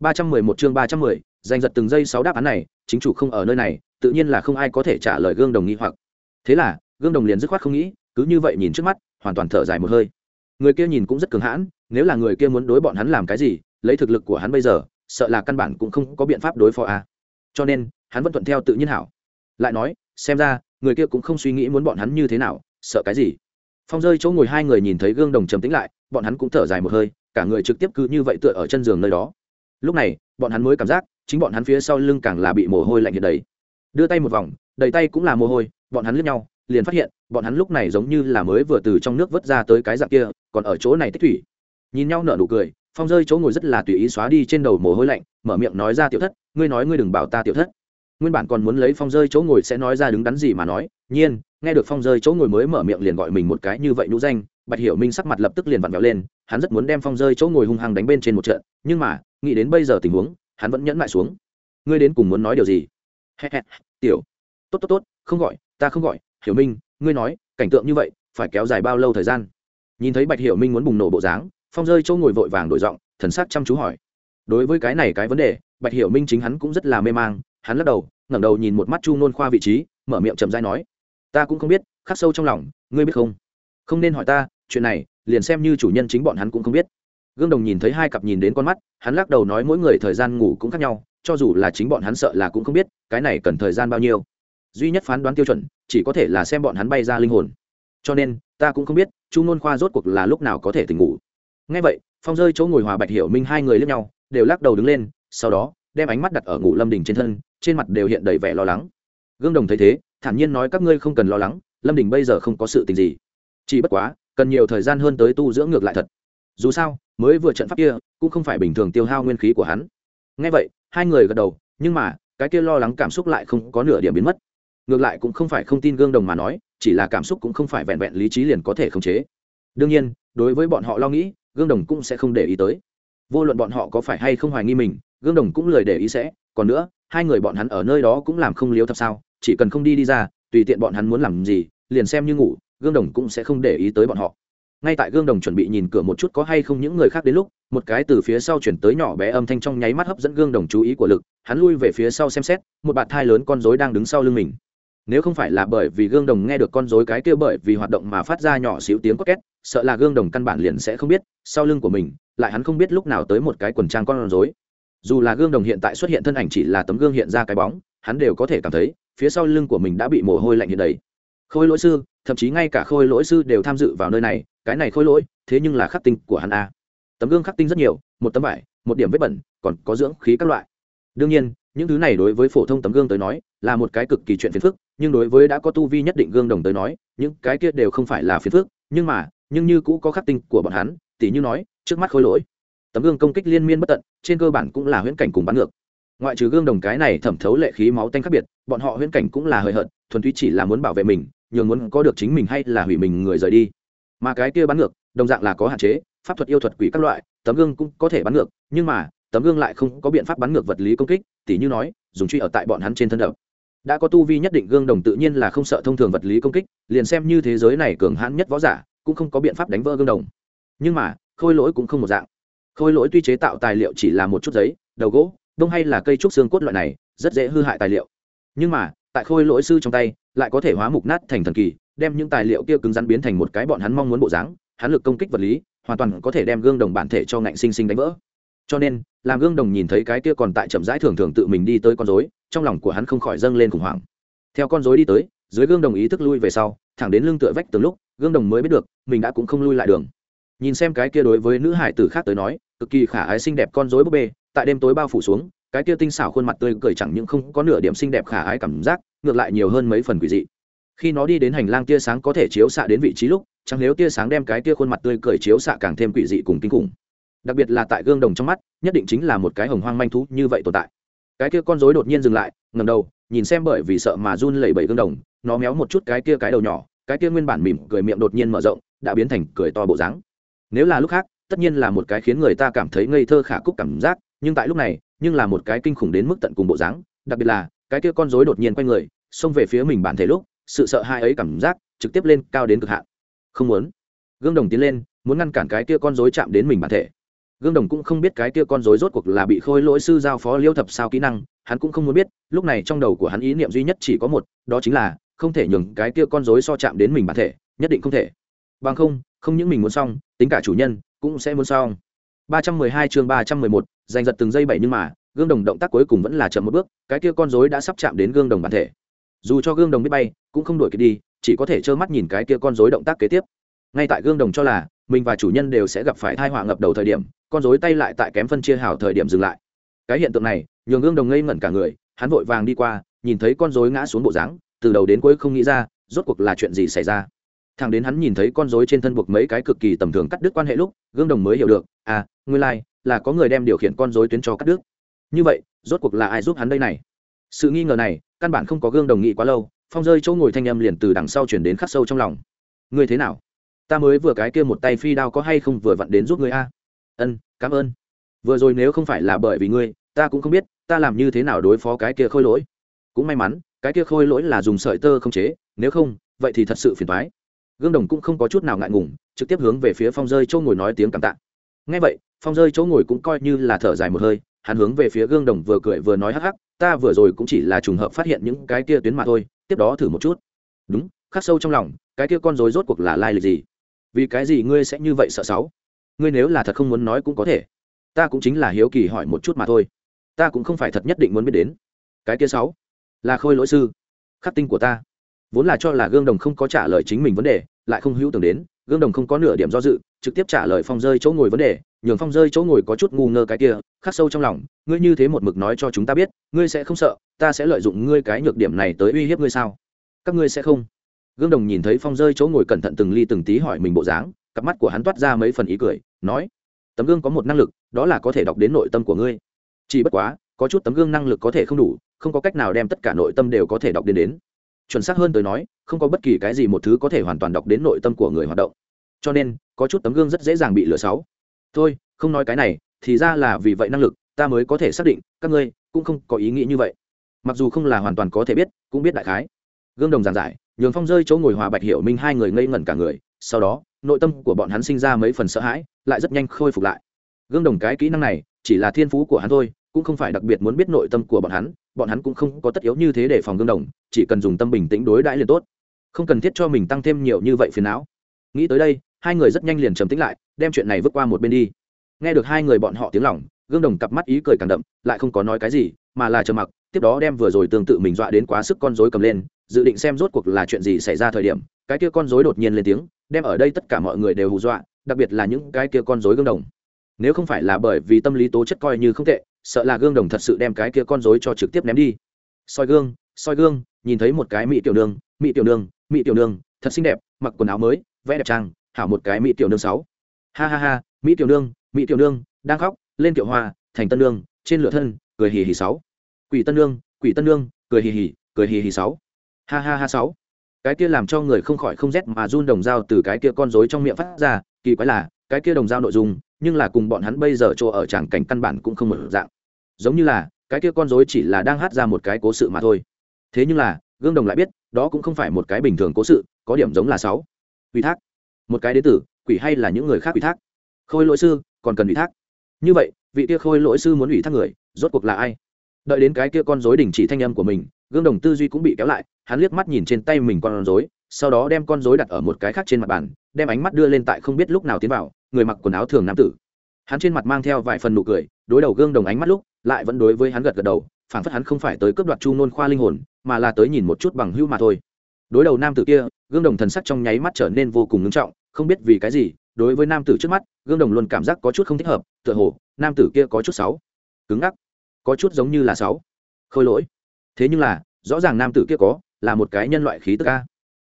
ba trăm mười một chương ba trăm mười, giành giật từng giây sáu đáp án này, chính chủ không ở nơi này, tự nhiên là không ai có thể trả lời gương đồng nghi hoặc. Thế là, gương đồng liền dứt khoát không nghĩ, cứ như vậy nhìn trước mắt, hoàn toàn thở dài một hơi. Người kia nhìn cũng rất cường hãn, nếu là người kia muốn đối bọn hắn làm cái gì, lấy thực lực của hắn bây giờ, sợ là căn bản cũng không có biện pháp đối phó a. Cho nên, hắn vẫn thuận theo tự nhiên hảo. Lại nói, xem ra, người kia cũng không suy nghĩ muốn bọn hắn như thế nào, sợ cái gì. Phong rơi chỗ ngồi hai người nhìn thấy gương đồng trầm tĩnh lại, bọn hắn cũng thở dài một hơi, cả người trực tiếp cứ như vậy tựa ở chân giường nơi đó lúc này, bọn hắn mới cảm giác, chính bọn hắn phía sau lưng càng là bị mồ hôi lạnh hiện đầy. Đưa tay một vòng, đầy tay cũng là mồ hôi, bọn hắn lướt nhau, liền phát hiện, bọn hắn lúc này giống như là mới vừa từ trong nước vớt ra tới cái dạng kia, còn ở chỗ này tích thủy. Nhìn nhau nở nụ cười, phong rơi chỗ ngồi rất là tùy ý xóa đi trên đầu mồ hôi lạnh, mở miệng nói ra tiểu thất, ngươi nói ngươi đừng bảo ta tiểu thất. Nguyên bản còn muốn lấy phong rơi chỗ ngồi sẽ nói ra đứng đắn gì mà nói, nhiên, nghe được phong rơi chỗ ngồi mới mở miệng liền gọi mình một cái như vậy nhũ danh, bạch hiểu minh sắc mặt lập tức liền vặn vẹo lên hắn rất muốn đem phong rơi chỗ ngồi hung hăng đánh bên trên một trận, nhưng mà, nghĩ đến bây giờ tình huống, hắn vẫn nhẫn lại xuống. Ngươi đến cùng muốn nói điều gì? Tiểu. Tốt tốt tốt, không gọi, ta không gọi. Hiểu minh, ngươi nói, cảnh tượng như vậy, phải kéo dài bao lâu thời gian? Nhìn thấy bạch hiểu minh muốn bùng nổ bộ dáng, phong rơi chỗ ngồi vội vàng đổi giọng, thần sắc chăm chú hỏi. Đối với cái này cái vấn đề, bạch hiểu minh chính hắn cũng rất là mê mang, hắn lắc đầu, ngẩng đầu nhìn một mắt chu nôn khoa vị trí, mở miệng chậm dai nói. Ta cũng không biết, khắc sâu trong lòng, ngươi biết không? Không nên hỏi ta, chuyện này liền xem như chủ nhân chính bọn hắn cũng không biết. Gương đồng nhìn thấy hai cặp nhìn đến con mắt, hắn lắc đầu nói mỗi người thời gian ngủ cũng khác nhau, cho dù là chính bọn hắn sợ là cũng không biết, cái này cần thời gian bao nhiêu. Duy nhất phán đoán tiêu chuẩn, chỉ có thể là xem bọn hắn bay ra linh hồn. Cho nên, ta cũng không biết, chu nôn khoa rốt cuộc là lúc nào có thể tỉnh ngủ. Ngay vậy, phong rơi chỗ ngồi hòa bạch hiểu minh hai người lướt nhau, đều lắc đầu đứng lên, sau đó, đem ánh mắt đặt ở ngủ lâm đình trên thân, trên mặt đều hiện đầy vẻ lo lắng. Gương đồng thấy thế, thản nhiên nói các ngươi không cần lo lắng, lâm đình bây giờ không có sự tình gì. Chỉ bất quá cần nhiều thời gian hơn tới tu dưỡng ngược lại thật. Dù sao, mới vừa trận pháp kia, cũng không phải bình thường tiêu hao nguyên khí của hắn. Ngay vậy, hai người gật đầu, nhưng mà, cái kia lo lắng cảm xúc lại không có nửa điểm biến mất. Ngược lại cũng không phải không tin gương đồng mà nói, chỉ là cảm xúc cũng không phải vẹn vẹn lý trí liền có thể khống chế. Đương nhiên, đối với bọn họ lo nghĩ, gương đồng cũng sẽ không để ý tới. Vô luận bọn họ có phải hay không hoài nghi mình, gương đồng cũng lời để ý sẽ. Còn nữa, hai người bọn hắn ở nơi đó cũng làm không liếu thật sao, chỉ cần không đi đi ra, tùy tiện bọn hắn muốn làm gì, liền xem như ngủ gương đồng cũng sẽ không để ý tới bọn họ. Ngay tại gương đồng chuẩn bị nhìn cửa một chút có hay không những người khác đến lúc, một cái từ phía sau chuyển tới nhỏ bé âm thanh trong nháy mắt hấp dẫn gương đồng chú ý của lực, hắn lui về phía sau xem xét, một bạt thai lớn con rối đang đứng sau lưng mình. Nếu không phải là bởi vì gương đồng nghe được con rối cái kia bởi vì hoạt động mà phát ra nhỏ xíu tiếng có két, sợ là gương đồng căn bản liền sẽ không biết, sau lưng của mình, lại hắn không biết lúc nào tới một cái quần trang con rối. Dù là gương đồng hiện tại xuất hiện thân ảnh chỉ là tấm gương hiện ra cái bóng, hắn đều có thể cảm thấy, phía sau lưng của mình đã bị mồ hôi lạnh hiện đầy khôi lỗi sư, thậm chí ngay cả khôi lỗi sư đều tham dự vào nơi này, cái này khôi lỗi, thế nhưng là khắc tinh của hắn a. Tấm gương khắc tinh rất nhiều, một tấm vải, một điểm vết bẩn, còn có dưỡng khí các loại. Đương nhiên, những thứ này đối với phổ thông tấm gương tới nói, là một cái cực kỳ chuyện phiền phức, nhưng đối với đã có tu vi nhất định gương đồng tới nói, những cái kia đều không phải là phiền phức, nhưng mà, nhưng như cũ có khắc tinh của bọn hắn, tỉ như nói, trước mắt khôi lỗi. Tấm gương công kích liên miên bất tận, trên cơ bản cũng là huyễn cảnh cùng bắn ngược. Ngoại trừ gương đồng cái này thẩm thấu lệ khí máu tanh khác biệt, bọn họ huyễn cảnh cũng là hời hợt, thuần túy chỉ là muốn bảo vệ mình nhường muốn có được chính mình hay là hủy mình người rời đi. Mà cái kia bắn ngược, đồng dạng là có hạn chế, pháp thuật yêu thuật quỷ các loại, tấm gương cũng có thể bắn ngược, nhưng mà, tấm gương lại không có biện pháp bắn ngược vật lý công kích, tỉ như nói, dùng truy ở tại bọn hắn trên thân đập. Đã có tu vi nhất định gương đồng tự nhiên là không sợ thông thường vật lý công kích, liền xem như thế giới này cường hãn nhất võ giả, cũng không có biện pháp đánh vỡ gương đồng. Nhưng mà, khôi lỗi cũng không một dạng. Khôi lỗi tuy chế tạo tài liệu chỉ là một chút giấy, đầu gỗ, đông hay là cây trúc xương cốt loại này, rất dễ hư hại tài liệu. Nhưng mà, tại khôi lỗi sư trong tay lại có thể hóa mục nát thành thần kỳ, đem những tài liệu kia cứng rắn biến thành một cái bọn hắn mong muốn bộ dáng, hắn lực công kích vật lý, hoàn toàn có thể đem gương đồng bản thể cho ngạnh sinh sinh đánh vỡ. Cho nên, làm gương đồng nhìn thấy cái kia còn tại chậm rãi thường thường tự mình đi tới con rối, trong lòng của hắn không khỏi dâng lên khủng hoảng. Theo con rối đi tới, dưới gương đồng ý thức lui về sau, thẳng đến lưng tựa vách từ lúc, gương đồng mới biết được, mình đã cũng không lui lại đường. Nhìn xem cái kia đối với nữ hải tử khác tới nói, cực kỳ khả ái xinh đẹp con rối búp bê, tại đêm tối bao phủ xuống cái kia tinh xảo khuôn mặt tươi cười chẳng những không có nửa điểm xinh đẹp khả ái cảm giác, ngược lại nhiều hơn mấy phần quỷ dị. Khi nó đi đến hành lang tia sáng có thể chiếu xạ đến vị trí lúc, chẳng nếu tia sáng đem cái tia khuôn mặt tươi cười chiếu xạ càng thêm quỷ dị cùng kinh khủng. Đặc biệt là tại gương đồng trong mắt, nhất định chính là một cái hồng hoang manh thú như vậy tồn tại. Cái kia con rối đột nhiên dừng lại ngầm đầu, nhìn xem bởi vì sợ mà run lẩy bẩy gương đồng, nó méo một chút cái kia cái đầu nhỏ, cái kia nguyên bản mỉm cười miệng đột nhiên mở rộng, đã biến thành cười to bộ dáng. Nếu là lúc khác, tất nhiên là một cái khiến người ta cảm thấy ngây thơ khả cúc cảm giác, nhưng tại lúc này nhưng là một cái kinh khủng đến mức tận cùng bộ dáng, đặc biệt là, cái kia con rối đột nhiên quay người, xông về phía mình bản thể lúc, sự sợ hãi ấy cảm giác trực tiếp lên cao đến cực hạn. Không muốn. Gương đồng tiến lên, muốn ngăn cản cái kia con rối chạm đến mình bản thể. Gương đồng cũng không biết cái kia con rối rốt cuộc là bị khôi lỗi sư giao phó liêu thập sao kỹ năng, hắn cũng không muốn biết, lúc này trong đầu của hắn ý niệm duy nhất chỉ có một, đó chính là, không thể nhường cái kia con rối so chạm đến mình bản thể, nhất định không thể. Bằng không không những mình muốn xong, tính cả chủ nhân cũng sẽ muốn xong. 312 chương 311, giành giật từng giây bảy nhưng mà gương đồng động tác cuối cùng vẫn là chậm một bước cái kia con rối đã sắp chạm đến gương đồng bản thể. Dù cho gương đồng biết bay cũng không đuổi kịp đi chỉ có thể trơ mắt nhìn cái kia con rối động tác kế tiếp. Ngay tại gương đồng cho là mình và chủ nhân đều sẽ gặp phải tai họa ngập đầu thời điểm con rối tay lại tại kém phân chia hảo thời điểm dừng lại. Cái hiện tượng này nhường gương đồng ngây ngẩn cả người hắn vội vàng đi qua nhìn thấy con rối ngã xuống bộ dáng từ đầu đến cuối không nghĩ ra rốt cuộc là chuyện gì xảy ra. Thằng đến hắn nhìn thấy con rối trên thân buộc mấy cái cực kỳ tầm thường cắt đứt quan hệ lúc gương đồng mới hiểu được à nguyên lai、like, là có người đem điều khiển con rối tuyến cho cắt đứt. Như vậy rốt cuộc là ai giúp hắn đây này? Sự nghi ngờ này căn bản không có gương đồng nghị quá lâu phong rơi chỗ ngồi thanh âm liền từ đằng sau chuyển đến khắc sâu trong lòng. Ngươi thế nào? Ta mới vừa cái kia một tay phi đao có hay không vừa vặn đến giúp ngươi a? Ân cảm ơn. Vừa rồi nếu không phải là bởi vì ngươi ta cũng không biết ta làm như thế nào đối phó cái kia khôi lỗi. Cũng may mắn cái kia khôi lỗi là dùng sợi tơ không chế nếu không vậy thì thật sự phiền thoái gương đồng cũng không có chút nào ngại ngùng trực tiếp hướng về phía phong rơi chỗ ngồi nói tiếng cảm tạ ngay vậy, phong rơi chỗ ngồi cũng coi như là thở dài một hơi, hắn hướng về phía gương đồng vừa cười vừa nói hắc hắc, ta vừa rồi cũng chỉ là trùng hợp phát hiện những cái kia tuyến mà thôi, tiếp đó thử một chút. Đúng, khắc sâu trong lòng, cái kia con rối rốt cuộc là lai lịch gì? Vì cái gì ngươi sẽ như vậy sợ sáu? Ngươi nếu là thật không muốn nói cũng có thể. Ta cũng chính là hiếu kỳ hỏi một chút mà thôi. Ta cũng không phải thật nhất định muốn biết đến. Cái kia sáu, là khôi lỗi sư. Khắc tinh của ta. Vốn là cho là gương đồng không có trả lời chính mình vấn đề, lại không hữu tưởng đến gương đồng không có nửa điểm do dự, trực tiếp trả lời phong rơi chỗ ngồi vấn đề, nhường phong rơi chỗ ngồi có chút ngu ngơ cái kia, khắc sâu trong lòng, ngươi như thế một mực nói cho chúng ta biết, ngươi sẽ không sợ, ta sẽ lợi dụng ngươi cái nhược điểm này tới uy hiếp ngươi sao? Các ngươi sẽ không? Gương đồng nhìn thấy phong rơi chỗ ngồi cẩn thận từng ly từng tí hỏi mình bộ dáng, cặp mắt của hắn toát ra mấy phần ý cười, nói, tấm gương có một năng lực, đó là có thể đọc đến nội tâm của ngươi. Chỉ bất quá, có chút tấm gương năng lực có thể không đủ, không có cách nào đem tất cả nội tâm đều có thể đọc đến đến chuẩn xác hơn tới nói, không có bất kỳ cái gì một thứ có thể hoàn toàn đọc đến nội tâm của người hoạt động. Cho nên, có chút tấm gương rất dễ dàng bị lừa sáu thôi, không nói cái này, thì ra là vì vậy năng lực, ta mới có thể xác định, các ngươi cũng không có ý nghĩ như vậy. Mặc dù không là hoàn toàn có thể biết, cũng biết đại khái. Gương đồng giản giải, nhường phong rơi chỗ ngồi hòa bạch hiểu minh hai người ngây ngẩn cả người, sau đó, nội tâm của bọn hắn sinh ra mấy phần sợ hãi, lại rất nhanh khôi phục lại. Gương đồng cái kỹ năng này, chỉ là thiên phú của hắn thôi, cũng không phải đặc biệt muốn biết nội tâm của bọn hắn bọn hắn cũng không có tất yếu như thế để phòng gương đồng chỉ cần dùng tâm bình tĩnh đối đãi liền tốt. Không cần thiết cho mình tăng thêm nhiều như vậy phiền não. Nghĩ tới đây, hai người rất nhanh liền trầm tĩnh lại, đem chuyện này vứt qua một bên đi. Nghe được hai người bọn họ tiếng lỏng gương đồng cặp mắt ý cười càng đậm, lại không có nói cái gì, mà là trầm mặc, tiếp đó đem vừa rồi tương tự mình dọa đến quá sức con rối cầm lên, dự định xem rốt cuộc là chuyện gì xảy ra thời điểm, cái kia con rối đột nhiên lên tiếng, đem ở đây tất cả mọi người đều hù dọa, đặc biệt là những cái kia con rối gương đồng. Nếu không phải là bởi vì tâm lý tố chất coi như không tệ, sợ là gương đồng thật sự đem cái kia con rối cho trực tiếp ném đi. Soi gương soi gương nhìn thấy một cái mỹ tiểu nương, mỹ tiểu nương, mỹ tiểu nương, thật xinh đẹp, mặc quần áo mới, vẽ đẹp trang, hảo một cái mỹ tiểu nương sáu. Ha ha ha, mỹ tiểu nương, mỹ tiểu nương, đang khóc, lên tiểu hoa, thành tân nương, trên lửa thân, cười hì hì sáu. Quỷ tân nương, quỷ tân nương, cười hì hì, cười hì hì sáu. Ha ha ha sáu. Cái kia làm cho người không khỏi không rét mà run đồng dao từ cái kia con rối trong miệng phát ra, kỳ quái là, cái kia đồng dao nội dung, nhưng là cùng bọn hắn bây giờ chỗ ở tràng cảnh căn bản cũng không mở dạng. Giống như là, cái kia con rối chỉ là đang hát ra một cái cố sự mà thôi thế nhưng là, gương đồng lại biết, đó cũng không phải một cái bình thường cố sự, có điểm giống là sáu. Ủy thác. Một cái đế tử, quỷ hay là những người khác ủy thác? Khôi lỗi sư, còn cần ủy thác. Như vậy, vị kia khôi lỗi sư muốn ủy thác người, rốt cuộc là ai? Đợi đến cái kia con rối đình chỉ thanh âm của mình, gương đồng tư duy cũng bị kéo lại, hắn liếc mắt nhìn trên tay mình con rối, sau đó đem con rối đặt ở một cái khác trên mặt bàn, đem ánh mắt đưa lên tại không biết lúc nào tiến vào, người mặc quần áo thường nam tử. Hắn trên mặt mang theo vài phần nụ cười, đối đầu gương đồng ánh mắt lúc, lại vẫn đối với hắn gật gật đầu phảng phất hắn không phải tới cướp đoạt chu nôn khoa linh hồn, mà là tới nhìn một chút bằng hữu mà thôi. Đối đầu nam tử kia, gương đồng thần sắc trong nháy mắt trở nên vô cùng ngưng trọng, không biết vì cái gì, đối với nam tử trước mắt, gương đồng luôn cảm giác có chút không thích hợp, tựa hồ, nam tử kia có chút sáu cứng ngắc, có chút giống như là sáu khôi lỗi. Thế nhưng là, rõ ràng nam tử kia có, là một cái nhân loại khí tức a.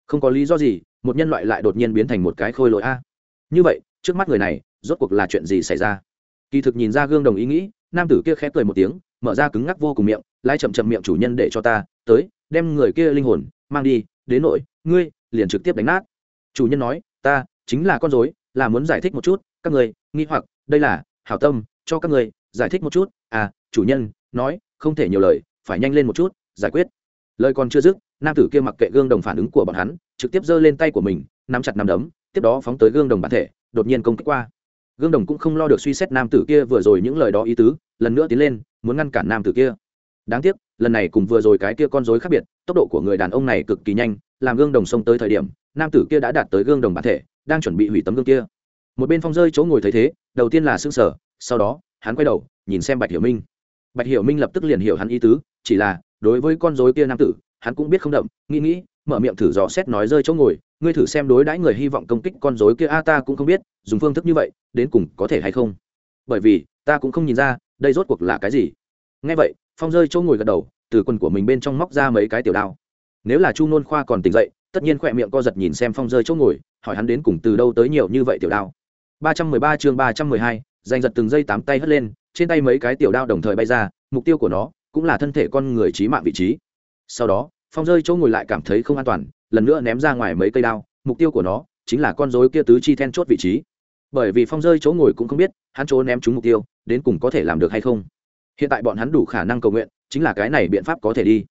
Không có lý do gì, một nhân loại lại đột nhiên biến thành một cái khôi lỗi a. Như vậy, trước mắt người này, rốt cuộc là chuyện gì xảy ra? Kỳ thực nhìn ra gương đồng ý nghĩ, nam tử kia khép cười một tiếng mở ra cứng ngắc vô cùng miệng, lai chậm chậm miệng chủ nhân để cho ta, tới, đem người kia linh hồn, mang đi, đến nỗi ngươi, liền trực tiếp đánh nát. Chủ nhân nói, ta, chính là con dối là muốn giải thích một chút, các người, nghi hoặc, đây là, hảo tâm, cho các người, giải thích một chút. À chủ nhân, nói, không thể nhiều lời, phải nhanh lên một chút, giải quyết. Lời còn chưa dứt, nam tử kia mặc kệ gương đồng phản ứng của bọn hắn, trực tiếp giơ lên tay của mình, nắm chặt nắm đấm, tiếp đó phóng tới gương đồng bản thể, đột nhiên công kích qua gương đồng cũng không lo được suy xét nam tử kia vừa rồi những lời đó ý tứ, lần nữa tiến lên, muốn ngăn cản nam tử kia. Đáng tiếc, lần này cùng vừa rồi cái kia con dối khác biệt, tốc độ của người đàn ông này cực kỳ nhanh, làm gương đồng xông tới thời điểm, nam tử kia đã đạt tới gương đồng bản thể, đang chuẩn bị hủy tấm gương kia. Một bên phong rơi chỗ ngồi thấy thế, đầu tiên là s ư ơ n g sở sau đó, hắn quay đầu, nhìn xem bạch hiểu minh. Bạch hiểu minh lập tức liền hiểu hắn ý tứ, chỉ là, đối với con dối kia nam tử, hắn cũng biết không đậm, nghĩ nghĩ, mở miệng thử dò xét nói rơi chỗ ngồi ngươi thử xem đối đãi người hy vọng công kích con dối kia, a, ta cũng không biết, dùng phương thức như vậy, đến cùng có thể hay không? Bởi vì, ta cũng không nhìn ra, đây rốt cuộc là cái gì. Ngay vậy, phong rơi chỗ ngồi gật đầu, từ quần của mình bên trong móc ra mấy cái tiểu đao. Nếu là chu nôn khoa còn tỉnh dậy, tất nhiên khỏe miệng co giật nhìn xem phong rơi chỗ ngồi, hỏi hắn đến cùng từ đâu tới nhiều như vậy tiểu đao. Ba trăm mười ba chương ba trăm mười hai, giành giật từng giây tám tay hất lên, trên tay mấy cái tiểu đao đồng thời bay ra, mục tiêu của nó cũng là thân thể con người trí mạng vị trí. Sau đó, phong rơi chỗ ngồi lại cảm thấy không an toàn lần nữa ném ra ngoài mấy cây đao, mục tiêu của nó chính là con dối kia tứ chi then chốt vị trí. Bởi vì phong rơi chỗ ngồi cũng không biết hắn chỗ ném trúng mục tiêu, đến cùng có thể làm được hay không. Hiện tại bọn hắn đủ khả năng cầu nguyện, chính là cái này biện pháp có thể đi.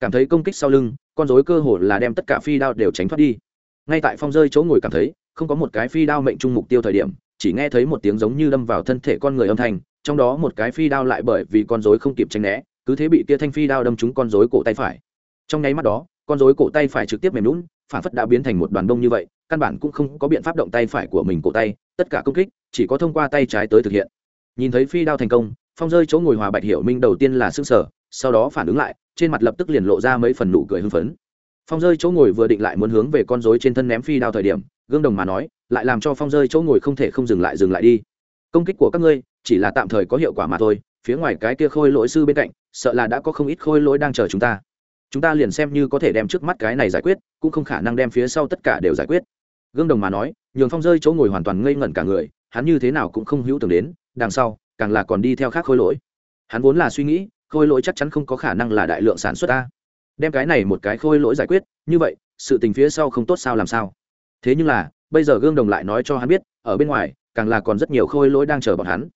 Cảm thấy công kích sau lưng, con dối cơ hồ là đem tất cả phi đao đều tránh thoát đi. Ngay tại phong rơi chỗ ngồi cảm thấy không có một cái phi đao mệnh trung mục tiêu thời điểm, chỉ nghe thấy một tiếng giống như đâm vào thân thể con người âm thanh, trong đó một cái phi đao lại bởi vì con dối không kịp tránh né, cứ thế bị kia thanh phi đao đâm trúng con dối cổ tay phải. Trong nháy mắt đó con rối cổ tay phải trực tiếp mềm lún, phản phất đã biến thành một đoàn đông như vậy, căn bản cũng không có biện pháp động tay phải của mình cổ tay, tất cả công kích chỉ có thông qua tay trái tới thực hiện. Nhìn thấy phi đao thành công, phong rơi chỗ ngồi hòa bạch hiểu minh đầu tiên là s ư sở sau đó phản ứng lại, trên mặt lập tức liền lộ ra mấy phần nụ cười hưng phấn. Phong rơi chỗ ngồi vừa định lại muốn hướng về con rối trên thân ném phi đao thời điểm, gương đồng mà nói, lại làm cho phong rơi chỗ ngồi không thể không dừng lại dừng lại đi. Công kích của các ngươi, chỉ là tạm thời có hiệu quả mà thôi, phía ngoài cái kia khôi lỗi sư bên cạnh, sợ là đã có không ít khôi lỗi đang chờ chúng ta chúng ta liền xem như có thể đem trước mắt cái này giải quyết, cũng không khả năng đem phía sau tất cả đều giải quyết. Gương đồng mà nói, nhường phong rơi chỗ ngồi hoàn toàn ngây ngẩn cả người, hắn như thế nào cũng không hữu tưởng đến, đằng sau, càng là còn đi theo khác khôi lỗi. Hắn vốn là suy nghĩ, khôi lỗi chắc chắn không có khả năng là đại lượng sản xuất ta. Đem cái này một cái khôi lỗi giải quyết, như vậy, sự tình phía sau không tốt sao làm sao? Thế nhưng là, bây giờ gương đồng lại nói cho hắn biết, ở bên ngoài, càng là còn rất nhiều khôi lỗi đang chờ bọn hắn.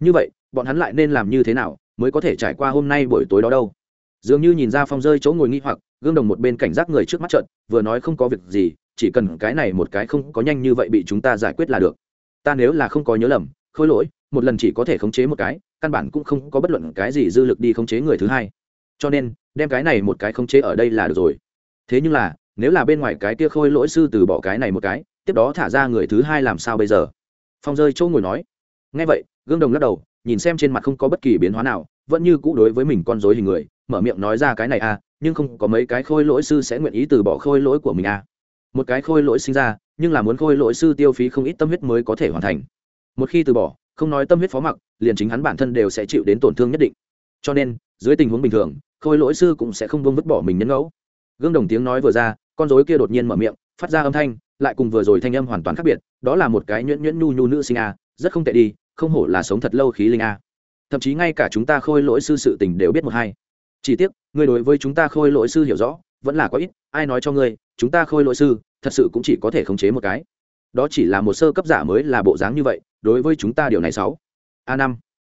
Như vậy, bọn hắn lại nên làm như thế nào mới có thể trải qua hôm nay buổi tối đó đâu? Dường như nhìn ra phong rơi chỗ ngồi nghi hoặc, gương đồng một bên cảnh giác người trước mắt trận vừa nói không có việc gì, chỉ cần cái này một cái không có nhanh như vậy bị chúng ta giải quyết là được. Ta nếu là không có nhớ lầm, khôi lỗi, một lần chỉ có thể khống chế một cái, căn bản cũng không có bất luận cái gì dư lực đi khống chế người thứ hai. Cho nên, đem cái này một cái khống chế ở đây là được rồi. Thế nhưng là, nếu là bên ngoài cái kia khôi lỗi sư từ bỏ cái này một cái, tiếp đó thả ra người thứ hai làm sao bây giờ? Phong rơi chỗ ngồi nói. Ngay vậy, gương đồng lắc đầu, nhìn xem trên mặt không có bất kỳ biến hóa nào, vẫn như cũ đối với mình con dối hình người mở miệng nói ra cái này à nhưng không có mấy cái khôi lỗi sư sẽ nguyện ý từ bỏ khôi lỗi của mình à. Một cái khôi lỗi sinh ra, nhưng là muốn khôi lỗi sư tiêu phí không ít tâm huyết mới có thể hoàn thành. Một khi từ bỏ, không nói tâm huyết phó mặc, liền chính hắn bản thân đều sẽ chịu đến tổn thương nhất định. Cho nên, dưới tình huống bình thường, khôi lỗi sư cũng sẽ không bông vứt bỏ mình nhân ngẫu. Gương đồng tiếng nói vừa ra, con dối kia đột nhiên mở miệng, phát ra âm thanh, lại cùng vừa rồi thanh âm hoàn toàn khác biệt, đó là một cái nhuyễn nhuyễn nhu nhu nữ sinh a, rất không tệ đi, không hổ là sống thật lâu khí linh a. Thậm chí ngay cả chúng ta khôi lỗi sư sự tình đều biết một hai chỉ tiếc, ngươi đối với chúng ta khôi lỗi sư hiểu rõ, vẫn là có ít, ai nói cho ngươi, chúng ta khôi lỗi sư, thật sự cũng chỉ có thể khống chế một cái. Đó chỉ là một sơ cấp giả mới là bộ dáng như vậy, đối với chúng ta điều này sáu. A năm.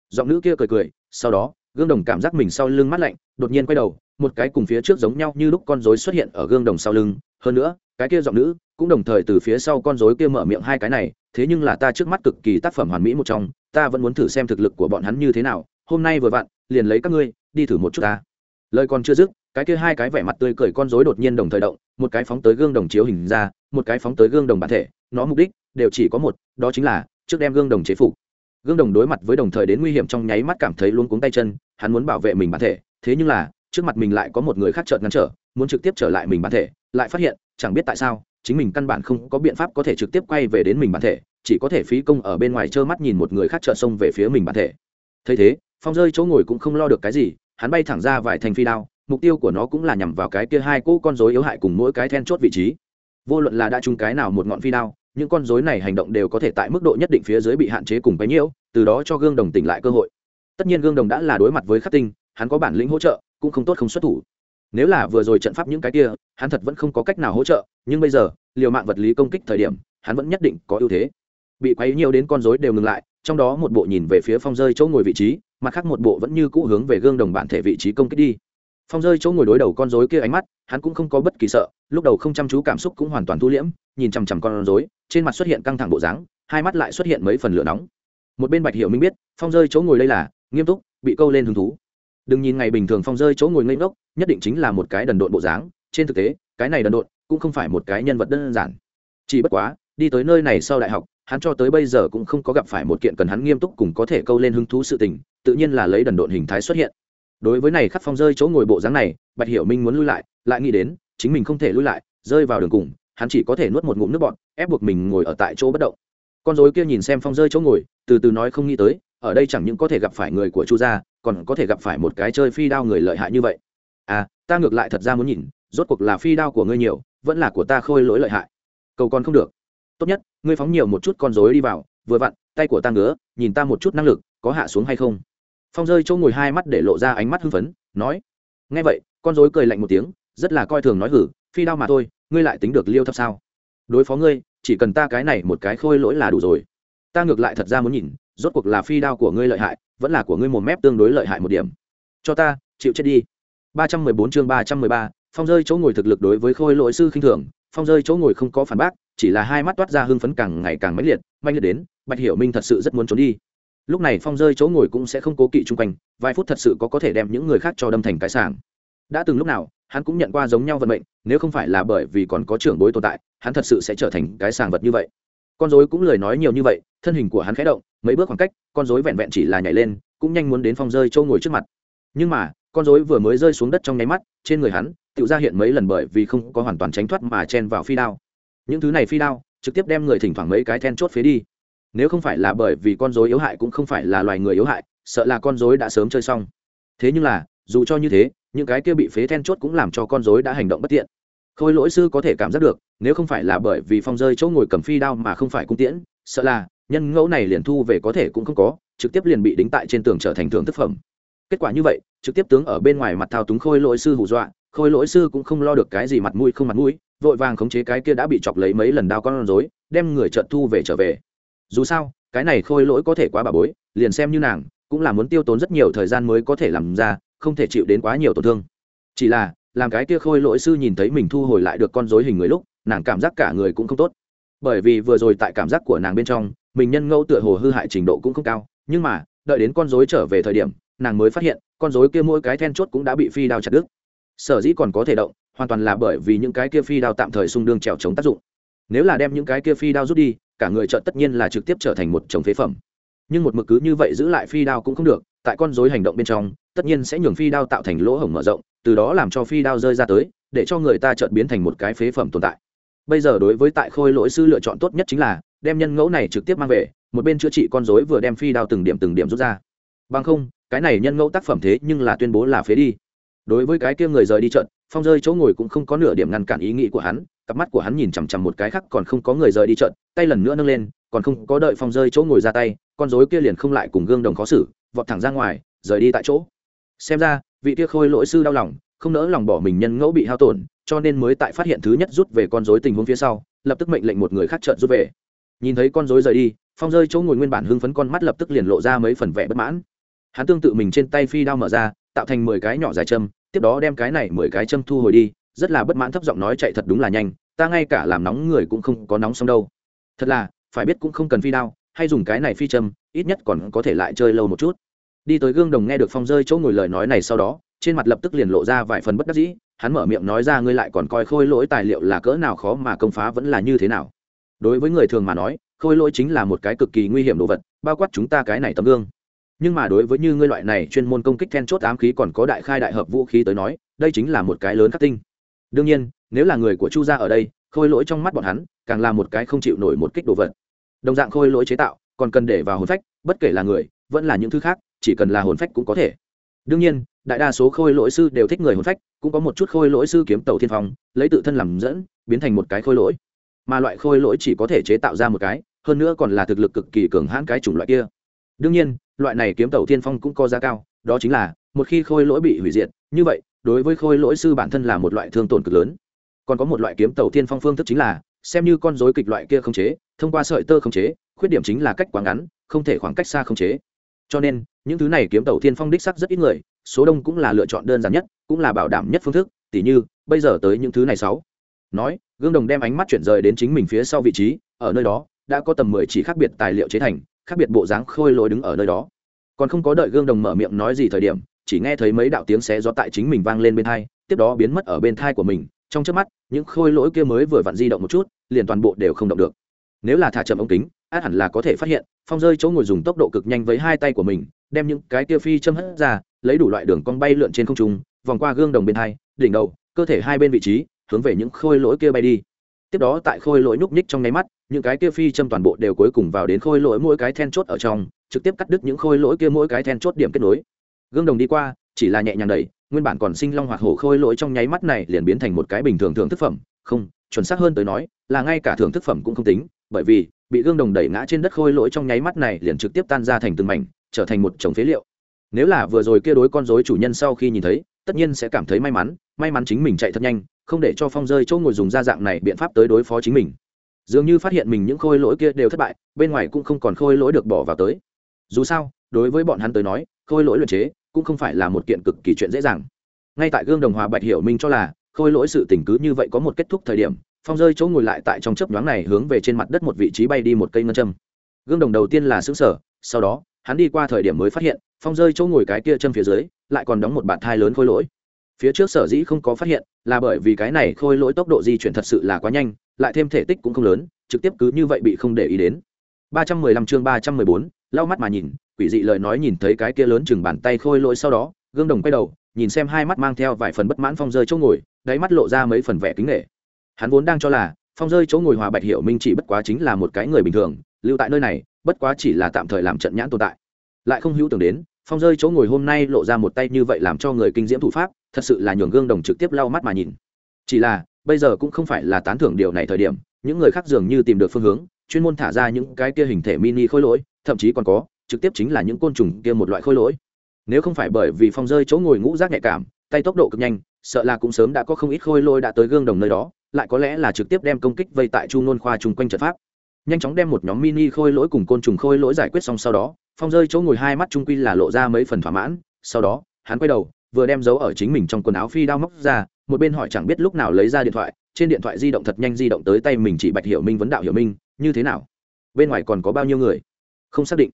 Giọng nữ kia cười cười, sau đó, gương đồng cảm giác mình sau lưng mát lạnh, đột nhiên quay đầu, một cái cùng phía trước giống nhau như lúc con rối xuất hiện ở gương đồng sau lưng. Hơn nữa, cái kia giọng nữ cũng đồng thời từ phía sau con rối kia mở miệng hai cái này, thế nhưng là ta trước mắt cực kỳ tác phẩm hoàn mỹ một trong, ta vẫn muốn thử xem thực lực của bọn hắn như thế nào. Hôm nay vừa vặn, liền lấy các ngươi, đi thử một chút ta lời còn chưa dứt, cái kia hai cái vẻ mặt tươi cười con rối đột nhiên đồng thời động, một cái phóng tới gương đồng chiếu hình ra, một cái phóng tới gương đồng bản thể, nó mục đích đều chỉ có một, đó chính là trước đem gương đồng chế phục. Gương đồng đối mặt với đồng thời đến nguy hiểm trong nháy mắt cảm thấy luôn cuống tay chân, hắn muốn bảo vệ mình bản thể, thế nhưng là, trước mặt mình lại có một người khác chợt ngăn trở, muốn trực tiếp trở lại mình bản thể, lại phát hiện, chẳng biết tại sao, chính mình căn bản không có biện pháp có thể trực tiếp quay về đến mình bản thể, chỉ có thể phí công ở bên ngoài trơ mắt nhìn một người khác chợt xông về phía mình bản thể. Thấy thế, phong rơi chỗ ngồi cũng không lo được cái gì hắn bay thẳng ra vài thành phi đao, mục tiêu của nó cũng là nhằm vào cái kia hai cỗ con rối yếu hại cùng mỗi cái then chốt vị trí. Vô luận là đã trúng cái nào một ngọn phi đao, những con rối này hành động đều có thể tại mức độ nhất định phía dưới bị hạn chế cùng bấy nhiêu, từ đó cho gương đồng tỉnh lại cơ hội. Tất nhiên gương đồng đã là đối mặt với khắc tinh, hắn có bản lĩnh hỗ trợ, cũng không tốt không xuất thủ. Nếu là vừa rồi trận pháp những cái kia, hắn thật vẫn không có cách nào hỗ trợ, nhưng bây giờ, liều mạng vật lý công kích thời điểm, hắn vẫn nhất định có ưu thế. Bị quấy nhiều đến con rối đều ngừng lại, trong đó một bộ nhìn về phía phong rơi chỗ ngồi vị trí mặt khác một bộ vẫn như cũ hướng về gương đồng bản thể vị trí công kích đi. Phong rơi chỗ ngồi đối đầu con rối kia ánh mắt, hắn cũng không có bất kỳ sợ, lúc đầu không chăm chú cảm xúc cũng hoàn toàn thu liễm, nhìn chằm chằm con rối, trên mặt xuất hiện căng thẳng bộ dáng, hai mắt lại xuất hiện mấy phần lửa nóng. Một bên bạch hiểu minh biết, phong rơi chỗ ngồi đây là, nghiêm túc, bị câu lên hứng thú. Đừng nhìn ngày bình thường phong rơi chỗ ngồi ngây ngốc, nhất định chính là một cái đần độn bộ dáng, trên thực tế, cái này đần độn cũng không phải một cái nhân vật đơn giản. Chỉ bất quá, đi tới nơi này sau đại học hắn cho tới bây giờ cũng không có gặp phải một kiện cần hắn nghiêm túc cùng có thể câu lên hứng thú sự tình, tự nhiên là lấy đần độn hình thái xuất hiện. Đối với này khắc phong rơi chỗ ngồi bộ dáng này, bạch hiểu minh muốn lui lại lại nghĩ đến, chính mình không thể lui lại, rơi vào đường cùng, hắn chỉ có thể nuốt một ngụm nước bọt, ép buộc mình ngồi ở tại chỗ bất động. Con rối kia nhìn xem phong rơi chỗ ngồi, từ từ nói không nghĩ tới, ở đây chẳng những có thể gặp phải người của chu gia, còn có thể gặp phải một cái chơi phi đao người lợi hại như vậy. À ta ngược lại thật ra muốn nhìn, rốt cuộc là phi đao của ngươi nhiều, vẫn là của ta khôi lỗi lợi hại. Cầu còn không được tốt nhất, ngươi phóng nhiều một chút con dối đi vào, vừa vặn, tay của ta ngứa, nhìn ta một chút năng lực, có hạ xuống hay không? Phong rơi chỗ ngồi hai mắt để lộ ra ánh mắt hưng phấn, nói. Ngay vậy, con dối cười lạnh một tiếng, rất là coi thường nói hử, phi đao mà thôi, ngươi lại tính được liêu thấp sao? Đối phó ngươi, chỉ cần ta cái này một cái khôi lỗi là đủ rồi. Ta ngược lại thật ra muốn nhìn, rốt cuộc là phi đao của ngươi lợi hại, vẫn là của ngươi một mép tương đối lợi hại một điểm. Cho ta, chịu chết đi. Ba trăm mười bốn chương ba trăm mười ba, phong rơi chỗ ngồi thực lực đối với khôi lỗi sư khinh thường phong rơi chỗ ngồi không có phản bác, chỉ là hai mắt toát ra hưng phấn càng ngày càng mãnh liệt mãnh liệt đến, bạch hiểu minh thật sự rất muốn trốn đi. Lúc này phong rơi chỗ ngồi cũng sẽ không cố kỵ chung quanh, vài phút thật sự có có thể đem những người khác cho đâm thành cái sàng đã từng lúc nào, hắn cũng nhận qua giống nhau vận mệnh, nếu không phải là bởi vì còn có trưởng bối tồn tại, hắn thật sự sẽ trở thành cái sàng vật như vậy. Con dối cũng lời nói nhiều như vậy, thân hình của hắn khẽ động, mấy bước khoảng cách, con dối vẹn vẹn chỉ là nhảy lên, cũng nhanh muốn đến phong rơi châu ngồi trước mặt. Nhưng mà, con dối vừa mới rơi xuống đất trong nháy mắt, trên người hắn tự ra hiện mấy lần bởi vì không có hoàn toàn tránh thoát mà chen vào phi đao. Những thứ này phi đao, trực tiếp đem người thỉnh thoảng mấy cái then chốt phế đi. Nếu không phải là bởi vì con dối yếu hại cũng không phải là loài người yếu hại, sợ là con dối đã sớm chơi xong. Thế nhưng là, dù cho như thế, những cái kia bị phế then chốt cũng làm cho con dối đã hành động bất tiện. Khôi lỗi sư có thể cảm giác được, nếu không phải là bởi vì phong rơi chỗ ngồi cầm phi đao mà không phải cung tiễn, sợ là, nhân ngẫu này liền thu về có thể cũng không có, trực tiếp liền bị đính tại trên tường trở thành thưởng thức phẩm. Kết quả như vậy, trực tiếp tướng ở bên ngoài mặt thao túng khôi lỗi sư hù dọa khôi lỗi sư cũng không lo được cái gì mặt mũi không mặt mũi, vội vàng khống chế cái kia đã bị chọc lấy mấy lần đao con rối, đem người trợn thu về trở về. Dù sao, cái này khôi lỗi có thể quá bà bối, liền xem như nàng, cũng là muốn tiêu tốn rất nhiều thời gian mới có thể làm ra, không thể chịu đến quá nhiều tổn thương. Chỉ là, làm cái kia khôi lỗi sư nhìn thấy mình thu hồi lại được con rối hình người lúc, nàng cảm giác cả người cũng không tốt. Bởi vì vừa rồi tại cảm giác của nàng bên trong, mình nhân ngẫu tựa hồ hư hại trình độ cũng không cao, nhưng mà, đợi đến con rối trở về thời điểm, nàng mới phát hiện, con rối kia mỗi cái then chốt cũng đã bị phi đao chặt đứt sở dĩ còn có thể động, hoàn toàn là bởi vì những cái kia phi đao tạm thời xung đương trèo chống tác dụng. Nếu là đem những cái kia phi đao rút đi, cả người trợ tất nhiên là trực tiếp trở thành một chồng phế phẩm. Nhưng một mực cứ như vậy giữ lại phi đao cũng không được, tại con dối hành động bên trong, tất nhiên sẽ nhường phi đao tạo thành lỗ hổng mở rộng, từ đó làm cho phi đao rơi ra tới, để cho người ta chợt biến thành một cái phế phẩm tồn tại. Bây giờ đối với tại khôi lỗi sư lựa chọn tốt nhất chính là, đem nhân ngẫu này trực tiếp mang về, một bên chữa trị con dối vừa đem phi đao từng điểm từng điểm rút ra. Bằng không, cái này nhân ngẫu tác phẩm thế nhưng là tuyên bố là phế đi đối với cái kia người rời đi trận phong rơi chỗ ngồi cũng không có nửa điểm ngăn cản ý nghĩ của hắn, cặp mắt của hắn nhìn chằm chằm một cái khác còn không có người rời đi trận tay lần nữa nâng lên, còn không có đợi phong rơi chỗ ngồi ra tay, con dối kia liền không lại cùng gương đồng khó xử, vọt thẳng ra ngoài, rời đi tại chỗ. Xem ra, vị kia khôi lỗi sư đau lòng, không nỡ lòng bỏ mình nhân ngẫu bị hao tổn, cho nên mới tại phát hiện thứ nhất rút về con dối tình huống phía sau, lập tức mệnh lệnh một người khác trợn rút về. Nhìn thấy con dối rời đi, phong rơi chỗ ngồi nguyên bản hưng phấn con mắt lập tức liền lộ ra mấy phần vẻ bất mãn. Hắn tương tự mình trên tay phi đao mở ra, tạo thành mười cái nhỏ dài châm tiếp đó đem cái này mười cái châm thu hồi đi, rất là bất mãn thấp giọng nói chạy thật đúng là nhanh, ta ngay cả làm nóng người cũng không có nóng xong đâu. Thật là, phải biết cũng không cần phi đao, hay dùng cái này phi châm, ít nhất còn có thể lại chơi lâu một chút. Đi tới gương đồng nghe được phong rơi chỗ ngồi lời nói này sau đó, trên mặt lập tức liền lộ ra vài phần bất đắc dĩ, hắn mở miệng nói ra ngươi lại còn coi khôi lỗi tài liệu là cỡ nào khó mà công phá vẫn là như thế nào. Đối với người thường mà nói, khôi lỗi chính là một cái cực kỳ nguy hiểm đồ vật, bao quát chúng ta cái này tấm gương nhưng mà đối với như ngươi loại này chuyên môn công kích then chốt ám khí còn có đại khai đại hợp vũ khí tới nói, đây chính là một cái lớn khắc tinh. Đương nhiên, nếu là người của chu gia ở đây, khôi lỗi trong mắt bọn hắn, càng là một cái không chịu nổi một kích đồ vật. Đồng dạng khôi lỗi chế tạo, còn cần để vào hồn phách, bất kể là người, vẫn là những thứ khác, chỉ cần là hồn phách cũng có thể. Đương nhiên, đại đa số khôi lỗi sư đều thích người hồn phách, cũng có một chút khôi lỗi sư kiếm tàu thiên phong, lấy tự thân làm dẫn, biến thành một cái khôi lỗi. Mà loại khôi lỗi chỉ có thể chế tạo ra một cái, hơn nữa còn là thực lực cực kỳ cường hãn cái chủng loại kia đương nhiên, loại này kiếm tàu thiên phong cũng có giá cao, đó chính là, một khi khôi lỗi bị hủy diệt, như vậy, đối với khôi lỗi sư bản thân là một loại thương tổn cực lớn. Còn có một loại kiếm tàu thiên phong phương thức chính là, xem như con dối kịch loại kia không chế, thông qua sợi tơ không chế, khuyết điểm chính là cách quá ngắn, không thể khoảng cách xa không chế. Cho nên, những thứ này kiếm tàu thiên phong đích sắc rất ít người, số đông cũng là lựa chọn đơn giản nhất, cũng là bảo đảm nhất phương thức, tỉ như, bây giờ tới những thứ này sáu. Nói, gương đồng đem ánh mắt chuyển rời đến chính mình phía sau vị trí, ở nơi đó, đã có tầm mười chỉ khác biệt tài liệu chế thành khác biệt bộ dáng khôi lỗi đứng ở nơi đó. Còn không có đợi gương đồng mở miệng nói gì thời điểm, chỉ nghe thấy mấy đạo tiếng xé gió tại chính mình vang lên bên thai tiếp đó biến mất ở bên thai của mình. Trong trước mắt, những khôi lỗi kia mới vừa vặn di động một chút, liền toàn bộ đều không động được. Nếu là thả chậm ống kính, át hẳn là có thể phát hiện, phong rơi chỗ ngồi dùng tốc độ cực nhanh với hai tay của mình, đem những cái kia phi châm hất ra, lấy đủ loại đường cong bay lượn trên không trung, vòng qua gương đồng bên hai, đỉnh đầu, cơ thể hai bên vị trí, hướng về những khôi lỗi kia bay đi. Tiếp đó tại khôi lỗi núp ních trong nháy mắt những cái kia phi châm toàn bộ đều cuối cùng vào đến khôi lỗi mỗi cái then chốt ở trong, trực tiếp cắt đứt những khôi lỗi kia mỗi cái then chốt điểm kết nối. Gương đồng đi qua, chỉ là nhẹ nhàng đẩy, nguyên bản còn sinh long hoặc hổ khôi lỗi trong nháy mắt này liền biến thành một cái bình thường thưởng thức phẩm. Không, chuẩn xác hơn tới nói, là ngay cả thưởng thức phẩm cũng không tính, bởi vì, bị gương đồng đẩy ngã trên đất khôi lỗi trong nháy mắt này liền trực tiếp tan ra thành từng mảnh, trở thành một chồng phế liệu. Nếu là vừa rồi kia đối con dối chủ nhân sau khi nhìn thấy, tất nhiên sẽ cảm thấy may mắn may mắn chính mình chạy thật nhanh, không để cho phong rơi chỗ ngồi dùng ra dạng này biện pháp tới đối phó chính mình dường như phát hiện mình những khôi lỗi kia đều thất bại, bên ngoài cũng không còn khôi lỗi được bỏ vào tới. Dù sao, đối với bọn hắn tới nói, khôi lỗi luyện chế cũng không phải là một kiện cực kỳ chuyện dễ dàng. Ngay tại gương đồng hòa bạch hiểu minh cho là, khôi lỗi sự tình cứ như vậy có một kết thúc thời điểm, phong rơi chỗ ngồi lại tại trong chớp nhoáng này hướng về trên mặt đất một vị trí bay đi một cây ngân châm. Gương đồng đầu tiên là xứng sở sau đó, hắn đi qua thời điểm mới phát hiện, phong rơi chỗ ngồi cái kia châm phía dưới, lại còn đóng một bạt thai lớn khôi lỗi. Phía trước sở dĩ không có phát hiện là bởi vì cái này khôi lỗi tốc độ di chuyển thật sự là quá nhanh lại thêm thể tích cũng không lớn trực tiếp cứ như vậy bị không để ý đến. 315 chương 314, lau mắt mà nhìn quỷ dị lời nói nhìn thấy cái kia lớn chừng bàn tay khôi lỗi sau đó gương đồng quay đầu nhìn xem hai mắt mang theo vài phần bất mãn phong rơi chỗ ngồi đáy mắt lộ ra mấy phần vẻ kính nghệ hắn vốn đang cho là phong rơi chỗ ngồi hòa bạch hiểu minh chỉ bất quá chính là một cái người bình thường lưu tại nơi này bất quá chỉ là tạm thời làm trận nhãn tồn tại. Lại không hữu tưởng đến phong rơi chỗ ngồi hôm nay lộ ra một tay như vậy làm cho người kinh diễm thủ pháp, thật sự là nhường gương đồng trực tiếp lau mắt mà nhìn. Chỉ là, bây giờ cũng không phải là tán thưởng điều này thời điểm, những người khác dường như tìm được phương hướng, chuyên môn thả ra những cái kia hình thể mini khôi lỗi, thậm chí còn có, trực tiếp chính là những côn trùng kia một loại khôi lỗi. Nếu không phải bởi vì phong rơi chỗ ngồi ngũ rác nhạy cảm, tay tốc độ cực nhanh, sợ là cũng sớm đã có không ít khôi lỗi đã tới gương đồng nơi đó, lại có lẽ là trực tiếp đem công kích vây tại chu nôn khoa chung quanh trận pháp nhanh chóng đem một nhóm mini khôi lỗi cùng côn trùng khôi lỗi giải quyết xong sau đó, phong rơi chỗ ngồi hai mắt trung quy là lộ ra mấy phần thỏa mãn. Sau đó, hắn quay đầu, vừa đem dấu ở chính mình trong quần áo phi đao móc ra, một bên hỏi chẳng biết lúc nào lấy ra điện thoại, trên điện thoại di động thật nhanh di động tới tay mình chỉ bạch hiểu minh vấn đạo hiểu minh, như thế nào? Bên ngoài còn có bao nhiêu người? Không xác định.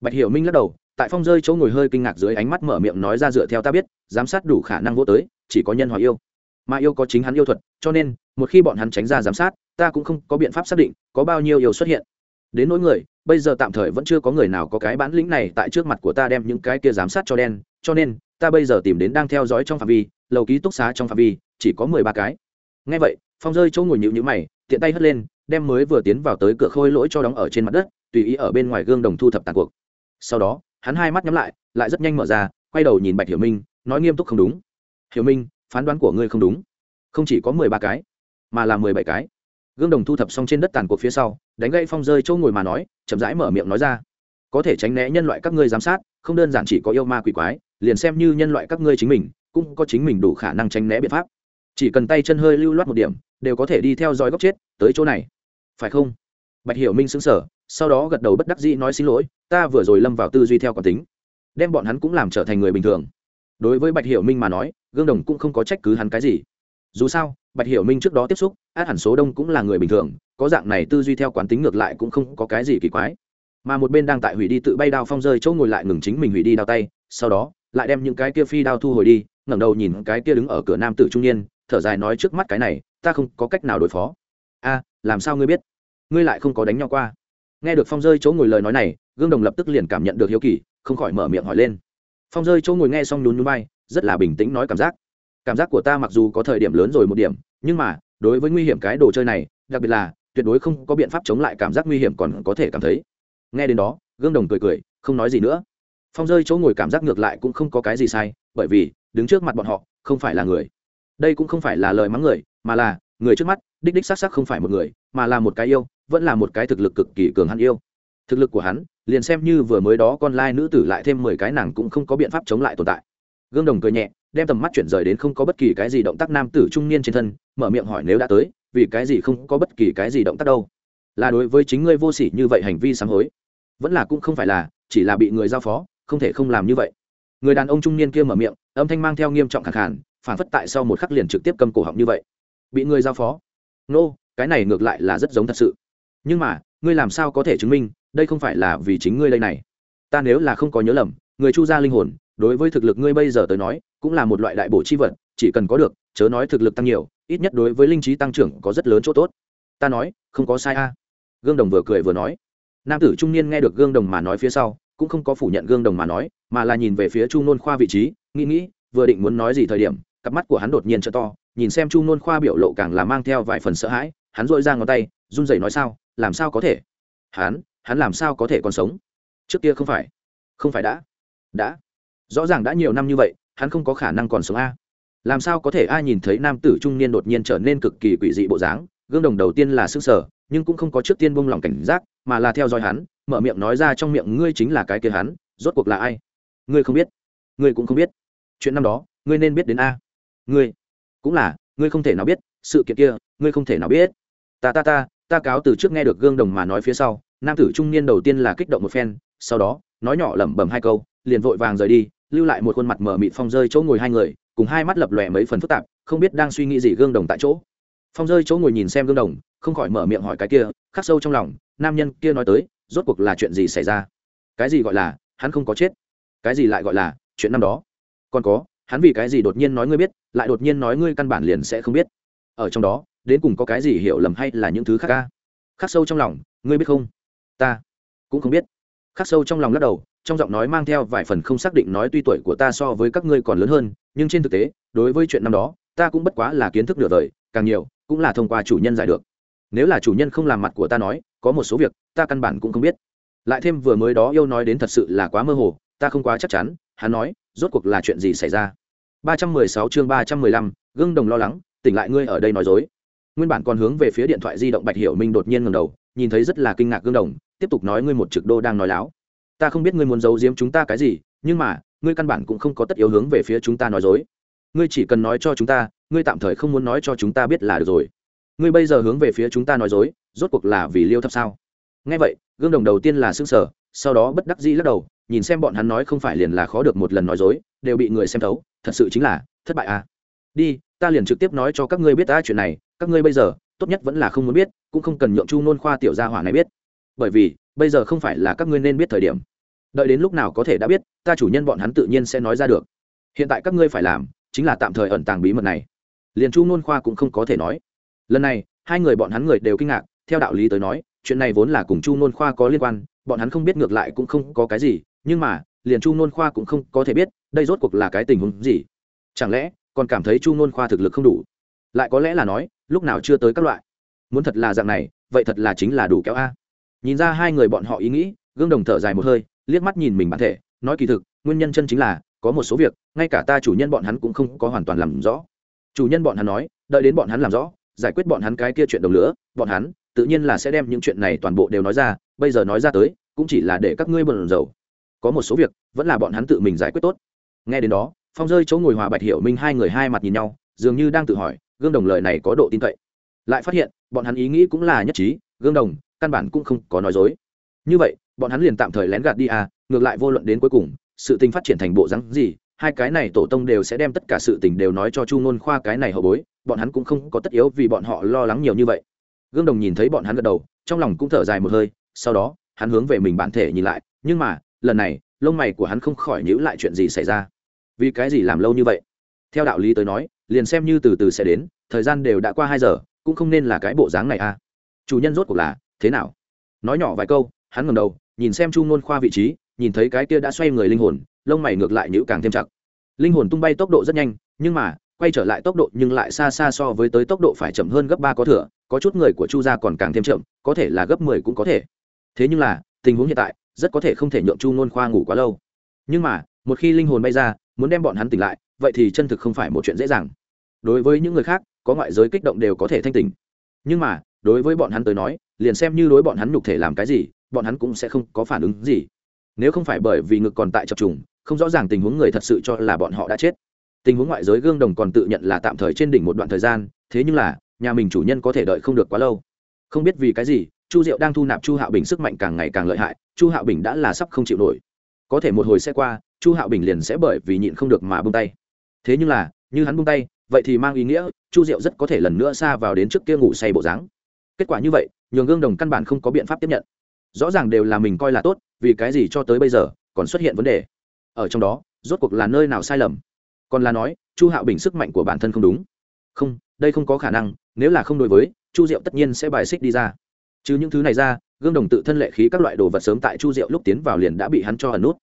Bạch hiểu minh lắc đầu, tại phong rơi chỗ ngồi hơi kinh ngạc dưới ánh mắt mở miệng nói ra dựa theo ta biết, giám sát đủ khả năng vô tới, chỉ có nhân hòa yêu. Mà yêu có chính hắn yêu thuật, cho nên, một khi bọn hắn tránh ra giám sát ta cũng không có biện pháp xác định có bao nhiêu yêu xuất hiện. Đến nỗi người, bây giờ tạm thời vẫn chưa có người nào có cái bản lĩnh này tại trước mặt của ta đem những cái kia giám sát cho đen, cho nên, ta bây giờ tìm đến đang theo dõi trong phạm vi, lầu ký túc xá trong phạm vi, chỉ có mười ba cái. Ngay vậy, phong rơi chỗ ngồi nhịu nhữ mày, tiện tay hất lên, đem mới vừa tiến vào tới cửa khôi lỗi cho đóng ở trên mặt đất, tùy ý ở bên ngoài gương đồng thu thập tàn cuộc. Sau đó, hắn hai mắt nhắm lại lại rất nhanh mở ra, quay đầu nhìn bạch hiểu minh, nói nghiêm túc không đúng. Hiểu minh, phán đoán của ngươi không đúng. Không chỉ có mười ba cái, mà là mười bảy cái gương đồng thu thập xong trên đất tàn cuộc phía sau, đánh gây phong rơi chỗ ngồi mà nói, chậm rãi mở miệng nói ra. Có thể tránh né nhân loại các ngươi giám sát, không đơn giản chỉ có yêu ma quỷ quái, liền xem như nhân loại các ngươi chính mình, cũng có chính mình đủ khả năng tránh né biện pháp. Chỉ cần tay chân hơi lưu loát một điểm, đều có thể đi theo dõi góc chết, tới chỗ này. Phải không? Bạch hiểu minh xứng sở sau đó gật đầu bất đắc dĩ nói xin lỗi, ta vừa rồi lâm vào tư duy theo quán tính. Đem bọn hắn cũng làm trở thành người bình thường. Đối với bạch hiểu minh mà nói, gương đồng cũng không có trách cứ hắn cái gì dù sao, bạch hiểu minh trước đó tiếp xúc, át hẳn số đông cũng là người bình thường, có dạng này tư duy theo quán tính ngược lại cũng không có cái gì kỳ quái. Mà một bên đang tại hủy đi tự bay đao phong rơi chỗ ngồi lại ngừng chính mình hủy đi đao tay, sau đó, lại đem những cái kia phi đao thu hồi đi, ngẩng đầu nhìn cái kia đứng ở cửa nam tử trung niên, thở dài nói trước mắt cái này, ta không có cách nào đối phó. A, làm sao ngươi biết? Ngươi lại không có đánh nhau qua. Nghe được phong rơi chỗ ngồi lời nói này, gương đồng lập tức liền cảm nhận được hiếu kỳ, không khỏi mở miệng hỏi lên. Phong rơi chỗ ngồi nghe xong nhún nhún bay rất là bình tĩnh nói cảm giác cảm giác của ta mặc dù có thời điểm lớn rồi một điểm, nhưng mà, đối với nguy hiểm cái đồ chơi này, đặc biệt là, tuyệt đối không có biện pháp chống lại cảm giác nguy hiểm còn có thể cảm thấy. Nghe đến đó, gương đồng cười cười, không nói gì nữa. Phong rơi chỗ ngồi cảm giác ngược lại cũng không có cái gì sai, bởi vì, đứng trước mặt bọn họ, không phải là người. Đây cũng không phải là lời mắng người, mà là, người trước mắt, đích đích s á c s á c không phải một người, mà là một cái yêu, vẫn là một cái thực lực cực kỳ cường hắn yêu. Thực lực của hắn, liền xem như vừa mới đó con lai nữ tử lại thêm mười cái nàng cũng không có biện pháp chống lại tồn tại. Gương đồng cười nhẹ đem tầm mắt chuyển rời đến không có bất kỳ cái gì động tác nam tử trung niên trên thân mở miệng hỏi nếu đã tới vì cái gì không có bất kỳ cái gì động tác đâu. Là đối với chính ngươi vô s ỉ như vậy hành vi sám hối. Vẫn là cũng không phải là chỉ là bị người giao phó không thể không làm như vậy. Người đàn ông trung niên kia mở miệng âm thanh mang theo nghiêm trọng khẳng khản phản phất tại sau một khắc liền trực tiếp cầm cổ họng như vậy. Bị người giao phó? Nô、no, cái này ngược lại là rất giống thật sự. Nhưng mà ngươi làm sao có thể chứng minh đây không phải là vì chính ngươi đây này? Ta nếu là không có nhớ lầm người chu gia linh hồn đối với thực lực ngươi bây giờ tới nói, cũng là một loại đại bổ chi vật, chỉ cần có được, chớ nói thực lực tăng nhiều, ít nhất đối với linh trí tăng trưởng có rất lớn chỗ tốt. Ta nói, không có sai a. Gương đồng vừa cười vừa nói. Nam tử trung niên nghe được gương đồng mà nói phía sau, cũng không có phủ nhận gương đồng mà nói, mà là nhìn về phía chu nôn khoa vị trí, nghĩ nghĩ, vừa định muốn nói gì thời điểm, cặp mắt của hắn đột nhiên t to, nhìn xem chu nôn khoa biểu lộ càng là mang theo vài phần sợ hãi, hắn dội ra ngón tay, run rẩy nói sao, làm sao có thể? Hắn hắn làm sao có thể còn sống? Trước kia không phải. Không phải đã. Đã rõ ràng đã nhiều năm như vậy, hắn không có khả năng còn sống a. Làm sao có thể ai nhìn thấy nam tử trung niên đột nhiên trở nên cực kỳ quỷ dị bộ dáng, gương đồng đầu tiên là s ư ơ n g sở nhưng cũng không có trước tiên buông lỏng cảnh giác, mà là theo dõi hắn, mở miệng nói ra trong miệng, ngươi chính là cái kia hắn, rốt cuộc là ai? Ngươi không biết. Ngươi cũng không biết. Chuyện năm đó, ngươi nên biết đến a. Ngươi cũng là, ngươi không thể nào biết, sự kiện kia, ngươi không thể nào biết. Ta ta ta ta cáo từ trước nghe được gương đồng mà nói phía sau, nam tử trung niên đầu tiên là kích động một phen, sau đó, nói nhỏ lẩm bẩm hai câu, liền vội vàng rời đi lưu lại một khuôn mặt mờ mịt phong rơi chỗ ngồi hai người, cùng hai mắt lập lòe mấy phần phức tạp, không biết đang suy nghĩ gì gương đồng tại chỗ. Phong rơi chỗ ngồi nhìn xem gương đồng, không khỏi mở miệng hỏi cái kia, khắc sâu trong lòng, nam nhân kia nói tới, rốt cuộc là chuyện gì xảy ra? Cái gì gọi là, hắn không có chết? Cái gì lại gọi là, chuyện năm đó? Còn có, hắn vì cái gì đột nhiên nói ngươi biết, lại đột nhiên nói ngươi căn bản liền sẽ không biết? Ở trong đó, đến cùng có cái gì hiểu lầm hay là những thứ khác ca? Khắc sâu trong lòng, ngươi biết không? Ta cũng không biết. Khắc sâu trong lòng lắc đầu trong giọng nói mang theo vài phần không xác định nói tuy tuổi của ta so với các ngươi còn lớn hơn nhưng trên thực tế đối với chuyện năm đó ta cũng bất quá là kiến thức nửa đời càng nhiều cũng là thông qua chủ nhân giải được. Nếu là chủ nhân không làm mặt của ta nói có một số việc ta căn bản cũng không biết. Lại thêm vừa mới đó yêu nói đến thật sự là quá mơ hồ ta không quá chắc chắn hắn nói rốt cuộc là chuyện gì xảy ra? 316 chương 315, gương đồng lo lắng tỉnh lại ngươi ở đây nói dối. Nguyên bản còn hướng về phía điện thoại di động bạch hiểu minh đột nhiên ngẩng đầu nhìn thấy rất là kinh ngạc gương đồng tiếp tục nói ngươi một trực đô đang nói láo ta không biết ngươi muốn giấu giếm chúng ta cái gì, nhưng mà, ngươi căn bản cũng không có tất yếu hướng về phía chúng ta nói dối. Ngươi chỉ cần nói cho chúng ta, ngươi tạm thời không muốn nói cho chúng ta biết là được rồi. Ngươi bây giờ hướng về phía chúng ta nói dối, rốt cuộc là vì liêu thập sao? Nghe vậy, gương đồng đầu tiên là xương sở sau đó bất đắc dĩ lắc đầu, nhìn xem bọn hắn nói không phải liền là khó được một lần nói dối, đều bị người xem thấu, thật sự chính là thất bại à. Đi, ta liền trực tiếp nói cho các ngươi biết ta chuyện này, các ngươi bây giờ, tốt nhất vẫn là không muốn biết, cũng không cần nhượng chu nôn khoa tiểu gia hỏa này biết. Bởi vì, bây giờ không phải là các ngươi nên biết thời điểm đợi đến lúc nào có thể đã biết, ta chủ nhân bọn hắn tự nhiên sẽ nói ra được. Hiện tại các ngươi phải làm, chính là tạm thời ẩn tàng bí mật này. Liền chu nôn khoa cũng không có thể nói. Lần này, hai người bọn hắn người đều kinh ngạc, theo đạo lý tới nói, chuyện này vốn là cùng chu nôn khoa có liên quan, bọn hắn không biết ngược lại cũng không có cái gì, nhưng mà, liền chu nôn khoa cũng không có thể biết, đây rốt cuộc là cái tình huống gì. Chẳng lẽ, còn cảm thấy chu nôn khoa thực lực không đủ? Lại có lẽ là nói, lúc nào chưa tới các loại. Muốn thật là dạng này, vậy thật là chính là đủ kéo a. Nhìn ra hai người bọn họ ý nghĩ gương đồng thở dài một hơi, liếc mắt nhìn mình bản thể, nói kỳ thực, nguyên nhân chân chính là, có một số việc, ngay cả ta chủ nhân bọn hắn cũng không có hoàn toàn làm rõ. Chủ nhân bọn hắn nói, đợi đến bọn hắn làm rõ, giải quyết bọn hắn cái kia chuyện đồng lửa, bọn hắn, tự nhiên là sẽ đem những chuyện này toàn bộ đều nói ra, bây giờ nói ra tới, cũng chỉ là để các ngươi bận rộn. có một số việc, vẫn là bọn hắn tự mình giải quyết tốt. Nghe đến đó, phong rơi chỗ ngồi hòa bạch hiểu minh hai người hai mặt nhìn nhau, dường như đang tự hỏi, gương đồng lời này có độ tin cậy. Lại phát hiện, bọn hắn ý nghĩ cũng là nhất trí, gương đồng, căn bản cũng không có nói dối. Như vậy bọn hắn liền tạm thời lén gạt đi à ngược lại vô luận đến cuối cùng, sự tình phát triển thành bộ rắn gì, hai cái này tổ tông đều sẽ đem tất cả sự tình đều nói cho chu ngôn khoa cái này hậu bối, bọn hắn cũng không có tất yếu vì bọn họ lo lắng nhiều như vậy. Gương đồng nhìn thấy bọn hắn gật đầu, trong lòng cũng thở dài một hơi, sau đó, hắn hướng về mình bản thể nhìn lại, nhưng mà, lần này, lông mày của hắn không khỏi nhữ lại chuyện gì xảy ra. Vì cái gì làm lâu như vậy? Theo đạo lý tới nói, liền xem như từ từ sẽ đến, thời gian đều đã qua hai giờ, cũng không nên là cái bộ dáng này à. Chủ nhân rốt cuộc là thế nào? Nói nhỏ vài câu, hắn ngầm đầu nhìn xem chu ngôn khoa vị trí, nhìn thấy cái kia đã xoay người linh hồn, lông mày ngược lại nhữ càng thêm chặt. Linh hồn tung bay tốc độ rất nhanh, nhưng mà, quay trở lại tốc độ nhưng lại xa xa so với tới tốc độ phải chậm hơn gấp ba có thừa, có chút người của chu gia còn càng thêm chậm, có thể là gấp mười cũng có thể. Thế nhưng là, tình huống hiện tại, rất có thể không thể nhượng chu ngôn khoa ngủ quá lâu. Nhưng mà, một khi linh hồn bay ra, muốn đem bọn hắn tỉnh lại, vậy thì chân thực không phải một chuyện dễ dàng. Đối với những người khác, có ngoại giới kích động đều có thể thanh tỉnh. Nhưng mà, đối với bọn hắn tới nói, liền xem như đối bọn hắn nhục thể làm cái gì bọn hắn cũng sẽ không có phản ứng gì. Nếu không phải bởi vì ngực còn tại chập trùng, không rõ ràng tình huống người thật sự cho là bọn họ đã chết. Tình huống ngoại giới gương đồng còn tự nhận là tạm thời trên đỉnh một đoạn thời gian, thế nhưng là, nhà mình chủ nhân có thể đợi không được quá lâu. Không biết vì cái gì, chu diệu đang thu nạp chu hạo bình sức mạnh càng ngày càng lợi hại, chu hạo bình đã là sắp không chịu nổi. Có thể một hồi xe qua, chu hạo bình liền sẽ bởi vì nhịn không được mà bung tay. Thế nhưng là, như hắn bung tay, vậy thì mang ý nghĩa, chu diệu rất có thể lần nữa xa vào đến trước kia ngủ say bộ dáng. Kết quả như vậy, nhường gương đồng căn bản không có biện pháp tiếp nhận rõ ràng đều là mình coi là tốt, vì cái gì cho tới bây giờ còn xuất hiện vấn đề? Ở trong đó, rốt cuộc là nơi nào sai lầm? Còn là nói, chu hạo bình sức mạnh của bản thân không đúng. Không, đây không có khả năng, nếu là không đối với, chu diệu tất nhiên sẽ bài xích đi ra. Chứ những thứ này ra, gương đồng tự thân lệ khí các loại đồ vật sớm tại chu diệu lúc tiến vào liền đã bị hắn cho ẩn nút.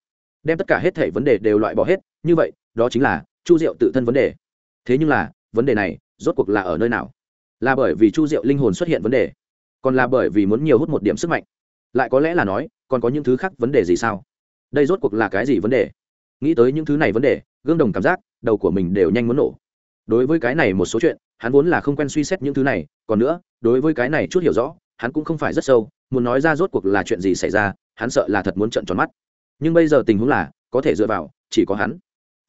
Đem tất cả hết thể vấn đề đều loại bỏ hết, như vậy, đó chính là chu diệu tự thân vấn đề. Thế nhưng là, vấn đề này rốt cuộc là ở nơi nào? Là bởi vì chu diệu linh hồn xuất hiện vấn đề, còn là bởi vì muốn nhiều hút một điểm sức mạnh? Lại có lẽ là nói, còn có những thứ khác vấn đề gì sao? Đây rốt cuộc là cái gì vấn đề? Nghĩ tới những thứ này vấn đề, gương đồng cảm giác, đầu của mình đều nhanh muốn nổ. Đối với cái này một số chuyện, hắn vốn là không quen suy xét những thứ này, còn nữa, đối với cái này chút hiểu rõ, hắn cũng không phải rất sâu, muốn nói ra rốt cuộc là chuyện gì xảy ra, hắn sợ là thật muốn trận tròn mắt. Nhưng bây giờ tình huống là, có thể dựa vào, chỉ có hắn.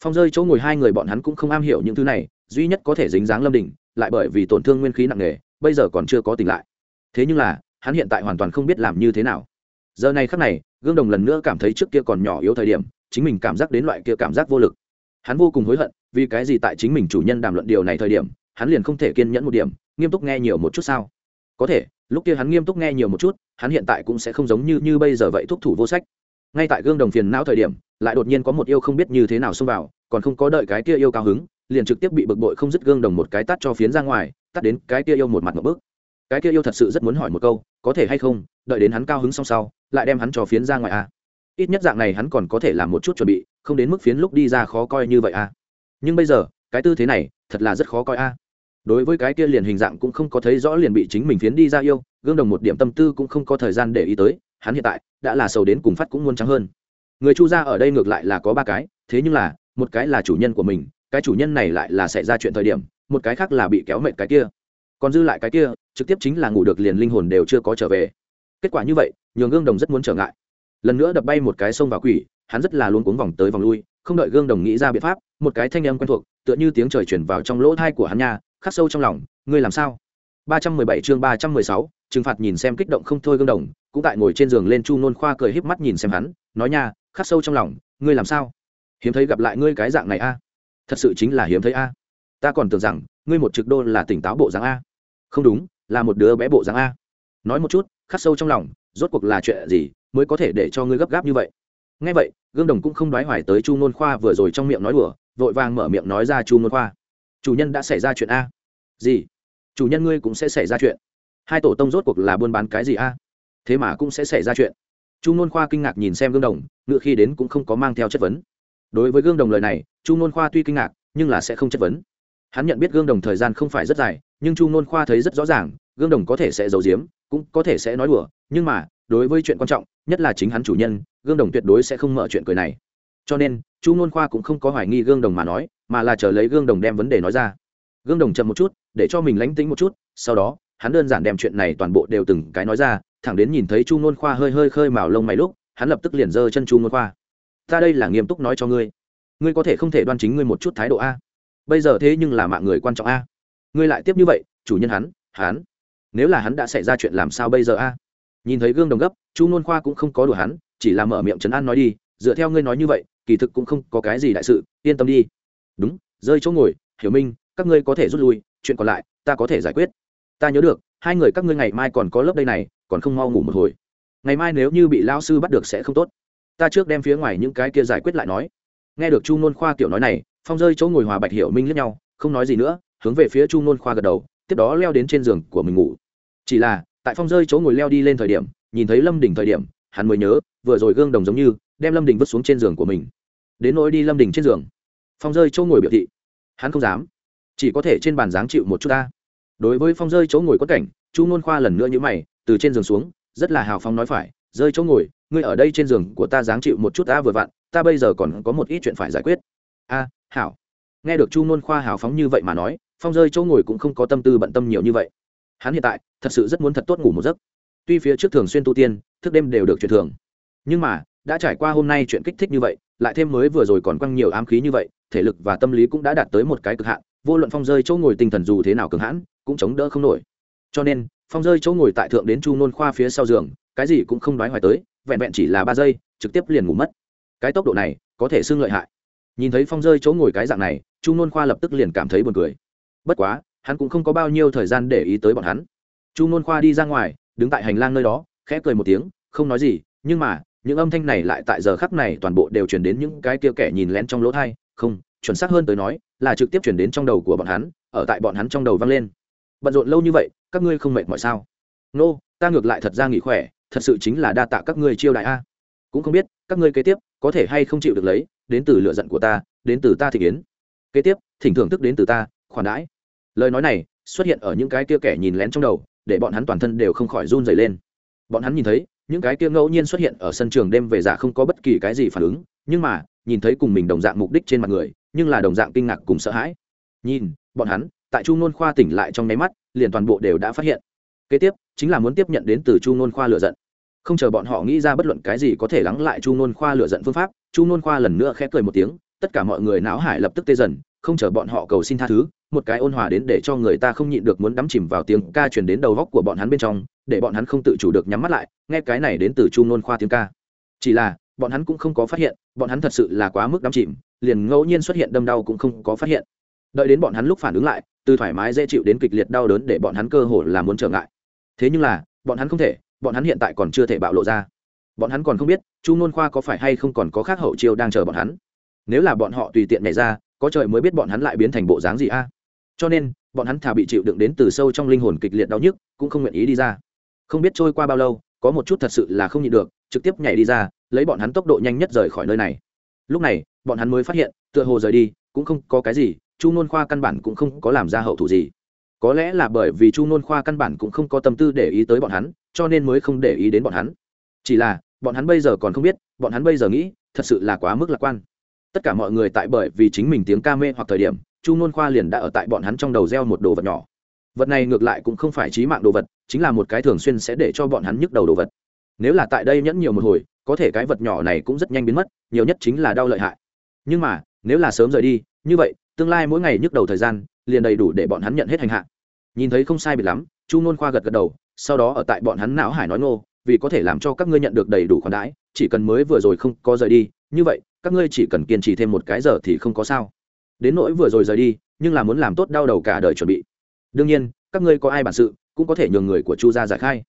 Phong rơi chỗ ngồi hai người bọn hắn cũng không am hiểu những thứ này, duy nhất có thể dính dáng lâm đình, lại bởi vì tổn thương nguyên khí nặng nề, bây giờ còn chưa có tỉnh lại. Thế nhưng là hắn hiện tại hoàn toàn không biết làm như thế nào. Giờ này khắc này, gương đồng lần nữa cảm thấy trước kia còn nhỏ yếu thời điểm, chính mình cảm giác đến loại kia cảm giác vô lực. Hắn vô cùng hối hận, vì cái gì tại chính mình chủ nhân đàm luận điều này thời điểm, hắn liền không thể kiên nhẫn một điểm, nghiêm túc nghe nhiều một chút sao? Có thể, lúc kia hắn nghiêm túc nghe nhiều một chút, hắn hiện tại cũng sẽ không giống như như bây giờ vậy thúc thủ vô sách. Ngay tại gương đồng phiền não thời điểm, lại đột nhiên có một yêu không biết như thế nào xông vào, còn không có đợi cái kia yêu cao hứng, liền trực tiếp bị bực bội không dứt gương đồng một cái tắt cho phiến ra ngoài tắt đến cái kia yêu một mặt một bước cái kia yêu thật sự rất muốn hỏi một câu, có thể hay không, đợi đến hắn cao hứng xong sau, lại đem hắn cho phiến ra ngoài à. ít nhất dạng này hắn còn có thể làm một chút chuẩn bị, không đến mức phiến lúc đi ra khó coi như vậy à. nhưng bây giờ, cái tư thế này, thật là rất khó coi à. đối với cái kia liền hình dạng cũng không có thấy rõ liền bị chính mình phiến đi ra yêu, gương đồng một điểm tâm tư cũng không có thời gian để ý tới, hắn hiện tại, đã là sầu đến cùng phát cũng muốn trắng hơn người chu gia ở đây ngược lại là có ba cái, thế nhưng là, một cái là chủ nhân của mình, cái chủ nhân này lại là xảy ra chuyện thời điểm, một cái khác là bị kéo mệt cái kia còn dư lại cái kia, trực tiếp chính là ngủ được liền linh hồn đều chưa có trở về. Kết quả như vậy, nhường gương đồng rất muốn trở ngại. Lần nữa đập bay một cái sông vào quỷ, hắn rất là luôn cuống vòng tới vòng lui, không đợi gương đồng nghĩ ra biện pháp, một cái thanh âm quen thuộc, tựa như tiếng trời chuyển vào trong lỗ thai của hắn nha, khắc sâu trong lòng, ngươi làm sao? ba trăm mười bảy chương ba trăm mười sáu, trừng phạt nhìn xem kích động không thôi gương đồng, cũng tại ngồi trên giường lên chu nôn khoa cười híp mắt nhìn xem hắn, nói nha, khắc sâu trong lòng, ngươi làm sao? Hiếm thấy gặp lại ngươi cái dạng này a. Thật sự chính là hiếm thấy a. Ta còn tưởng rằng, ngươi một trực đô là tỉnh táo bộ dáng a không đúng, là một đứa bé bộ dáng a. Nói một chút, khắc sâu trong lòng, rốt cuộc là chuyện gì mới có thể để cho ngươi gấp gáp như vậy? Ngay vậy, gương đồng cũng không đoái hoài tới chu nôn khoa vừa rồi trong miệng nói đùa, vội vàng mở miệng nói ra chu nôn khoa. Chủ nhân đã xảy ra chuyện a. Gì? Chủ nhân ngươi cũng sẽ xảy ra chuyện. Hai tổ tông rốt cuộc là buôn bán cái gì a? Thế mà cũng sẽ xảy ra chuyện. Chu nôn khoa kinh ngạc nhìn xem gương đồng, ngựa khi đến cũng không có mang theo chất vấn. Đối với gương đồng lời này, chu nôn khoa tuy kinh ngạc, nhưng là sẽ không chất vấn. Hắn nhận biết gương đồng thời gian không phải rất dài nhưng chu nôn khoa thấy rất rõ ràng, gương đồng có thể sẽ giấu giếm, cũng có thể sẽ nói đùa, nhưng mà, đối với chuyện quan trọng, nhất là chính hắn chủ nhân, gương đồng tuyệt đối sẽ không mở chuyện cười này. Cho nên, chu nôn khoa cũng không có hoài nghi gương đồng mà nói, mà là chờ lấy gương đồng đem vấn đề nói ra. Gương đồng chậm một chút, để cho mình lánh tính một chút, sau đó, hắn đơn giản đem chuyện này toàn bộ đều từng cái nói ra, thẳng đến nhìn thấy chu nôn khoa hơi hơi khơi mào lông mày lúc, hắn lập tức liền giơ chân chu nôn khoa. Ta đây là nghiêm túc nói cho ngươi. Ngươi có thể không thể đoan chính ngươi một chút thái độ a. Bây giờ thế nhưng là mạng người quan trọng a ngươi lại tiếp như vậy, chủ nhân hắn hắn, nếu là hắn đã xảy ra chuyện làm sao bây giờ a? Nhìn thấy gương đồng gấp, chu nôn khoa cũng không có đùa hắn, chỉ là mở miệng trấn an nói đi, dựa theo ngươi nói như vậy, kỳ thực cũng không có cái gì đại sự, yên tâm đi. Đúng, rơi chỗ ngồi, hiểu minh, các ngươi có thể rút lui, chuyện còn lại, ta có thể giải quyết. Ta nhớ được, hai người các ngươi ngày mai còn có lớp đây này, còn không mau ngủ một hồi. Ngày mai nếu như bị lao sư bắt được sẽ không tốt. Ta trước đem phía ngoài những cái kia giải quyết lại nói. Nghe được chu nôn khoa kiểu nói này, phong rơi chỗ ngồi hòa bạch, hiểu minh lẫn nhau, không nói gì nữa hướng về phía chu nôn khoa gật đầu, tiếp đó leo đến trên giường của mình ngủ. Chỉ là, tại phong rơi chỗ ngồi leo đi lên thời điểm, nhìn thấy lâm Đình thời điểm, hắn mới nhớ, vừa rồi gương đồng giống như, đem lâm đình vứt xuống trên giường của mình. Đến nỗi đi lâm đình trên giường. Phong rơi chỗ ngồi biểu thị. Hắn không dám. Chỉ có thể trên bàn dáng chịu một chút ta. Đối với phong rơi chỗ ngồi quất cảnh, chu nôn khoa lần nữa như mày, từ trên giường xuống, rất là hào phong nói phải, rơi chỗ ngồi, ngươi ở đây trên giường của ta dáng chịu một chút ta vừa vặn, ta bây giờ còn có một ít chuyện phải giải quyết. A, hảo. Nghe được chu nôn khoa hào phóng như vậy mà nói phong rơi chỗ ngồi cũng không có tâm tư bận tâm nhiều như vậy. Hắn hiện tại, thật sự rất muốn thật tốt ngủ một giấc. Tuy phía trước thường xuyên tu tiên, thức đêm đều được truyền thường. Nhưng mà, đã trải qua hôm nay chuyện kích thích như vậy, lại thêm mới vừa rồi còn quăng nhiều ám khí như vậy, thể lực và tâm lý cũng đã đạt tới một cái cực hạn, vô luận phong rơi chỗ ngồi tinh thần dù thế nào cường hãn, cũng chống đỡ không nổi. Cho nên, phong rơi chỗ ngồi tại thượng đến chu nôn khoa phía sau giường, cái gì cũng không nói hoài tới, vẹn vẹn chỉ là ba giây, trực tiếp liền ngủ mất. Cái tốc độ này có thể xưng lợi hại. Nhìn thấy phong rơi chỗ ngồi cái dạng này, chu nôn khoa lập tức liền cảm thấy buồn cười bất quá hắn cũng không có bao nhiêu thời gian để ý tới bọn hắn. Chu nôn khoa đi ra ngoài đứng tại hành lang nơi đó khẽ cười một tiếng không nói gì nhưng mà những âm thanh này lại tại giờ khắc này toàn bộ đều chuyển đến những cái kia kẻ nhìn lén trong lỗ thai. Không chuẩn xác hơn tới nói là trực tiếp chuyển đến trong đầu của bọn hắn ở tại bọn hắn trong đầu vang lên. Bận rộn lâu như vậy các ngươi không mệt mỏi sao? Nô、no, ta ngược lại thật ra nghỉ khỏe thật sự chính là đa tạ các ngươi chiêu đại a. Cũng không biết các ngươi kế tiếp có thể hay không chịu được lấy đến từ lựa giận của ta đến từ ta thị kiến kế tiếp thỉnh thưởng thức đến từ ta khoản đãi lời nói này xuất hiện ở những cái kia kẻ nhìn lén trong đầu, để bọn hắn toàn thân đều không khỏi run dày lên. Bọn hắn nhìn thấy, những cái kia ngẫu nhiên xuất hiện ở sân trường đêm về giả không có bất kỳ cái gì phản ứng, nhưng mà, nhìn thấy cùng mình đồng dạng mục đích trên mặt người, nhưng là đồng dạng kinh ngạc cùng sợ hãi. Nhìn, bọn hắn, tại chu nôn khoa tỉnh lại trong nháy mắt, liền toàn bộ đều đã phát hiện. Kế tiếp, chính là muốn tiếp nhận đến từ chu nôn khoa lựa giận. Không chờ bọn họ nghĩ ra bất luận cái gì có thể lắng lại chu nôn khoa lựa giận phương pháp, chu nôn khoa lần nữa khẽ cười một tiếng, tất cả mọi người não hải lập tức tê dần không chờ bọn họ cầu xin tha thứ, một cái ôn hòa đến để cho người ta không nhịn được muốn đắm chìm vào tiếng ca truyền đến đầu góc của bọn hắn bên trong, để bọn hắn không tự chủ được nhắm mắt lại, nghe cái này đến từ chu nôn khoa tiếng ca. Chỉ là, bọn hắn cũng không có phát hiện, bọn hắn thật sự là quá mức đắm chìm, liền ngẫu nhiên xuất hiện đâm đau cũng không có phát hiện. Đợi đến bọn hắn lúc phản ứng lại, từ thoải mái dễ chịu đến kịch liệt đau đớn để bọn hắn cơ hồ là muốn trở ngại. Thế nhưng là, bọn hắn không thể, bọn hắn hiện tại còn chưa thể bạo lộ ra. Bọn hắn còn không biết, chu nôn khoa có phải hay không còn có khác hậu chiêu đang chờ bọn hắn. Nếu là bọn họ tùy tiện nhảy ra có trời mới biết bọn hắn lại biến thành bộ dáng gì a. Cho nên, bọn hắn thà bị chịu đựng đến từ sâu trong linh hồn kịch liệt đau nhức, cũng không nguyện ý đi ra. Không biết trôi qua bao lâu, có một chút thật sự là không nhịn được, trực tiếp nhảy đi ra, lấy bọn hắn tốc độ nhanh nhất rời khỏi nơi này. Lúc này, bọn hắn mới phát hiện, tựa hồ rời đi, cũng không có cái gì, chu nôn khoa căn bản cũng không có làm ra hậu thủ gì. Có lẽ là bởi vì chu nôn khoa căn bản cũng không có tâm tư để ý tới bọn hắn, cho nên mới không để ý đến bọn hắn. Chỉ là, bọn hắn bây giờ còn không biết, bọn hắn bây giờ nghĩ, thật sự là quá mức lạc quan tất cả mọi người tại bởi vì chính mình tiếng ca mê hoặc thời điểm, chu n khoa liền đã ở tại bọn hắn trong đầu gieo một đồ vật nhỏ. Vật này ngược lại cũng không phải trí mạng đồ vật, chính là một cái thường xuyên sẽ để cho bọn hắn nhức đầu đồ vật. Nếu là tại đây nhẫn nhiều một hồi, có thể cái vật nhỏ này cũng rất nhanh biến mất, nhiều nhất chính là đau lợi hại. Nhưng mà, nếu là sớm rời đi, như vậy, tương lai mỗi ngày nhức đầu thời gian, liền đầy đủ để bọn hắn nhận hết hành hạ. Nhìn thấy không sai biệt lắm, chu n khoa gật gật đầu, sau đó ở tại bọn hắn não hải nói ngô, vì có thể làm cho các ngươi nhận được đầy đủ khoản đãi, chỉ cần mới vừa rồi không có rời đi, như vậy các ngươi chỉ cần kiên trì thêm một cái giờ thì không có sao. Đến nỗi vừa rồi rời đi nhưng là muốn làm tốt đau đầu cả đời chuẩn bị. Đương nhiên các ngươi có ai bản sự cũng có thể nhường người của chu gia giải khai.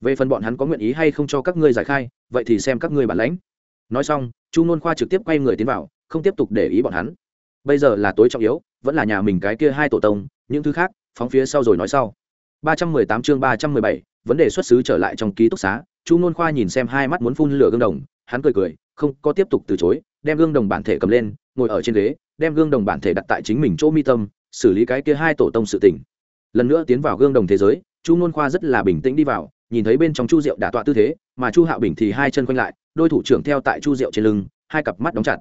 Về phần bọn hắn có nguyện ý hay không cho các ngươi giải khai vậy thì xem các ngươi bản lãnh. Nói xong chu nôn khoa trực tiếp quay người tiến vào không tiếp tục để ý bọn hắn. Bây giờ là tối trọng yếu vẫn là nhà mình cái kia hai tổ tông những thứ khác phóng phía sau rồi nói sau. 318 chương 317, vấn đề xuất xứ trở lại trong ký túc xá chu nôn khoa nhìn xem hai mắt muốn phun lửa gương đồng hắn cười cười không có tiếp tục từ chối đem gương đồng bản thể cầm lên, ngồi ở trên ghế, đem gương đồng bản thể đặt tại chính mình chỗ mi tâm, xử lý cái kia hai tổ tông sự tình. Lần nữa tiến vào gương đồng thế giới, chu nôn khoa rất là bình tĩnh đi vào, nhìn thấy bên trong chu diệu đả tọa tư thế, mà chu hạo bình thì hai chân quanh lại, đôi thủ trưởng theo tại chu diệu trên lưng, hai cặp mắt đóng chặt.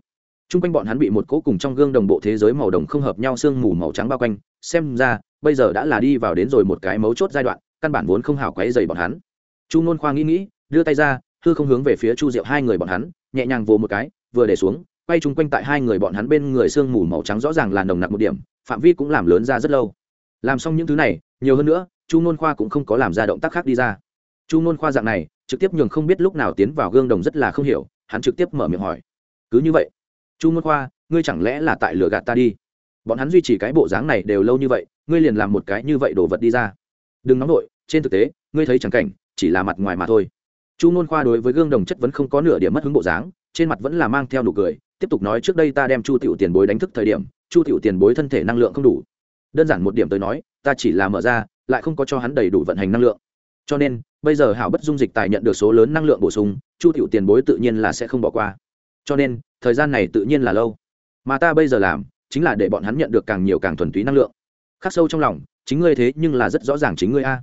T r u n g quanh bọn hắn bị một cỗ cùng trong gương đồng bộ thế giới màu đồng không hợp nhau sương mù màu trắng bao quanh, xem ra, bây giờ đã là đi vào đến rồi một cái mấu chốt giai đoạn, căn bản vốn không hào quáy dày bọn hắn. Chu nôn khoa nghĩ nghĩ, đưa tay ra, hư không hướng về phía chu diệu hai người bọn hắn, nhẹ nhàng vồ một cái vừa để xuống, quay chung quanh tại hai người bọn hắn bên người sương mù màu trắng rõ ràng là nồng nặc một điểm, phạm vi cũng làm lớn ra rất lâu. Làm xong những thứ này, nhiều hơn nữa, chu nôn khoa cũng không có làm ra động tác khác đi ra. Chu nôn khoa dạng này, trực tiếp nhường không biết lúc nào tiến vào gương đồng rất là không hiểu, hắn trực tiếp mở miệng hỏi. Cứ như vậy, chu nôn khoa, ngươi chẳng lẽ là tại lửa gạt ta đi? Bọn hắn duy trì cái bộ dáng này đều lâu như vậy, ngươi liền làm một cái như vậy đổ vật đi ra. Đừng nóng nổi trên thực tế, ngươi thấy chẳng cảnh, chỉ là mặt ngoài mà thôi. Chu nôn khoa đối với gương đồng chất vẫn không có nửa điểm mất hứng bộ dáng trên mặt vẫn là mang theo nụ cười, tiếp tục nói trước đây ta đem chu tiểu tiền bối đánh thức thời điểm, chu tiểu tiền bối thân thể năng lượng không đủ. Đơn giản một điểm tới nói, ta chỉ là mở ra, lại không có cho hắn đầy đủ vận hành năng lượng. Cho nên, bây giờ hảo bất dung dịch tài nhận được số lớn năng lượng bổ sung, chu tiểu tiền bối tự nhiên là sẽ không bỏ qua. Cho nên, thời gian này tự nhiên là lâu. Mà ta bây giờ làm, chính là để bọn hắn nhận được càng nhiều càng thuần túy năng lượng. Khắc sâu trong lòng, chính ngươi thế nhưng là rất rõ ràng chính ngươi a.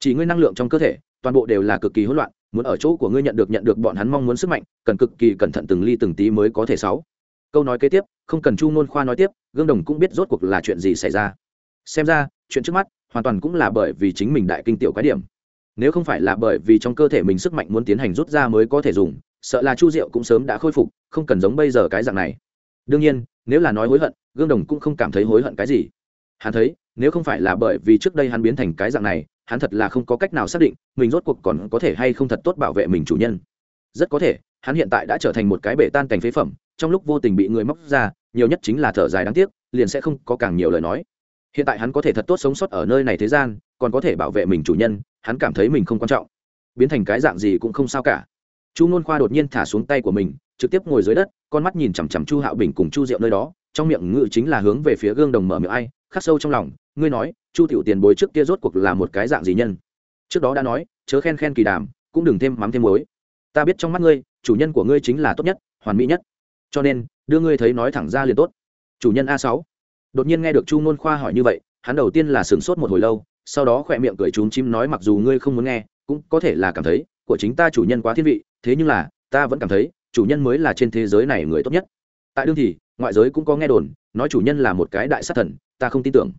Chỉ ngươi năng lượng trong cơ thể, toàn bộ đều là cực kỳ hỗn loạn muốn ở chỗ của ngươi nhận được nhận được bọn hắn mong muốn sức mạnh, cần cực kỳ cẩn thận từng ly từng tí mới có thể sáu. Câu nói kế tiếp, không cần chu ngôn khoa nói tiếp, gương đồng cũng biết rốt cuộc là chuyện gì xảy ra. Xem ra, chuyện trước mắt hoàn toàn cũng là bởi vì chính mình đại kinh tiểu quái điểm. Nếu không phải là bởi vì trong cơ thể mình sức mạnh muốn tiến hành rút ra mới có thể dùng, sợ là chu diệu cũng sớm đã khôi phục, không cần giống bây giờ cái dạng này. Đương nhiên, nếu là nói hối hận, gương đồng cũng không cảm thấy hối hận cái gì. Hắn thấy nếu không phải là bởi vì trước đây hắn biến thành cái dạng này, hắn thật là không có cách nào xác định mình rốt cuộc còn có thể hay không thật tốt bảo vệ mình chủ nhân. Rất có thể, hắn hiện tại đã trở thành một cái bể tan cành phế phẩm, trong lúc vô tình bị người móc ra, nhiều nhất chính là thở dài đáng tiếc, liền sẽ không có càng nhiều lời nói. Hiện tại hắn có thể thật tốt sống sót ở nơi này thế gian, còn có thể bảo vệ mình chủ nhân, hắn cảm thấy mình không quan trọng. Biến thành cái dạng gì cũng không sao cả. Chu nôn khoa đột nhiên thả xuống tay của mình, trực tiếp ngồi dưới đất, con mắt nhìn chằm chằm chu hạo bình cùng chu diệu nơi đó, trong miệng ngự chính là hướng về phía gương đồng mở miệng ai khắc sâu trong lòng, ngươi nói, chu tiểu tiền bối trước kia rốt cuộc là một cái dạng gì nhân? Trước đó đã nói, chớ khen khen kỳ đàm, cũng đừng thêm mắm thêm muối. Ta biết trong mắt ngươi, chủ nhân của ngươi chính là tốt nhất, hoàn mỹ nhất. Cho nên, đưa ngươi thấy nói thẳng ra liền tốt. Chủ nhân a sáu. Đột nhiên nghe được chu ngôn khoa hỏi như vậy, hắn đầu tiên là sửng sốt một hồi lâu, sau đó khỏe miệng cười trúng chim nói mặc dù ngươi không muốn nghe, cũng có thể là cảm thấy, của chính ta chủ nhân quá thiên vị, thế nhưng là, ta vẫn cảm thấy, chủ nhân mới là trên thế giới này người tốt nhất. Tại đương thì, ngoại giới cũng có nghe đồn nói chủ nhân là một cái đại sát thần, ta không tin tưởng.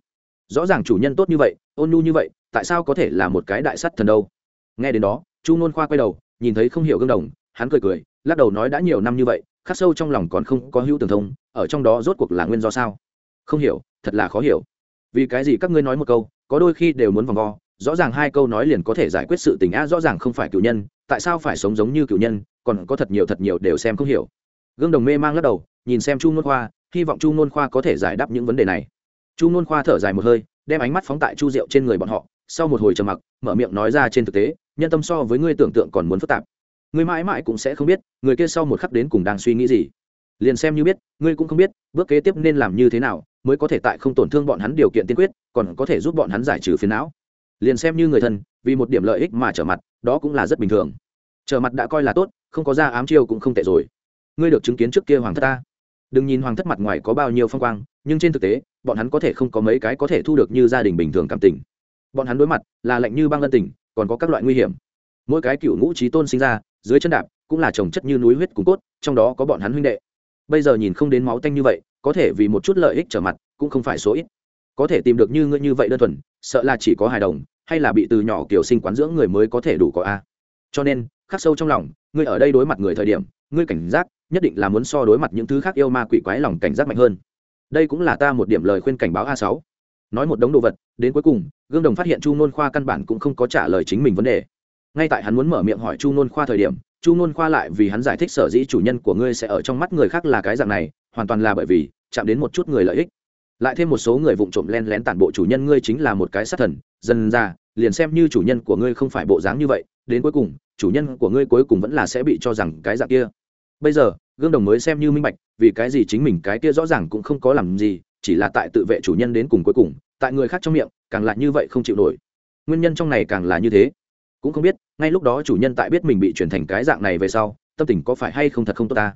Rõ ràng chủ nhân tốt như vậy, ôn nhu như vậy, tại sao có thể là một cái đại sát thần đâu? Nghe đến đó, chu nôn khoa quay đầu, nhìn thấy không hiểu gương đồng, hắn cười cười, lắc đầu nói đã nhiều năm như vậy, khắc sâu trong lòng còn không có hữu tường thông, ở trong đó rốt cuộc là nguyên do sao? Không hiểu, thật là khó hiểu. Vì cái gì các ngươi nói một câu, có đôi khi đều muốn vòng vo, rõ ràng hai câu nói liền có thể giải quyết sự tình á, rõ ràng không phải cựu nhân, tại sao phải sống giống như cựu nhân, còn có thật nhiều thật nhiều đều xem không hiểu. Gương đồng mê mang lắc đầu, nhìn xem chu nôn khoa hy vọng chu nôn khoa có thể giải đáp những vấn đề này. Chu nôn khoa thở dài một hơi, đem ánh mắt phóng tại chu Diệu trên người bọn họ, sau một hồi trầm mặc, mở miệng nói ra trên thực tế, nhân tâm so với ngươi tưởng tượng còn muốn phức tạp. Ngươi mãi mãi cũng sẽ không biết, người kia sau một khắc đến cùng đang suy nghĩ gì. Liền xem như biết, ngươi cũng không biết, bước kế tiếp nên làm như thế nào, mới có thể tại không tổn thương bọn hắn điều kiện tiên quyết, còn có thể giúp bọn hắn giải trừ phiền não. Liền xem như người thân, vì một điểm lợi ích mà trở mặt, đó cũng là rất bình thường. Trở mặt đã coi là tốt, không có ra ám chiêu cũng không tệ rồi. Ngươi được chứng kiến trước kia hoàng thất ta đừng nhìn hoàng thất mặt ngoài có bao nhiêu phong quang, nhưng trên thực tế, bọn hắn có thể không có mấy cái có thể thu được như gia đình bình thường cảm tình. Bọn hắn đối mặt là lạnh như băng ân tình, còn có các loại nguy hiểm. Mỗi cái cựu ngũ trí tôn sinh ra, dưới chân đạp cũng là trồng chất như núi huyết cùng cốt, trong đó có bọn hắn huynh đệ. Bây giờ nhìn không đến máu tanh như vậy, có thể vì một chút lợi ích trở mặt, cũng không phải số ít. Có thể tìm được như ngươi như vậy đơn thuần, sợ là chỉ có hài đồng, hay là bị từ nhỏ kiểu sinh quán dưỡng người mới có thể đủ có a. Cho nên, khắc sâu trong lòng, ngươi ở đây đối mặt người thời điểm, ngươi cảnh giác nhất định là muốn so đối mặt những thứ khác yêu ma quỷ quái lòng cảnh giác mạnh hơn. Đây cũng là ta một điểm lời khuyên cảnh báo a sáu. Nói một đống đồ vật, đến cuối cùng, gương đồng phát hiện chu nôn khoa căn bản cũng không có trả lời chính mình vấn đề. Ngay tại hắn muốn mở miệng hỏi chu nôn khoa thời điểm, chu nôn khoa lại vì hắn giải thích sở dĩ chủ nhân của ngươi sẽ ở trong mắt người khác là cái dạng này, hoàn toàn là bởi vì, chạm đến một chút người lợi ích. Lại thêm một số người vụng trộm len lén tản bộ chủ nhân ngươi chính là một cái sát thần, dần ra, liền xem như chủ nhân của ngươi không phải bộ dáng như vậy, đến cuối cùng, chủ nhân của ngươi cuối cùng vẫn là sẽ bị cho rằng cái dạng kia bây giờ, gương đồng mới xem như minh bạch, vì cái gì chính mình cái kia rõ ràng cũng không có làm gì, chỉ là tại tự vệ chủ nhân đến cùng cuối cùng, tại người khác trong miệng, càng lại như vậy không chịu nổi. Nguyên nhân trong này càng là như thế. Cũng không biết, ngay lúc đó chủ nhân tại biết mình bị chuyển thành cái dạng này về sau, tâm tình có phải hay không thật không tốt ta?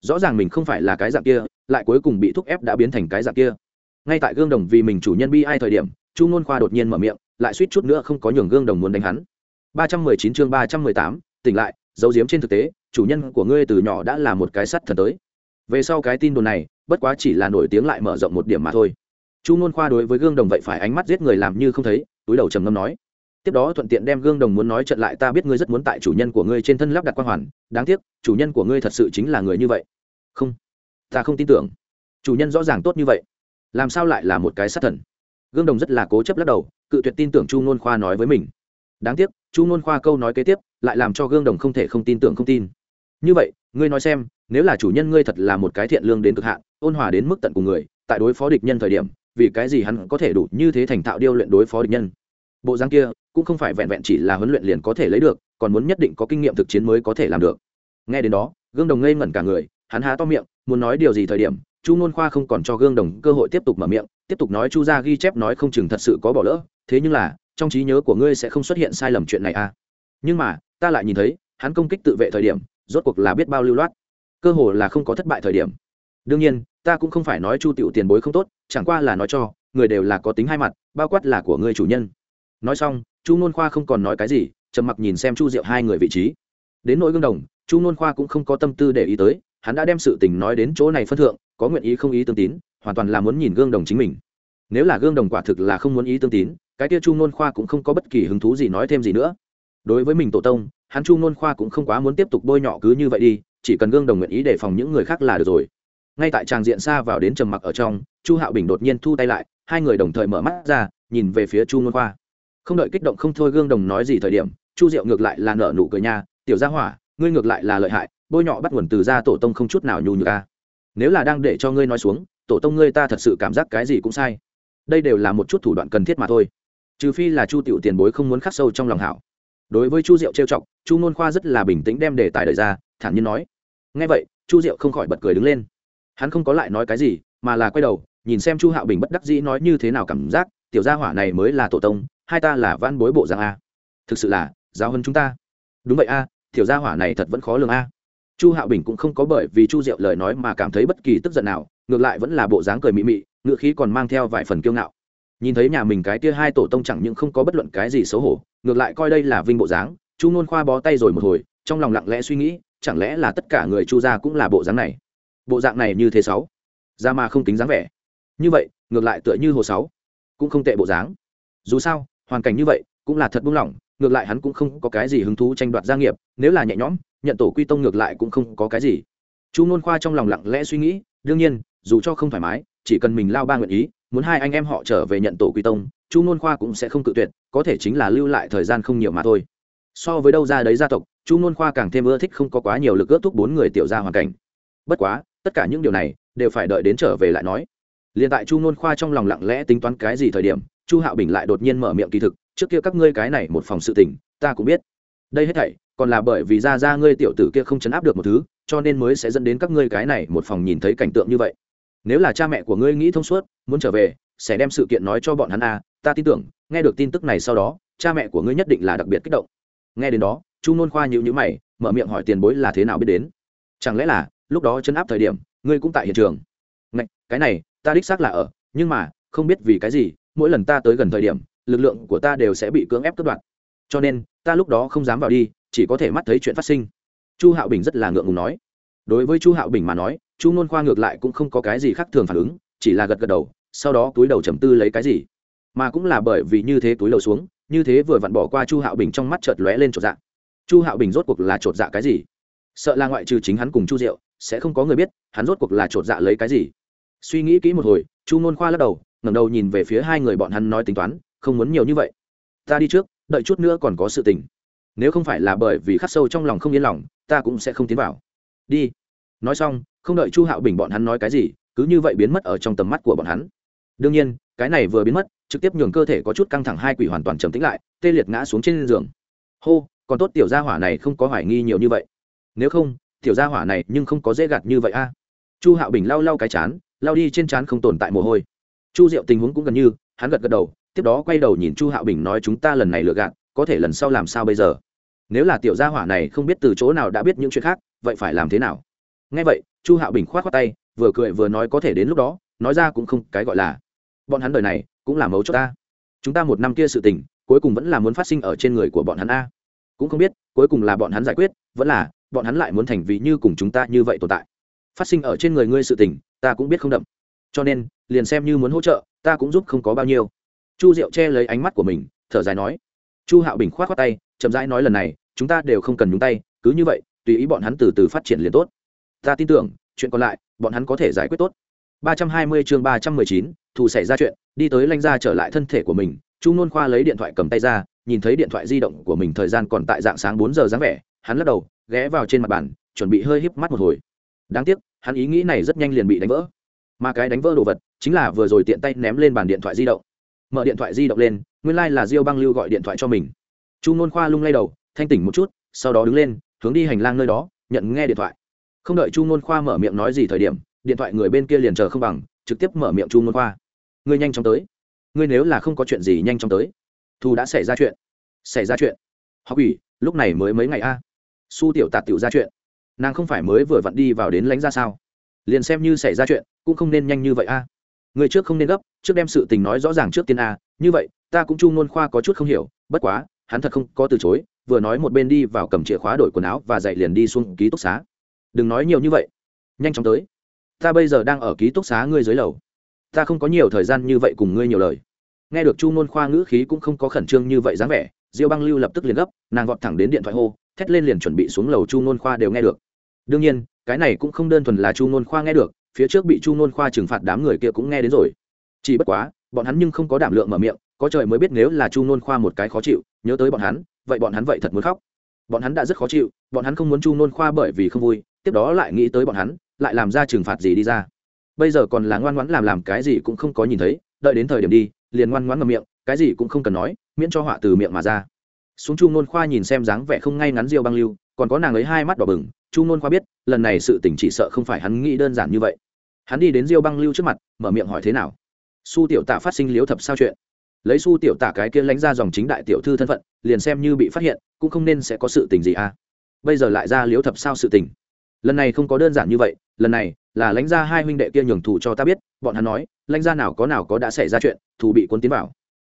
Rõ ràng mình không phải là cái dạng kia, lại cuối cùng bị thúc ép đã biến thành cái dạng kia. Ngay tại gương đồng vì mình chủ nhân bi ai thời điểm, chu n khoa đột nhiên mở miệng, lại suýt chút nữa không có nhường gương đồng muốn đánh hắn. Ba trăm mười chín chương ba trăm mười tám, tỉnh lại dấu diếm trên thực tế chủ nhân của ngươi từ nhỏ đã là một cái sắt thần tới. Về sau cái tin đồn này, bất quá chỉ là nổi tiếng lại mở rộng một điểm mà thôi. Chu nôn khoa đối với gương đồng vậy phải ánh mắt giết người làm như không thấy, túi đầu trầm ngâm nói. Tiếp đó thuận tiện đem gương đồng muốn nói trận lại, ta biết ngươi rất muốn tại chủ nhân của ngươi trên thân lắp đặt quan hoàn, đáng tiếc, chủ nhân của ngươi thật sự chính là người như vậy. Không, ta không tin tưởng. Chủ nhân rõ ràng tốt như vậy. Làm sao lại là một cái sát thần? Gương đồng rất là cố chấp lắc đầu, cự tuyệt tin tưởng chu nôn khoa nói với mình. Đáng tiếc, chu nôn khoa câu nói kế tiếp, lại làm cho gương đồng không thể không tin tưởng không tin như vậy, ngươi nói xem, nếu là chủ nhân ngươi thật là một cái thiện lương đến cực hạn, ôn hòa đến mức tận cùng người, tại đối phó địch nhân thời điểm, vì cái gì hắn có thể đủ như thế thành thạo điêu luyện đối phó địch nhân? Bộ dáng kia, cũng không phải vẹn vẹn chỉ là huấn luyện liền có thể lấy được, còn muốn nhất định có kinh nghiệm thực chiến mới có thể làm được. Nghe đến đó, gương đồng ngây ngẩn cả người, hắn há to miệng, muốn nói điều gì thời điểm, chu ngôn khoa không còn cho gương đồng cơ hội tiếp tục mở miệng, tiếp tục nói chu ra ghi chép nói không chừng thật sự có bỏ lỡ, thế nhưng là, trong trí nhớ của ngươi sẽ không xuất hiện sai lầm chuyện này à? Nhưng mà, ta lại nhìn thấy, hắn công kích tự vệ thời điểm rốt cuộc là biết bao lưu loát. Cơ hồ là không có thất bại thời điểm. Đương nhiên, ta cũng không phải nói chu tiểu tiền bối không tốt, chẳng qua là nói cho, người đều là có tính hai mặt, bao quát là của người chủ nhân. Nói xong, chu nôn khoa không còn nói cái gì, trầm mặc nhìn xem chu diệu hai người vị trí. Đến nỗi gương đồng, chu nôn khoa cũng không có tâm tư để ý tới, hắn đã đem sự tình nói đến chỗ này phân thượng, có nguyện ý không ý tương tín, hoàn toàn là muốn nhìn gương đồng chính mình. Nếu là gương đồng quả thực là không muốn ý tương tín, cái kia chu nôn khoa cũng không có bất kỳ hứng thú gì nói thêm gì nữa. Đối với mình tổ tông hắn chu nôn khoa cũng không quá muốn tiếp tục bôi nhọ cứ như vậy đi, chỉ cần gương đồng nguyện ý đề phòng những người khác là được rồi. Ngay tại tràng diện xa vào đến trầm mặc ở trong, chu hạo bình đột nhiên thu tay lại, hai người đồng thời mở mắt ra, nhìn về phía chu nôn khoa. Không đợi kích động không thôi gương đồng nói gì thời điểm, chu diệu ngược lại là nở nụ cười nha, tiểu gia hỏa, ngươi ngược lại là lợi hại, bôi nhọ bắt nguồn từ gia tổ tông không chút nào nhu nhược ca nếu là đang để cho ngươi nói xuống, tổ tông ngươi ta thật sự cảm giác cái gì cũng sai. Đây đều là một chút thủ đoạn cần thiết mà thôi. Trừ phi là chu tiểu tiền bối không muốn khắc sâu trong lòng hảo đối với chu diệu trêu chọc, chu nôn khoa rất là bình tĩnh đem đề tài đời ra, thản nhiên nói. Ngay vậy, chu diệu không khỏi bật cười đứng lên. Hắn không có lại nói cái gì, mà là quay đầu, nhìn xem chu hạo bình bất đắc dĩ nói như thế nào cảm giác, tiểu gia hỏa này mới là tổ tông, hai ta là van bối bộ giang a. Thực sự là, giáo hơn chúng ta. Đúng vậy a, tiểu gia hỏa này thật vẫn khó lường a. Chu hạo bình cũng không có bởi vì chu diệu lời nói mà cảm thấy bất kỳ tức giận nào, ngược lại vẫn là bộ dáng cười mị mị, ngựa khí còn mang theo vài phần kiêu ngạo nhìn thấy nhà mình cái kia hai tổ tông chẳng những không có bất luận cái gì xấu hổ, ngược lại coi đây là vinh bộ dáng, chu nôn khoa bó tay rồi một hồi, trong lòng lặng lẽ suy nghĩ, chẳng lẽ là tất cả người chu gia cũng là bộ dáng này? Bộ dạng này như thế sáu, ra mà không tính dáng vẻ. Như vậy, ngược lại tựa như hồ sáu, cũng không tệ bộ dáng. Dù sao, hoàn cảnh như vậy, cũng là thật buông lỏng, ngược lại hắn cũng không có cái gì hứng thú tranh đoạt gia nghiệp, nếu là nhẹ nhõm, nhận tổ quy tông ngược lại cũng không có cái gì. Chu nôn khoa trong lòng lặng lẽ suy nghĩ, đương nhiên, dù cho không thoải mái, chỉ cần mình lao ba nguyện ý muốn hai anh em họ trở về nhận tổ quy tông, chu nôn khoa cũng sẽ không cự tuyệt, có thể chính là lưu lại thời gian không nhiều mà thôi. So với đâu ra đấy gia tộc, chu nôn khoa càng thêm ưa thích không có quá nhiều lực ước thúc bốn người tiểu ra hoàn cảnh. Bất quá, tất cả những điều này đều phải đợi đến trở về lại nói. Liền tại chu nôn khoa trong lòng lặng lẽ tính toán cái gì thời điểm, chu hạo bình lại đột nhiên mở miệng kỳ thực, trước kia các ngươi cái này một phòng sự tình, ta cũng biết. Đây hết thảy, còn là bởi vì ra ra ngươi tiểu tử kia không chấn áp được một thứ, cho nên mới sẽ dẫn đến các ngươi cái này một phòng nhìn thấy cảnh tượng như vậy nếu là cha mẹ của ngươi nghĩ thông suốt muốn trở về sẽ đem sự kiện nói cho bọn hắn à? ta tin tưởng nghe được tin tức này sau đó cha mẹ của ngươi nhất định là đặc biệt kích động. Nghe đến đó chu nôn khoa nhịu nhữ mày mở miệng hỏi tiền bối là thế nào biết đến. Chẳng lẽ là lúc đó chấn áp thời điểm ngươi cũng tại hiện trường? Ngạch, cái này ta đích xác là ở nhưng mà không biết vì cái gì mỗi lần ta tới gần thời điểm lực lượng của ta đều sẽ bị cưỡng ép cất đoạn cho nên ta lúc đó không dám vào đi chỉ có thể mắt thấy chuyện phát sinh. Chu hạo bình rất là ngượng ngùng nói. Đối với chu hạo bình mà nói chu ngôn khoa ngược lại cũng không có cái gì khác thường phản ứng, chỉ là gật gật đầu, sau đó túi đầu trầm tư lấy cái gì. Mà cũng là bởi vì như thế túi đầu xuống, như thế vừa vặn bỏ qua chu hạo bình trong mắt chợt lóe lên chột dạ. Chu hạo bình rốt cuộc là chột dạ cái gì? Sợ là ngoại trừ chính hắn cùng chu diệu, sẽ không có người biết, hắn rốt cuộc là chột dạ lấy cái gì. Suy nghĩ kỹ một hồi, chu ngôn khoa lắc đầu, ngẩng đầu nhìn về phía hai người bọn hắn nói tính toán, không muốn nhiều như vậy. Ta đi trước, đợi chút nữa còn có sự tình. Nếu không phải là bởi vì khắc sâu trong lòng không yên lòng, ta cũng sẽ không tiến vào. Đi. Nói xong không đợi chu hạo bình bọn hắn nói cái gì, cứ như vậy biến mất ở trong tầm mắt của bọn hắn. Đương nhiên, cái này vừa biến mất, trực tiếp nhường cơ thể có chút căng thẳng hai quỷ hoàn toàn trầm tĩnh lại, tê liệt ngã xuống trên giường. Hô, còn tốt tiểu gia hỏa này không có hoài nghi nhiều như vậy. Nếu không, tiểu gia hỏa này nhưng không có dễ gạt như vậy a. Chu hạo bình lau lau cái chán, lau đi trên chán không tồn tại mồ hôi. Chu diệu tình huống cũng gần như, hắn gật gật đầu, tiếp đó quay đầu nhìn chu hạo bình nói chúng ta lần này lừa gạt, có thể lần sau làm sao bây giờ? Nếu là tiểu gia hỏa này không biết từ chỗ nào đã biết những chuyện khác, vậy phải làm thế nào? Ngay vậy chu hạo bình k h o á t khoác tay, vừa cười vừa nói có thể đến lúc đó, nói ra cũng không cái gọi là. Bọn hắn đời này cũng là mấu cho ta. Chúng ta một năm kia sự tình, cuối cùng vẫn là muốn phát sinh ở trên người của bọn hắn a. Cũng không biết, cuối cùng là bọn hắn giải quyết, vẫn là bọn hắn lại muốn thành vị như cùng chúng ta như vậy tồn tại. Phát sinh ở trên người ngươi sự tình, ta cũng biết không đậm. Cho nên, liền xem như muốn hỗ trợ, ta cũng giúp không có bao nhiêu. Chu diệu che lấy ánh mắt của mình, thở dài nói. Chu hạo bình k h o á t khoác tay, chậm rãi nói lần này, chúng ta đều không cần nhúng tay, cứ như vậy, tùy ý bọn hắn từ từ phát triển liền tốt ta tin tưởng, chuyện còn lại, bọn hắn có thể giải quyết tốt. ba trăm hai mươi chương ba trăm mười chín, thù xảy ra chuyện, đi tới lanh ra trở lại thân thể của mình, chu nôn khoa lấy điện thoại cầm tay ra, nhìn thấy điện thoại di động của mình thời gian còn tại dạng sáng bốn giờ dáng vẻ, hắn lắc đầu, ghé vào trên mặt bàn, chuẩn bị hơi híp mắt một hồi. Đáng tiếc, hắn ý nghĩ này rất nhanh liền bị đánh vỡ. Mà cái đánh vỡ đồ vật chính là vừa rồi tiện tay ném lên bàn điện thoại di động. Mở điện thoại di động lên, nguyên lai、like、là diêu băng lưu gọi điện thoại cho mình. Chu nôn khoa lung lay đầu, thanh tỉnh một chút, sau đó đứng lên, hướng đi hành lang nơi đó, nhận nghe điện thoại không đợi chu nôn khoa mở miệng nói gì thời điểm, điện thoại người bên kia liền chờ không bằng, trực tiếp mở miệng chu nôn khoa. Ngươi nhanh chóng tới. Ngươi nếu là không có chuyện gì nhanh chóng tới thu đã xảy ra chuyện. Xảy ra chuyện? Học ủy, lúc này mới mấy ngày a? Su tiểu tạt tiểu ra chuyện. Nàng không phải mới vừa vặn đi vào đến lánh ra sao? Liền xem như xảy ra chuyện, cũng không nên nhanh như vậy a. Người trước không nên gấp, trước đem sự tình nói rõ ràng trước tiên a. Như vậy, ta cũng chu ngôn khoa có chút không hiểu, bất quá, hắn thật không có từ chối, vừa nói một bên đi vào cầm chìa khóa đổi quần áo và dậy liền đi xuống ký túc xá đừng nói nhiều như vậy. Nhanh chóng tới. Ta bây giờ đang ở ký túc xá ngươi dưới lầu. Ta không có nhiều thời gian như vậy cùng ngươi nhiều lời. Nghe được chu nôn khoa ngữ khí cũng không có khẩn trương như vậy dáng vẻ, diêu băng lưu lập tức liền gấp, nàng gọt thẳng đến điện thoại hô, thét lên liền chuẩn bị xuống lầu chu nôn khoa đều nghe được. Đương nhiên, cái này cũng không đơn thuần là chu nôn khoa nghe được, phía trước bị chu nôn khoa trừng phạt đám người kia cũng nghe đến rồi. Chỉ bất quá, bọn hắn nhưng không có đảm lượng mở miệng, có trời mới biết nếu là chu nôn khoa một cái khó chịu, nhớ tới bọn hắn, vậy bọn hắn vậy thật muốn khóc. Bọn hắn đã rất khó chịu, bọn hắn không muốn chu nôn khoa bởi vì không vui tiếp đó lại nghĩ tới bọn hắn, lại làm ra trừng phạt gì đi ra. Bây giờ còn là ngoan ngoãn làm làm cái gì cũng không có nhìn thấy, đợi đến thời điểm đi, liền ngoan ngoãn ngậm miệng, cái gì cũng không cần nói, miễn cho họa từ miệng mà ra. Xuống chu nôn khoa nhìn xem dáng vẻ không ngay ngắn diêu băng lưu, còn có nàng ấy hai mắt đỏ bừng, chu nôn khoa biết, lần này sự tỉnh chỉ sợ không phải hắn nghĩ đơn giản như vậy. Hắn đi đến diêu băng lưu trước mặt, mở miệng hỏi thế nào? Su tiểu tạ phát sinh liếu thập sao chuyện. Lấy su tiểu tạ cái kia lánh ra dòng chính đại tiểu thư thân phận, liền xem như bị phát hiện, cũng không nên sẽ có sự tình gì à. Bây giờ lại ra liếu thập sao sự tình lần này không có đơn giản như vậy, lần này là lãnh gia hai huynh đệ kia nhường thủ cho ta biết, bọn hắn nói, lãnh gia nào có nào có đã xảy ra chuyện, thủ bị cuốn tiến vào.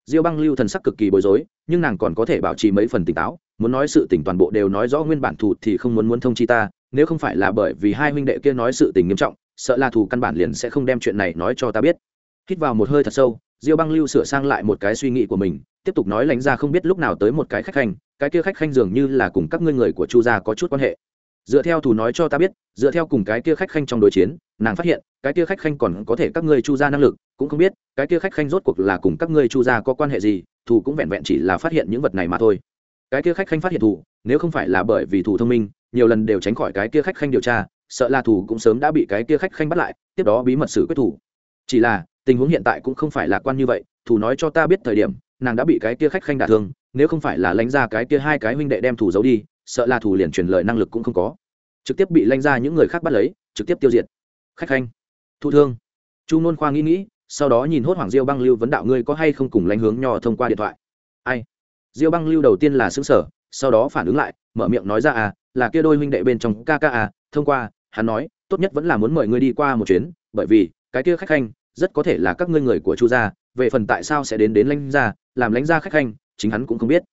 Diêu băng lưu thần sắc cực kỳ bối rối, nhưng nàng còn có thể bảo trì mấy phần tỉnh táo, muốn nói sự tình toàn bộ đều nói rõ nguyên bản thủ thì không muốn muốn thông chi ta, nếu không phải là bởi vì hai huynh đệ kia nói sự tình nghiêm trọng, sợ là thủ căn bản liền sẽ không đem chuyện này nói cho ta biết. Hít vào một hơi thật sâu, diêu băng lưu sửa sang lại một cái suy nghĩ của mình, tiếp tục nói lãnh gia không biết lúc nào tới một cái khách khanh, cái kia khách khanh dường như là cùng các ngươi người của chu gia có chút quan hệ dựa theo thủ nói cho ta biết, dựa theo cùng cái kia khách khanh trong đối chiến, nàng phát hiện, cái kia khách khanh còn có thể các ngươi chu ra năng lực, cũng không biết, cái kia khách khanh rốt cuộc là cùng các ngươi chu ra có quan hệ gì thủ cũng vẹn vẹn chỉ là phát hiện những vật này mà thôi. Cái kia khách khanh phát hiện thủ nếu không phải là bởi vì thủ thông minh, nhiều lần đều tránh khỏi cái kia khách khanh điều tra, sợ là thủ cũng sớm đã bị cái kia khách khanh bắt lại, tiếp đó bí mật xử quyết thủ chỉ là, tình huống hiện tại cũng không phải lạc quan như vậy thủ nói cho ta biết thời điểm, nàng đã bị cái kia khách khanh đả thương, nếu không phải là lãnh ra cái kia hai cái huynh đệ đem thủ giấu đi sợ là thủ liền truyền lời năng lực cũng không có. Trực tiếp bị lãnh ra những người khác bắt lấy, trực tiếp tiêu diệt. Khách khanh. Thu thương. Chu nôn khoa nghĩ nghĩ, sau đó nhìn hốt hoàng diêu băng lưu vấn đạo ngươi có hay không cùng lãnh hướng nho thông qua điện thoại. Ai? Diêu băng lưu đầu tiên là xứng sở sau đó phản ứng lại, mở miệng nói ra à là kia đôi huynh đệ bên trong ca ca à thông qua, hắn nói, tốt nhất vẫn là muốn mời ngươi đi qua một chuyến, bởi vì, cái kia khách khanh, rất có thể là các ngươi người của chu gia, về phần tại sao sẽ đến đến lãnh gia, làm lãnh gia khách khanh, chính hắn cũng không biết.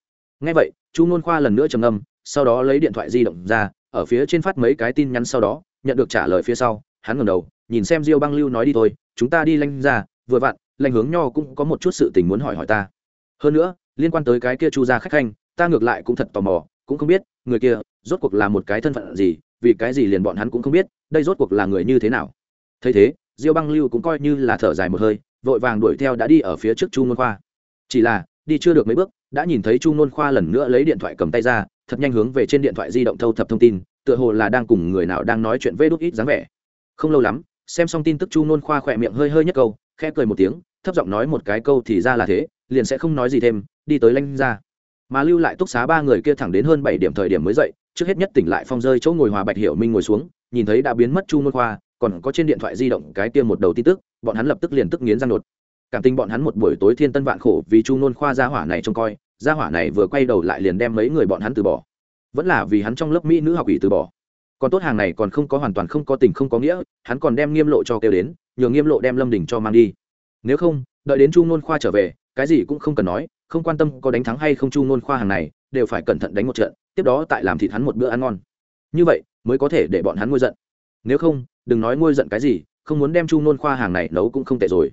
Ngay vậy, chu nôn khoa lần nữa trầm ngâm sau đó lấy điện thoại di động ra, ở phía trên phát mấy cái tin nhắn sau đó, nhận được trả lời phía sau, hắn ngẩng đầu, nhìn xem diêu băng lưu nói đi thôi, chúng ta đi lanh ra, vừa vặn, lanh hướng nho cũng có một chút sự tình muốn hỏi hỏi ta. Hơn nữa, liên quan tới cái kia chu gia khách khanh, ta ngược lại cũng thật tò mò, cũng không biết, người kia, rốt cuộc là một cái thân phận gì, vì cái gì liền bọn hắn cũng không biết, đây rốt cuộc là người như thế nào. Thấy thế, diêu băng lưu cũng coi như là thở dài một hơi, vội vàng đuổi theo đã đi ở phía trước chu nôn khoa. Chỉ là, đi chưa được mấy bước, đã nhìn thấy chu nôn khoa lần nữa lấy điện thoại cầm tay ra thật nhanh hướng về trên điện thoại di động thâu thập thông tin, tựa hồ là đang cùng người nào đang nói chuyện vê đút ít dáng vẻ. Không lâu lắm, xem xong tin tức chu nôn khoa khỏe miệng hơi hơi nhất câu, khẽ cười một tiếng, thấp giọng nói một cái câu thì ra là thế, liền sẽ không nói gì thêm, đi tới lanh ra. Mà lưu lại túc xá ba người kia thẳng đến hơn bảy điểm thời điểm mới dậy, trước hết nhất tỉnh lại phong rơi chỗ ngồi hòa bạch hiểu minh ngồi xuống, nhìn thấy đã biến mất chu nôn khoa, còn có trên điện thoại di động cái kia một đầu tin tức, bọn hắn lập tức liền tức nghiến răng đột. Cảm tình bọn hắn một buổi tối thiên tân vạn khổ vì chu nôn khoa gia hỏa này trông coi gia hỏa này vừa quay đầu lại liền đem mấy người bọn hắn từ bỏ. Vẫn là vì hắn trong lớp mỹ nữ học ủy từ bỏ. Còn tốt hàng này còn không có hoàn toàn không có tình không có nghĩa, hắn còn đem nghiêm lộ cho kêu đến, nhờ nghiêm lộ đem lâm đình cho mang đi. Nếu không, đợi đến chu ngôn khoa trở về, cái gì cũng không cần nói, không quan tâm có đánh thắng hay không chu ngôn khoa hàng này, đều phải cẩn thận đánh một trận, tiếp đó tại làm thịt hắn một bữa ăn ngon. Như vậy, mới có thể để bọn hắn ngôi giận. Nếu không, đừng nói ngôi giận cái gì, không muốn đem chu ngôn khoa hàng này nấu cũng không tệ rồi.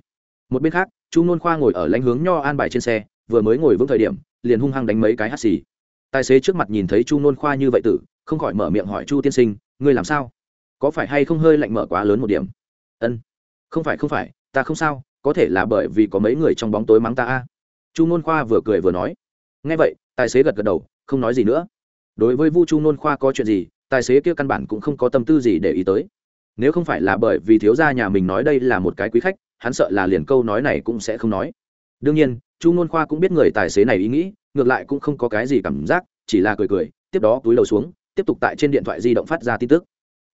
Một bên khác, chu ngôn khoa ngồi ở lãnh hướng nho an bài trên xe vừa mới ngồi vững thời điểm, liền hung hăng đánh mấy cái hắt xì. Tài xế trước mặt nhìn thấy chu nôn khoa như vậy tử, không khỏi mở miệng hỏi chu tiên sinh, ngươi làm sao? Có phải hay không hơi lạnh mở quá lớn một điểm? Ân, không phải không phải, ta không sao, có thể là bởi vì có mấy người trong bóng tối mắng ta a. Chu nôn khoa vừa cười vừa nói. Ngay vậy, tài xế gật gật đầu, không nói gì nữa. Đối với vu chu nôn khoa có chuyện gì, tài xế kia căn bản cũng không có tâm tư gì để ý tới. Nếu không phải là bởi vì thiếu gia nhà mình nói đây là một cái quý khách, hắn sợ là liền câu nói này cũng sẽ không nói. Đương nhiên chu nôn khoa cũng biết người tài xế này ý nghĩ ngược lại cũng không có cái gì cảm giác chỉ là cười cười tiếp đó túi đầu xuống tiếp tục tại trên điện thoại di động phát ra tin tức.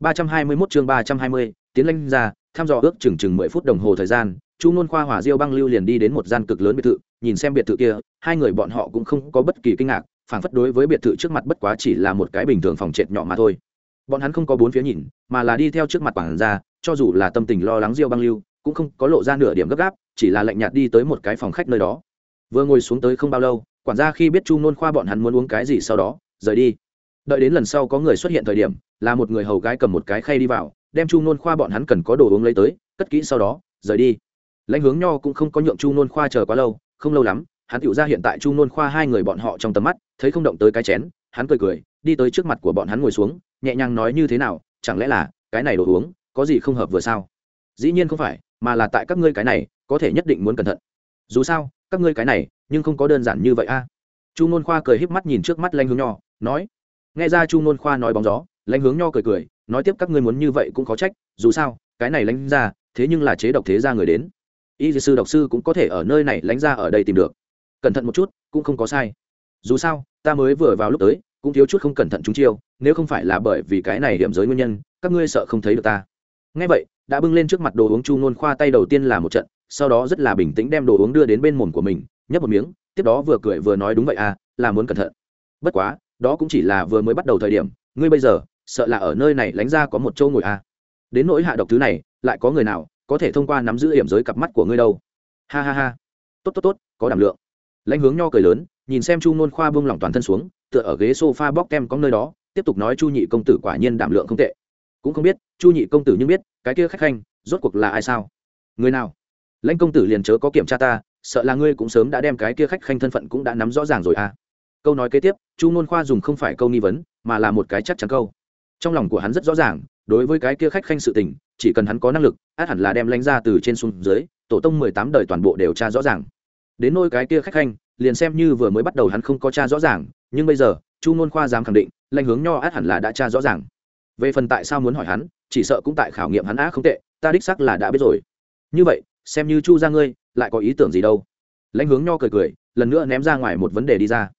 321 chương 320, tiến lanh ra thăm dò ước chừng chừng 10 phút đồng hồ thời gian chu nôn khoa hỏa diêu băng lưu liền đi đến một gian cực lớn biệt thự nhìn xem biệt thự kia hai người bọn họ cũng không có bất kỳ kinh ngạc phảng phất đối với biệt thự trước mặt bất quá chỉ là một cái bình thường phòng trệt nhỏ mà thôi. Bọn hắn không có bốn phía nhìn mà là đi theo trước mặt quản gia cho dù là tâm tình lo lắng diêu băng lưu cũng không có lộ ra nửa điểm gấp gáp chỉ là lạnh nhạt đi tới một cái phòng khách nơi đó vừa ngồi xuống tới không bao lâu, quản gia khi biết chu nôn khoa bọn hắn muốn uống cái gì sau đó, rời đi. Đợi đến lần sau có người xuất hiện thời điểm, là một người hầu gái cầm một cái khay đi vào, đem chu nôn khoa bọn hắn cần có đồ uống lấy tới, cất kỹ sau đó, rời đi. Lãnh hướng nho cũng không có nhượng chu nôn khoa chờ quá lâu, không lâu lắm, hắn tựu ra hiện tại chu nôn khoa hai người bọn họ trong tầm mắt, thấy không động tới cái chén, hắn cười cười, đi tới trước mặt của bọn hắn ngồi xuống, nhẹ nhàng nói như thế nào, chẳng lẽ là, cái này đồ uống, có gì không hợp vừa sao? Dĩ nhiên không phải, mà là tại các ngươi cái này, có thể nhất định muốn cẩn thận. Dù sao các ngươi cái này, nhưng không có đơn giản như vậy a. Chu nôn khoa cười híp mắt nhìn trước mắt lanh hướng nho, nói, nghe ra chu nôn khoa nói bóng gió, lãnh hướng nho cười cười, nói tiếp các ngươi muốn như vậy cũng khó trách, dù sao, cái này lãnh ra thế nhưng là chế độc thế ra người đến. Y sư độc sư cũng có thể ở nơi này, lãnh ra ở đây tìm được. Cẩn thận một chút, cũng không có sai. Dù sao, ta mới vừa vào lúc tới, cũng thiếu chút không cẩn thận chúng chiêu, nếu không phải là bởi vì cái này điểm giới nguyên nhân, các ngươi sợ không thấy được ta. Ngay vậy, đã bưng lên trước mặt đồ uống chu nôn khoa, tay đầu tiên là một trận sau đó rất là bình tĩnh đem đồ uống đưa đến bên mồm của mình, nhấp một miếng, tiếp đó vừa cười vừa nói đúng vậy à là muốn cẩn thận. Bất quá, đó cũng chỉ là vừa mới bắt đầu thời điểm, ngươi bây giờ, sợ là ở nơi này lánh ra có một châu ngồi à. Đến nỗi hạ độc thứ này, lại có người nào có thể thông qua nắm giữ hiểm giới cặp mắt của ngươi đâu. Ha ha ha. Tốt tốt tốt, có đảm lượng. Lãnh hướng nho cười lớn, nhìn xem chu nôn khoa bông lỏng toàn thân xuống, tựa ở ghế s o f a bóc kem có nơi đó, tiếp tục nói chu nhị công tử quả nhiên đảm lượng không tệ. Cũng không biết, chu nhị công tử nhưng biết, cái kia khách khanh, rốt cuộc là ai sao? Người nào? Lãnh công tử liền chớ có kiểm tra ta, sợ là ngươi cũng sớm đã đem cái kia khách khanh thân phận cũng đã nắm rõ ràng rồi à. Câu nói kế tiếp, chu nôn khoa dùng không phải câu nghi vấn, mà là một cái chắc chắn câu. Trong lòng của hắn rất rõ ràng, đối với cái kia khách khanh sự tình, chỉ cần hắn có năng lực, át hẳn là đem lãnh ra từ trên xuống dưới, tổ tông mười tám đời toàn bộ đều tra rõ ràng. Đến nôi cái kia khách khanh, liền xem như vừa mới bắt đầu hắn không có tra rõ ràng, nhưng bây giờ, chu nôn khoa dám khẳng định, lãnh hướng nho át hẳn là đã tra rõ ràng. Về phần tại sao muốn hỏi hắn, chỉ sợ cũng tại khảo nghiệm hắn á không tệ, ta đích sắc là đã biết rồi. Như vậy xem như chu ra ngươi lại có ý tưởng gì đâu. Lãnh hướng nho cười cười lần nữa ném ra ngoài một vấn đề đi ra.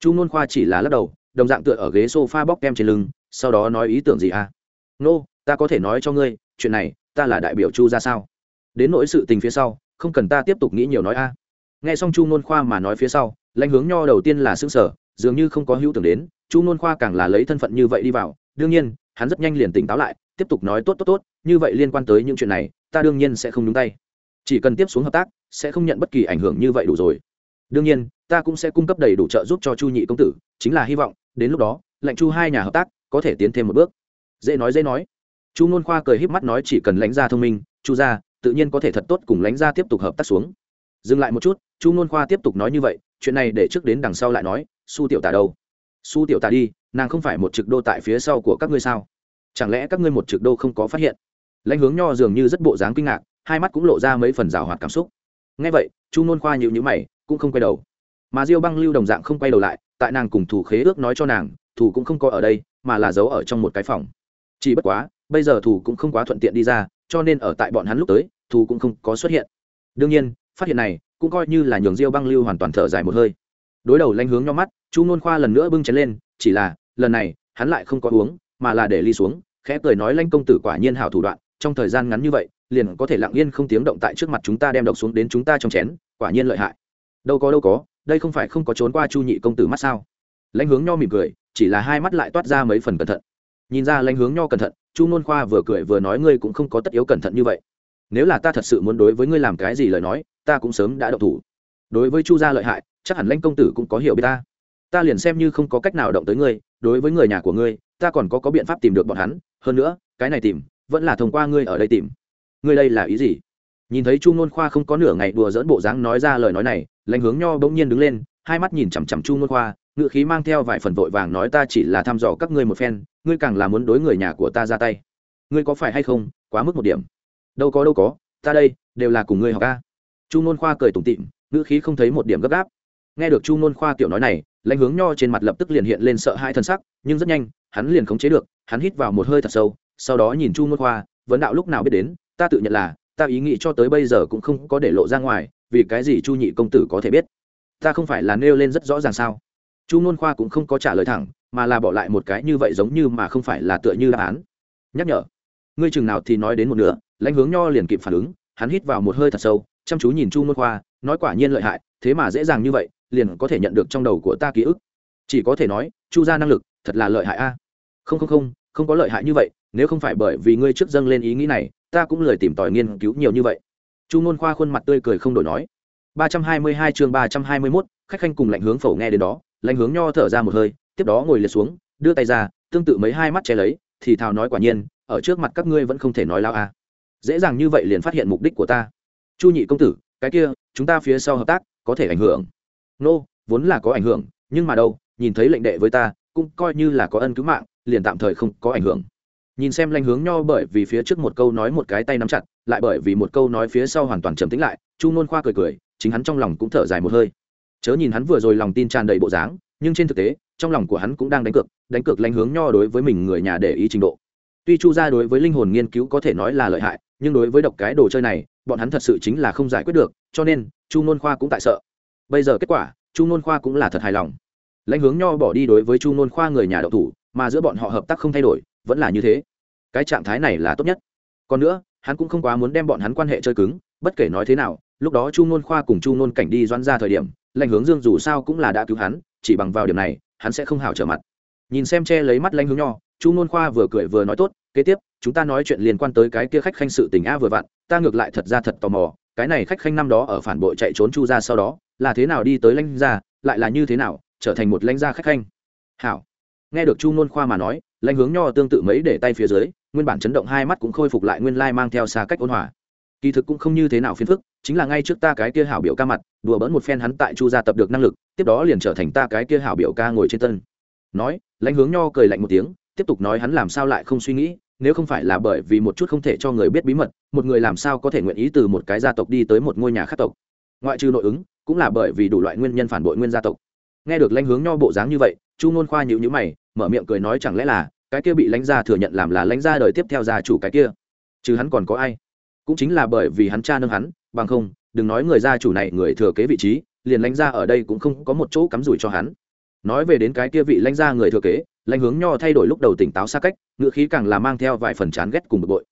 Chu nôn khoa chỉ là lắc đầu đồng dạng tựa ở ghế s o f a bóc kem trên lưng sau đó nói ý tưởng gì à? Nô、no, ta có thể nói cho ngươi chuyện này ta là đại biểu chu ra sao? Đến nỗi sự tình phía sau không cần ta tiếp tục nghĩ nhiều nói a. À. nghe xong chu nôn khoa mà nói phía sau lãnh hướng nho đầu tiên là s ư ơ n g sở dường như không có hữu tưởng đến chu nôn khoa càng là lấy thân phận như vậy đi vào. Đương nhiên hắn rất nhanh liền tỉnh táo lại tiếp tục nói tốt tốt tốt như vậy liên quan tới những chuyện này ta đương nhiên sẽ không nhúng tay chỉ cần tiếp xuống hợp tác, sẽ không nhận bất kỳ ảnh hưởng như vậy đủ rồi. Đương nhiên, ta cũng sẽ cung cấp đầy đủ trợ giúp cho chu nhị công tử, chính là hy vọng, đến lúc đó, lệnh chu hai nhà hợp tác có thể tiến thêm một bước. Dễ nói dễ nói. Chu ngôn khoa cười híp mắt nói chỉ cần lãnh gia thông minh, chu gia, tự nhiên có thể thật tốt cùng lãnh gia tiếp tục hợp tác xuống. Dừng lại một chút, chu ngôn khoa tiếp tục nói như vậy, chuyện này để trước đến đằng sau lại nói, su tiểu tả đâu? Su tiểu tả đi, nàng không phải một trực đô tại phía sau của các ngươi sao? Chẳng lẽ các ngươi một trực đô không có phát hiện? Lãnh hướng nho dường như rất bộ dáng kinh ngạc hai mắt cũng lộ ra mấy phần rào hoạt cảm xúc. Ngay vậy, chu nôn khoa nhịu nhữ mày, cũng không quay đầu. Mà diêu băng lưu đồng dạng không quay đầu lại, tại nàng cùng thủ khế ước nói cho nàng, thủ cũng không có ở đây, mà là giấu ở trong một cái phòng. Chỉ bất quá, bây giờ thủ cũng không quá thuận tiện đi ra, cho nên ở tại bọn hắn lúc tới, thủ cũng không có xuất hiện. Đương nhiên, phát hiện này, cũng coi như là nhường diêu băng lưu hoàn toàn thở dài một hơi. Đối đầu lanh hướng nhau mắt, chu nôn khoa lần nữa bưng chén lên, chỉ là, lần này, hắn lại không có uống, mà là để ly xuống, khẽ cười nói lanh công tử quả nhiên hảo thủ đoạn, trong thời gian ngắn như vậy liền có thể lặng yên không tiếng động tại trước mặt chúng ta đem độc xuống đến chúng ta trong chén, quả nhiên lợi hại. Đâu có đâu có, đây không phải không có trốn qua chu nhị công tử mắt sao? Lãnh hướng nho mỉm cười, chỉ là hai mắt lại toát ra mấy phần cẩn thận. Nhìn ra lãnh hướng nho cẩn thận, chu nôn khoa vừa cười vừa nói ngươi cũng không có tất yếu cẩn thận như vậy. Nếu là ta thật sự muốn đối với ngươi làm cái gì lời nói, ta cũng sớm đã động thủ. Đối với chu gia lợi hại, chắc hẳn lãnh công tử cũng có hiểu biết ta. Ta liền xem như không có cách nào động tới ngươi, đối với người nhà của ngươi, ta còn có có biện pháp tìm được bọn hắn. Hơn nữa, cái này tìm, vẫn là thông qua ngươi ở đây tìm ngươi đây là ý gì? Nhìn thấy chu nôn khoa không có nửa ngày đùa dỡn bộ dáng nói ra lời nói này, lãnh hướng nho bỗng nhiên đứng lên, hai mắt nhìn chằm chằm chu nôn khoa ngự khí mang theo vài phần vội vàng nói ta chỉ là thăm dò các ngươi một phen, ngươi càng là muốn đối người nhà của ta ra tay. Ngươi có phải hay không, quá mức một điểm? Đâu có đâu có, ta đây, đều là cùng ngươi học ca chu nôn khoa cười tủm tịm ngữ khí không thấy một điểm gấp gáp. Nghe được chu nôn khoa kiểu nói này, lãnh hướng nho trên mặt lập tức liền hiện lên sợ hai thân sắc, nhưng rất nhanh, hắn liền khống chế được, hắn hít vào một hơi thật sâu, sau đó nhìn chu nôn khoa, vấn đạo lúc nào biết đến ta tự nhận là, ta ý nghĩ cho tới bây giờ cũng không có để lộ ra ngoài, vì cái gì chu nhị công tử có thể biết? Ta không phải là nêu lên rất rõ ràng sao? Chu nôn khoa cũng không có trả lời thẳng, mà là bỏ lại một cái như vậy giống như mà không phải là tựa như đáp án. Nhắc nhở, ngươi chừng nào thì nói đến một nửa, lãnh hướng nho liền kịp phản ứng, hắn hít vào một hơi thật sâu, chăm chú nhìn chu nôn khoa, nói quả nhiên lợi hại, thế mà dễ dàng như vậy, liền có thể nhận được trong đầu của ta ký ức. Chỉ có thể nói, chu ra năng lực, thật là lợi hại a. Không không không không có lợi hại như vậy, nếu không phải bởi vì ngươi trước dâng lên ý nghĩ này ta cũng lười tìm tòi nghiên cứu nhiều như vậy. Chu ngôn khoa khuôn mặt tươi cười không đổi nói. ba trăm hai mươi hai chương ba trăm hai mươi mốt khách khanh cùng lạnh hướng phổ nghe đến đó lạnh hướng nho thở ra một hơi tiếp đó ngồi liệt xuống đưa tay ra tương tự mấy hai mắt che lấy thì thào nói quả nhiên ở trước mặt các ngươi vẫn không thể nói lao a à. dễ dàng như vậy liền phát hiện mục đích của ta. Chu nhị công tử cái kia chúng ta phía sau hợp tác có thể ảnh hưởng. Nô、no, vốn là có ảnh hưởng nhưng mà đâu nhìn thấy lệnh đệ với ta cũng coi như là có ân cứu mạng liền tạm thời không có ảnh hưởng nhìn xem lanh hướng nho bởi vì phía trước một câu nói một cái tay nắm chặt, lại bởi vì một câu nói phía sau hoàn toàn trầm tĩnh lại, chu nôn khoa cười cười, chính hắn trong lòng cũng thở dài một hơi. Chớ nhìn hắn vừa rồi lòng tin tràn đầy bộ dáng, nhưng trên thực tế, trong lòng của hắn cũng đang đánh cược đánh cược lanh hướng nho đối với mình người nhà để ý trình độ. Tuy chu gia đối với linh hồn nghiên cứu có thể nói là lợi hại, nhưng đối với độc cái đồ chơi này, bọn hắn thật sự chính là không giải quyết được, cho nên, chu nôn khoa cũng tại sợ. Bây giờ kết quả, chu nôn khoa cũng là thật hài lòng. Lãnh hướng nho bỏ đi đối với chu nôn khoa người nhà đậu thủ, mà giữa bọn họ hợp tác không thay đổi vẫn là như thế. Cái trạng thái này là tốt nhất. Còn nữa, hắn cũng không quá muốn đem bọn hắn quan hệ chơi cứng, bất kể nói thế nào, lúc đó chu nôn khoa cùng chu nôn cảnh đi doãn ra thời điểm, lãnh hướng dương dù sao cũng là đã cứu hắn, chỉ bằng vào điểm này, hắn sẽ không hảo trở mặt. Nhìn xem che lấy mắt lãnh hướng nho, chu nôn khoa vừa cười vừa nói tốt, kế tiếp, chúng ta nói chuyện liên quan tới cái kia khách khanh sự tình a vừa vặn, ta ngược lại thật ra thật tò mò, cái này khách khanh năm đó ở phản bội chạy trốn chu ra sau đó, là thế nào đi tới lãnh gia, lại là như thế nào, trở thành một lãnh gia khách khanh? Hảo. Nghe được chu nôn khoa mà nói lãnh hướng nho tương tự mấy để tay phía dưới, nguyên bản chấn động hai mắt cũng khôi phục lại nguyên lai mang theo xa cách ôn hòa. Kỳ thực cũng không như thế nào phiền phức, chính là ngay trước ta cái kia hảo biểu ca mặt, đùa bỡn một phen hắn tại chu gia tập được năng lực, tiếp đó liền trở thành ta cái kia hảo biểu ca ngồi trên tân. Nói lãnh hướng nho cười lạnh một tiếng, tiếp tục nói hắn làm sao lại không suy nghĩ, nếu không phải là bởi vì một chút không thể cho người biết bí mật, một người làm sao có thể nguyện ý từ một cái gia tộc đi tới một ngôi nhà khác tộc. Ngoại trừ nội ứng, cũng là bởi vì đủ loại nguyên nhân phản bội nguyên gia tộc. Nghe được lãnh hướng nho bộ dáng như vậy, chu ngôn khoa nhịu nhữ mày, mở miệng cười nói chẳng lẽ là cái kia bị lãnh gia thừa nhận làm là lãnh gia đời tiếp theo gia chủ cái kia. Chứ hắn còn có ai? Cũng chính là bởi vì hắn cha nâng hắn, bằng không, đừng nói người gia chủ này người thừa kế vị trí, liền lãnh gia ở đây cũng không có một chỗ cắm rủi cho hắn. Nói về đến cái kia vị lãnh gia người thừa kế, lãnh hướng nho thay đổi lúc đầu tỉnh táo xa cách, ngựa khí càng là mang theo vài phần chán ghét cùng bực bội.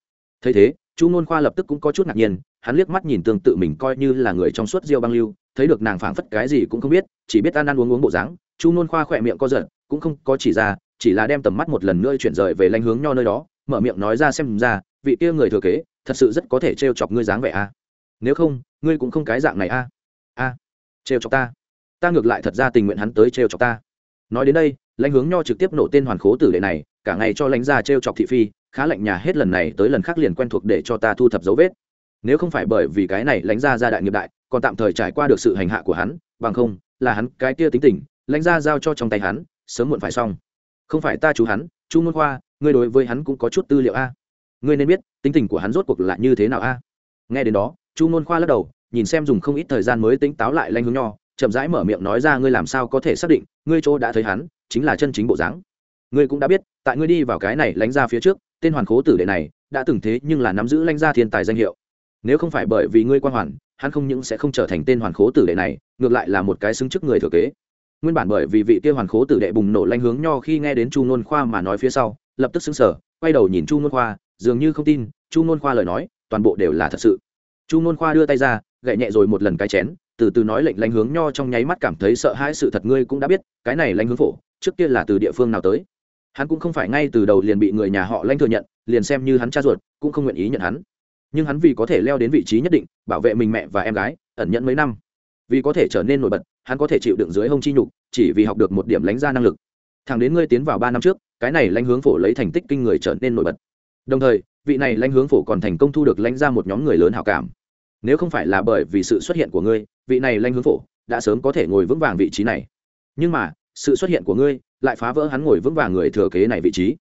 Thấy thế, chu nôn khoa lập tức cũng có chút ngạc nhiên, hắn liếc mắt nhìn tương tự mình coi như là người trong suốt diêu băng lưu, thấy được nàng phảng phất cái gì cũng không biết, chỉ biết ăn ăn uống uống bộ dáng. Chu nôn khoa khỏe miệng co giật, cũng không có chỉ ra chỉ là đem tầm mắt một lần nữa chuyển rời về lãnh hướng nho nơi đó, mở miệng nói ra xem ra, vị kia người thừa kế, thật sự rất có thể trêu chọc ngươi dáng vẻ a. Nếu không, ngươi cũng không cái dạng này a. A, trêu chọc ta. Ta ngược lại thật ra tình nguyện hắn tới trêu chọc ta. Nói đến đây lãnh hướng nho trực tiếp nổ tên hoàn khố tử đệ này, cả ngày cho lãnh gia trêu chọc thị phi, khá lạnh nhà hết lần này tới lần khác liền quen thuộc để cho ta thu thập dấu vết. Nếu không phải bởi vì cái này lãnh gia gia đại nghiệp đại, còn tạm thời trải qua được sự hành hạ của hắn, bằng không, là hắn cái kia tính tình lãnh gia giao cho trong tay hắn, sớm muộn phải xong không phải ta chú hắn, chu môn khoa, ngươi đối với hắn cũng có chút tư liệu a. Ngươi nên biết, tính tình của hắn rốt cuộc là như thế nào a. Nghe đến đó, chu môn khoa lắc đầu, nhìn xem dùng không ít thời gian mới tính táo lại lanh hướng nho, chậm rãi mở miệng nói ra ngươi làm sao có thể xác định, ngươi chỗ đã thấy hắn, chính là chân chính bộ dáng. Ngươi cũng đã biết, tại ngươi đi vào cái này lánh ra phía trước, tên hoàn khố tử đệ này, đã từng thế nhưng là nắm giữ lanh ra thiên tài danh hiệu. Nếu không phải bởi vì ngươi quan hoàn, hắn không những sẽ không trở thành tên hoàn khố tử đệ này, ngược lại là một cái xứng chức người thừa kế nguyên bản bởi vì vị kia hoàn khố tử đệ bùng nổ lanh hướng nho khi nghe đến chu nôn khoa mà nói phía sau, lập tức xứng sở quay đầu nhìn chu nôn khoa, dường như không tin, chu nôn khoa lời nói, toàn bộ đều là thật sự. Chu nôn khoa đưa tay ra, gậy nhẹ rồi một lần cái chén, từ từ nói lệnh lanh hướng nho trong nháy mắt cảm thấy sợ hãi sự thật ngươi cũng đã biết, cái này lanh hướng phổ, trước kia là từ địa phương nào tới? Hắn cũng không phải ngay từ đầu liền bị người nhà họ lanh thừa nhận, liền xem như hắn cha ruột, cũng không nguyện ý nhận hắn. Nhưng hắn vì có thể leo đến vị trí nhất định, bảo vệ mình mẹ và em gái, ẩn nhận mấy năm vì có thể trở nên nổi bật, hắn có thể chịu đựng dưới hông chi nhục, chỉ vì học được một điểm lãnh ra năng lực. Thằng đến ngươi tiến vào ba năm trước, cái này lãnh hướng phổ lấy thành tích kinh người trở nên nổi bật. Đồng thời, vị này lãnh hướng phổ còn thành công thu được lãnh ra một nhóm người lớn hảo cảm. Nếu không phải là bởi vì sự xuất hiện của ngươi, vị này lãnh hướng phổ đã sớm có thể ngồi vững vàng vị trí này. Nhưng mà, sự xuất hiện của ngươi lại phá vỡ hắn ngồi vững vàng người thừa kế này vị trí.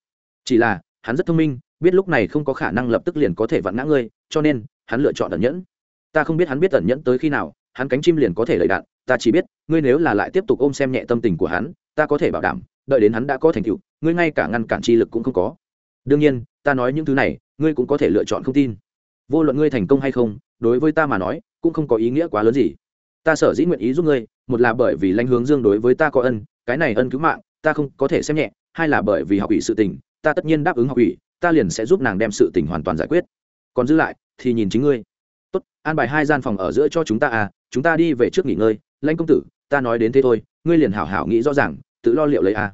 Chỉ là, hắn rất thông minh, biết lúc này không có khả năng lập tức liền có thể vặn ngã ngươi, cho nên, hắn lựa chọn ẩn nhẫn. Ta không biết hắn biết ẩn nhẫn tới khi nào hắn cánh chim liền có thể lấy đạn, ta chỉ biết, ngươi nếu là lại tiếp tục ôm xem nhẹ tâm tình của hắn, ta có thể bảo đảm, đợi đến hắn đã có thành tựu, ngươi ngay cả ngăn cản chi lực cũng không có. Đương nhiên, ta nói những thứ này, ngươi cũng có thể lựa chọn không tin. Vô luận ngươi thành công hay không, đối với ta mà nói, cũng không có ý nghĩa quá lớn gì. Ta sở dĩ nguyện ý giúp ngươi, một là bởi vì lãnh hướng dương đối với ta có ân, cái này ân cứu mạng, ta không có thể xem nhẹ, hai là bởi vì học ủy sự tình, ta tất nhiên đáp ứng học ủy, ta liền sẽ giúp nàng đem sự tình hoàn toàn giải quyết. Còn giữ lại, thì nhìn chính ngươi. Tốt, an bài hai gian phòng ở giữa cho chúng ta à chúng ta đi về trước nghỉ ngơi, lãnh công tử, ta nói đến thế thôi, ngươi liền hảo hảo nghĩ rõ ràng, tự lo liệu lấy à.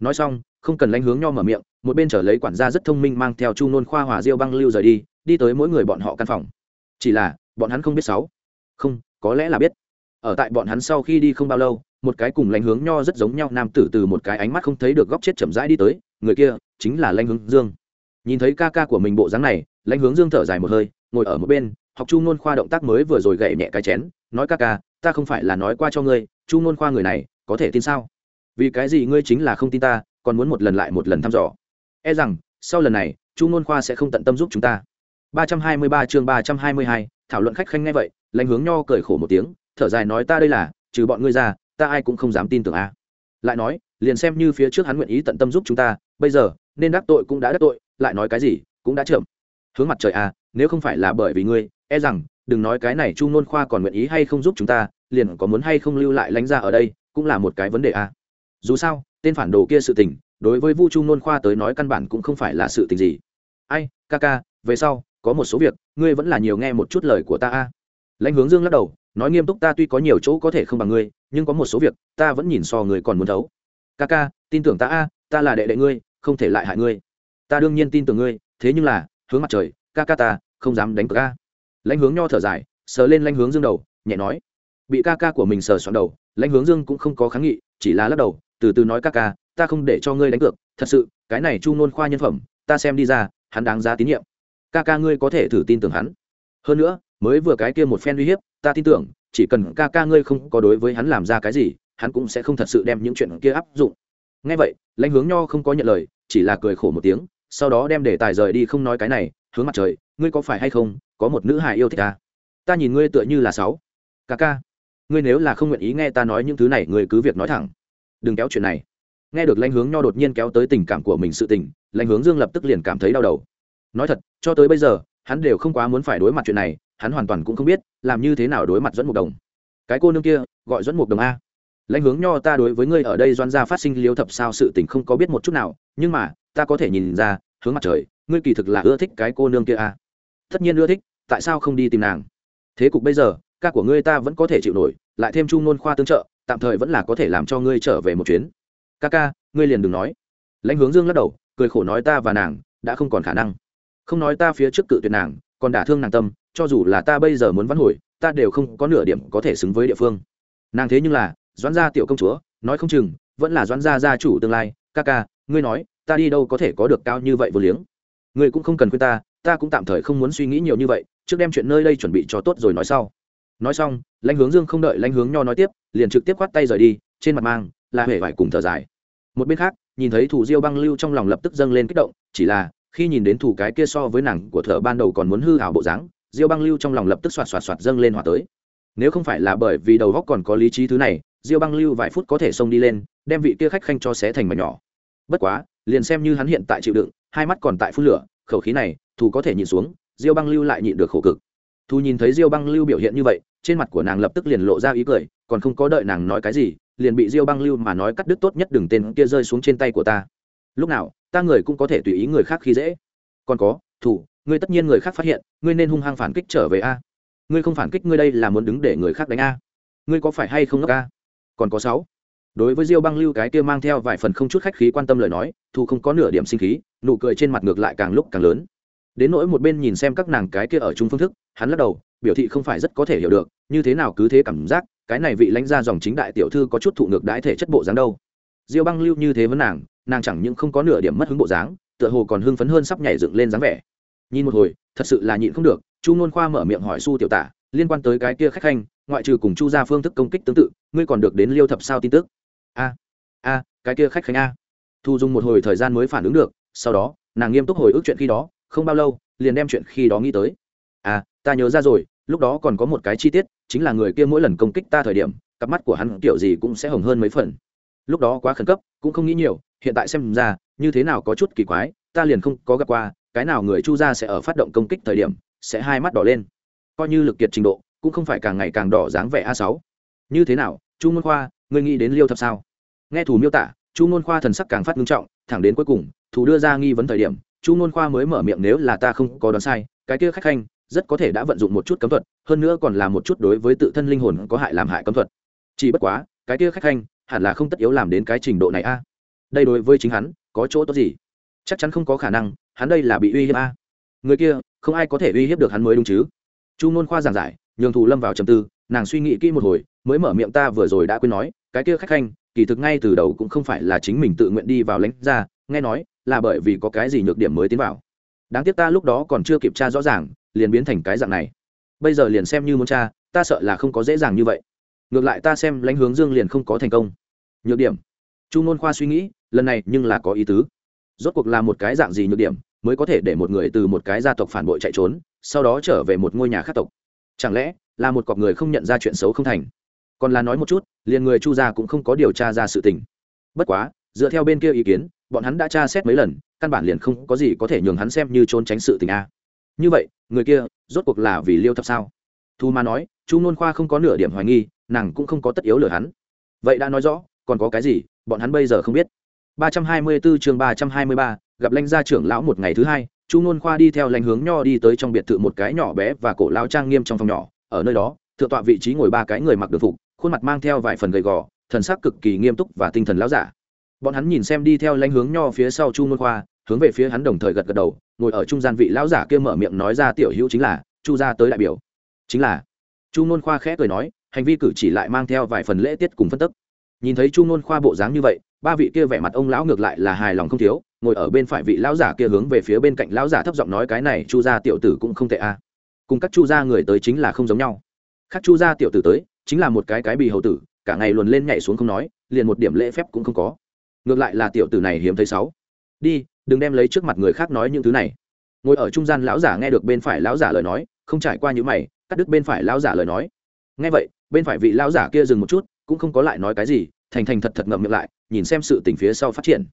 Nói xong, không cần lãnh hướng nho mở miệng, một bên trở lấy quản gia rất thông minh mang theo chu nôn khoa hòa diêu băng lưu rời đi đi tới mỗi người bọn họ căn phòng. Chỉ là, bọn hắn không biết sáu. Không, có lẽ là biết. Ở tại bọn hắn sau khi đi không bao lâu, một cái cùng lãnh hướng nho rất giống nhau nam tử từ một cái ánh mắt không thấy được góc chết chậm rãi đi tới, người kia chính là lãnh hướng dương. Nhìn thấy ca ca của mình bộ dáng này, lãnh hướng dương thở dài một hơi, ngồi ở một bên, học chu nôn khoa động tác mới vừa rồi gậy nhẹ cái chén nói ca ca ta không phải là nói qua cho ngươi chu ngôn khoa người này có thể tin sao? Vì cái gì ngươi chính là không tin ta còn muốn một lần lại một lần thăm dò? E rằng sau lần này chu ngôn khoa sẽ không tận tâm giúp chúng ta. 323 chương 322, thảo luận khách khanh ngay vậy lãnh hướng nho cười khổ một tiếng thở dài nói ta đây là trừ bọn ngươi ra ta ai cũng không dám tin tưởng a. Lại nói liền xem như phía trước hắn nguyện ý tận tâm giúp chúng ta bây giờ nên đắc tội cũng đã đắc tội lại nói cái gì cũng đã chậm. Hướng mặt trời a nếu không phải là bởi vì ngươi e rằng đừng nói cái này chu nôn khoa còn nguyện ý hay không giúp chúng ta, liền có muốn hay không lưu lại lãnh ra ở đây, cũng là một cái vấn đề a. Dù sao, tên phản đồ kia sự tình, đối với vu chu nôn khoa tới nói căn bản cũng không phải là sự tình gì. Ai, ca ca, về sau, có một số việc, ngươi vẫn là nhiều nghe một chút lời của ta a. Lãnh hướng dương lắc đầu, nói nghiêm túc ta tuy có nhiều chỗ có thể không bằng ngươi, nhưng có một số việc, ta vẫn nhìn so người còn muốn thấu. Ca ca, tin tưởng ta a, ta là đệ đệ ngươi, không thể lại hại ngươi. Ta đương nhiên tin tưởng ngươi, thế nhưng là, hướng mặt trời, ca ca ta, không dám đánh ca lãnh hướng nho thở dài, sờ lên lãnh hướng dương đầu, nhẹ nói, bị ca ca của mình sờ soạn đầu, lãnh hướng dương cũng không có kháng nghị, chỉ là lắc đầu, từ từ nói ca ca, ta không để cho ngươi đánh cược, thật sự, cái này chu nôn khoa nhân phẩm, ta xem đi ra, hắn đáng giá tín nhiệm. Ca ca ngươi có thể thử tin tưởng hắn. Hơn nữa, mới vừa cái kia một phen uy hiếp, ta tin tưởng, chỉ cần ca ca ngươi không có đối với hắn làm ra cái gì, hắn cũng sẽ không thật sự đem những chuyện kia áp dụng. Ngay vậy, lãnh hướng nho không có nhận lời, chỉ là cười khổ một tiếng, sau đó đem để tài rời đi không nói cái này, hướng mặt trời, ngươi có phải hay không có một nữ hài yêu thích ta. Ta nhìn ngươi tựa như là sáu. Ca ca, ngươi nếu là không nguyện ý nghe ta nói những thứ này, ngươi cứ việc nói thẳng. Đừng kéo chuyện này. Nghe được lãnh hướng nho đột nhiên kéo tới tình cảm của mình sự tình, lãnh hướng dương lập tức liền cảm thấy đau đầu. Nói thật, cho tới bây giờ, hắn đều không quá muốn phải đối mặt chuyện này, hắn hoàn toàn cũng không biết, làm như thế nào đối mặt dẫn Mục đồng. Cái cô nương kia, gọi dẫn Mục đồng a. Lãnh hướng nho ta đối với ngươi ở đây doan ra phát sinh liêu thập sao sự tình không có biết một chút nào, nhưng mà, ta có thể nhìn ra, hướng mặt trời, ngươi kỳ thực là ưa thích cái cô nương kia a. Tất nhiên ưa thích tại sao không đi tìm nàng? Thế cục bây giờ, ca của ngươi ta vẫn có thể chịu nổi, lại thêm chu ngôn khoa tương trợ, tạm thời vẫn là có thể làm cho ngươi trở về một chuyến. Ca ca, ngươi liền đừng nói. Lãnh hướng dương lắc đầu, cười khổ nói ta và nàng đã không còn khả năng. Không nói ta phía trước cự tuyệt nàng, còn đả thương nàng tâm, cho dù là ta bây giờ muốn vắn hồi, ta đều không có nửa điểm có thể xứng với địa phương. Nàng thế nhưng là doãn gia tiểu công chúa, nói không chừng vẫn là doãn gia gia chủ tương lai. Ca ca, ngươi nói, ta đi đâu có thể có được cao như vậy vô liếng? Ngươi cũng không cần khuyên ta ta cũng tạm thời không muốn suy nghĩ nhiều như vậy trước đem chuyện nơi đây chuẩn bị cho tốt rồi nói sau. Nói xong, lãnh hướng dương không đợi lãnh hướng nho nói tiếp, liền trực tiếp khoát tay rời đi, trên mặt mang là huệ vải cùng thở dài. Một bên khác, nhìn thấy thủ diêu băng lưu trong lòng lập tức dâng lên kích động, chỉ là khi nhìn đến thủ cái kia so với nàng của thợ ban đầu còn muốn hư hảo bộ dáng, diêu băng lưu trong lòng lập tức xoạt xoạt xoạt dâng lên hỏa tới. Nếu không phải là bởi vì đầu góc còn có lý trí thứ này, diêu băng lưu vài phút có thể xông đi lên, đem vị kia khách khanh cho xé thành mà nhỏ. Bất quá, liền xem như hắn hiện tại chịu đựng, hai mắt còn tại phun lửa, khẩu khí này, thủ có thể nhìn xuống diêu băng lưu lại nhịn được khổ cực. Thu nhìn thấy diêu băng lưu biểu hiện như vậy, trên mặt của nàng lập tức liền lộ ra ý cười, còn không có đợi nàng nói cái gì, liền bị diêu băng lưu mà nói cắt đứt tốt nhất đừng tên kia rơi xuống trên tay của ta. Lúc nào, ta người cũng có thể tùy ý người khác khi dễ. Còn có, thủ, ngươi tất nhiên người khác phát hiện, ngươi nên hung hăng phản kích trở về a. Ngươi không phản kích ngươi đây là muốn đứng để người khác đánh a. Ngươi có phải hay không ngốc a? Còn có sáu. Đối với diêu băng lưu cái kia mang theo vài phần không chút khách khí quan tâm lời nói thu không có nửa điểm sinh khí, nụ cười trên mặt ngược lại càng lúc càng lớn đến nỗi một bên nhìn xem các nàng cái kia ở chung phương thức, hắn lắc đầu, biểu thị không phải rất có thể hiểu được, như thế nào cứ thế cảm giác, cái này vị lãnh ra dòng chính đại tiểu thư có chút thụ ngược đãi thể chất bộ dáng đâu. Diêu băng lưu như thế với nàng nàng chẳng những không có nửa điểm mất hứng bộ dáng, tựa hồ còn hưng phấn hơn sắp nhảy dựng lên dáng vẻ. Nhìn một hồi, thật sự là nhịn không được, chu nôn khoa mở miệng hỏi su tiểu tả, liên quan tới cái kia khách khanh, ngoại trừ cùng chu ra phương thức công kích tương tự, ngươi còn được đến liêu thập sao tin tức. A a, cái kia khách khanh a. Thu dung một hồi thời gian mới phản ứng được, sau đó, nàng nghiêm túc hồi ức chuyện khi đó không bao lâu, liền đem chuyện khi đó nghĩ tới. À ta nhớ ra rồi, lúc đó còn có một cái chi tiết, chính là người kia mỗi lần công kích ta thời điểm, cặp mắt của hắn kiểu gì cũng sẽ hồng hơn mấy phần. Lúc đó quá khẩn cấp, cũng không nghĩ nhiều, hiện tại xem ra, như thế nào có chút kỳ quái, ta liền không có gặp qua, cái nào người chu ra sẽ ở phát động công kích thời điểm, sẽ hai mắt đỏ lên. Coi như lực kiệt trình độ, cũng không phải càng ngày càng đỏ dáng vẻ a sáu. Như thế nào, chu môn khoa, ngươi nghĩ đến liêu thập sao? Nghe thủ miêu tả, chu môn khoa thần sắc càng phát ngưng trọng, thẳng đến cuối cùng, thủ đưa ra nghi vấn thời điểm chu ngôn khoa mới mở miệng nếu là ta không có đoán sai, cái kia khách khanh rất có thể đã vận dụng một chút cấm thuật, hơn nữa còn là một chút đối với tự thân linh hồn có hại làm hại cấm thuật. Chỉ bất quá, cái kia khách khanh hẳn là không tất yếu làm đến cái trình độ này a. Đây đối với chính hắn, có chỗ tốt gì? Chắc chắn không có khả năng, hắn đây là bị uy hiếp a. Người kia, không ai có thể uy hiếp được hắn mới đúng chứ. Chu ngôn khoa giảng giải, nhường thù lâm vào trầm tư, nàng suy nghĩ kỹ một hồi, mới mở miệng ta vừa rồi đã quên nói, cái kia khách khanh, kỳ thực ngay từ đầu cũng không phải là chính mình tự nguyện đi vào lãnh ra nghe nói là bởi vì có cái gì nhược điểm mới tiến vào. Đáng tiếc ta lúc đó còn chưa kiểm tra rõ ràng, liền biến thành cái dạng này. Bây giờ liền xem như muốn tra, ta sợ là không có dễ dàng như vậy. Ngược lại ta xem lãnh hướng dương liền không có thành công. Nhược điểm. Chu ngôn khoa suy nghĩ, lần này nhưng là có ý tứ. Rốt cuộc là một cái dạng gì nhược điểm, mới có thể để một người từ một cái gia tộc phản bội chạy trốn, sau đó trở về một ngôi nhà khác tộc? Chẳng lẽ là một cọc người không nhận ra chuyện xấu không thành? Còn là nói một chút, liền người chu gia cũng không có điều tra ra sự tình. Bất quá, dựa theo bên kia ý kiến bọn hắn đã tra xét mấy lần căn bản liền không có gì có thể nhường hắn xem như trốn tránh sự tình a. Như vậy người kia rốt cuộc là vì liêu thập sao? Thu ma nói chu nôn khoa không có nửa điểm hoài nghi nàng cũng không có tất yếu lừa hắn. Vậy đã nói rõ còn có cái gì bọn hắn bây giờ không biết. 324 chương 323, gặp lãnh gia trưởng lão một ngày thứ hai chu nôn khoa đi theo lãnh hướng nho đi tới trong biệt thự một cái nhỏ bé và cổ lao trang nghiêm trong phòng nhỏ. Ở nơi đó thượng tọa vị trí ngồi ba cái người mặc đường phục khuôn mặt mang theo vài phần gầy gò thần sắc cực kỳ nghiêm túc và tinh thần lão giả bọn hắn nhìn xem đi theo lãnh hướng nho phía sau chu môn khoa, hướng về phía hắn đồng thời gật gật đầu, ngồi ở trung gian vị lão giả kia mở miệng nói ra tiểu hữu chính là, chu gia tới đại biểu. Chính là. Chu môn khoa khẽ cười nói, hành vi cử chỉ lại mang theo vài phần lễ tiết cùng phân tức. Nhìn thấy chu môn khoa bộ dáng như vậy, ba vị kia vẻ mặt ông lão ngược lại là hài lòng không thiếu, ngồi ở bên phải vị lão giả kia hướng về phía bên cạnh lão giả thấp giọng nói cái này, chu gia tiểu tử cũng không tệ a. Cùng các chu gia người tới chính là không giống nhau. Khác chu gia tiểu tử tới, chính là một cái cái bì hầu tử, cả ngày luồn lên nhảy xuống không nói, liền một điểm lễ phép cũng không có ngược lại là tiểu tử này hiếm thấy sáu. Đi, đừng đem lấy trước mặt người khác nói những thứ này. Ngồi ở trung gian lão giả nghe được bên phải lão giả lời nói, không trải qua những mày, cắt đứt bên phải lão giả lời nói. Nghe vậy, bên phải vị lão giả kia dừng một chút, cũng không có lại nói cái gì, thành thành thật thật ngậm miệng lại, nhìn xem sự tình phía sau phát triển.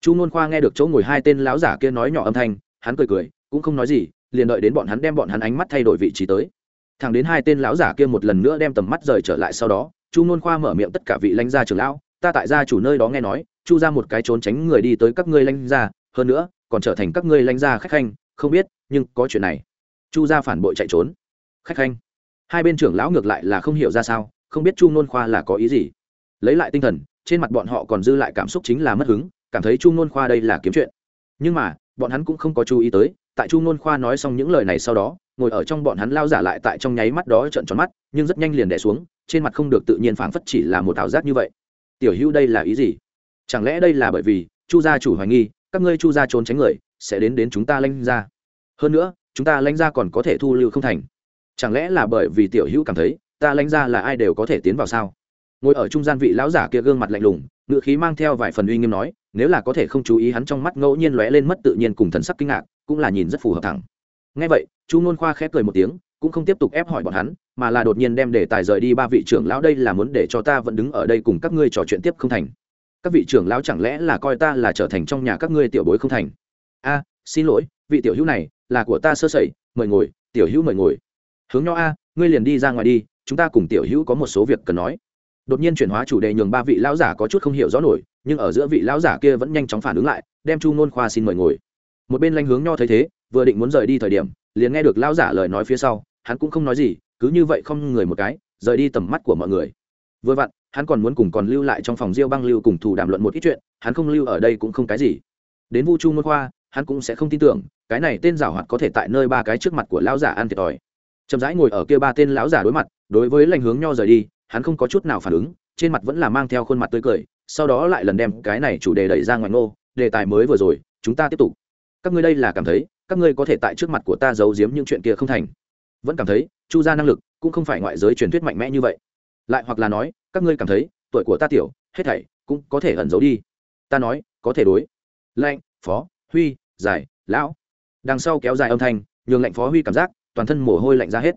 Chu ngôn khoa nghe được chỗ ngồi hai tên lão giả kia nói nhỏ âm thanh, hắn cười cười, cũng không nói gì, liền đợi đến bọn hắn đem bọn hắn ánh mắt thay đổi vị trí tới. Thẳng đến hai tên lão giả kia một lần nữa đem tầm mắt rời trở lại sau đó, chu ngôn khoa mở miệng tất cả vị lãnh gia trưởng lão, ta tại gia chủ nơi đó nghe nói chu ra một cái trốn tránh người đi tới các ngươi lãnh gia, hơn nữa, còn trở thành các ngươi lãnh gia khách khanh, không biết, nhưng có chuyện này. Chu ra phản bội chạy trốn. Khách khanh. Hai bên trưởng lão ngược lại là không hiểu ra sao, không biết chu Nôn khoa là có ý gì. Lấy lại tinh thần, trên mặt bọn họ còn dư lại cảm xúc chính là mất hứng, cảm thấy chu Nôn khoa đây là kiếm chuyện. Nhưng mà, bọn hắn cũng không có chú ý tới, tại chu Nôn khoa nói xong những lời này sau đó, ngồi ở trong bọn hắn lao giả lại tại trong nháy mắt đó trợn tròn mắt, nhưng rất nhanh liền đẻ xuống, trên mặt không được tự nhiên phảng phất chỉ là một ảo giác như vậy. Tiểu hữu đây là ý gì? Chẳng lẽ đây là bởi vì chu gia chủ hoài nghi, các ngươi chu gia trốn tránh người, sẽ đến đến chúng ta lanh ra? Hơn nữa, chúng ta lãnh ra còn có thể thu lưu không thành. Chẳng lẽ là bởi vì tiểu hữu cảm thấy, ta lãnh ra là ai đều có thể tiến vào sao? Ngồi ở trung gian vị lão giả kia gương mặt lạnh lùng ngự khí mang theo vài phần uy nghiêm nói, nếu là có thể không chú ý hắn trong mắt ngẫu nhiên lóe lên mất tự nhiên cùng thần sắc kinh ngạc, cũng là nhìn rất phù hợp thẳng. Ngay vậy, chu nôn khoa khép cười một tiếng, cũng không tiếp tục ép hỏi bọn hắn, mà là đột nhiên đem đề tài rời đi ba vị trưởng lão, đây là muốn để cho ta vẫn đứng ở đây cùng các ngươi trò chuyện tiếp không thành các vị trưởng lão chẳng lẽ là coi ta là trở thành trong nhà các ngươi tiểu bối không thành? A, xin lỗi, vị tiểu hữu này là của ta sơ sẩy, mời ngồi, tiểu hữu mời ngồi. Hướng nho a, ngươi liền đi ra ngoài đi, chúng ta cùng tiểu hữu có một số việc cần nói. Đột nhiên chuyển hóa chủ đề nhường ba vị lão giả có chút không hiểu rõ nổi, nhưng ở giữa vị lão giả kia vẫn nhanh chóng phản ứng lại, đem chu ngôn khoa xin mời ngồi. Một bên lanh hướng nho thấy thế, vừa định muốn rời đi thời điểm, liền nghe được lão giả lời nói phía sau, hắn cũng không nói gì, cứ như vậy không người một cái, rời đi tầm mắt của mọi người. Vừa vặn hắn còn muốn cùng còn lưu lại trong phòng diêu băng lưu cùng thủ đàm luận một ít chuyện, hắn không lưu ở đây cũng không cái gì. Đến vu chu môn khoa, hắn cũng sẽ không tin tưởng, cái này tên giảo hoạt có thể tại nơi ba cái trước mặt của lão giả ăn thiệt thòi. Chậm rãi ngồi ở kia ba tên lão giả đối mặt, đối với lành hướng nho rời đi, hắn không có chút nào phản ứng, trên mặt vẫn là mang theo khuôn mặt tươi cười, sau đó lại lần đem cái này chủ đề đẩy ra ngoài ngô, đề tài mới vừa rồi, chúng ta tiếp tục. Các ngươi đây là cảm thấy, các ngươi có thể tại trước mặt của ta giấu giếm những chuyện kia không thành. Vẫn cảm thấy, chu gia năng lực cũng không phải ngoại giới truyền thuyết mạnh mẽ như vậy. Lại hoặc là nói các ngươi cảm thấy, tuổi của ta tiểu, hết thảy cũng có thể ẩn giấu đi. Ta nói, có thể đối. Lạnh phó, huy, giải, lão. Đằng sau kéo dài âm thanh, nhường lạnh phó huy cảm giác, toàn thân mồ hôi lạnh ra hết.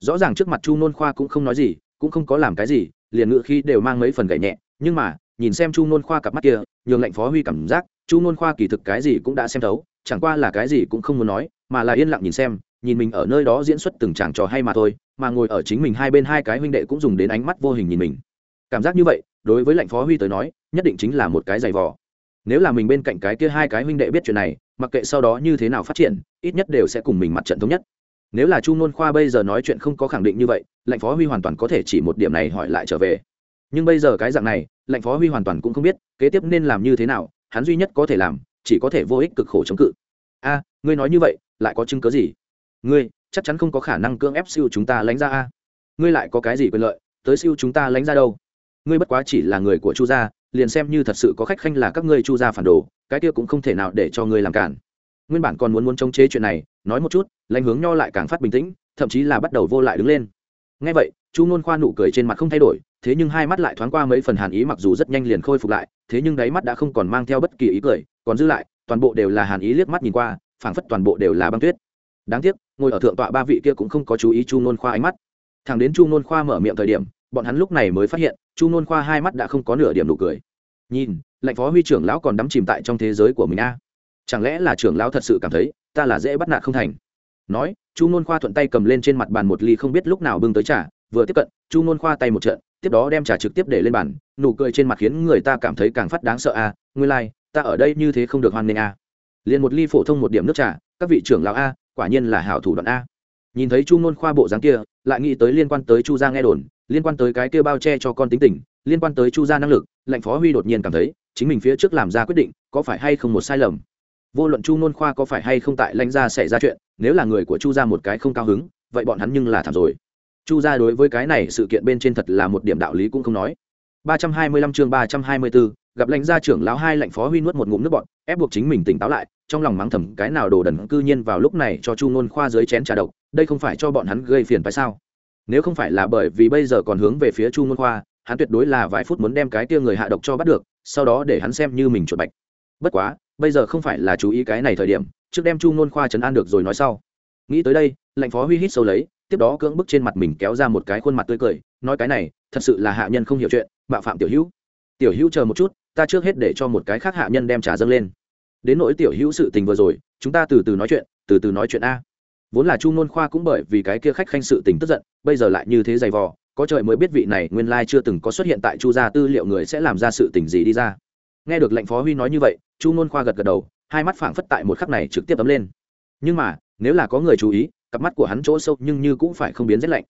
Rõ ràng trước mặt chu nôn khoa cũng không nói gì, cũng không có làm cái gì, liền ngự khi đều mang mấy phần gậy nhẹ. Nhưng mà, nhìn xem chu nôn khoa cặp mắt kia, nhường lạnh phó huy cảm giác, chu nôn khoa kỳ thực cái gì cũng đã xem thấu, chẳng qua là cái gì cũng không muốn nói, mà là yên lặng nhìn xem, nhìn mình ở nơi đó diễn xuất từng chàng trò hay mà thôi, mà ngồi ở chính mình hai bên hai cái huynh đệ cũng dùng đến ánh mắt vô hình nhìn mình cảm giác như vậy, đối với lệnh phó huy tới nói, nhất định chính là một cái giày vò. Nếu là mình bên cạnh cái kia hai cái huynh đệ biết chuyện này, mặc kệ sau đó như thế nào phát triển, ít nhất đều sẽ cùng mình mặt trận thống nhất. Nếu là chu nôn khoa bây giờ nói chuyện không có khẳng định như vậy, lệnh phó huy hoàn toàn có thể chỉ một điểm này hỏi lại trở về. Nhưng bây giờ cái dạng này, lệnh phó huy hoàn toàn cũng không biết kế tiếp nên làm như thế nào, hắn duy nhất có thể làm, chỉ có thể vô ích cực khổ chống cự. A, ngươi nói như vậy, lại có chứng cớ gì? Ngươi, chắc chắn không có khả năng cưỡng ép siêu chúng ta lánh ra a. Ngươi lại có cái gì quyền lợi, tới siêu chúng ta lánh ra đâu? Ngươi bất quá chỉ là người của chu gia, liền xem như thật sự có khách khanh là các ngươi chu gia phản đồ, cái kia cũng không thể nào để cho ngươi làm cản. Nguyên bản còn muốn muốn chống chế chuyện này, nói một chút, lãnh hướng nho lại càng phát bình tĩnh, thậm chí là bắt đầu vô lại đứng lên. Ngay vậy, chu nôn khoa nụ cười trên mặt không thay đổi, thế nhưng hai mắt lại thoáng qua mấy phần hàn ý mặc dù rất nhanh liền khôi phục lại, thế nhưng đáy mắt đã không còn mang theo bất kỳ ý cười, còn dư lại, toàn bộ đều là hàn ý liếc mắt nhìn qua, phảng phất toàn bộ đều là băng tuyết. Đáng tiếc, ngồi ở thượng tọa ba vị kia cũng không có chú ý chu nôn khoa ánh mắt. Thằng đến chu nôn khoa mở miệng thời điểm bọn hắn lúc này mới phát hiện chu nôn khoa hai mắt đã không có nửa điểm nụ cười nhìn lệnh phó huy trưởng lão còn đắm chìm tại trong thế giới của mình a chẳng lẽ là trưởng lão thật sự cảm thấy ta là dễ bắt nạt không thành nói chu nôn khoa thuận tay cầm lên trên mặt bàn một ly không biết lúc nào bưng tới trà, vừa tiếp cận chu nôn khoa tay một trận tiếp tiếp đó đem trà trực tiếp để lên bàn nụ cười trên mặt khiến người ta cảm thấy càng phát đáng sợ a à. nguyên lai、like, ta ở đây như thế không được hoan nghênh a à. liền một ly phổ thông một điểm nước trà các vị trưởng lão a quả nhiên là hảo thủ đoạn a nhìn thấy chu nôn khoa bộ dáng kia lại nghĩ tới liên quan tới chu gia nghe đồn liên quan tới cái kia bao che cho con tính tình liên quan tới chu gia năng lực lệnh phó huy đột nhiên cảm thấy chính mình phía trước làm ra quyết định có phải hay không một sai lầm? Vô luận chu nôn khoa có phải hay không tại lãnh gia xảy ra chuyện nếu là người của chu gia một cái không cao hứng vậy bọn hắn nhưng là thảm rồi. Chu gia đối với cái này sự kiện bên trên thật là một điểm đạo lý cũng không nói. 325 chương 324, gặp lãnh gia trưởng lão hai lãnh phó huy nuốt một ngụm nước bọt ép buộc chính mình tỉnh táo lại trong lòng mắng thầm cái nào đồ đần cư nhiên vào lúc này cho chu nôn khoa dưới chén trà độc đây không phải cho bọn hắn gây phiền phải sao? Nếu không phải là bởi vì bây giờ còn hướng về phía chu nôn khoa, hắn tuyệt đối là vài phút muốn đem cái tia người hạ độc cho bắt được, sau đó để hắn xem như mình chuột bạch. Bất quá, bây giờ không phải là chú ý cái này thời điểm, trước đem chu nôn khoa chấn an được rồi nói sau. Nghĩ tới đây lệnh phó huy hít sâu lấy, tiếp đó cưỡng bức trên mặt mình kéo ra một cái khuôn mặt tươi cười, nói cái này, thật sự là hạ nhân không hiểu chuyện bạo phạm tiểu hữu. Tiểu hữu chờ một chút, ta trước hết để cho một cái khác hạ nhân đem trà dâng lên. Đến nỗi tiểu hữu sự tình vừa rồi, chúng ta từ từ nói chuyện, từ từ nói chuyện a vốn là chu nôn khoa cũng bởi vì cái kia khách khanh sự tình tức giận, bây giờ lại như thế dày vò, có trời mới biết vị này nguyên lai chưa từng có xuất hiện tại chu gia tư liệu người sẽ làm ra sự tình gì đi ra. Nghe được lệnh phó huy nói như vậy, chu nôn khoa gật gật đầu, hai mắt phảng phất tại một khắc này trực tiếp ấm lên. Nhưng mà, nếu là có người chú ý, cặp mắt của hắn chỗ sâu nhưng như cũng phải không biến rét lạnh.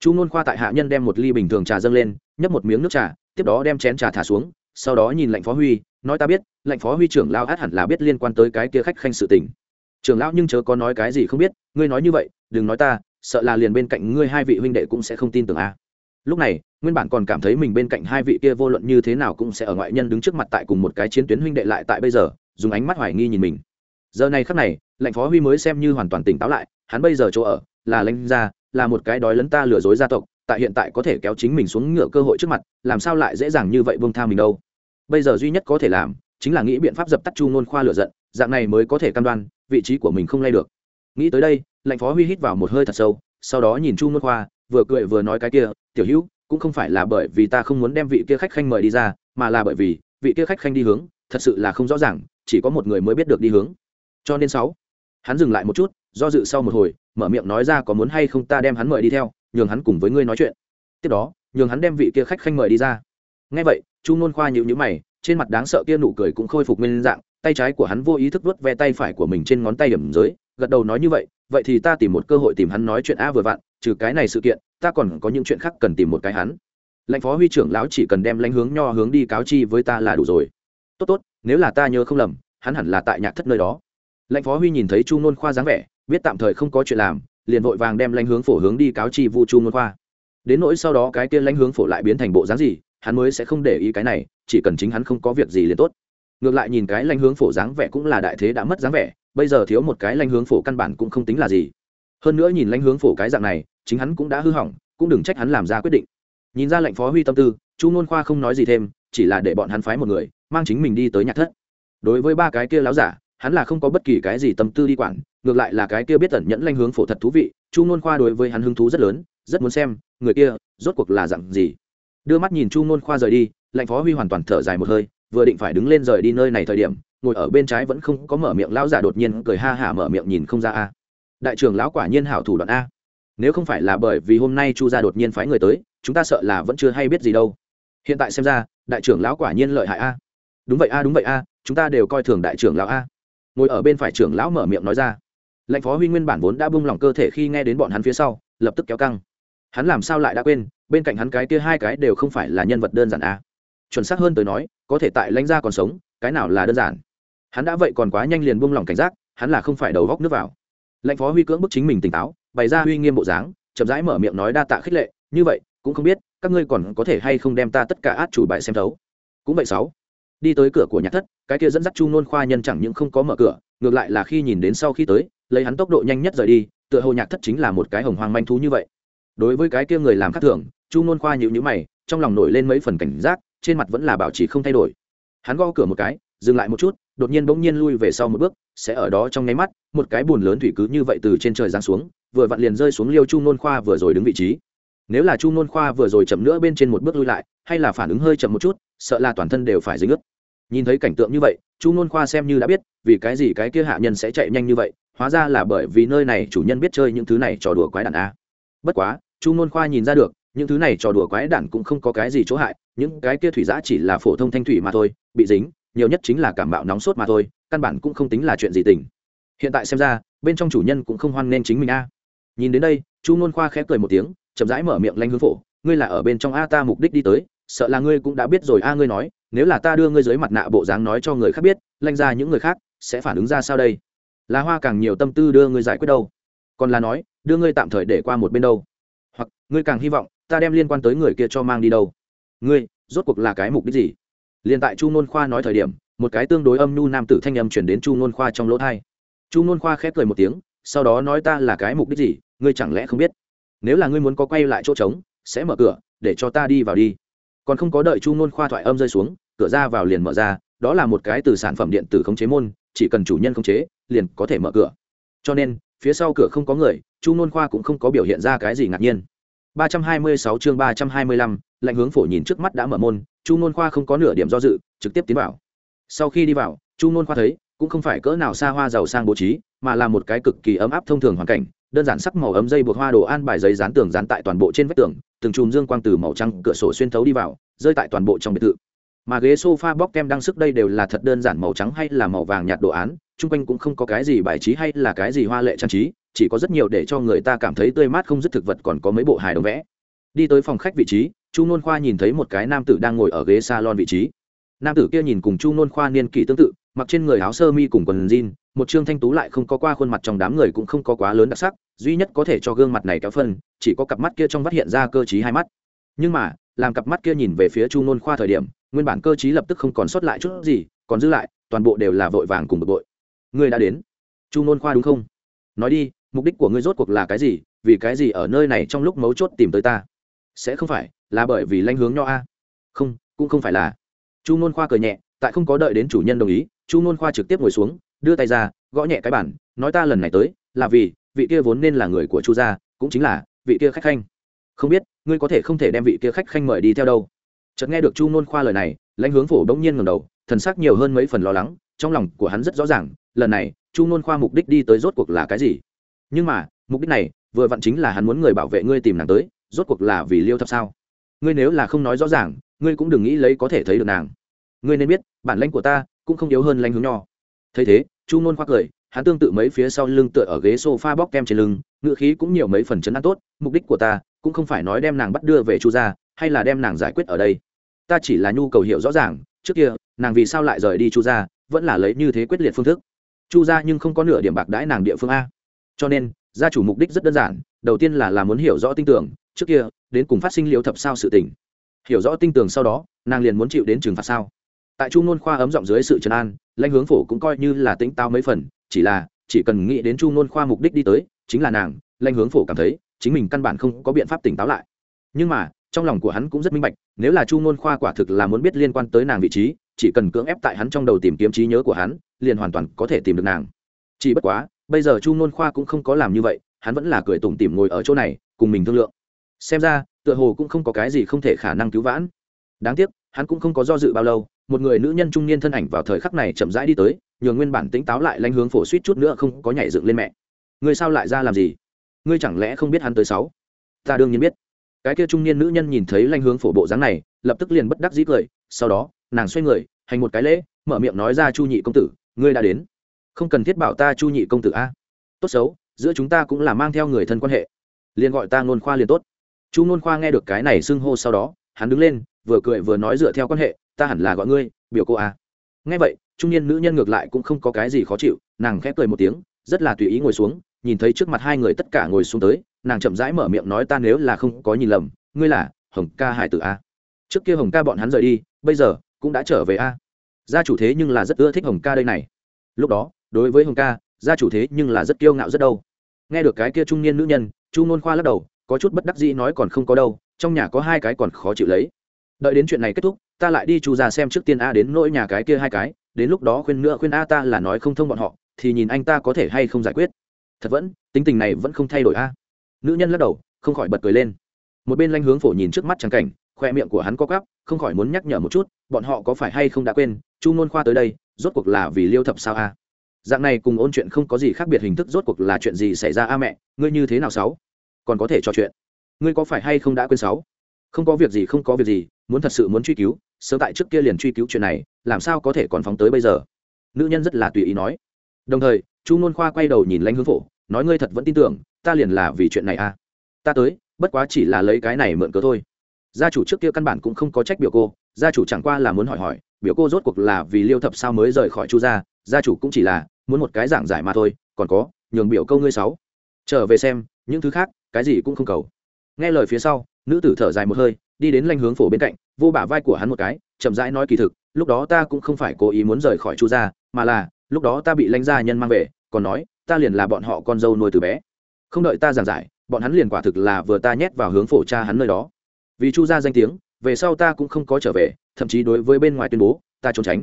Chu nôn khoa tại hạ nhân đem một ly bình thường trà dâng lên, nhấp một miếng nước trà, tiếp đó đem chén trà thả xuống, sau đó nhìn lệnh phó huy, nói ta biết, lệnh phó huy trưởng lao át hẳn là biết liên quan tới cái kia khách khanh sự tình trưởng lão nhưng chớ có nói cái gì không biết, ngươi nói như vậy, đừng nói ta, sợ là liền bên cạnh ngươi hai vị huynh đệ cũng sẽ không tin tưởng a. Lúc này, nguyên bản còn cảm thấy mình bên cạnh hai vị kia vô luận như thế nào cũng sẽ ở ngoại nhân đứng trước mặt tại cùng một cái chiến tuyến huynh đệ lại tại bây giờ, dùng ánh mắt hoài nghi nhìn mình. Giờ này khắc này lệnh phó huy mới xem như hoàn toàn tỉnh táo lại, hắn bây giờ chỗ ở, là lãnh gia, là một cái đói lấn ta lừa dối gia tộc, tại hiện tại có thể kéo chính mình xuống ngựa cơ hội trước mặt, làm sao lại dễ dàng như vậy buông tha mình đâu. Bây giờ duy nhất có thể làm, chính là nghĩ biện pháp dập tắt chu ngôn khoa lửa giận, dạng này mới có thể cam đoan vị trí của mình không lay được. Nghĩ tới đây lệnh phó huy hít vào một hơi thật sâu, sau đó nhìn chu nôn khoa, vừa cười vừa nói cái kia, tiểu hữu, cũng không phải là bởi vì ta không muốn đem vị kia khách khanh mời đi ra, mà là bởi vì vị kia khách khanh đi hướng, thật sự là không rõ ràng, chỉ có một người mới biết được đi hướng. Cho nên sáu, hắn dừng lại một chút, do dự sau một hồi, mở miệng nói ra có muốn hay không ta đem hắn mời đi theo, nhường hắn cùng với ngươi nói chuyện. Tiếp đó, nhường hắn đem vị kia khách khanh mời đi ra. Ngay vậy, chu nôn khoa nhịu nhữ mày, trên mặt đáng sợ kia nụ cười cũng khôi phục nguyên dạng tay trái của hắn vô ý thức vuốt ve tay phải của mình trên ngón tay điểm dưới gật đầu nói như vậy vậy thì ta tìm một cơ hội tìm hắn nói chuyện a vừa vặn, trừ cái này sự kiện, ta còn có những chuyện khác cần tìm một cái hắn. Lãnh phó huy trưởng lão chỉ cần đem lãnh hướng nho hướng đi cáo chi với ta là đủ rồi. Tốt tốt, nếu là ta nhớ không lầm, hắn hẳn là tại nhạc thất nơi đó. Lãnh phó huy nhìn thấy chu nôn khoa dáng vẻ, biết tạm thời không có chuyện làm, liền vội vàng đem lãnh hướng phổ hướng đi cáo chi vu chu nôn khoa. Đến nỗi sau đó cái kia lãnh hướng phổ lại biến thành bộ dáng gì, hắn mới sẽ không để ý cái này, chỉ cần chính hắn không có việc gì liền tốt ngược lại nhìn cái lãnh hướng phổ dáng vẻ cũng là đại thế đã mất dáng vẻ, bây giờ thiếu một cái lãnh hướng phổ căn bản cũng không tính là gì. Hơn nữa nhìn lãnh hướng phổ cái dạng này, chính hắn cũng đã hư hỏng, cũng đừng trách hắn làm ra quyết định. Nhìn ra lệnh phó huy tâm tư, chu nôn khoa không nói gì thêm, chỉ là để bọn hắn phái một người, mang chính mình đi tới nhạc thất. Đối với ba cái kia láo giả, hắn là không có bất kỳ cái gì tâm tư đi quản, ngược lại là cái kia biết tẩn nhẫn lanh hướng phổ thật thú vị, chu nôn khoa đối với hắn hứng thú rất lớn, rất muốn xem, người kia rốt cuộc là dặn gì. Đưa mắt nhìn chu nôn khoa rời đi, lệnh phó huy hoàn toàn thở dài một hơi vừa định phải đứng lên rời đi nơi này thời điểm, ngồi ở bên trái vẫn không có mở miệng, lão giả đột nhiên cười ha hả mở miệng nhìn không ra a. Đại trưởng lão quả nhiên hảo thủ đoạn a. Nếu không phải là bởi vì hôm nay chu gia đột nhiên phái người tới, chúng ta sợ là vẫn chưa hay biết gì đâu. Hiện tại xem ra, đại trưởng lão quả nhiên lợi hại a. Đúng vậy a, đúng vậy a, chúng ta đều coi thường đại trưởng lão a. Ngồi ở bên phải trưởng lão mở miệng nói ra. Lệnh phó huy nguyên bản vốn đã bung lỏng cơ thể khi nghe đến bọn hắn phía sau, lập tức kéo căng. Hắn làm sao lại đã quên, bên cạnh hắn cái kia hai cái đều không phải là nhân vật đơn giản a chuẩn xác hơn tới nói, có thể tại lãnh gia còn sống, cái nào là đơn giản. Hắn đã vậy còn quá nhanh liền buông lỏng cảnh giác, hắn là không phải đầu góc nước vào. Lãnh phó huy cưỡng bức chính mình tỉnh táo, bày ra huy nghiêm bộ dáng, chậm rãi mở miệng nói đa tạ khích lệ, như vậy, cũng không biết, các ngươi còn có thể hay không đem ta tất cả át chủ bài xem thấu. Cũng vậy sáu, đi tới cửa của nhạc thất, cái kia dẫn dắt chu nôn khoa nhân chẳng những không có mở cửa, ngược lại là khi nhìn đến sau khi tới, lấy hắn tốc độ nhanh nhất rời đi, tựa hồ nhạc thất chính là một cái hồng hoang manh thú như vậy. Đối với cái kia người làm khác thường, chu nôn khoa nhịu nhữ mày, trong lòng nổi lên mấy phần cảnh giác trên mặt vẫn là bảo trì không thay đổi. Hắn gõ cửa một cái, dừng lại một chút, đột nhiên bỗng nhiên lui về sau một bước, sẽ ở đó trong nháy mắt, một cái bùn lớn thủy cứ như vậy từ trên trời giáng xuống, vừa vặn liền rơi xuống liêu chu nôn khoa vừa rồi đứng vị trí. Nếu là chu nôn khoa vừa rồi chậm nữa bên trên một bước lui lại, hay là phản ứng hơi chậm một chút, sợ là toàn thân đều phải dính ướt. Nhìn thấy cảnh tượng như vậy, chu nôn khoa xem như đã biết, vì cái gì cái kia hạ nhân sẽ chạy nhanh như vậy, hóa ra là bởi vì nơi này chủ nhân biết chơi những thứ này trò đùa quái đản a. Bất quá, chu nôn khoa nhìn ra được, những thứ này trò đùa quái đản cũng không có cái gì chỗ hại những cái kia thủy giã chỉ là phổ thông thanh thủy mà thôi, bị dính, nhiều nhất chính là cảm bạo nóng sốt mà thôi, căn bản cũng không tính là chuyện gì tình. Hiện tại xem ra, bên trong chủ nhân cũng không hoan nên chính mình a. Nhìn đến đây, chu nôn khoa khẽ cười một tiếng, chậm rãi mở miệng lanh hướng phổ, ngươi là ở bên trong a ta mục đích đi tới, sợ là ngươi cũng đã biết rồi a, ngươi nói, nếu là ta đưa ngươi dưới mặt nạ bộ dáng nói cho người khác biết, lanh ra những người khác sẽ phản ứng ra sao đây? Là hoa càng nhiều tâm tư đưa ngươi giải quyết đâu? Còn là nói, đưa ngươi tạm thời để qua một bên đâu? Hoặc, ngươi càng hy vọng ta đem liên quan tới người kia cho mang đi đâu? Ngươi rốt cuộc là cái mục đích gì? Liền tại chu nôn khoa nói thời điểm một cái tương đối âm nhu nam tử thanh âm chuyển đến chu nôn khoa trong lỗ thai. Chu nôn khoa khép cười một tiếng sau đó nói ta là cái mục đích gì ngươi chẳng lẽ không biết? Nếu là ngươi muốn có quay lại chỗ trống sẽ mở cửa để cho ta đi vào đi. Còn không có đợi chu nôn khoa thoại âm rơi xuống cửa ra vào liền mở ra đó là một cái từ sản phẩm điện tử khống chế môn chỉ cần chủ nhân khống chế liền có thể mở cửa. Cho nên phía sau cửa không có người chu nôn khoa cũng không có biểu hiện ra cái gì ngạc nhiên. 326 chương 325, lạnh hướng phổ nhìn trước mắt đã mở môn, chu nôn khoa không có nửa điểm do dự, trực tiếp tiến vào. Sau khi đi vào, chu nôn khoa thấy, cũng không phải cỡ nào xa hoa giàu sang bố trí, mà là một cái cực kỳ ấm áp thông thường hoàn cảnh, đơn giản sắc màu ấm dây buộc hoa đồ an bài giấy dán tường dán tại toàn bộ trên vách tường, từng chùm dương quang từ màu trắng cửa sổ xuyên thấu đi vào, rơi tại toàn bộ trong biệt thự. Mà ghế sofa bóc kem đăng sức đây đều là thật đơn giản màu trắng hay là màu vàng nhạt đồ án, chung quanh cũng không có cái gì bài trí hay là cái gì hoa lệ trang trí, chỉ có rất nhiều để cho người ta cảm thấy tươi mát không dứt thực vật còn có mấy bộ hài đồng vẽ. Đi tới phòng khách vị trí chu nôn khoa nhìn thấy một cái nam tử đang ngồi ở ghế salon vị trí. Nam tử kia nhìn cùng chu nôn khoa niên kỷ tương tự, mặc trên người áo sơ mi cùng quần jean, một trương thanh tú lại không có qua khuôn mặt trong đám người cũng không có quá lớn đặc sắc, duy nhất có thể cho gương mặt này kéo phân, chỉ có cặp mắt kia trong vắt hiện ra cơ t hai mắt. Nhưng mà, làm cặp mắt kia nhìn về phía chu nôn khoa thời điểm, nguyên bản cơ t lập tức không còn sót lại chút gì, còn giữ lại, toàn bộ đều là vội vàng cùng bực bội. Ngươi đã đến. Chu nôn khoa đúng không? Nói đi, mục đích của ngươi rốt cuộc là cái gì? Vì cái gì ở nơi này trong lúc mấu chốt tìm tới ta? Sẽ không phải là bởi vì lanh hướng nho a. Không, cũng không phải là. Chu nôn khoa cười nhẹ, tại không có đợi đến chủ nhân đồng ý, chu nôn khoa trực tiếp ngồi xuống, đưa tay ra, gõ nhẹ cái bản, nói ta lần này tới, là vì, vị kia vốn nên là người của chu gia, cũng chính là, vị kia khách khanh. Không biết, ngươi có thể không thể đem vị kia khách khanh mời đi theo đâu. Chợt nghe được chu nôn khoa lời này lãnh hướng phổ bỗng nhiên ngầm đầu, thần sắc nhiều hơn mấy phần lo lắng, trong lòng của hắn rất rõ ràng, lần này, chu nôn khoa mục đích đi tới rốt cuộc là cái gì? Nhưng mà, mục đích này, vừa vặn chính là hắn muốn người bảo vệ ngươi tìm nàng tới, rốt cuộc là vì liêu thập sao? Ngươi nếu là không nói rõ ràng, ngươi cũng đừng nghĩ lấy có thể thấy được nàng. Ngươi nên biết, bản lãnh của ta cũng không yếu hơn lãnh hướng nho. Thấy thế, chu nôn khoác cười, hắn tương tự mấy phía sau lưng tựa ở ghế s o f a bóc kem trên lưng ngựa khí cũng nhiều mấy phần chấn an tốt, mục đích của ta cũng không phải nói đem nàng bắt đưa về chu gia, hay là đem nàng giải quyết ở đây. Ta chỉ là nhu cầu hiểu rõ ràng, trước kia, nàng vì sao lại rời đi chu gia, vẫn là lấy như thế quyết liệt phương thức. Chu gia nhưng không có nửa điểm bạc đãi nàng địa phương a. Cho nên, gia chủ mục đích rất đơn giản, đầu tiên là là muốn hiểu rõ tin tưởng trước kia, đến cùng phát sinh liễu thập sao sự tình. Hiểu rõ tinh tường sau đó, nàng liền muốn chịu đến trừng phạt sao? Tại chu nôn khoa ấm giọng dưới sự trấn an, lãnh hướng phổ cũng coi như là tính tao mấy phần, chỉ là, chỉ cần nghĩ đến chu nôn khoa mục đích đi tới, chính là nàng, lãnh hướng phổ cảm thấy, chính mình căn bản không có biện pháp tỉnh táo lại. Nhưng mà, trong lòng của hắn cũng rất minh bạch, nếu là chu nôn khoa quả thực là muốn biết liên quan tới nàng vị trí, chỉ cần cưỡng ép tại hắn trong đầu tìm kiếm trí nhớ của hắn, liền hoàn toàn có thể tìm được nàng. Chỉ bất quá, bây giờ chu nôn khoa cũng không có làm như vậy, hắn vẫn là cười tủm tỉm ngồi ở chỗ này, cùng mình thương lượng xem ra, tựa hồ cũng không có cái gì không thể khả năng cứu vãn. Đáng tiếc, hắn cũng không có do dự bao lâu, một người nữ nhân trung niên thân ảnh vào thời khắc này chậm rãi đi tới, nhường nguyên bản tính táo lại lanh hướng phổ suýt chút nữa không có nhảy dựng lên mẹ. Ngươi sao lại ra làm gì? Ngươi chẳng lẽ không biết hắn tới sáu? Ta đương nhiên biết. Cái kia trung niên nữ nhân nhìn thấy lanh hướng phổ bộ dáng này, lập tức liền bất đắc dĩ cười, sau đó, nàng xoay người, hành một cái lễ, mở miệng nói ra chu nhị công tử, ngươi đã đến. Không cần thiết bảo ta chu nhị công tử a. Tốt xấu, giữa chúng ta cũng là mang theo người thân quan hệ. Liền gọi ta ngôn khoa liền tốt chu ngôn khoa nghe được cái này xưng hô sau đó, hắn đứng lên, vừa cười vừa nói dựa theo quan hệ, ta hẳn là gọi ngươi, biểu cô à. Nghe vậy, trung niên nữ nhân ngược lại cũng không có cái gì khó chịu, nàng khép cười một tiếng, rất là tùy ý ngồi xuống, nhìn thấy trước mặt hai người tất cả ngồi xuống tới, nàng chậm rãi mở miệng nói, ta nếu là không có nhìn lầm, ngươi là hồng ca hải tử a. Trước kia hồng ca bọn hắn rời đi, bây giờ cũng đã trở về a. Gia chủ thế nhưng là rất ưa thích hồng ca đây này. Lúc đó, đối với hồng ca, gia chủ thế nhưng là rất kiêu ngạo rất đâu. Nghe được cái kia trung niên nữ nhân, chu nôn khoa lắc đầu có chút bất đắc dĩ nói còn không có đâu, trong nhà có hai cái còn khó chịu lấy. Đợi đến chuyện này kết thúc, ta lại đi chu ra xem trước tiên a đến nỗi nhà cái kia hai cái, đến lúc đó khuyên nữa khuyên a ta là nói không thông bọn họ, thì nhìn anh ta có thể hay không giải quyết. Thật vẫn, tính tình này vẫn không thay đổi a. Nữ nhân lắc đầu, không khỏi bật cười lên. Một bên lanh hướng phổ nhìn trước mắt trắng cảnh, khoe miệng của hắn có gắp không khỏi muốn nhắc nhở một chút, bọn họ có phải hay không đã quên, chu ngôn khoa tới đây, rốt cuộc là vì liêu thập sao a? Dạng này cùng ôn chuyện không có gì khác biệt, hình thức rốt cuộc là chuyện gì xảy ra a mẹ, ngươi như thế nào sáu? Còn có thể trò chuyện. Ngươi có phải hay không đã quên sáu? Không có việc gì, không có việc gì, muốn thật sự muốn truy cứu, sớm tại trước kia liền truy cứu chuyện này, làm sao có thể còn phóng tới bây giờ? Nữ nhân rất là tùy ý nói. Đồng thời, chu nôn khoa quay đầu nhìn lãnh hướng phổ, nói ngươi thật vẫn tin tưởng, ta liền là vì chuyện này à? Ta tới, bất quá chỉ là lấy cái này mượn cớ thôi. Gia chủ trước kia căn bản cũng không có trách biểu cô, gia chủ chẳng qua là muốn hỏi hỏi, biểu cô rốt cuộc là vì liêu thập sao mới rời khỏi chu gia gia chủ cũng chỉ là muốn một cái giảng giải mà thôi, còn có, nhường biểu câu ngươi sáu. Trở về xem, những thứ khác cái gì cũng không cầu. Nghe lời phía sau, nữ tử thở dài một hơi, đi đến lanh hướng phổ bên cạnh, vô bả vai của hắn một cái, chậm rãi nói kỳ thực, lúc đó ta cũng không phải cố ý muốn rời khỏi chu gia, mà là, lúc đó ta bị lãnh gia nhân mang về, còn nói, ta liền là bọn họ con dâu nuôi từ bé. Không đợi ta giảng giải, bọn hắn liền quả thực là vừa ta nhét vào hướng phổ cha hắn nơi đó. Vì chu gia danh tiếng, về sau ta cũng không có trở về, thậm chí đối với bên ngoài tuyên bố, ta trốn tránh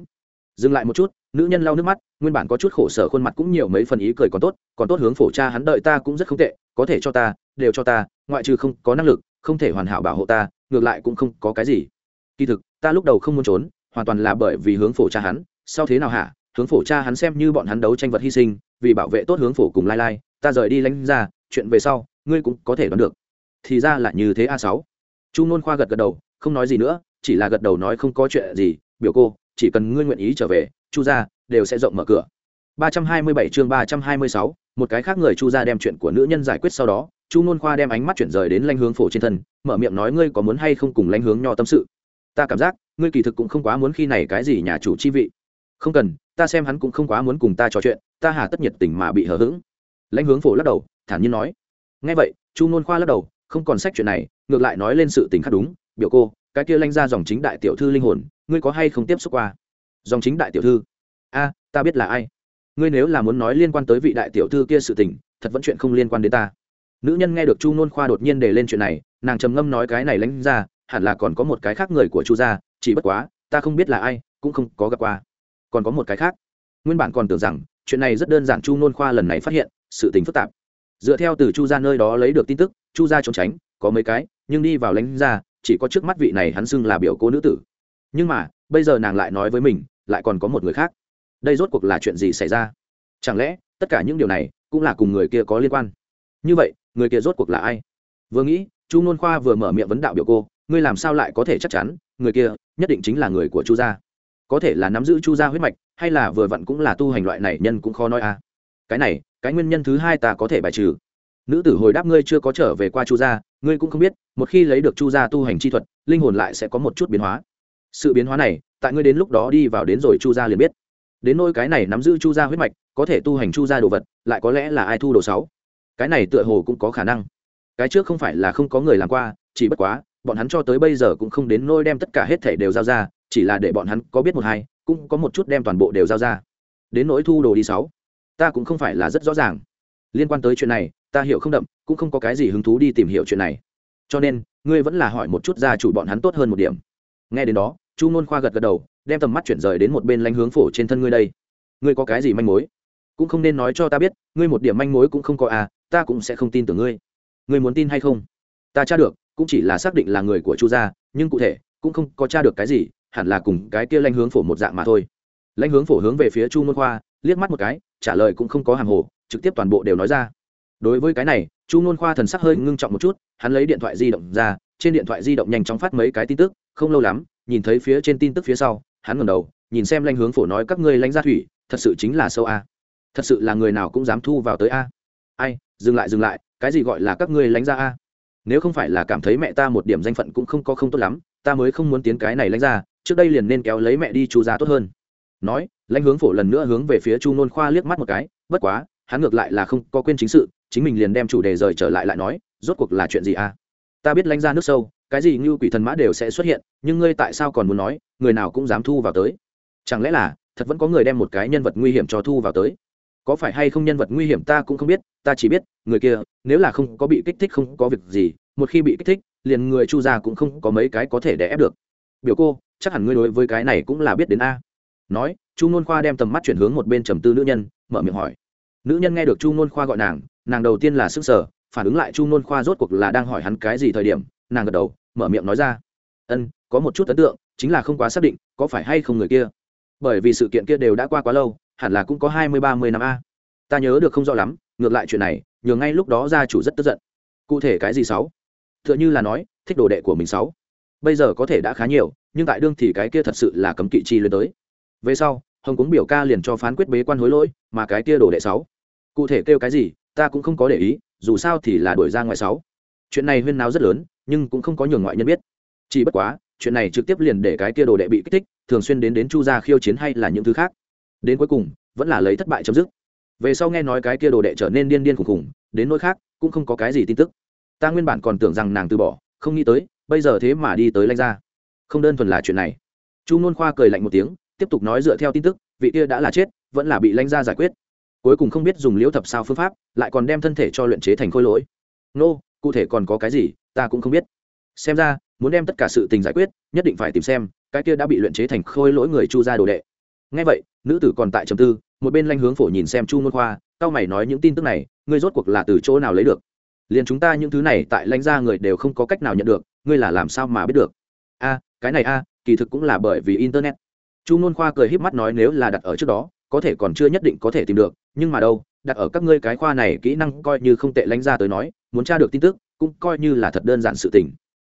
dừng lại một chút, nữ nhân lau nước mắt, nguyên bản có chút khổ sở khuôn mặt cũng nhiều mấy phần ý cười còn tốt còn tốt hướng phổ cha hắn đợi ta cũng rất không tệ, có thể cho ta, đều cho ta, ngoại trừ không có năng lực, không thể hoàn hảo bảo hộ ta, ngược lại cũng không có cái gì. Kỳ thực, ta lúc đầu không muốn trốn, hoàn toàn là bởi vì hướng phổ cha hắn, sau thế nào hả? Hướng phổ cha hắn xem như bọn hắn đấu tranh vật hy sinh, vì bảo vệ tốt hướng phổ cùng lai lai, ta rời đi lánh ra, chuyện về sau, ngươi cũng có thể đoán được. Thì ra là như thế a sáu. Chu nôn khoa gật gật đầu, không nói gì nữa, chỉ là gật đầu nói không có chuyện gì, biểu cô chỉ cần ngươi nguyện ý trở về chu gia đều sẽ rộng mở cửa. 327 chương 326, một cái khác người chu gia đem chuyện của nữ nhân giải quyết sau đó chu nôn khoa đem ánh mắt chuyển rời đến lanh hướng phổ trên thân mở miệng nói ngươi có muốn hay không cùng lanh hướng nho tâm sự. Ta cảm giác ngươi kỳ thực cũng không quá muốn khi này cái gì nhà chủ chi vị. Không cần ta xem hắn cũng không quá muốn cùng ta trò chuyện ta hà tất nhiệt tình mà bị hờ hững. Lãnh hướng phổ lắc đầu thản nhiên nói. Ngay vậy chu nôn khoa lắc đầu không còn sách chuyện này ngược lại nói lên sự tình khác đúng biểu cô cái kia lanh ra dòng chính đại tiểu thư linh hồn, ngươi có hay không tiếp xúc qua? Dòng chính đại tiểu thư? A, ta biết là ai. Ngươi nếu là muốn nói liên quan tới vị đại tiểu thư kia sự tình, thật vẫn chuyện không liên quan đến ta. Nữ nhân nghe được chu nôn khoa đột nhiên để lên chuyện này, nàng trầm ngâm nói cái này lánh ra, hẳn là còn có một cái khác người của chu gia, chỉ bất quá, ta không biết là ai, cũng không có gặp qua. Còn có một cái khác. Nguyên bản còn tưởng rằng, chuyện này rất đơn giản chu nôn khoa lần này phát hiện, sự tình phức tạp. Dựa theo từ chu gia nơi đó lấy được tin tức, chu gia trốn tránh, có mấy cái, nhưng đi vào lánh ra chỉ có trước mắt vị này hắn xưng là biểu cô nữ tử. Nhưng mà, bây giờ nàng lại nói với mình, lại còn có một người khác. Đây rốt cuộc là chuyện gì xảy ra? Chẳng lẽ, tất cả những điều này cũng là cùng người kia có liên quan? Như vậy, người kia rốt cuộc là ai? Vừa nghĩ, chu nôn khoa vừa mở miệng vấn đạo biểu cô, ngươi làm sao lại có thể chắc chắn, người kia nhất định chính là người của chu gia? Có thể là nắm giữ chu gia huyết mạch, hay là vừa vặn cũng là tu hành loại này nhân cũng khó nói à? Cái này, cái nguyên nhân thứ hai ta có thể bài trừ nữ tử hồi đáp ngươi chưa có trở về qua chu gia, ngươi cũng không biết, một khi lấy được chu gia tu hành chi thuật, linh hồn lại sẽ có một chút biến hóa. Sự biến hóa này, tại ngươi đến lúc đó đi vào đến rồi chu gia liền biết. Đến nôi cái này nắm giữ chu gia huyết mạch, có thể tu hành chu gia đồ vật, lại có lẽ là ai thu đồ sáu? Cái này tựa hồ cũng có khả năng. Cái trước không phải là không có người làm qua, chỉ bất quá, bọn hắn cho tới bây giờ cũng không đến nôi đem tất cả hết thể đều giao ra, chỉ là để bọn hắn có biết một hai, cũng có một chút đem toàn bộ đều giao ra. Đến nỗi thu đồ đi sáu, ta cũng không phải là rất rõ ràng. Liên quan tới chuyện này ta hiểu không đậm, cũng không có cái gì hứng thú đi tìm hiểu chuyện này. Cho nên, ngươi vẫn là hỏi một chút gia chủ bọn hắn tốt hơn một điểm. Nghe đến đó, chu ngôn khoa gật gật đầu, đem tầm mắt chuyển rời đến một bên lanh hướng phổ trên thân ngươi đây. Ngươi có cái gì manh mối? Cũng không nên nói cho ta biết, ngươi một điểm manh mối cũng không có à ta cũng sẽ không tin tưởng ngươi. Ngươi muốn tin hay không? Ta tra được, cũng chỉ là xác định là người của chu gia, nhưng cụ thể, cũng không có tra được cái gì, hẳn là cùng cái kia lanh hướng phổ một dạng mà thôi. Lãnh hướng phổ hướng về phía chu môn khoa, liếc mắt một cái, trả lời cũng không có hàng hồ, trực tiếp toàn bộ đều nói ra đối với cái này, chu ngôn khoa thần sắc hơi ngưng trọng một chút, hắn lấy điện thoại di động ra, trên điện thoại di động nhanh chóng phát mấy cái tin tức, không lâu lắm, nhìn thấy phía trên tin tức phía sau, hắn ngẩng đầu, nhìn xem lanh hướng phổ nói các ngươi lãnh gia thủy, thật sự chính là sâu a. Thật sự là người nào cũng dám thu vào tới a. Ai, dừng lại dừng lại, cái gì gọi là các ngươi lãnh gia a? Nếu không phải là cảm thấy mẹ ta một điểm danh phận cũng không có không tốt lắm, ta mới không muốn tiến cái này lãnh ra trước đây liền nên kéo lấy mẹ đi chu gia tốt hơn. Nói lãnh hướng phổ lần nữa hướng về phía chu nôn khoa liếc mắt một cái, bất quá, hắn ngược lại là không có quên chính sự chính mình liền đem chủ đề rời trở lại lại nói, rốt cuộc là chuyện gì à? ta biết lãnh ra nước sâu, cái gì như quỷ thần mã đều sẽ xuất hiện, nhưng ngươi tại sao còn muốn nói, người nào cũng dám thu vào tới? Chẳng lẽ là, thật vẫn có người đem một cái nhân vật nguy hiểm cho thu vào tới? Có phải hay không nhân vật nguy hiểm ta cũng không biết, ta chỉ biết, người kia, nếu là không có bị kích thích không có việc gì, một khi bị kích thích, liền người chu gia cũng không có mấy cái có thể đè ép được. Biểu cô, chắc hẳn ngươi đối với cái này cũng là biết đến a. Nói, chu nôn khoa đem tầm mắt chuyển hướng một bên trầm tư nữ nhân, mở miệng hỏi. Nữ nhân nghe được chu nôn khoa gọi nàng nàng đầu tiên là sức sở, phản ứng lại chu nôn khoa rốt cuộc là đang hỏi hắn cái gì thời điểm, nàng gật đầu, mở miệng nói ra. Ân, có một chút ấn tượng, chính là không quá xác định, có phải hay không người kia? Bởi vì sự kiện kia đều đã qua quá lâu, hẳn là cũng có hai mươi, ba mươi năm a. Ta nhớ được không rõ lắm, ngược lại chuyện này nhường ngay lúc đó gia chủ rất tức giận. Cụ thể cái gì sáu? T h ư ợ n h ư là nói, thích đồ đệ của mình sáu. Bây giờ có thể đã khá nhiều, nhưng tại đương thì cái kia thật sự là cấm kỵ chi lên tới. Về sau, hồng cúng biểu ca liền cho phán quyết bế quan hối lỗi, mà cái kia đồ đệ sáu. Cụ thể kêu cái gì ta cũng không có để ý dù sao thì là đổi ra ngoài sáu. Chuyện này huyên náo rất lớn nhưng cũng không có nhường ngoại nhân biết. Chỉ bất quá chuyện này trực tiếp liền để cái kia đồ đệ bị kích thích thường xuyên đến đến chu gia khiêu chiến hay là những thứ khác. Đến cuối cùng vẫn là lấy thất bại chấm dứt. Về sau nghe nói cái kia đồ đệ trở nên điên điên khủng khủng, đến nỗi khác cũng không có cái gì tin tức. Ta nguyên bản còn tưởng rằng nàng từ bỏ không nghĩ tới bây giờ thế mà đi tới lanh ra không đơn thuần là chuyện này. Chu nôn khoa cười lạnh một tiếng tiếp tục nói dựa theo tin tức vị kia đã là chết vẫn là bị lanh ra giải quyết cuối cùng không biết dùng liễu thập sao phương pháp, lại còn đem thân thể cho luyện chế thành khôi lỗi. Nô, cụ thể còn có cái gì, ta cũng không biết. Xem ra, muốn đem tất cả sự tình giải quyết, nhất định phải tìm xem, cái kia đã bị luyện chế thành khôi lỗi người chu ra đồ đệ. Ngay vậy, nữ tử còn tại trầm tư, một bên lanh hướng phổ nhìn xem chu môn khoa, cao mày nói những tin tức này, ngươi rốt cuộc là từ chỗ nào lấy được? Liền chúng ta những thứ này tại lãnh gia người đều không có cách nào nhận được, ngươi là làm sao mà biết được? A, cái này a, kỳ thực cũng là bởi vì internet. Chu môn khoa cười híp mắt nói nếu là đặt ở trước đó có thể còn chưa nhất định có thể tìm được, nhưng mà đâu, đặt ở các ngươi cái khoa này kỹ năng coi như không tệ lãnh gia tới nói, muốn tra được tin tức, cũng coi như là thật đơn giản sự tình.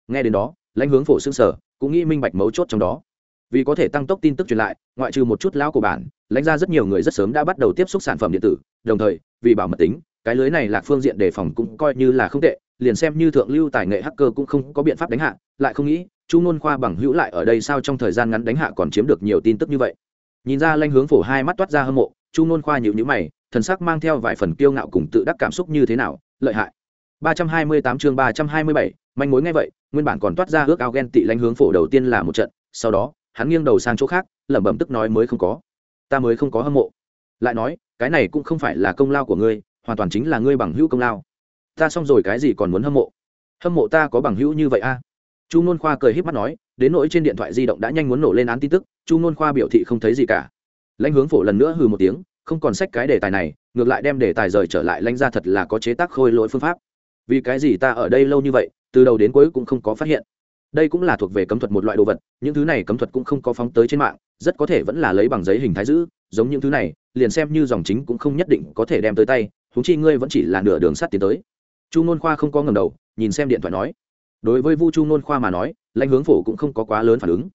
Nghe đến đó, lãnh hướng phổ xương sở, cũng nghĩ minh bạch mấu chốt trong đó. Vì có thể tăng tốc tin tức truyền lại, ngoại trừ một chút lão của bản, lãnh ra rất nhiều người rất sớm đã bắt đầu tiếp xúc sản phẩm điện tử, đồng thời, vì bảo mật tính, cái lưới này là phương diện đề phòng cũng coi như là không tệ, liền xem như thượng lưu tài nghệ hacker cũng không có biện pháp đánh hạ, lại không nghĩ, chu ngôn khoa bằng hữu lại ở đây sao trong thời gian ngắn đánh hạ còn chiếm được nhiều tin tức như vậy nhìn ra lanh hướng phổ hai mắt toát ra hâm mộ chu nôn khoa nhịu nhữ mày thần sắc mang theo vài phần kiêu ngạo cùng tự đắc cảm xúc như thế nào lợi hại. 328 chương 327, manh mối ngay vậy nguyên bản còn toát ra ước ao ghen tị lanh hướng phổ đầu tiên là một trận sau đó hắn nghiêng đầu sang chỗ khác lẩm bẩm tức nói mới không có. Ta mới không có hâm mộ. Lại nói cái này cũng không phải là công lao của ngươi hoàn toàn chính là ngươi bằng hữu công lao. Ta xong rồi cái gì còn muốn hâm mộ? Hâm mộ ta có bằng hữu như vậy a? À? chu nôn khoa cười h í p mắt nói đến nỗi trên điện thoại di động đã nhanh muốn nổ lên án tin tức, chu nôn khoa biểu thị không thấy gì cả. Lãnh hướng phổ lần nữa hừ một tiếng, không còn sách cái đề tài này, ngược lại đem đề tài rời trở lại lãnh ra thật là có chế tác khôi lỗi phương pháp. Vì cái gì ta ở đây lâu như vậy, từ đầu đến cuối cũng không có phát hiện. Đây cũng là thuộc về cấm thuật một loại đồ vật, những thứ này cấm thuật cũng không có phóng tới trên mạng, rất có thể vẫn là lấy bằng giấy hình thái giữ, giống những thứ này, liền xem như dòng chính cũng không nhất định có thể đem tới tay húng chi ngươi vẫn chỉ là nửa đường sắt tiến tới. Chu n khoa không có ngầm đầu, nhìn xem điện thoại nói đối với vu chu Nôn khoa mà nói, lãnh hướng phổ cũng không có quá lớn phản ứng.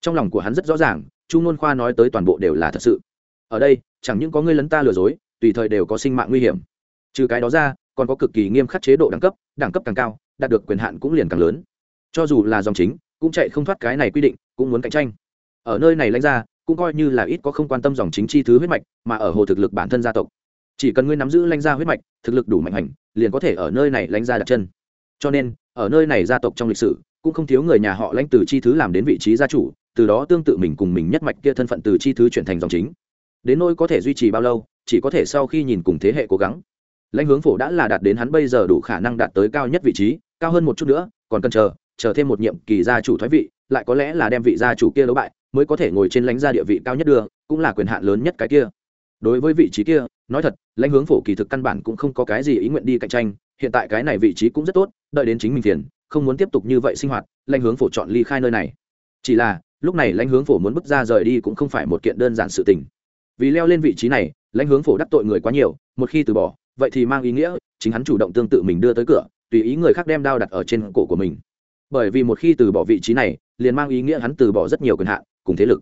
Trong lòng của hắn rất rõ ràng, chu Nôn khoa nói tới toàn bộ đều là thật sự. Ở đây, chẳng những có người lấn ta lừa dối, tùy thời đều có sinh mạng nguy hiểm. Trừ cái đó ra, còn có cực kỳ nghiêm khắc chế độ đẳng cấp đẳng cấp càng cao, đạt được quyền hạn cũng liền càng lớn. Cho dù là dòng chính, cũng chạy không thoát cái này quy định, cũng muốn cạnh tranh. Ở nơi này lãnh ra, cũng coi như là ít có không quan tâm dòng chính chi thứ huyết mạch, mà ở hồ thực lực bản thân gia tộc. Chỉ cần ngươi nắm giữ lãnh gia huyết mạch, thực lực đủ mạnh hành, liền có thể ở nơi này lãnh gia đặt chân. Cho nên ở nơi này gia tộc trong lịch sử, cũng không thiếu người nhà họ lãnh từ chi thứ làm đến vị trí gia chủ, từ đó tương tự mình cùng mình nhất mạch kia thân phận từ chi thứ chuyển thành dòng chính. Đến nỗi có thể duy trì bao lâu, chỉ có thể sau khi nhìn cùng thế hệ cố gắng. Lãnh hướng phổ đã là đạt đến hắn bây giờ đủ khả năng đạt tới cao nhất vị trí, cao hơn một chút nữa, còn cần chờ chờ thêm một nhiệm kỳ gia chủ thoái vị, lại có lẽ là đem vị gia chủ kia đấu bại, mới có thể ngồi trên lãnh gia địa vị cao nhất đưa, cũng là quyền hạn lớn nhất cái kia đối với vị trí kia, nói thật, lãnh hướng phổ kỳ thực căn bản cũng không có cái gì ý nguyện đi cạnh tranh, hiện tại cái này vị trí cũng rất tốt, đợi đến chính mình tiền không muốn tiếp tục như vậy sinh hoạt, lãnh hướng phổ chọn ly khai nơi này. Chỉ là, lúc này lãnh hướng phổ muốn bước ra rời đi cũng không phải một kiện đơn giản sự tình. Vì leo lên vị trí này, lãnh hướng phổ đắc tội người quá nhiều, một khi từ bỏ, vậy thì mang ý nghĩa, chính hắn chủ động tương tự mình đưa tới cửa, tùy ý người khác đem đao đặt ở trên cổ của mình. Bởi vì một khi từ bỏ vị trí này, liền mang ý nghĩa hắn từ bỏ rất nhiều quyền hạn, cùng thế lực.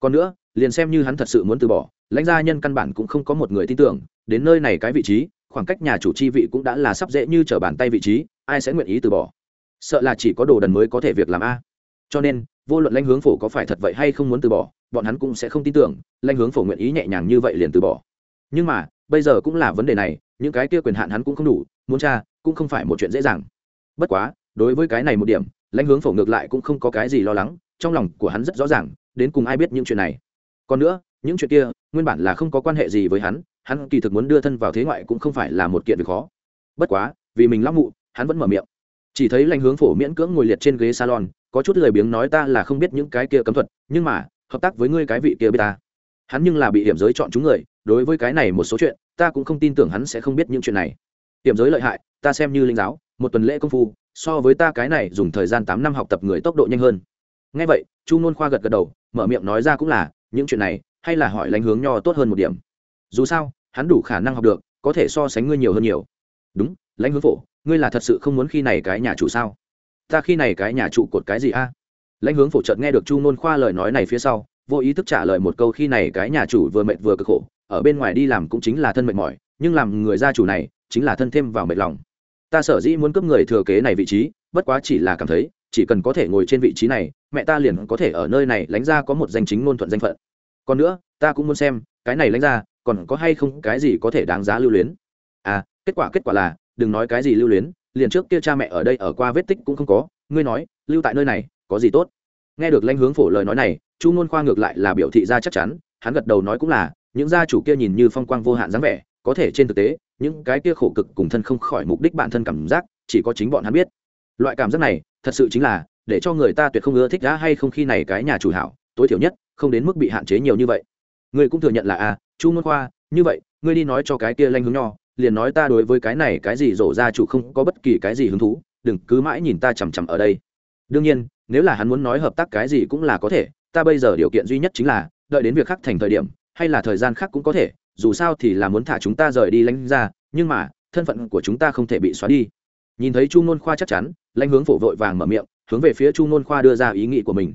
Còn nữa, liền xem như hắn thật sự muốn từ bỏ lãnh gia nhân căn bản cũng không có một người tin tưởng, đến nơi này cái vị trí, khoảng cách nhà chủ chi vị cũng đã là sắp dễ như trở bàn tay vị trí, ai sẽ nguyện ý từ bỏ? Sợ là chỉ có đồ đần mới có thể việc làm a. Cho nên, vô luận lãnh hướng phổ có phải thật vậy hay không muốn từ bỏ, bọn hắn cũng sẽ không tin tưởng, lãnh hướng phổ nguyện ý nhẹ nhàng như vậy liền từ bỏ. Nhưng mà, bây giờ cũng là vấn đề này, những cái kia quyền hạn hắn cũng không đủ, muốn tra, cũng không phải một chuyện dễ dàng. Bất quá, đối với cái này một điểm, lãnh hướng phổ ngược lại cũng không có cái gì lo lắng, trong lòng của hắn rất rõ ràng, đến cùng ai biết những chuyện này. Còn nữa những chuyện kia, nguyên bản là không có quan hệ gì với hắn hắn kỳ thực muốn đưa thân vào thế ngoại cũng không phải là một kiện việc khó. Bất quá, vì mình lắc mụ, hắn vẫn mở miệng. Chỉ thấy lãnh hướng phổ miễn cưỡng ngồi liệt trên ghế salon, có chút lười biếng nói ta là không biết những cái kia cấm thuật, nhưng mà, hợp tác với ngươi cái vị kia biết ta. Hắn nhưng là bị hiểm giới chọn chúng người, đối với cái này một số chuyện, ta cũng không tin tưởng hắn sẽ không biết những chuyện này. Hiểm giới lợi hại, ta xem như linh giáo, một tuần lễ công phu, so với ta cái này dùng thời gian tám năm học tập người tốc độ nhanh hơn. Ngay vậy, chu nôn khoa gật gật đầu, mở miệng nói ra cũng là, những chuyện này hay là hỏi lãnh hướng nho tốt hơn một điểm? Dù sao, hắn đủ khả năng học được, có thể so sánh ngươi nhiều hơn nhiều. Đúng, lãnh hướng phổ, ngươi là thật sự không muốn khi này cái nhà chủ sao? Ta khi này cái nhà trụ cột cái gì a? Lãnh hướng phổ trợt nghe được chu nôn khoa lời nói này phía sau, vô ý thức trả lời một câu khi này cái nhà chủ vừa mệt vừa cực khổ, ở bên ngoài đi làm cũng chính là thân mệt mỏi, nhưng làm người gia chủ này chính là thân thêm vào mệt lòng. Ta sở dĩ muốn cướp người thừa kế này vị trí, bất quá chỉ là cảm thấy, chỉ cần có thể ngồi trên vị trí này, mẹ ta liền có thể ở nơi này lánh ra có một danh chính ngôn thuận danh phận còn nữa, ta cũng muốn xem, cái này lánh ra, còn có hay không cái gì có thể đáng giá lưu luyến? À kết quả kết quả là, đừng nói cái gì lưu luyến, liền trước kia cha mẹ ở đây ở qua vết tích cũng không có, ngươi nói, lưu tại nơi này, có gì tốt? Nghe được lãnh hướng phổ lời nói này, chu ngôn khoa ngược lại là biểu thị ra chắc chắn, hắn gật đầu nói cũng là, những gia chủ kia nhìn như phong quang vô hạn dáng vẻ, có thể trên thực tế, những cái kia khổ cực cùng thân không khỏi mục đích bản thân cảm giác, chỉ có chính bọn hắn biết. Loại cảm giác này, thật sự chính là, để cho người ta tuyệt không ưa thích đã hay không khi này cái nhà chủ hảo, tối thiểu nhất không đến mức bị hạn chế nhiều như vậy. Ngươi cũng thừa nhận là a à, chu môn khoa như vậy ngươi đi nói cho cái kia lanh hướng nho liền nói ta đối với cái này cái gì rổ ra chủ không có bất kỳ cái gì hứng thú đừng cứ mãi nhìn ta chằm chằm ở đây. Đương nhiên nếu là hắn muốn nói hợp tác cái gì cũng là có thể ta bây giờ điều kiện duy nhất chính là đợi đến việc khác thành thời điểm hay là thời gian khác cũng có thể dù sao thì là muốn thả chúng ta rời đi lánh ra nhưng mà thân phận của chúng ta không thể bị xóa đi. Nhìn thấy chu nôn khoa chắc chắn lãnh hướng phổ vội vàng mở miệng hướng về phía chu nôn khoa đưa ra ý nghĩ của mình.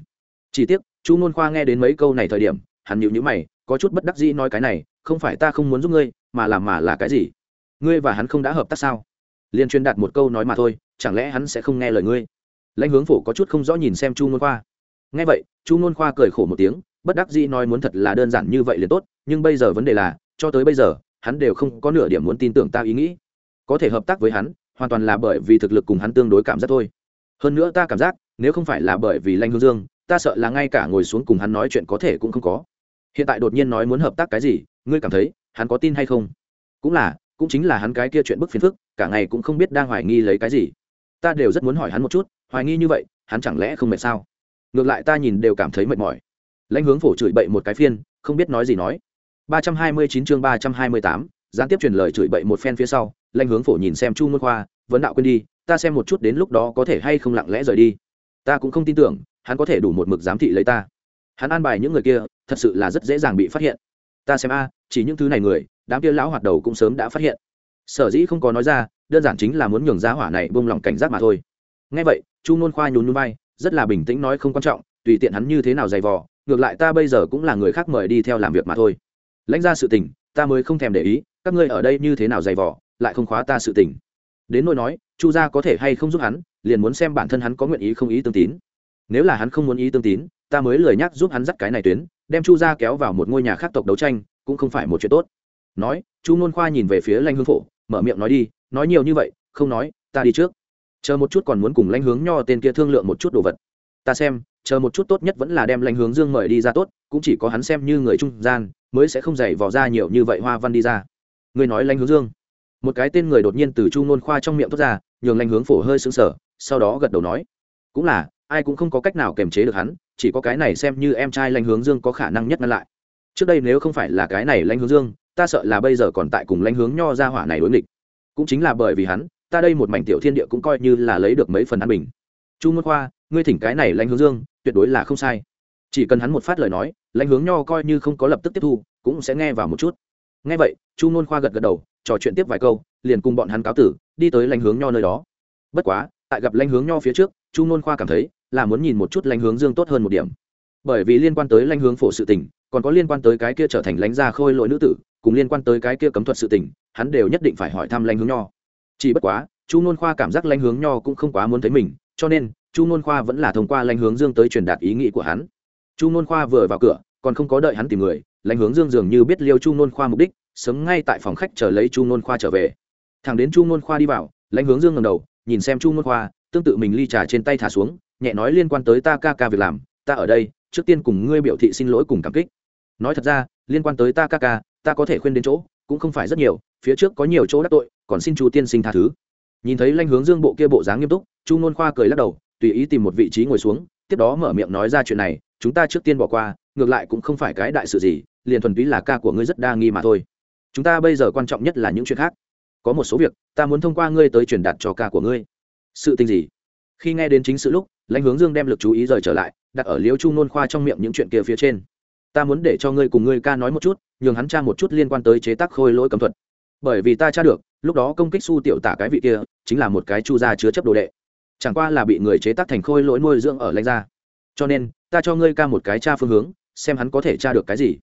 Chỉ tiếc chu n khoa nghe đến mấy câu này thời điểm, hắn nhịu nhữ mày, có chút bất đắc dĩ nói cái này, không phải ta không muốn giúp ngươi, mà làm mà là cái gì? Ngươi và hắn không đã hợp tác sao? Liên truyền đạt một câu nói mà thôi, chẳng lẽ hắn sẽ không nghe lời ngươi? Lãnh hướng phổ có chút không rõ nhìn xem chu n khoa. Nghe vậy, chu n khoa cười khổ một tiếng, bất đắc dĩ nói muốn thật là đơn giản như vậy liền tốt, nhưng bây giờ vấn đề là, cho tới bây giờ, hắn đều không có nửa điểm muốn tin tưởng ta ý nghĩ. Có thể hợp tác với hắn, hoàn toàn là bởi vì thực lực cùng hắn tương đối cảm giác thôi. Hơn nữa ta cảm giác, nếu không phải là bởi vì lanh hương dương ta sợ là ngay cả ngồi xuống cùng hắn nói chuyện có thể cũng không có. Hiện tại đột nhiên nói muốn hợp tác cái gì, ngươi cảm thấy, hắn có tin hay không? Cũng là, cũng chính là hắn cái kia chuyện bức phiền phức, cả ngày cũng không biết đang hoài nghi lấy cái gì. Ta đều rất muốn hỏi hắn một chút, hoài nghi như vậy, hắn chẳng lẽ không mệt sao? Ngược lại ta nhìn đều cảm thấy mệt mỏi. Lãnh hướng phổ chửi bậy một cái phiên, không biết nói gì nói. ba trăm hai mươi chín chương ba trăm hai mươi tám, gián tiếp truyền lời chửi bậy một phen phía sau, lãnh hướng phổ nhìn xem chu môn khoa, vấn đạo quên đi, ta xem một chút đến lúc đó có thể hay không lặng lẽ rời đi. Ta cũng không tin tưởng hắn có thể đủ một mực giám thị lấy ta. Hắn an bài những người kia, thật sự là rất dễ dàng bị phát hiện. Ta xem a, chỉ những thứ này người, đám kia lão hoạt đầu cũng sớm đã phát hiện. Sở dĩ không có nói ra, đơn giản chính là muốn nhường giá hỏa này bông lòng cảnh giác mà thôi. Ngay vậy, chu nôn khoa nhún núi bay rất là bình tĩnh nói không quan trọng, tùy tiện hắn như thế nào dày vò, ngược lại ta bây giờ cũng là người khác mời đi theo làm việc mà thôi. Lãnh ra sự tình, ta mới không thèm để ý, các ngươi ở đây như thế nào dày vò, lại không khóa ta sự tình. Đến nỗi nói, chu gia có thể hay không giúp hắn, liền muốn xem bản thân hắn có nguyện ý không ý tương tín nếu là hắn không muốn ý tương tín, ta mới lời nhắc giúp hắn dắt cái này tuyến, đem chu ra kéo vào một ngôi nhà khác tộc đấu tranh, cũng không phải một chuyện tốt. Nói, chu nôn khoa nhìn về phía lanh hương phổ, mở miệng nói đi, nói nhiều như vậy, không nói, ta đi trước. Chờ một chút còn muốn cùng lanh hướng nho tên kia thương lượng một chút đồ vật. Ta xem, chờ một chút tốt nhất vẫn là đem lanh hướng dương mời đi ra tốt, cũng chỉ có hắn xem như người trung gian, mới sẽ không dày vò ra nhiều như vậy hoa văn đi ra. Người nói lanh hướng dương. Một cái tên người đột nhiên từ chu nôn khoa trong miệng thoát ra, nhường lanh hướng phổ hơi sững sờ, sau đó gật đầu nói. Cũng là ai cũng không có cách nào kiềm chế được hắn, chỉ có cái này xem như em trai lanh hướng dương có khả năng nhất ngăn lại. Trước đây nếu không phải là cái này lanh hướng dương, ta sợ là bây giờ còn tại cùng lanh hướng nho ra hỏa này đối nghịch. Cũng chính là bởi vì hắn, ta đây một mảnh tiểu thiên địa cũng coi như là lấy được mấy phần an bình. Chu môn khoa, ngươi thỉnh cái này lanh hướng dương, tuyệt đối là không sai. Chỉ cần hắn một phát lời nói, lãnh hướng nho coi như không có lập tức tiếp thu, cũng sẽ nghe vào một chút. Nghe vậy, chu môn khoa gật gật đầu, trò chuyện tiếp vài câu, liền cùng bọn hắn cáo tử, đi tới lãnh hướng nho nơi đó. Bất quá, tại gặp lãnh hướng nho phía trước, chu Nôn khoa cảm thấy là muốn nhìn một chút lãnh hướng dương tốt hơn một điểm. Bởi vì liên quan tới lãnh hướng phổ sự tình, còn có liên quan tới cái kia trở thành lãnh gia khôi lỗi nữ tử, cùng liên quan tới cái kia cấm thuật sự tình, hắn đều nhất định phải hỏi thăm lãnh hướng nho. Chỉ bất quá, chu nôn khoa cảm giác lãnh hướng nho cũng không quá muốn thấy mình, cho nên, chu nôn khoa vẫn là thông qua lãnh hướng dương tới truyền đạt ý nghĩ của hắn. Chu nôn khoa vừa vào cửa, còn không có đợi hắn tìm người, lãnh hướng dương dường như biết liêu chu nôn khoa mục đích, sớm ngay tại phòng khách chờ lấy chu nôn khoa trở về. Thằng đến chu nôn khoa đi vào, lãnh hướng dương ngầm đầu, nhìn xem chu nôn khoa, tương tự mình ly trà trên tay thả xuống nhẹ nói liên quan tới ta ca ca việc làm, ta ở đây, trước tiên cùng ngươi biểu thị xin lỗi cùng cảm kích. Nói thật ra, liên quan tới ta ca ca, ta có thể khuyên đến chỗ, cũng không phải rất nhiều, phía trước có nhiều chỗ đắc tội, còn xin chu tiên sinh tha thứ. Nhìn thấy lanh hướng dương bộ kia bộ dáng nghiêm túc, chu nôn khoa cười lắc đầu, tùy ý tìm một vị trí ngồi xuống, tiếp đó mở miệng nói ra chuyện này, chúng ta trước tiên bỏ qua, ngược lại cũng không phải cái đại sự gì, liền thuần túy là ca của ngươi rất đa nghi mà thôi. Chúng ta bây giờ quan trọng nhất là những chuyện khác. Có một số việc, ta muốn thông qua ngươi tới truyền đạt cho ca của ngươi. Sự tình gì? Khi nghe đến chính sự lúc lãnh hướng dương đem lực chú ý rời trở lại, đặt ở liễu chu nôn khoa trong miệng những chuyện kia phía trên. Ta muốn để cho ngươi cùng ngươi ca nói một chút, nhường hắn tra một chút liên quan tới chế tác khôi lỗi cấm thuật. Bởi vì ta tra được, lúc đó công kích su tiểu tả cái vị kia, chính là một cái chu gia chứa chấp đồ đệ. Chẳng qua là bị người chế tác thành khôi lỗi nuôi dưỡng ở lãnh gia. Cho nên, ta cho ngươi ca một cái tra phương hướng, xem hắn có thể tra được cái gì.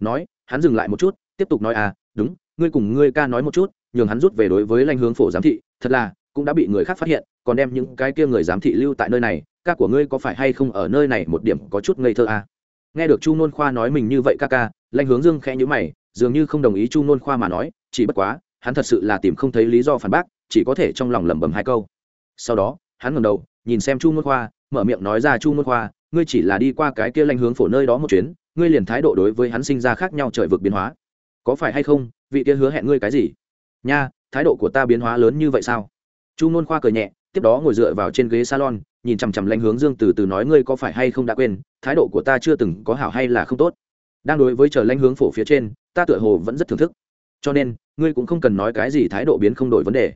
Nói, hắn dừng lại một chút, tiếp tục nói à đúng, ngươi cùng ngươi ca nói một chút, nhường hắn rút về đối với lãnh hướng phổ giám thị, thật là, cũng đã bị người khác phát hiện, còn đem những cái kia người giám thị lưu tại nơi này ca của ngươi có phải hay không ở nơi này một điểm có chút ngây thơ à? nghe được chu nôn khoa nói mình như vậy ca ca lãnh hướng dương khẽ nhữ mày, dường như không đồng ý chu nôn khoa mà nói, chỉ bất quá, hắn thật sự là tìm không thấy lý do phản bác, chỉ có thể trong lòng lẩm bẩm hai câu. Sau đó, hắn ngẩng đầu, nhìn xem chu nôn khoa, mở miệng nói ra, chu nôn khoa, ngươi chỉ là đi qua cái kia lãnh hướng phổ nơi đó một chuyến, ngươi liền thái độ đối với hắn sinh ra khác nhau trời vực biến hóa. Có phải hay không, vị kia hứa hẹn ngươi cái gì? Nha, thái độ của ta biến hóa lớn như vậy sao? Chu nôn khoa cười nhẹ tiếp đó ngồi dựa vào trên ghế salon, nhìn chằm chằm lãnh hướng dương từ từ nói, ngươi có phải hay không đã quên, thái độ của ta chưa từng có hảo hay là không tốt? Đang đối với chờ lãnh hướng phổ phía trên, ta tựa hồ vẫn rất thưởng thức. Cho nên, ngươi cũng không cần nói cái gì thái độ biến không đổi vấn đề.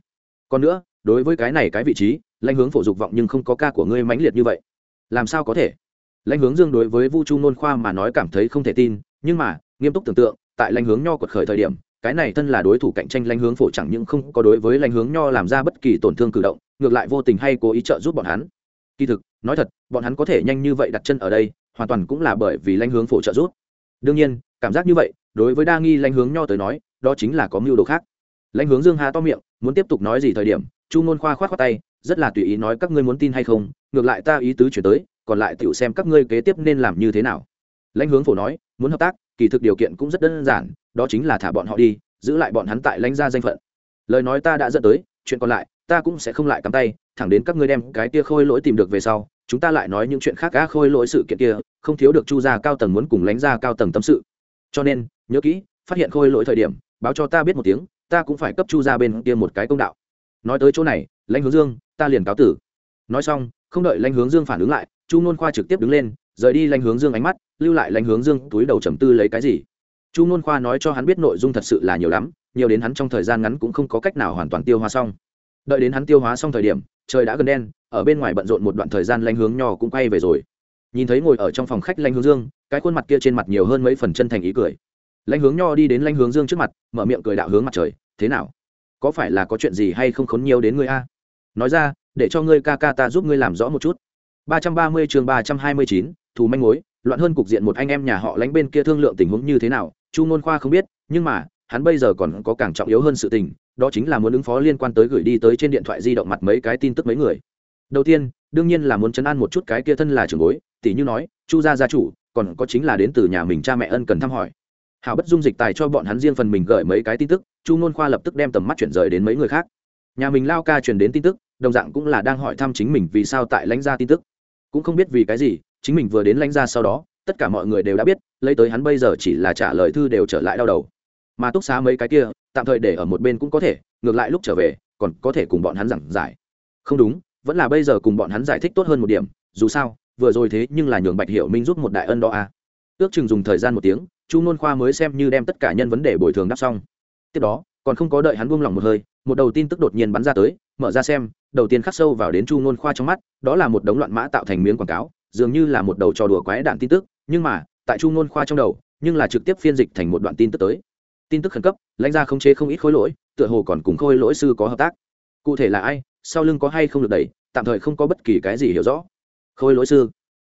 Còn nữa, đối với cái này cái vị trí, lãnh hướng phổ dục vọng nhưng không có ca của ngươi mãnh liệt như vậy. Làm sao có thể? Lãnh hướng dương đối với vu chu nôn khoa mà nói cảm thấy không thể tin, nhưng mà, nghiêm túc tưởng tượng, tại lãnh hướng nho quật khởi thời điểm cái này thân là đối thủ cạnh tranh lãnh hướng phổ chẳng những không có đối với lãnh hướng nho làm ra bất kỳ tổn thương cử động, ngược lại vô tình hay cố ý trợ giúp bọn hắn. Kỳ thực, nói thật, bọn hắn có thể nhanh như vậy đặt chân ở đây, hoàn toàn cũng là bởi vì lãnh hướng phổ trợ giúp. Đương nhiên, cảm giác như vậy, đối với đa nghi lãnh hướng nho tới nói, đó chính là có mưu đồ khác. Lãnh hướng dương hà to miệng, muốn tiếp tục nói gì thời điểm, chu ngôn khoa khoát khoát tay, rất là tùy ý nói các ngươi muốn tin hay không, ngược lại ta ý tứ chuyển tới, còn lại tựu xem các ngươi kế tiếp nên làm như thế nào. Lãnh hướng phổ nói, muốn hợp tác kỳ thực điều kiện cũng rất đơn giản, đó chính là thả bọn họ đi, giữ lại bọn hắn tại lãnh gia danh phận. Lời nói ta đã dẫn tới, chuyện còn lại, ta cũng sẽ không lại cắm tay, thẳng đến các ngươi đem cái kia khôi lỗi tìm được về sau, chúng ta lại nói những chuyện khác cá khôi lỗi sự kiện kia, không thiếu được chu gia cao tầng muốn cùng lãnh gia cao tầng tâm sự. Cho nên, nhớ kỹ, phát hiện khôi lỗi thời điểm, báo cho ta biết một tiếng, ta cũng phải cấp chu gia bên kia một cái công đạo. Nói tới chỗ này, lãnh hướng dương, ta liền cáo tử. Nói xong, không đợi lãnh hướng dương phản ứng lại, chu nôn khoa trực tiếp đứng lên, rời đi lãnh hướng dương ánh mắt lưu lại lãnh hướng dương túi đầu trầm tư lấy cái gì? Chu n khoa nói cho hắn biết nội dung thật sự là nhiều lắm, nhiều đến hắn trong thời gian ngắn cũng không có cách nào hoàn toàn tiêu hóa xong. Đợi đến hắn tiêu hóa xong thời điểm, trời đã gần đen, ở bên ngoài bận rộn một đoạn thời gian lãnh hướng nho cũng quay về rồi. Nhìn thấy ngồi ở trong phòng khách lãnh hướng dương, cái khuôn mặt kia trên mặt nhiều hơn mấy phần chân thành ý cười. Lãnh hướng nho đi đến lãnh hướng dương trước mặt, mở miệng cười đạo hướng mặt trời, thế nào? Có phải là có chuyện gì hay không khốn nhiều đến ngươi a? Nói ra, để cho ngươi ca ca ta giúp ngươi làm rõ một chút. Ba trăm ba mươi chương ba trăm hai mươi chín, thù manh mối loạn hơn cục diện một anh em nhà họ lãnh bên kia thương lượng tình huống như thế nào, chu ngôn khoa không biết, nhưng mà, hắn bây giờ còn có càng trọng yếu hơn sự tình, đó chính là muốn ứng phó liên quan tới gửi đi tới trên điện thoại di động mặt mấy cái tin tức mấy người. Đầu tiên, đương nhiên là muốn chấn an một chút cái kia thân là trưởng bối tỷ như nói, chu gia gia chủ, còn có chính là đến từ nhà mình cha mẹ ân cần thăm hỏi. Hảo bất dung dịch tài cho bọn hắn riêng phần mình gửi mấy cái tin tức, chu ngôn khoa lập tức đem tầm mắt chuyển rời đến mấy người khác. Nhà mình lao ca truyền đến tin tức, đồng dạng cũng là đang hỏi thăm chính mình vì sao tại lãnh gia tin tức. Cũng không biết vì cái gì chính mình vừa đến lãnh gia sau đó, tất cả mọi người đều đã biết, lấy tới hắn bây giờ chỉ là trả lời thư đều trở lại đau đầu. Mà túc xá mấy cái kia, tạm thời để ở một bên cũng có thể, ngược lại lúc trở về, còn có thể cùng bọn hắn giảng giải. Không đúng, vẫn là bây giờ cùng bọn hắn giải thích tốt hơn một điểm, dù sao, vừa rồi thế nhưng là nhường bạch hiểu minh giúp một đại ân đó a à. ước chừng dùng thời gian một tiếng, chu nôn khoa mới xem như đem tất cả nhân vấn đề bồi thường đáp xong. Tiếp đó, còn không có đợi hắn buông lòng một hơi, một đầu tin tức đột nhiên bắn ra tới, mở ra xem, đầu tiên khắc sâu vào đến chu nôn khoa trong mắt, đó là một đống loạn mã tạo thành miếng quảng cáo dường như là một đầu trò đùa quái đạn tin tức, nhưng mà, tại chu nôn khoa trong đầu, nhưng là trực tiếp phiên dịch thành một đoạn tin tức tới. Tin tức khẩn cấp, lãnh Gia không chế không ít khối lỗi, tựa hồ còn cùng khôi lỗi sư có hợp tác. Cụ thể là ai, sau lưng có hay không được đẩy, tạm thời không có bất kỳ cái gì hiểu rõ. Khôi lỗi sư,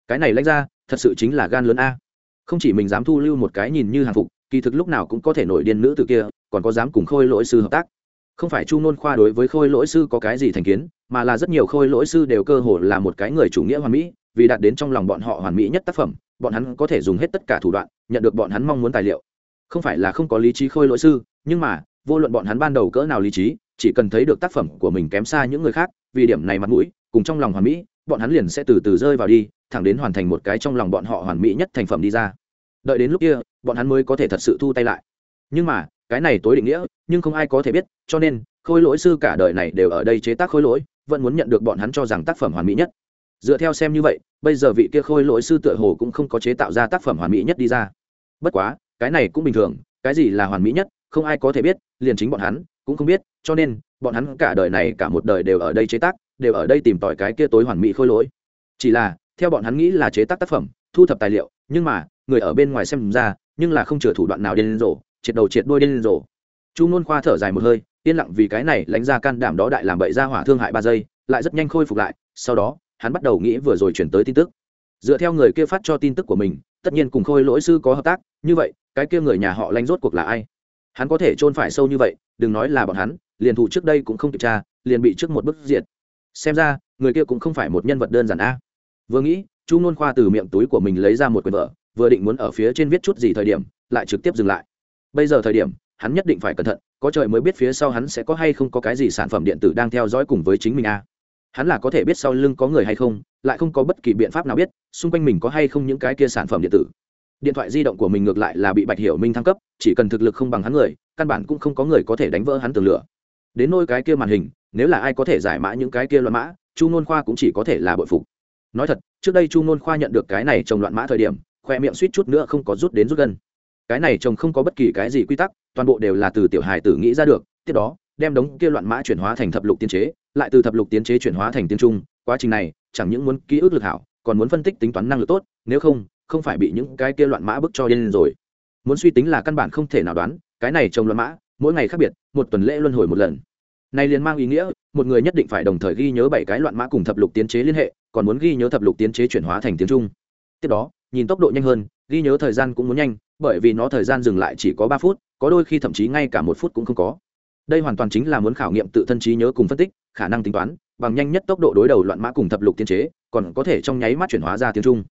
cái này lãnh ra thật sự chính là gan lớn a. Không chỉ mình dám thu lưu một cái nhìn như hàng phục, kỳ thực lúc nào cũng có thể nổi điên nữ từ kia, còn có dám cùng khôi lỗi sư hợp tác. Không phải chu nôn khoa đối với khôi lỗi sư có cái gì thành kiến, mà là rất nhiều khôi lỗi sư đều cơ hồ là một cái người chủ nghĩa hoàn mỹ vì đạt đến trong lòng bọn họ hoàn mỹ nhất tác phẩm, bọn hắn có thể dùng hết tất cả thủ đoạn, nhận được bọn hắn mong muốn tài liệu. Không phải là không có lý trí khôi lỗi sư, nhưng mà, vô luận bọn hắn ban đầu cỡ nào lý trí, chỉ cần thấy được tác phẩm của mình kém xa những người khác, vì điểm này mặt mũi, cùng trong lòng hoàn mỹ, bọn hắn liền sẽ từ từ rơi vào đi, thẳng đến hoàn thành một cái trong lòng bọn họ hoàn mỹ nhất thành phẩm đi ra. Đợi đến lúc kia, bọn hắn mới có thể thật sự thu tay lại. Nhưng mà, cái này tối định nghĩa, nhưng không ai có thể biết, cho nên, khôi lỗi sư cả đời này đều ở đây chế tác khôi lỗi, vẫn muốn nhận được bọn hắn cho rằng tác phẩm hoàn mỹ nhất dựa theo xem như vậy, bây giờ vị kia khôi lỗi sư tựa hồ cũng không có chế tạo ra tác phẩm hoàn mỹ nhất đi ra. Bất quá, cái này cũng bình thường, cái gì là hoàn mỹ nhất, không ai có thể biết, liền chính bọn hắn cũng không biết, cho nên, bọn hắn cả đời này cả một đời đều ở đây chế tác, đều ở đây tìm tòi cái kia tối hoàn mỹ khôi lỗi. Chỉ là, theo bọn hắn nghĩ là chế tác tác phẩm, thu thập tài liệu, nhưng mà, người ở bên ngoài xem ra, nhưng là không chừa thủ đoạn nào điên rồ, triệt đầu triệt đuôi điên rồ. Chu nôn khoa thở dài một hơi, yên lặng vì cái này lãnh ra can đảm đó đại làm bậy ra hỏa thương hại ba giây, lại rất nhanh khôi phục lại, sau đó hắn bắt đầu nghĩ vừa rồi chuyển tới tin tức. Dựa theo người kia phát cho tin tức của mình, tất nhiên cùng khôi lỗi sư có hợp tác, như vậy, cái kia người nhà họ lanh rốt cuộc là ai? Hắn có thể chôn phải sâu như vậy, đừng nói là bọn hắn, liền thủ trước đây cũng không kiểm tra, liền bị trước một bức diệt. Xem ra, người kia cũng không phải một nhân vật đơn giản a. Vừa nghĩ, chu nôn khoa từ miệng túi của mình lấy ra một quyển vở, vừa định muốn ở phía trên viết chút gì thời điểm, lại trực tiếp dừng lại. Bây giờ thời điểm, hắn nhất định phải cẩn thận, có trời mới biết phía sau hắn sẽ có hay không có cái gì sản phẩm điện tử đang theo dõi cùng với chính mình a hắn là có thể biết sau lưng có người hay không, lại không có bất kỳ biện pháp nào biết, xung quanh mình có hay không những cái kia sản phẩm điện tử. Điện thoại di động của mình ngược lại là bị bạch hiểu minh thăng cấp, chỉ cần thực lực không bằng hắn người, căn bản cũng không có người có thể đánh vỡ hắn tường lửa. Đến nôi cái kia màn hình, nếu là ai có thể giải mã những cái kia loạn mã, chu nôn khoa cũng chỉ có thể là bội phục. Nói thật, trước đây chu nôn khoa nhận được cái này trồng loạn mã thời điểm, khoe miệng suýt chút nữa không có rút đến rút gân cái này trồng không có bất kỳ cái gì quy tắc, toàn bộ đều là từ tiểu hài tử nghĩ ra được, tiếp đó đem đống kia loạn mã chuyển hóa thành thập lục tiến chế, lại từ thập lục tiến chế chuyển hóa thành tiên trung, quá trình này, chẳng những muốn ký ức lực hảo, còn muốn phân tích tính toán năng lực tốt, nếu không không phải bị những cái kia loạn mã bức cho điên rồi. Muốn suy tính là căn bản không thể nào đoán, cái này trồng loạn mã, mỗi ngày khác biệt, một tuần lễ luân hồi một lần. Này liền mang ý nghĩa, một người nhất định phải đồng thời ghi nhớ bảy cái loạn mã cùng thập lục tiến chế liên hệ, còn muốn ghi nhớ thập lục tiến chế chuyển hóa thành tiếng trung. Tiếp đó, nhìn tốc độ nhanh hơn, ghi nhớ thời gian cũng muốn nhanh, bởi vì nó thời gian dừng lại chỉ có ba phút, có đôi khi thậm chí ngay cả một phút cũng không có đây hoàn toàn chính là muốn khảo nghiệm tự thân trí nhớ cùng phân tích, khả năng tính toán, bằng nhanh nhất tốc độ đối đầu loạn mã cùng thập lục tiên chế, còn có thể trong nháy mắt chuyển hóa ra tiếng trung.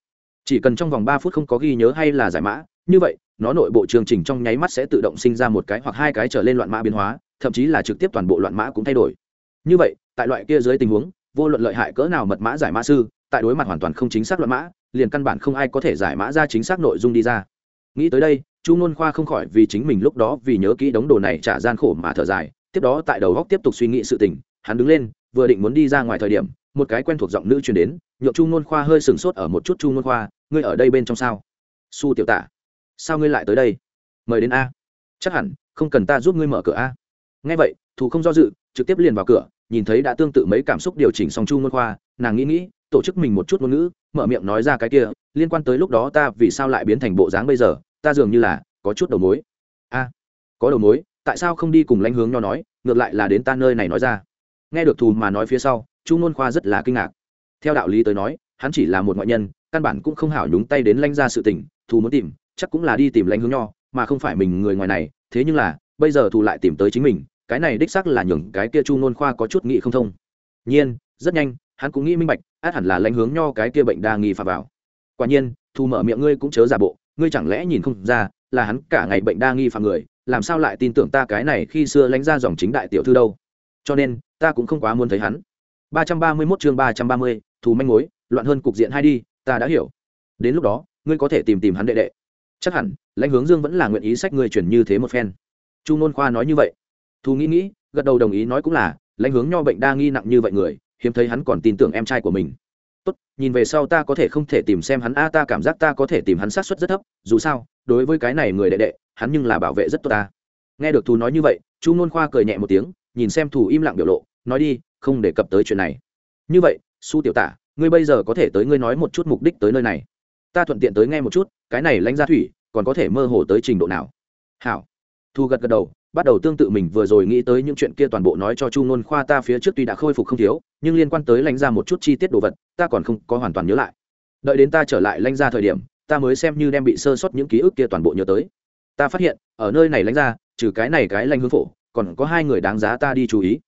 Chỉ cần trong vòng ba phút không có ghi nhớ hay là giải mã, như vậy, nó nội bộ chương trình trong nháy mắt sẽ tự động sinh ra một cái hoặc hai cái trở lên loạn mã biến hóa, thậm chí là trực tiếp toàn bộ loạn mã cũng thay đổi. Như vậy, tại loại kia dưới tình huống, vô luận lợi hại cỡ nào mật mã giải mã sư, tại đối mặt hoàn toàn không chính xác loạn mã, liền căn bản không ai có thể giải mã ra chính xác nội dung đi ra. Nghĩ tới đây chu nôn khoa không khỏi vì chính mình lúc đó vì nhớ kỹ đống đồ này trả gian khổ mà thở dài, tiếp đó tại đầu góc tiếp tục suy nghĩ sự tình, hắn đứng lên, vừa định muốn đi ra ngoài thời điểm, một cái quen thuộc giọng nữ truyền đến nhộn chu nôn khoa hơi sừng sốt ở một chút, chu nôn khoa, ngươi ở đây bên trong sao? Su tiểu tả sao ngươi lại tới đây? Mời đến a. Chắc hẳn, không cần ta giúp ngươi mở cửa a. Nghe vậy thủ không do dự, trực tiếp liền vào cửa, nhìn thấy đã tương tự mấy cảm xúc điều chỉnh xong chu nôn khoa, nàng nghĩ nghĩ, tổ chức mình một chút ngôn ngữ, mở miệng nói ra cái kia, liên quan tới lúc đó ta vì sao lại biến thành bộ dáng bây giờ? Ta dường như là có chút đầu mối. A, có đầu mối, tại sao không đi cùng lãnh hướng nho nói, ngược lại là đến ta nơi này nói ra. Nghe được thù mà nói phía sau, chu nôn khoa rất là kinh ngạc. Theo đạo lý tới nói, hắn chỉ là một ngoại nhân, căn bản cũng không hảo nhúng tay đến lãnh ra sự tình, thù muốn tìm, chắc cũng là đi tìm lãnh hướng nho, mà không phải mình người ngoài này, thế nhưng là, bây giờ thù lại tìm tới chính mình, cái này đích xác là nhường cái kia chu nôn khoa có chút nghĩ không thông. Nhiên, rất nhanh, hắn cũng nghĩ minh bạch, át hẳn là lãnh hướng nho cái kia bệnh đa nghi phà vào. Quả nhiên, thù mở miệng ngươi cũng chớ giả bộ ngươi chẳng lẽ nhìn không ra là hắn cả ngày bệnh đa nghi phạm người làm sao lại tin tưởng ta cái này khi xưa lãnh ra dòng chính đại tiểu thư đâu? Cho nên ta cũng không quá muốn thấy hắn. ba trăm ba mươi 331 chương ba trăm ba mươi, thù manh mối loạn hơn cục diện hai đi ta đã hiểu. Đến lúc đó ngươi có thể tìm tìm hắn đệ đệ. Chắc hẳn lãnh hướng dương vẫn là nguyện ý sách ngươi chuyển như thế một phen. Chu nôn khoa nói như vậy. Thù nghĩ nghĩ gật đầu đồng ý nói cũng là lãnh hướng nho bệnh đa nghi nặng như vậy người hiếm thấy hắn còn tin tưởng em trai của mình tốt, nhìn về sau ta có thể không thể tìm xem hắn. A, ta cảm giác ta có thể tìm hắn sát suất rất thấp, dù sao, đối với cái này người đệ đệ, hắn nhưng là bảo vệ rất tốt ta. Nghe được thù nói như vậy, chu nôn khoa cười nhẹ một tiếng, nhìn xem thù im lặng biểu lộ, nói đi, không đề cập tới chuyện này. Như vậy, su tiểu tả, ngươi bây giờ có thể tới ngươi nói một chút mục đích tới nơi này. Ta thuận tiện tới nghe một chút, cái này lãnh gia thủy, còn có thể mơ hồ tới trình độ nào? Hảo. Thu gật gật đầu bắt đầu tương tự mình vừa rồi nghĩ tới những chuyện kia toàn bộ nói cho chu ngôn khoa ta phía trước tuy đã khôi phục không thiếu, nhưng liên quan tới lãnh ra một chút chi tiết đồ vật, ta còn không có hoàn toàn nhớ lại. Đợi đến ta trở lại lãnh ra thời điểm, ta mới xem như đem bị sơ sót những ký ức kia toàn bộ nhớ tới. Ta phát hiện, ở nơi này lãnh ra, trừ cái này cái lãnh hướng phổ, còn có hai người đáng giá ta đi chú ý.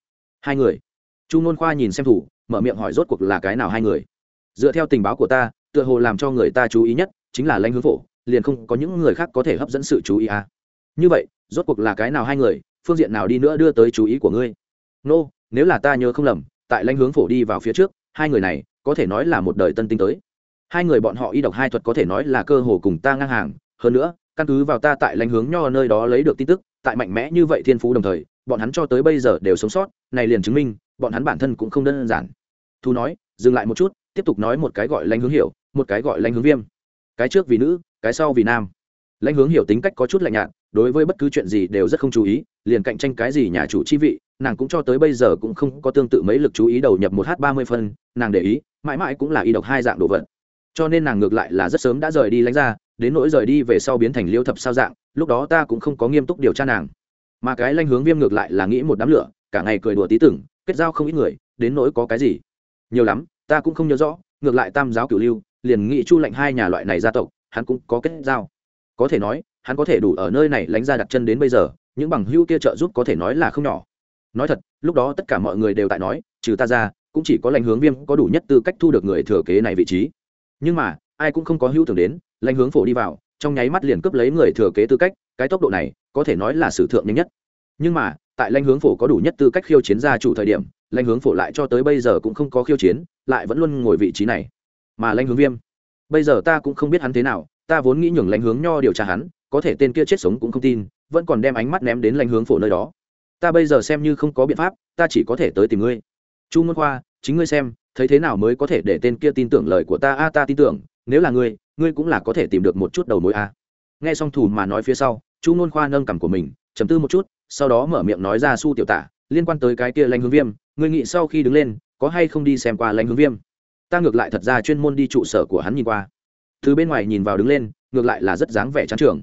Hai người? Chu ngôn khoa nhìn xem thủ, mở miệng hỏi rốt cuộc là cái nào hai người? Dựa theo tình báo của ta, tựa hồ làm cho người ta chú ý nhất chính là lãnh hướng phổ, liền không có những người khác có thể hấp dẫn sự chú ý à. như vậy rốt cuộc là cái nào hai người phương diện nào đi nữa đưa tới chú ý của ngươi. Nô、no, nếu là ta nhớ không lầm tại lãnh hướng phổ đi vào phía trước hai người này có thể nói là một đời tân tinh tới. Hai người bọn họ y độc hai thuật có thể nói là cơ hồ cùng ta ngang hàng hơn nữa căn cứ vào ta tại lãnh hướng nho nơi đó lấy được tin tức tại mạnh mẽ như vậy thiên phú đồng thời bọn hắn cho tới bây giờ đều sống sót này liền chứng minh bọn hắn bản thân cũng không đơn giản. Thu nói dừng lại một chút tiếp tục nói một cái gọi lãnh hướng hiểu một cái gọi lãnh hướng viêm. Cái trước vì nữ cái sau vì nam. Lãnh hướng hiểu tính cách có chút lạnh nhạt đối với bất cứ chuyện gì đều rất không chú ý, liền cạnh tranh cái gì nhà chủ chi vị, nàng cũng cho tới bây giờ cũng không có tương tự mấy lực chú ý đầu nhập một h ba mươi phân, nàng để ý, mãi mãi cũng là y độc hai dạng đồ vật. Cho nên nàng ngược lại là rất sớm đã rời đi lánh ra đến nỗi rời đi về sau biến thành liêu thập sao dạng, lúc đó ta cũng không có nghiêm túc điều tra nàng. Mà cái lanh hướng viêm ngược lại là nghĩ một đám lửa, cả ngày cười đùa tí tưởng, kết giao không ít người, đến nỗi có cái gì. Nhiều lắm, ta cũng không nhớ rõ, ngược lại tam giáo cửu lưu, liền nghĩ chu lệnh hai nhà loại này gia tộc, hắn cũng có kết giao. Có thể nói hắn có thể đủ ở nơi này lánh ra đặt chân đến bây giờ, những bằng hữu kia trợ giúp có thể nói là không nhỏ. Nói thật, lúc đó tất cả mọi người đều tại nói, trừ ta ra, cũng chỉ có lãnh hướng viêm có đủ nhất tư cách thu được người thừa kế này vị trí. Nhưng mà, ai cũng không có hữu tưởng đến, lãnh hướng phổ đi vào, trong nháy mắt liền cướp lấy người thừa kế tư cách, cái tốc độ này, có thể nói là sử thượng nhanh nhất. Nhưng mà, tại lãnh hướng phổ có đủ nhất tư cách khiêu chiến gia chủ thời điểm, lãnh hướng phổ lại cho tới bây giờ cũng không có khiêu chiến, lại vẫn luôn ngồi vị trí này. Mà lãnh hướng viêm, bây giờ ta cũng không biết hắn thế nào, ta vốn nghĩ nhường lãnh hướng nho điều tra hắn có thể tên kia chết sống cũng không tin, vẫn còn đem ánh mắt ném đến lãnh hướng phổ nơi đó. Ta bây giờ xem như không có biện pháp, ta chỉ có thể tới tìm ngươi. Chu môn khoa, chính ngươi xem, thấy thế nào mới có thể để tên kia tin tưởng lời của ta? A, ta tin tưởng, nếu là ngươi ngươi cũng là có thể tìm được một chút đầu mối a. Nghe xong thủ mà nói phía sau, chu môn khoa nâng cằm của mình chấm tư một chút, sau đó mở miệng nói ra su tiểu tả liên quan tới cái kia lãnh hướng viêm, ngươi nghĩ sau khi đứng lên, có hay không đi xem qua lãnh hướng viêm? Ta ngược lại thật ra chuyên môn đi trụ sở của hắn nhìn qua. Từ bên ngoài nhìn vào đứng lên, ngược lại là rất dáng vẻ trắng trường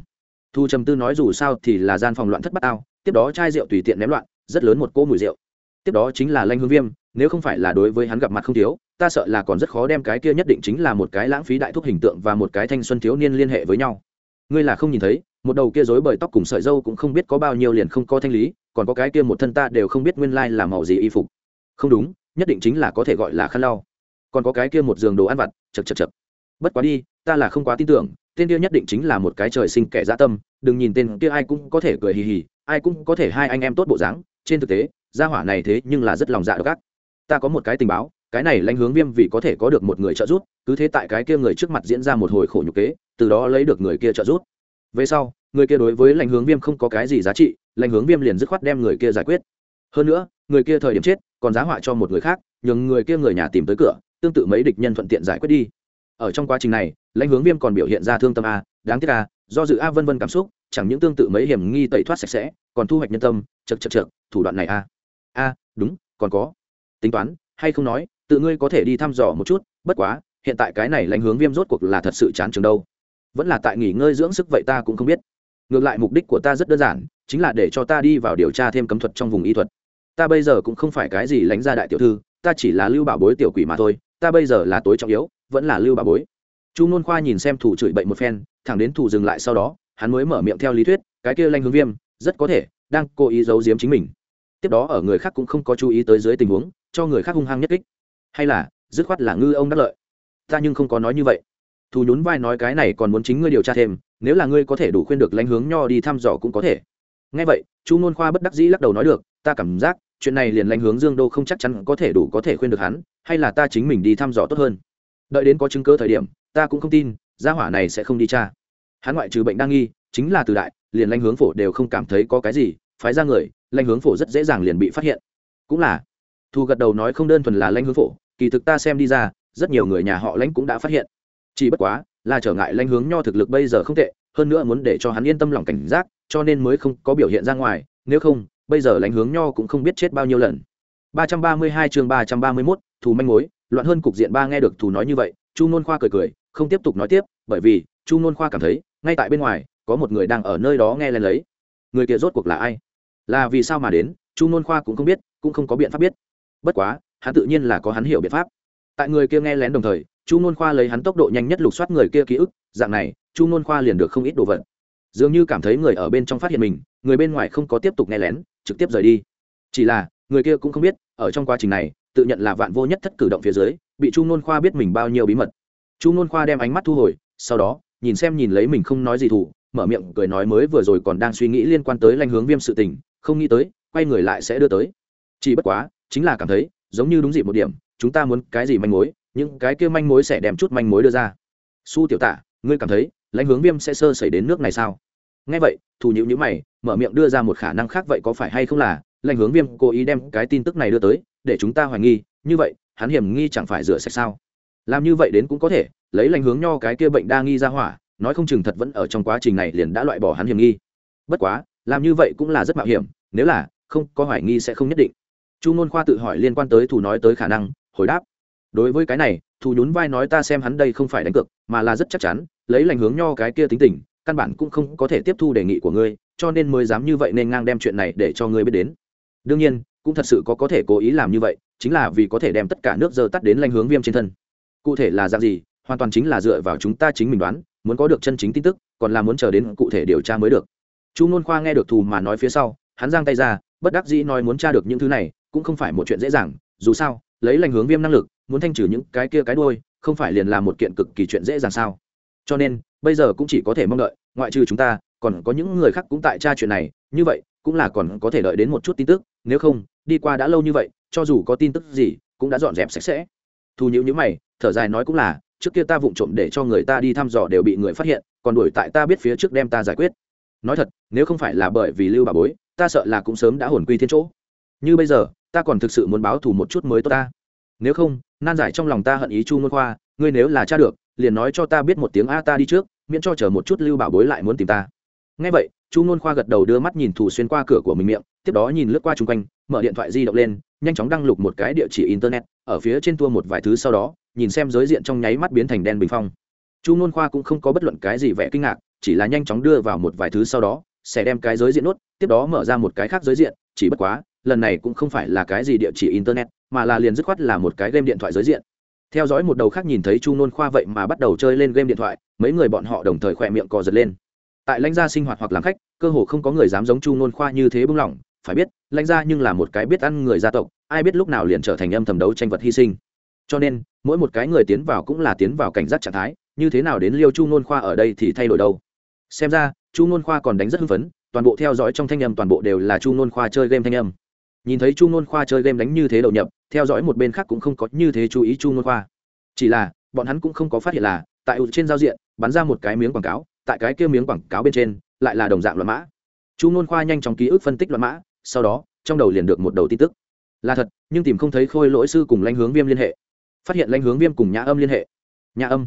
thu trầm tư nói dù sao thì là gian phòng loạn thất bát ao, tiếp đó chai rượu tùy tiện ném loạn, rất lớn một cỗ mùi rượu. Tiếp đó chính là lanh hương viêm, nếu không phải là đối với hắn gặp mặt không thiếu, ta sợ là còn rất khó đem cái kia nhất định chính là một cái lãng phí đại thúc hình tượng và một cái thanh xuân thiếu niên liên hệ với nhau. Ngươi là không nhìn thấy, một đầu kia rối bời tóc cùng sợi dâu cũng không biết có bao nhiêu liền không có thanh lý, còn có cái kia một thân ta đều không biết nguyên lai là màu gì y phục. Không đúng, nhất định chính là có thể gọi là khăn lau. Còn có cái kia một giường đồ ăn vặt, chật chật chật. Bất quá đi, ta là không quá tin tưởng tên kia nhất định chính là một cái trời sinh kẻ dã tâm, đừng nhìn tên kia ai cũng có thể cười hì hì, ai cũng có thể hai anh em tốt bộ dáng, trên thực tế, gia hỏa này thế nhưng là rất lòng dạ độc ác. Ta có một cái tình báo, cái này lãnh hướng viêm vì có thể có được một người trợ giúp, cứ thế tại cái kia người trước mặt diễn ra một hồi khổ nhục kế, từ đó lấy được người kia trợ giúp. Về sau, người kia đối với lãnh hướng viêm không có cái gì giá trị, lãnh hướng viêm liền dứt khoát đem người kia giải quyết. Hơn nữa, người kia thời điểm chết, còn giá họa cho một người khác, nhường người kia người nhà tìm tới cửa, tương tự mấy địch nhân thuận tiện giải quyết đi ở trong quá trình này, lãnh hướng viêm còn biểu hiện ra thương tâm a, đáng tiếc a, do dự a vân vân cảm xúc, chẳng những tương tự mấy hiểm nghi tẩy thoát sạch sẽ, còn thu hoạch nhân tâm chật chật chật thủ đoạn này a. A, đúng, còn có. Tính toán, hay không nói, tự ngươi có thể đi thăm dò một chút, bất quá, hiện tại cái này lãnh hướng viêm rốt cuộc là thật sự chán trường đâu. Vẫn là tại nghỉ ngơi dưỡng sức vậy ta cũng không biết. Ngược lại mục đích của ta rất đơn giản, chính là để cho ta đi vào điều tra thêm cấm thuật trong vùng y thuật. Ta bây giờ cũng không phải cái gì lãnh gia đại tiểu thư, ta chỉ là lưu bảo bối tiểu quỷ mà thôi, ta bây giờ là tối trọng yếu vẫn là lưu bà bối. Chu nôn khoa nhìn xem thủ chửi bậy một phen, thẳng đến thủ dừng lại sau đó, hắn mới mở miệng theo lý thuyết, cái kia lanh hướng viêm, rất có thể đang cố ý giấu giếm chính mình. Tiếp đó ở người khác cũng không có chú ý tới dưới tình huống, cho người khác hung hăng nhất kích. Hay là, dứt khoát là ngư ông đắc lợi. Ta nhưng không có nói như vậy. Thù nhún vai nói cái này còn muốn chính ngươi điều tra thêm, nếu là ngươi có thể đủ khuyên được lãnh hướng nho đi thăm dò cũng có thể. Ngay vậy, chu nôn khoa bất đắc dĩ lắc đầu nói được, ta cảm giác, chuyện này liền lãnh hướng dương đô không chắc chắn có thể đủ có thể khuyên được hắn, hay là ta chính mình đi thăm dò tốt hơn đợi đến có chứng cơ thời điểm ta cũng không tin gia hỏa này sẽ không đi tra. Hắn ngoại trừ bệnh đang nghi chính là từ đại liền lanh hướng phổ đều không cảm thấy có cái gì phái ra người lanh hướng phổ rất dễ dàng liền bị phát hiện. Cũng là thu gật đầu nói không đơn thuần là lanh hướng phổ kỳ thực ta xem đi ra rất nhiều người nhà họ lãnh cũng đã phát hiện. Chỉ bất quá là trở ngại lanh hướng nho thực lực bây giờ không tệ hơn nữa muốn để cho hắn yên tâm lòng cảnh giác cho nên mới không có biểu hiện ra ngoài nếu không bây giờ lãnh hướng nho cũng không biết chết bao nhiêu lần. 332 chương 331, thù manh mối loạn hơn cục diện ba nghe được thù nói như vậy, chu nôn khoa cười cười, không tiếp tục nói tiếp, bởi vì, chu nôn khoa cảm thấy, ngay tại bên ngoài, có một người đang ở nơi đó nghe lên lấy. Người kia rốt cuộc là ai? Là vì sao mà đến, chu nôn khoa cũng không biết, cũng không có biện pháp biết. Bất quá, hắn tự nhiên là có hắn hiểu biện pháp. Tại người kia nghe lén đồng thời, chu nôn khoa lấy hắn tốc độ nhanh nhất lục soát người kia ký ức, dạng này, chu nôn khoa liền được không ít đồ vật. Dường như cảm thấy người ở bên trong phát hiện mình, người bên ngoài không có tiếp tục nghe lén, trực tiếp rời đi. Chỉ là, người kia cũng không biết, ở trong quá trình này tự nhận là vạn vô nhất thất cử động phía dưới, bị chu nôn khoa biết mình bao nhiêu bí mật. Chu nôn khoa đem ánh mắt thu hồi, sau đó, nhìn xem nhìn lấy mình không nói gì thủ, mở miệng cười nói mới vừa rồi còn đang suy nghĩ liên quan tới lanh hướng viêm sự tình, không nghĩ tới, quay người lại sẽ đưa tới. Chỉ bất quá, chính là cảm thấy, giống như đúng dịp một điểm, chúng ta muốn cái gì manh mối, những cái kia manh mối sẽ đem chút manh mối đưa ra. Su tiểu tả, ngươi cảm thấy, lãnh hướng viêm sẽ sơ xảy đến nước này sao? Nghe vậy, thủ nhữ nhữ mày, mở miệng đưa ra một khả năng khác vậy có phải hay không là, lãnh hướng viêm cố ý đem cái tin tức này đưa tới để chúng ta hoài nghi, như vậy, hắn hiểm nghi chẳng phải rửa sạch sao? Làm như vậy đến cũng có thể, lấy lành hướng nho cái kia bệnh đa nghi ra hỏa, nói không chừng thật vẫn ở trong quá trình này liền đã loại bỏ hắn hiểm nghi. Bất quá, làm như vậy cũng là rất mạo hiểm, nếu là, không, có hoài nghi sẽ không nhất định. Chu ngôn khoa tự hỏi liên quan tới thù nói tới khả năng, hồi đáp. Đối với cái này, thù nhún vai nói ta xem hắn đây không phải đánh cược, mà là rất chắc chắn, lấy lành hướng nho cái kia tính tình, căn bản cũng không có thể tiếp thu đề nghị của ngươi, cho nên mới dám như vậy nên ngang đem chuyện này để cho ngươi biết đến. Đương nhiên cũng thật sự có có thể cố ý làm như vậy, chính là vì có thể đem tất cả nước dơ tắt đến lanh hướng viêm trên thân. Cụ thể là dạng gì, hoàn toàn chính là dựa vào chúng ta chính mình đoán, muốn có được chân chính tin tức, còn là muốn chờ đến cụ thể điều tra mới được. Chu nôn khoa nghe được thù mà nói phía sau, hắn giang tay ra, bất đắc dĩ nói muốn tra được những thứ này, cũng không phải một chuyện dễ dàng, dù sao, lấy lành hướng viêm năng lực, muốn thanh trừ những cái kia cái đôi không phải liền là một kiện cực kỳ chuyện dễ dàng sao. Cho nên, bây giờ cũng chỉ có thể mong đợi, ngoại trừ chúng ta, còn có những người khác cũng tại tra chuyện này, như vậy, cũng là còn có thể đợi đến một chút tin tức nếu không, đi qua đã lâu như vậy, cho dù có tin tức gì, cũng đã dọn dẹp sạch sẽ. Thu nhữ nhữ mày, thở dài nói cũng là, trước kia ta vụng trộm để cho người ta đi thăm dò đều bị người phát hiện, còn đuổi tại ta biết phía trước đem ta giải quyết. Nói thật, nếu không phải là bởi vì lưu bà bối, ta sợ là cũng sớm đã hồn quy thiên chỗ. Như bây giờ, ta còn thực sự muốn báo thù một chút mới tốt ta. Nếu không, nan giải trong lòng ta hận ý chu ngôn khoa, ngươi nếu là cha được, liền nói cho ta biết một tiếng a, ta đi trước, miễn cho chờ một chút lưu bảo bối lại muốn tìm ta. Ngay vậy, chu ngôn khoa gật đầu đưa mắt nhìn thủ xuyên qua cửa của mình miệng tiếp đó nhìn lướt qua chung quanh, mở điện thoại di động lên, nhanh chóng đăng lục một cái địa chỉ internet, ở phía trên tour một vài thứ sau đó, nhìn xem giới diện trong nháy mắt biến thành đen bình phong. Chu nôn khoa cũng không có bất luận cái gì vẻ kinh ngạc, chỉ là nhanh chóng đưa vào một vài thứ sau đó, sẽ đem cái giới diện nốt, tiếp đó mở ra một cái khác giới diện, chỉ bất quá, lần này cũng không phải là cái gì địa chỉ internet, mà là liền dứt khoát là một cái game điện thoại giới diện. Theo dõi một đầu khác nhìn thấy chu nôn khoa vậy mà bắt đầu chơi lên game điện thoại, mấy người bọn họ đồng thời khỏe miệng cò giật lên. Tại lãnh gia sinh hoạt hoặc làm khách, cơ hồ không có người dám giống chu nôn khoa như thế bưng lỏng phải biết, lãnh gia nhưng là một cái biết ăn người gia tộc, ai biết lúc nào liền trở thành âm thầm đấu tranh vật hy sinh. Cho nên, mỗi một cái người tiến vào cũng là tiến vào cảnh giác trạng thái, như thế nào đến liêu chu nôn khoa ở đây thì thay đổi đâu. Xem ra, chu nôn khoa còn đánh rất hưng phấn, toàn bộ theo dõi trong thanh âm toàn bộ đều là chu nôn khoa chơi game thanh âm. Nhìn thấy chu nôn khoa chơi game đánh như thế đầu nhập, theo dõi một bên khác cũng không có như thế chú ý chu nôn khoa. Chỉ là, bọn hắn cũng không có phát hiện là, tại trên giao diện, bắn ra một cái miếng quảng cáo, tại cái kia miếng quảng cáo bên trên, lại là đồng dạng loạn mã. Chu nôn khoa nhanh chóng ký ức phân tích loạn mã sau đó, trong đầu liền được một đầu tin tức. Là thật, nhưng tìm không thấy khôi lỗi sư cùng lãnh hướng viêm liên hệ. Phát hiện lãnh hướng viêm cùng nhã âm liên hệ. Nhã âm?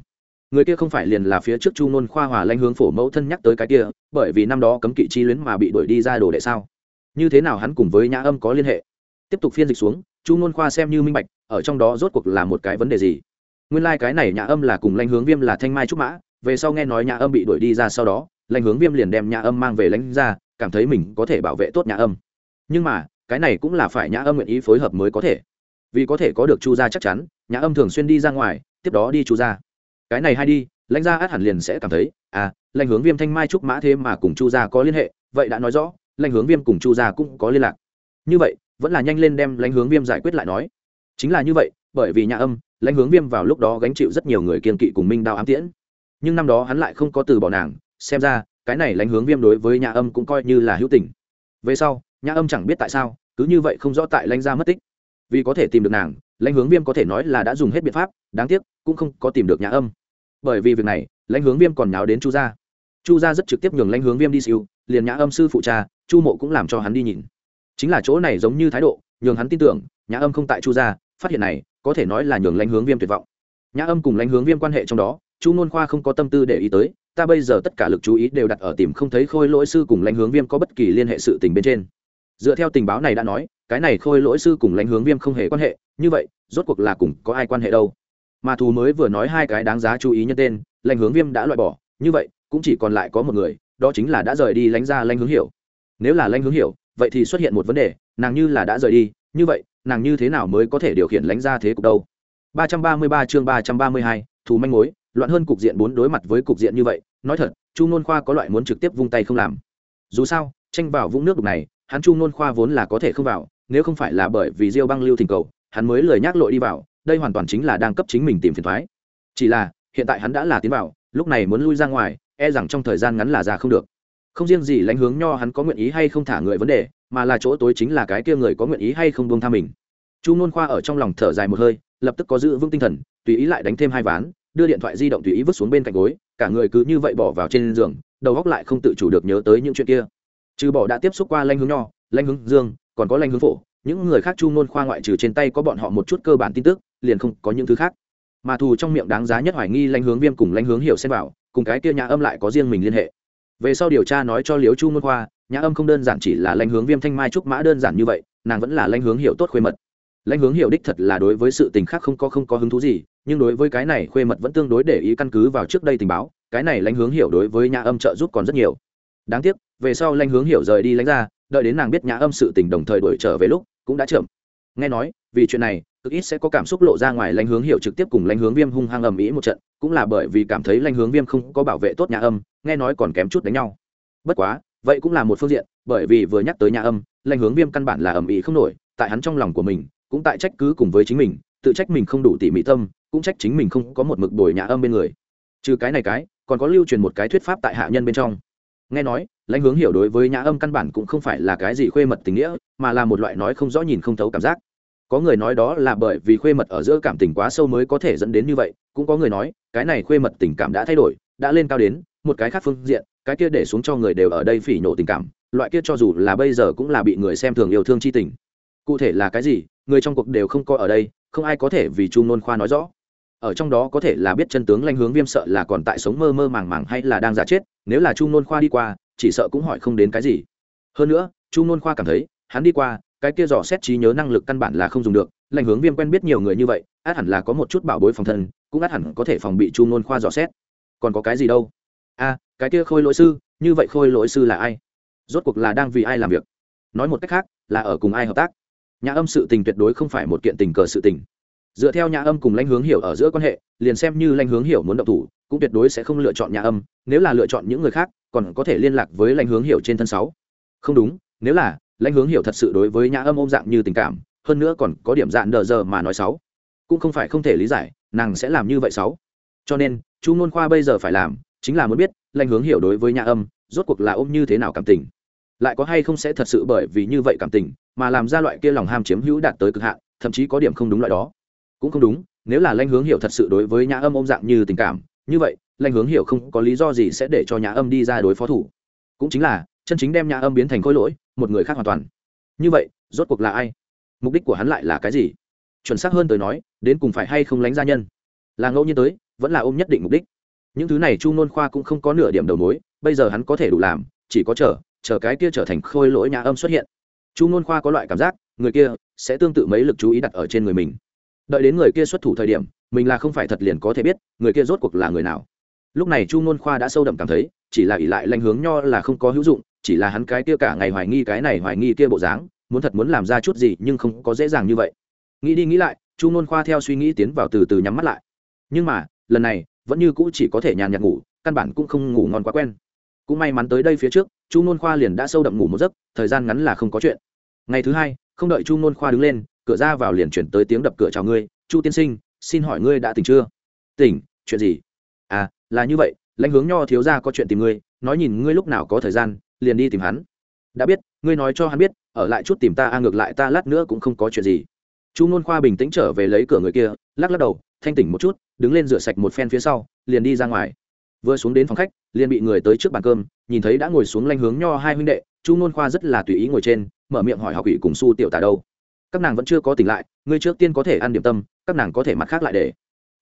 Người kia không phải liền là phía trước chu nôn khoa hòa lãnh hướng phổ mẫu thân nhắc tới cái kia, bởi vì năm đó cấm kỵ chi luyến mà bị đuổi đi ra đồ đệ sao? Như thế nào hắn cùng với nhã âm có liên hệ? Tiếp tục phiên dịch xuống, chu nôn khoa xem như minh bạch, ở trong đó rốt cuộc là một cái vấn đề gì? Nguyên lai、like、cái này nhã âm là cùng lãnh hướng viêm là thanh mai trúc mã, về sau nghe nói nhã âm bị đuổi đi ra sau đó, lãnh hướng viêm liền đem nhã âm mang về lãnh ra, cảm thấy mình có thể bảo vệ tốt nhã âm nhưng mà, cái này cũng là phải nhã âm nguyện ý phối hợp mới có thể. Vì có thể có được chu gia chắc chắn, nhã âm thường xuyên đi ra ngoài, tiếp đó đi chu gia. Cái này hay đi, lãnh gia át hẳn liền sẽ cảm thấy à lãnh hướng viêm thanh mai trúc mã thế mà cùng chu gia có liên hệ, vậy đã nói rõ, lãnh hướng viêm cùng chu gia cũng có liên lạc. Như vậy, vẫn là nhanh lên đem lãnh hướng viêm giải quyết lại nói. Chính là như vậy, bởi vì nhà âm, lãnh hướng viêm vào lúc đó gánh chịu rất nhiều người kiên kỵ cùng minh đao ám tiễn. Nhưng năm đó hắn lại không có từ bỏ nàng, xem ra, cái này lãnh hướng viêm đối với nhà âm cũng coi như là hữu tình. Về sau nhà âm chẳng biết tại sao, cứ như vậy không rõ tại lãnh gia mất tích. Vì có thể tìm được nàng, lãnh hướng viêm có thể nói là đã dùng hết biện pháp, đáng tiếc, cũng không có tìm được nhà âm. Bởi vì việc này, lãnh hướng viêm còn nháo đến chu gia. Chu gia rất trực tiếp nhường lãnh hướng viêm đi siêu, liền nhã âm sư phụ cha, chu mộ cũng làm cho hắn đi nhìn. Chính là chỗ này giống như thái độ, nhường hắn tin tưởng, nhã âm không tại chu gia, phát hiện này, có thể nói là nhường lãnh hướng viêm tuyệt vọng. Nhã âm cùng lãnh hướng viêm quan hệ trong đó, chu nôn khoa không có tâm tư để ý tới, ta bây giờ tất cả lực chú ý đều đặt ở tìm không thấy khôi lỗi sư cùng lãnh hướng viêm có bất kỳ liên hệ sự tình bên trên dựa theo tình báo này đã nói cái này khôi lỗi sư cùng lãnh hướng viêm không hề quan hệ như vậy rốt cuộc là cùng có ai quan hệ đâu? Mà thù mới vừa nói hai cái đáng giá chú ý nhân tên lãnh hướng viêm đã loại bỏ như vậy cũng chỉ còn lại có một người đó chính là đã rời đi lãnh ra lãnh hướng hiểu. Nếu là lãnh hướng hiểu vậy thì xuất hiện một vấn đề nàng như là đã rời đi như vậy nàng như thế nào mới có thể điều khiển lãnh ra thế cục đâu? 333 chương 332, thù manh mối loạn hơn cục diện bốn đối mặt với cục diện như vậy nói thật chu nôn khoa có loại muốn trực tiếp vung tay không làm. Dù sao tranh vào vũng nước đục này hắn chu nôn khoa vốn là có thể không vào, nếu không phải là bởi vì diêu băng lưu thỉnh cầu, hắn mới lời nhắc lội đi vào, đây hoàn toàn chính là đang cấp chính mình tìm phiền thoái. Chỉ là, hiện tại hắn đã là tiến vào, lúc này muốn lui ra ngoài e rằng trong thời gian ngắn là ra không được. Không riêng gì lãnh hướng nho hắn có nguyện ý hay không thả người vấn đề, mà là chỗ tối chính là cái kia người có nguyện ý hay không buông tha mình. Chu nôn khoa ở trong lòng thở dài một hơi, lập tức có giữ vững tinh thần, tùy ý lại đánh thêm hai ván, đưa điện thoại di động tùy ý vứt xuống bên cạnh gối, cả người cứ như vậy bỏ vào trên giường, đầu góc lại không tự chủ được nhớ tới những chuyện kia trừ bỏ đã tiếp xúc qua lanh hướng nho, lanh hướng dương, còn có lanh hướng phổ, những người khác chu nôn khoa ngoại trừ trên tay có bọn họ một chút cơ bản tin tức, liền không có những thứ khác. Mà thù trong miệng đáng giá nhất hoài nghi lanh hướng viêm cùng lanh hướng hiểu xem vào cùng cái kia nhà âm lại có riêng mình liên hệ. Về sau điều tra nói cho liếu chu ngôn khoa nhà âm không đơn giản chỉ là lãnh hướng viêm thanh mai trúc mã đơn giản như vậy, nàng vẫn là lãnh hướng hiểu tốt khuê mật. Lãnh hướng hiểu đích thật là đối với sự tình khác không có không có hứng thú gì, nhưng đối với cái này khuê mật vẫn tương đối để ý căn cứ vào trước đây tình báo, cái này lãnh hướng hiểu đối với nhà âm trợ giúp còn rất nhiều đáng tiếc, về sau lãnh hướng hiểu rời đi lãnh ra đợi đến nàng biết nhà âm sự tình đồng thời đuổi trở về lúc, cũng đã chậm. Nghe nói, vì chuyện này, cực ít sẽ có cảm xúc lộ ra ngoài lãnh hướng hiểu trực tiếp cùng lãnh hướng viêm hung hăng ầm ĩ một trận, cũng là bởi vì cảm thấy lãnh hướng viêm không có bảo vệ tốt nhà âm, nghe nói còn kém chút đánh nhau. Bất quá, vậy cũng là một phương diện, bởi vì vừa nhắc tới nhà âm lãnh hướng viêm căn bản là ầm ĩ không nổi, tại hắn trong lòng của mình, cũng tại trách cứ cùng với chính mình, tự trách mình không đủ tỉ mỉ tâm, cũng trách chính mình không có một mực đổi nhà âm bên người. Trừ cái này cái, còn có lưu truyền một cái thuyết pháp tại hạ nhân bên trong nghe nói, lãnh hướng hiểu đối với nhã âm căn bản cũng không phải là cái gì khuê mật tình nghĩa, mà là một loại nói không rõ nhìn không thấu cảm giác. Có người nói đó là bởi vì khuê mật ở giữa cảm tình quá sâu mới có thể dẫn đến như vậy, cũng có người nói, cái này khuê mật tình cảm đã thay đổi, đã lên cao đến một cái khác phương diện, cái kia để xuống cho người đều ở đây phỉ nổ tình cảm, loại kia cho dù là bây giờ cũng là bị người xem thường yêu thương c h i tình. Cụ thể là cái gì, người trong cuộc đều không có ở đây, không ai có thể vì chu nôn khoa nói rõ ở trong đó có thể là biết chân tướng lanh hướng viêm sợ là còn tại sống mơ mơ màng màng hay là đang giả chết, nếu là chu nôn khoa đi qua, chỉ sợ cũng hỏi không đến cái gì. Hơn nữa, chu nôn khoa cảm thấy, hắn đi qua, cái kia dò xét trí nhớ năng lực căn bản là không dùng được, lãnh hướng viêm quen biết nhiều người như vậy, át hẳn là có một chút bảo bối phòng thân, cũng át hẳn có thể phòng bị chu nôn khoa dò xét. Còn có cái gì đâu? A cái kia khôi lỗi sư, như vậy khôi lỗi sư là ai? Rốt cuộc là đang vì ai làm việc? Nói một cách khác, là ở cùng ai hợp tác? Nhà âm sự tình tuyệt đối không phải một kiện tình cờ sự tình dựa theo nhà âm cùng lãnh hướng hiểu ở giữa quan hệ, liền xem như lãnh hướng hiểu muốn động thủ, cũng tuyệt đối sẽ không lựa chọn nhà âm, nếu là lựa chọn những người khác, còn có thể liên lạc với lãnh hướng hiểu trên thân sáu. Không đúng, nếu là, lãnh hướng hiểu thật sự đối với nhà âm ôm dạng như tình cảm, hơn nữa còn có điểm dạng đờ giờ mà nói sáu. Cũng không phải không thể lý giải, nàng sẽ làm như vậy sáu. Cho nên, chu ngôn khoa bây giờ phải làm, chính là muốn biết, lãnh hướng hiểu đối với nhà âm, rốt cuộc là ôm như thế nào cảm tình. Lại có hay không sẽ thật sự bởi vì như vậy cảm tình, mà làm ra loại kia lòng ham chiếm hữu đạt tới cực hạn, thậm chí có điểm không đúng loại đó cũng không đúng, nếu là lanh hướng hiểu thật sự đối với nhã âm ôm dạng như tình cảm, như vậy lanh hướng hiểu không có lý do gì sẽ để cho nhã âm đi ra đối phó thủ. Cũng chính là, chân chính đem nhã âm biến thành khối lỗi, một người khác hoàn toàn. Như vậy, rốt cuộc là ai? Mục đích của hắn lại là cái gì? Chuẩn xác hơn tới nói, đến cùng phải hay không lánh gia nhân? Là ngẫu nhiên tới, vẫn là ôm nhất định mục đích. Những thứ này chu nôn khoa cũng không có nửa điểm đầu mối, bây giờ hắn có thể đủ làm, chỉ có chờ chờ cái kia trở thành khôi lỗi nhã âm xuất hiện. Chu nôn khoa có loại cảm giác, người kia sẽ tương tự mấy lực chú ý đặt ở trên người mình đợi đến người kia xuất thủ thời điểm, mình là không phải thật liền có thể biết người kia rốt cuộc là người nào. Lúc này chu ngôn khoa đã sâu đậm cảm thấy, chỉ là ỷ lại lanh hướng nho là không có hữu dụng, chỉ là hắn cái kia cả ngày hoài nghi cái này hoài nghi kia bộ dáng, muốn thật muốn làm ra chút gì nhưng không có dễ dàng như vậy. Nghĩ đi nghĩ lại, chu ngôn khoa theo suy nghĩ tiến vào từ từ nhắm mắt lại. Nhưng mà, lần này, vẫn như cũ chỉ có thể nhàn nhạt ngủ, căn bản cũng không ngủ ngon quá quen. Cũng may mắn tới đây phía trước, chu ngôn khoa liền đã sâu đậm ngủ một giấc, thời gian ngắn là không có chuyện. Ngày thứ hai, không đợi chu ngôn khoa đứng lên cửa ra vào liền chuyển tới tiếng đập cửa chào ngươi, chu tiên sinh, xin hỏi ngươi đã tỉnh chưa? Tỉnh, chuyện gì? À là như vậy, lãnh hướng nho thiếu ra có chuyện tìm ngươi, nói nhìn ngươi lúc nào có thời gian, liền đi tìm hắn. Đã biết, ngươi nói cho hắn biết, ở lại chút tìm ta a ngược lại ta lát nữa cũng không có chuyện gì. Chu ngôn khoa bình tĩnh trở về lấy cửa người kia, lắc lắc đầu, thanh tỉnh một chút, đứng lên rửa sạch một phen phía sau, liền đi ra ngoài. Vừa xuống đến phòng khách, liền bị người tới trước bàn cơm, nhìn thấy đã ngồi xuống lanh hướng nho hai huynh đệ, chu ngôn khoa rất là tùy ý ngồi trên, mở miệng hỏi học ủy cùng su tiểu tả đâu các nàng vẫn chưa có tỉnh lại, ngươi trước tiên có thể ăn điểm tâm, các nàng có thể mặt khác lại để.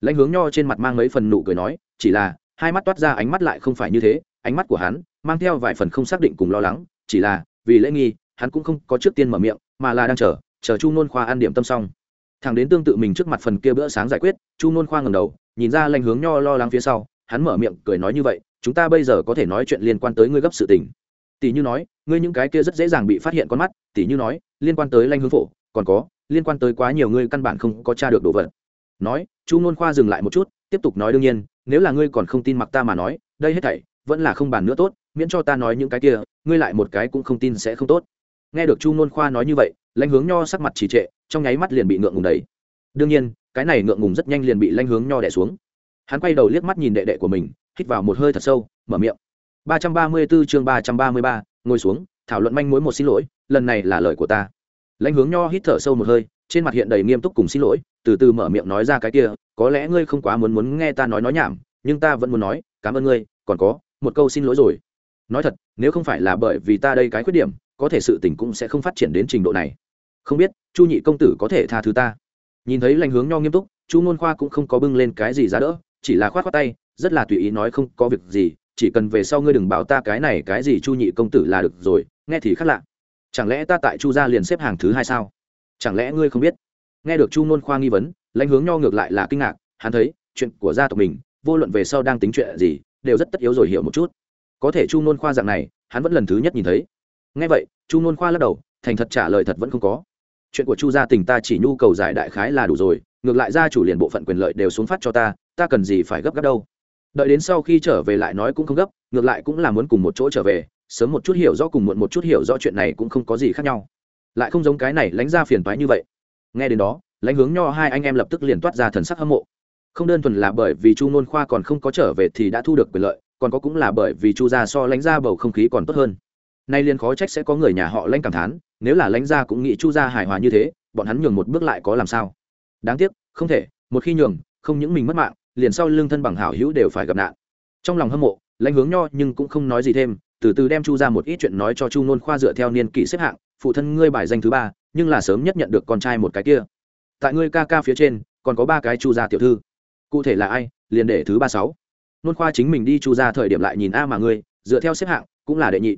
Lãnh hướng nho trên mặt mang mấy phần nụ cười nói, chỉ là, hai mắt toát ra ánh mắt lại không phải như thế, ánh mắt của hắn mang theo vài phần không xác định cùng lo lắng, chỉ là, vì lễ nghi, hắn cũng không có trước tiên mở miệng, mà là đang chờ chờ chu nôn khoa ăn điểm tâm xong. Thằng đến tương tự mình trước mặt phần kia bữa sáng giải quyết, chu nôn khoa ngầm đầu, nhìn ra lãnh hướng nho lo lắng phía sau, hắn mở miệng cười nói như vậy, chúng ta bây giờ có thể nói chuyện liên quan tới ngươi gấp sự tình. Tỷ như nói, ngươi những cái kia rất dễ dàng bị phát hiện con mắt. Tỷ như nói, liên quan tới lanh hướng phổ còn có, liên quan tới quá nhiều ngươi căn bản không có t r a được đồ vật. Nói, chu n khoa dừng lại một chút, tiếp tục nói đương nhiên, nếu là ngươi còn không tin mặc ta mà nói, đây hết thảy, vẫn là không bàn nữa tốt, miễn cho ta nói những cái kia, ngươi lại một cái cũng không tin sẽ không tốt. Nghe được chu n khoa nói như vậy, lãnh hướng nho sắc mặt trì trệ, trong nháy mắt liền bị ngượng ngùng đầy đương nhiên, cái này ngượng ngùng rất nhanh liền bị lãnh hướng nho đẻ xuống. Hắn quay đầu liếc mắt nhìn đệ đệ của mình, hít vào một hơi thật sâu, mở miệng. Ba trăm ba mươi 334 chương ba trăm ba mươi ba, ngồi xuống, thảo luận manh mối một xin lỗi, lần này là lời của ta lãnh hướng nho hít thở sâu một hơi, trên mặt hiện đầy nghiêm túc cùng xin lỗi, từ từ mở miệng nói ra cái kia, có lẽ ngươi không quá muốn muốn nghe ta nói nói nhảm, nhưng ta vẫn muốn nói, cảm ơn ngươi, còn có, một câu xin lỗi rồi. Nói thật, nếu không phải là bởi vì ta đây cái khuyết điểm, có thể sự tình cũng sẽ không phát triển đến trình độ này. Không biết, chu nhị công tử có thể tha thứ ta? Nhìn thấy lãnh hướng nho nghiêm túc, chu ngôn khoa cũng không có bưng lên cái gì giá đỡ, chỉ là khoát khoát tay, rất là tùy ý nói không có việc gì, chỉ cần về sau ngươi đừng bảo ta cái này, cái gì chu nhị công tử là được rồi, nghe thì khác lạ chẳng lẽ ta tại chu gia liền xếp hàng thứ hai sao? Chẳng lẽ ngươi không biết? Nghe được chu nôn khoa nghi vấn, lãnh hướng nho ngược lại là kinh ngạc, hắn thấy, chuyện của gia tộc mình, vô luận về sau đang tính chuyện gì, đều rất tất yếu rồi hiểu một chút. Có thể chu nôn khoa dạng này, hắn vẫn lần thứ nhất nhìn thấy. Nghe vậy, chu nôn khoa lắc đầu, thành thật trả lời thật vẫn không có. Chuyện của chu gia tình ta chỉ nhu cầu giải đại khái là đủ rồi, ngược lại gia chủ liền bộ phận quyền lợi đều xuống phát cho ta ta cần gì phải gấp gáp đâu? Đợi đến sau khi trở về lại nói cũng không gấp, ngược lại cũng là muốn cùng một chỗ trở về sớm một chút hiểu rõ cùng muộn một chút hiểu rõ chuyện này cũng không có gì khác nhau. Lại không giống cái này lánh ra phiền toái như vậy. Nghe đến đó lãnh hướng nho hai anh em lập tức liền toát ra thần sắc hâm mộ. Không đơn thuần là bởi vì chu nôn khoa còn không có trở về thì đã thu được quyền lợi, còn có cũng là bởi vì chu gia so lãnh ra bầu không khí còn tốt hơn. Nay liên khó trách sẽ có người nhà họ lãnh cảm thán, nếu là lãnh gia cũng nghĩ chu gia hài hòa như thế, bọn hắn nhường một bước lại có làm sao? Đáng tiếc, không thể, một khi nhường, không những mình mất mạng, liền sau lưng thân bằng hảo hữu đều phải gặp nạn. Trong lòng hâm mộ lãnh hướng nho nhưng cũng không nói gì thêm từ từ đem chu ra một ít chuyện nói cho chu nôn khoa dựa theo niên kỷ xếp hạng, phụ thân ngươi bài danh thứ ba, nhưng là sớm nhất nhận được con trai một cái kia. Tại ngươi ca ca phía trên, còn có ba cái chu gia tiểu thư. Cụ thể là ai, liền để thứ ba sáu. Nôn khoa chính mình đi chu ra thời điểm lại nhìn a mà ngươi, dựa theo xếp hạng, cũng là đệ nhị.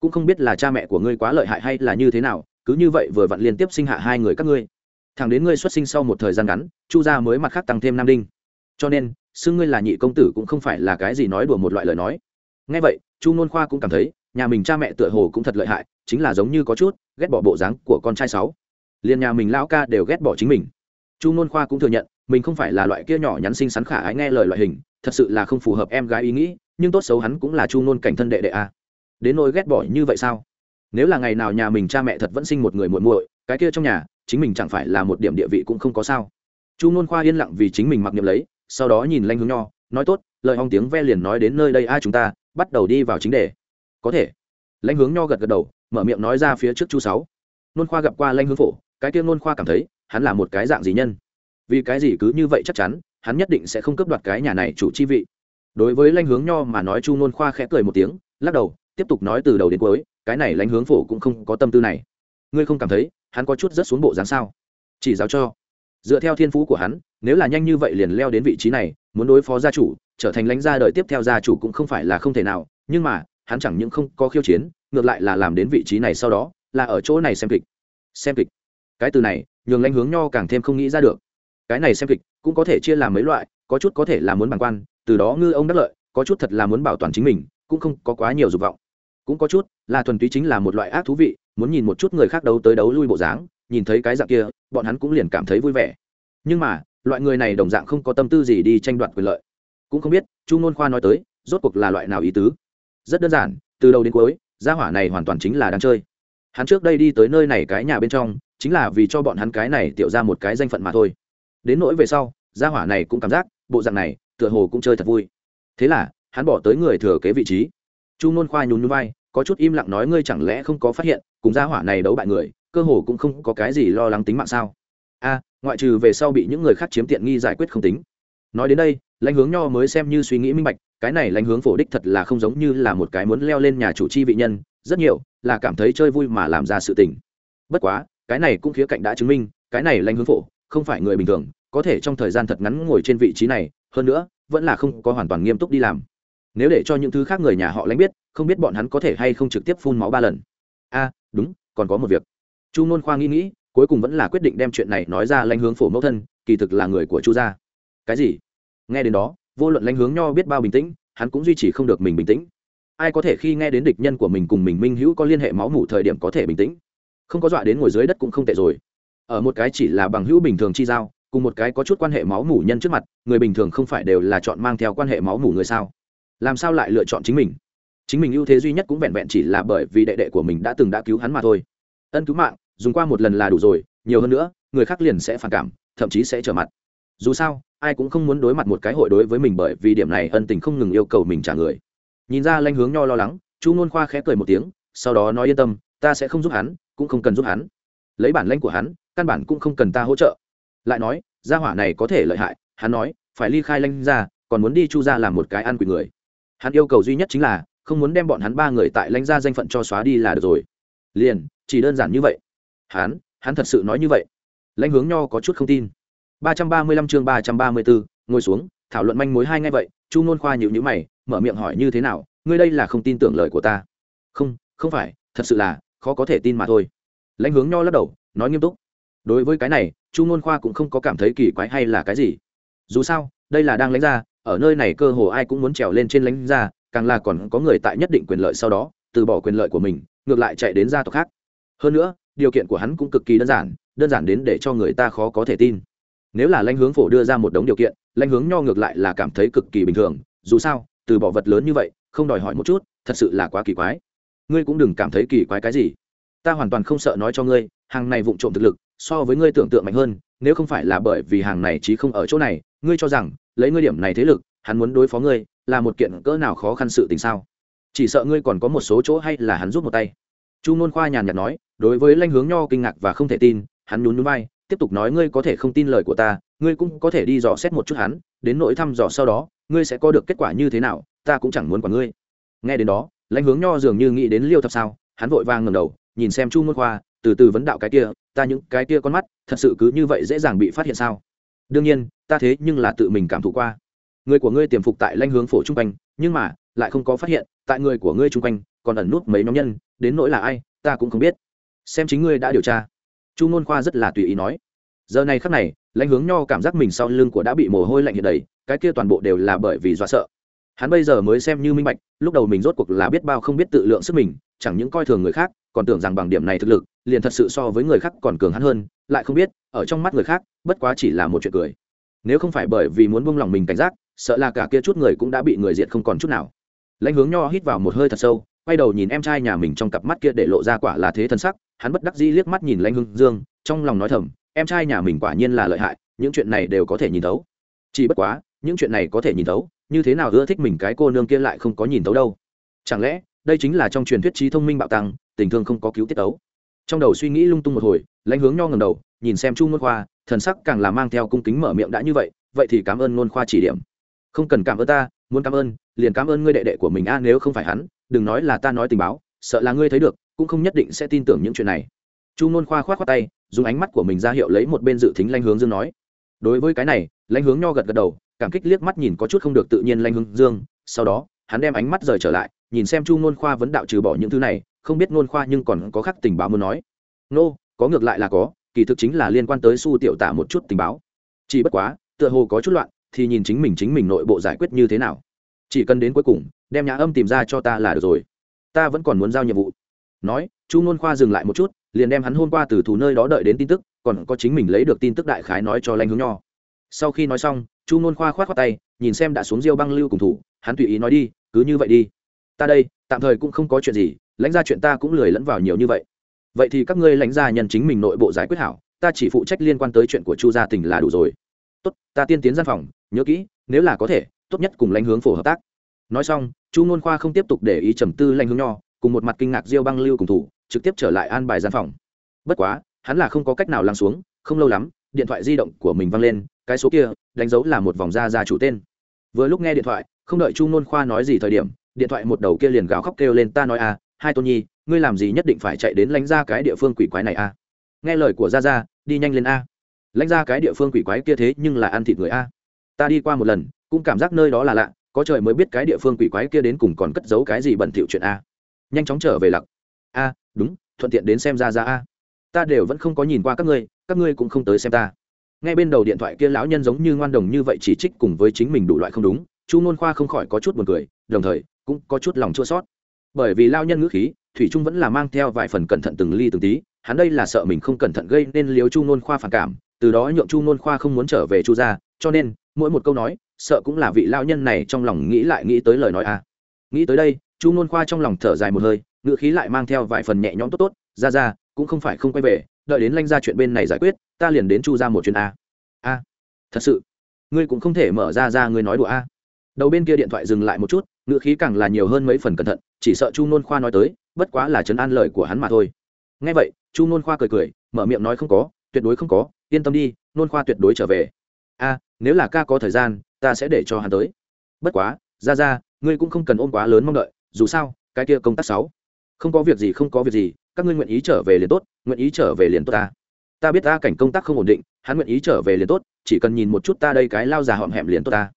Cũng không biết là cha mẹ của ngươi quá lợi hại hay là như thế nào, cứ như vậy vừa vặn liên tiếp sinh hạ hai người các ngươi. Thằng đến ngươi xuất sinh sau một thời gian ngắn, chu gia mới mặt khác tăng thêm nam đinh. Cho nên, xưng ngươi là nhị công tử cũng không phải là cái gì nói đùa một loại lời nói ngay vậy, chu nôn khoa cũng cảm thấy, nhà mình cha mẹ tựa hồ cũng thật lợi hại, chính là giống như có chút, ghét bỏ bộ dáng của con trai sáu. Liền nhà mình lão ca đều ghét bỏ chính mình. Chu nôn khoa cũng thừa nhận, mình không phải là loại kia nhỏ nhắn xinh xắn khả ái nghe lời loại hình, thật sự là không phù hợp em gái ý nghĩ, nhưng tốt xấu hắn cũng là chu nôn cảnh thân đệ đệ a đến nỗi ghét bỏ như vậy sao? Nếu là ngày nào nhà mình cha mẹ thật vẫn sinh một người muội muội, cái kia trong nhà, chính mình chẳng phải là một điểm địa vị cũng không có sao? Chu nôn khoa yên lặng vì chính mình mặc niệm lấy, sau đó nhìn lanh hướng nho nói tốt, lời hong tiếng ve liền nói đến nơi đây ai chúng ta, bắt đầu đi vào chính đề. Có thể. Lãnh hướng nho gật gật đầu, mở miệng nói ra phía trước chu sáu. Nôn khoa gặp qua lãnh hướng phổ, cái kia nôn khoa cảm thấy, hắn là một cái dạng gì nhân? Vì cái gì cứ như vậy chắc chắn, hắn nhất định sẽ không cướp đoạt cái nhà này chủ chi vị. Đối với lãnh hướng nho mà nói chu nôn khoa khẽ cười một tiếng, lắc đầu, tiếp tục nói từ đầu đến cuối, cái này lãnh hướng phổ cũng không có tâm tư này. Ngươi không cảm thấy, hắn có chút rất xuống bộ dáng sao? Chỉ giáo cho dựa theo thiên phú của hắn, nếu là nhanh như vậy liền leo đến vị trí này, muốn đối phó gia chủ, trở thành lãnh gia đời tiếp theo gia chủ cũng không phải là không thể nào, nhưng mà, hắn chẳng những không có khiêu chiến, ngược lại là làm đến vị trí này sau đó, là ở chỗ này xem kịch. Xem kịch. Cái từ này, nhường lãnh hướng nho càng thêm không nghĩ ra được. Cái này xem kịch, cũng có thể chia làm mấy loại, có chút có thể là muốn bằng quan, từ đó ngư ông đắc lợi, có chút thật là muốn bảo toàn chính mình, cũng không có quá nhiều dục vọng. Cũng có chút, là thuần túy chính là một loại ác thú vị, muốn nhìn một chút người khác đấu tới đấu lui bộ dáng nhìn thấy cái dạng kia, bọn hắn cũng liền cảm thấy vui vẻ. Nhưng mà, loại người này đồng dạng không có tâm tư gì đi tranh đoạt quyền lợi. Cũng không biết, chu ngôn khoa nói tới, rốt cuộc là loại nào ý tứ? Rất đơn giản, từ đầu đến cuối, gia hỏa này hoàn toàn chính là đang chơi. Hắn trước đây đi tới nơi này cái nhà bên trong, chính là vì cho bọn hắn cái này tiểu ra một cái danh phận mà thôi. Đến nỗi về sau, gia hỏa này cũng cảm giác, bộ dạng này, tựa hồ cũng chơi thật vui. Thế là, hắn bỏ tới người thừa kế vị trí. Chu nôn khoa nhún nhún vai, có chút im lặng nói, ngươi chẳng lẽ không có phát hiện, cùng gia hỏa này đấu bại người cơ hồ cũng không có cái gì lo lắng tính mạng sao? A, ngoại trừ về sau bị những người khác chiếm tiện nghi giải quyết không tính. Nói đến đây, lãnh hướng nho mới xem như suy nghĩ minh bạch, cái này lãnh hướng phổ đích thật là không giống như là một cái muốn leo lên nhà chủ chi vị nhân, rất nhiều là cảm thấy chơi vui mà làm ra sự tình. Bất quá, cái này cũng khía cạnh đã chứng minh, cái này lãnh hướng phổ không phải người bình thường, có thể trong thời gian thật ngắn ngồi trên vị trí này, hơn nữa, vẫn là không có hoàn toàn nghiêm túc đi làm. Nếu để cho những thứ khác người nhà họ lãnh biết, không biết bọn hắn có thể hay không trực tiếp phun máu ba lần. A, đúng, còn có một việc chu nôn khoa nghĩ nghĩ, cuối cùng vẫn là quyết định đem chuyện này nói ra lãnh hướng phổ mẫu thân, kỳ thực là người của chu gia. Cái gì? Nghe đến đó, vô luận lãnh hướng nho biết bao bình tĩnh, hắn cũng duy trì không được mình bình tĩnh. Ai có thể khi nghe đến địch nhân của mình cùng mình minh hữu có liên hệ máu mủ thời điểm có thể bình tĩnh? Không có dọa đến ngồi dưới đất cũng không tệ rồi. Ở một cái chỉ là bằng hữu bình thường chi giao, cùng một cái có chút quan hệ máu mủ nhân trước mặt, người bình thường không phải đều là chọn mang theo quan hệ máu mủ người sao? Làm sao lại lựa chọn chính mình? Chính mình ưu thế duy nhất cũng vẹn vẹn chỉ là bởi vì đệ đệ của mình đã từng đã cứu hắn mà thôi. Ân cứu mạng dùng qua một lần là đủ rồi, nhiều hơn nữa, người khác liền sẽ phản cảm, thậm chí sẽ trở mặt. Dù sao, ai cũng không muốn đối mặt một cái hội đối với mình bởi vì điểm này ân tình không ngừng yêu cầu mình trả người. Nhìn ra lanh hướng nho lo lắng, chu ngôn khoa khẽ cười một tiếng, sau đó nói yên tâm, ta sẽ không giúp hắn, cũng không cần giúp hắn. Lấy bản lãnh của hắn, căn bản cũng không cần ta hỗ trợ. Lại nói, gia hỏa này có thể lợi hại, hắn nói, phải ly khai lanh ra, còn muốn đi chu ra làm một cái ăn quỷ người. Hắn yêu cầu duy nhất chính là, không muốn đem bọn hắn ba người tại lãnh ra danh phận cho xóa đi là được rồi. Liền, chỉ đơn giản như vậy hắn hắn thật sự nói như vậy. Lãnh hướng nho có chút không tin. Ba trăm ba mươi lăm chương ba trăm ba mươi bốn ngồi xuống, thảo luận manh mối hai ngay vậy, chu nôn khoa nhịu nhữ mày, mở miệng hỏi như thế nào, ngươi đây là không tin tưởng lời của ta. Không không phải, thật sự là, khó có thể tin mà thôi. Lãnh hướng nho lắc đầu, nói nghiêm túc. Đối với cái này, chu nôn khoa cũng không có cảm thấy kỳ quái hay là cái gì. Dù sao, đây là đang lãnh ra ở nơi này cơ hồ ai cũng muốn trèo lên trên lãnh ra càng là còn có người tại nhất định quyền lợi sau đó, từ bỏ quyền lợi của mình, ngược lại chạy đến gia tộc khác. Hơn nữa điều kiện của hắn cũng cực kỳ đơn giản đơn giản đến để cho người ta khó có thể tin. Nếu là lãnh hướng phổ đưa ra một đống điều kiện, lãnh hướng nho ngược lại là cảm thấy cực kỳ bình thường, dù sao, từ bỏ vật lớn như vậy, không đòi hỏi một chút, thật sự là quá kỳ quái. Ngươi cũng đừng cảm thấy kỳ quái cái gì. Ta hoàn toàn không sợ nói cho ngươi, hàng này vụng trộm thực lực, so với ngươi tưởng tượng mạnh hơn, nếu không phải là bởi vì hàng này chí không ở chỗ này, ngươi cho rằng, lấy ngươi điểm này thế lực, hắn muốn đối phó ngươi, là một kiện cỡ nào khó khăn sự tình sao? Chỉ sợ ngươi còn có một số chỗ hay là hắn rút một tay. Chu ngôn khoa nhàn nhạt nói đối với lanh hướng nho kinh ngạc và không thể tin, hắn nhún nhún vai, tiếp tục nói, ngươi có thể không tin lời của ta, ngươi cũng có thể đi dò xét một chút hắn, đến nỗi thăm dò sau đó, ngươi sẽ có được kết quả như thế nào, ta cũng chẳng muốn quản ngươi. Nghe đến đó lãnh hướng nho dường như nghĩ đến liêu thập sao, hắn vội vàng ngầm đầu, nhìn xem chu môn khoa, từ từ vấn đạo cái kia, ta những cái kia con mắt, thật sự cứ như vậy dễ dàng bị phát hiện sao? Đương nhiên, ta thế nhưng là tự mình cảm thụ qua. Người của ngươi tiềm phục tại lãnh hướng phổ trung quanh, nhưng mà, lại không có phát hiện, tại người của ngươi trung quanh, còn ẩn nút mấy nhóm nhân, đến nỗi là ai, ta cũng không biết xem chính ngươi đã điều tra. Chu ngôn khoa rất là tùy ý nói. Giờ này khắc này, lãnh hướng nho cảm giác mình sau lưng của đã bị mồ hôi lạnh hiện đầy, cái kia toàn bộ đều là bởi vì dọa sợ. Hắn bây giờ mới xem như minh bạch, lúc đầu mình rốt cuộc là biết bao không biết tự lượng sức mình, chẳng những coi thường người khác, còn tưởng rằng bằng điểm này thực lực, liền thật sự so với người khác còn cường hắn hơn, lại không biết, ở trong mắt người khác, bất quá chỉ là một chuyện cười. Nếu không phải bởi vì muốn buông lòng mình cảnh giác, sợ là cả kia chút người cũng đã bị người diệt không còn chút nào. Lãnh hướng nho hít vào một hơi thật sâu, quay đầu nhìn em trai nhà mình trong cặp mắt kia để lộ ra quả là thế thân sắc hắn bất đắc dĩ liếc mắt nhìn lãnh hưng dương, trong lòng nói thầm, em trai nhà mình quả nhiên là lợi hại, những chuyện này đều có thể nhìn thấu. Chỉ bất quá, những chuyện này có thể nhìn thấu, như thế nào ưa thích mình cái cô nương kia lại không có nhìn thấu đâu. Chẳng lẽ, đây chính là trong truyền thuyết trí thông minh bạo tăng, tình thương không có cứu tiết tấu? Trong đầu suy nghĩ lung tung một hồi, lãnh hướng nho ngầm đầu, nhìn xem chu ngôn khoa, thần sắc càng là mang theo cung kính mở miệng đã như vậy vậy thì cảm ơn ngôn khoa chỉ điểm. Không cần cảm ơn ta, muốn cảm ơn, liền cảm ơn ngươi đệ đệ của mình a, nếu không phải hắn, đừng nói là ta nói tình báo sợ là ngươi thấy được, cũng không nhất định sẽ tin tưởng những chuyện này. Chu Nôn khoa khoát khoác tay, dùng ánh mắt của mình ra hiệu lấy một bên dự tính lanh hướng dương nói. Đối với cái này lanh hướng nho gật gật đầu, cảm kích liếc mắt nhìn có chút không được tự nhiên lanh hướng dương. Sau đó, hắn đem ánh mắt rời trở lại, nhìn xem chu Nôn khoa vấn đạo trừ bỏ những thứ này, không biết Nôn khoa nhưng còn có khác tình báo muốn nói. Nô, có ngược lại là có, kỳ thực chính là liên quan tới su tiểu tả một chút tình báo. Chỉ bất quá, tựa hồ có chút loạn, thì nhìn chính mình chính mình nội bộ giải quyết như thế nào. Chỉ cần đến cuối cùng, đem nhà âm tìm ra cho ta là được rồi ta vẫn còn muốn giao nhiệm vụ. Nói, chu ngôn khoa dừng lại một chút, liền đem hắn hôm qua từ thủ nơi đó đợi đến tin tức, còn có chính mình lấy được tin tức đại khái nói cho lanh hướng nho. Sau khi nói xong, chu ngôn khoa khoát khoát tay, nhìn xem đã xuống diêu băng lưu cùng thủ, hắn tùy ý nói đi, cứ như vậy đi. Ta đây, tạm thời cũng không có chuyện gì, lãnh ra chuyện ta cũng lười lẫn vào nhiều như vậy. Vậy thì các ngươi lãnh gia nhân chính mình nội bộ giải quyết hảo, ta chỉ phụ trách liên quan tới chuyện của chu gia tỉnh là đủ rồi. Tốt, ta tiên tiến gian phòng, nhớ kỹ, nếu là có thể, tốt nhất cùng lãnh hướng phổ hợp tác nói xong, chu ngôn khoa không tiếp tục để ý trầm tư lanh hướng nho, cùng một mặt kinh ngạc diêu băng lưu cùng thủ, trực tiếp trở lại an bài gian phòng. Bất quá, hắn là không có cách nào lắng xuống, không lâu lắm, điện thoại di động của mình văng lên, cái số kia, đánh dấu là một vòng da ra chủ tên. Vừa lúc nghe điện thoại, không đợi chu ngôn khoa nói gì thời điểm, điện thoại một đầu kia liền gào khóc kêu lên, ta nói à hai tôn nhi, ngươi làm gì nhất định phải chạy đến lãnh ra cái địa phương quỷ quái này a nghe lời của gia gia, đi nhanh lên a. Lãnh ra cái địa phương quỷ quái kia thế nhưng là ăn thịt người a. Ta đi qua một lần, cũng cảm giác nơi đó là lạ có trời mới biết cái địa phương quỷ quái kia đến cùng còn cất giấu cái gì bẩn thỉu chuyện a. Nhanh chóng trở về lặc. A, đúng, thuận tiện đến xem ra ra a. Ta đều vẫn không có nhìn qua các ngươi các ngươi cũng không tới xem ta. Ngay bên đầu điện thoại kia lão nhân giống như ngoan đồng như vậy chỉ trích cùng với chính mình đủ loại không đúng, chu nôn khoa không khỏi có chút buồn cười, đồng thời, cũng có chút lòng chua sót bởi vì lao nhân ngữ khí, thủy trung vẫn là mang theo vài phần cẩn thận từng ly từng tí, hắn đây là sợ mình không cẩn thận gây nên liếu chu nôn khoa phản cảm, từ đó nhượng chu nôn khoa không muốn trở về chu gia cho nên, mỗi một câu nói, sợ cũng là vị lao nhân này trong lòng nghĩ lại nghĩ tới lời nói a à. nghĩ tới đây, chu nôn khoa trong lòng thở dài một hơi, ngữ khí lại mang theo vài phần nhẹ nhõm tốt tốt, ra ra, cũng không phải không quay về, đợi đến lanh ra chuyện bên này giải quyết, ta liền đến chu ra một chuyện a. A, thật sự? Ngươi cũng không thể mở ra ra ngươi nói đùa a. Đầu bên kia điện thoại dừng lại một chút, ngữ khí càng là nhiều hơn mấy phần cẩn thận, chỉ sợ chu nôn khoa nói tới, bất quá là chấn an lời của hắn mà thôi. Ngay vậy, chu nôn khoa cười cười, mở miệng nói không có, tuyệt đối không có, yên tâm đi, nôn khoa tuyệt đối trở về a nếu là ca có thời gian, ta sẽ để cho hắn tới. Bất quá ra ra ngươi cũng không cần ôm quá lớn mong đợi, dù sao, cái kia công tác sáu. Không có việc gì, không có việc gì, các ngươi nguyện ý trở về liền tốt, nguyện ý trở về liền tốt ta. Ta biết ta cảnh công tác không ổn định, hắn nguyện ý trở về liền tốt, chỉ cần nhìn một chút ta đây cái lao già họm hẹm liền tốt ta.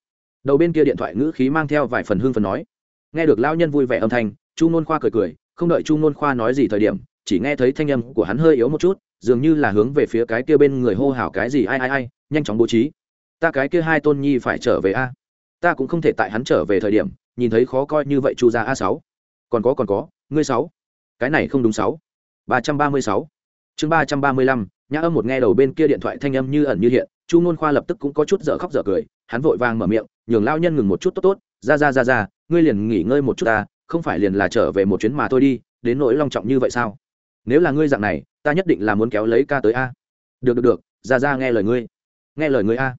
Đầu bên kia điện thoại ngữ khí mang theo vài phần hương phần nói. Nghe được lao nhân vui vẻ âm thanh, chu nôn khoa cười cười, không đợi chu nôn khoa nói gì thời điểm, chỉ nghe thấy thanh âm của hắn hơi yếu một chút, dường như là hướng về phía cái kia bên người hô hào cái gì, ai ai ai, nhanh chóng bố trí ta cái kia hai tôn nhi phải trở về a. Ta cũng không thể tại hắn trở về thời điểm, nhìn thấy khó coi như vậy chu ra a sáu. Còn có còn có, ngươi sáu. Cái này không đúng sáu. Ba trăm ba mươi sáu. Chương ba trăm ba mươi lăm, nhã âm một nghe đầu bên kia điện thoại thanh âm như ẩn như hiện, chu nôn khoa lập tức cũng có chút dở khóc dở cười, hắn vội vàng mở miệng, nhường lao nhân ngừng một chút tốt tốt, ra ra ra ra, ngươi liền nghỉ ngơi một chút ta, không phải liền là trở về một chuyến mà thôi đi, đến nỗi long trọng như vậy sao? Nếu là ngươi dạng này, ta nhất định là muốn kéo lấy ca tới a. Được được được, ra ra nghe lời ngươi. Nghe lời ngươi a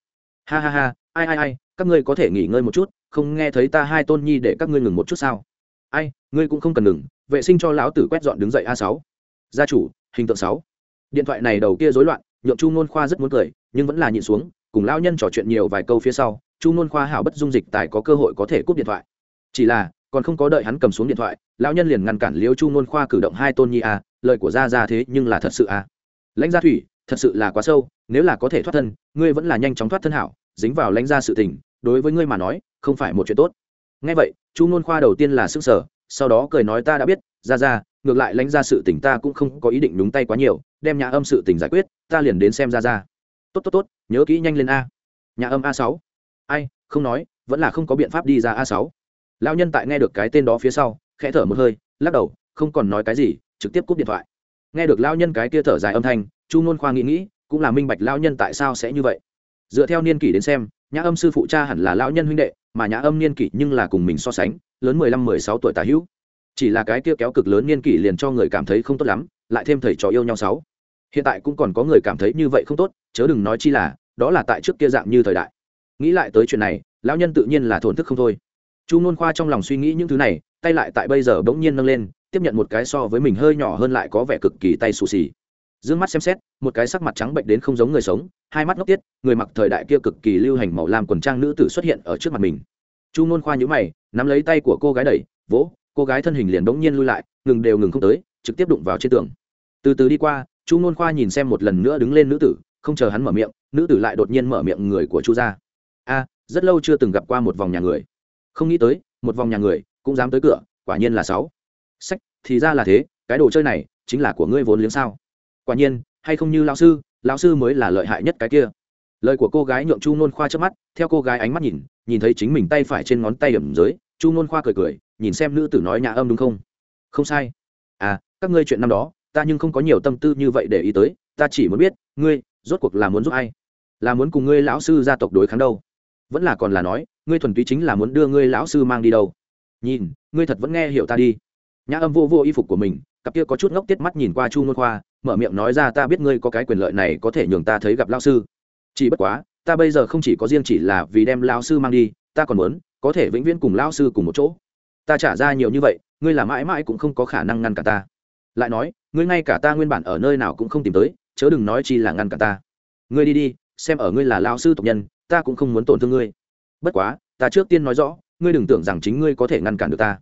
ha ha ha, ai ai ai, các ngươi có thể nghỉ ngơi một chút, không nghe thấy ta hai tôn nhi để các ngươi ngừng một chút sao? Ai, ngươi cũng không cần ngừng, vệ sinh cho lão tử quét dọn đứng dậy a sáu. Gia chủ, hình tượng sáu. Điện thoại này đầu kia rối loạn, nhượng chu ngôn khoa rất muốn cười, nhưng vẫn là nhịn xuống, cùng lão nhân trò chuyện nhiều vài câu phía sau, chu ngôn khoa hảo bất dung dịch tài có cơ hội có thể cúp điện thoại. Chỉ là, còn không có đợi hắn cầm xuống điện thoại, lão nhân liền ngăn cản liêu chu ngôn khoa cử động hai tôn nhi a, lời của gia ra thế nhưng là thật sự a. Lãnh gia thủy thật sự là quá sâu, nếu là có thể thoát thân, ngươi vẫn là nhanh chóng thoát thân hảo, dính vào lãnh gia sự tình, đối với ngươi mà nói, không phải một chuyện tốt. Ngay vậy, chu ngôn khoa đầu tiên là sức sở sau đó cười nói ta đã biết, ra ra, ngược lại lãnh ra sự tình ta cũng không có ý định đúng tay quá nhiều, đem nhà âm sự tình giải quyết, ta liền đến xem ra ra. Tốt tốt tốt, nhớ kỹ nhanh lên a. Nhà âm a sáu. Ai, không nói, vẫn là không có biện pháp đi ra a sáu. Lao nhân tại nghe được cái tên đó phía sau, khẽ thở một hơi, lắc đầu, không còn nói cái gì, trực tiếp cúp điện thoại. Nghe được lao nhân cái kia thở dài âm thanh chu ngôn khoa nghĩ nghĩ, cũng là minh bạch lao nhân tại sao sẽ như vậy. Dựa theo niên kỷ đến xem, nhã âm sư phụ cha hẳn là lão nhân huynh đệ, mà nhã âm niên kỷ nhưng là cùng mình so sánh, lớn mười lăm, mười sáu tuổi tả hữu. Chỉ là cái kia kéo cực lớn niên kỷ liền cho người cảm thấy không tốt lắm, lại thêm thầy trò yêu nhau sáu. Hiện tại cũng còn có người cảm thấy như vậy không tốt, chớ đừng nói chi là, đó là tại trước kia dạng như thời đại. Nghĩ lại tới chuyện này, lão nhân tự nhiên là thổn thức không thôi. Chu ngôn khoa trong lòng suy nghĩ những thứ này, tay lại tại bây giờ bỗng nhiên nâng lên, tiếp nhận một cái so với mình hơi nhỏ hơn lại có vẻ cực kỳ tay xù xì dương mắt xem xét, một cái sắc mặt trắng bệnh đến không giống người sống, hai mắt ngốc tiết, người mặc thời đại kia cực kỳ lưu hành màu lam quần trang nữ tử xuất hiện ở trước mặt mình. Chu nôn khoa nhíu mày, nắm lấy tay của cô gái đẩy, vỗ. Cô gái thân hình liền bỗng nhiên lui lại, ngừng đều ngừng không tới, trực tiếp đụng vào trên tường. Từ từ đi qua, chu nôn khoa nhìn xem một lần nữa đứng lên nữ tử, không chờ hắn mở miệng, nữ tử lại đột nhiên mở miệng người của chu gia. A, rất lâu chưa từng gặp qua một vòng nhà người. Không nghĩ tới, một vòng nhà người, cũng dám tới cửa, quả nhiên là sáu. Sách, thì ra là thế, cái đồ chơi này, chính là của ngươi vốn liếng sao? Quả nhiên, hay không như lão sư lão sư mới là lợi hại nhất cái kia. Lời của cô gái nhượng chu nôn khoa trước mắt, theo cô gái ánh mắt nhìn nhìn thấy chính mình tay phải trên ngón tay điểm dưới, chu nôn khoa cười cười, nhìn xem nữ tử nói nhà âm đúng không? Không sai. À các ngươi chuyện năm đó, ta nhưng không có nhiều tâm tư như vậy để ý tới, ta chỉ muốn biết, ngươi, rốt cuộc là muốn giúp ai? Là muốn cùng ngươi lão sư gia tộc đối kháng đâu? Vẫn là còn là nói, ngươi thuần túy chính là muốn đưa ngươi lão sư mang đi đâu? Nhìn, ngươi thật vẫn nghe hiểu ta đi. Nhã âm vô vô y phục của mình, cặp kia có chút ngốc tiết mắt nhìn qua chu nôn khoa mở miệng nói ra ta biết ngươi có cái quyền lợi này có thể nhường ta thấy gặp lao sư. Chỉ bất quá, ta bây giờ không chỉ có riêng chỉ là vì đem lao sư mang đi, ta còn muốn, có thể vĩnh viễn cùng lao sư cùng một chỗ. Ta trả ra nhiều như vậy, ngươi là mãi mãi cũng không có khả năng ngăn cả ta. Lại nói, ngươi ngay cả ta nguyên bản ở nơi nào cũng không tìm tới, chớ đừng nói chi là ngăn cả ta. Ngươi đi đi, xem ở ngươi là lao sư tộc nhân, ta cũng không muốn tổn thương ngươi. Bất quá, ta trước tiên nói rõ, ngươi đừng tưởng rằng chính ngươi có thể ngăn cản được ta.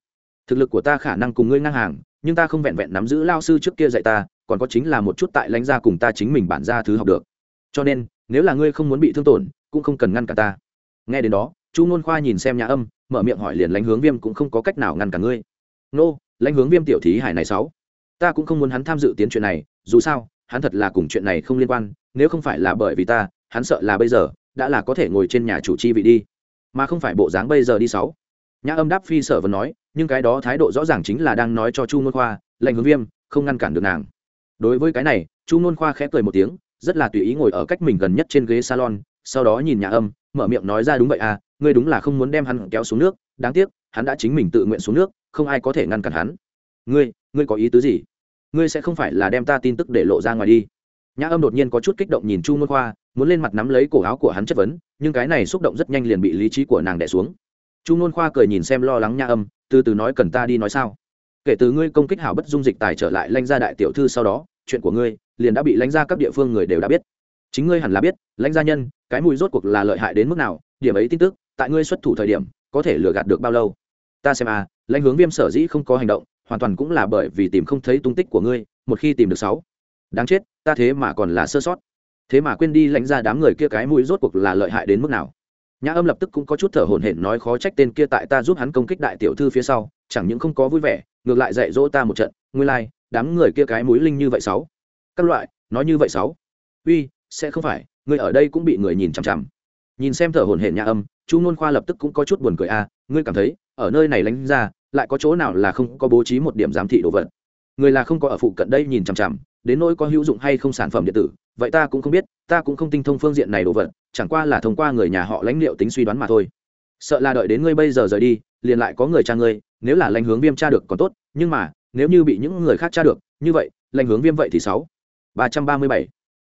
Thực lực của ta khả năng cùng ngươi ngang hàng, nhưng ta không vẹn vẹn nắm giữ lao sư trước kia dạy ta còn có chính là một chút tại lãnh gia cùng ta chính mình bản ra thứ học được. Cho nên, nếu là ngươi không muốn bị thương tổn, cũng không cần ngăn cả ta. Nghe đến đó, chu nôn khoa nhìn xem nhà âm, mở miệng hỏi liền lãnh hướng viêm cũng không có cách nào ngăn cả ngươi. Nô, lãnh hướng viêm tiểu thí hải này sáu, ta cũng không muốn hắn tham dự tiến chuyện này, dù sao, hắn thật là cùng chuyện này không liên quan, nếu không phải là bởi vì ta, hắn sợ là bây giờ, đã là có thể ngồi trên nhà chủ chi vị đi. Mà không phải bộ dáng bây giờ đi sáu. Nhã âm đáp phi sở vẫn nói, nhưng cái đó thái độ rõ ràng chính là đang nói cho chu nôn khoa lệnh hướng viêm, không ngăn cản được nàng đối với cái này, chu nôn khoa khẽ cười một tiếng, rất là tùy ý ngồi ở cách mình gần nhất trên ghế salon, sau đó nhìn nhà âm, mở miệng nói ra đúng vậy à ngươi đúng là không muốn đem hắn kéo xuống nước, đáng tiếc, hắn đã chính mình tự nguyện xuống nước, không ai có thể ngăn cản hắn. Ngươi ngươi có ý tứ gì? Ngươi sẽ không phải là đem ta tin tức để lộ ra ngoài đi. Nhã âm đột nhiên có chút kích động nhìn chu nôn khoa, muốn lên mặt nắm lấy cổ áo của hắn chất vấn, nhưng cái này xúc động rất nhanh liền bị lý trí của nàng đẻ xuống. Chu nôn khoa cười nhìn xem lo lắng nhã âm, từ từ nói cần ta đi nói sao? Kể từ ngươi công kích hảo bất dung dịch tài trở lại lãnh gia đại tiểu thư sau đó, chuyện của ngươi liền đã bị lãnh gia các địa phương người đều đã biết. Chính ngươi hẳn là biết lãnh gia nhân, cái mùi rốt cuộc là lợi hại đến mức nào, điểm ấy tin tức, tại ngươi xuất thủ thời điểm, có thể lừa gạt được bao lâu? Ta xem à lãnh hướng viêm sở dĩ không có hành động, hoàn toàn cũng là bởi vì tìm không thấy tung tích của ngươi, một khi tìm được sáu. Đáng chết, ta thế mà còn là sơ sót. Thế mà quên đi lãnh ra đám người kia cái mũi rốt cuộc là lợi hại đến mức nào. Nhã âm lập tức cũng có chút thở hổn hển nói khó trách tên kia tại ta giúp hắn công kích đại tiểu thư phía sau, chẳng những không có vui vẻ ngược lại dạy dỗ ta một trận nguyên lai、like, đám người kia cái mũi linh như vậy sáu. Các loại nói như vậy sáu. Uy sẽ không phải ngươi ở đây cũng bị người nhìn chằm chằm. Nhìn xem thở hổn hển nhà âm chu ngôn khoa lập tức cũng có chút buồn cười a à, ngươi cảm thấy ở nơi này lánh ra lại có chỗ nào là không có bố trí một điểm giám thị đồ vật? Người là không có ở phụ cận đây nhìn chằm chằm đến nỗi có hữu dụng hay không sản phẩm điện tử vậy ta cũng không biết ta cũng không tinh thông phương diện này đồ vật chẳng qua là thông qua người nhà họ lãnh liệu tính suy đoán mà thôi. Sợ là đợi đến ngươi bây giờ rời đi liền lại có người cha ngươi nếu là lãnh hướng viêm tra được còn tốt, nhưng mà, nếu như bị những người khác tra được, như vậy, lãnh hướng viêm vậy thì sáu. ba trăm ba mươi bảy.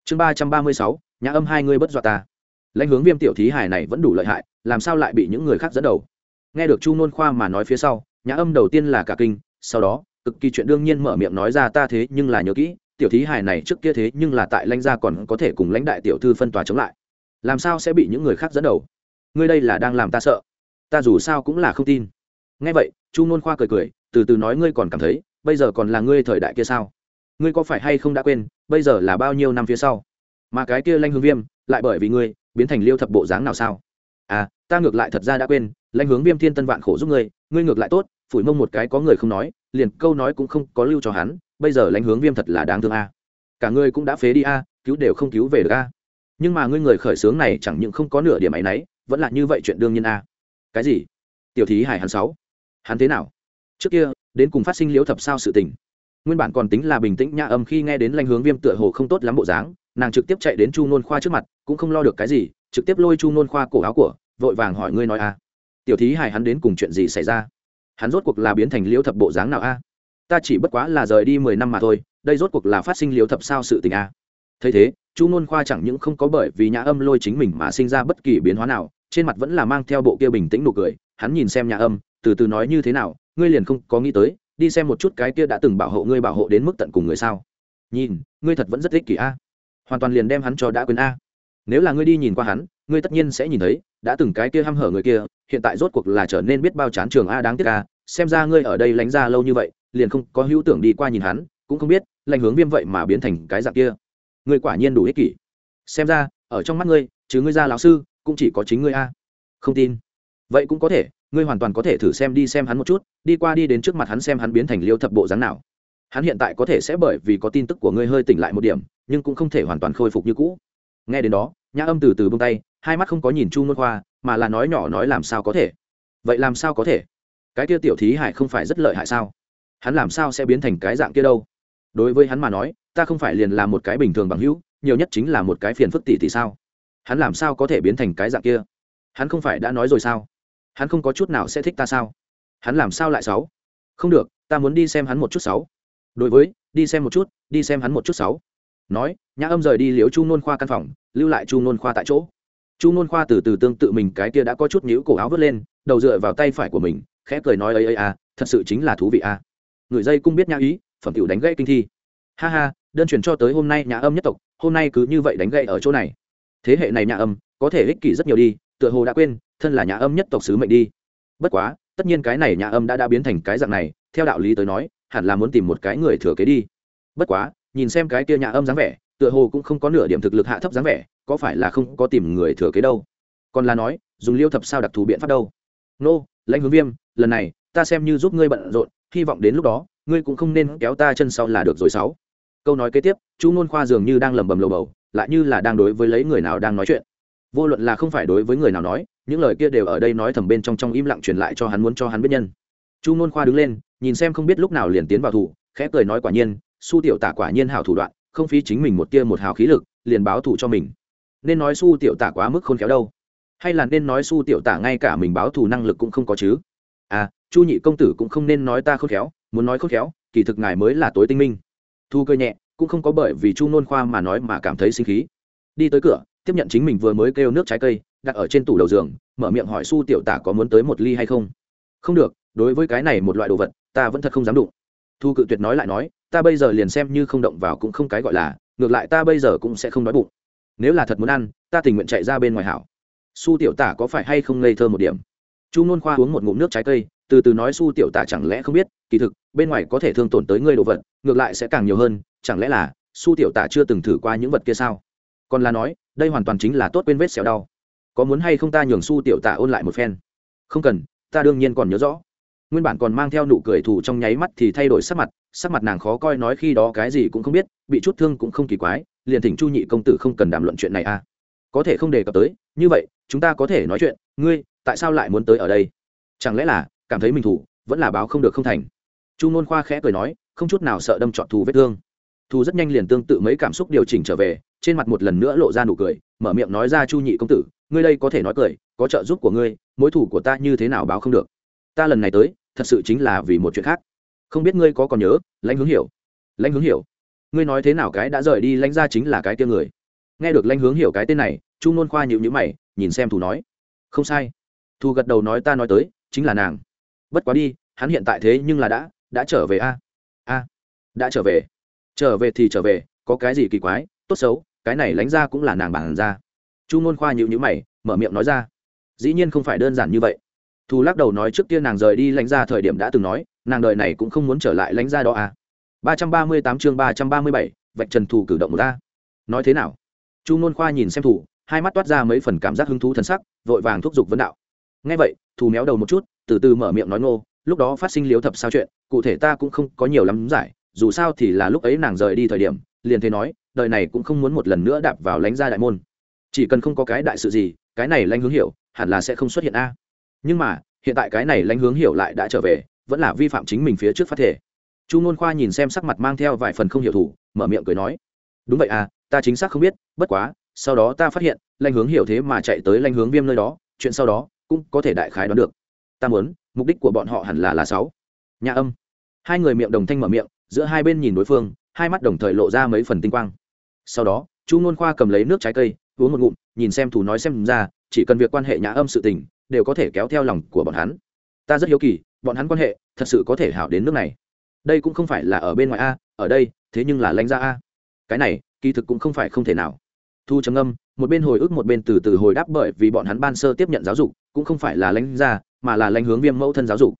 Chương ba trăm ba mươi sáu nhà âm hai ngươi bất dọa ta. Lãnh hướng viêm tiểu thí hải này vẫn đủ lợi hại, làm sao lại bị những người khác dẫn đầu? Nghe được chu nôn khoa mà nói phía sau nhà âm đầu tiên là cả kinh, sau đó, cực kỳ chuyện đương nhiên mở miệng nói ra ta thế nhưng là nhớ kỹ, tiểu thí hải này trước kia thế nhưng là tại lãnh gia còn có thể cùng lãnh đại tiểu thư phân tòa chống lại. Làm sao sẽ bị những người khác dẫn đầu? Ngươi đây là đang làm ta sợ. Ta dù sao cũng là không tin. Nghe vậy chu nôn khoa cười cười, từ từ nói ngươi còn cảm thấy, bây giờ còn là ngươi thời đại kia sao? Ngươi có phải hay không đã quên, bây giờ là bao nhiêu năm phía sau? Mà cái kia lanh hướng viêm, lại bởi vì ngươi, biến thành liêu thập bộ dáng nào sao? À ta ngược lại thật ra đã quên lãnh hướng viêm thiên tân vạn khổ giúp ngươi ngươi ngược lại tốt, phủi mông một cái có người không nói, liền câu nói cũng không có lưu cho hắn, bây giờ lãnh hướng viêm thật là đáng thương a. Cả ngươi cũng đã phế đi a, cứu đều không cứu về được a. Nhưng mà ngươi người khởi xướng này chẳng những không có nửa điểm áy náy vẫn là như vậy chuyện đương nhiên a. Cái gì? Tiểu thí hải hắn sáu hắn thế nào? Trước kia, đến cùng phát sinh liễu thập sao sự tình. Nguyên bản còn tính là bình tĩnh nhã âm khi nghe đến lanh hướng viêm tựa hồ không tốt lắm bộ dáng, nàng trực tiếp chạy đến chu nôn khoa trước mặt, cũng không lo được cái gì, trực tiếp lôi chu nôn khoa cổ áo của, vội vàng hỏi ngươi nói a. Tiểu thí hải hắn đến cùng chuyện gì xảy ra? Hắn rốt cuộc là biến thành liễu thập bộ dáng nào a? Ta chỉ bất quá là rời đi mười năm mà thôi, đây rốt cuộc là phát sinh liễu thập sao sự tình a. Thấy thế, chu nôn khoa chẳng những không có bởi vì nhã âm lôi chính mình mà sinh ra bất kỳ biến hóa nào, trên mặt vẫn là mang theo bộ kia bình tĩnh nụ cười, hắn nhìn xem nhã âm từ từ nói như thế nào, ngươi liền không có nghĩ tới, đi xem một chút cái kia đã từng bảo hộ ngươi bảo hộ đến mức tận cùng người sao. Nhìn, ngươi thật vẫn rất ích kỷ a. Hoàn toàn liền đem hắn cho đã quên a. Nếu là ngươi đi nhìn qua hắn, ngươi tất nhiên sẽ nhìn thấy, đã từng cái kia h hở người kia, hiện tại rốt cuộc là trở nên biết bao chán trường a đáng tiếc a. Xem ra ngươi ở đây lánh ra lâu như vậy, liền không có hữu tưởng đi qua nhìn hắn, cũng không biết lành hướng viêm vậy mà biến thành cái dạng kia. Ngươi quả nhiên đủ ích kỷ. Xem ra, ở trong mắt ngươi chứ ngươi ra lão sư, cũng chỉ có chính ngươi a. Không tin vậy cũng có thể, ngươi hoàn toàn có thể thử xem đi xem hắn một chút, đi qua đi đến trước mặt hắn xem hắn biến thành liêu thập bộ dáng nào. Hắn hiện tại có thể sẽ bởi vì có tin tức của ngươi hơi tỉnh lại một điểm, nhưng cũng không thể hoàn toàn khôi phục như cũ. Nghe đến đó, nhã âm từ từ bông tay, hai mắt không có nhìn chu ngôn khoa, mà là nói nhỏ nói làm sao có thể. Vậy làm sao có thể? Cái kia tiểu thí hải không phải rất lợi hại sao? Hắn làm sao sẽ biến thành cái dạng kia đâu? Đối với hắn mà nói, ta không phải liền là một cái bình thường bằng hữu, nhiều nhất chính là một cái phiền phức tỷ thì sao? Hắn làm sao có thể biến thành cái dạng kia? Hắn không phải đã nói rồi sao? Hắn không có chút nào sẽ thích ta sao? Hắn làm sao lại sáu? Không được, ta muốn đi xem hắn một chút sáu. Đối với, đi xem một chút, đi xem hắn một chút sáu. Nói, nhã âm rời đi liếu chu nôn khoa căn phòng, lưu lại chu nôn khoa tại chỗ. Chu nôn khoa từ từ tương tự mình, cái kia đã có chút nhíu cổ áo vớt lên, đầu dựa vào tay phải của mình, khẽ cười nói ấy ấy à thật sự chính là thú vị à. Người dây cũng biết nhã ý, phẩm tiểu đánh gãy kinh thi. Ha ha, đơn truyền cho tới hôm nay nhà âm nhất tộc, hôm nay cứ như vậy đánh gậy ở chỗ này. Thế hệ này nhà âm, có thể ích kỷ rất nhiều đi, tựa hồ đã quên thân là nhà âm nhất tộc sứ mệnh đi. Bất quá, tất nhiên cái này nhà âm đã đã biến thành cái dạng này, theo đạo lý tới nói, hẳn là muốn tìm một cái người thừa kế đi. Bất quá, nhìn xem cái kia nhà âm dáng vẻ, tựa hồ cũng không có nửa điểm thực lực hạ thấp dáng vẻ, có phải là không có tìm người thừa kế đâu? Còn là nói, dùng liêu thập sao đặc thù biện pháp đâu? Nô, lãnh hướng viêm, lần này, ta xem như giúp ngươi bận rộn, hy vọng đến lúc đó, ngươi cũng không nên kéo ta chân sau là được rồi sáu. Câu nói kế tiếp, chú nôn khoa dường như đang lẩm bẩm lầu bầu, lại như là đang đối với lấy người nào đang nói chuyện vô luận là không phải đối với người nào nói, những lời kia đều ở đây nói thầm bên trong trong im lặng truyền lại cho hắn muốn cho hắn biết nhân. Chu nôn khoa đứng lên, nhìn xem không biết lúc nào liền tiến vào thủ, khẽ cười nói quả nhiên, su tiểu tả quả nhiên hảo thủ đoạn, không phí chính mình một tia một hào khí lực, liền báo thủ cho mình. Nên nói su tiểu tả quá mức khôn khéo đâu. Hay là nên nói su tiểu tả ngay cả mình báo thù năng lực cũng không có chứ? À chu nhị công tử cũng không nên nói ta khôn khéo, muốn nói khôn khéo, kỳ thực ngài mới là tối tinh minh. Thu cơ nhẹ, cũng không có bởi vì chu nôn khoa mà nói mà cảm thấy sinh khí. Đi tới cửa tiếp nhận chính mình vừa mới kêu nước trái cây, đặt ở trên tủ đầu giường, mở miệng hỏi su tiểu tả có muốn tới một ly hay không. Không được, đối với cái này một loại đồ vật, ta vẫn thật không dám đụng. Thu cự tuyệt nói lại nói, ta bây giờ liền xem như không động vào cũng không cái gọi là, ngược lại ta bây giờ cũng sẽ không đói bụng. Nếu là thật muốn ăn, ta tình nguyện chạy ra bên ngoài hảo. Su tiểu tả có phải hay không ngây thơ một điểm? Chu nôn khoa uống một ngụm nước trái cây, từ từ nói su tiểu tả chẳng lẽ không biết, kỳ thực, bên ngoài có thể thương tổn tới ngươi đồ vật, ngược lại sẽ càng nhiều hơn, chẳng lẽ là, su tiểu tả chưa từng thử qua những vật kia sao? Còn là nói đây hoàn toàn chính là tốt quên vết xẻo đau. Có muốn hay không ta nhường su tiểu tả ôn lại một phen? Không cần, ta đương nhiên còn nhớ rõ. Nguyên bản còn mang theo nụ cười thù trong nháy mắt thì thay đổi sắc mặt sắc mặt nàng khó coi nói khi đó cái gì cũng không biết, bị chút thương cũng không kỳ quái, liền thỉnh chu nhị công tử không cần đàm luận chuyện này à. Có thể không đề cập tới, như vậy, chúng ta có thể nói chuyện, ngươi, tại sao lại muốn tới ở đây? Chẳng lẽ là, cảm thấy mình thủ, vẫn là báo không được không thành? Chu nôn khoa khẽ cười nói, không chút nào sợ đâm trọn thù vết thương thu rất nhanh liền tương tự mấy cảm xúc điều chỉnh trở về, trên mặt một lần nữa lộ ra nụ cười, mở miệng nói ra chu nhị công tử, ngươi đây có thể nói cười, có trợ giúp của ngươi, mối thủ của ta như thế nào báo không được. Ta lần này tới, thật sự chính là vì một chuyện khác. Không biết ngươi có còn nhớ, lãnh hướng hiểu? Lãnh hướng hiểu? Ngươi nói thế nào cái đã rời đi, lãnh ra chính là cái kia người. Nghe được lãnh hướng hiểu cái tên này, chu nôn khoa nhịu nhữ mày, nhìn xem thù nói. Không sai. Thù gật đầu nói ta nói tới, chính là nàng. Bất quá đi, hắn hiện tại thế nhưng là đã đã trở về a. A. Đã trở về trở về thì trở về, có cái gì kỳ quái, tốt xấu, cái này lánh ra cũng là nàng bản ra. Chu ngôn khoa nhịu nhữ mày, mở miệng nói ra. Dĩ nhiên không phải đơn giản như vậy. Thù lắc đầu nói trước kia nàng rời đi lãnh ra thời điểm đã từng nói, nàng đời này cũng không muốn trở lại lãnh ra đó à. ba trăm ba mươi tám chương ba trăm ba mươi bảy, vạch trần thù cử động một ta nói thế nào? Chu ngôn khoa nhìn xem thủ hai mắt toát ra mấy phần cảm giác hứng thú thân sắc, vội vàng thúc giục vấn đạo. Ngay vậy, thù méo đầu một chút, từ từ mở miệng nói ngô, lúc đó phát sinh liếu thập sao chuyện, cụ thể ta cũng không có nhiều lắm giải dù sao thì là lúc ấy nàng rời đi thời điểm, liền thế nói, đời này cũng không muốn một lần nữa đạp vào lánh ra đại môn. Chỉ cần không có cái đại sự gì, cái này lãnh hướng hiểu, hẳn là sẽ không xuất hiện a. Nhưng mà, hiện tại cái này lãnh hướng hiểu lại đã trở về, vẫn là vi phạm chính mình phía trước phát thể chu n khoa nhìn xem sắc mặt mang theo vài phần không hiểu thủ, mở miệng cười nói, đúng vậy à ta chính xác không biết, bất quá, sau đó ta phát hiện, lãnh hướng hiểu thế mà chạy tới lãnh hướng viêm nơi đó, chuyện sau đó, cũng có thể đại khái đoán được. Ta muốn, mục đích của bọn họ hẳn là là sáu. Nhà âm. Hai người miệng đồng thanh mở miệng giữa hai bên nhìn đối phương hai mắt đồng thời lộ ra mấy phần tinh quang. Sau đó chu n khoa cầm lấy nước trái cây uống một ngụm nhìn xem thủ nói xem ra chỉ cần việc quan hệ nhã âm sự tình đều có thể kéo theo lòng của bọn hắn. Ta rất hiếu kỳ bọn hắn quan hệ thật sự có thể hảo đến nước này. Đây cũng không phải là ở bên ngoài a ở đây thế nhưng là lãnh gia a. Cái này kỳ thực cũng không phải không thể nào. Thu trầm âm một bên hồi ức một bên từ từ hồi đáp bởi vì bọn hắn ban sơ tiếp nhận giáo dục cũng không phải là lãnh gia, mà là lãnh hướng viêm mẫu thân giáo dục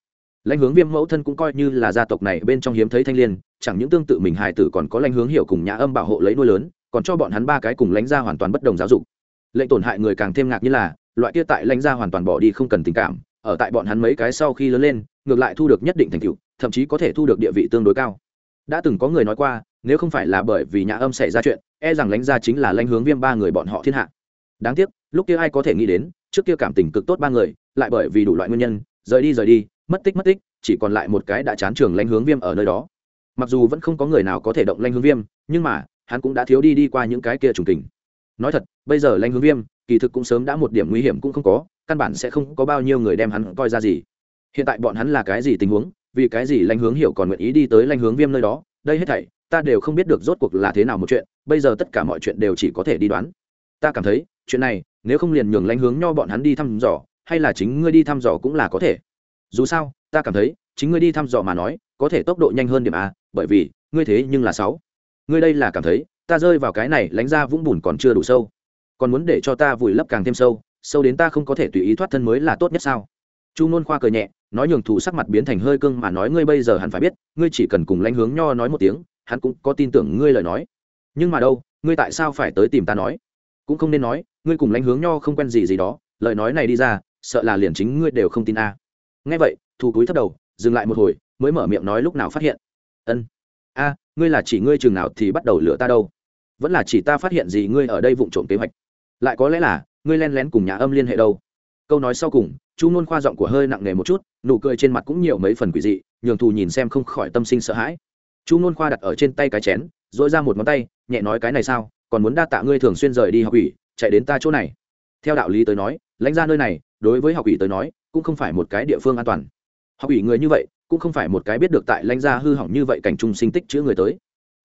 lãnh hướng viêm mẫu thân cũng coi như là gia tộc này bên trong hiếm thấy thanh l i ê n chẳng những tương tự mình hài tử còn có lãnh hướng hiểu cùng nhà âm bảo hộ lấy nuôi lớn, còn cho bọn hắn ba cái cùng lãnh gia hoàn toàn bất đồng giáo dục. Lệnh tổn hại người càng thêm ngạc như là, loại kia tại lãnh gia hoàn toàn bỏ đi không cần tình cảm, ở tại bọn hắn mấy cái sau khi lớn lên, ngược lại thu được nhất định thành tựu, thậm chí có thể thu được địa vị tương đối cao. Đã từng có người nói qua, nếu không phải là bởi vì nhà âm xảy ra chuyện e rằng lãnh gia chính là lãnh hướng viêm ba người bọn họ thiên hạ. Đáng tiếc, lúc kia ai có thể nghĩ đến, trước kia cảm tình cực tốt ba người, lại bởi vì đủ loại nguyên nhân, rời đi rời đi mất tích mất tích, chỉ còn lại một cái đã chán trường lanh hướng viêm ở nơi đó. Mặc dù vẫn không có người nào có thể động lanh hướng viêm, nhưng mà, hắn cũng đã thiếu đi đi qua những cái kia trùng tình nói thật, bây giờ lanh hướng viêm, kỳ thực cũng sớm đã một điểm nguy hiểm cũng không có, căn bản sẽ không có bao nhiêu người đem hắn coi ra gì. Hiện tại bọn hắn là cái gì tình huống, vì cái gì lanh hướng hiểu còn nguyện ý đi tới lanh hướng viêm nơi đó, đây hết thảy, ta đều không biết được rốt cuộc là thế nào một chuyện, bây giờ tất cả mọi chuyện đều chỉ có thể đi đoán. Ta cảm thấy, chuyện này, nếu không liền nhường lanh hướng nho bọn hắn đi thăm dò, hay là chính ngươi đi thăm dò cũng là có thể dù sao, ta cảm thấy, chính ngươi đi thăm dò mà nói, có thể tốc độ nhanh hơn điểm a, bởi vì, ngươi thế nhưng là sáu. Ngươi đây là cảm thấy, ta rơi vào cái này lánh ra vũng bùn còn chưa đủ sâu. Còn muốn để cho ta vùi lấp càng thêm sâu sâu đến ta không có thể tùy ý thoát thân mới là tốt nhất sao? Chu nôn khoa cười nhẹ, nói nhường thủ sắc mặt biến thành hơi cưng mà nói ngươi bây giờ hẳn phải biết, ngươi chỉ cần cùng lãnh hướng nho nói một tiếng, hắn cũng có tin tưởng ngươi lời nói. Nhưng mà đâu, ngươi tại sao phải tới tìm ta nói? Cũng không nên nói, ngươi cùng lãnh hướng nho không quen gì gì đó, lời nói này đi ra, sợ là liền chính ngươi đều không tin a nghe vậy thu túi thấp đầu, dừng lại một hồi, mới mở miệng nói lúc nào phát hiện. Ân, a, ngươi là chỉ ngươi chừng nào thì bắt đầu lửa ta đâu? Vẫn là chỉ ta phát hiện gì ngươi ở đây vụng trộm kế hoạch. Lại có lẽ là, ngươi len lén cùng nhà âm liên hệ đâu? Câu nói sau cùng, chu nôn khoa giọng của hơi nặng nề một chút, nụ cười trên mặt cũng nhiều mấy phần quỷ dị, nhường thù nhìn xem không khỏi tâm sinh sợ hãi. Chu nôn khoa đặt ở trên tay cái chén dội ra một ngón tay, nhẹ nói cái này sao, còn muốn đa tạ ngươi thường xuyên rời đi học ủy, chạy đến ta chỗ này. Theo đạo lý tới nói, lãnh ra nơi này, đối với học ủy tới nói cũng không phải một cái địa phương an toàn. Học ủy người như vậy, cũng không phải một cái biết được tại lãnh gia hư hỏng như vậy cảnh trung sinh tích chữa người tới.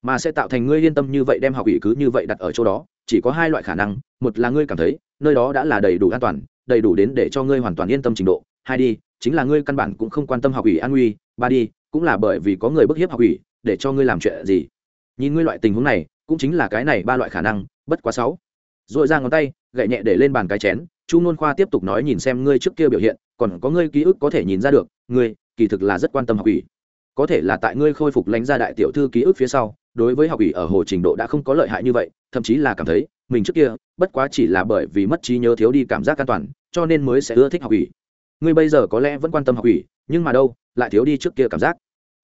Mà sẽ tạo thành ngươi yên tâm như vậy đem học ủy cứ như vậy đặt ở chỗ đó, chỉ có hai loại khả năng, một là ngươi cảm thấy, nơi đó đã là đầy đủ an toàn, đầy đủ đến để cho ngươi hoàn toàn yên tâm trình độ, hai đi, chính là ngươi căn bản cũng không quan tâm học ủy an nguy, ba đi, cũng là bởi vì có người bức hiếp học ủy, để cho ngươi làm chuyện gì. Nhìn ngươi loại tình huống này, cũng chính là cái này ba loại khả năng, bất quá sáu. Rồi ra ngón tay, gậy nhẹ để lên bàn cái chén, chu nôn khoa tiếp tục nói nhìn xem ngươi trước kia biểu hiện còn có ngươi ký ức có thể nhìn ra được, ngươi, kỳ thực là rất quan tâm học ủy. Có thể là tại ngươi khôi phục lãnh gia đại tiểu thư ký ức phía sau, đối với học ủy ở hồ trình độ đã không có lợi hại như vậy, thậm chí là cảm thấy, mình trước kia, bất quá chỉ là bởi vì mất trí nhớ thiếu đi cảm giác an toàn, cho nên mới sẽ ưa thích học ủy. Ngươi bây giờ có lẽ vẫn quan tâm học ủy, nhưng mà đâu, lại thiếu đi trước kia cảm giác.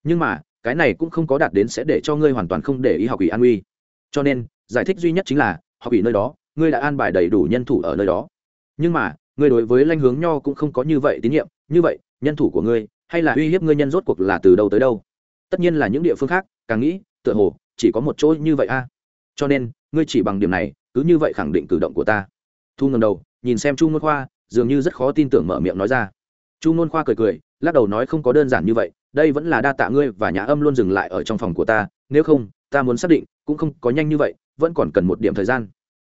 Nhưng mà, cái này cũng không có đạt đến sẽ để cho ngươi hoàn toàn không để ý học ủy an uy cho nên, giải thích duy nhất chính là, học ủy nơi đó, ngươi đã an bài đầy đủ nhân thủ ở nơi đó. Nhưng mà ngươi đối với lanh hướng nho cũng không có như vậy tín nhiệm, như vậy, nhân thủ của ngươi, hay là uy hiếp ngươi nhân rốt cuộc là từ đâu tới đâu? Tất nhiên là những địa phương khác, càng nghĩ, tựa hồ, chỉ có một chỗ như vậy a. Cho nên, ngươi chỉ bằng điểm này, cứ như vậy khẳng định cử động của ta. Thu ngầm đầu, nhìn xem chu nôn khoa, dường như rất khó tin tưởng mở miệng nói ra. Chu nôn khoa cười cười, lắc đầu nói không có đơn giản như vậy, đây vẫn là đa tạ ngươi và nhà âm luôn dừng lại ở trong phòng của ta, nếu không, ta muốn xác định, cũng không có nhanh như vậy, vẫn còn cần một điểm thời gian.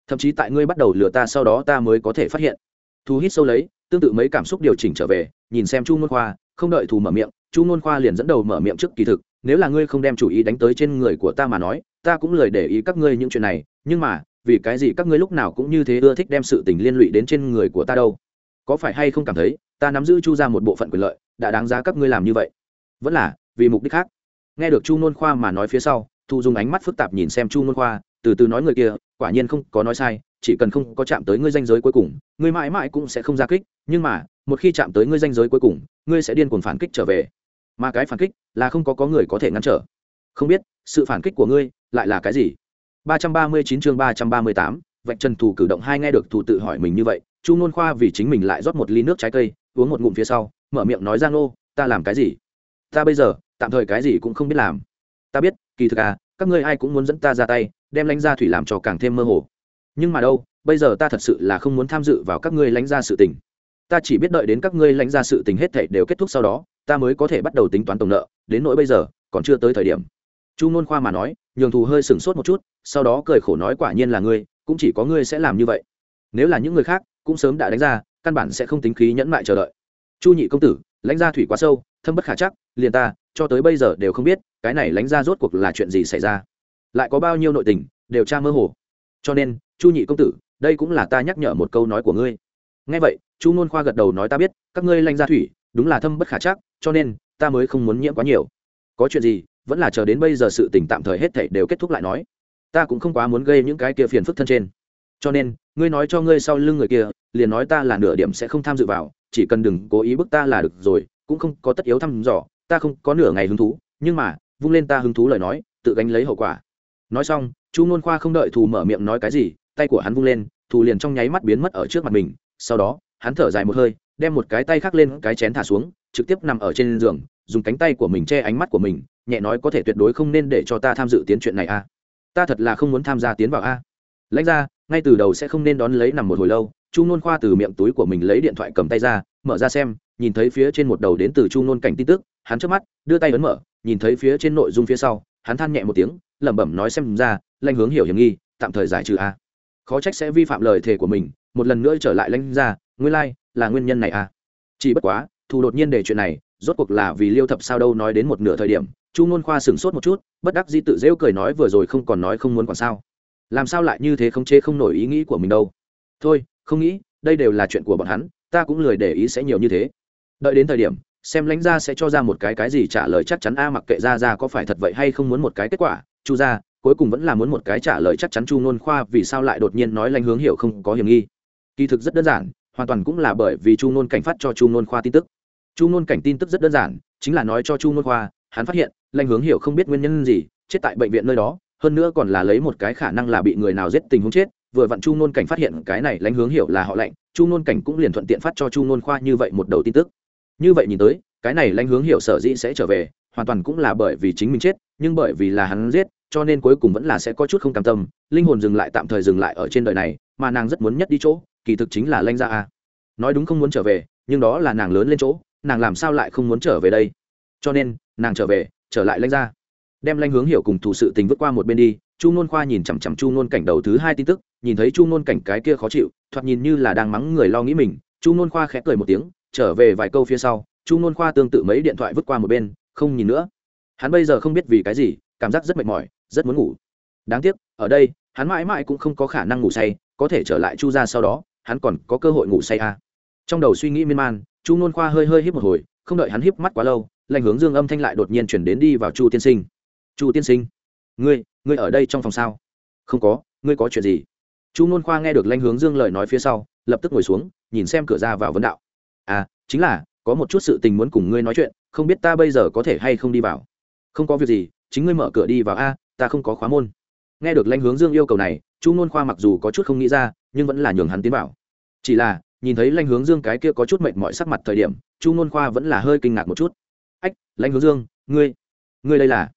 Thậm chí tại ngươi bắt đầu lừa ta sau đó ta mới có thể phát hiện thu hít sâu lấy, tương tự mấy cảm xúc điều chỉnh trở về, nhìn xem chu nôn khoa, không đợi thù mở miệng, chu nôn khoa liền dẫn đầu mở miệng trước kỳ thực, nếu là ngươi không đem chủ ý đánh tới trên người của ta mà nói, ta cũng lời để ý các ngươi những chuyện này, nhưng mà, vì cái gì các ngươi lúc nào cũng như thế ưa thích đem sự tình liên lụy đến trên người của ta đâu? Có phải hay không cảm thấy, ta nắm giữ chu ra một bộ phận quyền lợi, đã đáng giá các ngươi làm như vậy? Vẫn là, vì mục đích khác. Nghe được chu nôn khoa mà nói phía sau, thu dùng ánh mắt phức tạp nhìn xem chu nôn khoa, từ từ nói người kia, quả nhiên không có nói sai chỉ cần không có chạm tới ngươi danh giới cuối cùng ngươi mãi mãi cũng sẽ không ra kích nhưng mà một khi chạm tới ngươi danh giới cuối cùng ngươi sẽ điên cuồng phản kích trở về. Mà cái phản kích là không có có người có thể ngăn trở. Không biết sự phản kích của ngươi lại là cái gì? 339 chương 338, vạch trần thủ cử động hai nghe được thủ tự hỏi mình như vậy chu nôn khoa vì chính mình lại rót một ly nước trái cây uống một ngụm phía sau mở miệng nói ra ngô ta làm cái gì? Ta bây giờ tạm thời cái gì cũng không biết làm. Ta biết kỳ thực à các ngươi ai cũng muốn dẫn ta ra tay đem lãnh gia thủy làm cho càng thêm mơ hồ nhưng mà đâu, bây giờ ta thật sự là không muốn tham dự vào các ngươi lãnh ra sự tình. Ta chỉ biết đợi đến các ngươi lãnh ra sự tình hết thảy đều kết thúc sau đó, ta mới có thể bắt đầu tính toán tổng nợ. Đến nỗi bây giờ, còn chưa tới thời điểm. Chu nôn khoa mà nói, nhường thù hơi sửng sốt một chút, sau đó cười khổ nói quả nhiên là ngươi, cũng chỉ có ngươi sẽ làm như vậy. Nếu là những người khác, cũng sớm đã đánh ra, căn bản sẽ không tính khí nhẫn mại chờ đợi. Chu nhị công tử, lãnh gia thủy quá sâu, thâm bất khả chắc, liền ta, cho tới bây giờ đều không biết, cái này lãnh gia rốt cuộc là chuyện gì xảy ra. Lại có bao nhiêu nội tình, đều tra mơ hồ cho nên, chu nhị công tử, đây cũng là ta nhắc nhở một câu nói của ngươi. Ngay vậy, chu nôn khoa gật đầu nói ta biết, các ngươi lanh gia thủy, đúng là thâm bất khả chắc, cho nên, ta mới không muốn nhiễm quá nhiều. Có chuyện gì, vẫn là chờ đến bây giờ sự tình tạm thời hết thảy đều kết thúc lại nói. Ta cũng không quá muốn gây những cái kia phiền phức thân trên. Cho nên, ngươi nói cho ngươi sau lưng người kia, liền nói ta là nửa điểm sẽ không tham dự vào, chỉ cần đừng cố ý bức ta là được rồi, cũng không có tất yếu thăm dò, ta không có nửa ngày hứng thú, nhưng mà, vung lên ta hứng thú lời nói, tự gánh lấy hậu quả nói xong, chu nôn khoa không đợi thù mở miệng nói cái gì, tay của hắn vung lên, thù liền trong nháy mắt biến mất ở trước mặt mình. Sau đó, hắn thở dài một hơi, đem một cái tay khác lên cái chén thả xuống, trực tiếp nằm ở trên giường, dùng cánh tay của mình che ánh mắt của mình, nhẹ nói có thể tuyệt đối không nên để cho ta tham dự tiến chuyện này a ta thật là không muốn tham gia tiến vào a lãnh ra, ngay từ đầu sẽ không nên đón lấy nằm một hồi lâu, chu nôn khoa từ miệng túi của mình lấy điện thoại cầm tay ra, mở ra xem, nhìn thấy phía trên một đầu đến từ chu nôn cảnh tin tức, hắn trước mắt, đưa tay ấn mở, nhìn thấy phía trên nội dung phía sau hắn than nhẹ một tiếng lẩm bẩm nói xem ra lanh hướng hiểu hiểm nghi tạm thời giải trừ a. Khó trách sẽ vi phạm lời thề của mình một lần nữa trở lại lanh ra nguyên lai、like, là nguyên nhân này a. Chỉ bất quá thù đột nhiên để chuyện này rốt cuộc là vì liêu thập sao đâu nói đến một nửa thời điểm chu nôn khoa sửng sốt một chút bất đắc di tự dễu cười nói vừa rồi không còn nói không muốn còn sao. Làm sao lại như thế không chế không nổi ý nghĩ của mình đâu. Thôi không nghĩ đây đều là chuyện của bọn hắn ta cũng lười để ý sẽ nhiều như thế. Đợi đến thời điểm xem lãnh gia sẽ cho ra một cái cái gì trả lời chắc chắn. A, mặc kệ ra ra có phải thật vậy hay không muốn một cái kết quả, chu ra cuối cùng vẫn là muốn một cái trả lời chắc chắn chu nôn khoa, vì sao lại đột nhiên nói lãnh hướng hiểu không có hiểm nghi. Kỳ thực rất đơn giản, hoàn toàn cũng là bởi vì chu nôn cảnh phát cho chu nôn khoa tin tức. Chu nôn cảnh tin tức rất đơn giản, chính là nói cho chu nôn khoa, hắn phát hiện, lãnh hướng hiểu không biết nguyên nhân gì, chết tại bệnh viện nơi đó, hơn nữa còn là lấy một cái khả năng là bị người nào giết tình huống chết. Vừa vặn chu nôn cảnh phát hiện cái này lãnh hướng hiểu là họ lạnh chu nôn cảnh cũng liền thuận tiện phát cho chu nôn khoa như vậy một đầu tin tức như vậy nhìn tới, cái này lãnh hướng hiểu sở dĩ sẽ trở về, hoàn toàn cũng là bởi vì chính mình chết, nhưng bởi vì là hắn giết, cho nên cuối cùng vẫn là sẽ có chút không cam tâm, linh hồn dừng lại, tạm thời dừng lại ở trên đời này, mà nàng rất muốn nhất đi chỗ, kỳ thực chính là lanh gia a. Nói đúng không muốn trở về, nhưng đó là nàng lớn lên chỗ, nàng làm sao lại không muốn trở về đây? Cho nên, nàng trở về, trở lại lanh gia. Đem lanh hướng hiểu cùng thủ sự tình vượt qua một bên đi, chu nôn khoa nhìn chằm chằm chu nôn cảnh đầu thứ hai tin tức, nhìn thấy chu nôn cảnh cái kia khó chịu, thoạt nhìn như là đang mắng người lo nghĩ mình, chu nôn khoa khẽ cười một tiếng trở về vài câu phía sau, chu nôn khoa tương tự mấy điện thoại vứt qua một bên, không nhìn nữa. Hắn bây giờ không biết vì cái gì, cảm giác rất mệt mỏi, rất muốn ngủ. Đáng tiếc, ở đây, hắn mãi mãi cũng không có khả năng ngủ say, có thể trở lại chu ra sau đó, hắn còn có cơ hội ngủ say à. trong đầu suy nghĩ miên man, chu nôn khoa hơi hơi híp một hồi, không đợi hắn híp mắt quá lâu lành hướng dương âm thanh lại đột nhiên chuyển đến đi vào chu tiên sinh. Chu tiên sinh, ngươi ngươi ở đây trong phòng sao? Không có, ngươi có chuyện gì? Chu nôn khoa nghe được lanh hướng dương lời nói phía sau, lập tức ngồi xuống, nhìn xem cửa ra vào vấn đạo à chính là, có một chút sự tình muốn cùng ngươi nói chuyện, không biết ta bây giờ có thể hay không đi vào. Không có việc gì, chính ngươi mở cửa đi vào a, ta không có khóa môn. Nghe được lãnh hướng dương yêu cầu này, chu nôn khoa mặc dù có chút không nghĩ ra, nhưng vẫn là nhường hắn tiến vào. Chỉ là, nhìn thấy lãnh hướng dương cái kia có chút mệt mỏi sắc mặt thời điểm, chu nôn khoa vẫn là hơi kinh ngạc một chút. Ách, lãnh hướng dương, ngươi ngươi đây là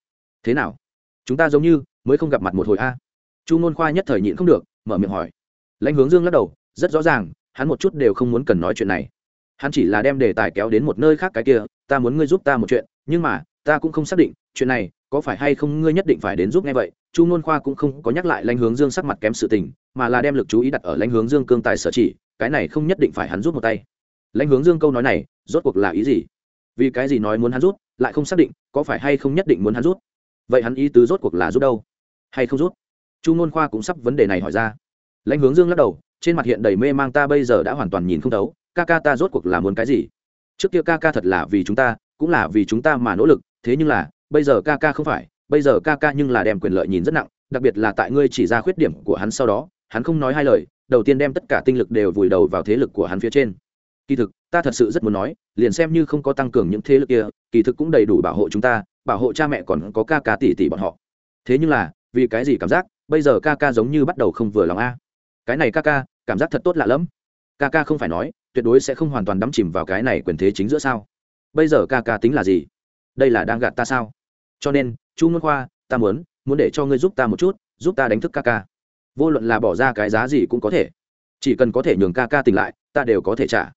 thế nào? Chúng ta giống như mới không gặp mặt một hồi a. Chu nôn khoa nhất thời nhịn không được, mở miệng hỏi. Lãnh hướng dương lắc đầu, rất rõ ràng, hắn một chút đều không muốn cần nói chuyện này hắn chỉ là đem đề tài kéo đến một nơi khác cái kia, ta muốn ngươi giúp ta một chuyện, nhưng mà, ta cũng không xác định, chuyện này, có phải hay không ngươi nhất định phải đến giúp nghe vậy? Chu nôn khoa cũng không có nhắc lại lãnh hướng dương sắc mặt kém sự tình, mà là đem lực chú ý đặt ở lãnh hướng dương cương tài sở chỉ, cái này không nhất định phải hắn giúp một tay. Lãnh hướng dương câu nói này, rốt cuộc là ý gì? Vì cái gì nói muốn hắn rút lại không xác định, có phải hay không nhất định muốn hắn rút vậy hắn ý tứ rốt cuộc là rút đâu? Hay không rút chu nôn khoa cũng sắp vấn đề này hỏi ra. Lãnh hướng dương lắc đầu, trên mặt hiện đầy mê mang, ta bây giờ đã hoàn toàn nhìn không thấu ca ca ta rốt cuộc là muốn cái gì? Trước kia ca ca thật là vì chúng ta, cũng là vì chúng ta mà nỗ lực, thế nhưng là, bây giờ ca ca không phải, bây giờ ca ca nhưng là đem quyền lợi nhìn rất nặng, đặc biệt là tại ngươi chỉ ra khuyết điểm của hắn sau đó, hắn không nói hai lời, đầu tiên đem tất cả tinh lực đều vùi đầu vào thế lực của hắn phía trên. Kỳ thực, ta thật sự rất muốn nói, liền xem như không có tăng cường những thế lực kia, kỳ thực cũng đầy đủ bảo hộ chúng ta, bảo hộ cha mẹ còn có ca ca tỷ tỷ bọn họ. Thế nhưng là, vì cái gì cảm giác, bây giờ ca ca giống như bắt đầu không vừa lòng a? Cái này ca ca, cảm giác thật tốt lạ lẫm. Ca ca không phải nói tuyệt đối sẽ không hoàn toàn đắm chìm vào cái này quyền thế chính giữa sao? Bây giờ ca ca tính là gì? Đây là đang gạt ta sao? Cho nên, chu ngôn khoa, ta muốn muốn để cho ngươi giúp ta một chút, giúp ta đánh thức ca ca. Vô luận là bỏ ra cái giá gì cũng có thể. Chỉ cần có thể nhường ca ca tỉnh lại, ta đều có thể trả.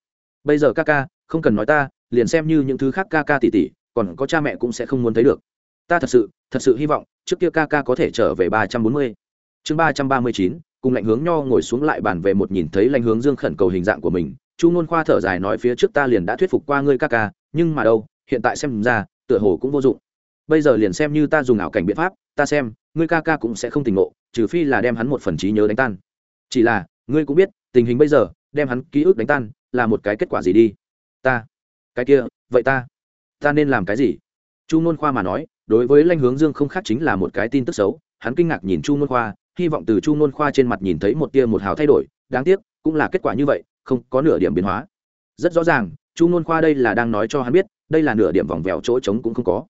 Bây giờ ca ca, không cần nói ta, liền xem như những thứ khác ca ca tỉ tỉ, còn có cha mẹ cũng sẽ không muốn thấy được. Ta thật sự thật sự hy vọng, trước kia ca ca có thể trở về ba trăm bốn mươi. Chương ba trăm ba mươi chín cùng lạnh hướng nho ngồi xuống lại bàn về một nhìn thấy lạnh hướng dương khẩn cầu hình dạng của mình, chu ngôn khoa thở dài nói phía trước ta liền đã thuyết phục qua ngươi ca ca, nhưng mà đâu, hiện tại xem ra, tựa hồ cũng vô dụng. Bây giờ liền xem như ta dùng ảo cảnh biện pháp, ta xem, ngươi ca ca cũng sẽ không tỉnh ngộ, trừ phi là đem hắn một phần trí nhớ đánh tan. Chỉ là, ngươi cũng biết, tình hình bây giờ, đem hắn ký ức đánh tan, là một cái kết quả gì đi? Ta, cái kia, vậy ta ta nên làm cái gì? Chu ngôn khoa mà nói, đối với lanh hướng dương không khác chính là một cái tin tức xấu, hắn kinh ngạc nhìn chu ngôn khoa hy vọng từ chu ngôn khoa trên mặt nhìn thấy một tia một hào thay đổi, đáng tiếc, cũng là kết quả như vậy, không có nửa điểm biến hóa. Rất rõ ràng, chu ngôn khoa đây là đang nói cho hắn biết, đây là nửa điểm vòng vèo chỗ trống cũng không có.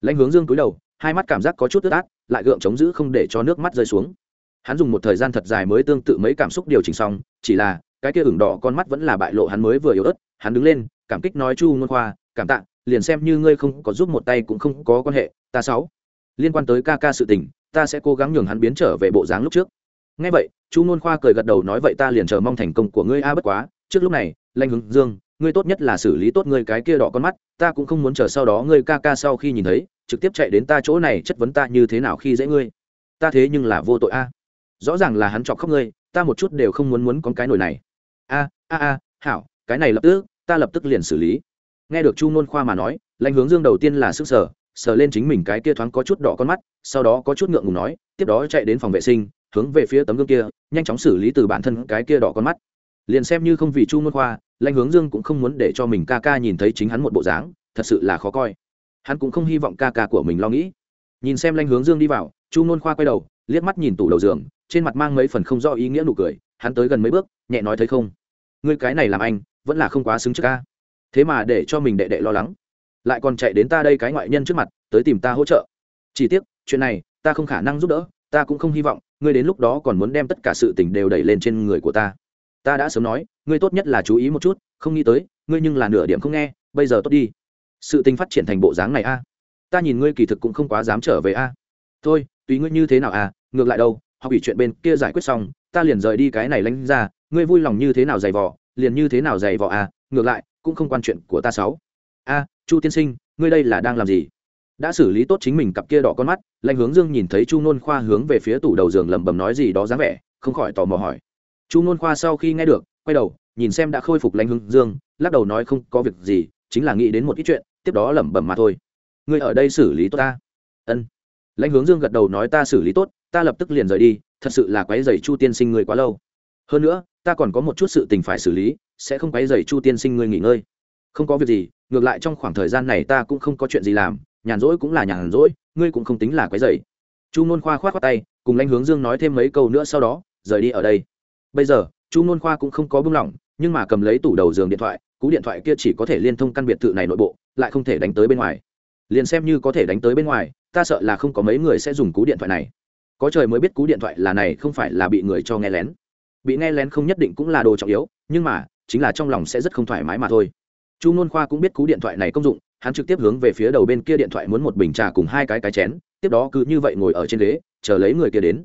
Lãnh hướng dương cúi đầu, hai mắt cảm giác có chút tức át, lại gượng chống giữ không để cho nước mắt rơi xuống. Hắn dùng một thời gian thật dài mới tương tự mấy cảm xúc điều chỉnh xong, chỉ là, cái kia ửng đỏ con mắt vẫn là bại lộ hắn mới vừa yếu ớt, hắn đứng lên, cảm kích nói chu ngôn khoa, cảm tạ, liền xem như ngươi không có giúp một tay cũng không có quan hệ, ta sáu. Liên quan tới ca ca sự tình ta sẽ cố gắng nhường hắn biến trở về bộ dáng lúc trước. Ngay vậy, chu ngôn khoa cười gật đầu nói vậy ta liền chờ mong thành công của ngươi a, bất quá, trước lúc này lanh hướng dương, ngươi tốt nhất là xử lý tốt ngươi cái kia đỏ con mắt, ta cũng không muốn chờ sau đó ngươi ca ca sau khi nhìn thấy, trực tiếp chạy đến ta chỗ này chất vấn ta như thế nào khi dễ ngươi. Ta thế nhưng là vô tội a. Rõ ràng là hắn chọc khóc ngươi, ta một chút đều không muốn muốn con cái nổi này. A a a, hảo, cái này lập tức, ta lập tức liền xử lý. Nghe được chu nôn khoa mà nói, lãnh hướng dương đầu tiên là sức sở sờ lên chính mình cái kia thoáng có chút đỏ con mắt, sau đó có chút ngượng ngùng nói, tiếp đó chạy đến phòng vệ sinh, hướng về phía tấm gương kia, nhanh chóng xử lý từ bản thân cái kia đỏ con mắt. Liền xem như không vì chu nôn khoa, lãnh hướng dương cũng không muốn để cho mình ca ca nhìn thấy chính hắn một bộ dáng, thật sự là khó coi. Hắn cũng không hy vọng ca ca của mình lo nghĩ. Nhìn xem lãnh hướng dương đi vào, chu nôn khoa quay đầu, liếc mắt nhìn tủ đầu giường, trên mặt mang mấy phần không rõ ý nghĩa nụ cười, hắn tới gần mấy bước, nhẹ nói thấy không. Ngươi cái này làm anh, vẫn là không quá xứng trước ca. Thế mà để cho mình đệ đệ lo lắng lại còn chạy đến ta đây cái ngoại nhân trước mặt, tới tìm ta hỗ trợ. Chỉ tiếc, chuyện này, ta không khả năng giúp đỡ, ta cũng không hy vọng, ngươi đến lúc đó còn muốn đem tất cả sự tình đều đẩy lên trên người của ta. Ta đã sớm nói, ngươi tốt nhất là chú ý một chút, không nghĩ tới, ngươi nhưng là nửa điểm không nghe, bây giờ tốt đi. Sự tình phát triển thành bộ dáng này a. Ta nhìn ngươi kỳ thực cũng không quá dám trở về a. Thôi, tùy ngươi như thế nào à ngược lại đâu, học ủy chuyện bên kia giải quyết xong, ta liền rời đi cái này lánh ra, ngươi vui lòng như thế nào dày vò, liền như thế nào dày vò à ngược lại, cũng không quan chuyện của ta sáu a chu tiên sinh, ngươi đây là đang làm gì? Đã xử lý tốt chính mình cặp kia đỏ con mắt lanh hướng dương nhìn thấy chu nôn khoa hướng về phía tủ đầu giường lẩm bẩm nói gì đó dáng vẻ, không khỏi tò mò hỏi. Chu nôn khoa sau khi nghe được, quay đầu, nhìn xem đã khôi phục lanh hướng dương, lắc đầu nói không có việc gì, chính là nghĩ đến một ít chuyện, tiếp đó lẩm bẩm mà thôi. Ngươi ở đây xử lý tốt ta? Ân. Lãnh hướng dương gật đầu nói, ta xử lý tốt, ta lập tức liền rời đi, thật sự là quái dày chu tiên sinh ngươi quá lâu. Hơn nữa, ta còn có một chút sự tình phải xử lý, sẽ không quấy dày chu tiên sinh ngươi nghỉ ngơi không có việc gì, ngược lại trong khoảng thời gian này ta cũng không có chuyện gì làm, nhàn rỗi cũng là nhàn rỗi, ngươi cũng không tính là quấy dày chu nôn khoa k h o á t khoác tay, cùng lãnh hướng dương nói thêm mấy câu nữa sau đó, rời đi ở đây. Bây giờ, chu nôn khoa cũng không có bưng lỏng, nhưng mà cầm lấy tủ đầu giường điện thoại, cú điện thoại kia chỉ có thể liên thông căn biệt thự này nội bộ, lại không thể đánh tới bên ngoài. Liền xem như có thể đánh tới bên ngoài, ta sợ là không có mấy người sẽ dùng cú điện thoại này. Có trời mới biết cú điện thoại là này không phải là bị người cho nghe lén. Bị nghe lén không nhất định cũng là đồ trọng yếu, nhưng mà, chính là trong lòng sẽ rất không thoải mái mà thôi chu n khoa cũng biết cú điện thoại này công dụng, hắn trực tiếp hướng về phía đầu bên kia điện thoại muốn một bình trà cùng hai cái cái chén, tiếp đó cứ như vậy ngồi ở trên ghế, chờ lấy người kia đến.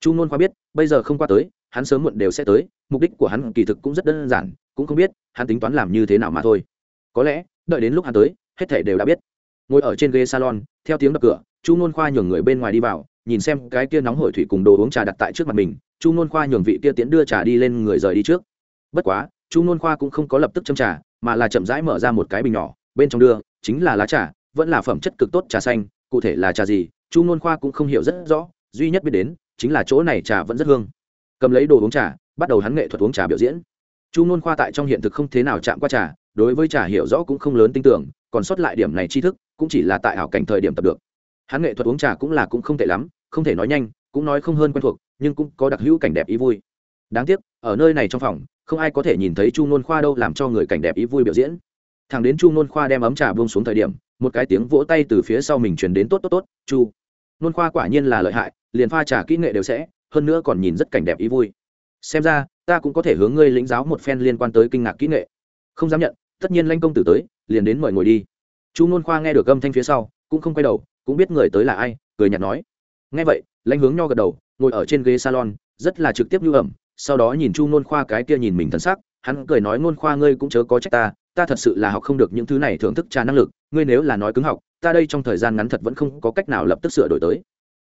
Chu n khoa biết, bây giờ không qua tới, hắn sớm muộn đều sẽ tới, mục đích của hắn kỳ thực cũng rất đơn giản, cũng không biết hắn tính toán làm như thế nào mà thôi. Có lẽ, đợi đến lúc hắn tới, hết thể đều đã biết. Ngồi ở trên ghế salon, theo tiếng đập cửa, chu n khoa nhường người bên ngoài đi vào, nhìn xem cái kia nóng hổi thủy cùng đồ uống trà đặt tại trước mặt mình, chu n khoa nhường vị kia tiến đưa trà đi lên người rời đi trước. Bất quá chu nôn khoa cũng không có lập tức châm trà, mà là chậm rãi mở ra một cái bình nhỏ, bên trong đưa, chính là lá trà, vẫn là phẩm chất cực tốt trà xanh, cụ thể là trà gì, chu nôn khoa cũng không hiểu rất rõ, duy nhất biết đến, chính là chỗ này trà vẫn rất hương. Cầm lấy đồ uống trà, bắt đầu hắn nghệ thuật uống trà biểu diễn. Chu nôn khoa tại trong hiện thực không thế nào chạm qua trà, đối với trà hiểu rõ cũng không lớn tin tưởng, còn sót lại điểm này tri thức, cũng chỉ là tại ảo cảnh thời điểm tập được. Hắn nghệ thuật uống trà cũng là cũng không tệ lắm, không thể nói nhanh, cũng nói không hơn quen thuộc, nhưng cũng có đặc hữu cảnh đẹp ý vui đáng tiếc, ở nơi này trong phòng, không ai có thể nhìn thấy chu nôn khoa đâu làm cho người cảnh đẹp ý vui biểu diễn. Thằng đến chu nôn khoa đem ấm trà buông xuống thời điểm, một cái tiếng vỗ tay từ phía sau mình truyền đến tốt tốt tốt, chu. Nôn khoa quả nhiên là lợi hại, liền pha trà kỹ nghệ đều sẽ, hơn nữa còn nhìn rất cảnh đẹp ý vui. Xem ra, ta cũng có thể hướng ngươi lĩnh giáo một phen liên quan tới kinh ngạc kỹ nghệ. Không dám nhận, tất nhiên lanh công tử tới, liền đến mời ngồi đi. Chu nôn khoa nghe được âm thanh phía sau, cũng không quay đầu, cũng biết người tới là ai, cười nhạt nói. Nghe vậy lãnh hướng nho gật đầu, ngồi ở trên ghế salon, rất là trực tiếp nhu ẩm sau đó nhìn chu nôn khoa cái kia nhìn mình thân sắc, hắn cười nói, nôn khoa, ngươi cũng chớ có trách ta ta thật sự là học không được những thứ này thưởng thức trà năng lực, ngươi nếu là nói cứng học, ta đây trong thời gian ngắn thật vẫn không có cách nào lập tức sửa đổi tới.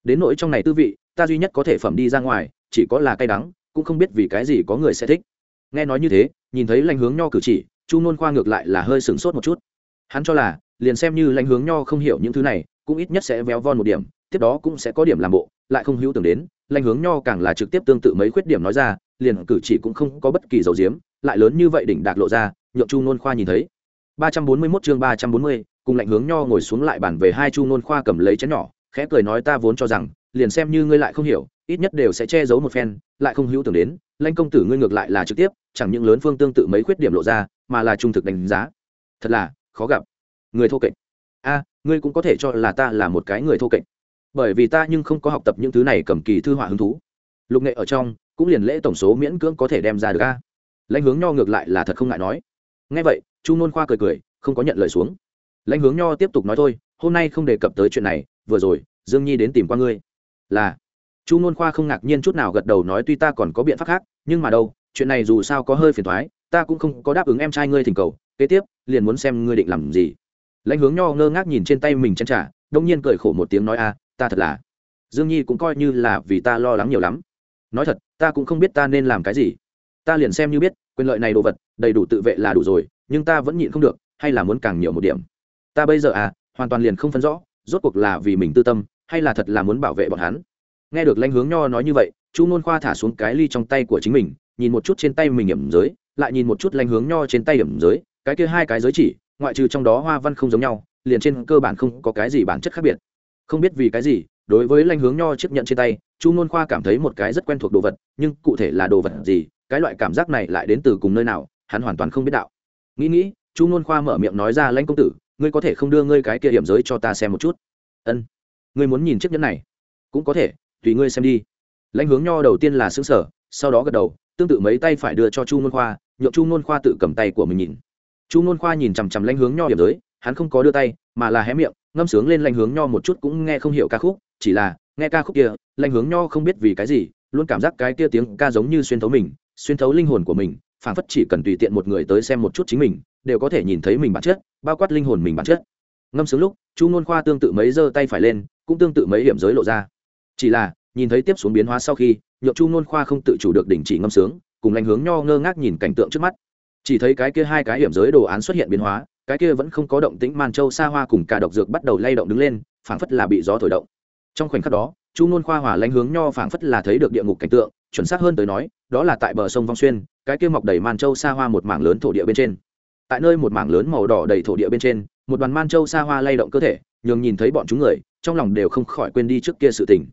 Đến nỗi trong này tư vị, ta duy nhất có thể phẩm đi ra ngoài, chỉ có là cay đắng, cũng không biết vì cái gì có người sẽ thích. Nghe nói như thế, nhìn thấy lãnh hướng nho cử chỉ, chu nôn khoa ngược lại là hơi sửng sốt một chút. Hắn cho là, liền xem như lãnh hướng nho không hiểu những thứ này, cũng ít nhất sẽ véo von một điểm, tiếp đó cũng sẽ có điểm làm bộ lại không hữu tưởng đến lãnh hướng nho càng là trực tiếp tương tự mấy khuyết điểm nói ra liền cử chỉ cũng không có bất kỳ dầu diếm lại lớn như vậy đỉnh đạc lộ ra nhượng chu nôn khoa nhìn thấy. ba trăm bốn mươi 341 chương ba trăm bốn mươi, cùng lạnh hướng nho ngồi xuống lại bàn về hai chu nôn khoa cầm lấy chén nhỏ khẽ cười nói ta vốn cho rằng liền xem như ngươi lại không hiểu ít nhất đều sẽ che giấu một phen lại không hữu tưởng đến lãnh công tử ngươi ngược lại là trực tiếp chẳng những lớn phương tương tự mấy khuyết điểm lộ ra mà là trung thực đánh giá. Thật là khó gặp. Người thô kệch. A ngươi cũng có thể cho là ta là một cái người thô kệch bởi vì ta nhưng không có học tập những thứ này cầm kỳ thư họa hứng thú. Lục nghệ ở trong, cũng liền lễ tổng số miễn cưỡng có thể đem ra được a. Lãnh hướng nho ngược lại là thật không ngại nói. Ngay vậy, chu nôn khoa cười cười, không có nhận lời xuống. Lãnh hướng nho tiếp tục nói thôi, hôm nay không đề cập tới chuyện này, vừa rồi, dương nhi đến tìm qua ngươi. Là. Chu nôn khoa không ngạc nhiên chút nào gật đầu nói tuy ta còn có biện pháp khác, nhưng mà đâu, chuyện này dù sao có hơi phiền thoái ta cũng không có đáp ứng em trai ngươi thỉnh cầu, kế tiếp, liền muốn xem ngươi định làm gì. Lãnh hướng nho ngơ ngác nhìn trên tay mình chăn trả đông nhiên cười khổ một tiếng nói a ta thật là. Dương nhi cũng coi như là vì ta lo lắng nhiều lắm. Nói thật, ta cũng không biết ta nên làm cái gì. Ta liền xem như biết, quyền lợi này đồ vật, đầy đủ tự vệ là đủ rồi, nhưng ta vẫn nhịn không được, hay là muốn càng nhiều một điểm. Ta bây giờ à hoàn toàn liền không phân rõ, rốt cuộc là vì mình tư tâm, hay là thật là muốn bảo vệ bọn hắn. Nghe được lãnh hướng nho nói như vậy, chu nôn khoa thả xuống cái ly trong tay của chính mình, nhìn một chút trên tay mình hiểm giới, lại nhìn một chút lãnh hướng nho trên tay hiểm giới, cái kia hai cái giới chỉ, ngoại trừ trong đó hoa văn không giống nhau, liền trên cơ bản không có cái gì bản chất khác biệt không biết vì cái gì, đối với lãnh hướng nho chiếc nhận trên tay, chu nôn khoa cảm thấy một cái rất quen thuộc đồ vật, nhưng cụ thể là đồ vật gì, cái loại cảm giác này lại đến từ cùng nơi nào, hắn hoàn toàn không biết đạo. Nghĩ nghĩ, chu nôn khoa mở miệng nói ra lãnh công tử, ngươi có thể không đưa ngươi cái kia hiểm giới cho ta xem một chút? Ân, ngươi muốn nhìn chiếc nhẫn này? Cũng có thể, tùy ngươi xem đi. Lãnh hướng nho đầu tiên là xứng sở sau đó gật đầu, tương tự mấy tay phải đưa cho chu nôn khoa nhộn chu nôn khoa tự cầm tay của mình nhìn. Chu nôn khoa nhìn chằm chằm lãnh hướng nho hiểm giới, hắn không có đưa tay, mà là hé miệng ngâm sướng lên lanh hướng nho một chút cũng nghe không hiểu ca khúc, chỉ là, nghe ca khúc kia, lanh hướng nho không biết vì cái gì, luôn cảm giác cái kia tiếng ca giống như xuyên thấu mình, xuyên thấu linh hồn của mình, phảng phất chỉ cần tùy tiện một người tới xem một chút chính mình, đều có thể nhìn thấy mình bản chất, bao quát linh hồn mình bản chất. Ngâm sướng lúc, chu nôn khoa tương tự mấy giơ tay phải lên, cũng tương tự mấy hiểm giới lộ ra. Chỉ là, nhìn thấy tiếp xuống biến hóa sau khi nhậu chu nôn khoa không tự chủ được đình chỉ ngâm sướng, cùng lanh hướng nho ngơ ngác nhìn cảnh tượng trước mắt. Chỉ thấy cái kia hai cái hiểm giới đồ án xuất hiện biến hóa cái kia vẫn không có động tĩnh man châu xa hoa cùng cả độc dược bắt đầu lay động đứng lên, phảng phất là bị gió thổi động. Trong khoảnh khắc đó, chu nôn khoa hỏa lãnh hướng nho phảng phất là thấy được địa ngục cảnh tượng, chuẩn xác hơn tới nói, đó là tại bờ sông vong xuyên, cái kia mọc đầy man châu xa hoa một mảng lớn thổ địa bên trên. Tại nơi một mảng lớn màu đỏ đầy thổ địa bên trên, một đoàn man châu xa hoa lay động cơ thể, nhường nhìn thấy bọn chúng người, trong lòng đều không khỏi quên đi trước kia sự tình.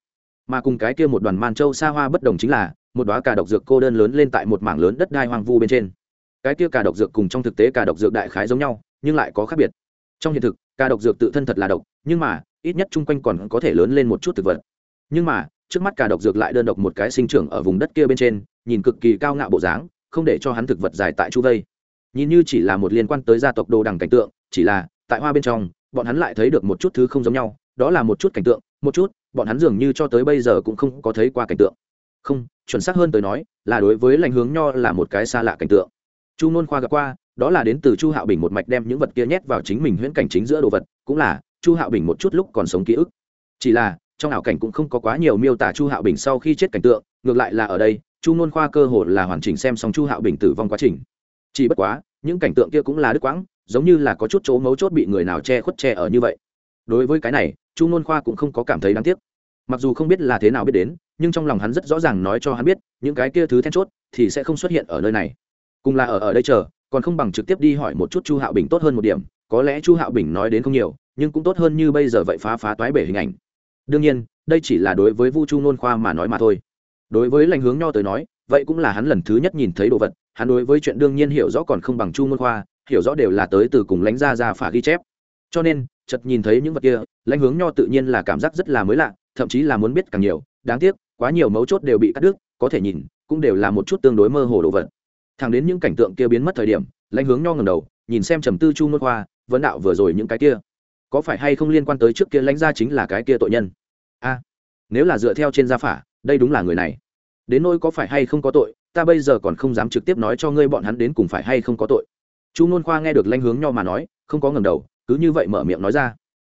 Mà cùng cái kia một đoàn man châu xa hoa bất đồng chính là, một đóa cà độc dược cô đơn lớn lên tại một mảng lớn đất đai hoang vu bên trên. Cái kia cà độc dược cùng trong thực tế cà độc dược đại khái giống nhau nhưng lại có khác biệt. Trong hiện thực cà độc dược tự thân thật là độc, nhưng mà, ít nhất chung quanh còn có thể lớn lên một chút thực vật. Nhưng mà, trước mắt cà độc dược lại đơn độc một cái sinh trưởng ở vùng đất kia bên trên, nhìn cực kỳ cao ngạo bộ dáng, không để cho hắn thực vật dài tại chu vây. Nhìn như chỉ là một liên quan tới gia tộc đồ đằng cảnh tượng, chỉ là, tại hoa bên trong, bọn hắn lại thấy được một chút thứ không giống nhau, đó là một chút cảnh tượng, một chút, bọn hắn dường như cho tới bây giờ cũng không có thấy qua cảnh tượng. Không, chuẩn xác hơn tới nói, là đối với lãnh hướng nho là một cái xa lạ cảnh tượng. Chu nôn khoa gặp qua đó là đến từ chu hạo bình một mạch đem những vật kia nhét vào chính mình huyễn cảnh chính giữa đồ vật, cũng là, chu hạo bình một chút lúc còn sống ký ức. Chỉ là, trong ảo cảnh cũng không có quá nhiều miêu tả chu hạo bình sau khi chết cảnh tượng, ngược lại là ở đây, chu nôn khoa cơ hồ là hoàn chỉnh xem xong chu hạo bình tử vong quá trình. Chỉ bất quá, những cảnh tượng kia cũng là đứt quãng, giống như là có chút chỗ mấu chốt bị người nào che khuất che ở như vậy. Đối với cái này, chu nôn khoa cũng không có cảm thấy đáng tiếc. Mặc dù không biết là thế nào biết đến, nhưng trong lòng hắn rất rõ ràng nói cho hắn biết, những cái kia thứ then chốt thì sẽ không xuất hiện ở nơi này. Cùng là ở ở đây chờ còn không bằng trực tiếp đi hỏi một chút chu hạo bình tốt hơn một điểm, có lẽ chu hạo bình nói đến không nhiều, nhưng cũng tốt hơn như bây giờ vậy phá phá toái bể hình ảnh. Đương nhiên, đây chỉ là đối với vu chu nôn khoa mà nói mà thôi. Đối với lành hướng nho tới nói, vậy cũng là hắn lần thứ nhất nhìn thấy đồ vật, hắn đối với chuyện đương nhiên hiểu rõ còn không bằng chu nôn khoa, hiểu rõ đều là tới từ cùng lãnh gia ra phả ghi chép. Cho nên, chợt nhìn thấy những vật kia, lãnh hướng nho tự nhiên là cảm giác rất là mới lạ, thậm chí là muốn biết càng nhiều, đáng tiếc, quá nhiều mấu chốt đều bị cắt đứt, có thể nhìn, cũng đều là một chút tương đối mơ hồ đồ vật thẳng đến những cảnh tượng kia biến mất thời điểm, lãnh hướng nho ngầm đầu, nhìn xem trầm tư chu nôn khoa, vấn đạo vừa rồi những cái kia, có phải hay không liên quan tới trước kia lãnh gia chính là cái kia tội nhân? A, nếu là dựa theo trên gia phả, đây đúng là người này. Đến nỗi có phải hay không có tội, ta bây giờ còn không dám trực tiếp nói cho ngươi bọn hắn đến cùng phải hay không có tội. Chu nôn khoa nghe được lãnh hướng nho mà nói, không có ngầm đầu, cứ như vậy mở miệng nói ra.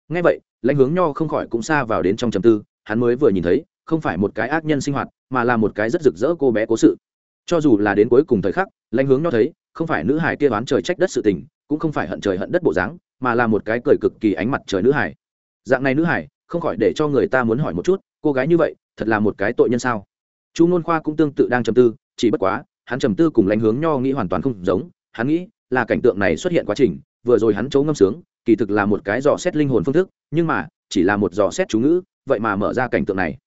Nghe vậy, lãnh hướng nho không khỏi cũng xa vào đến trong trầm tư, hắn mới vừa nhìn thấy, không phải một cái ác nhân sinh hoạt, mà là một cái rất rực rỡ cô bé cố sự cho dù là đến cuối cùng thời khắc, lãnh hướng nho thấy, không phải nữ hải kia đoán trời trách đất sự tình, cũng không phải hận trời hận đất bộ dáng, mà là một cái cười cực kỳ ánh mặt trời nữ hải dạng này nữ hải không khỏi để cho người ta muốn hỏi một chút, cô gái như vậy, thật là một cái tội nhân sao? Chu ngôn khoa cũng tương tự đang trầm tư, chỉ bất quá, hắn trầm tư cùng lãnh hướng nho nghĩ hoàn toàn không giống, hắn nghĩ là cảnh tượng này xuất hiện quá trình, vừa rồi hắn chấu ngâm sướng, kỳ thực là một cái dò xét linh hồn phương thức, nhưng mà, chỉ là một dò xét chú ngữ, vậy mà mở ra cảnh tượng này.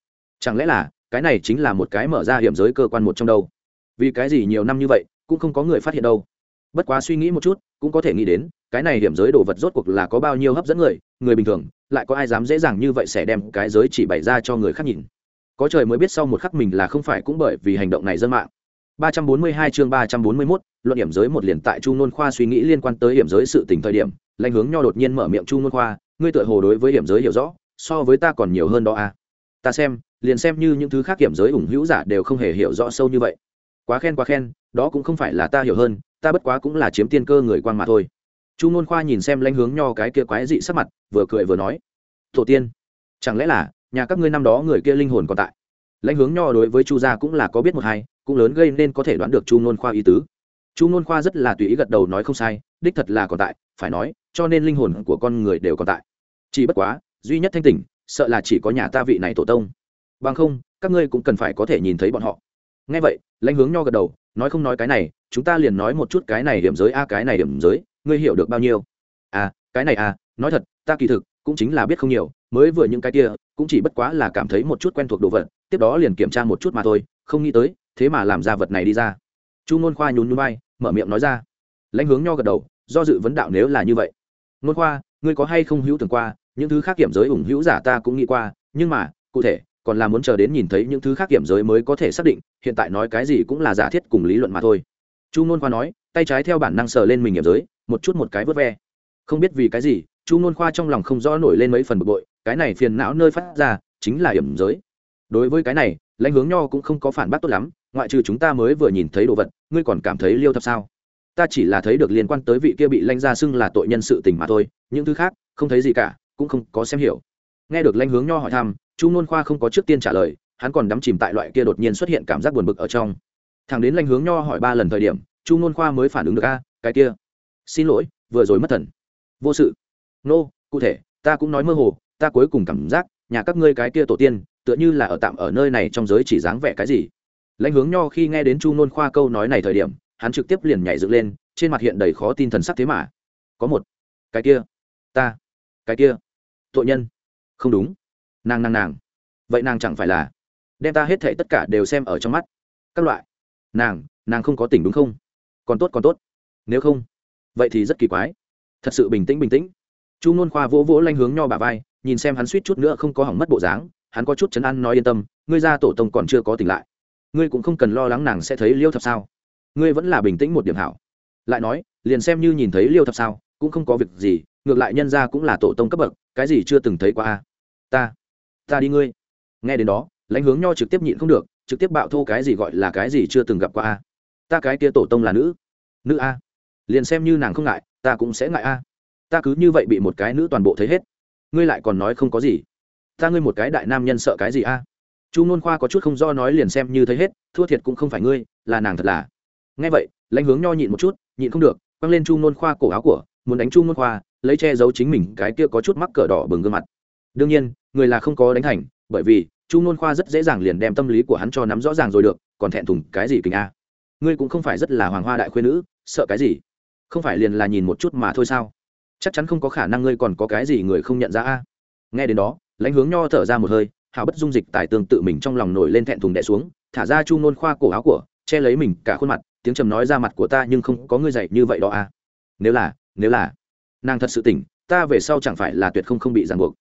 Chẳng lẽ là, cái này chính là một cái mở ra hiểm giới cơ quan một trong đâu? Vì cái gì nhiều năm như vậy cũng không có người phát hiện đâu bất quá suy nghĩ một chút cũng có thể nghĩ đến cái này hiểm giới đồ vật rốt cuộc là có bao nhiêu hấp dẫn người người bình thường lại có ai dám dễ dàng như vậy sẽ đem cái giới chỉ bày ra cho người khác nhìn có trời mới biết sau một khắc mình là không phải cũng bởi vì hành động này dân mạng 342 chương 341, luận điểm giới một liền tại Chu Nôn Khoa suy nghĩ liên quan tới điểm giới sự tình thời điểm, Lãnh Hướng Nho đột nhiên mở miệng Chu Nôn Khoa, ngươi tựa hồ đối với điểm giới hiểu rõ, so với ta còn nhiều hơn đó à? Ta xem, liền xem như những thứ khác hiểm giới ủng hữu giả đều không hề hiểu rõ sâu như vậy. Quá khen quá khen, đó cũng không phải là ta hiểu hơn, ta bất quá cũng là chiếm tiên cơ người quan mà thôi. Chu Nôn Khoa nhìn xem Lãnh Hướng Nho cái kia quái dị sắc mặt, vừa cười vừa nói, "Tổ tiên, chẳng lẽ là nhà các ngươi năm đó người kia linh hồn còn tại?" Lãnh Hướng Nho đối với Chu gia cũng là có biết một hai, cũng lớn gây nên có thể đoán được chu nôn khoa ý tứ chu nôn khoa rất là tùy ý gật đầu nói không sai đích thật là còn tại phải nói cho nên linh hồn của con người đều còn tại chỉ bất quá duy nhất thanh tỉnh sợ là chỉ có nhà ta vị này tổ tông bằng không các ngươi cũng cần phải có thể nhìn thấy bọn họ ngay vậy, lãnh hướng nho gật đầu, nói không nói cái này, chúng ta liền nói một chút cái này điểm giới a, cái này điểm giới, ngươi hiểu được bao nhiêu? À cái này à nói thật, ta kỳ thực cũng chính là biết không nhiều, mới vừa những cái kia, cũng chỉ bất quá là cảm thấy một chút quen thuộc đồ vật, tiếp đó liền kiểm tra một chút mà thôi, không nghĩ tới, thế mà làm ra vật này đi ra. Chu ngôn khoa nhún nhún vai, mở miệng nói ra. Lãnh hướng nho gật đầu, do dự vấn đạo nếu là như vậy. Ngôn khoa, ngươi có hay không hữu tưởng qua, những thứ khác kiểm giới ủng hữu giả ta cũng nghĩ qua, nhưng mà, cụ thể còn là muốn chờ đến nhìn thấy những thứ khác kiểm giới mới có thể xác định, hiện tại nói cái gì cũng là giả thiết cùng lý luận mà thôi. Chu ngôn khoa nói, tay trái theo bản năng sờ lên mình nghiệm giới, một chút một cái vớt ve. Không biết vì cái gì, chu ngôn khoa trong lòng không rõ nổi lên mấy phần bực bội, cái này phiền não nơi phát ra, chính là hiểm giới. Đối với cái này, lãnh hướng nho cũng không có phản bác tốt lắm, ngoại trừ chúng ta mới vừa nhìn thấy đồ vật, ngươi còn cảm thấy liêu thập sao? Ta chỉ là thấy được liên quan tới vị kia bị lanh ra xưng là tội nhân sự tình mà thôi, những thứ khác, không thấy gì cả, cũng không có xem hiểu. Nghe được lãnh hướng nho hỏi thăm chu nôn khoa không có trước tiên trả lời hắn còn đắm chìm tại loại kia đột nhiên xuất hiện cảm giác buồn bực ở trong. Thằng đến lanh hướng nho hỏi ba lần thời điểm chu nôn khoa mới phản ứng được a cái kia xin lỗi vừa rồi mất thần. Vô sự. Nô、no, cụ thể ta cũng nói mơ hồ ta cuối cùng cảm giác nhà các ngươi cái kia tổ tiên tựa như là ở tạm ở nơi này trong giới chỉ dáng vẻ cái gì. Lãnh hướng nho khi nghe đến chu nôn khoa câu nói này thời điểm hắn trực tiếp liền nhảy dựng lên trên mặt hiện đầy khó tin thần sắc thế mà. Có một cái kia ta cái kia tội nhân. Không đúng nàng nàng nàng. Vậy nàng chẳng phải là đem ta hết thệ tất cả đều xem ở trong mắt? Các loại. Nàng nàng không có tỉnh đúng không? Còn tốt còn tốt. Nếu không, vậy thì rất kỳ quái. Thật sự bình tĩnh bình tĩnh. Chu nôn khoa vỗ vỗ lanh hướng nho bà vai, nhìn xem hắn suýt chút nữa không có hỏng mất bộ dáng, hắn có chút chấn an nói yên tâm, ngươi ra tổ tông còn chưa có tỉnh lại. Ngươi cũng không cần lo lắng nàng sẽ thấy liêu thập sao? Ngươi vẫn là bình tĩnh một điểm hảo. Lại nói, liền xem như nhìn thấy liêu thập sao, cũng không có việc gì, ngược lại nhân ra cũng là tổ tông cấp bậc, cái gì chưa từng thấy qua ta ta đi ngươi. Nghe đến đó, lãnh hướng nho trực tiếp nhịn không được, trực tiếp bạo thô cái gì gọi là cái gì chưa từng gặp qua a. Ta cái kia tổ tông là nữ. Nữ a. Liền xem như nàng không ngại, ta cũng sẽ ngại a. Ta cứ như vậy bị một cái nữ toàn bộ thấy hết. Ngươi lại còn nói không có gì. Ta ngươi một cái đại nam nhân sợ cái gì a? Chu nôn khoa có chút không do nói liền xem như thấy hết, thua thiệt cũng không phải ngươi, là nàng thật là. Nghe vậy, lãnh hướng nho nhịn một chút, nhịn không được, quăng lên chu nôn khoa cổ áo của, muốn đánh chu nôn khoa, lấy che giấu chính mình cái kia có chút mắc cỡ đỏ bừng gương mặt đương nhiên, người là không có đánh thành, bởi vì, chu nôn khoa rất dễ dàng liền đem tâm lý của hắn cho nắm rõ ràng rồi được, còn thẹn thùng cái gì kình a ngươi cũng không phải rất là hoàng hoa đại khuyên nữ, sợ cái gì? Không phải liền là nhìn một chút mà thôi sao? Chắc chắn không có khả năng ngươi còn có cái gì người không nhận ra a. Nghe đến đó, lãnh hướng nho thở ra một hơi, hào bất dung dịch tài tương tự mình trong lòng nổi lên thẹn thùng đẻ xuống, thả ra chu nôn khoa cổ áo của, che lấy mình cả khuôn mặt, tiếng trầm nói ra mặt của ta nhưng không có ngươi dạy như vậy đó a. Nếu là nếu là, nàng thật sự tỉnh, ta về sau chẳng phải là tuyệt không không bị ràng buộc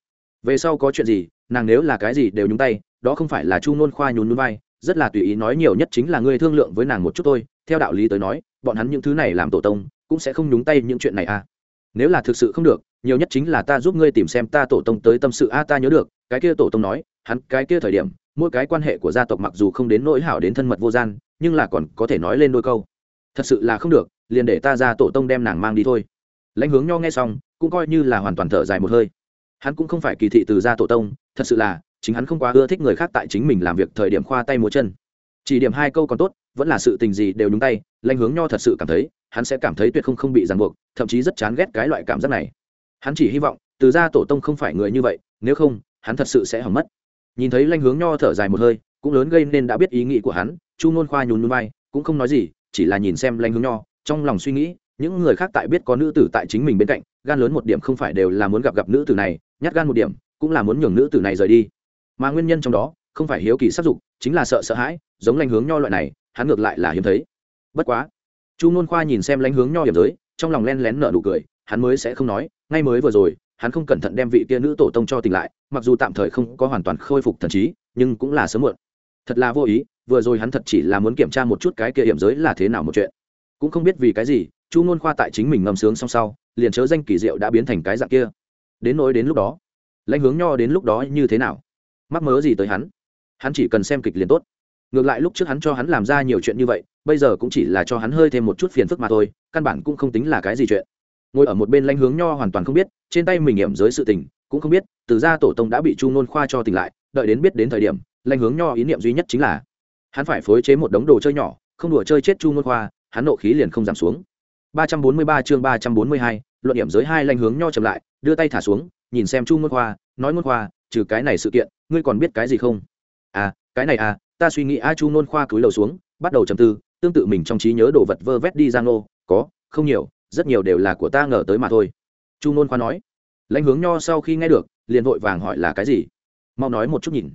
về sau có chuyện gì, nàng nếu là cái gì đều nhúng tay, đó không phải là chu nôn khoa nhún nhún vai, rất là tùy ý nói nhiều nhất chính là ngươi thương lượng với nàng một chút thôi, theo đạo lý tới nói, bọn hắn những thứ này làm tổ tông, cũng sẽ không nhúng tay những chuyện này à. Nếu là thực sự không được, nhiều nhất chính là ta giúp ngươi tìm xem ta tổ tông tới tâm sự, a, ta nhớ được, cái kia tổ tông nói, hắn cái kia thời điểm, mỗi cái quan hệ của gia tộc mặc dù không đến nỗi hảo đến thân mật vô gian, nhưng là còn có thể nói lên đôi câu. Thật sự là không được, liền để ta ra tổ tông đem nàng mang đi thôi. Lãnh hướng nho nghe xong, cũng coi như là hoàn toàn thở dài một hơi hắn cũng không phải kỳ thị từ gia tổ tông, thật sự là, chính hắn không quá ưa thích người khác tại chính mình làm việc thời điểm khoa tay múa chân. Chỉ điểm hai câu còn tốt, vẫn là sự tình gì đều đúng tay lanh hướng nho thật sự cảm thấy, hắn sẽ cảm thấy tuyệt không không bị ràng buộc, thậm chí rất chán ghét cái loại cảm giác này. Hắn chỉ hy vọng, từ gia tổ tông không phải người như vậy, nếu không, hắn thật sự sẽ hỏng mất. Nhìn thấy lanh hướng nho thở dài một hơi, cũng lớn gây nên đã biết ý nghĩ của hắn, chu ngôn khoa nhún núi bay cũng không nói gì, chỉ là nhìn xem lanh hướng nho, trong lòng suy nghĩ, những người khác tại biết có nữ tử tại chính mình bên cạnh, gan lớn một điểm không phải đều là muốn gặp gặp nữ tử này nhát gan một điểm, cũng là muốn nhường nữ tử này rời đi. Mà nguyên nhân trong đó, không phải hiếu kỳ sắc dục, chính là sợ sợ hãi, giống lãnh hướng nho loại này, hắn ngược lại là hiếm thấy. Bất quá, chu nôn khoa nhìn xem lãnh hướng nho hiểm giới, trong lòng len lén nở nụ cười, hắn mới sẽ không nói, ngay mới vừa rồi, hắn không cẩn thận đem vị kia nữ tổ tông cho tỉnh lại, mặc dù tạm thời không có hoàn toàn khôi phục thần trí, nhưng cũng là sớm muộn. Thật là vô ý, vừa rồi hắn thật chỉ là muốn kiểm tra một chút cái kia hiểm giới là thế nào một chuyện. Cũng không biết vì cái gì, chu nôn khoa tại chính mình ngâm sướng song sau, liền chớ danh kỳ diệu đã biến thành cái dạng kia đến nỗi đến lúc đó. Lãnh hướng nho đến lúc đó như thế nào? Mắc mớ gì tới hắn? Hắn chỉ cần xem kịch liền tốt. Ngược lại lúc trước hắn cho hắn làm ra nhiều chuyện như vậy bây giờ cũng chỉ là cho hắn hơi thêm một chút phiền phức mà thôi căn bản cũng không tính là cái gì chuyện. Ngồi ở một bên lãnh hướng nho hoàn toàn không biết trên tay mình hiểm giới sự tình cũng không biết từ ra tổ tông đã bị chu nôn khoa cho tỉnh lại đợi đến biết đến thời điểm lãnh hướng nho ý niệm duy nhất chính là hắn phải phối chế một đống đồ chơi nhỏ không đùa chơi chết chu nôn khoa hắn nộ khí liền không giảm xuống. 343 chương 342, luận điểm giới hai lãnh hướng nho chậm lại đưa tay thả xuống, nhìn xem chu nôn khoa, nói nôn khoa, trừ cái này sự kiện, ngươi còn biết cái gì không? À cái này à ta suy nghĩ a chu nôn khoa cúi đầu xuống, bắt đầu trầm tư, tương tự mình trong trí nhớ đồ vật vơ vét đi giang nô có, không nhiều, rất nhiều đều là của ta ngờ tới mà thôi. Chu nôn khoa nói. Lãnh hướng nho sau khi nghe được, liền vội vàng hỏi là cái gì? Mau nói một chút nhìn.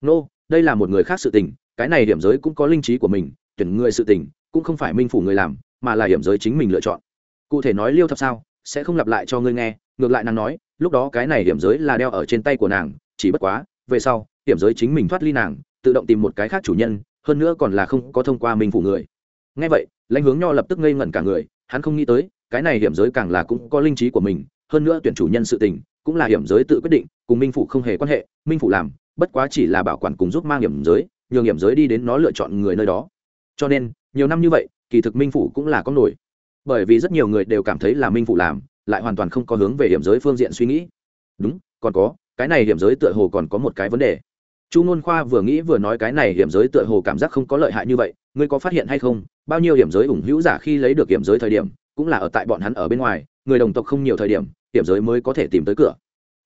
Nô đây là một người khác sự tình, cái này điểm giới cũng có linh trí của mình, tuyển người sự tình, cũng không phải minh phủ người làm, mà là điểm giới chính mình lựa chọn. Cụ thể nói liêu thập sao? Sẽ không lặp lại cho ngươi nghe, ngược lại nàng nói, lúc đó cái này điểm giới là đeo ở trên tay của nàng, chỉ bất quá, về sau điểm giới chính mình thoát ly nàng, tự động tìm một cái khác chủ nhân, hơn nữa còn là không có thông qua minh phủ người. Ngay vậy, lãnh hướng nho lập tức ngây ngẩn cả người, hắn không nghĩ tới, cái này hiểm giới càng là cũng có linh trí của mình, hơn nữa tuyển chủ nhân sự tình, cũng là hiểm giới tự quyết định, cùng minh phủ không hề quan hệ, minh phủ làm, bất quá chỉ là bảo quản cùng giúp mang hiểm giới, nhường hiểm giới đi đến nó lựa chọn người nơi đó. Cho nên, nhiều năm như vậy, kỳ thực minh phủ cũng là con nổi bởi vì rất nhiều người đều cảm thấy là minh phụ làm, lại hoàn toàn không có hướng về hiểm giới phương diện suy nghĩ. Đúng, còn có, cái này hiểm giới tựa hồ còn có một cái vấn đề. Chu ngôn khoa vừa nghĩ vừa nói cái này hiểm giới tựa hồ cảm giác không có lợi hại như vậy, ngươi có phát hiện hay không, bao nhiêu hiểm giới ủng hữu giả khi lấy được hiểm giới thời điểm, cũng là ở tại bọn hắn ở bên ngoài, người đồng tộc không nhiều thời điểm, hiểm giới mới có thể tìm tới cửa.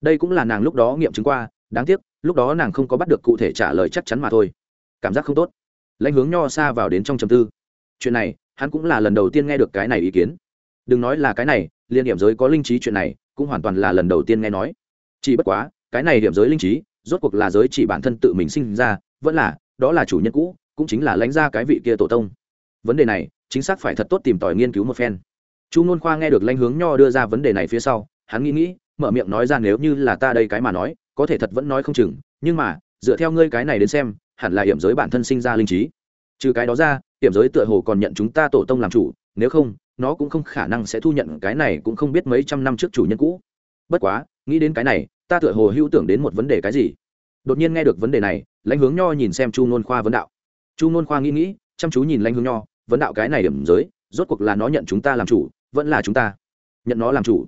Đây cũng là nàng lúc đó nghiệm chứng qua, đáng tiếc, lúc đó nàng không có bắt được cụ thể trả lời chắc chắn mà thôi. Cảm giác không tốt. Lãnh hướng nho xa vào đến trong chầm tư. Chuyện này hắn cũng là lần đầu tiên nghe được cái này ý kiến. Đừng nói là cái này, liên điểm giới có linh trí chuyện này, cũng hoàn toàn là lần đầu tiên nghe nói. Chỉ bất quá, cái này điểm giới linh trí, rốt cuộc là giới chỉ bản thân tự mình sinh ra, vẫn là, đó là chủ nhân cũ, cũng chính là lãnh ra cái vị kia tổ tông. Vấn đề này, chính xác phải thật tốt tìm tòi nghiên cứu một phen. Chu nôn khoa nghe được lãnh hướng nho đưa ra vấn đề này phía sau, hắn nghĩ nghĩ, mở miệng nói ra nếu như là ta đây cái mà nói, có thể thật vẫn nói không chừng, nhưng mà, dựa theo ngươi cái này đến xem, hẳn là hiểm giới bản thân sinh ra linh trí. Trừ cái đó ra hiểm giới tựa hồ còn nhận chúng ta tổ tông làm chủ, nếu không, nó cũng không khả năng sẽ thu nhận, cái này cũng không biết mấy trăm năm trước chủ nhân cũ. Bất quá, nghĩ đến cái này, ta tựa hồ hữu tưởng đến một vấn đề cái gì. Đột nhiên nghe được vấn đề này, lãnh hướng nho nhìn xem chu nôn khoa vấn đạo. Chu nôn khoa nghĩ nghĩ, chăm chú nhìn lãnh hướng nho, vấn đạo cái này điểm giới, rốt cuộc là nó nhận chúng ta làm chủ, vẫn là chúng ta nhận nó làm chủ.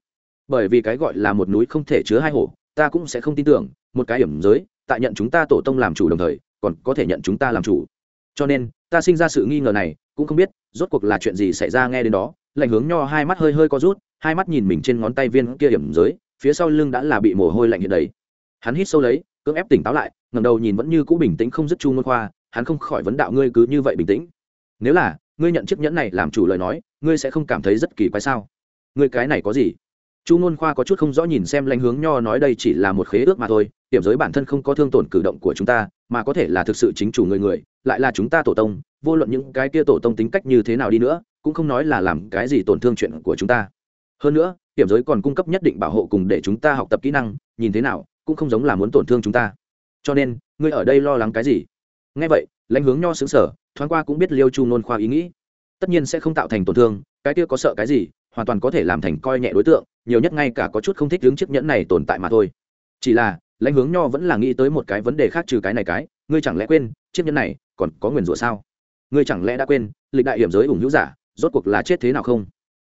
Bởi vì cái gọi là một núi không thể chứa hai hổ, ta cũng sẽ không tin tưởng, một cái điểm giới, tại nhận chúng ta tổ tông làm chủ đồng thời, còn có thể nhận chúng ta làm chủ cho nên, ta sinh ra sự nghi ngờ này, cũng không biết rốt cuộc là chuyện gì xảy ra nghe đến đó. Lạnh hướng nho hai mắt hơi hơi co rút, hai mắt nhìn mình trên ngón tay viên kia điểm giới, phía sau lưng đã là bị mồ hôi lạnh hiện đầy. Hắn hít sâu lấy, cưỡng ép tỉnh táo lại ngầm đầu nhìn vẫn như cũ bình tĩnh không dứt chu môn khoa, hắn không khỏi vấn đạo ngươi cứ như vậy bình tĩnh. Nếu là, ngươi nhận chiếc nhẫn này làm chủ lời nói, ngươi sẽ không cảm thấy rất kỳ quái sao? Ngươi cái này có gì? Chu ngôn khoa có chút không rõ nhìn xem lãnh hướng nho nói đây chỉ là một khế ước mà thôi điểm giới bản thân không có thương tổn cử động của chúng ta, mà có thể là thực sự chính chủ người người lại là chúng ta tổ tông, vô luận những cái kia tổ tông tính cách như thế nào đi nữa, cũng không nói là làm cái gì tổn thương chuyện của chúng ta. Hơn nữa, hiểm giới còn cung cấp nhất định bảo hộ cùng để chúng ta học tập kỹ năng, nhìn thế nào cũng không giống là muốn tổn thương chúng ta. Cho nên, ngươi ở đây lo lắng cái gì? Ngay vậy, lãnh hướng nho xứng sở thoáng qua cũng biết liêu chu nôn khoa ý nghĩ. Tất nhiên sẽ không tạo thành tổn thương, cái kia có sợ cái gì, hoàn toàn có thể làm thành coi nhẹ đối tượng, nhiều nhất ngay cả có chút không thích đứng chiếc nhẫn này tồn tại mà thôi. Chỉ là, lãnh hướng nho vẫn là nghĩ tới một cái vấn đề khác trừ cái này cái ngươi chẳng lẽ quên, chiếc nhẫn này còn có nguyền rủa sao? Ngươi chẳng lẽ đã quên, lịch đại hiểm giới ủng hữu giả, rốt cuộc là chết thế nào không?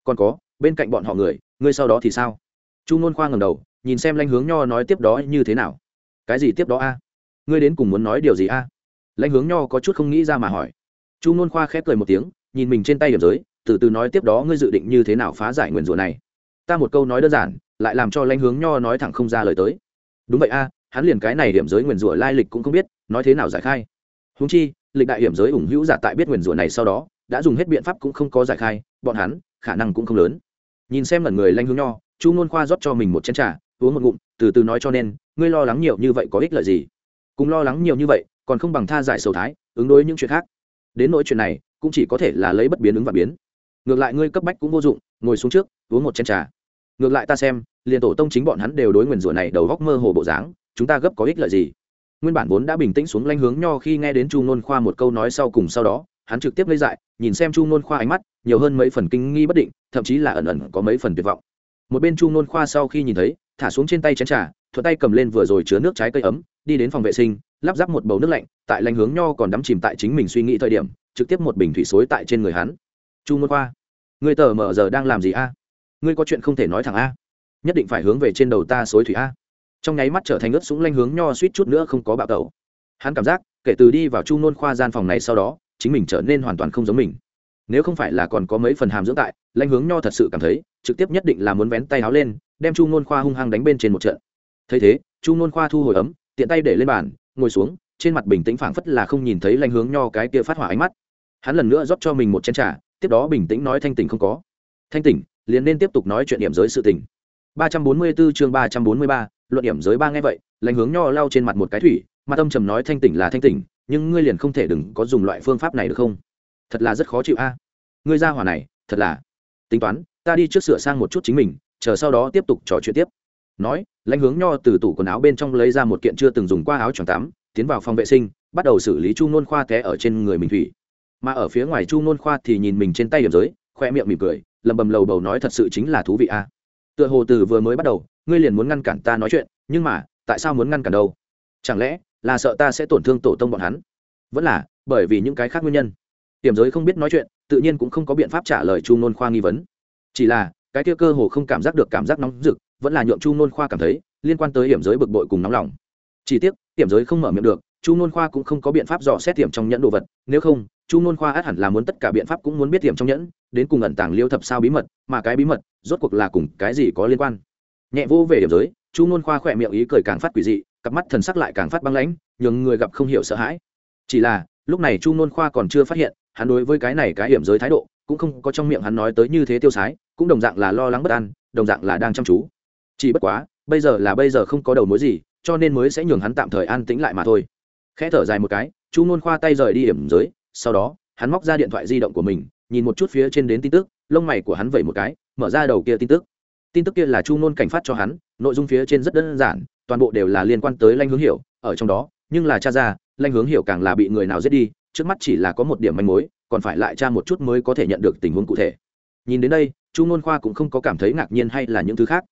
Còn có, bên cạnh bọn họ người, ngươi sau đó thì sao? Chu ngôn khoa ngầm đầu, nhìn xem lanh hướng nho nói tiếp đó như thế nào. Cái gì tiếp đó a? Ngươi đến cùng muốn nói điều gì a? Lãnh hướng nho có chút không nghĩ ra mà hỏi. Chu ngôn khoa khép cười một tiếng, nhìn mình trên tay hiểm giới, từ từ nói tiếp đó ngươi dự định như thế nào phá giải nguyền rủa này. Ta một câu nói đơn giản, lại làm cho lãnh hướng nho nói thẳng không ra lời tới. Đúng vậy a hắn liền cái này điểm giới nguyền rủa lai lịch cũng không biết, nói thế nào giải khai. Húng chi, lịch đại hiểm giới ủng hữu giả tại biết nguyền rủa này sau đó, đã dùng hết biện pháp cũng không có giải khai, bọn hắn, khả năng cũng không lớn. Nhìn xem lần người lanh hướng nho, chu ngôn khoa rót cho mình một chén t r à uống một ngụm, từ từ nói cho nên, ngươi lo lắng nhiều như vậy có ích lợi gì? Cùng lo lắng nhiều như vậy, còn không bằng tha giải sầu thái, ứng đối những chuyện khác. Đến nỗi chuyện này, cũng chỉ có thể là lấy bất biến ứng và biến. Ngược lại ngươi cấp bách cũng vô dụng, ngồi xuống trước, uống một chén trà. Ngược lại ta xem, liền tổ tông chính bọn hắn đều đối nguyền rủa này đầu góc mơ hồ bộ dáng chúng ta gấp có ích lợi gì? Nguyên bản vốn đã bình tĩnh xuống lanh hướng nho khi nghe đến chu nôn khoa một câu nói sau cùng sau đó, hắn trực tiếp lấy dại, nhìn xem chu nôn khoa ánh mắt, nhiều hơn mấy phần kinh nghi bất định, thậm chí là ẩn ẩn có mấy phần tuyệt vọng. Một bên chu nôn khoa sau khi nhìn thấy, thả xuống trên tay chén trà, thuận tay cầm lên vừa rồi chứa nước trái cây ấm, đi đến phòng vệ sinh, lắp ráp một bầu nước lạnh, tại lanh hướng nho còn đắm chìm tại chính mình suy nghĩ thời điểm, trực tiếp một bình thủy xối tại trên người hắn. Chu nôn khoa, người tờ mở giờ đang làm gì a? Ngươi có chuyện không thể nói thẳng a? Nhất định phải hướng về trên đầu ta xối thủy a trong nháy mắt trở thành ướt súng lanh hướng nho suýt chút nữa không có bạo tẩu. Hắn cảm giác kể từ đi vào chu nôn khoa gian phòng này sau đó chính mình trở nên hoàn toàn không giống mình. Nếu không phải là còn có mấy phần hàm dưỡng tại lanh hướng nho thật sự cảm thấy trực tiếp nhất định là muốn vén tay háo lên đem chu nôn khoa hung hăng đánh bên trên một trận. Thấy thế chu nôn khoa thu hồi ấm tiện tay để lên bàn ngồi xuống trên mặt bình tĩnh phảng phất là không nhìn thấy lanh hướng nho cái kia phát hỏa ánh mắt. Hắn lần nữa rót cho mình một chén trà tiếp đó bình tĩnh nói thanh tỉnh không có. Thanh tỉnh liền nên tiếp tục nói chuyện điểm giới sự tình. 344 chương 343, luận điểm giới ba nghe vậy lãnh hướng nho lau trên mặt một cái thủy mà tâm trầm nói thanh tỉnh là thanh tỉnh, nhưng ngươi liền không thể đừng có dùng loại phương pháp này được không? Thật là rất khó chịu a. Ngươi ra hỏa này, thật là. Tính toán, ta đi trước sửa sang một chút chính mình, chờ sau đó tiếp tục trò chuyện tiếp. Nói lãnh hướng nho từ tủ quần áo bên trong lấy ra một kiện chưa từng dùng qua áo choàng tắm, tiến vào phòng vệ sinh, bắt đầu xử lý chu nôn khoa té ở trên người mình thủy. Mà ở phía ngoài chu nôn khoa thì nhìn mình trên tay điểm giới, khoe miệng mỉm cười, lầm bầm lầu bầu nói thật sự chính là thú vị a. Tựa hồ từ vừa mới bắt đầu ngươi liền muốn ngăn cản ta nói chuyện, nhưng mà, tại sao muốn ngăn cản đâu? Chẳng lẽ là sợ ta sẽ tổn thương tổ tông bọn hắn? Vẫn là, bởi vì những cái khác nguyên nhân. Điểm giới không biết nói chuyện, tự nhiên cũng không có biện pháp trả lời chu nôn khoa nghi vấn. Chỉ là, cái kia cơ hồ không cảm giác được cảm giác nóng rực, vẫn là nhượng chu nôn khoa cảm thấy, liên quan tới hiểm giới bực bội cùng nóng lòng. Chỉ tiếc hiểm giới không mở miệng được, chu nôn khoa cũng không có biện pháp dò xét tiệm trong nhẫn đồ vật, nếu không, chu nôn khoa át hẳn là muốn tất cả biện pháp cũng muốn biết tiệm trong nhẫn, đến cùng ẩn tàng liêu thập sao bí mật, mà cái bí mật rốt cuộc là cùng cái gì có liên quan nhẹ vô về điểm giới, chu nôn khoa khỏe miệng ý cười càng phát quỷ dị, cặp mắt thần sắc lại càng phát băng lãnh, nhường người gặp không hiểu sợ hãi. Chỉ là, lúc này chu nôn khoa còn chưa phát hiện, hắn đối với cái này cái hiểm giới thái độ, cũng không có trong miệng hắn nói tới như thế tiêu sái, cũng đồng dạng là lo lắng bất an, đồng dạng là đang chăm chú. Chỉ bất quá, bây giờ là bây giờ không có đầu mối gì, cho nên mới sẽ nhường hắn tạm thời an tĩnh lại mà thôi. Khẽ thở dài một cái, chu nôn khoa tay rời đi hiểm giới, sau đó, hắn móc ra điện thoại di động của mình, nhìn một chút phía trên đến tin tức, lông mày của hắn vẩy một cái, mở ra đầu kia tin tức tin tức kia là chu nôn cảnh phát cho hắn, nội dung phía trên rất đơn giản, toàn bộ đều là liên quan tới lanh hướng hiểu, ở trong đó, nhưng là cha ra lanh hướng hiểu càng là bị người nào giết đi, trước mắt chỉ là có một điểm manh mối, còn phải lại tra một chút mới có thể nhận được tình huống cụ thể. Nhìn đến đây, chu nôn khoa cũng không có cảm thấy ngạc nhiên hay là những thứ khác.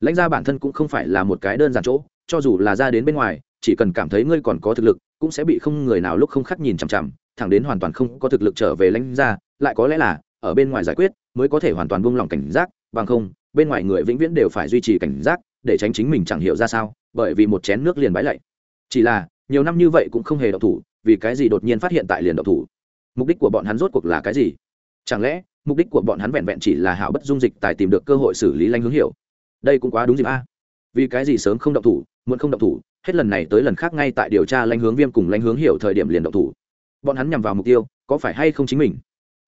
Lãnh gia bản thân cũng không phải là một cái đơn giản chỗ, cho dù là ra đến bên ngoài, chỉ cần cảm thấy ngươi còn có thực lực, cũng sẽ bị không người nào lúc không khắc nhìn chằm chằm, thẳng đến hoàn toàn không có thực lực trở về lãnh ra lại có lẽ là, ở bên ngoài giải quyết, mới có thể hoàn toàn buông lỏng cảnh giác, bằng không bên ngoài người vĩnh viễn đều phải duy trì cảnh giác, để tránh chính mình chẳng hiểu ra sao, bởi vì một chén nước liền bái lạy. Chỉ là, nhiều năm như vậy cũng không hề độc thủ, vì cái gì đột nhiên phát hiện tại liền độc thủ? Mục đích của bọn hắn rốt cuộc là cái gì? Chẳng lẽ, mục đích của bọn hắn vẹn vẹn chỉ là hảo bất dung dịch tài tìm được cơ hội xử lý lanh hướng hiểu? Đây cũng quá đúng dịp a. Vì cái gì sớm không động thủ, muộn không động thủ, hết lần này tới lần khác ngay tại điều tra lanh hướng viêm cùng lanh hướng hiểu thời điểm liền động thủ. Bọn hắn nhằm vào mục tiêu, có phải hay không chính mình?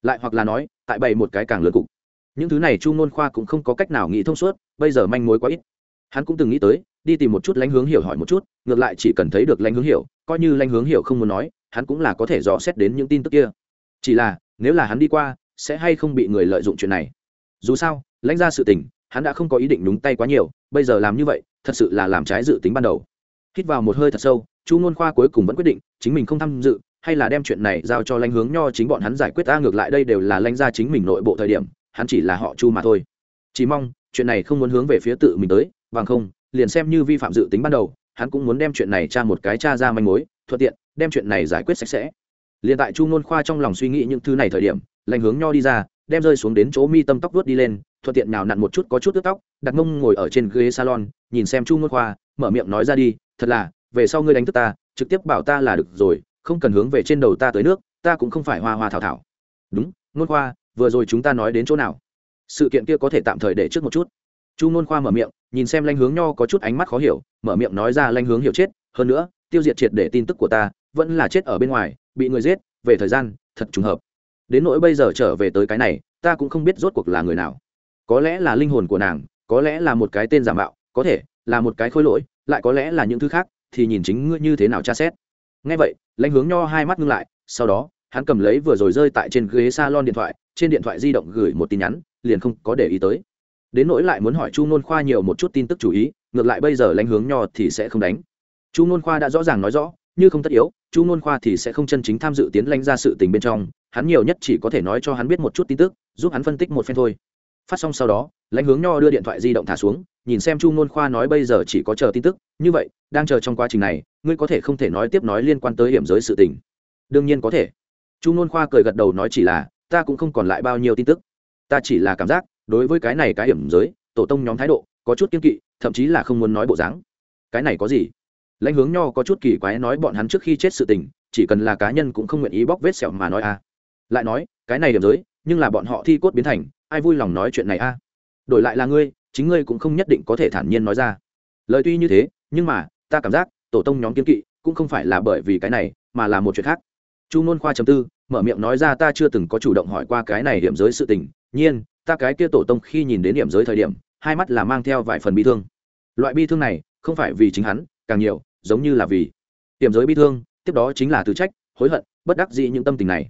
Lại hoặc là nói, tại bày một cái càng lớn cục những thứ này chu ngôn khoa cũng không có cách nào nghĩ thông suốt, bây giờ manh mối quá ít. Hắn cũng từng nghĩ tới, đi tìm một chút lãnh hướng hiểu hỏi một chút, ngược lại chỉ cần thấy được lãnh hướng hiểu, coi như lãnh hướng hiểu không muốn nói, hắn cũng là có thể dò xét đến những tin tức kia. Chỉ là, nếu là hắn đi qua, sẽ hay không bị người lợi dụng chuyện này? Dù sao, lãnh ra sự tình, hắn đã không có ý định đúng tay quá nhiều, bây giờ làm như vậy, thật sự là làm trái dự tính ban đầu. Hít vào một hơi thật sâu, chu ngôn khoa cuối cùng vẫn quyết định, chính mình không tham dự, hay là đem chuyện này giao cho lãnh hướng nho chính bọn hắn giải quyết, ta ngược lại đây đều là lãnh ra chính mình nội bộ thời điểm hắn chỉ là họ chu mà thôi. Chỉ mong, chuyện này không muốn hướng về phía tự mình tới, bằng không, liền xem như vi phạm dự tính ban đầu, hắn cũng muốn đem chuyện này tra một cái tra ra manh mối, thuận tiện, đem chuyện này giải quyết sạch sẽ. Liền tại chu ngôn khoa trong lòng suy nghĩ những thứ này thời điểm lành hướng nho đi ra, đem rơi xuống đến chỗ mi tâm tóc vuốt đi lên, thuận tiện nào nặn một chút có chút ướt tóc, đặt mông ngồi ở trên ghế salon, nhìn xem chu ngôn khoa, mở miệng nói ra đi, thật là, về sau ngươi đánh thức ta, trực tiếp bảo ta là được rồi, không cần hướng về trên đầu ta tới nước, ta cũng không phải hoa hoa thảo thảo. Đúng ngôn khoa vừa rồi chúng ta nói đến chỗ nào? Sự kiện kia có thể tạm thời để trước một chút. Chu n khoa mở miệng, nhìn xem lanh hướng nho có chút ánh mắt khó hiểu, mở miệng nói ra lanh hướng hiểu chết, hơn nữa, tiêu diệt triệt để tin tức của ta, vẫn là chết ở bên ngoài, bị người giết, về thời gian, thật trùng hợp. Đến nỗi bây giờ trở về tới cái này, ta cũng không biết rốt cuộc là người nào. Có lẽ là linh hồn của nàng, có lẽ là một cái tên giả mạo, có thể là một cái khôi lỗi, lại có lẽ là những thứ khác, thì nhìn chính ngươi như thế nào tra xét. Ngay vậy lãnh hướng nho hai mắt ngưng lại, sau đó hắn cầm lấy vừa rồi rơi tại trên ghế salon điện thoại, trên điện thoại di động gửi một tin nhắn, liền không có để ý tới. Đến nỗi lại muốn hỏi chu nôn khoa nhiều một chút tin tức chủ ý, ngược lại bây giờ lãnh hướng nho thì sẽ không đánh. Chu nôn khoa đã rõ ràng nói rõ, như không tất yếu, chu nôn khoa thì sẽ không chân chính tham dự tiến lãnh ra sự tình bên trong, hắn nhiều nhất chỉ có thể nói cho hắn biết một chút tin tức, giúp hắn phân tích một phen thôi. Phát xong sau đó, lãnh hướng nho đưa điện thoại di động thả xuống, nhìn xem chu nôn khoa nói bây giờ chỉ có chờ tin tức, như vậy, đang chờ trong quá trình này, ngươi có thể không thể nói tiếp nói liên quan tới hiểm giới sự tình. Đương nhiên có thể chu n khoa cười gật đầu nói chỉ là, ta cũng không còn lại bao nhiêu tin tức. Ta chỉ là cảm giác, đối với cái này cái hiểm giới, tổ tông nhóm thái độ, có chút kiên kỵ, thậm chí là không muốn nói bộ dáng. Cái này có gì? Lãnh hướng nho có chút kỳ quái nói bọn hắn trước khi chết sự tình, chỉ cần là cá nhân cũng không nguyện ý bóc vết sẹo mà nói a lại nói, cái này điểm giới, nhưng là bọn họ thi cốt biến thành, ai vui lòng nói chuyện này a đổi lại là ngươi, chính ngươi cũng không nhất định có thể thản nhiên nói ra. Lời tuy như thế, nhưng mà, ta cảm giác, tổ tông nhóm kiên kỵ, cũng không phải là bởi vì cái này, mà là một chuyện khác chu nôn khoa chấm tư, mở miệng nói ra ta chưa từng có chủ động hỏi qua cái này điểm giới sự tình, nhiên, ta cái kia tổ tông khi nhìn đến điểm giới thời điểm, hai mắt là mang theo vài phần bi thương. Loại bi thương này, không phải vì chính hắn, càng nhiều, giống như là vì điểm giới bi thương, tiếp đó chính là tự trách, hối hận, bất đắc dĩ những tâm tình này.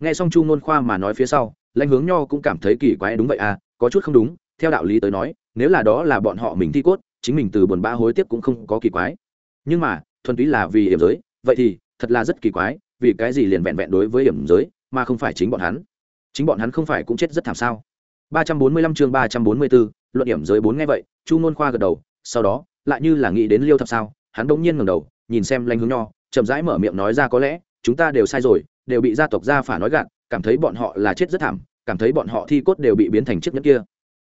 Nghe xong chu ngôn khoa mà nói phía sau, lãnh hướng nho cũng cảm thấy kỳ quái đúng vậy à có chút không đúng, theo đạo lý tới nói, nếu là đó là bọn họ mình thi cốt, chính mình từ buồn bã hối tiếc cũng không có kỳ quái. Nhưng mà, thuần túy là vì hiểm giới, vậy thì thật là rất kỳ quái vì cái gì liền vẹn vẹn đối với hiểm giới mà không phải chính bọn hắn chính bọn hắn không phải cũng chết rất thảm sao 345 chương 344, luận điểm giới bốn nghe vậy, Chu Nôn Khoa gật đầu, sau đó, lại như là nghĩ đến Liêu Thập sao, hắn bỗng nhiên ngẩng đầu, nhìn xem Lãnh Hướng Nho, chậm rãi mở miệng nói ra có lẽ, chúng ta đều sai rồi, đều bị gia tộc gia phả nói gạt, cảm thấy bọn họ là chết rất thảm, cảm thấy bọn họ thi cốt đều bị biến thành chiếc nhẫn kia.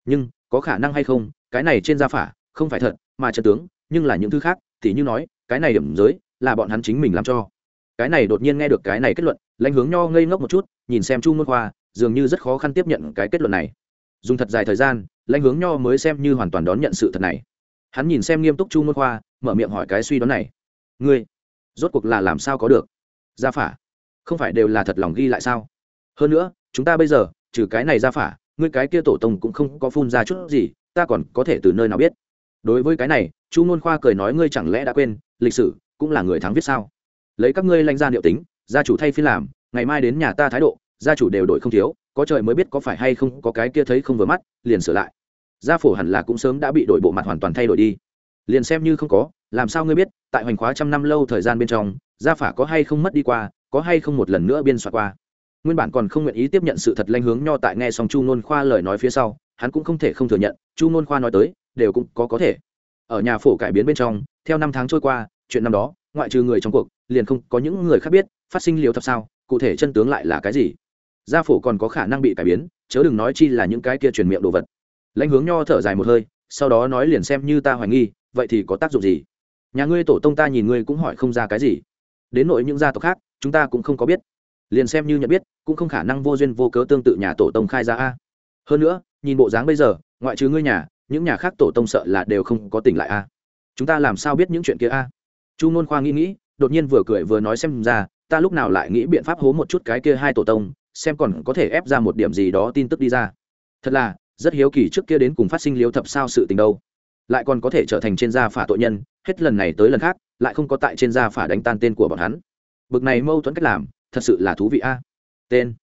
Nhưng, có khả năng hay không, cái này trên gia phả, không phải thật, mà chân tướng, nhưng là những thứ khác, thì như nói, cái này điểm giới, là bọn hắn chính mình làm cho. Cái này đột nhiên nghe được cái này kết luận, Lãnh Hướng Nho ngây ngốc một chút, nhìn xem Chu ngôn Khoa, dường như rất khó khăn tiếp nhận cái kết luận này. Dùng thật dài thời gian lãnh hướng nho mới xem như hoàn toàn đón nhận sự thật này. Hắn nhìn xem nghiêm túc chu môn khoa mở miệng hỏi cái suy đoán này. Ngươi rốt cuộc là làm sao có được? Gia phả không phải đều là thật lòng ghi lại sao? Hơn nữa chúng ta bây giờ trừ cái này gia phả ngươi cái kia tổ tông cũng không có phun ra chút gì ta còn có thể từ nơi nào biết? Đối với cái này chu môn khoa cười nói ngươi chẳng lẽ đã quên lịch sử cũng là người thắng viết sao? Lấy các ngươi lãnh gia liệu tính, gia chủ thay phi làm, ngày mai đến nhà ta thái độ, gia chủ đều đổi không thiếu, có trời mới biết có phải hay không có cái kia thấy không vừa mắt, liền sửa lại. Gia phổ hẳn là cũng sớm đã bị đổi bộ mặt hoàn toàn thay đổi đi. Liền xem như không có, làm sao ngươi biết, tại hoành khóa trăm năm lâu thời gian bên trong, gia phả có hay không mất đi qua, có hay không một lần nữa biên soạn qua. Nguyên bản còn không nguyện ý tiếp nhận sự thật lanh hướng nho tại nghe xong chu nôn khoa lời nói phía sau, hắn cũng không thể không thừa nhận, chu nôn khoa nói tới, đều cũng có có thể. Ở nhà phổ cải biến bên trong, theo năm tháng trôi qua, chuyện năm đó ngoại trừ người trong cuộc, liền không có những người khác biết phát sinh liều thập sao, cụ thể chân tướng lại là cái gì. Gia phổ còn có khả năng bị cải biến, chớ đừng nói chi là những cái kia truyền miệng đồ vật. Lãnh hướng nho thở dài một hơi, sau đó nói liền xem như ta hoài nghi, vậy thì có tác dụng gì? Nhà ngươi tổ tông ta nhìn ngươi cũng hỏi không ra cái gì. Đến nội những gia tộc khác, chúng ta cũng không có biết. Liền xem như nhận biết, cũng không khả năng vô duyên vô cớ tương tự nhà tổ tông khai ra a. Hơn nữa, nhìn bộ dáng bây giờ, ngoại trừ ngươi nhà, những nhà khác tổ tông sợ là đều không có tỉnh lại a. Chúng ta làm sao biết những chuyện kia a? Chu nôn khoa nghĩ nghĩ, đột nhiên vừa cười vừa nói xem ra, ta lúc nào lại nghĩ biện pháp hố một chút cái kia hai tổ tông, xem còn có thể ép ra một điểm gì đó tin tức đi ra. Thật là, rất hiếu kỳ trước kia đến cùng phát sinh liếu thập sao sự tình đâu. Lại còn có thể trở thành trên gia phả tội nhân, hết lần này tới lần khác, lại không có tại trên gia phả đánh tan tên của bọn hắn. Bực này mâu thuẫn cách làm, thật sự là thú vị a. Tên,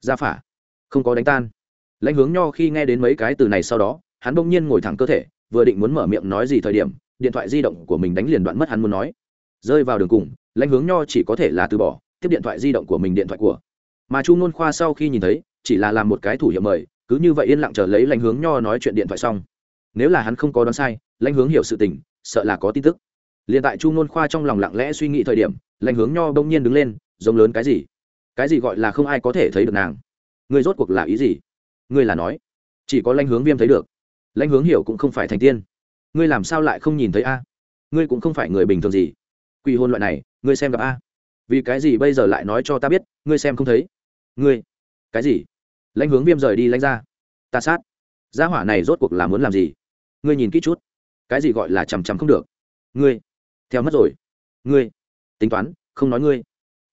gia phả, không có đánh tan. Lãnh hướng nho khi nghe đến mấy cái từ này sau đó, hắn bỗng nhiên ngồi thẳng cơ thể, vừa định muốn mở miệng nói gì thời điểm điện thoại di động của mình đánh liền đoạn mất hắn muốn nói. Rơi vào đường cùng, lãnh hướng nho chỉ có thể là từ bỏ, tiếp điện thoại di động của mình điện thoại của. Mà chu nôn khoa sau khi nhìn thấy, chỉ là làm một cái thủ hiệu mời, cứ như vậy yên lặng chờ lấy lãnh hướng nho nói chuyện điện thoại xong. Nếu là hắn không có đoán sai, lãnh hướng hiểu sự tình, sợ là có tin tức. Liền tại chu nôn khoa trong lòng lặng lẽ suy nghĩ thời điểm, lãnh hướng nho bỗng nhiên đứng lên, giống lớn cái gì? Cái gì gọi là không ai có thể thấy được nàng? Người rốt cuộc là ý gì? Người là nói. Chỉ có lãnh hướng viêm thấy được. Lãnh hướng hiểu cũng không phải thành tiên ngươi làm sao lại không nhìn thấy a? Ngươi cũng không phải người bình thường gì. Quỷ hôn loại này, ngươi xem gặp a? Vì cái gì bây giờ lại nói cho ta biết, ngươi xem không thấy? Ngươi, cái gì? Lãnh hướng viêm rời đi lãnh ra. Ta sát. Gia hỏa này rốt cuộc là muốn làm gì? Ngươi nhìn kỹ chút. Cái gì gọi là chằm chằm không được? Ngươi, theo mất rồi. Ngươi, tính toán, không nói ngươi.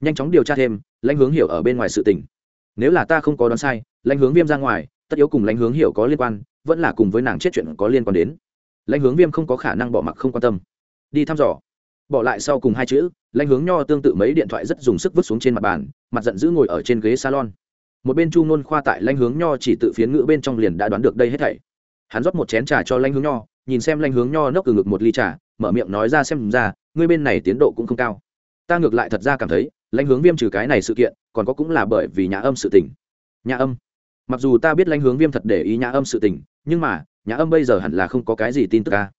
Nhanh chóng điều tra thêm, lãnh hướng hiểu ở bên ngoài sự tình. Nếu là ta không có đoán sai, lãnh hướng viêm ra ngoài, tất yếu cùng lãnh hướng hiểu có liên quan, vẫn là cùng với nàng chết chuyện có liên quan đến lãnh hướng viêm không có khả năng bỏ mặc không quan tâm. Đi thăm dò. Bỏ lại sau cùng hai chữ, lãnh hướng nho tương tự mấy điện thoại rất dùng sức vứt xuống trên mặt bàn, mặt giận dữ ngồi ở trên ghế salon. Một bên chu nôn khoa tại lãnh hướng nho chỉ tự phiến ngữ bên trong liền đã đoán được đây hết thảy. Hắn rót một chén trà cho lãnh hướng nho, nhìn xem lãnh hướng nho nốc từ ngực một ly trà, mở miệng nói ra xem ra, ngươi bên này tiến độ cũng không cao. Ta ngược lại thật ra cảm thấy, lãnh hướng viêm trừ cái này sự kiện, còn có cũng là bởi vì nhà âm sự tình. Nhà âm. Mặc dù ta biết lãnh hướng viêm thật để ý nhà âm sự tình, nhưng mà nhà âm bây giờ hẳn là không có cái gì tin tức a.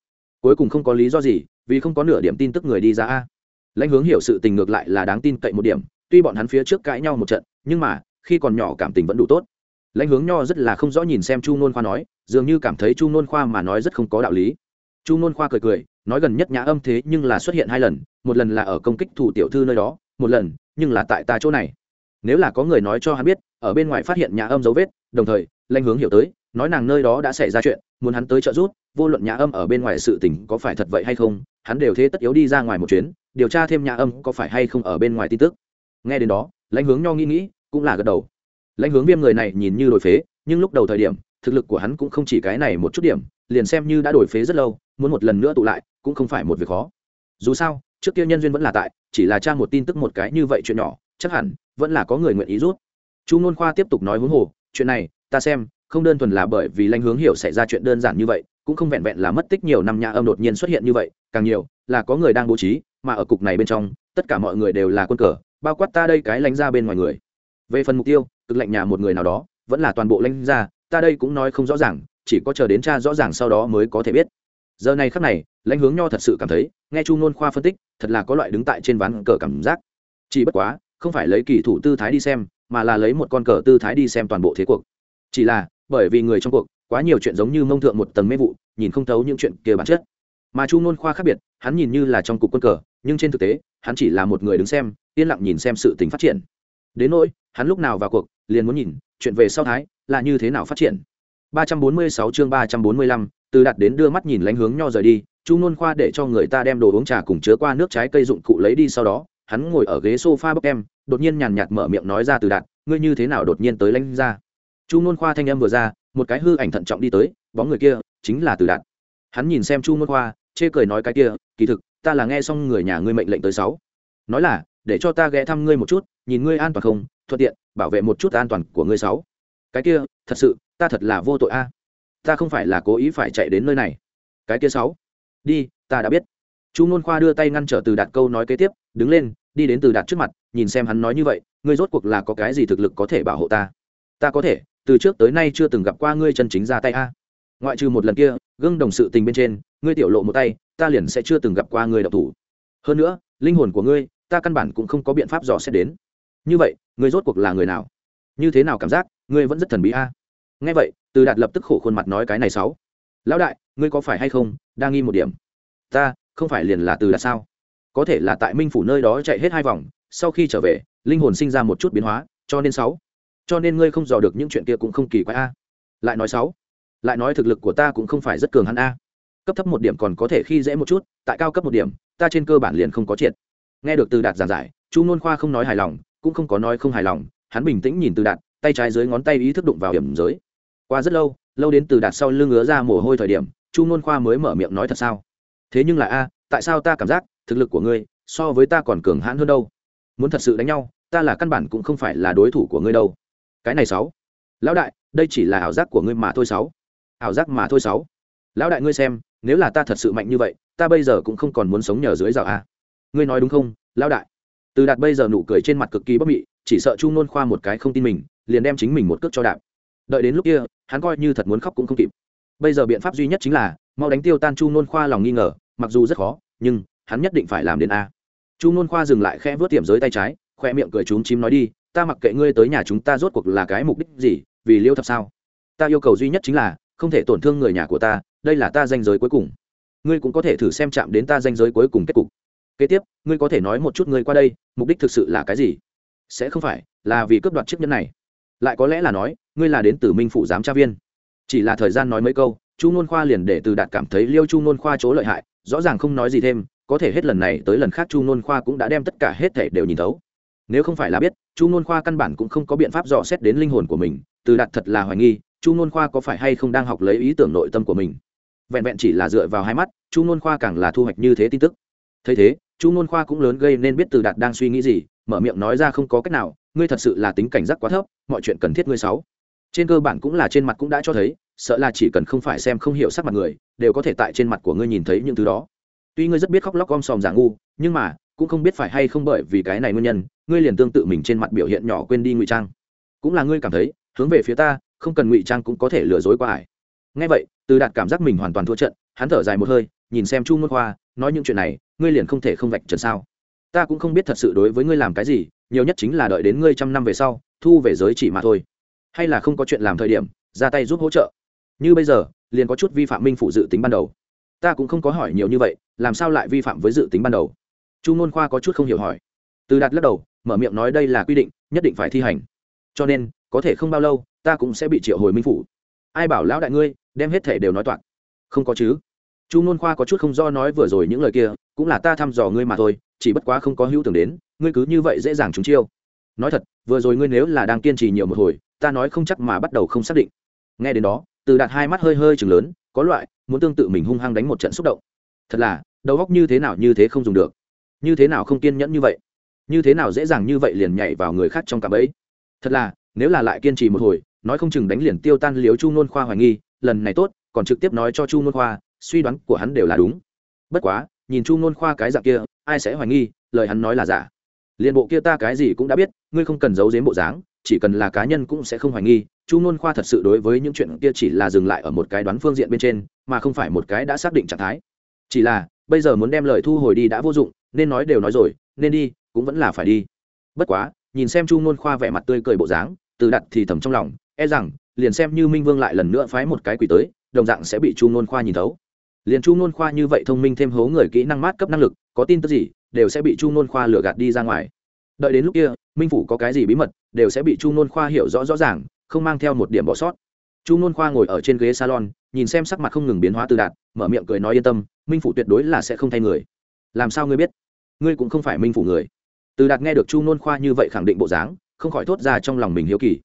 Cuối cùng không có lý do gì, vì không có nửa điểm tin tức người đi ra a. Lãnh hướng hiểu sự tình ngược lại là đáng tin cậy một điểm, tuy bọn hắn phía trước cãi nhau một trận, nhưng mà, khi còn nhỏ cảm tình vẫn đủ tốt. Lãnh hướng nho rất là không rõ nhìn xem chu nôn khoa nói, dường như cảm thấy chu nôn khoa mà nói rất không có đạo lý. Chu nôn khoa cười cười, nói gần nhất nhã âm thế nhưng là xuất hiện hai lần, một lần là ở công kích thủ tiểu thư nơi đó, một lần, nhưng là tại ta chỗ này. Nếu là có người nói cho hắn biết, ở bên ngoài phát hiện nhã âm dấu vết, đồng thời, lãnh hướng hiểu tới nói nàng nơi đó đã xảy ra chuyện, muốn hắn tới trợ giúp, vô luận nhà âm ở bên ngoài sự tình có phải thật vậy hay không, hắn đều thế tất yếu đi ra ngoài một chuyến, điều tra thêm nhà âm có phải hay không ở bên ngoài tin tức. Nghe đến đó, lãnh hướng nho nghĩ nghĩ, cũng là gật đầu. Lãnh hướng viêm người này nhìn như đổi phế, nhưng lúc đầu thời điểm, thực lực của hắn cũng không chỉ cái này một chút điểm, liền xem như đã đổi phế rất lâu, muốn một lần nữa tụ lại, cũng không phải một việc khó. Dù sao, trước kia nhân duyên vẫn là tại, chỉ là tra một tin tức một cái như vậy chuyện nhỏ, chắc hẳn, vẫn là có người nguyện ý rút. Chu n khoa tiếp tục nói huống hồ, chuyện này, ta xem không đơn thuần là bởi vì lãnh hướng hiểu xảy ra chuyện đơn giản như vậy, cũng không vẹn vẹn là mất tích nhiều năm nhà âm đột nhiên xuất hiện như vậy, càng nhiều là có người đang bố trí, mà ở cục này bên trong, tất cả mọi người đều là quân cờ, bao quát ta đây cái lãnh ra bên ngoài người. Về phần mục tiêu, cực lệnh nhà một người nào đó, vẫn là toàn bộ lãnh ra ta đây cũng nói không rõ ràng, chỉ có chờ đến cha rõ ràng sau đó mới có thể biết. Giờ này khắc này, lãnh hướng nho thật sự cảm thấy, nghe chu nôn khoa phân tích, thật là có loại đứng tại trên ván cờ cảm giác. Chỉ bất quá, không phải lấy kỳ thủ tư thái đi xem, mà là lấy một con cờ tư thái đi xem toàn bộ thế cuộc. Chỉ là bởi vì người trong cuộc quá nhiều chuyện giống như mông thượng một tầng mê vụ nhìn không thấu những chuyện kia bản chất. Mà chu nôn khoa khác biệt hắn nhìn như là trong cục quân cờ nhưng trên thực tế hắn chỉ là một người đứng xem yên lặng nhìn xem sự tình phát triển. Đến nỗi hắn lúc nào vào cuộc liền muốn nhìn chuyện về sau thái là như thế nào phát triển. 346 chương 345, từ đặt đến đưa mắt nhìn lánh hướng nho rời đi chu nôn khoa để cho người ta đem đồ uống trà cùng chứa qua nước trái cây dụng cụ lấy đi sau đó hắn ngồi ở ghế sofa bốc em đột nhiên nhàn nhạt mở miệng nói ra từ đạt ngươi như thế nào đột nhiên tới lánh ra? Chu nôn khoa thanh em vừa ra, một cái hư ảnh thận trọng đi tới, bóng người kia chính là từ đạt. Hắn nhìn xem chu nôn khoa, chê cười nói cái kia, kỳ thực, ta là nghe xong người nhà ngươi mệnh lệnh tới sáu. Nói là, để cho ta ghé thăm ngươi một chút, nhìn ngươi an toàn không, thuận tiện, bảo vệ một chút an toàn của ngươi sáu. Cái kia, thật sự, ta thật là vô tội a. Ta không phải là cố ý phải chạy đến nơi này. Cái kia sáu. Đi, ta đã biết. Chu nôn khoa đưa tay ngăn trở từ đạt câu nói kế tiếp, đứng lên, đi đến từ đạt trước mặt, nhìn xem hắn nói như vậy, ngươi rốt cuộc là có cái gì thực lực có thể bảo hộ ta? Ta có thể từ trước tới nay chưa từng gặp qua ngươi chân chính ra tay a. Ngoại trừ một lần kia, gương đồng sự tình bên trên, ngươi tiểu lộ một tay, ta liền sẽ chưa từng gặp qua ngươi độc thủ. Hơn nữa, linh hồn của ngươi, ta căn bản cũng không có biện pháp dò xét đến. Như vậy, ngươi rốt cuộc là người nào? Như thế nào cảm giác, ngươi vẫn rất thần bí a? À? nghe vậy, từ đạt lập tức khổ khuôn mặt nói cái này sáu. Lão đại, ngươi có phải hay không đang nghi một điểm. Ta, không phải liền là từ đạt sao? Có thể là tại minh phủ nơi đó chạy hết hai vòng, sau khi trở về, linh hồn sinh ra một chút biến hóa, cho nên sáu cho nên ngươi không dò được những chuyện kia cũng không kỳ quái a. Lại nói sáu. Lại nói thực lực của ta cũng không phải rất cường hắn a. Cấp thấp một điểm còn có thể khi dễ một chút, tại cao cấp một điểm, ta trên cơ bản liền không có triệt. Nghe được từ đạt giảng giải, chu nôn khoa không nói hài lòng, cũng không có nói không hài lòng, hắn bình tĩnh nhìn từ đạt, tay trái dưới ngón tay ý thức đụng vào điểm giới. Qua rất lâu lâu đến từ đạt sau lưng ngứa ra mồ hôi thời điểm, chu nôn khoa mới mở miệng nói thật sao? Thế nhưng là a, tại sao ta cảm giác thực lực của ngươi so với ta còn cường hãn hơn đâu? Muốn thật sự đánh nhau, ta là căn bản cũng không phải là đối thủ của ngươi đâu cái này sáu. Lão đại, đây chỉ là ảo giác của ngươi mà thôi sáu. Ảo giác mà thôi sáu. Lão đại ngươi xem, nếu là ta thật sự mạnh như vậy, ta bây giờ cũng không còn muốn sống nhờ dưới rào a ngươi nói đúng không, lão đại? Từ đạt bây giờ nụ cười trên mặt cực kỳ bất mị, chỉ sợ chu nôn khoa một cái không tin mình, liền đem chính mình một cước cho đạp. Đợi đến lúc kia, hắn coi như thật muốn khóc cũng không kịp. Bây giờ biện pháp duy nhất chính là, mau đánh tiêu tan chu nôn khoa lòng nghi ngờ, mặc dù rất khó, nhưng hắn nhất định phải làm đến a. Chu nôn khoa dừng lại khẽ vớt tiệm giới tay trái, khoe miệng cười trúng chím nói đi ta mặc kệ ngươi tới nhà chúng ta rốt cuộc là cái mục đích gì, vì liêu thập sao? Ta yêu cầu duy nhất chính là, không thể tổn thương người nhà của ta, đây là ta danh giới cuối cùng. Ngươi cũng có thể thử xem chạm đến ta danh giới cuối cùng kết cục. Kế tiếp, ngươi có thể nói một chút ngươi qua đây, mục đích thực sự là cái gì? Sẽ không phải, là vì cướp đoạt chiếc nhẫn này. Lại có lẽ là nói, ngươi là đến từ minh phủ giám tra viên. Chỉ là thời gian nói mấy câu, chu nôn khoa liền để từ đạt cảm thấy liêu chu nôn khoa chỗ lợi hại, rõ ràng không nói gì thêm, có thể hết lần này tới lần khác chu nôn khoa cũng đã đem tất cả hết thể đều nhìn thấu nếu không phải là biết, chu n khoa căn bản cũng không có biện pháp dò xét đến linh hồn của mình, từ đạt thật là hoài nghi, chu n khoa có phải hay không đang học lấy ý tưởng nội tâm của mình. Vẹn vẹn chỉ là dựa vào hai mắt, chu n khoa càng là thu hoạch như thế tin tức. Thấy thế, chu n khoa cũng lớn gây nên biết từ đạt đang suy nghĩ gì, mở miệng nói ra không có cách nào, ngươi thật sự là tính cảnh giác quá thấp, mọi chuyện cần thiết ngươi sáu. Trên cơ bản cũng là trên mặt cũng đã cho thấy, sợ là chỉ cần không phải xem không hiểu sắc mặt người, đều có thể tại trên mặt của ngươi nhìn thấy những thứ đó. Tuy ngươi rất biết khóc lóc om sòm giả ngu, nhưng mà cũng không biết phải hay không bởi vì cái này nguyên nhân, ngươi liền tương tự mình trên mặt biểu hiện nhỏ quên đi ngụy trang. Cũng là ngươi cảm thấy, hướng về phía ta, không cần ngụy trang cũng có thể lừa dối qua ải ngay vậy, từ đạt cảm giác mình hoàn toàn thua trận, hắn thở dài một hơi, nhìn xem chu ngôn khoa, nói những chuyện này, ngươi liền không thể không vạch trần sao? Ta cũng không biết thật sự đối với ngươi làm cái gì, nhiều nhất chính là đợi đến ngươi trăm năm về sau, thu về giới chỉ mà thôi. Hay là không có chuyện làm thời điểm, ra tay giúp hỗ trợ. Như bây giờ, liền có chút vi phạm minh phụ dự tính ban đầu. Ta cũng không có hỏi nhiều như vậy, làm sao lại vi phạm với dự tính ban đầu? Chu ngôn khoa có chút không hiểu hỏi. Từ đạt lắc đầu, mở miệng nói đây là quy định, nhất định phải thi hành. Cho nên, có thể không bao lâu, ta cũng sẽ bị triệu hồi minh phủ. Ai bảo lão đại ngươi, đem hết thể đều nói toạc. Không có chứ. Chu ngôn khoa có chút không do nói vừa rồi những lời kia, cũng là ta thăm dò ngươi mà thôi, chỉ bất quá không có hữu tưởng đến, ngươi cứ như vậy dễ dàng trúng chiêu. Nói thật, vừa rồi ngươi nếu là đang kiên trì nhiều một hồi, ta nói không chắc mà bắt đầu không xác định. Nghe đến đó, từ đạt hai mắt hơi hơi chừng lớn, có loại, muốn tương tự mình hung hăng đánh một trận xúc động. Thật là, đầu óc như thế nào như thế không dùng được như thế nào không kiên nhẫn như vậy? Như thế nào dễ dàng như vậy liền nhảy vào người khác trong cạm ấy thật là, nếu là lại kiên trì một hồi, nói không chừng đánh liền tiêu tan liếu chu nôn khoa hoài nghi, lần này tốt, còn trực tiếp nói cho chu nôn khoa, suy đoán của hắn đều là đúng. Bất quá, nhìn chu nôn khoa cái dạng kia, ai sẽ hoài nghi, lời hắn nói là giả. Liền bộ kia ta cái gì cũng đã biết, ngươi không cần giấu giếm bộ dáng, chỉ cần là cá nhân cũng sẽ không hoài nghi, chu nôn khoa thật sự đối với những chuyện kia chỉ là dừng lại ở một cái đoán phương diện bên trên, mà không phải một cái đã xác định trạng thái. Chỉ là bây giờ muốn đem lời thu hồi đi đã vô dụng, nên nói đều nói rồi, nên đi, cũng vẫn là phải đi. Bất quá, nhìn xem chu ngôn khoa vẻ mặt tươi cười bộ dáng, từ đặt thì thầm trong lòng e rằng, liền xem như minh vương lại lần nữa phái một cái quỷ tới, đồng dạng sẽ bị chu ngôn khoa nhìn thấu. Liền chu ngôn khoa như vậy thông minh thêm hố người kỹ năng mát cấp năng lực, có tin tức gì, đều sẽ bị chu ngôn khoa lừa gạt đi ra ngoài. Đợi đến lúc kia, minh phủ có cái gì bí mật, đều sẽ bị chu ngôn khoa hiểu rõ rõ ràng, không mang theo một điểm bỏ sót chu nôn khoa ngồi ở trên ghế salon nhìn xem sắc mặt không ngừng biến hóa từ đạt mở miệng cười nói yên tâm minh phủ tuyệt đối là sẽ không thay người. Làm sao ngươi biết? Ngươi cũng không phải minh phủ người. Từ đạt nghe được chu nôn khoa như vậy khẳng định bộ dáng không khỏi thốt ra trong lòng mình hiếu kỳ.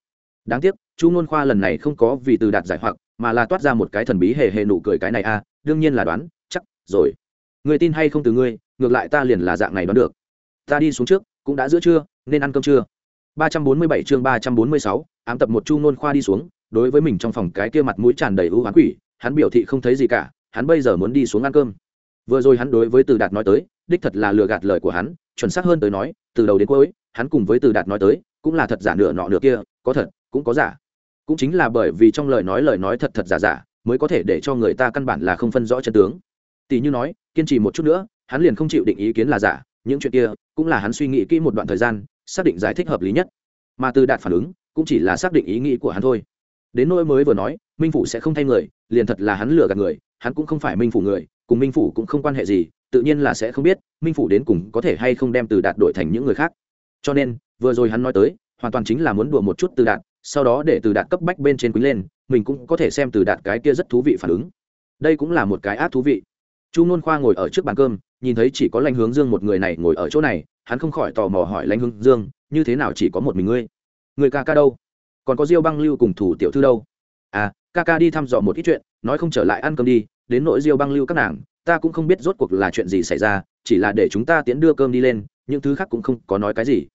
Đáng tiếc chu nôn khoa lần này không có vì từ đạt giải hoặc mà là toát ra một cái thần bí hề hề nụ cười cái này a à, đương nhiên là đoán chắc rồi. Người tin hay không từ ngươi ngược lại ta liền là dạng này đoán được. Ta đi xuống trước cũng đã giữa trưa nên ăn cơm trưa. 347 chương 346, ám tập một chu nôn khoa đi xuống đối với mình trong phòng cái kia mặt mũi tràn đầy ưu hoán quỷ, hắn biểu thị không thấy gì cả, hắn bây giờ muốn đi xuống ăn cơm. Vừa rồi hắn đối với từ đạt nói tới, đích thật là lừa gạt lời của hắn, chuẩn xác hơn tới nói, từ đầu đến cuối, hắn cùng với từ đạt nói tới, cũng là thật giả nửa nọ nửa kia, có thật, cũng có giả. Cũng chính là bởi vì trong lời nói lời nói thật thật giả giả, mới có thể để cho người ta căn bản là không phân rõ chân tướng. Tỷ như nói, kiên trì một chút nữa, hắn liền không chịu định ý kiến là giả, những chuyện kia, cũng là hắn suy nghĩ kỹ một đoạn thời gian, xác định giải thích hợp lý nhất. Mà từ đạt phản ứng, cũng chỉ là xác định ý nghĩ của hắn thôi đến nỗi mới vừa nói, minh phủ sẽ không thay người, liền thật là hắn lừa gạt người, hắn cũng không phải minh phủ người, cùng minh phủ cũng không quan hệ gì, tự nhiên là sẽ không biết, minh phủ đến cùng có thể hay không đem từ đạt đổi thành những người khác. Cho nên, vừa rồi hắn nói tới, hoàn toàn chính là muốn đùa một chút từ đạt, sau đó để từ đạt cấp bách bên trên quý lên, mình cũng có thể xem từ đạt cái kia rất thú vị phản ứng. Đây cũng là một cái ác thú vị. Chu n khoa ngồi ở trước bàn cơm, nhìn thấy chỉ có lãnh hướng dương một người này ngồi ở chỗ này, hắn không khỏi tò mò hỏi lãnh hướng dương, như thế nào chỉ có một mình ngươi? Người ca ca đâu? Còn có diêu băng lưu cùng thủ tiểu thư đâu? À ca ca đi thăm dò một ít chuyện, nói không trở lại ăn cơm đi, đến nội diêu băng lưu các nàng, ta cũng không biết rốt cuộc là chuyện gì xảy ra, chỉ là để chúng ta tiến đưa cơm đi lên, những thứ khác cũng không có nói cái gì.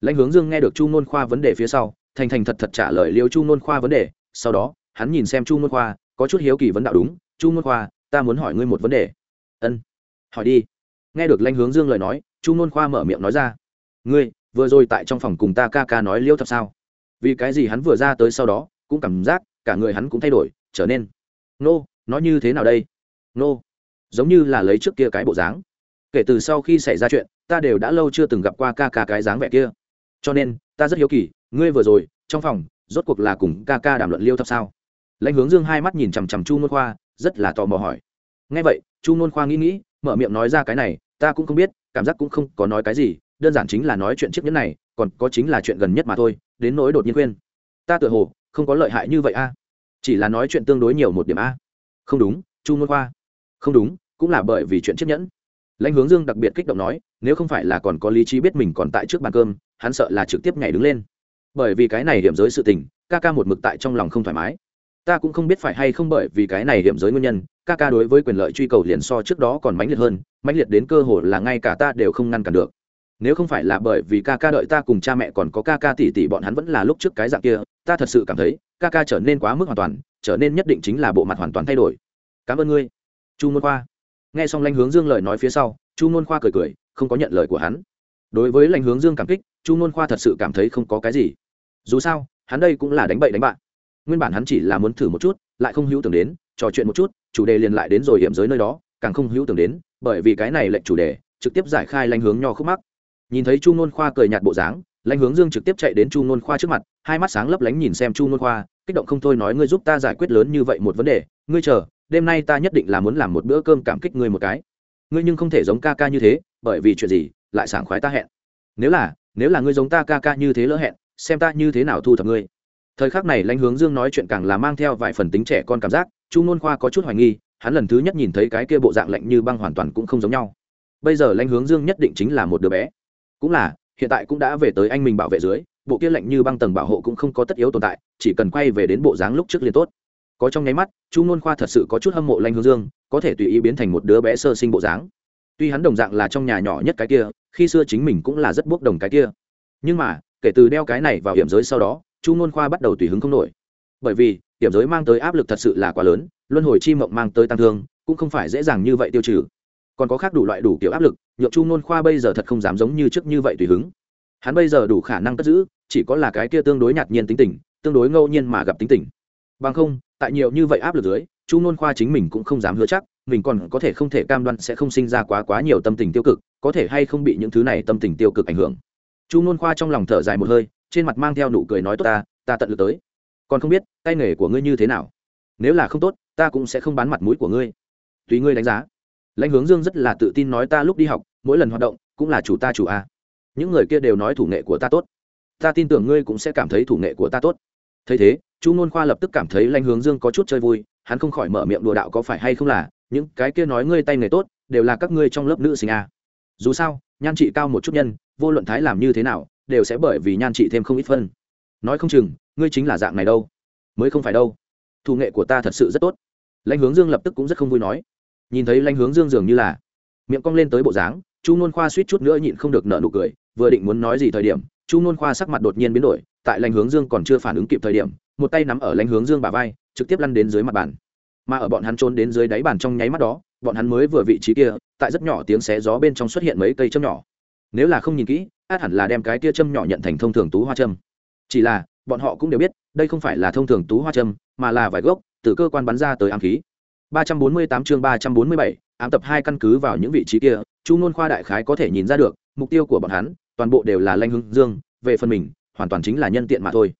Lãnh hướng dương nghe được chu nôn khoa vấn đề phía sau, thành thành thật thật trả lời liêu chu nôn khoa vấn đề, sau đó, hắn nhìn xem chu nôn khoa, có chút hiếu kỳ vấn đạo đúng, chu nôn khoa, ta muốn hỏi ngươi một vấn đề. Ân, hỏi đi. Nghe được lãnh hướng dương lời nói, chu nôn khoa mở miệng nói ra, ngươi, vừa rồi tại trong phòng cùng ta ca ca nói liêu thật sao? Vì cái gì hắn vừa ra tới sau đó, cũng cảm giác cả người hắn cũng thay đổi, trở nên nô, nó như thế nào đây? Nô, giống như là lấy trước kia cái bộ dáng. Kể từ sau khi xảy ra chuyện, ta đều đã lâu chưa từng gặp qua ca ca cái dáng vẻ kia. Cho nên, ta rất hiếu kỳ, ngươi vừa rồi, trong phòng, rốt cuộc là cùng ca ca đàm luận liêu thập sao? Lãnh hướng dương hai mắt nhìn chằm chằm chu nôn khoa, rất là tò mò hỏi. Ngay vậy, chu nôn khoa nghĩ nghĩ, mở miệng nói ra cái này, ta cũng không biết, cảm giác cũng không có nói cái gì, đơn giản chính là nói chuyện chiếc nhẫn này còn có chính là chuyện gần nhất mà thôi, đến nỗi đột nhiên khuyên. Ta tựa hồ, không có lợi hại như vậy a. Chỉ là nói chuyện tương đối nhiều một điểm a. Không đúng, chu ngôn khoa. Không đúng, cũng là bởi vì chuyện chiếc nhẫn. Lãnh hướng dương đặc biệt kích động nói, nếu không phải là còn có lý trí biết mình còn tại trước bàn cơm, hắn sợ là trực tiếp nhảy đứng lên. Bởi vì cái này hiểm giới sự tình, ca ca một mực tại trong lòng không thoải mái. Ta cũng không biết phải hay không bởi vì cái này hiểm giới nguyên nhân, ca ca đối với quyền lợi truy cầu liền so trước đó còn mãnh liệt hơn, mãnh liệt đến cơ hồ là ngay cả ta đều không ngăn cản được nếu không phải là bởi vì ca ca đợi ta cùng cha mẹ còn có ca ca tỷ tỷ bọn hắn vẫn là lúc trước cái dạng kia, ta thật sự cảm thấy ca ca trở nên quá mức hoàn toàn, trở nên nhất định chính là bộ mặt hoàn toàn thay đổi. Cảm ơn ngươi. Chu môn khoa. Nghe xong lãnh hướng dương lời nói phía sau, chu môn khoa cười cười, không có nhận lời của hắn. Đối với lãnh hướng dương cảm kích, chu môn khoa thật sự cảm thấy không có cái gì. Dù sao, hắn đây cũng là đánh bậy đánh bạn. Nguyên bản hắn chỉ là muốn thử một chút, lại không hữu tưởng đến, trò chuyện một chút, chủ đề liền lại đến rồi hiểm giới nơi đó, càng không hữu tưởng đến, bởi vì cái này lệnh chủ đề, trực tiếp giải khai lãnh hướng nho khúc mắc nhìn thấy chu nôn khoa cười nhạt bộ dáng, lãnh hướng dương trực tiếp chạy đến chu nôn khoa trước mặt, hai mắt sáng lấp lánh nhìn xem chu nôn khoa, kích động không thôi nói, ngươi giúp ta giải quyết lớn như vậy một vấn đề, ngươi chờ, đêm nay ta nhất định là muốn làm một bữa cơm cảm kích ngươi một cái. Ngươi nhưng không thể giống ca ca như thế, bởi vì chuyện gì, lại sảng khoái ta hẹn. Nếu là nếu là ngươi giống ta ca ca như thế lỡ hẹn, xem ta như thế nào thu thập ngươi. Thời khắc này lãnh hướng dương nói chuyện càng là mang theo vài phần tính trẻ con cảm giác, chu nôn khoa có chút hoài nghi, hắn lần thứ nhất nhìn thấy cái kia bộ dạng lạnh như băng hoàn toàn cũng không giống nhau. Bây giờ lãnh hướng dương nhất định chính là một đứa bé cũng là, hiện tại cũng đã về tới anh mình bảo vệ dưới, bộ kia lạnh như băng tầng bảo hộ cũng không có tất yếu tồn tại, chỉ cần quay về đến bộ dáng lúc trước liền tốt. Có trong nháy mắt, chu nôn khoa thật sự có chút hâm mộ lanh hương dương, có thể tùy ý biến thành một đứa bé sơ sinh bộ dáng. Tuy hắn đồng dạng là trong nhà nhỏ nhất cái kia, khi xưa chính mình cũng là rất bốc đồng cái kia. Nhưng mà, kể từ đeo cái này vào hiểm giới sau đó, chu nôn khoa bắt đầu tùy hứng không nổi. Bởi vì, hiểm giới mang tới áp lực thật sự là quá lớn, luân hồi chi mộng mang tới tăng thương, cũng không phải dễ dàng như vậy tiêu trừ còn có khác đủ loại đủ kiểu áp lực nhượng chu nôn khoa bây giờ thật không dám giống như trước như vậy tùy hứng. Hắn bây giờ đủ khả năng cất giữ, chỉ có là cái kia tương đối nhạt nhiên tính tình, tương đối ngẫu nhiên mà gặp tính tình. Bằng không, tại nhiều như vậy áp lực dưới, chu nôn khoa chính mình cũng không dám hứa chắc, mình còn có thể không thể cam đoan sẽ không sinh ra quá quá nhiều tâm tình tiêu cực, có thể hay không bị những thứ này tâm tình tiêu cực ảnh hưởng. Chu nôn khoa trong lòng thở dài một hơi, trên mặt mang theo nụ cười nói tốt ta ta tận lực tới. Còn không biết, tay nghề của ngươi như thế nào? Nếu là không tốt, ta cũng sẽ không bán mặt mũi của ngươi. Tùy ngươi đánh giá lãnh hướng dương rất là tự tin nói ta lúc đi học, mỗi lần hoạt động cũng là chủ ta chủ a. Những người kia đều nói thủ nghệ của ta tốt. Ta tin tưởng ngươi cũng sẽ cảm thấy thủ nghệ của ta tốt. Thấy thế, chu nôn khoa lập tức cảm thấy lãnh hướng dương có chút chơi vui, hắn không khỏi mở miệng đùa đạo có phải hay không là, những cái kia nói ngươi tay nghề tốt, đều là các ngươi trong lớp nữ sinh a. Dù sao, nhan trị cao một chút nhân, vô luận thái làm như thế nào, đều sẽ bởi vì nhan trị thêm không ít phân. Nói không chừng, ngươi chính là dạng này đâu. Mới không phải đâu. Thủ nghệ của ta thật sự rất tốt. Lãnh hướng dương lập tức cũng rất không vui nói nhìn thấy lãnh hướng dương dường như là miệng cong lên tới bộ dáng, chu nôn khoa suýt chút nữa nhịn không được nợ nụ cười, vừa định muốn nói gì thời điểm, chu nôn khoa sắc mặt đột nhiên biến đổi, tại lãnh hướng dương còn chưa phản ứng kịp thời điểm, một tay nắm ở lãnh hướng dương bà vai, trực tiếp lăn đến dưới mặt bàn. Mà ở bọn hắn trốn đến dưới đáy bàn trong nháy mắt đó, bọn hắn mới vừa vị trí kia, tại rất nhỏ tiếng xé gió bên trong xuất hiện mấy cây châm nhỏ. Nếu là không nhìn kỹ, át hẳn là đem cái kia châm nhỏ nhận thành thông thường tú hoa châm. Chỉ là, bọn họ cũng đều biết, đây không phải là thông thường tú hoa châm, mà là vài gốc, từ cơ quan bắn ra tới ám khí ba trăm bốn mươi tám chương ba trăm bốn mươi bảy, ám tập hai căn cứ vào những vị trí kia, chu nôn khoa đại khái có thể nhìn ra được, mục tiêu của bọn hắn, toàn bộ đều là lanh hưng dương, về phần mình, hoàn toàn chính là nhân tiện mà thôi.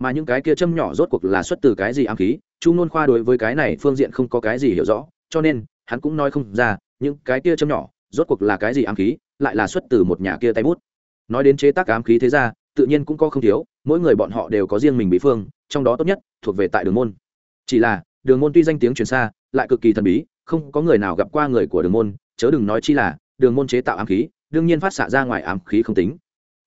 Mà những cái kia châm nhỏ rốt cuộc là xuất từ cái gì ám khí, chu nôn khoa đối với cái này phương diện không có cái gì hiểu rõ, cho nên, hắn cũng nói không ra, những cái kia châm nhỏ, rốt cuộc là cái gì ám khí, lại là xuất từ một nhà kia tay bút. Nói đến chế tác ám khí thế ra, tự nhiên cũng có không thiếu, mỗi người bọn họ đều có riêng mình bí phương, trong đó tốt nhất, thuộc về tại đường môn. Chỉ là đường môn tuy danh tiếng truyền xa, lại cực kỳ thần bí, không có người nào gặp qua người của đường môn, chớ đừng nói chi là, đường môn chế tạo ám khí, đương nhiên phát xạ ra ngoài ám khí không tính.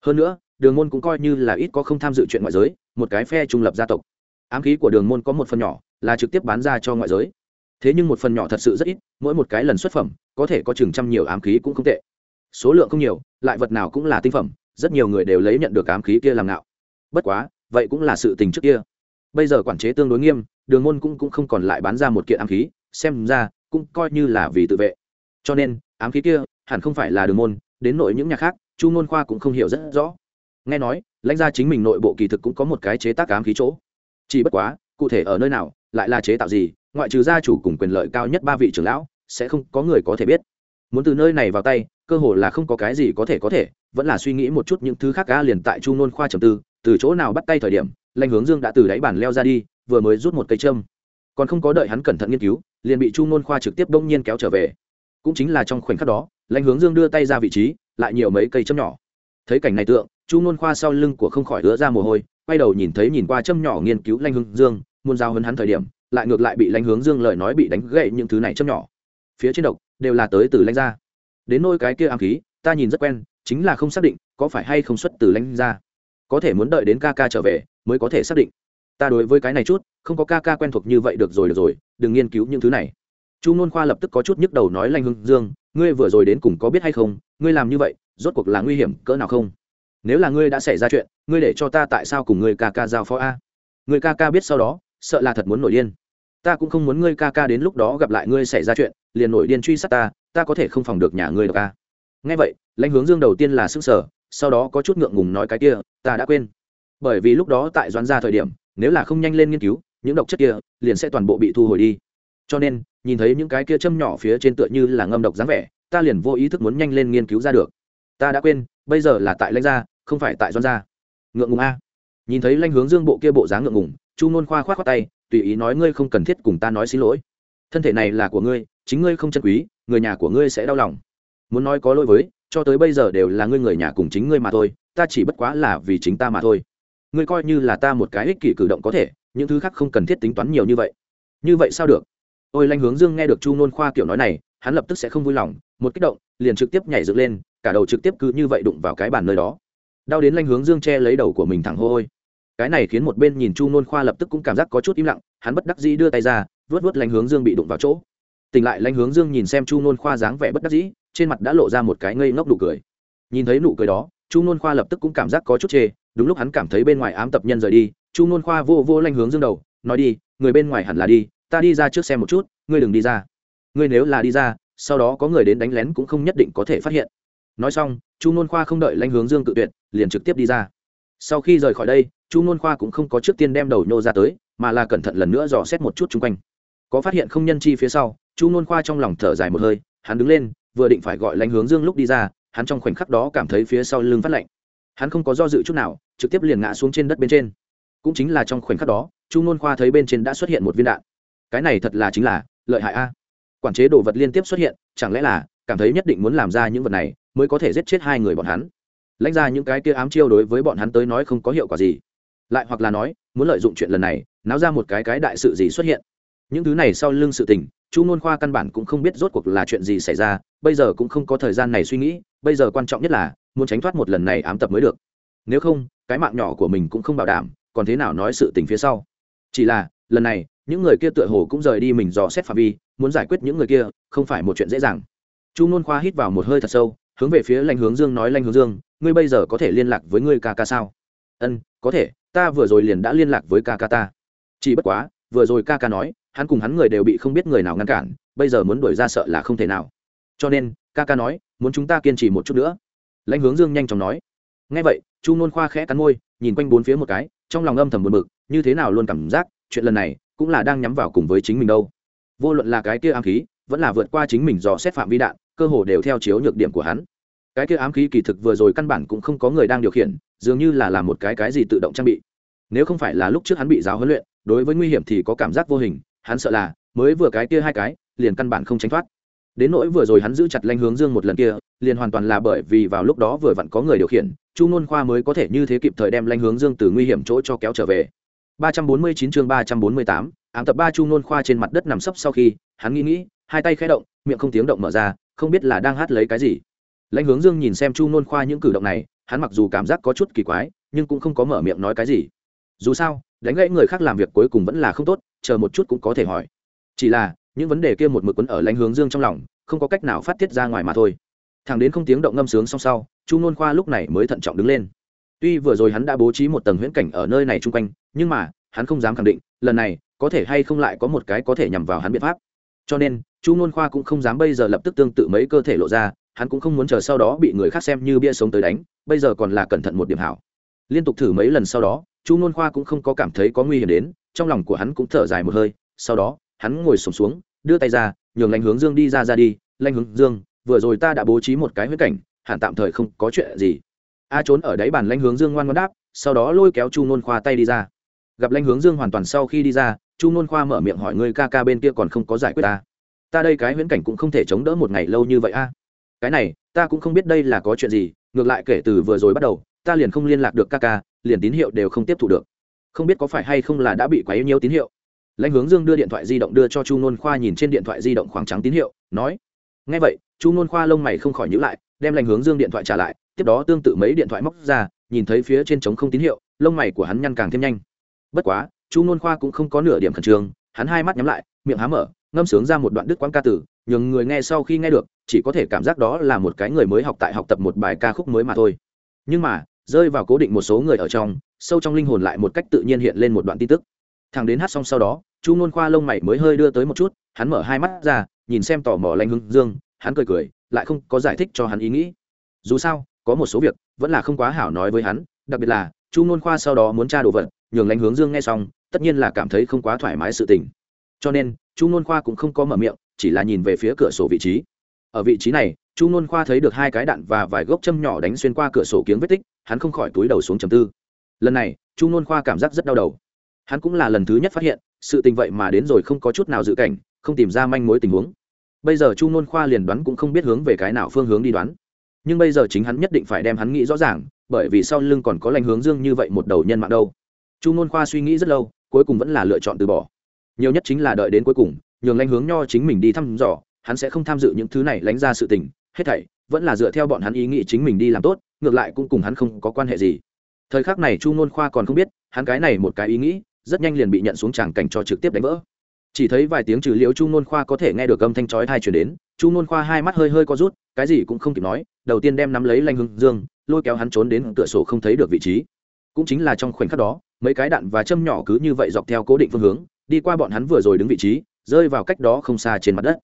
Hơn nữa, đường môn cũng coi như là ít có không tham dự chuyện ngoại giới, một cái phe trung lập gia tộc. Ám khí của đường môn có một phần nhỏ, là trực tiếp bán ra cho ngoại giới. Thế nhưng một phần nhỏ thật sự rất ít, mỗi một cái lần xuất phẩm, có thể có chừng trăm nhiều ám khí cũng không tệ. Số lượng không nhiều, lại vật nào cũng là tinh phẩm, rất nhiều người đều lấy nhận được ám khí kia làm ngạo. Bất quá, vậy cũng là sự tình trước kia. Bây giờ quản chế tương đối nghiêm đường môn cũng, cũng không còn lại bán ra một kiện ám khí xem ra cũng coi như là vì tự vệ. Cho nên ám khí kia hẳn không phải là đường môn đến nội những nhà khác chu ngôn khoa cũng không hiểu rất rõ. Nghe nói lãnh gia chính mình nội bộ kỳ thực cũng có một cái chế tác ám khí chỗ. Chỉ bất quá cụ thể ở nơi nào lại là chế tạo gì ngoại trừ gia chủ cùng quyền lợi cao nhất ba vị trưởng lão sẽ không có người có thể biết. Muốn từ nơi này vào tay cơ hồ là không có cái gì có thể có thể vẫn là suy nghĩ một chút những thứ khác ga liền tại chu nôn khoa trầm tư từ chỗ nào bắt tay thời điểm lanh hướng dương đã từ đáy bàn leo ra đi vừa mới rút một cây châm. Còn không có đợi hắn cẩn thận nghiên cứu, liền bị chu nôn khoa trực tiếp đông nhiên kéo trở về. Cũng chính là trong khoảnh khắc đó, lãnh hướng dương đưa tay ra vị trí, lại nhiều mấy cây châm nhỏ. Thấy cảnh này tượng, chu nôn khoa sau lưng của không khỏi đứa ra mồ hôi, quay đầu nhìn thấy nhìn qua châm nhỏ nghiên cứu lãnh hướng dương, muốn giao hơn hắn thời điểm, lại ngược lại bị lãnh hướng dương lời nói bị đánh gậy những thứ này châm nhỏ. Phía trên độc, đều là tới từ lãnh ra đến nôi cái kia ám khí, ta nhìn rất quen, chính là không xác định có phải hay không xuất từ lãnh ra có thể muốn đợi đến ca ca trở về, mới có thể xác định ta đối với cái này chút, không có ca ca quen thuộc như vậy được rồi được rồi, đừng nghiên cứu những thứ này. Chu nôn khoa lập tức có chút nhức đầu nói lanh hưng dương, ngươi vừa rồi đến cùng có biết hay không, ngươi làm như vậy, rốt cuộc là nguy hiểm cỡ nào không? Nếu là ngươi đã xảy ra chuyện, ngươi để cho ta tại sao cùng ngươi ca ca giao phó a? Người ca ca biết sau đó, sợ là thật muốn nổi điên. Ta cũng không muốn ngươi ca ca đến lúc đó gặp lại ngươi xảy ra chuyện, liền nổi điên truy sát ta ta có thể không phòng được nhà ngươi được ca nghe vậy lãnh hướng dương đầu tiên là sức sở sau đó có chút ngượng ngùng nói cái kia, ta đã quên. Bởi vì lúc đó tại doán ra thời điểm nếu là không nhanh lên nghiên cứu, những độc chất kia liền sẽ toàn bộ bị thu hồi đi. Cho nên, nhìn thấy những cái kia châm nhỏ phía trên tựa như là ngâm độc dáng vẻ, ta liền vô ý thức muốn nhanh lên nghiên cứu ra được. Ta đã quên, bây giờ là tại lãnh gia, không phải tại doan gia. Ngượng ngùng a. Nhìn thấy lãnh hướng dương bộ kia bộ dáng ngượng ngùng, chu nôn khoa khoát khoát tay, tùy ý nói ngươi không cần thiết cùng ta nói xin lỗi. Thân thể này là của ngươi, chính ngươi không chân quý, người nhà của ngươi sẽ đau lòng. Muốn nói có lỗi với, cho tới bây giờ đều là ngươi người nhà cùng chính ngươi mà thôi, ta chỉ bất quá là vì chính ta mà thôi ngươi coi như là ta một cái ích kỷ cử động có thể, những thứ khác không cần thiết tính toán nhiều như vậy. Như vậy sao được? Ôi lanh hướng dương nghe được chu nôn khoa kiểu nói này, hắn lập tức sẽ không vui lòng, một kích động, liền trực tiếp nhảy dựng lên, cả đầu trực tiếp cứ như vậy đụng vào cái bàn nơi đó. Đau đến lanh hướng dương che lấy đầu của mình thẳng hô ôi cái này khiến một bên nhìn chu nôn khoa lập tức cũng cảm giác có chút im lặng, hắn bất đắc dĩ đưa tay ra vớt vớt lanh hướng dương bị đụng vào chỗ. Tỉnh lại lanh hướng dương nhìn xem chu nôn khoa dáng vẻ bất đắc dĩ, trên mặt đã lộ ra một cái ngây ngốc nụ cười. Nhìn thấy nụ cười đó, chu nôn khoa lập tức cũng cảm giác có chút chê đúng lúc hắn cảm thấy bên ngoài ám tập nhân rời đi, chu nôn khoa vô vô lanh hướng dương đầu, nói đi, người bên ngoài hẳn là đi, ta đi ra trước xem một chút, ngươi đừng đi ra. Ngươi nếu là đi ra, sau đó có người đến đánh lén cũng không nhất định có thể phát hiện. Nói xong, chu nôn khoa không đợi lanh hướng dương tự tuyệt, liền trực tiếp đi ra. Sau khi rời khỏi đây, chu nôn khoa cũng không có trước tiên đem đầu nhô ra tới, mà là cẩn thận lần nữa dò xét một chút chung quanh. Có phát hiện không nhân chi phía sau, chu nôn khoa trong lòng thở dài một hơi, hắn đứng lên, vừa định phải gọi Lanh hướng dương lúc đi ra, hắn trong khoảnh khắc đó cảm thấy phía sau lưng phát lạnh hắn không có do dự chút nào, trực tiếp liền ngã xuống trên đất bên trên. Cũng chính là trong khoảnh khắc đó, chu nôn khoa thấy bên trên đã xuất hiện một viên đạn. Cái này thật là chính là lợi hại a. Quản chế đồ vật liên tiếp xuất hiện, chẳng lẽ là cảm thấy nhất định muốn làm ra những vật này mới có thể giết chết hai người bọn hắn? Lãnh ra những cái kia ám chiêu đối với bọn hắn tới nói không có hiệu quả gì. Lại hoặc là nói, muốn lợi dụng chuyện lần này, náo ra một cái cái đại sự gì xuất hiện. Những thứ này sau lưng sự tình, chu nôn khoa căn bản cũng không biết rốt cuộc là chuyện gì xảy ra, bây giờ cũng không có thời gian này suy nghĩ, bây giờ quan trọng nhất là muốn tránh thoát một lần này ám tập mới được. Nếu không, cái mạng nhỏ của mình cũng không bảo đảm, còn thế nào nói sự tình phía sau? Chỉ là, lần này, những người kia tựa hồ cũng rời đi mình dò xét phạm vi, muốn giải quyết những người kia, không phải một chuyện dễ dàng. Chu nôn khoa hít vào một hơi thật sâu, hướng về phía lanh hướng dương nói lanh hướng dương, ngươi bây giờ có thể liên lạc với ngươi ca ca sao? Ân, có thể, ta vừa rồi liền đã liên lạc với ca ca ta. Chỉ bất quá, vừa rồi ca ca nói, hắn cùng hắn người đều bị không biết người nào ngăn cản, bây giờ muốn đuổi ra sợ là không thể nào. Cho nên, ca ca nói, muốn chúng ta kiên trì một chút nữa lãnh hướng dương nhanh chóng nói. Ngay vậy, chu nôn khoa khẽ cắn môi, nhìn quanh bốn phía một cái, trong lòng âm thầm buồn bực, như thế nào luôn cảm giác, chuyện lần này cũng là đang nhắm vào cùng với chính mình đâu. Vô luận là cái kia ám khí, vẫn là vượt qua chính mình dò xét phạm vi đạn, cơ hồ đều theo chiếu nhược điểm của hắn. Cái kia ám khí kỳ thực vừa rồi căn bản cũng không có người đang điều khiển, dường như là làm một cái cái gì tự động trang bị. Nếu không phải là lúc trước hắn bị giáo huấn luyện, đối với nguy hiểm thì có cảm giác vô hình, hắn sợ là mới vừa cái kia hai cái, liền căn bản không tránh thoát đến nỗi vừa rồi hắn giữ chặt lanh hướng dương một lần kia liền hoàn toàn là bởi vì vào lúc đó vừa vặn có người điều khiển chu n khoa mới có thể như thế kịp thời đem lanh hướng dương từ nguy hiểm chỗ cho kéo trở về. 349 chương 348, ám tập ba chu n khoa trên mặt đất nằm sấp sau khi hắn nghĩ nghĩ hai tay khẽ động miệng không tiếng động mở ra không biết là đang hát lấy cái gì. Lãnh hướng dương nhìn xem chu n khoa những cử động này hắn mặc dù cảm giác có chút kỳ quái nhưng cũng không có mở miệng nói cái gì. Dù sao đánh gãy người khác làm việc cuối cùng vẫn là không tốt chờ một chút cũng có thể hỏi. Chỉ là những vấn đề kia một mực quấn ở lãnh hướng dương trong lòng, không có cách nào phát tiết ra ngoài mà thôi. Thằng đến không tiếng động ngâm sướng song sau, chu ngôn khoa lúc này mới thận trọng đứng lên. Tuy vừa rồi hắn đã bố trí một tầng huyễn cảnh ở nơi này chung quanh, nhưng mà, hắn không dám khẳng định, lần này, có thể hay không lại có một cái có thể nhằm vào hắn biện pháp. Cho nên, chu ngôn khoa cũng không dám bây giờ lập tức tương tự mấy cơ thể lộ ra, hắn cũng không muốn chờ sau đó bị người khác xem như bia sống tới đánh, bây giờ còn là cẩn thận một điểm hảo. Liên tục thử mấy lần sau đó, chu ngôn khoa cũng không có cảm thấy có nguy hiểm đến, trong lòng của hắn cũng thở dài một hơi, sau đó hắn ngồi sổm xuống, đưa tay ra nhường lãnh hướng dương đi ra ra đi. Lãnh hướng dương vừa rồi ta đã bố trí một cái huyết cảnh hẳn tạm thời không có chuyện gì. A trốn ở đáy bàn lãnh hướng dương ngoan ngoan đáp sau đó lôi kéo chu nôn khoa tay đi ra. Gặp lãnh hướng dương hoàn toàn sau khi đi ra chu nôn khoa mở miệng hỏi người ca ca bên kia còn không có giải quyết ta. Ta đây cái huyễn cảnh cũng không thể chống đỡ một ngày lâu như vậy a. Cái này ta cũng không biết đây là có chuyện gì ngược lại kể từ vừa rồi bắt đầu ta liền không liên lạc được ca ca liền tín hiệu đều không tiếp thu được. Không biết có phải hay không là đã bị quá yếu nhiều tín hiệu lãnh hướng dương đưa điện thoại di động đưa cho chu nôn khoa nhìn trên điện thoại di động khoảng trắng tín hiệu, nói ngay vậy, chu nôn khoa lông mày không khỏi nhữ lại, đem lãnh hướng dương điện thoại trả lại, tiếp đó tương tự mấy điện thoại móc ra, nhìn thấy phía trên trống không tín hiệu, lông mày của hắn nhăn càng thêm nhanh. Bất quá, chu nôn khoa cũng không có nửa điểm khẩn trương, hắn hai mắt nhắm lại, miệng há mở, ngâm sướng ra một đoạn đức quán ca tử nhường người nghe sau khi nghe được, chỉ có thể cảm giác đó là một cái người mới học tại học tập một bài ca khúc mới mà thôi. Nhưng mà, rơi vào cố định một số người ở trong, sâu trong linh hồn lại một cách tự nhiên hiện lên một đoạn tin tức. Thằng đến hát xong sau đó chu nôn khoa lông mày mới hơi đưa tới một chút, hắn mở hai mắt ra, nhìn xem tò mò lanh hưng dương, hắn cười cười, lại không có giải thích cho hắn ý nghĩ. Dù sao, có một số việc, vẫn là không quá hảo nói với hắn, đặc biệt là, chu nôn khoa sau đó muốn tra đồ vật, nhường lãnh hướng dương nghe xong, tất nhiên là cảm thấy không quá thoải mái sự tình. Cho nên, chu nôn khoa cũng không có mở miệng, chỉ là nhìn về phía cửa sổ vị trí. Ở vị trí này, chu nôn khoa thấy được hai cái đạn và vài gốc châm nhỏ đánh xuyên qua cửa sổ kiếng vết tích, hắn không khỏi túi đầu xuống chầm tư. Lần này, chu nôn khoa cảm giác rất đau đầu. Hắn cũng là lần thứ nhất phát hiện sự tình vậy mà đến rồi không có chút nào dự cảnh, không tìm ra manh mối tình huống. Bây giờ chu nôn khoa liền đoán cũng không biết hướng về cái nào phương hướng đi đoán. Nhưng bây giờ chính hắn nhất định phải đem hắn nghĩ rõ ràng, bởi vì sau lưng còn có lành hướng dương như vậy một đầu nhân mạng đâu. Chu nôn khoa suy nghĩ rất lâu, cuối cùng vẫn là lựa chọn từ bỏ. Nhiều nhất chính là đợi đến cuối cùng, nhường lanh hướng nho chính mình đi thăm dò, hắn sẽ không tham dự những thứ này lánh ra sự tình, hết thảy vẫn là dựa theo bọn hắn ý nghĩ chính mình đi làm tốt, ngược lại cũng cùng hắn không có quan hệ gì. Thời khắc này chu nôn khoa còn không biết, hắn cái này một cái ý nghĩ rất nhanh liền bị nhận xuống tràng cảnh cho trực tiếp đánh vỡ. Chỉ thấy vài tiếng trừ liễu chu nôn khoa có thể nghe được âm thanh chói thai chuyển đến, chu nôn khoa hai mắt hơi hơi có rút, cái gì cũng không kịp nói, đầu tiên đem nắm lấy lanh hưng dương, lôi kéo hắn trốn đến cửa sổ không thấy được vị trí. Cũng chính là trong khoảnh khắc đó, mấy cái đạn và châm nhỏ cứ như vậy dọc theo cố định phương hướng, đi qua bọn hắn vừa rồi đứng vị trí, rơi vào cách đó không xa trên mặt đất.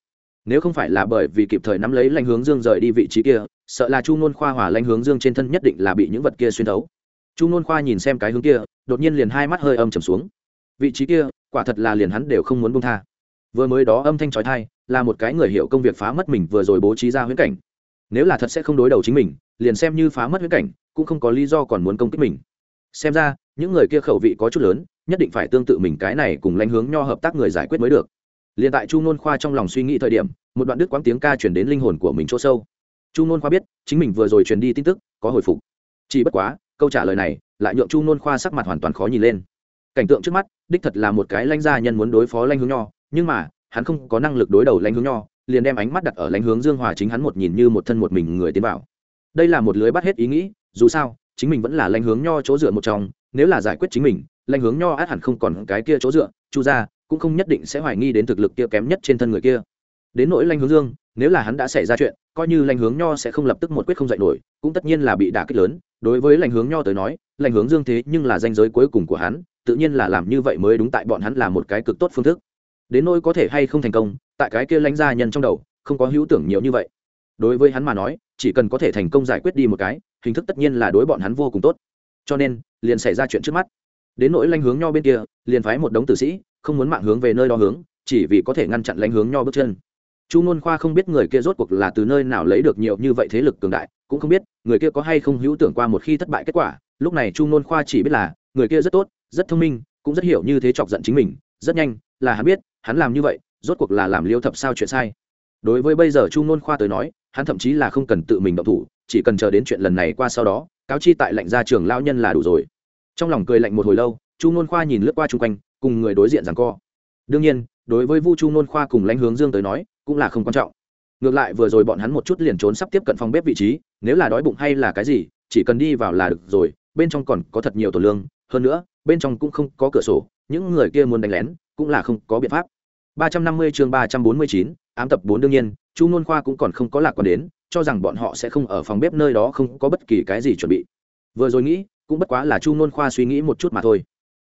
Nếu không phải là bởi vì kịp thời nắm lấy lanh hướng dương rời đi vị trí kia, sợ là chu nôn khoa hỏa lanh hướng dương trên thân nhất định là bị những vật kia xuyên thấu. Chu nôn khoa nhìn xem cái hướng kia đột nhiên liền hai mắt hơi âm trầm xuống. Vị trí kia, quả thật là liền hắn đều không muốn buông tha. Vừa mới đó âm thanh trói thai là một cái người hiểu công việc phá mất mình vừa rồi bố trí ra huyễn cảnh. Nếu là thật sẽ không đối đầu chính mình, liền xem như phá mất huyễn cảnh, cũng không có lý do còn muốn công kích mình. Xem ra, những người kia khẩu vị có chút lớn, nhất định phải tương tự mình cái này cùng lãnh hướng nho hợp tác người giải quyết mới được. Liền tại chu nôn khoa trong lòng suy nghĩ thời điểm, một đoạn đứt quãng tiếng ca chuyển đến linh hồn của mình chỗ sâu. Chu nôn khoa biết, chính mình vừa rồi truyền đi tin tức, có hồi phục. Chỉ bất quá câu trả lời này lại nhượng chu nôn khoa sắc mặt hoàn toàn khó nhìn lên. Cảnh tượng trước mắt, đích thật là một cái lãnh gia nhân muốn đối phó lãnh hướng nho, nhưng mà, hắn không có năng lực đối đầu lãnh hướng nho, liền đem ánh mắt đặt ở lãnh hướng dương hòa chính hắn một nhìn như một thân một mình người tiến vào. Đây là một lưới bắt hết ý nghĩ, dù sao, chính mình vẫn là lãnh hướng nho chỗ dựa một trong, nếu là giải quyết chính mình, lãnh hướng nho át hẳn không còn cái kia chỗ dựa, chu ra cũng không nhất định sẽ hoài nghi đến thực lực kia kém nhất trên thân người kia. Đến nỗi lãnh hướng dương nếu là hắn đã xảy ra chuyện, coi như lãnh hướng nho sẽ không lập tức một quyết không dạy nổi, cũng tất nhiên là bị đả kích lớn. Đối với lãnh hướng nho tới nói, lãnh hướng dương thế nhưng là danh giới cuối cùng của hắn, tự nhiên là làm như vậy mới đúng tại bọn hắn là một cái cực tốt phương thức. Đến nỗi có thể hay không thành công, tại cái kia lãnh gia nhân trong đầu, không có hữu tưởng nhiều như vậy. Đối với hắn mà nói, chỉ cần có thể thành công giải quyết đi một cái, hình thức tất nhiên là đối bọn hắn vô cùng tốt. Cho nên, liền xảy ra chuyện trước mắt. Đến nỗi lanh hướng nho bên kia, liền phái một đống tử sĩ, không muốn mạng hướng về nơi đó hướng, chỉ vì có thể ngăn chặn lãnh hướng nho bước chân chu nôn khoa không biết người kia rốt cuộc là từ nơi nào lấy được nhiều như vậy thế lực cường đại, cũng không biết người kia có hay không hữu tưởng qua một khi thất bại kết quả. Lúc này chu nôn khoa chỉ biết là, người kia rất tốt, rất thông minh, cũng rất hiểu như thế chọc giận chính mình, rất nhanh là hắn biết, hắn làm như vậy, rốt cuộc là làm liêu thập sao chuyện sai. Đối với bây giờ chu nôn khoa tới nói, hắn thậm chí là không cần tự mình động thủ, chỉ cần chờ đến chuyện lần này qua sau đó, cáo chi tại lệnh gia trường lao nhân là đủ rồi. Trong lòng cười lạnh một hồi lâu, chu nôn khoa nhìn lướt qua chung quanh, cùng người đối diện rằng co. Đương nhiên, đối với vu chu nôn khoa cùng lãnh hướng dương tới nói cũng là không quan trọng ngược lại vừa rồi bọn hắn một chút liền trốn sắp tiếp cận phòng bếp vị trí nếu là đói bụng hay là cái gì chỉ cần đi vào là được rồi bên trong còn có thật nhiều tổ lương hơn nữa bên trong cũng không có cửa sổ những người kia muốn đánh lén cũng là không có biện pháp 350 chương 349, ám tập 4 đương nhiên, Chu Nôn Khoa cũng còn không có lạc quan đến, cho rằng bọn họ sẽ không ở phòng bếp nơi đó không có bất kỳ cái gì chuẩn bị. Vừa rồi nghĩ, cũng bất quá là Chu Nôn Khoa suy nghĩ một chút mà thôi.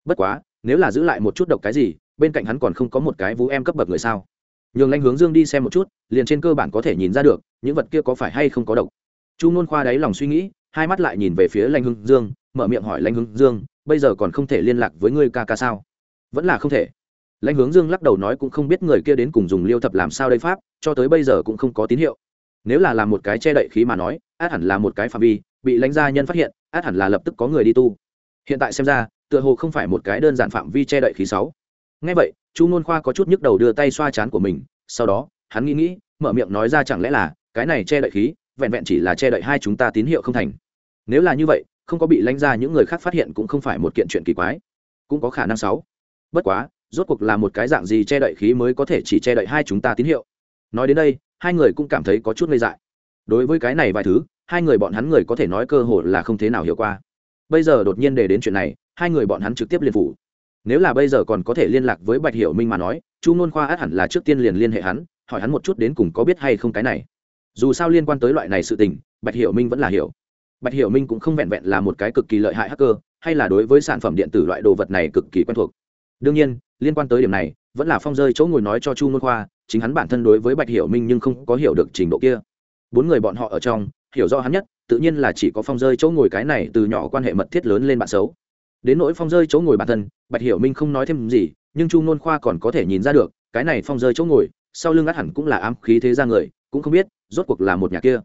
Bất quá, nếu là giữ lại một chút độc cái gì, bên cạnh hắn còn không có một cái vũ em cấp bậc người sao? Nhường Lãnh Hướng Dương đi xem một chút, liền trên cơ bản có thể nhìn ra được, những vật kia có phải hay không có độc. Chu Nôn Khoa đáy lòng suy nghĩ, hai mắt lại nhìn về phía Lãnh Hướng Dương, mở miệng hỏi Lãnh Hướng Dương, bây giờ còn không thể liên lạc với ngươi ca ca sao? Vẫn là không thể lãnh hướng dương lắc đầu nói cũng không biết người kia đến cùng dùng liêu thập làm sao đây pháp cho tới bây giờ cũng không có tín hiệu nếu là làm một cái che đậy khí mà nói át hẳn là một cái phạm vi bị lãnh gia nhân phát hiện át hẳn là lập tức có người đi tu hiện tại xem ra tựa hồ không phải một cái đơn giản phạm vi che đậy khí sáu ngay vậy chu ngôn khoa có chút nhức đầu đưa tay xoa chán của mình, sau đó, hắn nghĩ nghĩ, mở miệng nói ra chẳng lẽ là, cái này che đậy khí, vẹn vẹn chỉ là che đậy hai chúng ta tín hiệu không thành. Nếu là như vậy, không có bị lãnh ra những người khác phát hiện cũng không phải một kiện chuyện kỳ quái. Cũng có khả năng sáu. Bất quá, rốt cuộc là một cái dạng gì che đậy khí mới có thể chỉ che đậy hai chúng ta tín hiệu? Nói đến đây, hai người cũng cảm thấy có chút ngây dại. Đối với cái này vài thứ, hai người bọn hắn người có thể nói cơ hội là không thế nào hiểu qua. Bây giờ đột nhiên để đến chuyện này, hai người bọn hắn trực tiếp liền phủ nếu là bây giờ còn có thể liên lạc với bạch hiểu minh mà nói, chu nôn khoa ắt hẳn là trước tiên liền liên hệ hắn, hỏi hắn một chút đến cùng có biết hay không cái này. Dù sao liên quan tới loại này sự tình, bạch hiểu minh vẫn là hiểu. Bạch hiểu minh cũng không vẹn vẹn là một cái cực kỳ lợi hại hacker, hay là đối với sản phẩm điện tử loại đồ vật này cực kỳ quen thuộc. Đương nhiên, liên quan tới điểm này, vẫn là phong rơi chỗ ngồi nói cho chu ngôn khoa, chính hắn bản thân đối với bạch hiểu minh nhưng không có hiểu được trình độ kia. Bốn người bọn họ ở trong, hiểu rõ hắn nhất, tự nhiên là chỉ có phong rơi chỗ ngồi cái này từ nhỏ quan hệ mật thiết lớn lên bạn xấu đến nỗi phong rơi chỗ ngồi bản thân, bạch hiểu minh không nói thêm gì, nhưng chu nôn khoa còn có thể nhìn ra được, cái này phong rơi chỗ ngồi, sau lưng át hẳn cũng là ám khí thế ra người, cũng không biết, rốt cuộc là một nhà kia.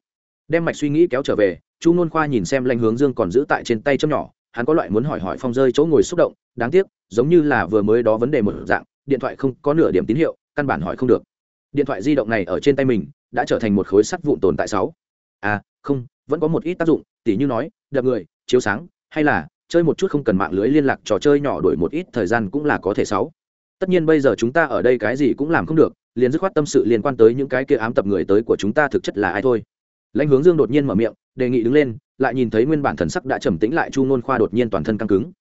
Đem mạch suy nghĩ kéo trở về, chu nôn khoa nhìn xem lanh hướng dương còn giữ tại trên tay châm nhỏ, hắn có loại muốn hỏi hỏi phong rơi chỗ ngồi xúc động, đáng tiếc, giống như là vừa mới đó vấn đề một dạng, điện thoại không có nửa điểm tín hiệu, căn bản hỏi không được. Điện thoại di động này ở trên tay mình, đã trở thành một khối sắt vụn tồn tại sáu. À không, vẫn có một ít tác dụng, tỉ như nói, đập người, chiếu sáng, hay là chơi một chút không cần mạng lưới liên lạc, trò chơi nhỏ đổi một ít thời gian cũng là có thể sáu. Tất nhiên bây giờ chúng ta ở đây cái gì cũng làm không được, liền dứt khoát tâm sự liên quan tới những cái kia ám tập người tới của chúng ta thực chất là ai thôi. Lãnh hướng dương đột nhiên mở miệng, đề nghị đứng lên, lại nhìn thấy nguyên bản thần sắc đã trầm tĩnh lại chu nôn khoa đột nhiên toàn thân căng cứng.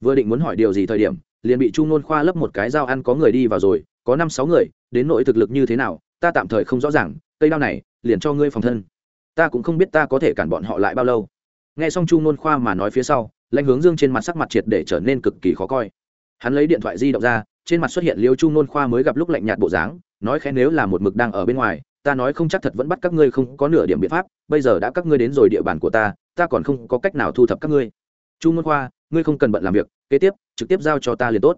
Vừa định muốn hỏi điều gì thời điểm, liền bị chu nôn khoa lấp một cái dao ăn có người đi vào rồi, có năm sáu người, đến nội thực lực như thế nào, ta tạm thời không rõ ràng, cây đao này, liền cho ngươi phòng thân. Ta cũng không biết ta có thể cản bọn họ lại bao lâu. Nghe xong chu nôn khoa mà nói phía sau lãnh hướng dương trên mặt sắc mặt triệt để trở nên cực kỳ khó coi. Hắn lấy điện thoại di động ra, trên mặt xuất hiện liêu chu nôn khoa mới gặp lúc lạnh nhạt bộ dáng, nói khẽ nếu là một mực đang ở bên ngoài, ta nói không chắc thật vẫn bắt các ngươi không có nửa điểm biện pháp, bây giờ đã các ngươi đến rồi địa bàn của ta ta còn không có cách nào thu thập các ngươi. Chu nôn khoa, ngươi không cần bận làm việc, kế tiếp, trực tiếp giao cho ta liền tốt.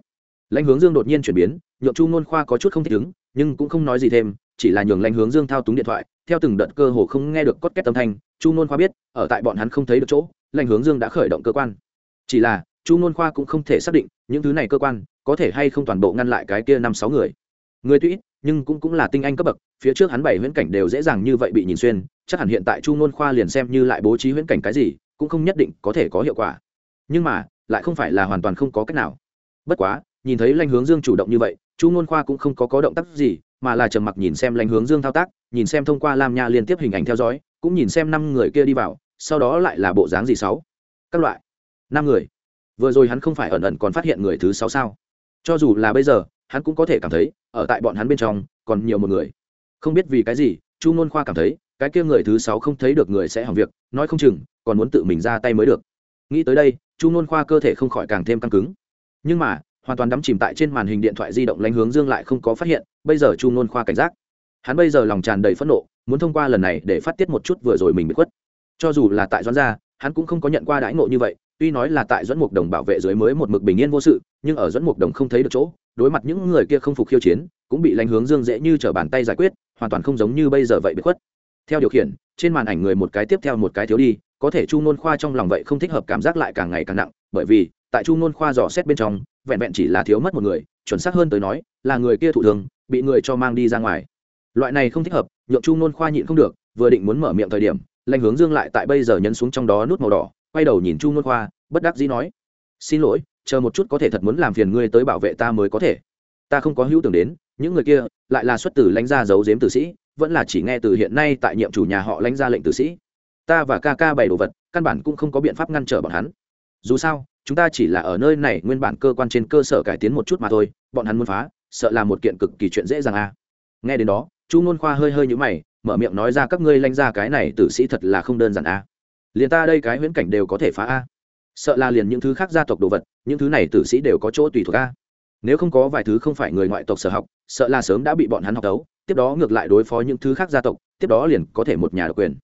Lãnh hướng dương đột nhiên chuyển biến, nhượng chu nôn khoa có chút không thích ứng, nhưng cũng không nói gì thêm, chỉ là nhường lãnh hướng dương thao túng điện thoại, theo từng đợt cơ hồ không nghe được cốt két âm thanh, chu nôn khoa biết, ở tại bọn hắn không thấy được chỗ lãnh hướng dương đã khởi động cơ quan. Chỉ là, chu Nôn khoa cũng không thể xác định những thứ này cơ quan có thể hay không toàn bộ ngăn lại cái kia năm sáu người. Người tuy nhưng cũng cũng là tinh anh cấp bậc, phía trước hắn bảy huyễn cảnh đều dễ dàng như vậy bị nhìn xuyên, chắc hẳn hiện tại chu Nôn khoa liền xem như lại bố trí huyễn cảnh cái gì, cũng không nhất định có thể có hiệu quả. Nhưng mà, lại không phải là hoàn toàn không có cách nào. Bất quá, nhìn thấy lanh hướng dương chủ động như vậy, chu Nôn khoa cũng không có có động tác gì, mà là trầm mặc nhìn xem lanh hướng dương thao tác, nhìn xem thông qua lam nha liên tiếp hình ảnh theo dõi, cũng nhìn xem năm người kia đi vào sau đó lại là bộ dáng gì sáu? Các loại. Năm người. Vừa rồi hắn không phải ẩn ẩn còn phát hiện người thứ sáu sao? Cho dù là bây giờ, hắn cũng có thể cảm thấy, ở tại bọn hắn bên trong, còn nhiều một người. Không biết vì cái gì, chu ngôn khoa cảm thấy, cái kia người thứ sáu không thấy được người sẽ hỏng việc, nói không chừng, còn muốn tự mình ra tay mới được. Nghĩ tới đây, chu ngôn khoa cơ thể không khỏi càng thêm căng cứng. Nhưng mà, hoàn toàn đắm chìm tại trên màn hình điện thoại di động lánh hướng dương lại không có phát hiện, bây giờ chu ngôn khoa cảnh giác. Hắn bây giờ lòng tràn đầy phẫn nộ, muốn thông qua lần này để phát tiết một chút vừa rồi mình bị khuất cho dù là tại doãn gia, hắn cũng không có nhận qua đãi ngộ như vậy, tuy nói là tại dẫn mục đồng bảo vệ dưới mới một mực bình yên vô sự, nhưng ở dẫn mục đồng không thấy được chỗ, đối mặt những người kia không phục khiêu chiến, cũng bị lãnh hướng dương dễ như t r ở bàn tay giải quyết, hoàn toàn không giống như bây giờ vậy bị khuất. Theo điều khiển, trên màn ảnh người một cái tiếp theo một cái thiếu đi, có thể chu nôn khoa trong lòng vậy không thích hợp cảm giác lại càng ngày càng nặng, bởi vì, tại chu nôn khoa dò xét bên trong, vẹn vẹn chỉ là thiếu mất một người, chuẩn xác hơn tới nói, là người kia thụ thường bị người cho mang đi ra ngoài. Loại này không thích hợp, nhượng chu nôn khoa nhịn không được, vừa định muốn mở miệng thời điểm lanh hướng dương lại tại bây giờ nhấn xuống trong đó nút màu đỏ, quay đầu nhìn chu ngôn khoa, bất đắc dĩ nói, xin lỗi, chờ một chút có thể thật muốn làm phiền ngươi tới bảo vệ ta mới có thể. Ta không có hữu tưởng đến, những người kia lại là xuất từ lãnh gia giấu giếm tử sĩ, vẫn là chỉ nghe từ hiện nay tại nhiệm chủ nhà họ lãnh ra lệnh tử sĩ. Ta và ca ca bảy đồ vật, căn bản cũng không có biện pháp ngăn trở bọn hắn. Dù sao, chúng ta chỉ là ở nơi này, nguyên bản cơ quan trên cơ sở cải tiến một chút mà thôi, bọn hắn muốn phá, sợ là một kiện cực kỳ chuyện dễ dàng à. nghe đến đó, chu ngôn khoa hơi hơi nhũ mày mở miệng nói ra các ngươi lanh ra cái này tử sĩ thật là không đơn giản a. À. liền ta đây cái huyễn cảnh đều có thể phá a. Sợ là liền những thứ khác gia tộc đồ vật những thứ này tử sĩ đều có chỗ tùy thuộc a. Nếu không có vài thứ không phải người ngoại tộc sở học sợ là sớm đã bị bọn hắn học đấu tiếp đó ngược lại đối phó những thứ khác gia tộc tiếp đó liền có thể một nhà độc quyền.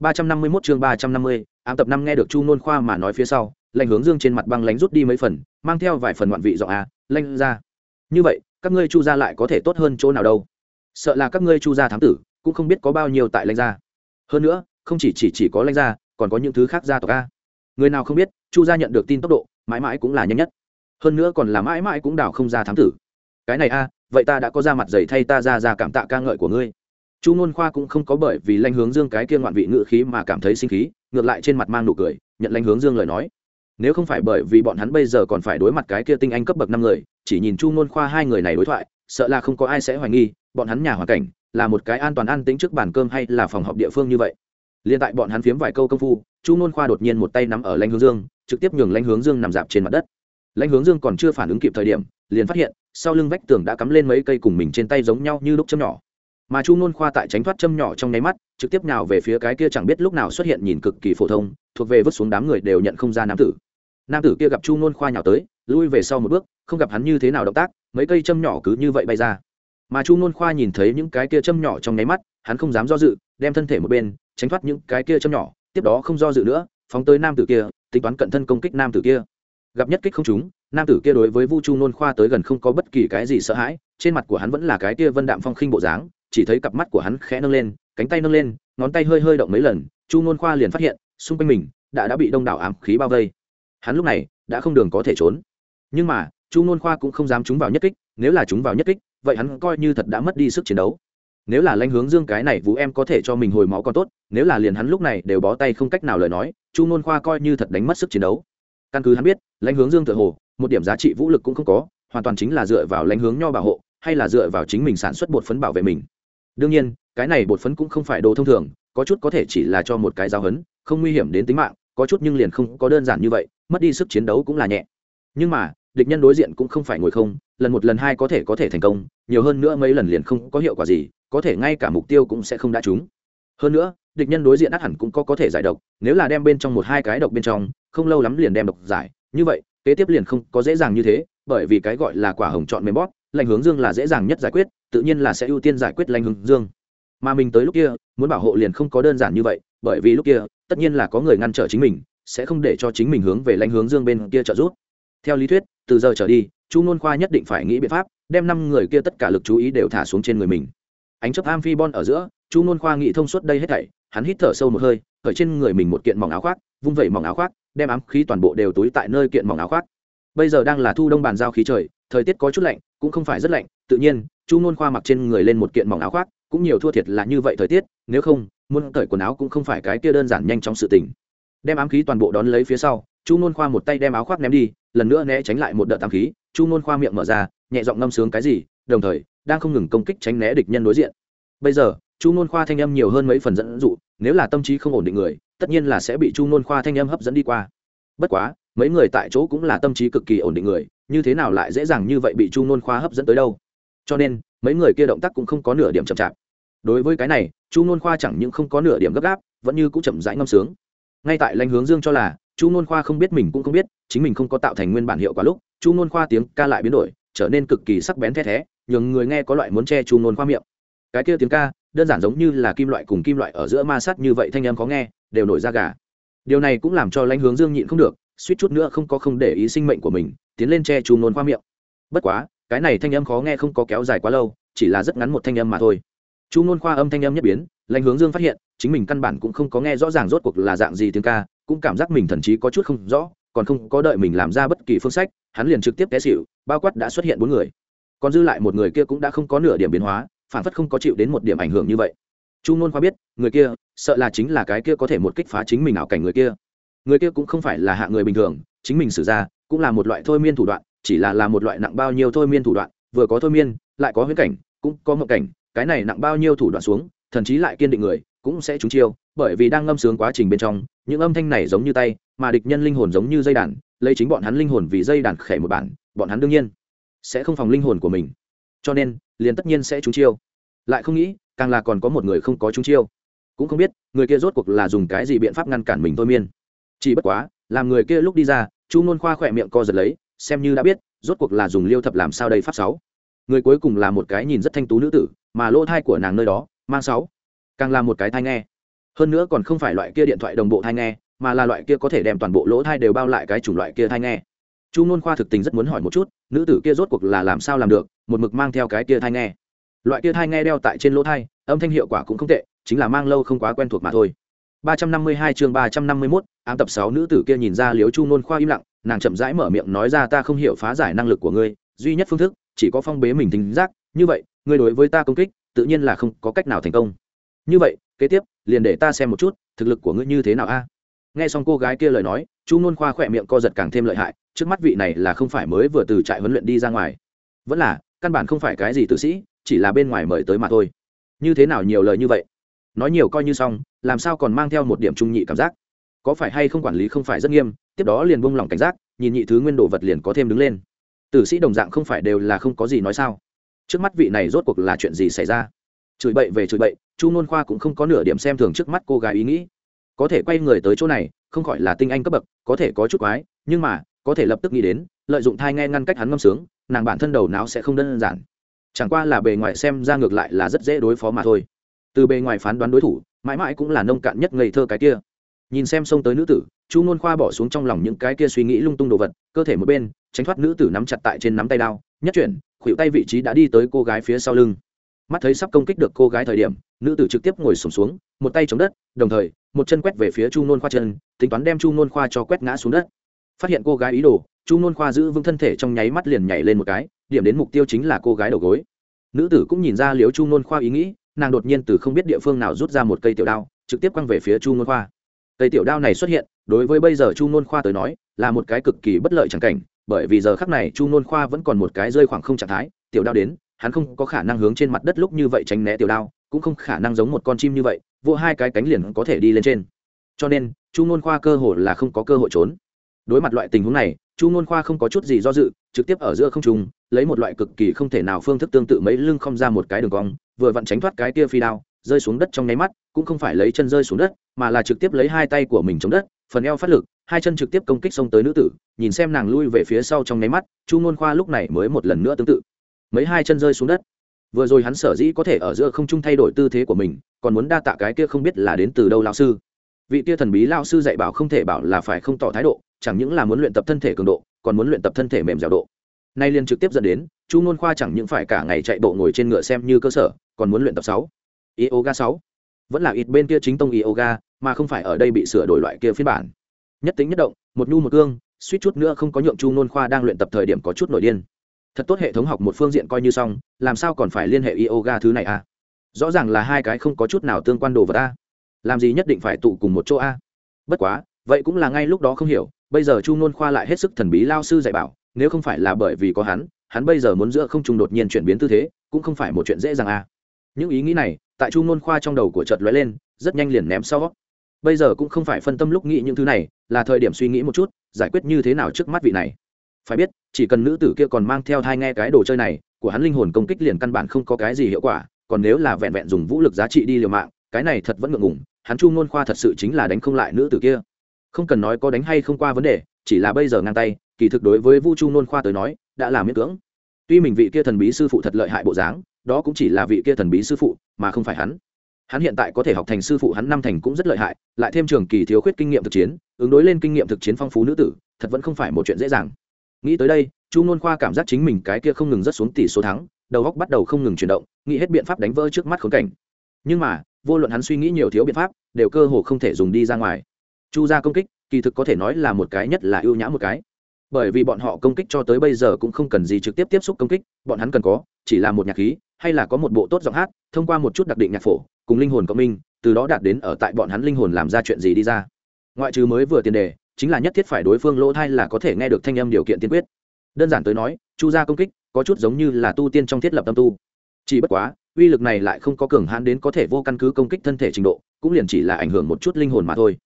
351 chương 350, ám tập năm nghe được chu nôn khoa mà nói phía sau lệnh hướng dương trên mặt băng lánh rút đi mấy phần mang theo vài phần ngoạn vị giọng a lanh ra. Như vậy các ngươi chu gia lại có thể tốt hơn chỗ nào đâu? Sợ là các ngươi chu gia thám tử cũng không biết có bao nhiêu tại lãnh gia. Hơn nữa, không chỉ chỉ chỉ có lãnh gia, còn có những thứ khác gia tộc a. Người nào không biết, chu gia nhận được tin tốc độ, mãi mãi cũng là nhanh nhất. Hơn nữa còn là mãi mãi cũng đảo không ra thám tử. Cái này a, vậy ta đã có ra mặt giày thay ta ra ra cảm tạ ca ngợi của ngươi. Chu ngôn khoa cũng không có bởi vì lanh hướng dương cái kia ngoạn vị ngự khí mà cảm thấy sinh khí, ngược lại trên mặt mang nụ cười, nhận lanh hướng dương lời nói. Nếu không phải bởi vì bọn hắn bây giờ còn phải đối mặt cái kia tinh anh cấp bậc năm người, chỉ nhìn chu ngôn khoa hai người này đối thoại, sợ là không có ai sẽ hoài nghi, bọn hắn nhà hoàn cảnh là một cái an toàn an tính trước bàn cơm hay là phòng họp địa phương như vậy? Liên tại bọn hắn phiếm vài câu công phu, chu Nôn khoa đột nhiên một tay nắm ở lãnh hướng dương, trực tiếp nhường lãnh hướng dương nằm dạp trên mặt đất. Lãnh hướng dương còn chưa phản ứng kịp thời điểm, liền phát hiện, sau lưng vách tường đã cắm lên mấy cây cùng mình trên tay giống nhau như lúc châm nhỏ. Mà chu nôn khoa tại tránh thoát châm nhỏ trong nháy mắt, trực tiếp nào về phía cái kia chẳng biết lúc nào xuất hiện nhìn cực kỳ phổ thông, thuộc về vứt xuống đám người đều nhận không ra nam tử. Nam tử kia gặp chu nôn khoa nhào tới, lui về sau một bước, không gặp hắn như thế nào động tác, mấy cây châm nhỏ cứ như vậy bay ra mà chu nôn khoa nhìn thấy những cái kia châm nhỏ trong nháy mắt, hắn không dám do dự, đem thân thể một bên, tránh thoát những cái kia châm nhỏ, tiếp đó không do dự nữa, phóng tới nam tử kia, tính toán cận thân công kích nam tử kia. Gặp nhất kích không chúng nam tử kia đối với vu chu nôn khoa tới gần không có bất kỳ cái gì sợ hãi, trên mặt của hắn vẫn là cái kia vân đạm phong khinh bộ dáng, chỉ thấy cặp mắt của hắn khẽ nâng lên, cánh tay nâng lên, ngón tay hơi hơi động mấy lần, chu nôn khoa liền phát hiện, xung quanh mình, đã đã bị đông đảo ám khí bao vây. Hắn lúc này, đã không đường có thể trốn. Nhưng mà, chu nôn khoa cũng không dám trúng vào nhất kích, nếu là trúng vào nhất kích vậy hắn coi như thật đã mất đi sức chiến đấu. Nếu là lãnh hướng dương cái này vũ em có thể cho mình hồi máu còn tốt, nếu là liền hắn lúc này đều bó tay không cách nào lời nói, chu nôn khoa coi như thật đánh mất sức chiến đấu. Căn cứ hắn biết, lãnh hướng dương tự hồ, một điểm giá trị vũ lực cũng không có, hoàn toàn chính là dựa vào lãnh hướng nho bảo hộ, hay là dựa vào chính mình sản xuất bột phấn bảo vệ mình. Đương nhiên, cái này bột phấn cũng không phải đồ thông thường, có chút có thể chỉ là cho một cái giáo hấn không nguy hiểm đến tính mạng, có chút nhưng liền không có đơn giản như vậy, mất đi sức chiến đấu cũng là nhẹ. Nhưng mà địch nhân đối diện cũng không phải ngồi không, lần một lần hai có thể có thể thành công, nhiều hơn nữa mấy lần liền không có hiệu quả gì, có thể ngay cả mục tiêu cũng sẽ không đã trúng. Hơn nữa, địch nhân đối diện át hẳn cũng có có thể giải độc, nếu là đem bên trong một hai cái độc bên trong, không lâu lắm liền đem độc giải, như vậy, kế tiếp liền không có dễ dàng như thế, bởi vì cái gọi là quả hồng chọn mềm bóp lành hướng dương là dễ dàng nhất giải quyết, tự nhiên là sẽ ưu tiên giải quyết lành hướng dương. Mà mình tới lúc kia, muốn bảo hộ liền không có đơn giản như vậy, bởi vì lúc kia, tất nhiên là có người ngăn trở chính mình, sẽ không để cho chính mình hướng về lãnh hướng dương bên kia trợ giúp theo lý thuyết, từ giờ trở đi, chu nôn khoa nhất định phải nghĩ biện pháp, đem năm người kia tất cả lực chú ý đều thả xuống trên người mình. Ánh chấp amphibon ở giữa, chu nôn khoa nghĩ thông suốt đây hết thảy, hắn hít thở sâu một hơi ở trên người mình một kiện mỏng áo khoác, vung vẩy mỏng áo khoác, đem ám khí toàn bộ đều túi tại nơi kiện mỏng áo khoác. Bây giờ đang là thu đông bàn giao khí trời, thời tiết có chút lạnh, cũng không phải rất lạnh, tự nhiên, chu nôn khoa mặc trên người lên một kiện mỏng áo khoác, cũng nhiều thua thiệt là như vậy thời tiết, nếu không, muốn cởi quần áo cũng không phải cái kia đơn giản nhanh trong sự tình. Đem ám khí toàn bộ đón lấy phía sau chu nôn khoa một tay đem áo khoác ném đi, lần nữa né tránh lại một đợt ám khí. Chu nôn khoa miệng mở ra, nhẹ giọng ngâm sướng cái gì, đồng thời, đang không ngừng công kích tránh né địch nhân đối diện. Bây giờ, chu nôn khoa thanh âm nhiều hơn mấy phần dẫn dụ, nếu là tâm trí không ổn định người, tất nhiên là sẽ bị chu nôn khoa thanh âm hấp dẫn đi qua. Bất quá, mấy người tại chỗ cũng là tâm trí cực kỳ ổn định người, như thế nào lại dễ dàng như vậy bị chu nôn khoa hấp dẫn tới đâu? Cho nên, mấy người kia động tác cũng không có nửa điểm chậm chạp. Đối với cái này, chu nôn khoa chẳng những không có nửa điểm gấp gáp, vẫn như cũng chậm rãi ngâm sướng. Ngay tại lãnh hướng dương cho là chu n khoa không biết mình cũng không biết, chính mình không có tạo thành nguyên bản hiệu quả lúc, chu n khoa tiếng ca lại biến đổi, trở nên cực kỳ sắc bén the thé, nhường người nghe có loại muốn che chu n khoa miệng. Cái kia tiếng ca, đơn giản giống như là kim loại cùng kim loại ở giữa ma sát như vậy, thanh âm khó nghe, đều nổi ra gà. Điều này cũng làm cho lãnh hướng dương nhịn không được, suýt chút nữa không có không để ý sinh mệnh của mình, tiến lên che Chu nôn Khoa miệng. Bất quá, cái này thanh âm khó nghe không có kéo dài quá lâu, chỉ là rất ngắn một thanh âm mà thôi. Chu ngôn khoa âm thanh âm nhất biến, lãnh hướng dương phát hiện, chính mình căn bản cũng không có nghe rõ ràng rốt cuộc là dạng gì tiếng ca cũng cảm giác mình thần chí có chút không rõ, còn không có đợi mình làm ra bất kỳ phương sách, hắn liền trực tiếp té xịu bao quát đã xuất hiện bốn người. Còn dư lại một người kia cũng đã không có nửa điểm biến hóa, phản phất không có chịu đến một điểm ảnh hưởng như vậy. Chu Nôn khoa biết, người kia, sợ là chính là cái kia có thể một kích phá chính mình ảo cảnh người kia. Người kia cũng không phải là hạ người bình thường, chính mình xử ra, cũng là một loại thôi miên thủ đoạn, chỉ là là một loại nặng bao nhiêu thôi miên thủ đoạn, vừa có thôi miên, lại có huyễn cảnh, cũng có mộng cảnh, cái này nặng bao nhiêu thủ đoạn xuống, thần chí lại kiên định người, cũng sẽ trúng chiêu bởi vì đang ngâm sướng quá trình bên trong, những âm thanh này giống như tay, mà địch nhân linh hồn giống như dây đàn, lấy chính bọn hắn linh hồn vì dây đàn khẻ một bản, bọn hắn đương nhiên sẽ không phòng linh hồn của mình. Cho nên, liền tất nhiên sẽ trúng chiêu. Lại không nghĩ, càng là còn có một người không có trúng chiêu. Cũng không biết, người kia rốt cuộc là dùng cái gì biện pháp ngăn cản mình thôi miên. Chỉ bất quá, làm người kia lúc đi ra, chu nôn khoa khỏe miệng co giật lấy, xem như đã biết, rốt cuộc là dùng liêu thập làm sao đây pháp sáu. Người cuối cùng là một cái nhìn rất thanh tú nữ tử, mà lỗ thai của nàng nơi đó, mang sáu. Càng là một cái thai nghe hơn nữa còn không phải loại kia điện thoại đồng bộ thai nghe mà là loại kia có thể đem toàn bộ lỗ thai đều bao lại cái chủng loại kia thai nghe. Chu nôn khoa thực tình rất muốn hỏi một chút nữ tử kia rốt cuộc là làm sao làm được một mực mang theo cái kia thai nghe. Loại kia thai nghe đeo tại trên lỗ thai âm thanh hiệu quả cũng không tệ chính là mang lâu không quá quen thuộc mà thôi. 352 chương 351, ám tập 6 nữ tử kia nhìn ra Liễu Chu Nôn khoa im lặng, nàng chậm rãi mở miệng nói ra ta không hiểu phá giải năng lực của ngươi, duy nhất phương thức chỉ có phong bế mình tính giác, như vậy, ngươi đối với ta công kích, tự nhiên là không có cách nào thành công. Như vậy, kế tiếp, liền để ta xem một chút, thực lực của ngươi như thế nào a? Nghe xong cô gái kia lời nói, Chu Nôn khoa khỏe miệng co giật càng thêm lợi hại, trước mắt vị này là không phải mới vừa từ trại huấn luyện đi ra ngoài, vẫn là, căn bản không phải cái gì tử sĩ, chỉ là bên ngoài mời tới mà thôi. Như thế nào nhiều lời như vậy? nói nhiều coi như xong làm sao còn mang theo một điểm trung nhị cảm giác có phải hay không quản lý không phải rất nghiêm tiếp đó liền buông lỏng cảnh giác nhìn nhị thứ nguyên đồ vật liền có thêm đứng lên tử sĩ đồng dạng không phải đều là không có gì nói sao trước mắt vị này rốt cuộc là chuyện gì xảy ra chửi bậy về chửi bậy chu nôn khoa cũng không có nửa điểm xem thường trước mắt cô gái ý nghĩ. Có thể quay người tới chỗ này, không khỏi là tinh anh cấp bậc, có thể có chút quái, nhưng mà, có thể lập tức nghĩ đến, lợi dụng thai nghe ngăn cách hắn ngâm sướng, nàng bản thân đầu não sẽ không đơn giản. Chẳng qua là bề ngoài xem ra ngược lại là rất dễ đối phó mà thôi. Từ bề ngoài phán đoán đối thủ, mãi mãi cũng là nông cạn nhất ngây thơ cái kia. Nhìn xem xông tới nữ tử, chu ngôn khoa bỏ xuống trong lòng những cái kia suy nghĩ lung tung đồ vật, cơ thể một bên, tránh thoát nữ tử nắm chặt tại trên nắm tay đao, nhất chuyển, khuỷu tay vị trí đã đi tới cô gái phía sau lưng mắt thấy sắp công kích được cô gái thời điểm nữ tử trực tiếp ngồi sùng xuống, xuống một tay chống đất đồng thời một chân quét về phía chu nôn khoa chân tính toán đem chu nôn khoa cho quét ngã xuống đất. Phát hiện cô gái ý đồ chu nôn khoa giữ vững thân thể trong nháy mắt liền nhảy lên một cái điểm đến mục tiêu chính là cô gái đầu gối. Nữ tử cũng nhìn ra liếu chu nôn khoa ý nghĩ nàng đột nhiên từ không biết địa phương nào rút ra một cây tiểu đao trực tiếp quăng về phía chu nôn khoa. Cây tiểu đao này xuất hiện đối với bây giờ chu nôn khoa tới nói là một cái cực kỳ bất lợi chẳng cảnh bởi vì giờ khắc này chu nôn khoa vẫn còn một cái rơi khoảng không trạng thái tiểu đao đến hắn không có khả năng hướng trên mặt đất lúc như vậy tránh né tiểu đao, cũng không khả năng giống một con chim như vậy vô hai cái cánh liền có thể đi lên trên. Cho nên, chu ngôn khoa cơ hồ là không có cơ hội trốn. Đối mặt loại tình huống này, chu ngôn khoa không có chút gì do dự, trực tiếp ở giữa không trùng lấy một loại cực kỳ không thể nào phương thức tương tự mấy lưng không ra một cái đường cong, vừa vặn tránh thoát cái kia phi đao, rơi xuống đất trong nháy mắt, cũng không phải lấy chân rơi xuống đất, mà là trực tiếp lấy hai tay của mình chống đất, phần eo phát lực, hai chân trực tiếp công kích xông tới nữ tử, nhìn xem nàng lui về phía sau trong nháy mắt, chu ngôn khoa lúc này mới một lần nữa tương tự mấy hai chân rơi xuống đất. Vừa rồi hắn sở dĩ có thể ở giữa không trung thay đổi tư thế của mình, còn muốn đa tạ cái kia không biết là đến từ đâu lao sư. Vị kia thần bí lao sư dạy bảo không thể bảo là phải không tỏ thái độ, chẳng những là muốn luyện tập thân thể cường độ, còn muốn luyện tập thân thể mềm dẻo độ. Nay liền trực tiếp dẫn đến, chu nôn khoa chẳng những phải cả ngày chạy bộ ngồi trên ngựa xem như cơ sở, còn muốn luyện tập sáu. Yoga sáu. Vẫn là ít bên kia chính tông yoga, mà không phải ở đây bị sửa đổi loại kia phiên bản. Nhất tính nhất động, một nhu một cương, suýt chút nữa không có nhượng chu nôn khoa đang luyện tập thời điểm có chút nổi điên thật tốt hệ thống học một phương diện coi như xong, làm sao còn phải liên hệ yoga thứ này à? Rõ ràng là hai cái không có chút nào tương quan đồ vật a. Làm gì nhất định phải tụ cùng một chỗ a? Bất quá, vậy cũng là ngay lúc đó không hiểu, bây giờ chu ngôn khoa lại hết sức thần bí lao sư dạy bảo, nếu không phải là bởi vì có hắn hắn bây giờ muốn giữa không trung đột nhiên chuyển biến tư thế, cũng không phải một chuyện dễ dàng à những ý nghĩ này, tại chu ngôn khoa trong đầu của chợt lóe lên, rất nhanh liền ném sau. Bây giờ cũng không phải phân tâm lúc nghĩ những thứ này, là thời điểm suy nghĩ một chút, giải quyết như thế nào trước mắt vị này. Phải biết chỉ cần nữ tử kia còn mang theo thai nghe cái đồ chơi này, của hắn linh hồn công kích liền căn bản không có cái gì hiệu quả, còn nếu là vẹn vẹn dùng vũ lực giá trị đi liều mạng, cái này thật vẫn ngượng ngùng, hắn chu ngôn khoa thật sự chính là đánh không lại nữ tử kia. Không cần nói có đánh hay không qua vấn đề, chỉ là bây giờ ngang tay, kỳ thực đối với vu chu ngôn khoa tới nói, đã là miễn cưỡng. Tuy mình vị kia thần bí sư phụ thật lợi hại bộ dáng, đó cũng chỉ là vị kia thần bí sư phụ, mà không phải hắn. Hắn hiện tại có thể học thành sư phụ hắn năm thành cũng rất lợi hại, lại thêm trường kỳ thiếu khuyết kinh nghiệm thực chiến, ứng đối lên kinh nghiệm thực chiến phong phú nữ tử, thật vẫn không phải một chuyện dễ dàng nghĩ tới đây, chu nôn khoa cảm giác chính mình cái kia không ngừng rất xuống tỷ số thắng, đầu góc bắt đầu không ngừng chuyển động, nghĩ hết biện pháp đánh vỡ trước mắt khốn cảnh. Nhưng mà, vô luận hắn suy nghĩ nhiều thiếu biện pháp, đều cơ hồ không thể dùng đi ra ngoài. Chu ra công kích, kỳ thực có thể nói là một cái nhất là ưu nhã một cái. Bởi vì bọn họ công kích cho tới bây giờ cũng không cần gì trực tiếp tiếp xúc công kích, bọn hắn cần có, chỉ là một nhạc khí, hay là có một bộ tốt giọng hát, thông qua một chút đặc định nhạc phổ, cùng linh hồn cộng minh, từ đó đạt đến ở tại bọn hắn linh hồn làm ra chuyện gì đi ra. Ngoại trừ mới vừa tiền đề chính là nhất thiết phải đối phương lỗ thai là có thể nghe được thanh âm điều kiện tiên quyết. Đơn giản tới nói, chu gia công kích, có chút giống như là tu tiên trong thiết lập tâm tu. Chỉ bất quá, uy lực này lại không có cường hãn đến có thể vô căn cứ công kích thân thể trình độ, cũng liền chỉ là ảnh hưởng một chút linh hồn mà thôi.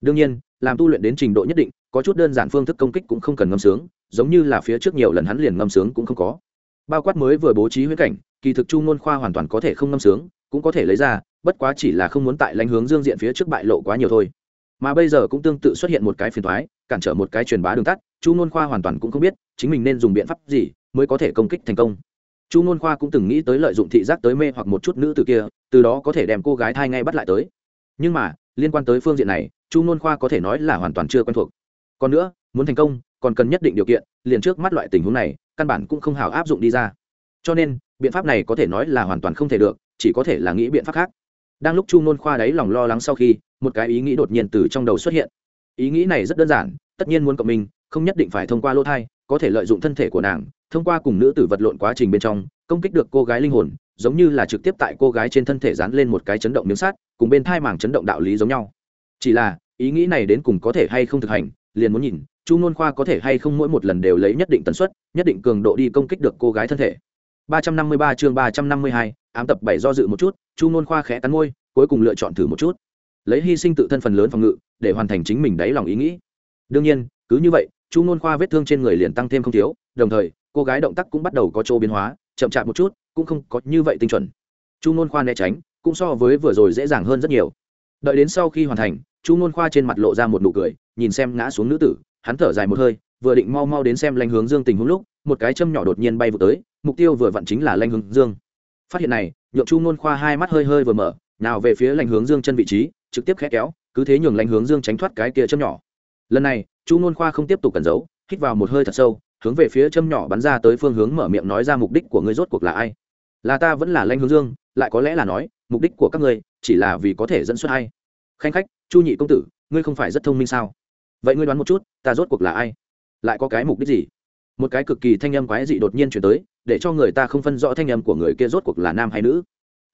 Đương nhiên, làm tu luyện đến trình độ nhất định, có chút đơn giản phương thức công kích cũng không cần ngâm sướng, giống như là phía trước nhiều lần hắn liền ngâm sướng cũng không có. Bao quát mới vừa bố trí huyết cảnh, kỳ thực chu ngôn khoa hoàn toàn có thể không ngâm sướng, cũng có thể lấy ra, bất quá chỉ là không muốn tại lãnh hướng dương diện phía trước bại lộ quá nhiều thôi mà bây giờ cũng tương tự xuất hiện một cái phiền thoái, cản trở một cái truyền bá đường tắt, chu n khoa hoàn toàn cũng không biết chính mình nên dùng biện pháp gì mới có thể công kích thành công. Chu n khoa cũng từng nghĩ tới lợi dụng thị giác tới mê hoặc một chút nữ từ kia, từ đó có thể đem cô gái thai ngay bắt lại tới. Nhưng mà, liên quan tới phương diện này, chu n khoa có thể nói là hoàn toàn chưa quen thuộc. Còn nữa, muốn thành công, còn cần nhất định điều kiện, liền trước mắt loại tình huống này, căn bản cũng không hào áp dụng đi ra. Cho nên, biện pháp này có thể nói là hoàn toàn không thể được, chỉ có thể là nghĩ biện pháp khác. Đang lúc chu n khoa đấy lòng lo lắng sau khi một cái ý nghĩ đột nhiên từ trong đầu xuất hiện. Ý nghĩ này rất đơn giản tất nhiên muốn cộng mình không nhất định phải thông qua lỗ thai có thể lợi dụng thân thể của nàng thông qua cùng nữ tử vật lộn quá trình bên trong công kích được cô gái linh hồn giống như là trực tiếp tại cô gái trên thân thể dán lên một cái chấn động miếng sát cùng bên thai màng chấn động đạo lý giống nhau. Chỉ là ý nghĩ này đến cùng có thể hay không thực hành liền muốn nhìn chu n khoa có thể hay không mỗi một lần đều lấy nhất định tần suất nhất định cường độ đi công kích được cô gái thân thể. 353 chương 352, ám tập bảy do dự một chút chu n khoa khẽ cắn môi cuối cùng lựa chọn thử một chút lấy hy sinh tự thân phần lớn phòng ngự, để hoàn thành chính mình đáy lòng ý nghĩ. Đương nhiên, cứ như vậy, chu ngôn khoa vết thương trên người liền tăng thêm không thiếu, đồng thời, cô gái động tác cũng bắt đầu có chỗ biến hóa, chậm chạp một chút, cũng không có như vậy tinh chuẩn. Chu ngôn khoa né tránh, cũng so với vừa rồi dễ dàng hơn rất nhiều. Đợi đến sau khi hoàn thành, chu ngôn khoa trên mặt lộ ra một nụ cười, nhìn xem ngã xuống nữ tử, hắn thở dài một hơi, vừa định mau mau đến xem lanh hướng dương tình huống lúc, một cái châm nhỏ đột nhiên bay vụ tới, mục tiêu vừa vặn chính là lanh hướng dương. Phát hiện này, nhượng chu ngôn khoa hai mắt hơi hơi vừa mở, nào về phía lanh hướng dương chân vị trí trực tiếp khẽ kéo, cứ thế nhường lanh hướng dương tránh thoát cái kia châm nhỏ. Lần này, chu ngôn khoa không tiếp tục cẩn giấu, hít vào một hơi thật sâu, hướng về phía châm nhỏ bắn ra tới phương hướng mở miệng nói ra mục đích của ngươi rốt cuộc là ai? Là ta vẫn là lanh hướng dương, lại có lẽ là nói, mục đích của các ngươi chỉ là vì có thể dẫn xuất hay khanh khách, chu nhị công tử, ngươi không phải rất thông minh sao? Vậy ngươi đoán một chút, ta rốt cuộc là ai? Lại có cái mục đích gì? Một cái cực kỳ thanh âm quái dị đột nhiên chuyển tới, để cho người ta không phân rõ thanh âm của người kia rốt cuộc là nam hay nữ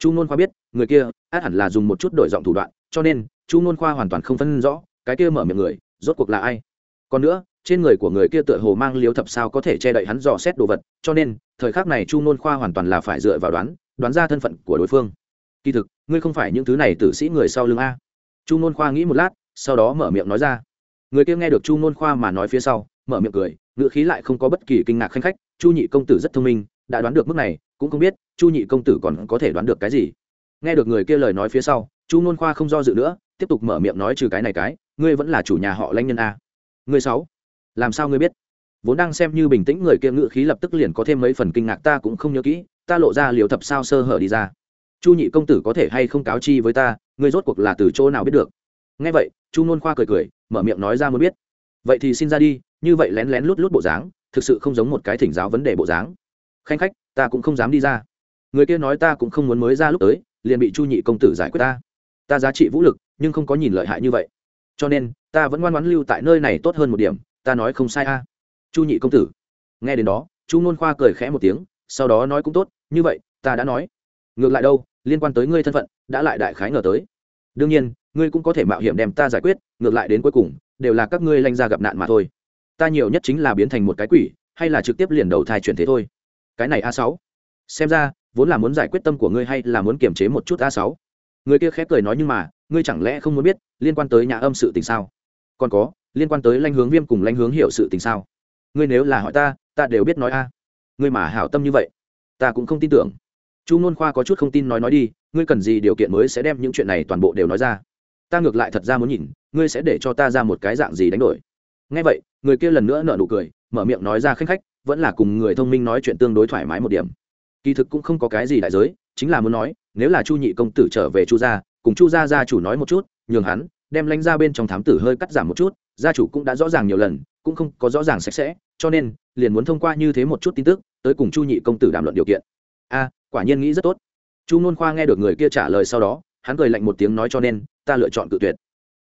chu n khoa biết, người kia, át hẳn là dùng một chút đổi giọng thủ đoạn, cho nên, chu n khoa hoàn toàn không phân rõ, cái kia mở miệng người, rốt cuộc là ai? Còn nữa, trên người của người kia tựa hồ mang liếu thập sao có thể che đậy hắn dò xét đồ vật, cho nên, thời khắc này chu n khoa hoàn toàn là phải dựa vào đoán đoán ra thân phận của đối phương. Kỳ thực, ngươi không phải những thứ này tử sĩ người sau lưng a. Chu n khoa nghĩ một lát, sau đó mở miệng nói ra. Người kia nghe được chu n khoa mà nói phía sau, mở miệng cười ngựa khí lại không có bất kỳ kinh ngạc khanh khách, chu nhị công tử rất thông minh, đã đoán được mức này cũng không biết, chu nhị công tử còn có thể đoán được cái gì. Nghe được người kia lời nói phía sau, chu nôn khoa không do dự nữa, tiếp tục mở miệng nói trừ cái này cái, ngươi vẫn là chủ nhà họ lanh nhân a. Ngươi sáu, làm sao ngươi biết? Vốn đang xem như bình tĩnh người kia ngựa khí lập tức liền có thêm mấy phần kinh ngạc, ta cũng không nhớ kỹ, ta lộ ra liều thập sao sơ hở đi ra. Chu nhị công tử có thể hay không cáo chi với ta, ngươi rốt cuộc là từ chỗ nào biết được? Nghe vậy, chu nôn khoa cười cười, mở miệng nói ra muốn biết. Vậy thì xin ra đi, như vậy lén lén lút lút bộ dáng, thực sự không giống một cái thỉnh giáo vấn đề bộ dáng. Khanh khách ta cũng không dám đi ra. Người kia nói ta cũng không muốn mới ra lúc tới, liền bị chu nhị công tử giải quyết ta. Ta giá trị vũ lực, nhưng không có nhìn lợi hại như vậy. Cho nên, ta vẫn ngoan ngoãn lưu tại nơi này tốt hơn một điểm, ta nói không sai a. Chu nhị công tử. Nghe đến đó, chu nôn khoa cười khẽ một tiếng, sau đó nói cũng tốt, như vậy, ta đã nói. Ngược lại đâu, liên quan tới ngươi thân phận, đã lại đại khái ngờ tới. Đương nhiên, ngươi cũng có thể mạo hiểm đem ta giải quyết, ngược lại đến cuối cùng, đều là các ngươi lanh ra gặp nạn mà thôi. Ta nhiều nhất chính là biến thành một cái quỷ, hay là trực tiếp liền đầu thai chuyển thế thôi cái này a sáu. Xem ra, vốn là muốn giải quyết tâm của ngươi hay là muốn kiềm chế một chút a sáu? Người kia khép cười nói nhưng mà, ngươi chẳng lẽ không muốn biết liên quan tới nhà âm sự tình sao? Còn có, liên quan tới lanh hướng viêm cùng lanh hướng hiểu sự tình sao? Ngươi nếu là hỏi ta ta đều biết nói a. Ngươi mà hảo tâm như vậy, ta cũng không tin tưởng. Chu nôn khoa có chút không tin nói nói đi, ngươi cần gì điều kiện mới sẽ đem những chuyện này toàn bộ đều nói ra? Ta ngược lại thật ra muốn nhìn, ngươi sẽ để cho ta ra một cái dạng gì đánh đổi? Ngay vậy, người kia lần nữa nở nụ cười, mở miệng nói ra khanh khách vẫn là cùng người thông minh nói chuyện tương đối thoải mái một điểm. Kỳ thực cũng không có cái gì đại giới, chính là muốn nói, nếu là chu nhị công tử trở về chu gia, cùng chu gia gia chủ nói một chút, nhường hắn đem lanh ra bên trong thám tử hơi cắt giảm một chút, gia chủ cũng đã rõ ràng nhiều lần, cũng không có rõ ràng sạch sẽ, cho nên liền muốn thông qua như thế một chút tin tức, tới cùng chu nhị công tử đàm luận điều kiện. A, quả nhiên nghĩ rất tốt. Chu nôn khoa nghe được người kia trả lời sau đó, hắn cười lạnh một tiếng nói cho nên, ta lựa chọn cự tuyệt.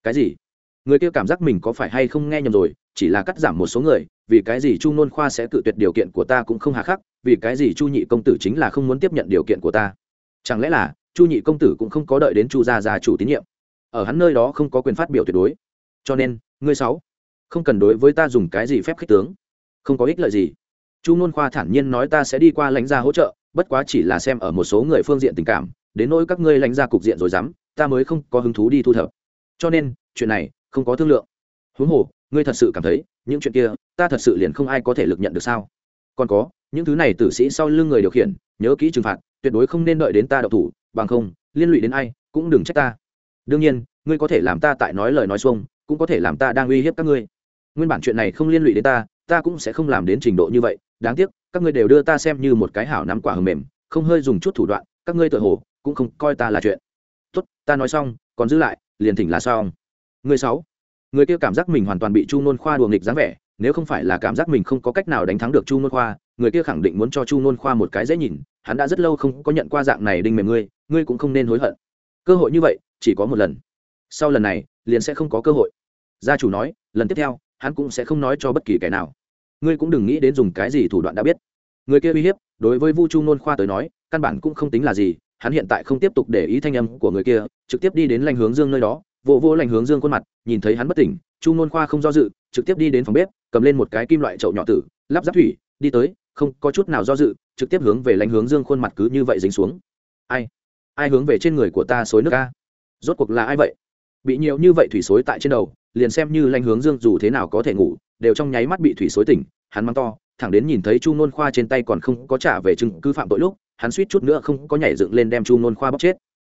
Cái gì? Người kia cảm giác mình có phải hay không nghe nhầm rồi chỉ là cắt giảm một số người, vì cái gì chu nôn khoa sẽ cự tuyệt điều kiện của ta cũng không hà khắc, vì cái gì chu nhị công tử chính là không muốn tiếp nhận điều kiện của ta? Chẳng lẽ là chu nhị công tử cũng không có đợi đến chu gia gia chủ tín nhiệm? Ở hắn nơi đó không có quyền phát biểu tuyệt đối. Cho nên, ngươi sáu, không cần đối với ta dùng cái gì phép khích tướng. Không có ích lợi gì. Chu nôn khoa thản nhiên nói ta sẽ đi qua lãnh gia hỗ trợ, bất quá chỉ là xem ở một số người phương diện tình cảm, đến nỗi các ngươi lãnh gia cục diện rồi dám, ta mới không có hứng thú đi thu thập. Cho nên, chuyện này không có thương lượng. Huống hồ ngươi thật sự cảm thấy những chuyện kia, ta thật sự liền không ai có thể lực nhận được sao? Còn có, những thứ này tử sĩ sau lưng người điều khiển, nhớ kỹ trừng phạt, tuyệt đối không nên đợi đến ta đậu thủ, bằng không, liên lụy đến ai cũng đừng trách ta. Đương nhiên, ngươi có thể làm ta tại nói lời nói xuông, cũng có thể làm ta đang uy hiếp các ngươi. Nguyên bản chuyện này không liên lụy đến ta ta cũng sẽ không làm đến trình độ như vậy. Đáng tiếc, các ngươi đều đưa ta xem như một cái hảo nắm quả hầm mềm, không hơi dùng chút thủ đoạn, các ngươi tự hồ cũng không coi ta là chuyện. Tốt, ta nói xong, còn giữ lại, liền thỉnh là xong. Người sáu người kia cảm giác mình hoàn toàn bị chu nôn khoa đùa nghịch dáng vẻ, nếu không phải là cảm giác mình không có cách nào đánh thắng được chu nôn khoa, người kia khẳng định muốn cho chu nôn khoa một cái dễ nhìn, hắn đã rất lâu không có nhận qua dạng này đinh mềm ngươi ngươi cũng không nên hối hận. Cơ hội như vậy, chỉ có một lần. Sau lần này, liền sẽ không có cơ hội. Gia chủ nói, lần tiếp theo, hắn cũng sẽ không nói cho bất kỳ kẻ nào. Ngươi cũng đừng nghĩ đến dùng cái gì thủ đoạn đã biết. Người kia uy hiếp, đối với vu chu nôn khoa tới nói, căn bản cũng không tính là gì, hắn hiện tại không tiếp tục để ý thanh âm của người kia, trực tiếp đi đến lanh hướng dương nơi đó vô vô lành hướng dương khuôn mặt, nhìn thấy hắn bất tỉnh, chu nôn khoa không do dự, trực tiếp đi đến phòng bếp, cầm lên một cái kim loại chậu nhỏ tử, lắp ráp thủy, đi tới, không có chút nào do dự, trực tiếp hướng về lanh hướng dương khuôn mặt cứ như vậy dính xuống. Ai? Ai hướng về trên người của ta xối nước ca rốt cuộc là ai vậy? Bị nhiều như vậy thủy xối tại trên đầu, liền xem như lanh hướng dương dù thế nào có thể ngủ, đều trong nháy mắt bị thủy xối tỉnh, hắn mắng to, thẳng đến nhìn thấy chu nôn khoa trên tay còn không có trả về chứng cứ phạm tội lúc, hắn suýt chút nữa không có nhảy dựng lên đem chu nôn khoa bóc chết.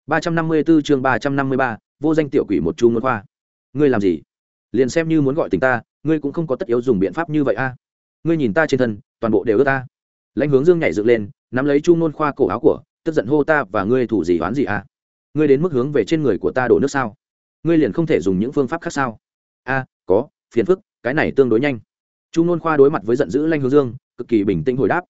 354 chương 353, vô danh tiểu quỷ một chu nôn khoa. Ngươi làm gì? Liền xem như muốn gọi tình ta ngươi cũng không có tất yếu dùng biện pháp như vậy a. Ngươi nhìn ta trên thân toàn bộ đều ướt ta. Lãnh hướng dương nhảy dựng lên nắm lấy chu nôn khoa cổ áo của tức giận hô ta và ngươi thủ gì oán gì a. Ngươi đến mức hướng về trên người của ta đổ nước sao? Ngươi liền không thể dùng những phương pháp khác sao? A có phiền phức cái này tương đối nhanh. Chu nôn khoa đối mặt với giận dữ lãnh hướng dương cực kỳ bình tĩnh hồi đáp.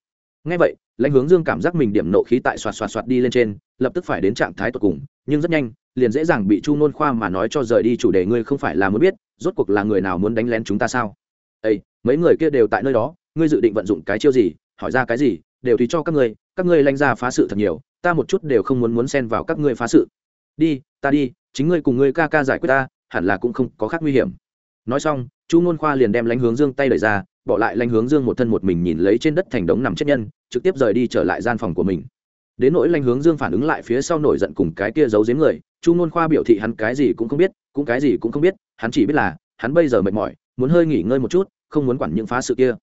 Nghe vậy lãnh hướng dương cảm giác mình điểm nộ khí tại xoạt xoạt xoạt đi lên trên lập tức phải đến trạng thái tột cùng, nhưng rất nhanh, liền dễ dàng bị chu nôn khoa mà nói cho rời đi chủ đề ngươi không phải là muốn biết, rốt cuộc là người nào muốn đánh lén chúng ta sao? Ây mấy người kia đều tại nơi đó, ngươi dự định vận dụng cái chiêu gì, hỏi ra cái gì, đều tùy cho các ngươi các ngươi lanh ra phá sự thật nhiều, ta một chút đều không muốn muốn xen vào các ngươi phá sự. Đi, ta đi, chính ngươi cùng ngươi ca ca giải quyết ta, hẳn là cũng không có khác nguy hiểm. Nói xong, chu Nôn khoa liền đem lãnh hướng dương tay đẩy ra, bỏ lại lãnh hướng dương một thân một mình nhìn lấy trên đất thành đống nằm chết nhân, trực tiếp rời đi trở lại gian phòng của mình đến nỗi lãnh hướng dương phản ứng lại phía sau nổi giận cùng cái kia giấu giếm người, chu ngôn khoa biểu thị hắn cái gì cũng không biết, cũng cái gì cũng không biết, hắn chỉ biết là, hắn bây giờ mệt mỏi, muốn hơi nghỉ ngơi một chút, không muốn quản những phá sự kia.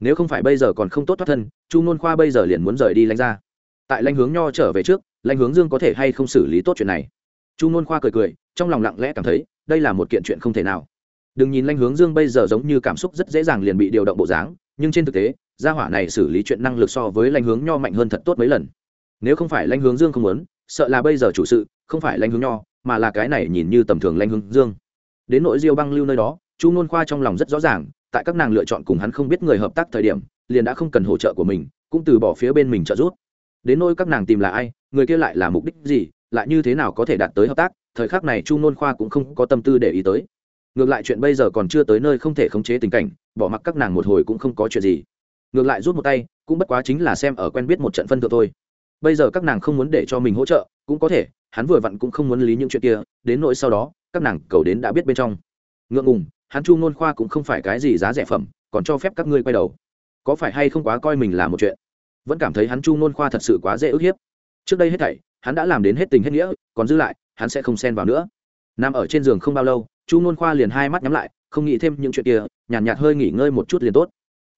Nếu không phải bây giờ còn không tốt thoát thân, chu ngôn khoa bây giờ liền muốn rời đi lãnh ra tại lãnh hướng nho trở về trước lãnh hướng dương có thể hay không xử lý tốt chuyện này? Chu ngôn khoa cười cười, trong lòng lặng lẽ cảm thấy, đây là một kiện chuyện không thể nào. Đừng nhìn lanh hướng dương bây giờ giống như cảm xúc rất dễ dàng liền bị điều động bộ dáng, nhưng trên thực tế, gia hỏa này xử lý chuyện năng lực so với lanh hướng nho mạnh hơn thật tốt mấy lần nếu không phải lanh hướng dương không muốn, sợ là bây giờ chủ sự không phải lanh hướng nho, mà là cái này nhìn như tầm thường lanh hướng dương. Đến nội diêu băng lưu nơi đó, chu nôn khoa trong lòng rất rõ ràng, tại các nàng lựa chọn cùng hắn không biết người hợp tác thời điểm, liền đã không cần hỗ trợ của mình, cũng từ bỏ phía bên mình trợ giúp. Đến nỗi các nàng tìm là ai, người kia lại là mục đích gì, lại như thế nào có thể đạt tới hợp tác, thời khắc này chu nôn khoa cũng không có tâm tư để ý tới. Ngược lại chuyện bây giờ còn chưa tới nơi không thể khống chế tình cảnh, bỏ mặc các nàng một hồi cũng không có chuyện gì. Ngược lại rút một tay, cũng bất quá chính là xem ở quen biết một trận phân thượng thôi bây giờ các nàng không muốn để cho mình hỗ trợ cũng có thể hắn vừa vặn cũng không muốn lý những chuyện kia đến nỗi sau đó các nàng cầu đến đã biết bên trong. Ngượng ngùng hắn chu ngôn khoa cũng không phải cái gì giá rẻ phẩm còn cho phép các ngươi quay đầu. Có phải hay không quá coi mình là một chuyện? Vẫn cảm thấy hắn chu ngôn khoa thật sự quá dễ ức hiếp. Trước đây hết thảy hắn đã làm đến hết tình hết nghĩa còn giữ lại hắn sẽ không xen vào nữa. Nằm ở trên giường không bao lâu chu ngôn khoa liền hai mắt nhắm lại không nghĩ thêm những chuyện kia nhàn nhạt, nhạt hơi nghỉ ngơi một chút liền tốt.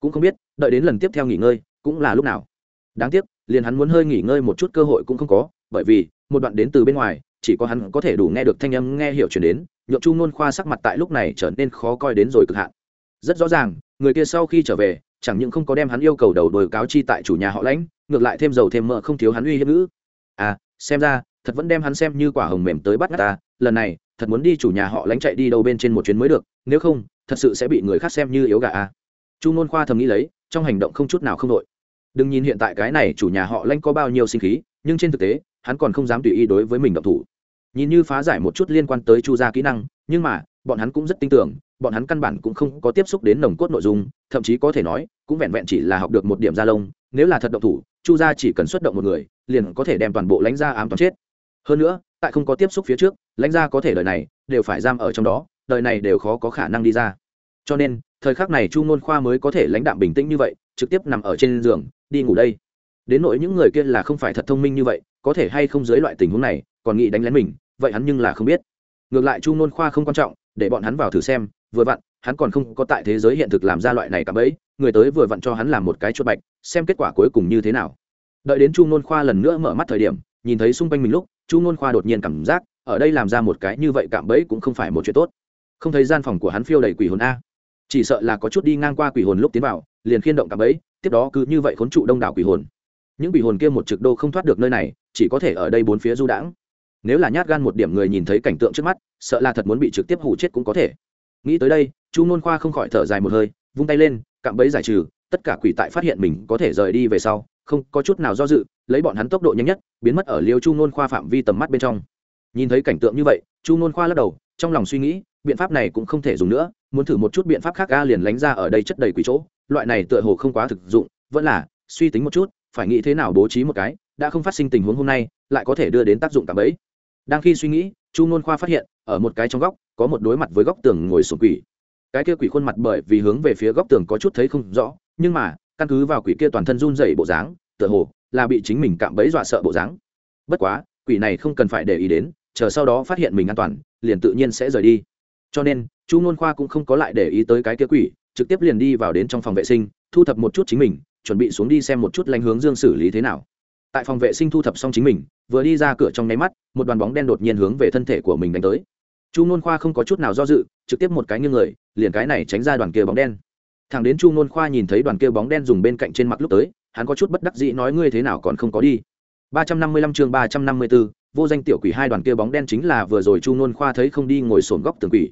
Cũng không biết đợi đến lần tiếp theo nghỉ ngơi cũng là lúc nào. Đáng tiếc liền hắn muốn hơi nghỉ ngơi một chút cơ hội cũng không có, bởi vì, một đoạn đến từ bên ngoài, chỉ có hắn có thể đủ nghe được thanh âm, nghe hiểu chuyển đến nhộn chu ngôn khoa sắc mặt tại lúc này trở nên khó coi đến rồi cực hạn. Rất rõ ràng, người kia sau khi trở về, chẳng những không có đem hắn yêu cầu đầu đồi cáo chi tại chủ nhà họ lãnh, ngược lại thêm dầu thêm mỡ không thiếu hắn uy hiếp ngữ à xem ra, thật vẫn đem hắn xem như quả hồng mềm tới bắt ngắt ta, lần này, thật muốn đi chủ nhà họ lãnh chạy đi đâu bên trên một chuyến mới được, nếu không, thật sự sẽ bị người khác xem như yếu gà a. Chu ngôn khoa thầm nghĩ lấy, trong hành động không chút nào không đội đừng nhìn hiện tại cái này chủ nhà họ lanh có bao nhiêu sinh khí, nhưng trên thực tế, hắn còn không dám tùy ý đối với mình động thủ. Nhìn như phá giải một chút liên quan tới chu gia kỹ năng, nhưng mà, bọn hắn cũng rất tin tưởng, bọn hắn căn bản cũng không có tiếp xúc đến nồng cốt nội dung, thậm chí có thể nói, cũng vẹn vẹn chỉ là học được một điểm gia lông. Nếu là thật động thủ, chu gia chỉ cần xuất động một người, liền có thể đem toàn bộ lãnh gia ám toàn chết. Hơn nữa, tại không có tiếp xúc phía trước, lãnh gia có thể đời này đều phải giam ở trong đó, đời này đều khó có khả năng đi ra. Cho nên, thời khắc này chu ngôn khoa mới có thể lãnh đạm bình tĩnh như vậy trực tiếp nằm ở trên giường, đi ngủ đây. Đến nỗi những người kia là không phải thật thông minh như vậy, có thể hay không dưới loại tình huống này, còn nghĩ đánh lén mình, vậy hắn nhưng là không biết. Ngược lại chu Nôn khoa không quan trọng, để bọn hắn vào thử xem, vừa vặn, hắn còn không có tại thế giới hiện thực làm ra loại này cả bẫy người tới vừa vặn cho hắn làm một cái chuột bạch, xem kết quả cuối cùng như thế nào. Đợi đến chu Nôn khoa lần nữa mở mắt thời điểm, nhìn thấy xung quanh mình lúc, chu Nôn khoa đột nhiên cảm giác, ở đây làm ra một cái như vậy cạm bẫy cũng không phải một chuyện tốt. Không thấy gian phòng của hắn phiêu đầy quỷ hồn a chỉ sợ là có chút đi ngang qua quỷ hồn lúc tiến vào, liền khiên động cả bẫy, tiếp đó cứ như vậy khốn trụ đông đảo quỷ hồn. Những quỷ hồn kia một trực đô không thoát được nơi này, chỉ có thể ở đây bốn phía du đãng. Nếu là nhát gan một điểm người nhìn thấy cảnh tượng trước mắt, sợ là thật muốn bị trực tiếp hủ chết cũng có thể. Nghĩ tới đây, chu nôn khoa không khỏi thở dài một hơi, vung tay lên, cạm bẫy giải trừ, tất cả quỷ tại phát hiện mình có thể rời đi về sau, không có chút nào do dự, lấy bọn hắn tốc độ nhanh nhất, biến mất ở liêu chu nôn khoa phạm vi tầm mắt bên trong. Nhìn thấy cảnh tượng như vậy, chu nôn khoa lắc đầu, trong lòng suy nghĩ biện pháp này cũng không thể dùng nữa, muốn thử một chút biện pháp khác ga liền lánh ra ở đây chất đầy quỷ chỗ. Loại này tựa hồ không quá thực dụng, vẫn là, suy tính một chút, phải nghĩ thế nào bố trí một cái, đã không phát sinh tình huống hôm nay, lại có thể đưa đến tác dụng cảm bẫy đang khi suy nghĩ, chu ngôn khoa phát hiện, ở một cái trong góc, có một đối mặt với góc tường ngồi sụp quỷ. Cái kia quỷ khuôn mặt bởi vì hướng về phía góc tường có chút thấy không rõ, nhưng mà, căn cứ vào quỷ kia toàn thân run rẩy bộ dáng, tựa hồ là bị chính mình cạm bẫy dọa sợ bộ dáng. Bất quá, quỷ này không cần phải để ý đến, chờ sau đó phát hiện mình an toàn, liền tự nhiên sẽ rời đi cho nên chu nôn khoa cũng không có lại để ý tới cái kia quỷ trực tiếp liền đi vào đến trong phòng vệ sinh thu thập một chút chính mình chuẩn bị xuống đi xem một chút lanh hướng dương xử lý thế nào. Tại phòng vệ sinh thu thập xong chính mình vừa đi ra cửa trong nháy mắt một đoàn bóng đen đột nhiên hướng về thân thể của mình đánh tới. Chu nôn khoa không có chút nào do dự trực tiếp một cái như người liền cái này tránh ra đoàn kia bóng đen. Thằng đến chu nôn khoa nhìn thấy đoàn kia bóng đen dùng bên cạnh trên mặt lúc tới hắn có chút bất đắc dĩ nói ngươi thế nào còn không có đi. ba trăm năm mươi lăm chương ba trăm năm mươi 354, vô danh tiểu quỷ hai đoàn kia bóng đen chính là vừa rồi chu nôn khoa thấy không đi ngồi sồn góc tường quỷ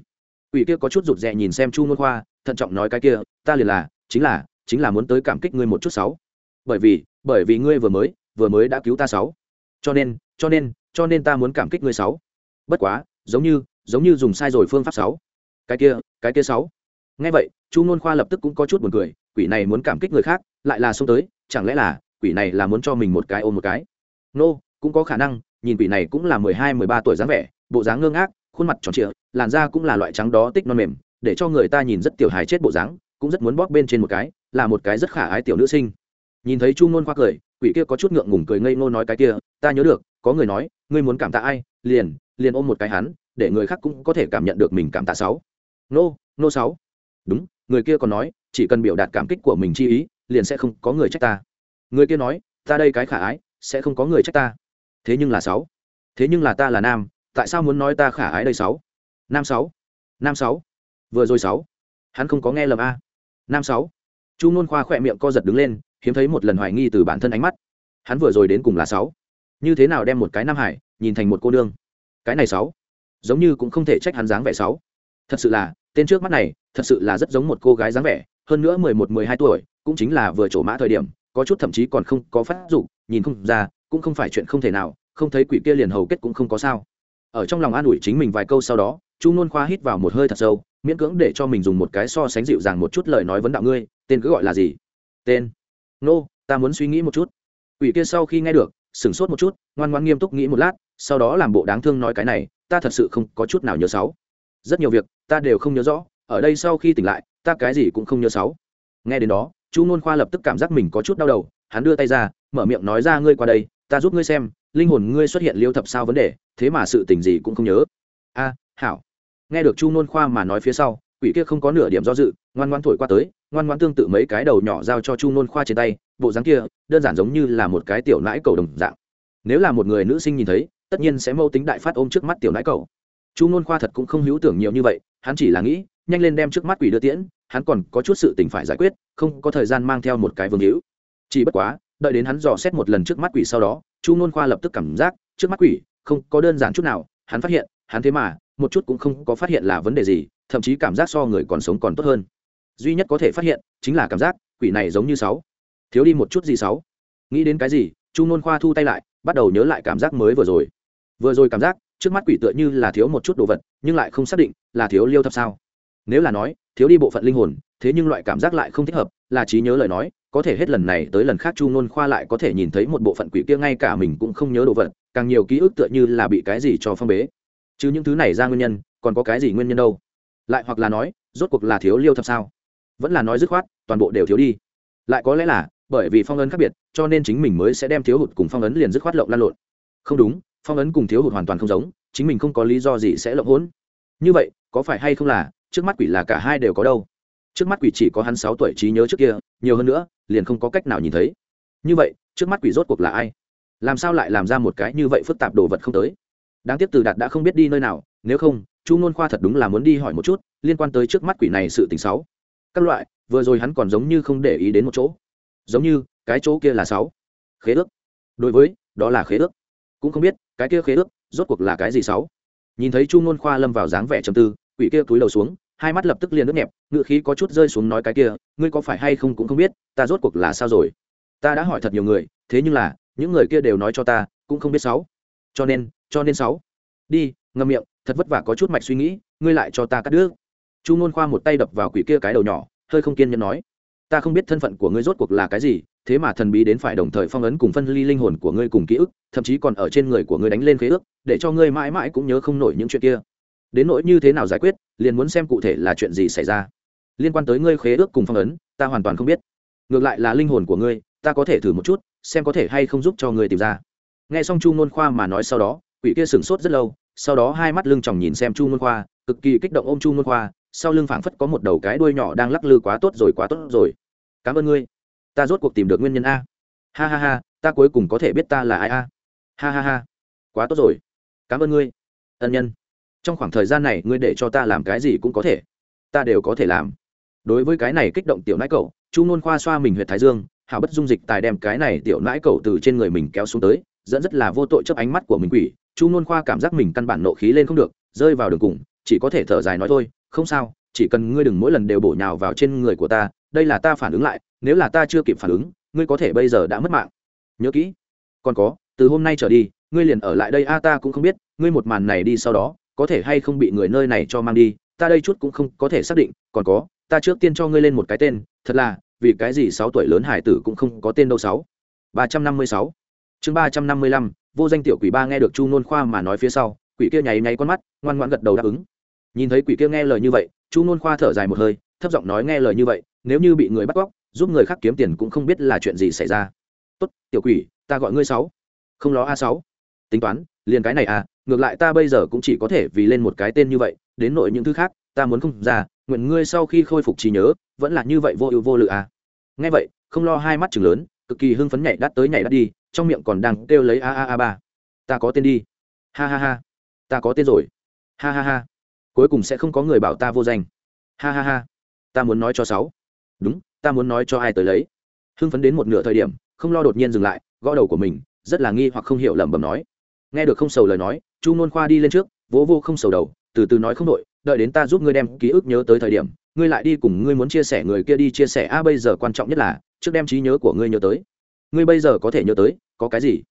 quỷ kia có chút rụt rè nhìn xem chu nôn khoa, thận trọng nói cái kia, ta liền là, chính là chính là muốn tới cảm kích ngươi một chút sáu. Bởi vì bởi vì ngươi vừa mới vừa mới đã cứu ta sáu. Cho nên cho nên cho nên ta muốn cảm kích ngươi sáu. Bất quá, giống như giống như dùng sai rồi phương pháp sáu. Cái kia cái kia sáu. Nghe vậy, chu nôn khoa lập tức cũng có chút buồn cười, quỷ này muốn cảm kích người khác, lại là xông tới, chẳng lẽ là, quỷ này là muốn cho mình một cái ôm một cái? Nô, cũng có khả năng, nhìn quỷ này cũng là mười hai, mười ba tuổi dáng vẻ, bộ dáng ngơ ngác khuôn mặt tròn trịa, làn da cũng là loại trắng đó tích non mềm, để cho người ta nhìn rất tiểu hài chết bộ dáng, cũng rất muốn bóp bên trên một cái, là một cái rất khả ái tiểu nữ sinh. Nhìn thấy chu nôn khoa cười, quỷ kia có chút ngượng ngùng cười ngây ngô nói cái kia, ta nhớ được, có người nói, ngươi muốn cảm tạ ai, liền liền ôm một cái hắn, để người khác cũng có thể cảm nhận được mình cảm tạ sáu. Nô nô sáu. Đúng, người kia còn nói, chỉ cần biểu đạt cảm kích của mình chi ý, liền sẽ không có người trách ta. Người kia nói, ta đây cái khả ái, sẽ không có người trách ta. Thế nhưng là sáu. Thế nhưng là ta là nam tại sao muốn nói ta khả ái đây sáu? Nam sáu. Nam sáu. Vừa rồi sáu. Hắn không có nghe lầm a. Nam sáu. Chu nôn khoa khỏe miệng co giật đứng lên, hiếm thấy một lần hoài nghi từ bản thân ánh mắt. Hắn vừa rồi đến cùng là sáu. Như thế nào đem một cái nam hải nhìn thành một cô nương? Cái này sáu. Giống như cũng không thể trách hắn dáng vẻ sáu. Thật sự là, tên trước mắt này, thật sự là rất giống một cô gái dáng vẻ, hơn nữa mười một, mười hai tuổi, cũng chính là vừa trổ mã thời điểm, có chút thậm chí còn không có phát dụng nhìn không ra, cũng không phải chuyện không thể nào, không thấy quỷ kia liền hầu kết cũng không có sao ở trong lòng an ủi chính mình vài câu sau đó chu nôn khoa hít vào một hơi thật sâu miễn cưỡng để cho mình dùng một cái so sánh dịu dàng một chút lời nói vấn đạo ngươi tên cứ gọi là gì? Tên? Nô、no, ta muốn suy nghĩ một chút. Ủy kia sau khi nghe được sửng sốt một chút ngoan ngoan nghiêm túc nghĩ một lát sau đó làm bộ đáng thương nói cái này ta thật sự không có chút nào nhớ sáu. Rất nhiều việc ta đều không nhớ rõ ở đây sau khi tỉnh lại ta cái gì cũng không nhớ sáu. Nghe đến đó chu nôn khoa lập tức cảm giác mình có chút đau đầu hắn đưa tay ra mở miệng nói ra ngươi qua đây ta giúp ngươi xem linh hồn ngươi xuất hiện liêu thập sao vấn đề thế mà sự tình gì cũng không nhớ. A, hảo. Nghe được chu nôn khoa mà nói phía sau, quỷ kia không có nửa điểm do dự, ngoan ngoan thổi qua tới, ngoan ngoan tương tự mấy cái đầu nhỏ giao cho chu nôn khoa trên tay, bộ dáng kia, đơn giản giống như là một cái tiểu nãi cầu đồng dạng. Nếu là một người nữ sinh nhìn thấy, tất nhiên sẽ mâu tính đại phát ôm trước mắt tiểu nãi cầu. Chu nôn khoa thật cũng không hữu tưởng nhiều như vậy, hắn chỉ là nghĩ, nhanh lên đem trước mắt quỷ đưa tiễn, hắn còn có chút sự tình phải giải quyết, không có thời gian mang theo một cái vương hữu. Chỉ bất quá, đợi đến hắn dò xét một lần trước mắt quỷ sau đó, chu nôn khoa lập tức cảm giác, trước mắt quỷ không có đơn giản chút nào, hắn phát hiện, hắn thế mà, một chút cũng không có phát hiện là vấn đề gì, thậm chí cảm giác so người còn sống còn tốt hơn. Duy nhất có thể phát hiện, chính là cảm giác, quỷ này giống như sáu. Thiếu đi một chút gì sáu? Nghĩ đến cái gì, chu nôn khoa thu tay lại, bắt đầu nhớ lại cảm giác mới vừa rồi. Vừa rồi cảm giác, trước mắt quỷ tựa như là thiếu một chút đồ vật, nhưng lại không xác định là thiếu liêu thập sao. Nếu là nói, thiếu đi bộ phận linh hồn, thế nhưng loại cảm giác lại không thích hợp, là trí nhớ lời nói có thể hết lần này tới lần khác chu nôn khoa lại có thể nhìn thấy một bộ phận quỷ kia ngay cả mình cũng không nhớ đồ vật, càng nhiều ký ức tựa như là bị cái gì cho phong bế. Chứ những thứ này ra nguyên nhân, còn có cái gì nguyên nhân đâu? Lại hoặc là nói, rốt cuộc là thiếu liêu thập sao? Vẫn là nói dứt khoát, toàn bộ đều thiếu đi. Lại có lẽ là, bởi vì phong ấn khác biệt, cho nên chính mình mới sẽ đem thiếu hụt cùng phong ấn liền dứt khoát lộng lan lộn. Không đúng, phong ấn cùng thiếu hụt hoàn toàn không giống, chính mình không có lý do gì sẽ lộng hỗn. Như vậy, có phải hay không là, trước mắt quỷ là cả hai đều có đâu? Trước mắt quỷ chỉ có hắn sáu tuổi trí nhớ trước kia, nhiều hơn nữa liền không có cách nào nhìn thấy. Như vậy, trước mắt quỷ rốt cuộc là ai? Làm sao lại làm ra một cái như vậy phức tạp đồ vật không tới? Đáng tiếc từ đạt đã không biết đi nơi nào, nếu không, chu ngôn khoa thật đúng là muốn đi hỏi một chút liên quan tới trước mắt quỷ này sự tình sáu. Các loại, vừa rồi hắn còn giống như không để ý đến một chỗ. Giống như, cái chỗ kia là sáu. Khế ước. Đối với, đó là khế ước. Cũng không biết, cái kia khế ước, rốt cuộc là cái gì sáu? Nhìn thấy chu ngôn khoa lâm vào dáng vẻ trầm tư, quỷ kia túi đầu xuống hai mắt lập tức liền nước nhẹp ngựa khí có chút rơi xuống nói cái kia, ngươi có phải hay không cũng không biết, ta rốt cuộc là sao rồi? Ta đã hỏi thật nhiều người, thế nhưng là, những người kia đều nói cho ta, cũng không biết sáu. Cho nên cho nên sáu. Đi ngâm miệng, thật vất vả có chút mạch suy nghĩ, ngươi lại cho ta cắt đứt. Chu ngôn khoa một tay đập vào quỷ kia cái đầu nhỏ, hơi không kiên nhẫn nói, ta không biết thân phận của ngươi rốt cuộc là cái gì, thế mà thần bí đến phải đồng thời phong ấn cùng phân ly linh hồn của ngươi cùng ký ức, thậm chí còn ở trên người của ngươi đánh lên khế ước, để cho ngươi mãi mãi cũng nhớ không nổi những chuyện kia đến nỗi như thế nào giải quyết, liền muốn xem cụ thể là chuyện gì xảy ra. Liên quan tới ngươi khế ước cùng phong ấn, ta hoàn toàn không biết. Ngược lại là linh hồn của ngươi, ta có thể thử một chút, xem có thể hay không giúp cho ngươi tìm ra. Nghe xong chu ngôn khoa mà nói sau đó, quỷ kia sửng sốt rất lâu, sau đó hai mắt lưng chòng nhìn xem chu ngôn khoa, cực kỳ kích động ôm chu ngôn khoa, sau lưng phảng phất có một đầu cái đuôi nhỏ đang lắc lư quá tốt rồi, quá tốt rồi. Cảm ơn ngươi. Ta rốt cuộc tìm được nguyên nhân a. Ha ha ha, ta cuối cùng có thể biết ta là ai a. Ha ha ha. Quá tốt rồi. Cảm ơn ngươi. Ân nhân trong khoảng thời gian này ngươi để cho ta làm cái gì cũng có thể. Ta đều có thể làm. Đối với cái này kích động tiểu nãi cậu, chu nôn khoa xoa mình huyện thái dương, hảo bất dung dịch tài đem cái này tiểu nãi cậu từ trên người mình kéo xuống tới, dẫn rất là vô tội chấp ánh mắt của mình quỷ. Chu nôn khoa cảm giác mình căn bản nộ khí lên không được, rơi vào đường cùng, chỉ có thể thở dài nói thôi, không sao, chỉ cần ngươi đừng mỗi lần đều bổ nhào vào trên người của ta, đây là ta phản ứng lại, nếu là ta chưa kịp phản ứng, ngươi có thể bây giờ đã mất mạng. Nhớ kỹ. Còn có, từ hôm nay trở đi, ngươi liền ở lại đây, a, ta cũng không biết, ngươi một màn này đi sau đó có thể hay không bị người nơi này cho mang đi, ta đây chút cũng không có thể xác định, còn có, ta trước tiên cho ngươi lên một cái tên, thật là, vì cái gì sáu tuổi lớn hải tử cũng không có tên đâu sáu. ba trăm năm mươi sáu. Chương ba trăm năm mươi lăm, vô danh tiểu quỷ ba nghe được chu nôn khoa mà nói phía sau, quỷ kia nháy nháy con mắt, ngoan ngoãn gật đầu đáp ứng. Nhìn thấy quỷ kia nghe lời như vậy, chu nôn khoa thở dài một hơi, thấp giọng nói nghe lời như vậy, nếu như bị người bắt cóc, giúp người khác kiếm tiền cũng không biết là chuyện gì xảy ra. Tốt, tiểu quỷ, ta gọi ngươi sáu. Không ló a sáu. Tính toán, liền cái này à ngược lại ta bây giờ cũng chỉ có thể vì lên một cái tên như vậy, đến nội những thứ khác, ta muốn không ra, nguyện ngươi sau khi khôi phục trí nhớ, vẫn là như vậy vô ưu vô lự à. Nghe vậy, không lo hai mắt chừng lớn, cực kỳ hưng phấn nhảy đắt tới nhảy đắt đi, trong miệng còn đang kêu lấy a a a ba. Ta có tên đi. Ha ha ha. Ta có tên rồi. Ha ha ha. Cuối cùng sẽ không có người bảo ta vô danh. Ha ha ha. Ta muốn nói cho sáu. Đúng, ta muốn nói cho ai tới lấy. Hưng phấn đến một nửa thời điểm, không lo đột nhiên dừng lại, gõ đầu của mình, rất là nghi hoặc không hiểu lẩm bẩm nói nghe được không sầu lời nói, chu nôn khoa đi lên trước, vỗ vô không sầu đầu, từ từ nói không đội đợi đến ta giúp ngươi đem ký ức nhớ tới thời điểm, ngươi lại đi cùng ngươi muốn chia sẻ người kia đi chia sẻ, a, bây giờ quan trọng nhất là, trước đem trí nhớ của ngươi nhớ tới. Ngươi bây giờ có thể nhớ tới, có cái gì?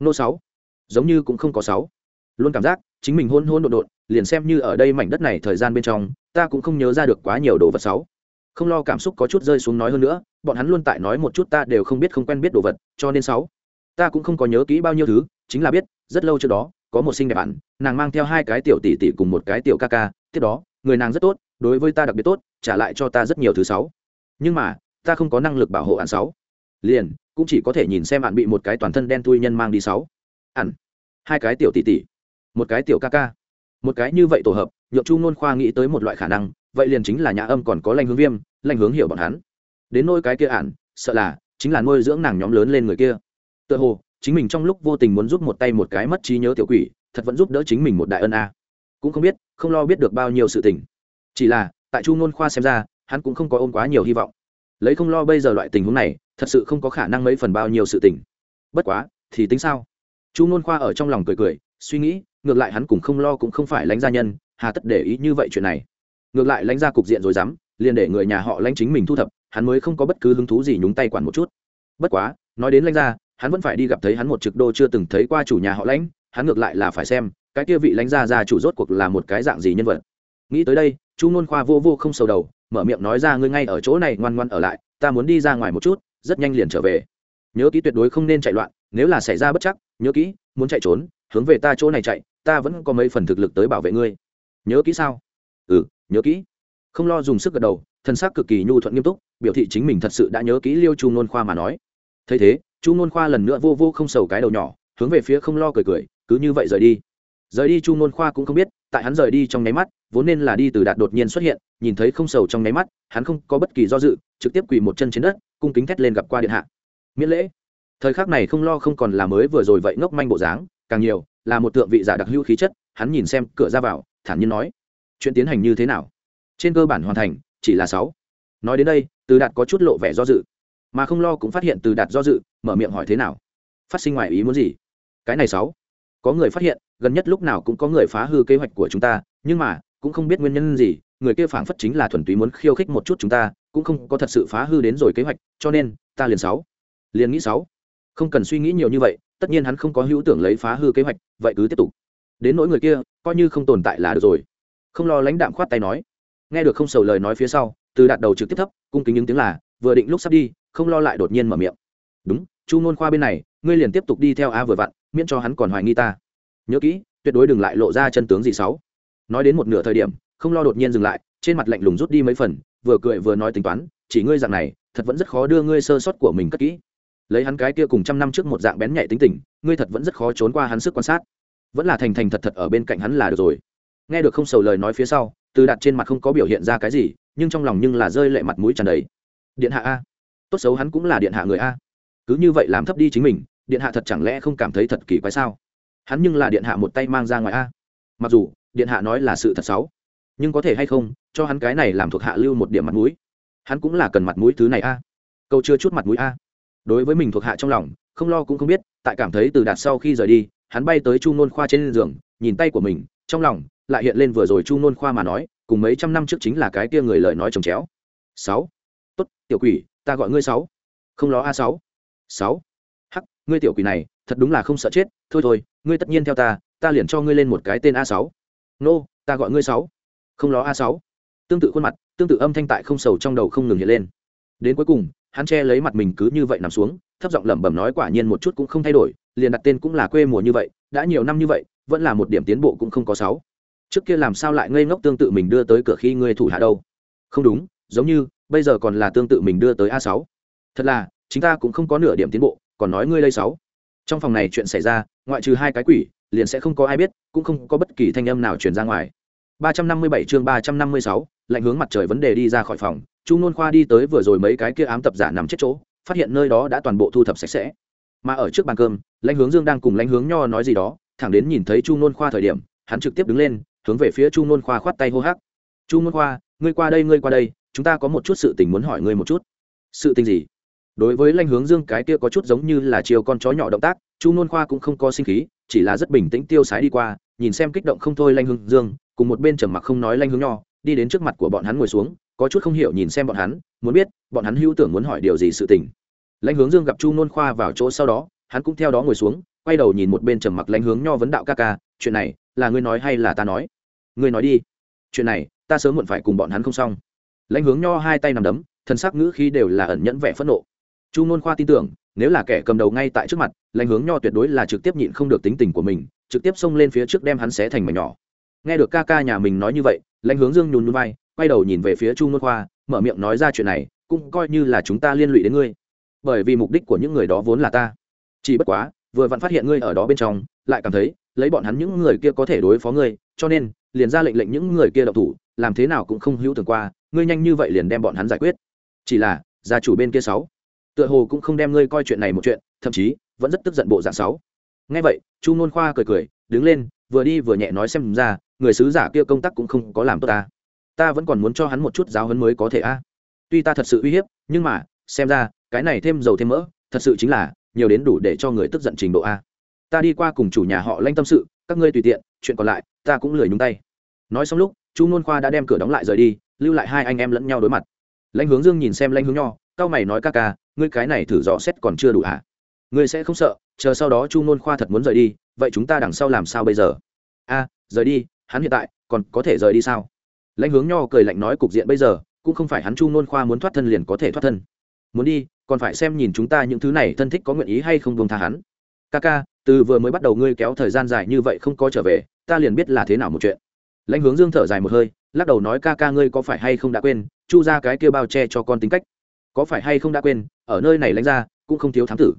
Nô sáu. Giống như cũng không có sáu. Luôn cảm giác, chính mình hôn hôn đột đột liền xem như ở đây mảnh đất này thời gian bên trong, ta cũng không nhớ ra được quá nhiều đồ vật sáu. Không lo cảm xúc có chút rơi xuống nói hơn nữa, bọn hắn luôn tại nói một chút ta đều không biết không quen biết đồ vật, cho nên sáu, ta cũng không có nhớ kỹ bao nhiêu thứ, chính là biết rất lâu trước đó, có một sinh đẹp bạn, nàng mang theo hai cái tiểu tỷ tỷ cùng một cái tiểu ca ca, tiếp đó, người nàng rất tốt, đối với ta đặc biệt tốt, trả lại cho ta rất nhiều thứ sáu. Nhưng mà, ta không có năng lực bảo hộ ạn sáu. Liền, cũng chỉ có thể nhìn xem ạn bị một cái toàn thân đen tui nhân mang đi sáu. Ạn hai cái tiểu tỷ tỷ, một cái tiểu ca ca. Một cái như vậy tổ hợp, nhượng chu nôn khoa nghĩ tới một loại khả năng, vậy liền chính là nhà âm còn có lanh hướng viêm lanh hướng hiểu bọn hắn. Đến nôi cái kia ạn sợ là, chính là nuôi dưỡng nàng nhóm lớn lên người kia. Tựa hồ chính mình trong lúc vô tình muốn giúp một tay một cái mất trí nhớ tiểu quỷ, thật vẫn giúp đỡ chính mình một đại ân a. Cũng không biết, không lo biết được bao nhiêu sự tình. Chỉ là, tại chu ngôn khoa xem ra, hắn cũng không có ôm quá nhiều hy vọng. Lấy không lo bây giờ loại tình huống này, thật sự không có khả năng mấy phần bao nhiêu sự tình. Bất quá, thì tính sao? Chu ngôn khoa ở trong lòng cười cười, suy nghĩ, ngược lại hắn cũng không lo cũng không phải lãnh gia nhân, hà tất để ý như vậy chuyện này. Ngược lại lãnh gia cục diện rồi dám, liền để người nhà họ lãnh chính mình thu thập, hắn mới không có bất cứ hứng thú gì nhúng tay quản một chút. Bất quá, nói đến lãnh gia hắn vẫn phải đi gặp thấy hắn một trực đô chưa từng thấy qua chủ nhà họ lãnh, hắn ngược lại là phải xem, cái kia vị lãnh gia gia chủ rốt cuộc là một cái dạng gì nhân vật. Nghĩ tới đây, chu nôn khoa vô vô không sầu đầu, mở miệng nói ra, ngươi ngay ở chỗ này ngoan ngoan ở lại, ta muốn đi ra ngoài một chút, rất nhanh liền trở về. Nhớ kỹ tuyệt đối không nên chạy loạn, nếu là xảy ra bất chắc, nhớ kỹ, muốn chạy trốn, hướng về ta chỗ này chạy, ta vẫn có mấy phần thực lực tới bảo vệ ngươi. Nhớ kỹ sao? Ừ nhớ kỹ. Không lo dùng sức gật đầu thân xác cực kỳ nhu thuận nghiêm túc, biểu thị chính mình thật sự đã nhớ kỹ liêu chu nôn khoa mà nói. Thấy thế chu nôn khoa lần nữa vô vô không sầu cái đầu nhỏ, hướng về phía không lo cười cười, cứ như vậy rời đi. Rời đi chu nôn khoa cũng không biết, tại hắn rời đi trong nháy mắt, vốn nên là đi từ đạt đột nhiên xuất hiện, nhìn thấy không sầu trong nháy mắt, hắn không có bất kỳ do dự, trực tiếp quỳ một chân trên đất, cung kính thét lên gặp qua điện hạ. Miễn lễ. Thời khắc này không lo không còn là mới vừa rồi vậy ngốc manh bộ dáng, càng nhiều, là một tượng vị giả đặc hữu khí chất, hắn nhìn xem, cửa ra vào, thản nhiên nói, chuyện tiến hành như thế nào? Trên cơ bản hoàn thành, chỉ là sáu. Nói đến đây, từ đạt có chút lộ vẻ do dự mà không lo cũng phát hiện từ đạt do dự, mở miệng hỏi thế nào? Phát sinh ngoài ý muốn gì? Cái này sáu. Có người phát hiện, gần nhất lúc nào cũng có người phá hư kế hoạch của chúng ta, nhưng mà, cũng không biết nguyên nhân gì, người kia phảng phất chính là thuần túy muốn khiêu khích một chút chúng ta, cũng không có thật sự phá hư đến rồi kế hoạch, cho nên, ta liền sáu. Liền nghĩ sáu. Không cần suy nghĩ nhiều như vậy, tất nhiên hắn không có hữu tưởng lấy phá hư kế hoạch, vậy cứ tiếp tục. Đến nỗi người kia, coi như không tồn tại là được rồi. Không lo lãnh đạm khoát tay nói. Nghe được không sầu lời nói phía sau, từ đạt đầu trực tiếp thấp, cung kính những tiếng là, vừa định lúc sắp đi không lo lại đột nhiên mở miệng. Đúng, chu nôn khoa bên này, ngươi liền tiếp tục đi theo a vừa vặn, miễn cho hắn còn hoài nghi ta. Nhớ kỹ, tuyệt đối đừng lại lộ ra chân tướng gì xấu. Nói đến một nửa thời điểm, không lo đột nhiên dừng lại, trên mặt lạnh lùng rút đi mấy phần, vừa cười vừa nói tính toán, chỉ ngươi dạng này, thật vẫn rất khó đưa ngươi sơ sót của mình cất kỹ. Lấy hắn cái kia cùng trăm năm trước một dạng bén nhạy tính tình, ngươi thật vẫn rất khó trốn qua hắn sức quan sát. Vẫn là thành thành thật thật ở bên cạnh hắn là được rồi. Nghe được không sầu lời nói phía sau, từ đặt trên mặt không có biểu hiện ra cái gì, nhưng trong lòng nhưng là rơi lệ mặt mũi tràn đầy. Điện hạ a tốt xấu hắn cũng là điện hạ người a. Cứ như vậy làm thấp đi chính mình, điện hạ thật chẳng lẽ không cảm thấy thật kỳ quái sao? Hắn nhưng là điện hạ một tay mang ra ngoài a. Mặc dù, điện hạ nói là sự thật xấu, nhưng có thể hay không, cho hắn cái này làm thuộc hạ lưu một điểm mặt mũi. Hắn cũng là cần mặt mũi thứ này a. Câu chưa chút mặt mũi a. Đối với mình thuộc hạ trong lòng, không lo cũng không biết, tại cảm thấy từ đạt sau khi rời đi, hắn bay tới chu nôn khoa trên giường, nhìn tay của mình, trong lòng lại hiện lên vừa rồi chu nôn khoa mà nói, cùng mấy trăm năm trước chính là cái kia người lời nói trồng chéo. Sáu, tốt, tiểu quỷ ta gọi ngươi sáu. Không lo a sáu. Sáu. Hắc, ngươi tiểu quỷ này, thật đúng là không sợ chết. Thôi thôi, ngươi tất nhiên theo ta ta liền cho ngươi lên một cái tên a sáu. Nô, ta gọi ngươi sáu. Không lo a sáu. Tương tự khuôn mặt, tương tự âm thanh tại không sầu trong đầu không ngừng hiện lên. Đến cuối cùng, hắn che lấy mặt mình cứ như vậy nằm xuống, thấp giọng lẩm bẩm nói quả nhiên một chút cũng không thay đổi, liền đặt tên cũng là quê mùa như vậy, đã nhiều năm như vậy, vẫn là một điểm tiến bộ cũng không có sáu. Trước kia làm sao lại ngây ngốc tương tự mình đưa tới cửa khi ngươi thủ hạ đâu? Không đúng, giống như bây giờ còn là tương tự mình đưa tới a sáu. Thật là chúng ta cũng không có nửa điểm tiến bộ còn nói ngươi lây sáu. Trong phòng này chuyện xảy ra ngoại trừ hai cái quỷ liền sẽ không có ai biết cũng không có bất kỳ thanh âm nào truyền ra ngoài. 357 chương 356, lạnh hướng mặt trời vấn đề đi ra khỏi phòng chu nôn khoa đi tới vừa rồi mấy cái kia ám tập giả nằm chết chỗ phát hiện nơi đó đã toàn bộ thu thập sạch sẽ. Mà ở trước bàn cơm lãnh hướng dương đang cùng lãnh hướng nho nói gì đó thẳng đến nhìn thấy chu nôn khoa thời điểm hắn trực tiếp đứng lên hướng về phía chu nôn khoa khoát tay hô hắc. Chu nôn khoa ngươi qua đây ngươi qua đây chúng ta có một chút sự tình muốn hỏi ngươi một chút. Sự tình gì? Đối với lanh hướng dương cái kia có chút giống như là chiều con chó nhỏ động tác, chu nôn khoa cũng không có sinh khí, chỉ là rất bình tĩnh tiêu sái đi qua, nhìn xem kích động không thôi lanh hướng dương, cùng một bên trầm mặc không nói lanh hướng nho, đi đến trước mặt của bọn hắn ngồi xuống, có chút không hiểu nhìn xem bọn hắn, muốn biết, bọn hắn hữu tưởng muốn hỏi điều gì sự tình. Lãnh hướng dương gặp chu nôn khoa vào chỗ sau đó, hắn cũng theo đó ngồi xuống, quay đầu nhìn một bên trầm mặc lãnh hướng nho vấn đạo ca ca, chuyện này, là ngươi nói hay là ta nói? Ngươi nói đi. Chuyện này, ta sớm muộn phải cùng bọn hắn không xong lãnh hướng nho hai tay nằm đấm thân sắc ngữ khí đều là ẩn nhẫn vẻ phẫn nộ. Chu nôn khoa tin tưởng, nếu là kẻ cầm đầu ngay tại trước mặt, lãnh hướng nho tuyệt đối là trực tiếp nhịn không được tính tình của mình, trực tiếp xông lên phía trước đem hắn xé thành mảnh nhỏ. Nghe được ca ca nhà mình nói như vậy, lãnh hướng dương nhún nhún vai, quay đầu nhìn về phía chu nôn khoa, mở miệng nói ra chuyện này, cũng coi như là chúng ta liên lụy đến ngươi. Bởi vì mục đích của những người đó vốn là ta. Chỉ bất quá, vừa vặn phát hiện ngươi ở đó bên trong, lại cảm thấy, lấy bọn hắn những người kia có thể đối phó ngươi, cho nên, liền ra lệnh lệnh những người kia độc thủ, làm thế nào cũng không hữu tưởng qua ngươi nhanh như vậy liền đem bọn hắn giải quyết. Chỉ là, gia chủ bên kia sáu, tựa hồ cũng không đem ngươi coi chuyện này một chuyện, thậm chí, vẫn rất tức giận bộ dạng sáu. Ngay vậy, chu nôn khoa cười cười, đứng lên, vừa đi vừa nhẹ nói xem ra, người sứ giả kia công tác cũng không có làm tốt ta. Ta vẫn còn muốn cho hắn một chút giáo hấn mới có thể a. Tuy ta thật sự uy hiếp, nhưng mà, xem ra, cái này thêm dầu thêm mỡ, thật sự chính là, nhiều đến đủ để cho người tức giận trình độ a. Ta đi qua cùng chủ nhà họ lanh tâm sự, các ngươi tùy tiện, chuyện còn lại, ta cũng lười nhúng tay. Nói xong lúc, chu nôn khoa đã đem cửa đóng lại rời đi lưu lại hai anh em lẫn nhau đối mặt. Lãnh hướng dương nhìn xem lãnh hướng nho, cao mày nói ca ca, ngươi cái này thử dò xét còn chưa đủ hả? Ngươi sẽ không sợ, chờ sau đó chu ngôn khoa thật muốn rời đi, vậy chúng ta đằng sau làm sao bây giờ? A, rời đi, hắn hiện tại còn có thể rời đi sao? Lãnh hướng nho cười lạnh nói, cục diện bây giờ, cũng không phải hắn chu ngôn khoa muốn thoát thân liền có thể thoát thân. Muốn đi, còn phải xem nhìn chúng ta những thứ này thân thích có nguyện ý hay không buông tha hắn. Ca ca, từ vừa mới bắt đầu ngươi kéo thời gian dài như vậy không có trở về, ta liền biết là thế nào một chuyện. Lãnh hướng dương thở dài một hơi lắc đầu nói ca ca ngươi có phải hay không đã quên, chu ra cái kia bao che cho con tính cách. Có phải hay không đã quên, ở nơi này lãnh ra cũng không thiếu thám tử.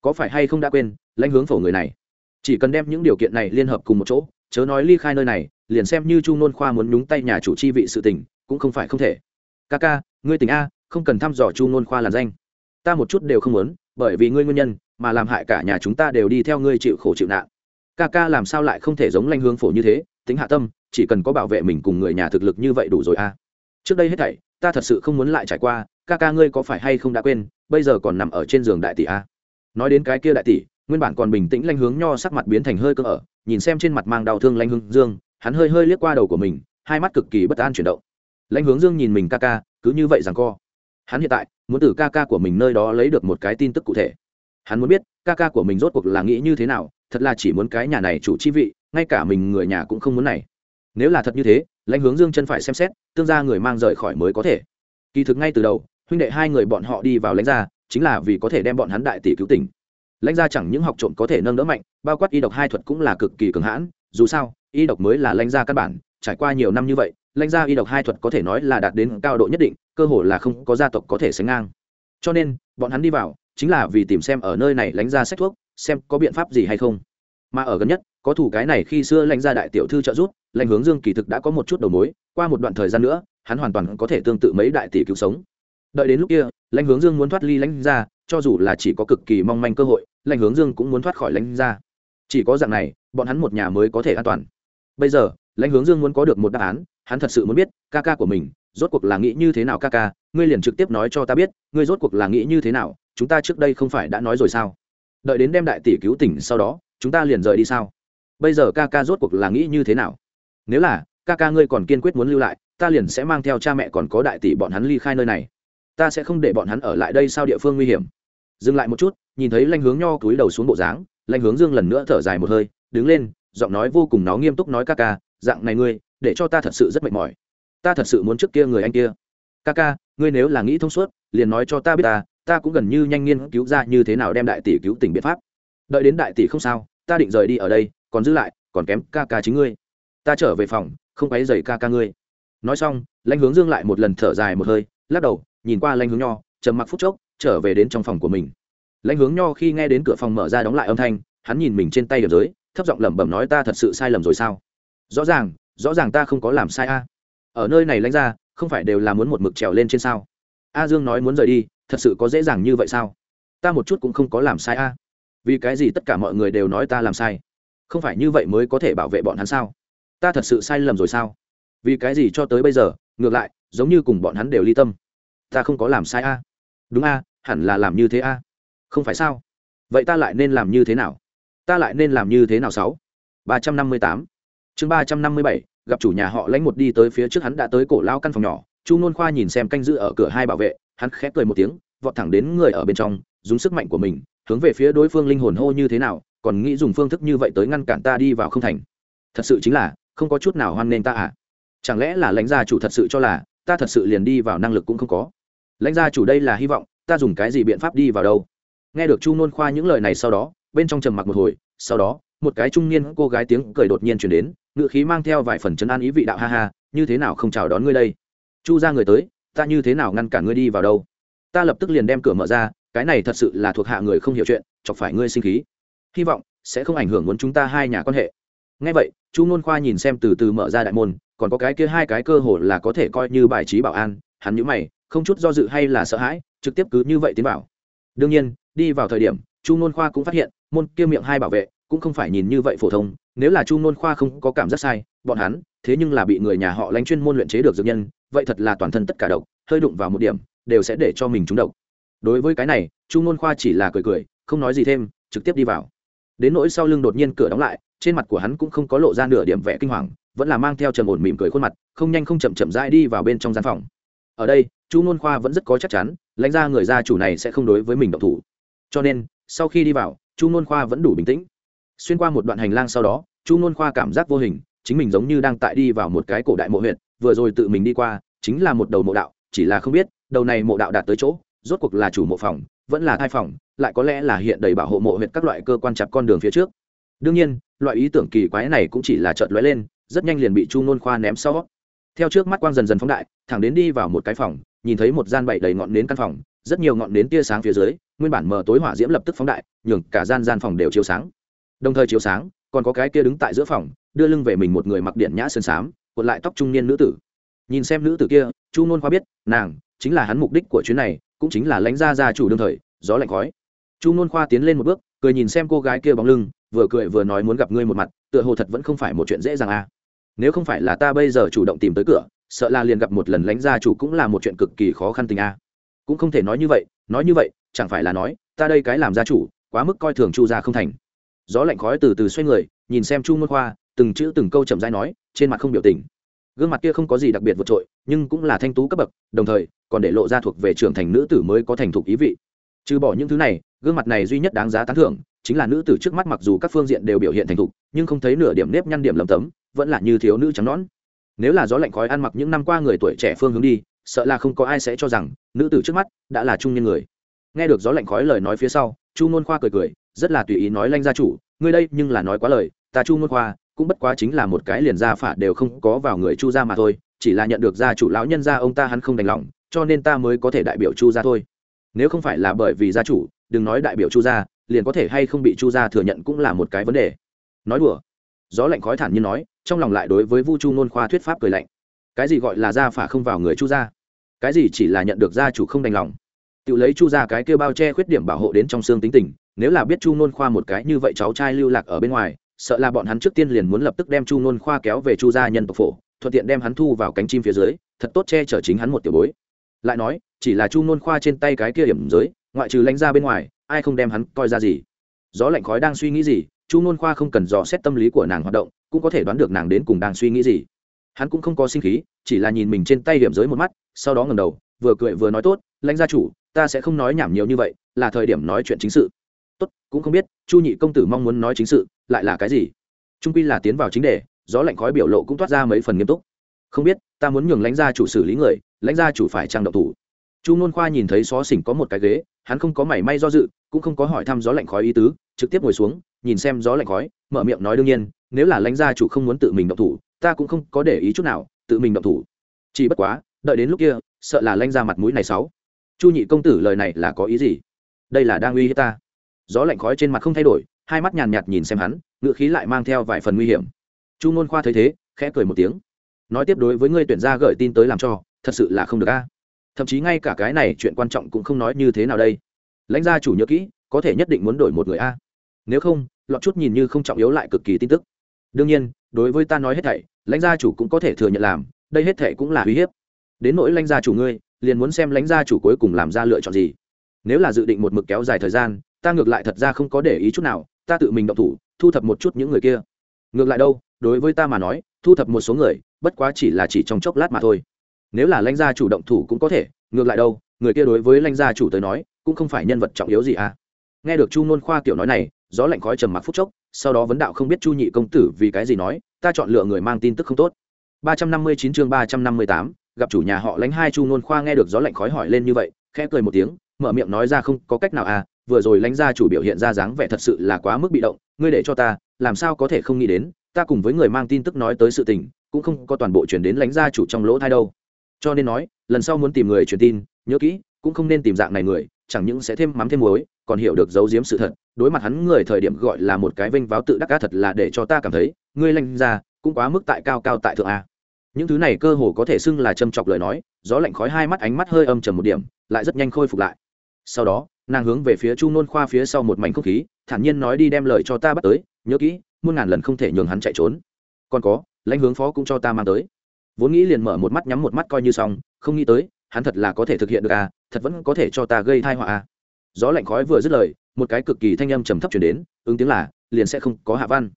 Có phải hay không đã quên, lãnh hướng phổ người này. Chỉ cần đem những điều kiện này liên hợp cùng một chỗ, chớ nói ly khai nơi này, liền xem như chu nôn khoa muốn nhúng tay nhà chủ chi vị sự tình, cũng không phải không thể. Ca ca, ngươi tỉnh a, không cần thăm dò chu nôn khoa làn danh. Ta một chút đều không muốn, bởi vì ngươi nguyên nhân, mà làm hại cả nhà chúng ta đều đi theo ngươi chịu khổ chịu nạn. Ca ca làm sao lại không thể giống lanh hướng phổ như thế, tính hạ tâm chỉ cần có bảo vệ mình cùng người nhà thực lực như vậy đủ rồi a trước đây hết thảy, ta thật sự không muốn lại trải qua, ca ca ngươi có phải hay không đã quên, bây giờ còn nằm ở trên giường đại tỷ a nói đến cái kia đại tỷ, nguyên bản còn bình tĩnh lanh hướng nho sắc mặt biến thành hơi cơ ở, nhìn xem trên mặt mang đau thương lanh hướng dương, hắn hơi hơi liếc qua đầu của mình, hai mắt cực kỳ bất an chuyển động. Lãnh hướng dương nhìn mình ca ca, cứ như vậy rằng co. Hắn hiện tại, muốn từ ca ca của mình nơi đó lấy được một cái tin tức cụ thể. Hắn muốn biết, ca ca của mình rốt cuộc là nghĩ như thế nào, thật là chỉ muốn cái nhà này chủ chi vị, ngay cả mình người nhà cũng không muốn này nếu là thật như thế, lãnh hướng dương chân phải xem xét, tương gia người mang rời khỏi mới có thể. Kỳ thực ngay từ đầu, huynh đệ hai người bọn họ đi vào lãnh gia, chính là vì có thể đem bọn hắn đại tỷ cứu tỉnh. Lãnh gia chẳng những học trộm có thể nâng đỡ mạnh, bao quát y độc hai thuật cũng là cực kỳ cường hãn, dù sao, y độc mới là lãnh gia căn bản, trải qua nhiều năm như vậy, lãnh gia y độc hai thuật có thể nói là đạt đến cao độ nhất định, cơ hồ là không có gia tộc có thể sánh ngang. Cho nên, bọn hắn đi vào, chính là vì tìm xem ở nơi này lãnh gia sách thuốc, xem có biện pháp gì hay không. Mà ở gần nhất, có thủ cái này khi xưa lãnh gia đại tiểu thư trợ giúp lãnh hướng dương kỳ thực đã có một chút đầu mối, qua một đoạn thời gian nữa, hắn hoàn toàn có thể tương tự mấy đại tỷ cứu sống. Đợi đến lúc kia, lãnh hướng dương muốn thoát ly lãnh gia, cho dù là chỉ có cực kỳ mong manh cơ hội, lãnh hướng dương cũng muốn thoát khỏi lãnh gia. Chỉ có dạng này, bọn hắn một nhà mới có thể an toàn. Bây giờ, lãnh hướng dương muốn có được một đáp án, hắn thật sự muốn biết, ca ca của mình, rốt cuộc là nghĩ như thế nào ca ca, ngươi liền trực tiếp nói cho ta biết, ngươi rốt cuộc là nghĩ như thế nào, chúng ta trước đây không phải đã nói rồi sao? Đợi đến đem đại tỷ cứu tỉnh sau đó, chúng ta liền rời đi sao? Bây giờ ca ca rốt cuộc là nghĩ như thế nào? Nếu là, ca ca ngươi còn kiên quyết muốn lưu lại, ta liền sẽ mang theo cha mẹ còn có đại tỷ bọn hắn ly khai nơi này. Ta sẽ không để bọn hắn ở lại đây sao địa phương nguy hiểm. Dừng lại một chút, nhìn thấy lanh hướng nho túi đầu xuống bộ dáng, lanh hướng dương lần nữa thở dài một hơi, đứng lên, giọng nói vô cùng nó nghiêm túc nói ca ca, dạng này ngươi, để cho ta thật sự rất mệt mỏi. Ta thật sự muốn trước kia người anh kia. Ca ca, ngươi nếu là nghĩ thông suốt, liền nói cho ta biết ta ta cũng gần như nhanh nghiên cứu ra như thế nào đem đại tỷ cứu tỉnh biện pháp. Đợi đến đại tỷ không sao, ta định rời đi ở đây, còn giữ lại, còn kém ca ca chính ngươi ta trở về phòng, không quấy dày ca ca ngươi. Nói xong, lãnh hướng dương lại một lần thở dài một hơi, lắc đầu, nhìn qua lãnh hướng nho, trầm mặc phút chốc, trở về đến trong phòng của mình. Lãnh hướng nho khi nghe đến cửa phòng mở ra đóng lại âm thanh, hắn nhìn mình trên tay điểm giới, thấp giọng lẩm bẩm nói ta thật sự sai lầm rồi sao? Rõ ràng rõ ràng ta không có làm sai a. Ở nơi này lãnh ra không phải đều là muốn một mực trèo lên trên sao? A dương nói muốn rời đi, thật sự có dễ dàng như vậy sao? Ta một chút cũng không có làm sai a. Vì cái gì tất cả mọi người đều nói ta làm sai? Không phải như vậy mới có thể bảo vệ bọn hắn sao? Ta thật sự sai lầm rồi sao? Vì cái gì cho tới bây giờ, ngược lại, giống như cùng bọn hắn đều ly tâm. Ta không có làm sai a. Đúng a, hẳn là làm như thế a. Không phải sao? Vậy ta lại nên làm như thế nào? Ta lại nên làm như thế nào sáu? ba trăm năm mươi tám. Chương ba trăm năm mươi bảy, gặp chủ nhà họ lãnh một đi tới phía trước hắn đã tới cổ lao căn phòng nhỏ. Chu nôn khoa nhìn xem canh giữ ở cửa hai bảo vệ, hắn khép cười một tiếng, vọt thẳng đến người ở bên trong, dùng sức mạnh của mình, hướng về phía đối phương linh hồn hô như thế nào, còn nghĩ dùng phương thức như vậy tới ngăn cản ta đi vào không thành. Thật sự chính là không có chút nào hoan nghênh ta à? Chẳng lẽ là lãnh gia chủ thật sự cho là ta thật sự liền đi vào năng lực cũng không có? Lãnh gia chủ đây là hy vọng, ta dùng cái gì biện pháp đi vào đâu? Nghe được chu nôn khoa những lời này sau đó, bên trong trầm mặc một hồi, sau đó, một cái trung niên cô gái tiếng cười đột nhiên chuyển đến, ngựa khí mang theo vài phần chân an ý vị đạo ha ha, như thế nào không chào đón ngươi đây? Chu ra người tới, ta như thế nào ngăn cản ngươi đi vào đâu? Ta lập tức liền đem cửa mở ra, cái này thật sự là thuộc hạ người không hiểu chuyện, chọc phải ngươi sinh khí. Hy vọng sẽ không ảnh hưởng muốn chúng ta hai nhà quan hệ. Ngay vậy chu ngôn khoa nhìn xem từ từ mở ra đại môn, còn có cái kia hai cái cơ hội là có thể coi như bài trí bảo an, hắn nhữ mày, không chút do dự hay là sợ hãi, trực tiếp cứ như vậy tiến vào. Đương nhiên, đi vào thời điểm, chu ngôn khoa cũng phát hiện, môn kia miệng hai bảo vệ, cũng không phải nhìn như vậy phổ thông, nếu là chu nôn khoa không có cảm giác sai, bọn hắn, thế nhưng là bị người nhà họ lánh chuyên môn luyện chế được dược nhân, vậy thật là toàn thân tất cả độc, hơi đụng vào một điểm, đều sẽ để cho mình trúng độc. Đối với cái này, chu nôn khoa chỉ là cười cười, không nói gì thêm, trực tiếp đi vào. Đến nỗi sau lưng đột nhiên cửa đóng lại trên mặt của hắn cũng không có lộ ra nửa điểm vẻ kinh hoàng, vẫn là mang theo trầm ổn mỉm cười khuôn mặt, không nhanh không chậm chậm rãi đi vào bên trong gian phòng. Ở đây, chu nôn khoa vẫn rất có chắc chắn, lãnh ra người gia chủ này sẽ không đối với mình động thủ. Cho nên, sau khi đi vào, chu nôn khoa vẫn đủ bình tĩnh. Xuyên qua một đoạn hành lang sau đó, chu nôn khoa cảm giác vô hình, chính mình giống như đang tại đi vào một cái cổ đại mộ huyện vừa rồi tự mình đi qua, chính là một đầu mộ đạo, chỉ là không biết, đầu này mộ đạo đạt tới chỗ, rốt cuộc là chủ mộ phòng, vẫn là thai phòng, lại có lẽ là hiện đầy bảo hộ mộ huyện các loại cơ quan chặt con đường phía trước. Đương nhiên loại ý tưởng kỳ quái này cũng chỉ là chợt lóe lên rất nhanh liền bị chu nôn khoa ném sau. Theo trước mắt quang dần dần phóng đại thẳng đến đi vào một cái phòng nhìn thấy một gian bậy đầy ngọn nến căn phòng rất nhiều ngọn nến tia sáng phía dưới nguyên bản mờ tối hỏa diễm lập tức phóng đại nhường cả gian gian phòng đều chiếu sáng. Đồng thời chiếu sáng còn có cái kia đứng tại giữa phòng đưa lưng về mình một người mặc điện nhã sơn sám, cuộn lại tóc trung niên nữ tử. Nhìn xem nữ tử kia chu nôn khoa biết nàng chính là hắn mục đích của chuyến này cũng chính là lãnh gia gia chủ đương thời gió lạnh khói. Chu nôn khoa tiến lên một bước cười nhìn xem cô gái kia bóng lưng vừa cười vừa nói muốn gặp ngươi một mặt, tựa hồ thật vẫn không phải một chuyện dễ dàng à. Nếu không phải là ta bây giờ chủ động tìm tới cửa, sợ là liền gặp một lần lãnh gia chủ cũng là một chuyện cực kỳ khó khăn tình a cũng không thể nói như vậy, nói như vậy, chẳng phải là nói, ta đây cái làm gia chủ, quá mức coi thường chu gia không thành. Gió lạnh khói từ từ xoay người, nhìn xem chu môn khoa, từng chữ từng câu chậm rãi nói, trên mặt không biểu tình. Gương mặt kia không có gì đặc biệt vượt trội, nhưng cũng là thanh tú cấp bậc, đồng thời còn để lộ ra thuộc về trưởng thành nữ tử mới có thành thục ý vị trừ bỏ những thứ này, gương mặt này duy nhất đáng giá tán thưởng chính là nữ tử trước mắt mặc dù các phương diện đều biểu hiện thành thục, nhưng không thấy nửa điểm nếp nhăn điểm lầm tấm, vẫn là như thiếu nữ trắng nón nếu là gió lạnh khói ăn mặc những năm qua người tuổi trẻ phương hướng đi, sợ là không có ai sẽ cho rằng nữ tử trước mắt đã là trung nhân người. Nghe được gió lạnh khói lời nói phía sau, chu ngôn khoa cười cười, rất là tùy ý nói lanh gia chủ, ngươi đây nhưng là nói quá lời, ta chu ngôn khoa cũng bất quá chính là một cái liền gia phả đều không có vào người chu gia mà thôi, chỉ là nhận được gia chủ lão nhân gia ông ta hắn không đành lòng, cho nên ta mới có thể đại biểu chu gia thôi nếu không phải là bởi vì gia chủ, đừng nói đại biểu chu gia, liền có thể hay không bị chu gia thừa nhận cũng là một cái vấn đề. Nói đùa. Gió lạnh khói thản như nói, trong lòng lại đối với vu chu nôn khoa thuyết pháp cười lạnh. Cái gì gọi là gia phả không vào người chu gia? Cái gì chỉ là nhận được gia chủ không đành lòng? Tự lấy chu gia cái kêu bao che khuyết điểm bảo hộ đến trong xương tính tình, nếu là biết chu nôn khoa một cái như vậy cháu trai lưu lạc ở bên ngoài, sợ là bọn hắn trước tiên liền muốn lập tức đem chu nôn khoa kéo về chu gia nhân tộc phổ, thuận tiện đem hắn thu vào cánh chim phía dưới, thật tốt che chở chính hắn một tiểu bối lại nói, chỉ là chu nôn khoa trên tay cái kia điểm giới, ngoại trừ lãnh ra bên ngoài, ai không đem hắn coi ra gì? Gió lạnh khói đang suy nghĩ gì, chu nôn khoa không cần dò xét tâm lý của nàng hoạt động, cũng có thể đoán được nàng đến cùng đang suy nghĩ gì. Hắn cũng không có sinh khí, chỉ là nhìn mình trên tay điểm giới một mắt, sau đó ngầm đầu, vừa cười vừa nói tốt, lãnh gia chủ, ta sẽ không nói nhảm nhiều như vậy, là thời điểm nói chuyện chính sự. Tốt, cũng không biết, chu nhị công tử mong muốn nói chính sự, lại là cái gì? Trung quy là tiến vào chính đề, gió lạnh khói biểu lộ cũng toát ra mấy phần nghiêm túc không biết, ta muốn nhường lãnh gia chủ xử lý người, lãnh gia chủ phải trang động thủ. Chu nôn khoa nhìn thấy xó xỉnh có một cái ghế, hắn không có mảy may do dự, cũng không có hỏi thăm gió lạnh khói ý tứ, trực tiếp ngồi xuống, nhìn xem gió lạnh khói, mở miệng nói đương nhiên, nếu là lãnh gia chủ không muốn tự mình động thủ, ta cũng không có để ý chút nào, tự mình động thủ. Chỉ bất quá, đợi đến lúc kia, sợ là lãnh ra mặt mũi này sáu chu nhị công tử lời này là có ý gì? Đây là đang uy hiếp ta. Gió lạnh khói trên mặt không thay đổi, hai mắt nhàn nhạt nhìn xem hắn ngựa khí lại mang theo vài phần nguy hiểm. Chu ngôn khoa thấy thế, khẽ cười một tiếng nói tiếp đối với ngươi tuyển gia gửi tin tới làm cho, thật sự là không được a. Thậm chí ngay cả cái này chuyện quan trọng cũng không nói như thế nào đây. Lãnh gia chủ nhớ kỹ, có thể nhất định muốn đổi một người a. Nếu không, lọt chút nhìn như không trọng yếu lại cực kỳ tin tức. Đương nhiên, đối với ta nói hết thảy, lãnh gia chủ cũng có thể thừa nhận làm, đây hết thảy cũng là uy hiếp. Đến nỗi lãnh gia chủ ngươi, liền muốn xem lãnh gia chủ cuối cùng làm ra lựa chọn gì. Nếu là dự định một mực kéo dài thời gian, ta ngược lại thật ra không có để ý chút nào, ta tự mình động thủ, thu thập một chút những người kia. Ngược lại đâu, đối với ta mà nói, thu thập một số người bất quá chỉ là chỉ trong chốc lát mà thôi. Nếu là lãnh gia chủ động thủ cũng có thể, ngược lại đâu, người kia đối với lãnh gia chủ tới nói, cũng không phải nhân vật trọng yếu gì à. Nghe được chu nôn khoa kiểu nói này, gió lạnh khói trầm mặc phút chốc, sau đó vấn đạo không biết chu nhị công tử vì cái gì nói, ta chọn lựa người mang tin tức không tốt. ba trăm năm mươi chín chương ba trăm năm mươi tám, gặp chủ nhà họ lãnh hai chu nôn khoa nghe được gió lạnh khói hỏi lên như vậy, khẽ cười một tiếng, mở miệng nói ra không có cách nào à vừa rồi lãnh gia chủ biểu hiện ra dáng vẻ thật sự là quá mức bị động, ngươi để cho ta, làm sao có thể không nghĩ đến, ta cùng với người mang tin tức nói tới sự tình cũng không có toàn bộ chuyển đến lãnh gia chủ trong lỗ thai đâu. Cho nên nói, lần sau muốn tìm người truyền tin, nhớ kỹ, cũng không nên tìm dạng này người, chẳng những sẽ thêm mắm thêm muối, còn hiểu được giấu giếm sự thật. Đối mặt hắn người thời điểm gọi là một cái vênh váo tự đắc cá thật là để cho ta cảm thấy, ngươi lanh ra cũng quá mức tại cao cao tại thượng a. Những thứ này cơ hồ có thể xưng là châm chọc lời nói, gió lạnh khói hai mắt ánh mắt hơi âm trầm một điểm, lại rất nhanh khôi phục lại. Sau đó, nàng hướng về phía chu nôn khoa phía sau một mảnh không khí, thản nhiên nói đi đem lời cho ta bắt tới, nhớ kỹ, muôn ngàn lần không thể nhường hắn chạy trốn. Còn có lãnh hướng phó cũng cho ta mang tới. Vốn nghĩ liền mở một mắt nhắm một mắt coi như xong, không nghĩ tới, hắn thật là có thể thực hiện được à thật vẫn có thể cho ta gây thai họa à. Gió lạnh khói vừa dứt lời, một cái cực kỳ thanh âm trầm thấp chuyển đến, ứng tiếng là, liền sẽ không có hạ văn.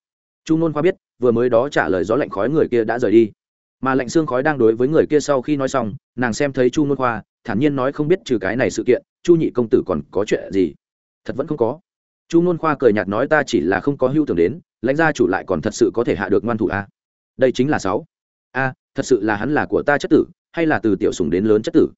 Chu nôn khoa biết, vừa mới đó trả lời gió lạnh khói người kia đã rời đi. Mà lạnh xương khói đang đối với người kia sau khi nói xong, nàng xem thấy chu nôn khoa, thản nhiên nói không biết trừ cái này sự kiện, chu nhị công tử còn có chuyện gì? Thật vẫn không có. Chu nôn khoa cười nhạt nói ta chỉ là không có hưu tưởng đến, lãnh gia chủ lại còn thật sự có thể hạ được ngoan thủ a đây chính là sáu. A, thật sự là hắn là của ta chất tử, hay là từ tiểu sùng đến lớn chất tử?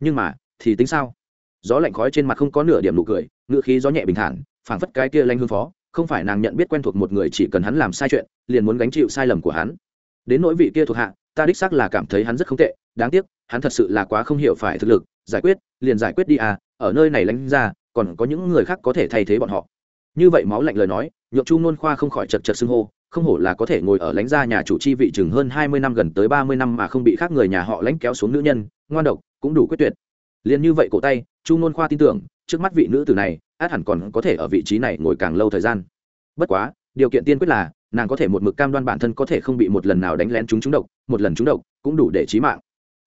Nhưng mà, thì tính sao? Gió lạnh khói trên mặt không có nửa điểm nụ cười ngựa khí gió nhẹ bình thản, phảng phất cái kia lanh hương phó, không phải nàng nhận biết quen thuộc một người chỉ cần hắn làm sai chuyện, liền muốn gánh chịu sai lầm của hắn. Đến nỗi vị kia thuộc hạ, ta đích xác là cảm thấy hắn rất không tệ, đáng tiếc, hắn thật sự là quá không hiểu phải thực lực, giải quyết, liền giải quyết đi à ở nơi này lánh ra, còn có những người khác có thể thay thế bọn họ. Như vậy máu lạnh lời nói, nhượng chu nôn khoa không khỏi chật chật xưng hô không hổ là có thể ngồi ở lãnh gia nhà chủ chi vị chừng hơn hai mươi năm gần tới ba mươi năm mà không bị khác người nhà họ lãnh kéo xuống nữ nhân, ngoan độc, cũng đủ quyết tuyệt. Liền như vậy cổ tay, chu nôn khoa tin tưởng, trước mắt vị nữ tử này, át hẳn còn có thể ở vị trí này ngồi càng lâu thời gian. Bất quá, điều kiện tiên quyết là, nàng có thể một mực cam đoan bản thân có thể không bị một lần nào đánh lén chúng trúng độc, một lần trúng độc, cũng đủ để chí mạng.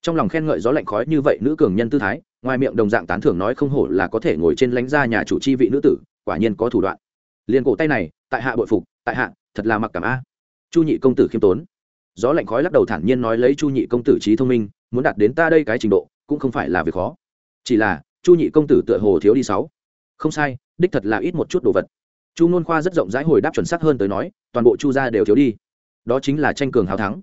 Trong lòng khen ngợi gió lạnh khói như vậy nữ cường nhân tư thái, ngoài miệng đồng dạng tán thưởng nói không hổ là có thể ngồi trên lãnh gia nhà chủ chi vị nữ tử, quả nhiên có thủ đoạn. Liền cổ tay này, tại hạ bội phục, tại hạ thật là mặc cảm a. Chu nhị công tử khiêm tốn. Gió lạnh khói lắc đầu thản nhiên nói lấy chu nhị công tử trí thông minh, muốn đạt đến ta đây cái trình độ, cũng không phải là việc khó. Chỉ là, chu nhị công tử tựa hồ thiếu đi sáu. Không sai, đích thật là ít một chút đồ vật. Chu ngôn khoa rất rộng rãi hồi đáp chuẩn xác hơn tới nói, toàn bộ chu gia đều thiếu đi. Đó chính là tranh cường hào thắng.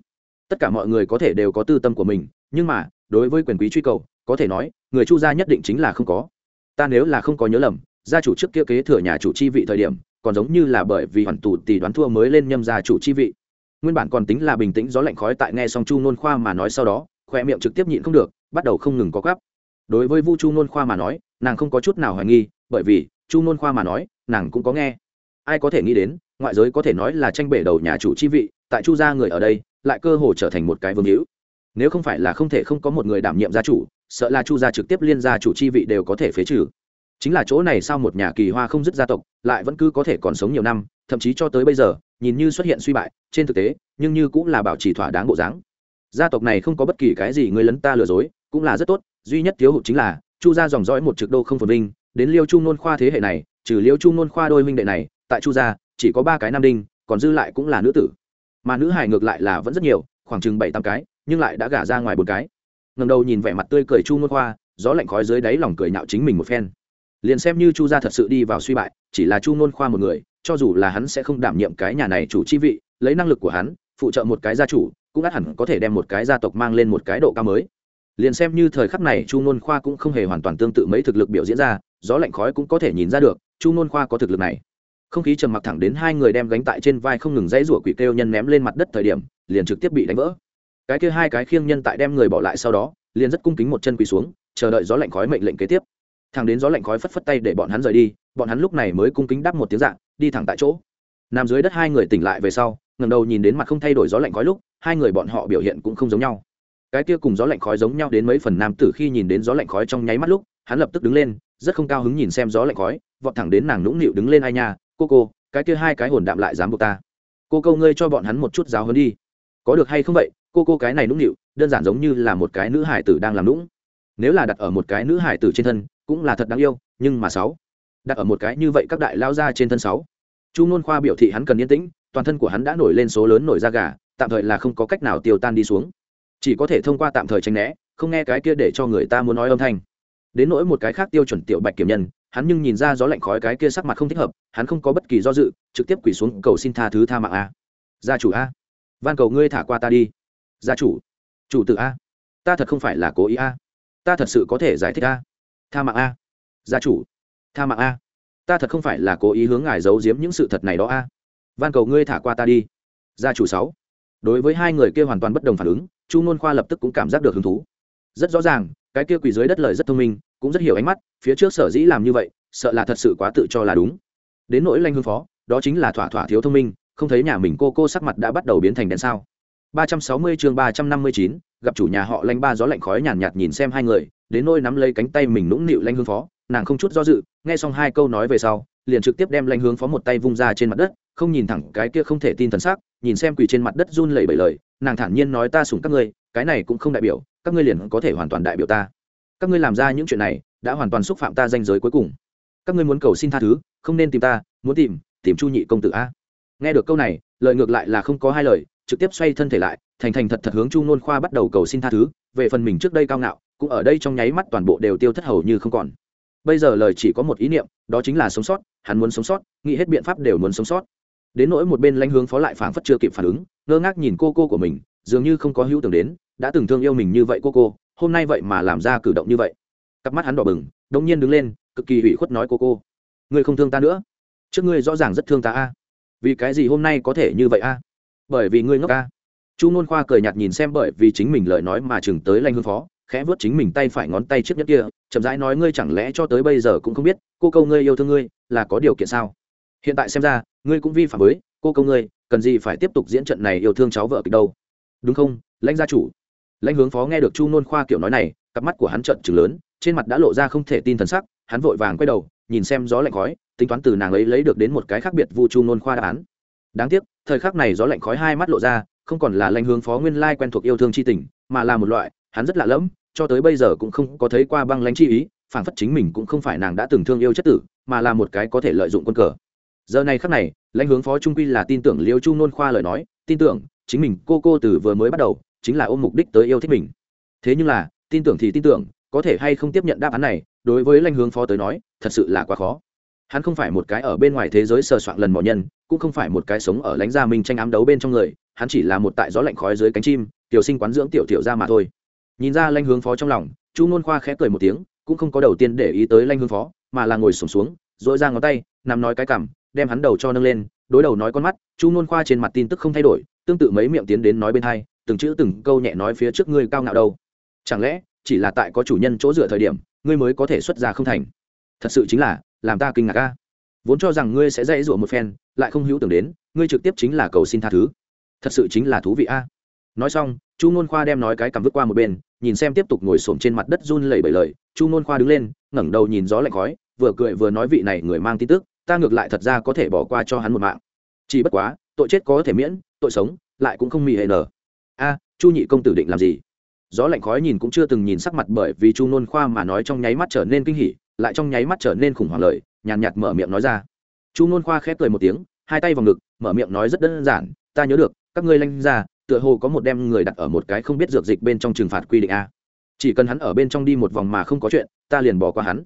Tất cả mọi người có thể đều có tư tâm của mình, nhưng mà, đối với quyền quý truy cầu, có thể nói, người chu gia nhất định chính là không có. Ta nếu là không có nhớ lầm, gia chủ trước kia kế thừa nhà chủ chi vị thời điểm còn giống như là bởi vì hoàn tù tỷ đoán thua mới lên nhâm gia chủ chi vị. Nguyên bản còn tính là bình tĩnh gió lạnh khói tại nghe xong chu nôn khoa mà nói sau đó khoe miệng trực tiếp nhịn không được, bắt đầu không ngừng có gắp đối với vu chu nôn khoa mà nói, nàng không có chút nào hoài nghi, bởi vì, chu nôn khoa mà nói, nàng cũng có nghe. Ai có thể nghĩ đến, ngoại giới có thể nói là tranh bể đầu nhà chủ chi vị, tại chu gia người ở đây, lại cơ hồ trở thành một cái vương hữu. Nếu không phải là không thể không có một người đảm nhiệm gia chủ, sợ là chu gia trực tiếp liên gia chủ chi vị đều có thể phế trừ chính là chỗ này sao một nhà kỳ hoa không dứt gia tộc, lại vẫn cứ có thể còn sống nhiều năm, thậm chí cho tới bây giờ, nhìn như xuất hiện suy bại, trên thực tế, nhưng như cũng là bảo trì thỏa đáng bộ dáng. Gia tộc này không có bất kỳ cái gì người lấn ta lừa dối, cũng là rất tốt, duy nhất thiếu hụt chính là, chu gia dòng dõi một trực đô không phồn vinh, đến liêu chu nôn khoa thế hệ này, trừ liêu chu nôn khoa đôi minh đệ này, tại chu gia, chỉ có ba cái nam đinh, còn dư lại cũng là nữ tử. Mà nữ hải ngược lại là vẫn rất nhiều, khoảng chừng bảy tám cái, nhưng lại đã gả ra ngoài một cái. Ngầm đầu nhìn vẻ mặt tươi cười chu nôn khoa, gió lạnh khói dưới đáy lòng cười nhạo chính mình một phen liền xem như chu gia thật sự đi vào suy bại, chỉ là chu nôn khoa một người, cho dù là hắn sẽ không đảm nhiệm cái nhà này chủ chi vị, lấy năng lực của hắn, phụ trợ một cái gia chủ, cũng ắt hẳn có thể đem một cái gia tộc mang lên một cái độ cao mới. Liền xem như thời khắc này chu nôn khoa cũng không hề hoàn toàn tương tự mấy thực lực biểu diễn ra, gió lạnh khói cũng có thể nhìn ra được, chu nôn khoa có thực lực này. Không khí trầm mặc thẳng đến hai người đem gánh tại trên vai không ngừng dãy rủa quỷ kêu nhân ném lên mặt đất thời điểm, liền trực tiếp bị đánh vỡ. Cái kia hai cái khiêng nhân tại đem người bỏ lại sau đó, liền rất cung kính một chân quỳ xuống, chờ đợi gió lạnh khói mệnh lệnh kế tiếp thẳng đến gió lạnh khói phất phất tay để bọn hắn rời đi, bọn hắn lúc này mới cung kính đáp một tiếng dạng, đi thẳng tại chỗ. Nằm dưới đất hai người tỉnh lại về sau ngầm đầu nhìn đến mặt không thay đổi gió lạnh khói lúc, hai người bọn họ biểu hiện cũng không giống nhau. Cái kia cùng gió lạnh khói giống nhau đến mấy phần nam tử khi nhìn đến gió lạnh khói trong nháy mắt lúc, hắn lập tức đứng lên, rất không cao hứng nhìn xem gió lạnh khói, vọt thẳng đến nàng nũng nịu đứng lên, ai nha, cô cô, cái kia hai cái hồn đạm lại dám buộc ta. Cô câu ngươi cho bọn hắn một chút giáo hơn đi. Có được hay không vậy? Cô cô cái này nũng nịu, đơn giản giống như là một cái nữ hải tử đang làm nũng nếu là đặt ở một cái nữ hải tử trên thân, cũng là thật đáng yêu, nhưng mà sáu. Đặt ở một cái như vậy các đại lao ra trên thân sáu. Chu ngôn khoa biểu thị hắn cần yên tĩnh, toàn thân của hắn đã nổi lên số lớn nổi da gà, tạm thời là không có cách nào tiêu tan đi xuống. Chỉ có thể thông qua tạm thời tránh né, không nghe cái kia để cho người ta muốn nói âm thanh. Đến nỗi một cái khác tiêu chuẩn tiểu bạch kiểm nhân, hắn nhưng nhìn ra gió lạnh khói cái kia sắc mặt không thích hợp, hắn không có bất kỳ do dự, trực tiếp quỷ xuống cầu xin tha thứ tha mạng a. Gia chủ a. Van cầu ngươi thả qua ta đi. Gia chủ. Chủ tử a. Ta thật không phải là cố ý a ta thật sự có thể giải thích a. Tha mạng a. Gia chủ. Tha mạng a. Ta thật không phải là cố ý hướng ngài giấu giếm những sự thật này đó a. Van cầu ngươi thả qua ta đi. Gia chủ sáu. Đối với hai người kia hoàn toàn bất đồng phản ứng chu nôn khoa lập tức cũng cảm giác được hứng thú. Rất rõ ràng cái kia quỳ dưới đất lời rất thông minh cũng rất hiểu ánh mắt phía trước sở dĩ làm như vậy sợ là thật sự quá tự cho là đúng. Đến nỗi lanh hương phó đó chính là thỏa thỏa thiếu thông minh không thấy nhà mình cô cô sắc mặt đã bắt đầu biến thành đèn sao. 360 chương 359, gặp chủ nhà họ lanh ba gió lạnh khói nhàn nhạt, nhạt nhìn xem hai người đến nôi nắm lấy cánh tay mình nũng nịu lanh hương phó nàng không chút do dự nghe xong hai câu nói về sau liền trực tiếp đem lanh hướng phó một tay vung ra trên mặt đất không nhìn thẳng cái kia không thể tin thần sắc nhìn xem quỳ trên mặt đất run lẩy bẩy lời nàng thản nhiên nói ta sủng các ngươi cái này cũng không đại biểu các ngươi liền có thể hoàn toàn đại biểu ta. Các ngươi làm ra những chuyện này đã hoàn toàn xúc phạm ta danh giới cuối cùng. Các ngươi muốn cầu xin tha thứ không nên tìm ta muốn tìm tìm chu nhị công tử a. Nghe được câu này lời ngược lại là không có hai lời trực tiếp xoay thân thể lại thành thành thật thật hướng chu nôn khoa bắt đầu cầu xin tha thứ, về phần mình trước đây cao ngạo, cũng ở đây trong nháy mắt toàn bộ đều tiêu thất hầu như không còn. Bây giờ lời chỉ có một ý niệm, đó chính là sống sót, hắn muốn sống sót, nghĩ hết biện pháp đều muốn sống sót. Đến nỗi một bên lãnh hướng phó lại phảng phất chưa kịp phản ứng, ngơ ngác nhìn cô cô của mình, dường như không có hữu tưởng đến, đã từng thương yêu mình như vậy cô cô, hôm nay vậy mà làm ra cử động như vậy. Cặp mắt hắn đỏ bừng đông nhiên đứng lên, cực kỳ hủy khuất nói cô cô, ngươi không thương ta nữa. Trước ngươi rõ ràng rất thương ta a. Vì cái gì hôm nay có thể như vậy a? Bởi vì ngươi ngốc a chu nôn khoa cười nhạt nhìn xem bởi vì chính mình lời nói mà chừng tới lanh hương phó, khẽ vớt chính mình tay phải ngón tay trước nhất kia, chậm rãi nói ngươi chẳng lẽ cho tới bây giờ cũng không biết, cô câu ngươi yêu thương ngươi là có điều kiện sao? Hiện tại xem ra, ngươi cũng vi phạm với cô câu ngươi, cần gì phải tiếp tục diễn trận này yêu thương cháu vợ kịch đâu? Đúng không, lãnh gia chủ? Lãnh hướng phó nghe được chu nôn khoa kiểu nói này, cặp mắt của hắn trận chừng lớn, trên mặt đã lộ ra không thể tin thần sắc, hắn vội vàng quay đầu, nhìn xem gió lạnh khói, tính toán từ nàng ấy lấy được đến một cái khác biệt vu chu nôn khoa đáp án. Đáng tiếc, thời khắc này gió lạnh khói hai mắt lộ ra không còn là lãnh hướng phó nguyên lai quen thuộc yêu thương c h i tình, mà là một loại, hắn rất lạ lẫm, cho tới bây giờ cũng không có thấy qua băng lãnh chi ý phản phất chính mình cũng không phải nàng đã từng thương yêu chất tử, mà là một cái có thể lợi dụng quân cờ. Giờ này khắc này, lãnh hướng phó trung quy là tin tưởng liêu chu nôn khoa lời nói, tin tưởng chính mình cô cô từ vừa mới bắt đầu, chính là ôm mục đích tới yêu thích mình. Thế nhưng là, tin tưởng thì tin tưởng, có thể hay không tiếp nhận đáp án này, đối với lãnh hướng phó tới nói, thật sự là quá khó hắn không phải một cái ở bên ngoài thế giới sờ soạn lần mò nhân cũng không phải một cái sống ở lãnh gia minh tranh ám đấu bên trong người hắn chỉ là một tại gió lạnh khói dưới cánh chim tiểu sinh quán dưỡng tiểu tiểu ra mà thôi. Nhìn ra lanh hướng phó trong lòng chu ngôn khoa khẽ cười một tiếng cũng không có đầu tiên để ý tới lanh hướng phó mà là ngồi sùng xuống, xuống dội ra ngón tay nằm nói cái cảm đem hắn đầu cho nâng lên đối đầu nói con mắt chu ngôn khoa trên mặt tin tức không thay đổi tương tự mấy miệng tiến đến nói bên hai từng chữ từng câu nhẹ nói phía trước ngươi cao ngạo đâu. Chẳng lẽ chỉ là tại có chủ nhân chỗ dựa thời điểm ngươi mới có thể xuất ra không thành? Thật sự chính là làm ta kinh ngạc ca vốn cho rằng ngươi sẽ dạy dụa một phen, lại không hữu tưởng đến, ngươi trực tiếp chính là cầu xin tha thứ. Thật sự chính là thú vị a. Nói xong, chu n khoa đem nói cái cầm vứt qua một bên, nhìn xem tiếp tục ngồi xổm trên mặt đất run lẩy bẩy lời, chu n khoa đứng lên, ngẩng đầu nhìn gió lạnh khói, vừa cười vừa nói vị này người mang tin tức, ta ngược lại thật ra có thể bỏ qua cho hắn một mạng. Chỉ bất quá, tội chết có thể miễn, tội sống, lại cũng không mì hệ nở. A, chu nhị công tử định làm gì? Gió lạnh khói nhìn cũng chưa từng nhìn sắc mặt bởi vì chu n khoa mà nói trong nháy mắt trở nên kinh hỉ lại trong nháy mắt trở nên khủng hoảng lời nhàn nhạt, nhạt mở miệng nói ra. Chu nôn khoa khép cười một tiếng hai tay vào ngực mở miệng nói rất đơn giản ta nhớ được các ngươi lanh ra tựa hồ có một đem người đặt ở một cái không biết dược dịch bên trong trừng phạt quy định a. Chỉ cần hắn ở bên trong đi một vòng mà không có chuyện ta liền bỏ qua hắn.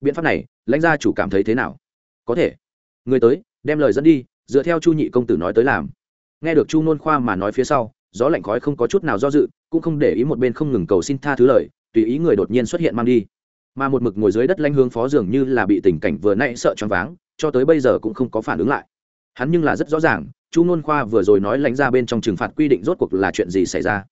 Biện pháp này lãnh gia chủ cảm thấy thế nào? Có thể. Người tới đem lời dẫn đi dựa theo chu nhị công tử nói tới làm. Nghe được chu nôn khoa mà nói phía sau gió lạnh khói không có chút nào do dự cũng không để ý một bên không ngừng cầu xin tha thứ lời tùy ý người đột nhiên xuất hiện mang đi mà một mực ngồi dưới đất lanh hướng phó dường như là bị tình cảnh vừa nãy sợ choáng váng, cho tới bây giờ cũng không có phản ứng lại. Hắn nhưng là rất rõ ràng, chu nôn khoa vừa rồi nói lãnh ra bên trong trừng phạt quy định rốt cuộc là chuyện gì xảy ra.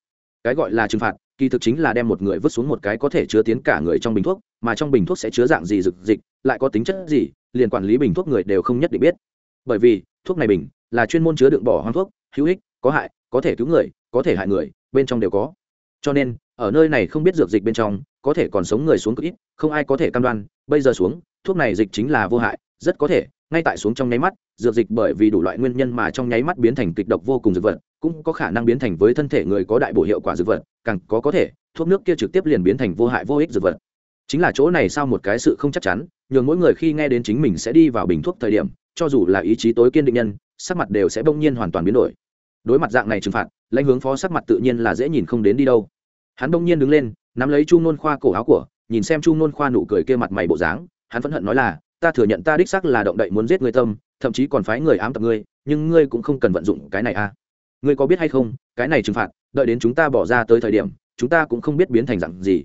Cái gọi là trừng phạt, kỳ thực chính là đem một người vứt xuống một cái có thể chứa tiến cả người trong bình thuốc, mà trong bình thuốc sẽ chứa dạng gì rực dịch, lại có tính chất gì, liền quản lý bình thuốc người đều không nhất định biết. Bởi vì, thuốc này bình là chuyên môn chứa đựng bỏ hoang thuốc, hữu ích, có hại, có thể cứu người, có thể hại người, bên trong đều có. Cho nên, ở nơi này không biết dược dịch bên trong có thể còn sống người xuống cực ít, không ai có thể cam đoan, bây giờ xuống, thuốc này dịch chính là vô hại, rất có thể, ngay tại xuống trong nháy mắt, dược dịch bởi vì đủ loại nguyên nhân mà trong nháy mắt biến thành kịch độc vô cùng dược vật, cũng có khả năng biến thành với thân thể người có đại bổ hiệu quả dược vật, càng có có thể, thuốc nước kia trực tiếp liền biến thành vô hại vô ích dược vật. Chính là chỗ này sao một cái sự không chắc chắn, nhường mỗi người khi nghe đến chính mình sẽ đi vào bình thuốc thời điểm, cho dù là ý chí tối kiên định nhân, sắc mặt đều sẽ bỗng nhiên hoàn toàn biến đổi. Đối mặt dạng này trừng phạt, lãnh hướng phó sắc mặt tự nhiên là dễ nhìn không đến đi đâu. Hắn bỗng nhiên đứng lên nắm lấy chu nôn khoa cổ áo của, nhìn xem chu nôn khoa nụ cười kia mặt mày bộ dáng, hắn phẫn hận nói là, ta thừa nhận ta đích xác là động đậy muốn giết ngươi tâm, thậm chí còn phái người ám tập ngươi, nhưng ngươi cũng không cần vận dụng cái này a à. ngươi có biết hay không, cái này trừng phạt, đợi đến chúng ta bỏ ra tới thời điểm, chúng ta cũng không biết biến thành dặn gì.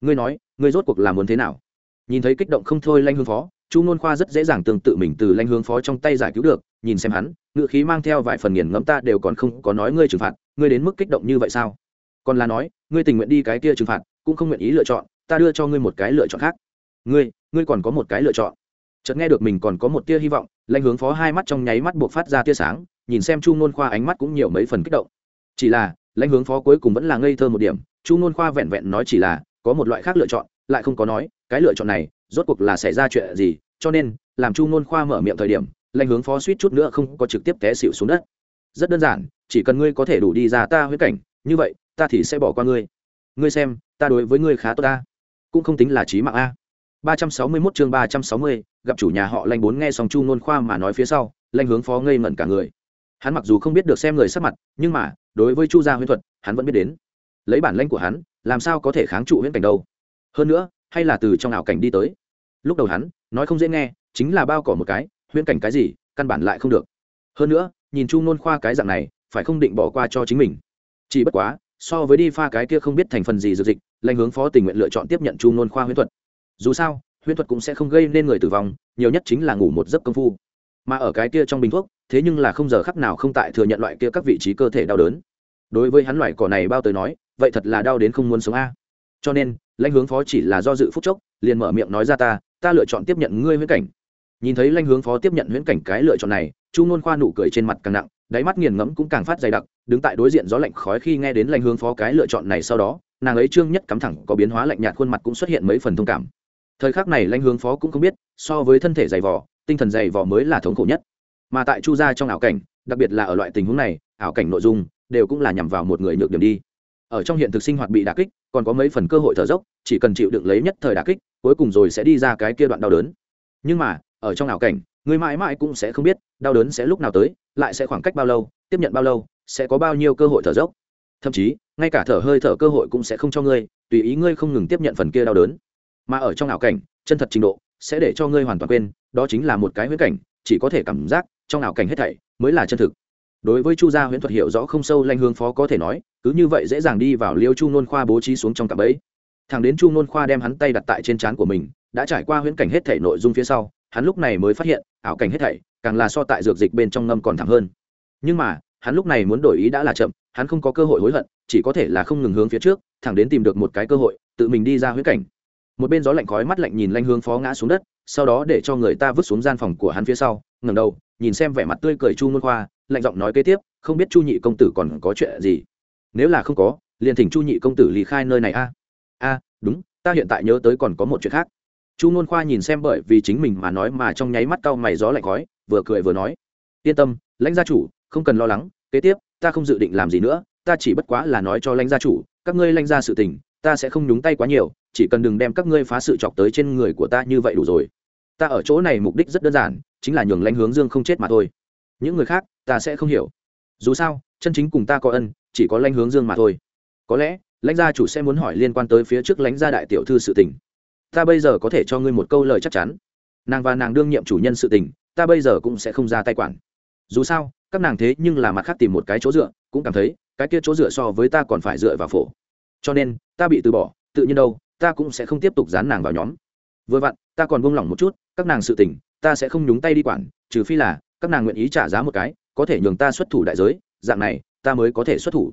Ngươi nói, ngươi rốt cuộc là muốn thế nào? Nhìn thấy kích động không thôi lanh hương phó, chu nôn khoa rất dễ dàng tương tự mình từ lanh hương phó trong tay giải cứu được, nhìn xem hắn ngự khí mang theo vài phần nghiền ngẫm, ta đều còn không có nói ngươi trừng phạt, ngươi đến mức kích động như vậy sao? Còn là nói, ngươi tình nguyện đi cái kia trừng phạt, cũng không nguyện ý lựa chọn, ta đưa cho ngươi một cái lựa chọn khác. Ngươi ngươi còn có một cái lựa chọn. Chợt nghe được mình còn có một tia hy vọng lanh hướng phó hai mắt trong nháy mắt buộc phát ra tia sáng, nhìn xem chu ngôn khoa ánh mắt cũng nhiều mấy phần kích động. Chỉ là, lãnh hướng phó cuối cùng vẫn là ngây thơ một điểm, chu ngôn khoa vẹn vẹn nói chỉ là, có một loại khác lựa chọn, lại không có nói, cái lựa chọn này, rốt cuộc là xảy ra chuyện gì, cho nên, làm chu ngôn khoa mở miệng thời điểm, lãnh hướng phó suýt chút nữa không có trực tiếp té xịu xuống đất. Rất đơn giản, chỉ cần ngươi có thể đủ đi ra ta huyết cảnh, như vậy ta thì sẽ bỏ qua ngươi. Ngươi xem ta đối với ngươi khá tốt ta. Cũng không tính là trí mạng a. 361 chương 360, gặp chủ nhà họ Lanh bốn nghe xong Chu Nôn Khoa mà nói phía sau, Lanh hướng phó ngây ngẩn cả người. Hắn mặc dù không biết được xem người sắc mặt, nhưng mà, đối với chu gia huyễn thuật hắn vẫn biết đến. Lấy bản lĩnh của hắn làm sao có thể kháng trụ huyễn cảnh đâu? Hơn nữa hay là từ trong ảo cảnh đi tới. Lúc đầu hắn nói không dễ nghe chính là bao cỏ một cái huyễn cảnh cái gì căn bản lại không được. Hơn nữa nhìn chu nôn khoa cái dạng này phải không định bỏ qua cho chính mình. Chỉ bất quá so với đi pha cái kia không biết thành phần gì dược dịch, lãnh hướng phó tình nguyện lựa chọn tiếp nhận chu nôn khoa huyễn thuật. Dù sao, huyễn thuật cũng sẽ không gây nên người tử vong, nhiều nhất chính là ngủ một giấc công phu. Mà ở cái kia trong bình thuốc, thế nhưng là không giờ khắc nào không tại thừa nhận loại kia các vị trí cơ thể đau đớn. Đối với hắn loại cỏ này bao tới nói, vậy thật là đau đến không muốn sống a. Cho nên, lãnh hướng phó chỉ là do dự phúc chốc, liền mở miệng nói ra ta ta lựa chọn tiếp nhận ngươi huyễn cảnh. Nhìn thấy lãnh hướng phó tiếp nhận huyễn cảnh cái lựa chọn này, chu nôn khoa nụ cười trên mặt càng nặng đáy mắt nghiền ngẫm cũng càng phát dày đặc, đứng tại đối diện gió lạnh khói khi nghe đến lãnh hướng phó cái lựa chọn này sau đó, nàng ấy trương nhất cắm thẳng, có biến hóa lạnh nhạt khuôn mặt cũng xuất hiện mấy phần thông cảm. Thời khắc này lãnh hướng phó cũng không biết, so với thân thể dày vỏ tinh thần dày vỏ mới là thống khổ nhất. Mà tại chu gia trong ảo cảnh, đặc biệt là ở loại tình huống này, ảo cảnh nội dung đều cũng là nhằm vào một người nhược điểm đi. Ở trong hiện thực sinh hoạt bị đả kích, còn có mấy phần cơ hội thở dốc, chỉ cần chịu đựng lấy nhất thời đả kích, cuối cùng rồi sẽ đi ra cái kia đoạn đau đớn. Nhưng mà, ở trong ảo cảnh người mãi mãi cũng sẽ không biết, đau đớn sẽ lúc nào tới, lại sẽ khoảng cách bao lâu, tiếp nhận bao lâu, sẽ có bao nhiêu cơ hội thở dốc. Thậm chí, ngay cả thở hơi thở cơ hội cũng sẽ không cho ngươi, tùy ý ngươi không ngừng tiếp nhận phần kia đau đớn. Mà ở trong ảo cảnh, chân thật trình độ sẽ để cho ngươi hoàn toàn quên, đó chính là một cái huyễn cảnh, chỉ có thể cảm giác trong ảo cảnh hết thảy mới là chân thực. Đối với chu gia huyễn thuật hiểu rõ không sâu lanh hương phó có thể nói, cứ như vậy dễ dàng đi vào liêu chu nôn khoa bố trí xuống trong cặp ấy thằng đến chu nôn khoa đem hắn tay đặt tại trên trán của mình, đã trải qua huyễn cảnh hết thảy nội dung phía sau, hắn lúc này mới phát hiện ảo cảnh hết thảy, càng là so tại dược dịch bên trong ngâm còn thẳng hơn. Nhưng mà, hắn lúc này muốn đổi ý đã là chậm, hắn không có cơ hội hối hận, chỉ có thể là không ngừng hướng phía trước, thẳng đến tìm được một cái cơ hội, tự mình đi ra huyết cảnh. Một bên gió lạnh khói mắt lạnh nhìn lanh hướng phó ngã xuống đất, sau đó để cho người ta vứt xuống gian phòng của hắn phía sau, ngẩng đầu, nhìn xem vẻ mặt tươi cười chu môn khoa, lạnh giọng nói kế tiếp, không biết chu nhị công tử còn có chuyện gì? Nếu là không có, liền thỉnh chu nhị công tử lý khai nơi này a. A, đúng, ta hiện tại nhớ tới còn có một chuyện khác chu n khoa nhìn xem bởi vì chính mình mà nói mà trong nháy mắt cau mày gió lạnh khói, vừa cười vừa nói, yên tâm, lãnh gia chủ, không cần lo lắng, kế tiếp, ta không dự định làm gì nữa, ta chỉ bất quá là nói cho lãnh gia chủ, các ngươi lãnh gia sự tình, ta sẽ không nhúng tay quá nhiều, chỉ cần đừng đem các ngươi phá sự chọc tới trên người của ta như vậy đủ rồi. Ta ở chỗ này mục đích rất đơn giản, chính là nhường lãnh hướng dương không chết mà thôi. Những người khác, ta sẽ không hiểu. Dù sao, chân chính cùng ta có ân, chỉ có lãnh hướng dương mà thôi. Có lẽ, lãnh gia chủ sẽ muốn hỏi liên quan tới phía trước lãnh gia đại tiểu thư sự tình ta bây giờ có thể cho ngươi một câu lời chắc chắn. Nàng và nàng đương nhiệm chủ nhân sự tình, ta bây giờ cũng sẽ không ra tay quản. Dù sao, các nàng thế nhưng là mặt khác tìm một cái chỗ dựa, cũng cảm thấy, cái kia chỗ dựa so với ta còn phải dựa vào phổ. Cho nên, ta bị từ bỏ, tự nhiên đâu, ta cũng sẽ không tiếp tục dán nàng vào nhóm. Vừa vặn, ta còn buông lỏng một chút, các nàng sự tình, ta sẽ không nhúng tay đi quản, trừ phi là, các nàng nguyện ý trả giá một cái, có thể nhường ta xuất thủ đại giới, dạng này, ta mới có thể xuất thủ.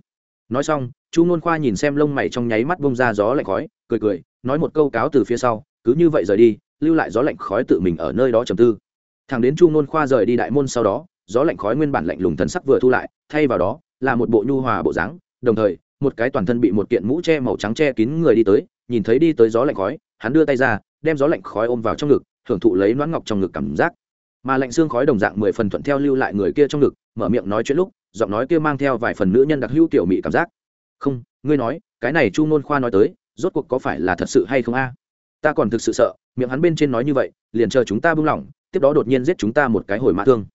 Nói xong, chu ngôn khoa nhìn xem lông mày trong nháy mắt bông ra gió lạnh khói, cười cười nói một câu cáo từ phía sau, cứ như vậy rời đi, lưu lại gió lạnh khói tự mình ở nơi đó trầm tư. Thằng đến chu Nôn khoa rời đi đại môn sau đó, gió lạnh khói nguyên bản lạnh lùng thần sắc vừa thu lại, thay vào đó, là một bộ nhu hòa bộ dáng, đồng thời, một cái toàn thân bị một kiện mũ che màu trắng che kín người đi tới, nhìn thấy đi tới gió lạnh khói, hắn đưa tay ra, đem gió lạnh khói ôm vào trong ngực, hưởng thụ lấy nón ngọc trong ngực cảm giác. Mà lạnh xương khói đồng dạng mười phần thuận theo lưu lại người kia trong ngực, mở miệng nói chuyện lúc, giọng nói kia mang theo vài phần nữ nhân đặc hữu tiểu mị cảm giác. Không, ngươi nói, cái này chu ngôn khoa nói tới rốt cuộc có phải là thật sự hay không a? Ta còn thực sự sợ, miệng hắn bên trên nói như vậy, liền chờ chúng ta buông lỏng, tiếp đó đột nhiên giết chúng ta một cái hồi mã thương.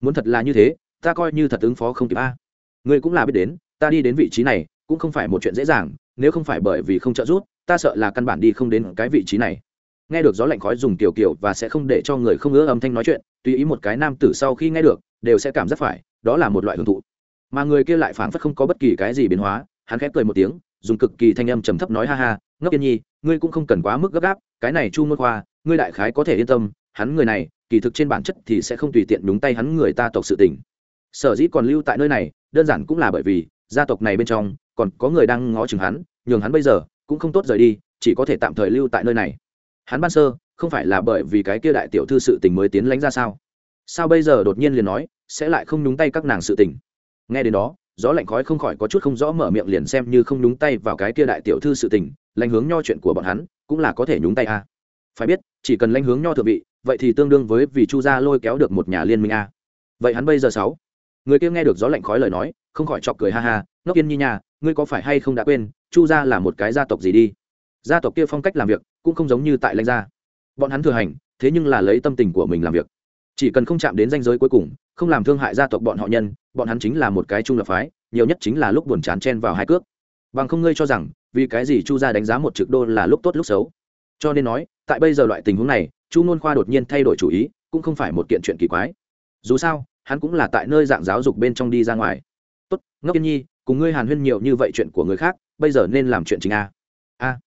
Muốn thật là như thế, ta coi như thật ứng phó không kịp a. Ngươi cũng là biết đến, ta đi đến vị trí này, cũng không phải một chuyện dễ dàng, nếu không phải bởi vì không trợ giúp, ta sợ là căn bản đi không đến cái vị trí này. Nghe được gió lạnh khói dùng kiểu kiểu và sẽ không để cho người không ngỡ âm thanh nói chuyện, tùy ý một cái nam tử sau khi nghe được, đều sẽ cảm giác phải, đó là một loại hưởng thụ. Mà người kia lại phảng phất không có bất kỳ cái gì biến hóa, hắn khép cười một tiếng dùng cực kỳ thanh âm trầm thấp nói ha ha, ngốc yên nhi, ngươi cũng không cần quá mức gấp gáp, cái này chu môn khoa, ngươi đại khái có thể yên tâm, hắn người này, kỳ thực trên bản chất thì sẽ không tùy tiện đúng tay hắn người ta tộc sự tình. Sở dĩ còn lưu tại nơi này, đơn giản cũng là bởi vì, gia tộc này bên trong, còn có người đang ngó chừng hắn, nhường hắn bây giờ cũng không tốt rời đi, chỉ có thể tạm thời lưu tại nơi này. Hắn ban sơ, không phải là bởi vì cái kia đại tiểu thư sự tình mới tiến lánh ra sao? Sao bây giờ đột nhiên liền nói, sẽ lại không nhúng tay các nàng sự tình? Nghe đến đó gió lạnh khói không khỏi có chút không rõ mở miệng liền xem như không nhúng tay vào cái kia đại tiểu thư sự tình lãnh hướng nho chuyện của bọn hắn, cũng là có thể nhúng tay a. Phải biết, chỉ cần lãnh hướng nho thượng vị, vậy thì tương đương với vì chu gia lôi kéo được một nhà liên minh a. Vậy hắn bây giờ sáu? Người kia nghe được gió lạnh khói lời nói, không khỏi chọc cười ha ha, ngốc yên nhi nhà ngươi có phải hay không đã quên, chu gia là một cái gia tộc gì đi? Gia tộc kia phong cách làm việc, cũng không giống như tại lãnh gia. Bọn hắn thừa hành, thế nhưng là lấy tâm tình của mình làm việc. Chỉ cần không chạm đến danh giới cuối cùng, không làm thương hại gia tộc bọn họ nhân bọn hắn chính là một cái trung lập phái, nhiều nhất chính là lúc buồn chán chen vào hai cước. Bằng không ngươi cho rằng, vì cái gì chu gia đánh giá một trực đô là lúc tốt lúc xấu? Cho nên nói, tại bây giờ loại tình huống này, chu nôn khoa đột nhiên thay đổi chủ ý, cũng không phải một kiện chuyện kỳ quái. Dù sao, hắn cũng là tại nơi dạng giáo dục bên trong đi ra ngoài. Tốt, ngốc yên nhi, cùng ngươi hàn huyên nhiều như vậy chuyện của người khác, bây giờ nên làm chuyện chính a. A,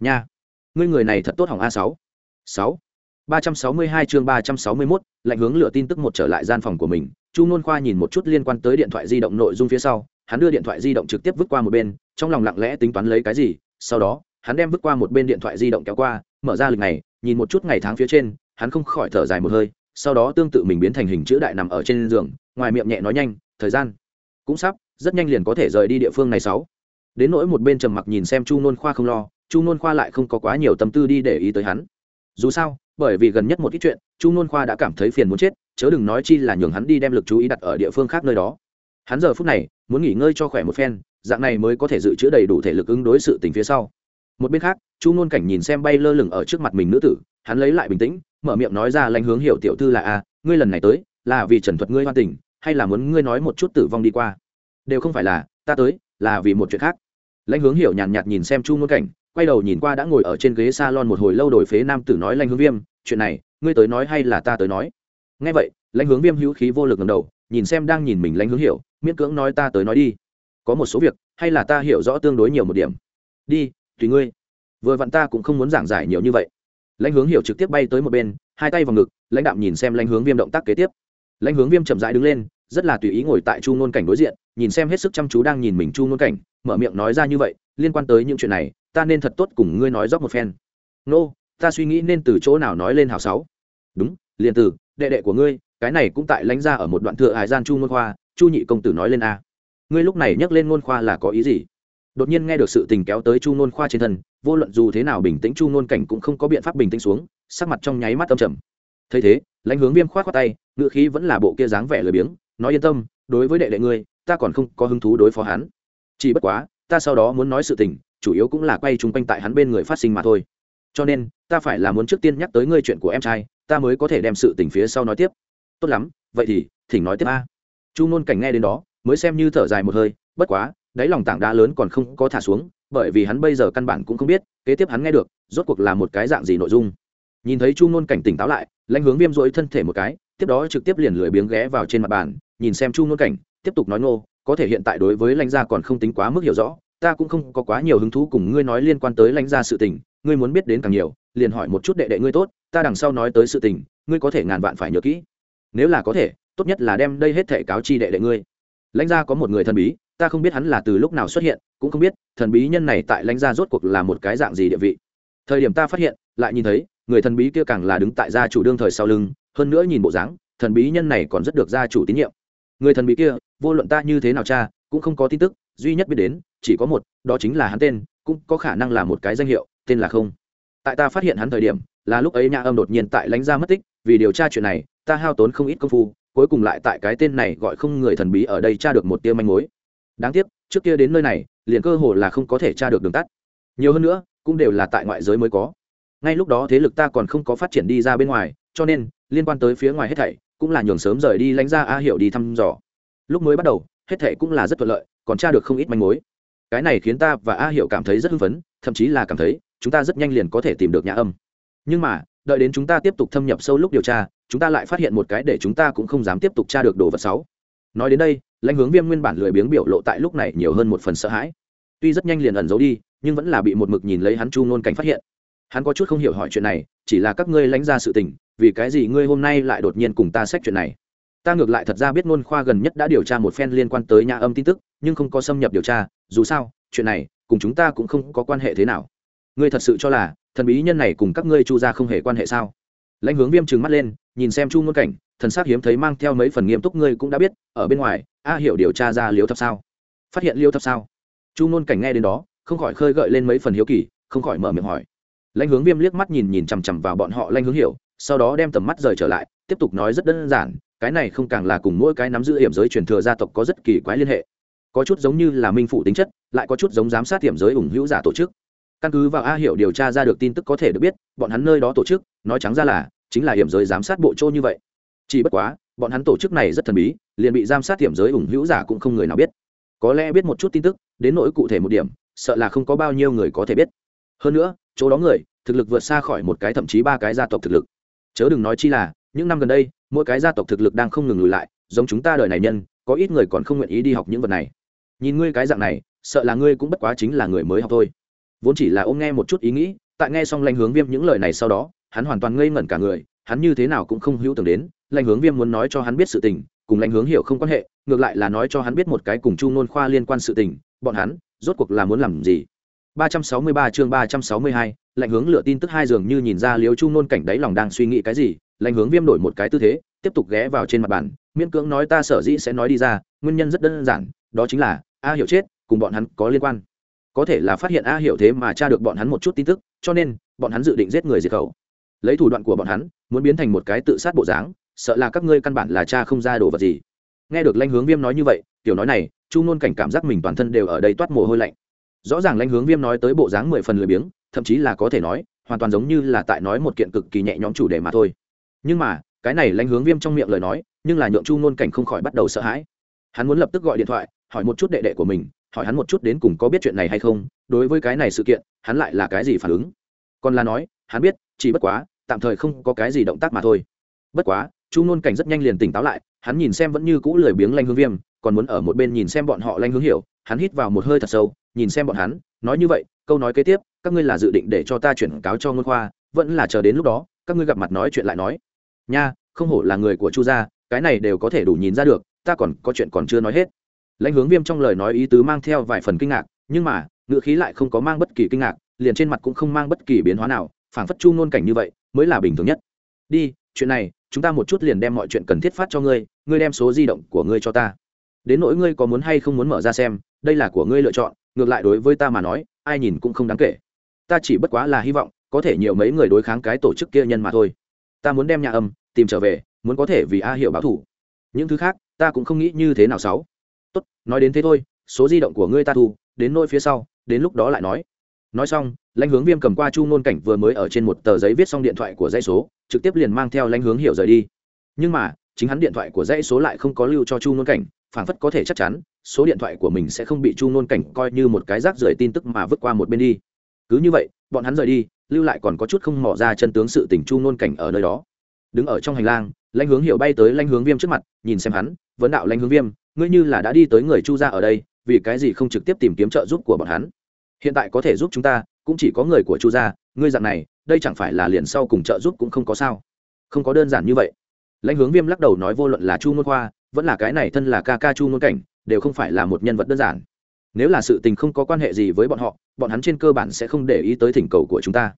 nha. Ngươi người này thật tốt hỏng a sáu. Sáu. Ba trăm sáu mươi hai chương ba trăm sáu mươi mốt lạnh hướng lựa tin tức một trở lại gian phòng của mình chu n khoa nhìn một chút liên quan tới điện thoại di động nội dung phía sau, hắn đưa điện thoại di động trực tiếp vứt qua một bên, trong lòng lặng lẽ tính toán lấy cái gì, sau đó, hắn đem vứt qua một bên điện thoại di động kéo qua, mở ra lịch này, nhìn một chút ngày tháng phía trên, hắn không khỏi thở dài một hơi, sau đó tương tự mình biến thành hình chữ đại nằm ở trên giường, ngoài miệng nhẹ nói nhanh, thời gian cũng sắp, rất nhanh liền có thể rời đi địa phương này sáu. Đến nỗi một bên trầm mặc nhìn xem chu nôn khoa không lo, chu nôn khoa lại không có quá nhiều tâm tư đi để ý tới hắn. Dù sao bởi vì gần nhất một ít chuyện, chu nôn khoa đã cảm thấy phiền muốn chết, chớ đừng nói chi là nhường hắn đi đem lực chú ý đặt ở địa phương khác nơi đó. Hắn giờ phút này, muốn nghỉ ngơi cho khỏe một phen, dạng này mới có thể dự trữ đầy đủ thể lực ứng đối sự tình phía sau. Một bên khác, chu nôn cảnh nhìn xem bay lơ lửng ở trước mặt mình nữ tử, hắn lấy lại bình tĩnh, mở miệng nói ra lãnh hướng hiểu tiểu thư là a, ngươi lần này tới, là vì trần thuật ngươi hoan tình, hay là muốn ngươi nói một chút tử vong đi qua? Đều không phải là, ta tới, là vì một chuyện khác. Lãnh hướng hiểu nhàn nhạt nhìn xem chu nôn cảnh quay đầu nhìn qua đã ngồi ở trên ghế s a lon một hồi lâu đổi phế nam tử nói lãnh hướng viêm, chuyện này, ngươi tới nói hay là ta tới nói? Ngay vậy, lãnh hướng viêm hữu khí vô lực ngầm đầu, nhìn xem đang nhìn mình lãnh hướng hiểu, miễn cưỡng nói ta tới nói đi. Có một số việc, hay là ta hiểu rõ tương đối nhiều một điểm? Đi, tùy ngươi. Vừa vặn ta cũng không muốn giảng giải nhiều như vậy. Lãnh hướng hiểu trực tiếp bay tới một bên, hai tay vào ngực, lãnh đạm nhìn xem lãnh hướng viêm động tác kế tiếp. Lãnh hướng viêm chậm rãi đứng lên, rất là tùy ý ngồi tại chu ngôn cảnh đối diện, nhìn xem hết sức chăm chú đang nhìn mình chu ngôn cảnh, mở miệng nói ra như vậy, liên quan tới những chuyện này ta nên thật tốt cùng ngươi nói dốc một phen. Nô、no, ta suy nghĩ nên từ chỗ nào nói lên hào sáu. Đúng liền từ đệ đệ của ngươi cái này cũng tại lãnh ra ở một đoạn thừa hải gian chu ngôn khoa chu nhị công tử nói lên a. Ngươi lúc này nhắc lên ngôn khoa là có ý gì? Đột nhiên nghe được sự tình kéo tới chu ngôn khoa trên thân vô luận dù thế nào bình tĩnh chu ngôn cảnh cũng không có biện pháp bình tĩnh xuống sắc mặt trong nháy mắt âm trầm. Thấy thế lãnh hướng viêm khoát khoát tay ngựa khí vẫn là bộ kia dáng vẻ lười biếng nói yên tâm đối với đệ đệ ngươi ta còn không có hứng thú đối phó hắn. Chỉ bất quá ta sau đó muốn nói sự tình chủ yếu cũng là quay chung quanh tại hắn bên người phát sinh mà thôi. Cho nên, ta phải là muốn trước tiên nhắc tới ngươi chuyện của em trai, ta mới có thể đem sự tình phía sau nói tiếp. Tốt lắm, vậy thì, thỉnh nói tiếp a. Chu nôn cảnh nghe đến đó, mới xem như thở dài một hơi, bất quá, đáy lòng tảng đá lớn còn không có thả xuống, bởi vì hắn bây giờ căn bản cũng không biết, kế tiếp hắn nghe được, rốt cuộc là một cái dạng gì nội dung. Nhìn thấy chu nôn cảnh tỉnh táo lại, lãnh hướng viêm rỗi thân thể một cái, tiếp đó trực tiếp liền lười biếng ghé vào trên mặt bàn, nhìn xem chu nôn cảnh, tiếp tục nói ngô, có thể hiện tại đối với lãnh gia còn không tính quá mức hiểu rõ ta cũng không có quá nhiều hứng thú cùng ngươi nói liên quan tới lãnh gia sự tình, ngươi muốn biết đến càng nhiều, liền hỏi một chút đệ đệ ngươi tốt, ta đằng sau nói tới sự tình, ngươi có thể ngàn vạn phải nhớ kỹ. Nếu là có thể, tốt nhất là đem đây hết thể cáo chi đệ đệ ngươi. Lãnh gia có một người thần bí, ta không biết hắn là từ lúc nào xuất hiện, cũng không biết, thần bí nhân này tại lãnh gia rốt cuộc là một cái dạng gì địa vị. Thời điểm ta phát hiện, lại nhìn thấy, người thần bí kia càng là đứng tại gia chủ đương thời sau lưng, hơn nữa nhìn bộ dáng, thần bí nhân này còn rất được gia chủ tín nhiệm. Người thần bí kia, vô luận ta như thế nào cha cũng không có tin tức, duy nhất biết đến chỉ có một, đó chính là hắn tên, cũng có khả năng là một cái danh hiệu, tên là không. Tại ta phát hiện hắn thời điểm, là lúc ấy nhà âm đột nhiên tại lãnh gia mất tích, vì điều tra chuyện này, ta hao tốn không ít công phu, cuối cùng lại tại cái tên này gọi không người thần bí ở đây tra được một tia manh mối. Đáng tiếc, trước kia đến nơi này, liền cơ hồ là không có thể tra được đường tắt. Nhiều hơn nữa, cũng đều là tại ngoại giới mới có. Ngay lúc đó thế lực ta còn không có phát triển đi ra bên ngoài, cho nên, liên quan tới phía ngoài hết thảy, cũng là nhường sớm rời đi lãnh ra a hiệu đi thăm dò. Lúc mới bắt đầu, hết thảy cũng là rất thuận lợi, còn tra được không ít manh mối cái này khiến ta và a hiệu cảm thấy rất hưng phấn, thậm chí là cảm thấy chúng ta rất nhanh liền có thể tìm được nhà âm. Nhưng mà, đợi đến chúng ta tiếp tục thâm nhập sâu lúc điều tra, chúng ta lại phát hiện một cái để chúng ta cũng không dám tiếp tục tra được đồ vật sáu nói đến đây, lãnh hướng viêm nguyên bản lười biếng biểu lộ tại lúc này nhiều hơn một phần sợ hãi. Tuy rất nhanh liền ẩn giấu đi, nhưng vẫn là bị một mực nhìn lấy hắn chu nôn cảnh phát hiện. Hắn có chút không hiểu hỏi chuyện này, chỉ là các ngươi lãnh ra sự tình, vì cái gì ngươi hôm nay lại đột nhiên cùng ta xét chuyện này? Ta ngược lại thật ra biết ngôn khoa gần nhất đã điều tra một phen liên quan tới nhà âm tin tức, nhưng không có xâm nhập điều tra dù sao, chuyện này, cùng chúng ta cũng không có quan hệ thế nào. Ngươi thật sự cho là, thần bí nhân này cùng các ngươi chu ra không hề quan hệ sao? Lãnh hướng viêm trừng mắt lên, nhìn xem chu ngôn cảnh, thần s hiếm thấy mang theo mấy phần nghiêm túc, ngươi cũng đã biết, ở bên ngoài, a hiểu điều tra ra liếu thập sao? Phát hiện liêu thập sao? Chu ngôn cảnh nghe đến đó, không khỏi khơi gợi lên mấy phần hiếu kỳ, không khỏi mở miệng hỏi. Lãnh hướng viêm liếc mắt nhìn nhìn chằm chằm vào bọn họ lãnh hướng hiểu, sau đó đem tầm mắt rời trở lại, tiếp tục nói rất đơn giản, cái này không càng là cùng mỗi cái nắm giữ hiểm giới truyền thừa gia tộc có rất kỳ quái liên hệ có chút giống như là minh phụ tính chất, lại có chút giống giám sát hiểm giới ủng hữu giả tổ chức. Căn cứ vào a hiệu điều tra ra được tin tức có thể được biết, bọn hắn nơi đó tổ chức, nói trắng ra là, chính là hiểm giới giám sát bộ chỗ như vậy. Chỉ bất quá, bọn hắn tổ chức này rất thần bí, liền bị giám sát hiểm giới ủng hữu giả cũng không người nào biết. Có lẽ biết một chút tin tức, đến nỗi cụ thể một điểm, sợ là không có bao nhiêu người có thể biết. Hơn nữa, chỗ đó người, thực lực vượt xa khỏi một cái thậm chí ba cái gia tộc thực lực. Chớ đừng nói chi là, những năm gần đây, mỗi cái gia tộc thực lực đang không ngừng lùi lại, giống chúng ta đời này nhân, có ít người còn không nguyện ý đi học những vật này nhìn ngươi cái dạng này sợ là ngươi cũng bất quá chính là người mới học thôi. Vốn chỉ là ôm nghe một chút ý nghĩ tại nghe xong lanh hướng viêm những lời này sau đó hắn hoàn toàn ngây ngẩn cả người hắn như thế nào cũng không hữu tưởng đến lanh hướng viêm muốn nói cho hắn biết sự tình cùng lanh hướng hiểu không quan hệ ngược lại là nói cho hắn biết một cái cùng chu nôn khoa liên quan sự tình bọn hắn rốt cuộc là muốn làm gì? 363 chương 362, lạnh hướng lửa tin tức hai dường như nhìn ra liếu chu nôn cảnh đáy lòng đang suy nghĩ cái gì lạnh hướng viêm đổi một cái tư thế tiếp tục ghé vào trên mặt bàn miễn cưỡng nói ta sở dĩ sẽ nói đi ra nguyên nhân rất đơn giản đó chính là a hiểu chết, cùng bọn hắn có liên quan. Có thể là phát hiện a hiểu thế mà tra được bọn hắn một chút tin tức, cho nên, bọn hắn dự định giết người diệt khẩu. Lấy thủ đoạn của bọn hắn, muốn biến thành một cái tự sát bộ dáng, sợ là các ngươi căn bản là cha không ra đồ vật gì. Nghe được lanh hướng viêm nói như vậy, tiểu nói này, chu nôn cảnh cảm giác mình toàn thân đều ở đây toát mồ hôi lạnh. Rõ ràng lanh hướng viêm nói tới bộ dáng mười phần lười biếng, thậm chí là có thể nói, hoàn toàn giống như là tại nói một kiện cực kỳ nhẹ nhõm chủ đề mà thôi. Nhưng mà, cái này lanh hướng viêm trong miệng lời nói, nhưng là nhượng chu nôn cảnh không khỏi bắt đầu sợ hãi. Hắn muốn lập tức gọi điện thoại hỏi một chút đệ đệ của mình, hỏi hắn một chút đến cùng có biết chuyện này hay không, đối với cái này sự kiện, hắn lại là cái gì phản ứng? Còn là nói, hắn biết, chỉ bất quá, tạm thời không có cái gì động tác mà thôi. Bất quá, chu nôn cảnh rất nhanh liền tỉnh táo lại, hắn nhìn xem vẫn như cũ lười biếng lanh hướng viêm, còn muốn ở một bên nhìn xem bọn họ lanh hướng hiểu, hắn hít vào một hơi thật sâu, nhìn xem bọn hắn, nói như vậy, câu nói kế tiếp, các ngươi là dự định để cho ta chuyển cáo cho ngôn khoa, vẫn là chờ đến lúc đó, các ngươi gặp mặt nói chuyện lại nói. Nha, không hổ là người của chu gia, cái này đều có thể đủ nhìn ra được, ta còn có chuyện còn chưa nói hết lãnh hướng viêm trong lời nói ý tứ mang theo vài phần kinh ngạc, nhưng mà, ngữ khí lại không có mang bất kỳ kinh ngạc, liền trên mặt cũng không mang bất kỳ biến hóa nào, phảng phất chu ngôn cảnh như vậy, mới là bình thường nhất. Đi, chuyện này, chúng ta một chút liền đem mọi chuyện cần thiết phát cho ngươi ngươi đem số di động của ngươi cho ta. Đến nỗi ngươi có muốn hay không muốn mở ra xem, đây là của ngươi lựa chọn, ngược lại đối với ta mà nói, ai nhìn cũng không đáng kể. Ta chỉ bất quá là hy vọng, có thể nhiều mấy người đối kháng cái tổ chức kia nhân mà thôi. Ta muốn đem nhà âm, tìm trở về, muốn có thể vì a hiệu báo thủ. Những thứ khác, ta cũng không nghĩ như thế nào sáu tốt, nói đến thế thôi, số di động của ngươi ta thu, đến nôi phía sau, đến lúc đó lại nói. Nói xong, lãnh hướng viêm cầm qua chu ngôn cảnh vừa mới ở trên một tờ giấy viết xong điện thoại của dãy số, trực tiếp liền mang theo lãnh hướng hiểu rời đi. Nhưng mà, chính hắn điện thoại của dãy số lại không có lưu cho chu ngôn cảnh, phảng phất có thể chắc chắn, số điện thoại của mình sẽ không bị chu ngôn cảnh coi như một cái rác rưởi tin tức mà vứt qua một bên đi. Cứ như vậy, bọn hắn rời đi, lưu lại còn có chút không mỏ ra chân tướng sự tình chu ngôn cảnh ở nơi đó. Đứng ở trong hành lang, lãnh hướng hiểu bay tới lãnh hướng viêm trước mặt, nhìn xem hắn, vấn đạo lãnh hướng viêm ngươi như là đã đi tới người chu gia ở đây, vì cái gì không trực tiếp tìm kiếm trợ giúp của bọn hắn? Hiện tại có thể giúp chúng ta, cũng chỉ có người của chu gia, ngươi dạng này, đây chẳng phải là liền sau cùng trợ giúp cũng không có sao? Không có đơn giản như vậy. Lãnh hướng viêm lắc đầu nói vô luận là chu ngôn khoa, vẫn là cái này thân là ca ca chu ngôn cảnh, đều không phải là một nhân vật đơn giản. Nếu là sự tình không có quan hệ gì với bọn họ, bọn hắn trên cơ bản sẽ không để ý tới thỉnh cầu của chúng ta.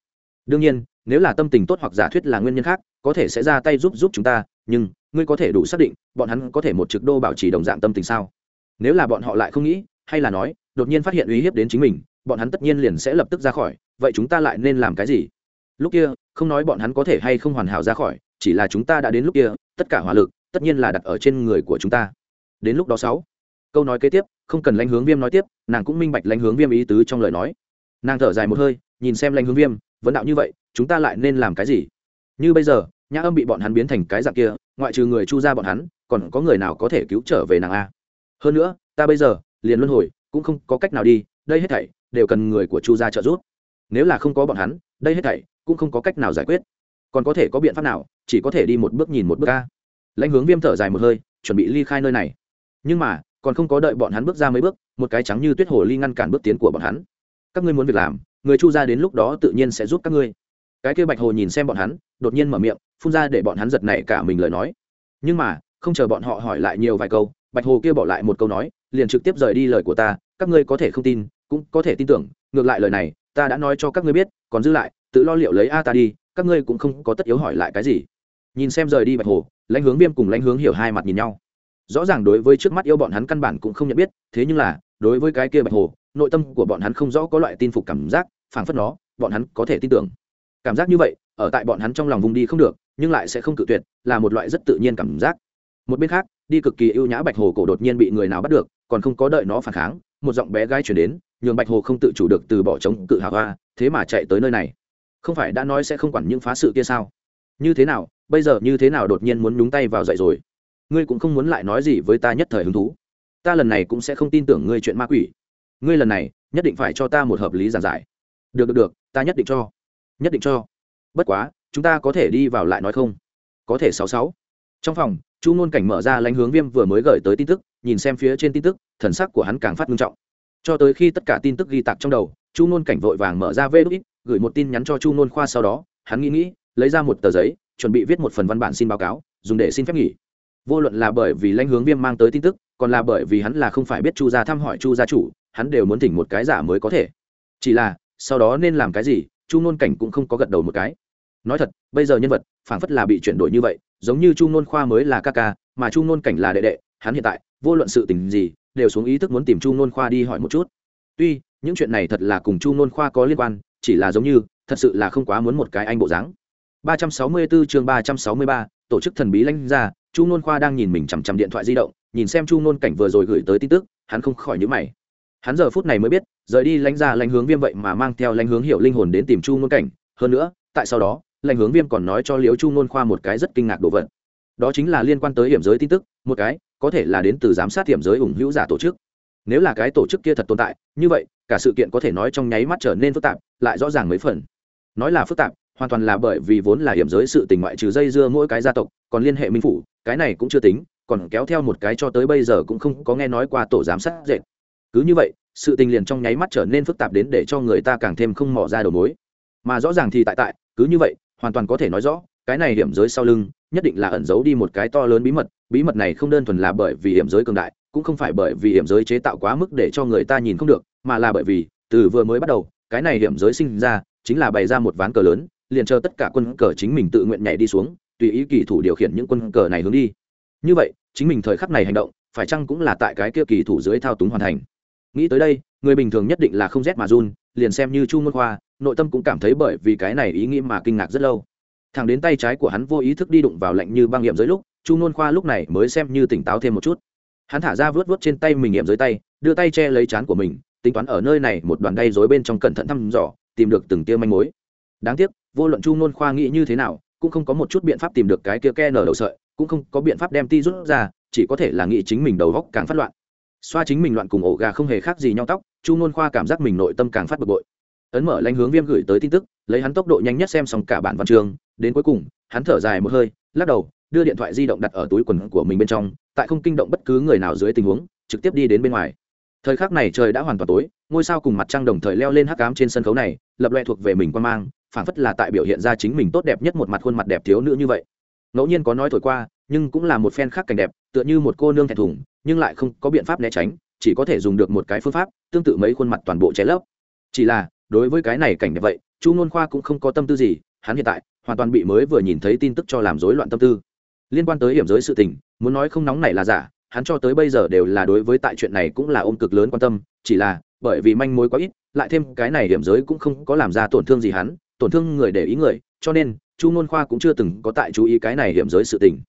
Đương nhiên, nếu là tâm tình tốt hoặc giả thuyết là nguyên nhân khác, có thể sẽ ra tay giúp giúp chúng ta, nhưng ngươi có thể đủ xác định bọn hắn có thể một trực đô bảo trì đồng dạng tâm tình sao? Nếu là bọn họ lại không nghĩ, hay là nói, đột nhiên phát hiện uy hiếp đến chính mình, bọn hắn tất nhiên liền sẽ lập tức ra khỏi, vậy chúng ta lại nên làm cái gì? Lúc kia, không nói bọn hắn có thể hay không hoàn hảo ra khỏi, chỉ là chúng ta đã đến lúc kia, tất cả hỏa lực, tất nhiên là đặt ở trên người của chúng ta. Đến lúc đó sáu, câu nói kế tiếp, không cần lãnh hướng viêm nói tiếp, nàng cũng minh bạch lãnh hướng viêm ý tứ trong lời nói. Nàng thở dài một hơi, nhìn xem lãnh hướng viêm, vấn đạo như vậy, chúng ta lại nên làm cái gì? Như bây giờ nhã âm bị bọn hắn biến thành cái dạng kia, ngoại trừ người chu ra bọn hắn, còn có người nào có thể cứu trở về nàng a? Hơn nữa, ta bây giờ, liền luân hồi, cũng không có cách nào đi, đây hết thảy, đều cần người của chu gia trợ giúp. Nếu là không có bọn hắn, đây hết thảy, cũng không có cách nào giải quyết. Còn có thể có biện pháp nào, chỉ có thể đi một bước nhìn một bước ca lãnh hướng viêm thở dài một hơi, chuẩn bị ly khai nơi này. Nhưng mà, còn không có đợi bọn hắn bước ra mấy bước, một cái trắng như tuyết hồ ly ngăn cản bước tiến của bọn hắn. Các ngươi muốn việc làm, người chu gia đến lúc đó tự nhiên sẽ giúp các ngươi cái kia bạch hồ nhìn xem bọn hắn, đột nhiên mở miệng, phun ra để bọn hắn giật nảy cả mình lời nói. Nhưng mà, không chờ bọn họ hỏi lại nhiều vài câu, bạch hồ kia bỏ lại một câu nói, liền trực tiếp rời đi lời của ta, các ngươi có thể không tin, cũng có thể tin tưởng, ngược lại lời này, ta đã nói cho các ngươi biết, còn dư lại, tự lo liệu lấy a ta đi, các ngươi cũng không có tất yếu hỏi lại cái gì. Nhìn xem rời đi bạch hồ, lãnh hướng viêm cùng lãnh hướng hiểu hai mặt nhìn nhau. Rõ ràng đối với trước mắt yêu bọn hắn căn bản cũng không nhận biết, thế nhưng là, đối với cái kia bạch hồ, nội tâm của bọn hắn không rõ có loại tin phục cảm giác, phảng phất nó, bọn hắn có thể tin tưởng cảm giác như vậy, ở tại bọn hắn trong lòng vùng đi không được, nhưng lại sẽ không cự tuyệt, là một loại rất tự nhiên cảm giác. Một bên khác, đi cực kỳ ưu nhã bạch hồ cổ đột nhiên bị người nào bắt được, còn không có đợi nó phản kháng, một giọng bé gái chuyển đến, nhường bạch hồ không tự chủ được từ bỏ chống cự hạ hoa, thế mà chạy tới nơi này. Không phải đã nói sẽ không quản những phá sự kia sao? Như thế nào, bây giờ như thế nào đột nhiên muốn nhúng tay vào dậy rồi? Ngươi cũng không muốn lại nói gì với ta nhất thời hứng thú. Ta lần này cũng sẽ không tin tưởng ngươi chuyện ma quỷ. Ngươi lần này, nhất định phải cho ta một hợp lý giản giải. Được được được, ta nhất định cho nhất định cho. Bất quá, chúng ta có thể đi vào lại nói không? Có thể sáu sáu. Trong phòng, chu ngôn cảnh mở ra lãnh hướng viêm vừa mới gửi tới tin tức, nhìn xem phía trên tin tức, thần sắc của hắn càng phát nghiêm trọng. Cho tới khi tất cả tin tức ghi tạc trong đầu, chu ngôn cảnh vội vàng mở ra vê đúc ít gửi một tin nhắn cho chu ngôn khoa sau đó, hắn nghĩ nghĩ, lấy ra một tờ giấy, chuẩn bị viết một phần văn bản xin báo cáo, dùng để xin phép nghỉ. Vô luận là bởi vì lãnh hướng viêm mang tới tin tức, còn là bởi vì hắn là không phải biết chu gia thăm hỏi chu gia chủ, hắn đều muốn thỉnh một cái giả mới có thể. Chỉ là, sau đó nên làm cái gì chu ngôn cảnh cũng không có gật đầu một cái. Nói thật bây giờ nhân vật phảng phất là bị chuyển đổi như vậy giống như chu ngôn khoa mới là ca ca mà chu ngôn cảnh là đệ đệ hắn hiện tại vô luận sự tình gì đều xuống ý thức muốn tìm chu ngôn khoa đi hỏi một chút. Tuy những chuyện này thật là cùng chu ngôn khoa có liên quan chỉ là giống như thật sự là không quá muốn một cái anh bộ dáng. 364 chương 363, tổ chức thần bí lãnh ra chu ngôn khoa đang nhìn mình chằm chằm điện thoại di động nhìn xem chu ngôn cảnh vừa rồi gửi tới tin tức hắn không khỏi nhíu mày. Hắn giờ phút này mới biết rời đi lãnh ra lãnh hướng viêm vậy mà mang theo lãnh hướng hiệu linh hồn đến tìm chu ngôn cảnh. Hơn nữa, tại sau đó, lãnh hướng viêm còn nói cho liễu chu ngôn khoa một cái rất kinh ngạc đồ vật. Đó chính là liên quan tới hiểm giới tin tức, một cái, có thể là đến từ giám sát hiểm giới ủng hữu giả tổ chức. Nếu là cái tổ chức kia thật tồn tại, như vậy, cả sự kiện có thể nói trong nháy mắt trở nên phức tạp, lại rõ ràng mấy phần. Nói là phức tạp, hoàn toàn là bởi vì vốn là hiểm giới sự tình ngoại trừ dây dưa mỗi cái gia tộc, còn liên hệ minh phủ, cái này cũng chưa tính, còn kéo theo một cái cho tới bây giờ cũng không có nghe nói qua tổ giám sát dệt. Cứ như vậy sự tình liền trong nháy mắt trở nên phức tạp đến để cho người ta càng thêm không mỏ ra đầu mối. Mà rõ ràng thì tại tại, cứ như vậy, hoàn toàn có thể nói rõ, cái này hiểm giới sau lưng, nhất định là ẩn giấu đi một cái to lớn bí mật. Bí mật này không đơn thuần là bởi vì hiểm giới cường đại, cũng không phải bởi vì hiểm giới chế tạo quá mức để cho người ta nhìn không được, mà là bởi vì, từ vừa mới bắt đầu, cái này hiểm giới sinh ra, chính là bày ra một ván cờ lớn, liền chờ tất cả quân cờ chính mình tự nguyện nhảy đi xuống, tùy ý kỳ thủ điều khiển những quân cờ này hướng đi. Như vậy, chính mình thời khắc này hành động, phải chăng cũng là tại cái kia kỳ thủ dưới thao túng hoàn thành? Nghĩ tới đây, người bình thường nhất định là không rét mà run, liền xem như chu môn khoa, nội tâm cũng cảm thấy bởi vì cái này ý nghĩ mà kinh ngạc rất lâu. Thẳng đến tay trái của hắn vô ý thức đi đụng vào lạnh như băng nghiệm dưới lúc, chu môn khoa lúc này mới xem như tỉnh táo thêm một chút. Hắn thả ra vớt vớt trên tay mình nghiệm dưới tay, đưa tay che lấy chán của mình, tính toán ở nơi này một đoàn đay dối bên trong cẩn thận thăm dò, tìm được từng tia manh mối. Đáng tiếc, vô luận chu môn khoa nghĩ như thế nào, cũng không có một chút biện pháp tìm được cái kia ke nở đầu sợi, cũng không có biện pháp đem ti rút ra, chỉ có thể là nghĩ chính mình đầu góc càng phát loạn xoa chính mình loạn cùng ổ gà không hề khác gì nhau tóc, chu nôn khoa cảm giác mình nội tâm càng phát bực bội. Ấn mở lãnh hướng viêm gửi tới tin tức, lấy hắn tốc độ nhanh nhất xem xong cả bản văn trường đến cuối cùng, hắn thở dài một hơi, lắc đầu, đưa điện thoại di động đặt ở túi quần của mình bên trong, tại không kinh động bất cứ người nào dưới tình huống, trực tiếp đi đến bên ngoài. Thời khắc này trời đã hoàn toàn tối, ngôi sao cùng mặt trăng đồng thời leo lên hắc ám trên sân khấu này, lập loe thuộc về mình quan mang, phảng phất là tại biểu hiện ra chính mình tốt đẹp nhất một mặt khuôn mặt đẹp thiếu nữ như vậy. Ngẫu nhiên có nói thổi qua nhưng cũng là một phen khác cảnh đẹp, tựa như một cô nương thẹn thùng, nhưng lại không có biện pháp né tránh, chỉ có thể dùng được một cái phương pháp, tương tự mấy khuôn mặt toàn bộ che lấp. Chỉ là, đối với cái này cảnh đẹp vậy, chu ngôn khoa cũng không có tâm tư gì, hắn hiện tại hoàn toàn bị mới vừa nhìn thấy tin tức cho làm rối loạn tâm tư. Liên quan tới hiểm giới sự tình, muốn nói không nóng này là giả, hắn cho tới bây giờ đều là đối với tại chuyện này cũng là ôm cực lớn quan tâm, chỉ là, bởi vì manh mối quá ít, lại thêm cái này hiểm giới cũng không có làm ra tổn thương gì hắn, tổn thương người để ý người, cho nên chu ngôn khoa cũng chưa từng có tại chú ý cái này hiểm giới sự tình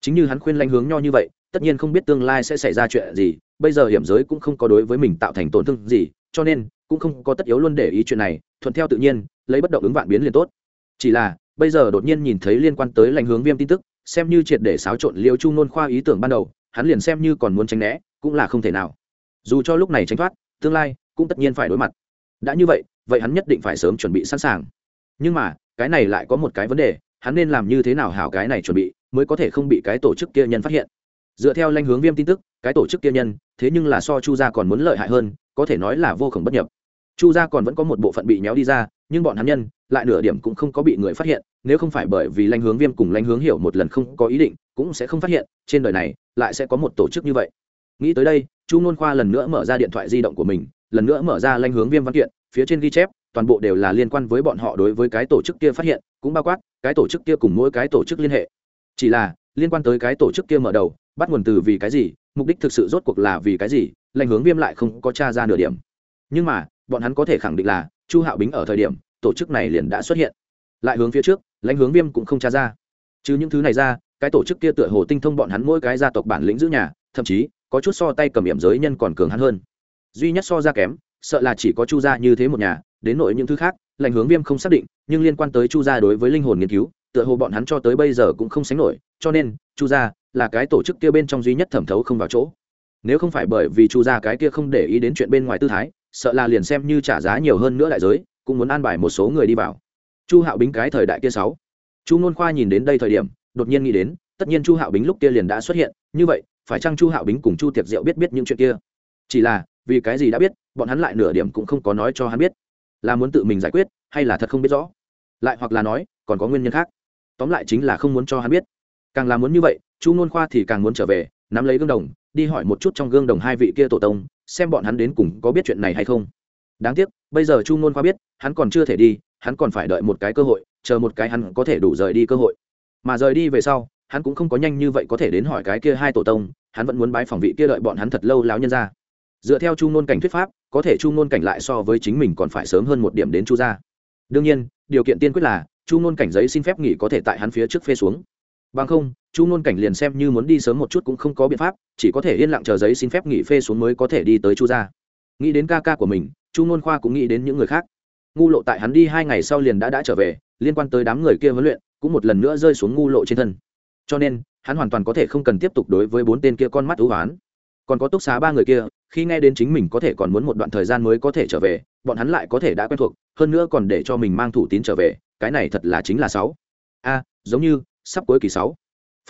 chính như hắn khuyên lanh hướng nho như vậy, tất nhiên không biết tương lai sẽ xảy ra chuyện gì, bây giờ hiểm giới cũng không có đối với mình tạo thành tổn thương gì, cho nên cũng không có tất yếu luôn để ý chuyện này, thuận theo tự nhiên, lấy bất động ứng vạn biến liền tốt. Chỉ là, bây giờ đột nhiên nhìn thấy liên quan tới lãnh hướng viêm tin tức, xem như triệt để xáo trộn liêu chu nôn khoa ý tưởng ban đầu, hắn liền xem như còn muốn tránh né, cũng là không thể nào. Dù cho lúc này tránh thoát, tương lai cũng tất nhiên phải đối mặt. Đã như vậy vậy hắn nhất định phải sớm chuẩn bị sẵn sàng. Nhưng mà, cái này lại có một cái vấn đề, hắn nên làm như thế nào hảo cái này chuẩn bị? Mới có thể không bị cái tổ chức kia nhân phát hiện. Dựa theo lãnh hướng viêm tin tức, cái tổ chức kia nhân, thế nhưng là so chu gia còn muốn lợi hại hơn, có thể nói là vô khổng bất nhập. Chu gia còn vẫn có một bộ phận bị nhéo đi ra, nhưng bọn hắn nhân, lại nửa điểm cũng không có bị người phát hiện, nếu không phải bởi vì lãnh hướng viêm cùng lãnh hướng hiểu một lần không có ý định, cũng sẽ không phát hiện, trên đời này, lại sẽ có một tổ chức như vậy. Nghĩ tới đây, chu nôn khoa lần nữa mở ra điện thoại di động của mình, lần nữa mở ra lãnh hướng viêm văn kiện, phía trên ghi chép, toàn bộ đều là liên quan với bọn họ đối với cái tổ chức kia phát hiện, cũng bao quát, cái tổ chức kia cùng mỗi cái tổ chức liên hệ chỉ là, liên quan tới cái tổ chức kia mở đầu, bắt nguồn từ vì cái gì, mục đích thực sự rốt cuộc là vì cái gì, lãnh hướng viêm lại không có t r a ra nửa điểm. Nhưng mà, bọn hắn có thể khẳng định là, chu hạo bính ở thời điểm, tổ chức này liền đã xuất hiện. Lại hướng phía trước, lãnh hướng viêm cũng không tra ra. Chứ những thứ này ra, cái tổ chức kia tựa hồ tinh thông bọn hắn mỗi cái gia tộc bản lĩnh giữ nhà, thậm chí, có chút so tay cầm hiểm giới nhân còn cường hắn hơn. Duy nhất so ra kém, sợ là chỉ có chu gia như thế một nhà, đến nội những thứ khác, lãnh hướng viêm không xác định, nhưng liên quan tới chu gia đối với linh hồn nghiên cứu tựa hồ bọn hắn cho tới bây giờ cũng không sánh nổi, cho nên, chu gia là cái tổ chức kia bên trong duy nhất thẩm thấu không vào chỗ. Nếu không phải bởi vì chu gia cái kia không để ý đến chuyện bên ngoài tư thái, sợ là liền xem như trả giá nhiều hơn nữa đại giới, cũng muốn an bài một số người đi vào. Chu hạo bính cái thời đại kia sáu. Chu nôn khoa nhìn đến đây thời điểm, đột nhiên nghĩ đến, tất nhiên chu hạo bính lúc kia liền đã xuất hiện, như vậy, phải chăng chu hạo bính cùng chu tiệc diệu biết biết những chuyện kia? Chỉ là, vì cái gì đã biết, bọn hắn lại nửa điểm cũng không có nói cho hắn biết. Là muốn tự mình giải quyết, hay là thật không biết rõ? Lại hoặc là nói, còn có nguyên nhân khác tóm lại chính là không muốn cho hắn biết. Càng là muốn như vậy, chu nôn khoa thì càng muốn trở về, nắm lấy gương đồng, đi hỏi một chút trong gương đồng hai vị kia tổ tông, xem bọn hắn đến cùng có biết chuyện này hay không. Đáng tiếc, bây giờ chu nôn khoa biết, hắn còn chưa thể đi, hắn còn phải đợi một cái cơ hội, chờ một cái hắn có thể đủ rời đi cơ hội. Mà rời đi về sau, hắn cũng không có nhanh như vậy có thể đến hỏi cái kia hai tổ tông, hắn vẫn muốn bái phòng vị kia đợi bọn hắn thật lâu láo nhân ra. Dựa theo chu nôn cảnh thuyết pháp, có thể chu nôn cảnh lại so với chính mình còn phải sớm hơn một điểm đến chu gia. Đương nhiên, điều kiện tiên quyết là chu ngôn cảnh giấy xin phép nghỉ có thể tại hắn phía trước phê xuống. Bằng không, chu ngôn cảnh liền xem như muốn đi sớm một chút cũng không có biện pháp, chỉ có thể yên lặng chờ giấy xin phép nghỉ phê xuống mới có thể đi tới chu gia. Nghĩ đến ca ca của mình, chu ngôn khoa cũng nghĩ đến những người khác. Ngu lộ tại hắn đi hai ngày sau liền đã đã trở về, liên quan tới đám người kia huấn luyện, cũng một lần nữa rơi xuống ngu lộ trên thân. Cho nên, hắn hoàn toàn có thể không cần tiếp tục đối với bốn tên kia con mắt ưu hoán. Còn có túc xá ba người kia, khi nghe đến chính mình có thể còn muốn một đoạn thời gian mới có thể trở về, bọn hắn lại có thể đã quen thuộc, hơn nữa còn để cho mình mang thủ tín trở về cái này thật là chính là sáu. A giống như sắp cuối kỳ sáu.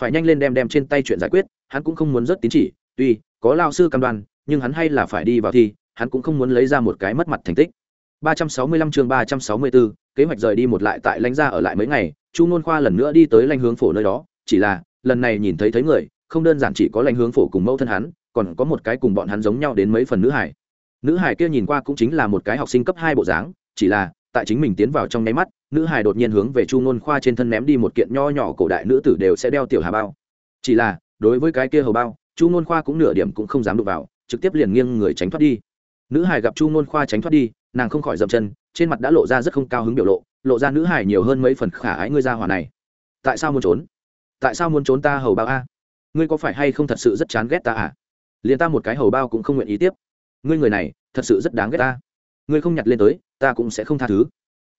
Phải nhanh lên đem đem trên tay chuyện giải quyết hắn cũng không muốn rớt tín chỉ tuy có lao sư cam đoan nhưng hắn hay là phải đi vào thi hắn cũng không muốn lấy ra một cái mất mặt thành tích. 365 chương 364, kế hoạch rời đi một lại tại lãnh gia ở lại mấy ngày chu nôn khoa lần nữa đi tới lãnh hướng phổ nơi đó chỉ là lần này nhìn thấy thấy người không đơn giản chỉ có lãnh hướng phổ cùng mẫu thân hắn còn có một cái cùng bọn hắn giống nhau đến mấy phần nữ hải. Nữ hải kia nhìn qua cũng chính là một cái học sinh cấp hai bộ dáng chỉ là tại chính mình tiến vào trong nháy mắt nữ hải đột nhiên hướng về chu nôn khoa trên thân ném đi một kiện nho nhỏ cổ đại nữ tử đều sẽ đeo tiểu hà bao. Chỉ là, đối với cái kia hầu bao, chu nôn khoa cũng nửa điểm cũng không dám đụng vào, trực tiếp liền nghiêng người tránh thoát đi. Nữ hải gặp chu nôn khoa tránh thoát đi, nàng không khỏi dậm chân, trên mặt đã lộ ra rất không cao hứng biểu lộ lộ ra nữ hải nhiều hơn mấy phần khả ái ngươi ra hỏa này. Tại sao muốn trốn? Tại sao muốn trốn ta hầu bao a? Ngươi có phải hay không thật sự rất chán ghét ta à? Liền ta một cái hầu bao cũng không nguyện ý tiếp. Ngươi người này, thật sự rất đáng ghét ta. Ngươi không nhặt lên tới, ta cũng sẽ không tha thứ.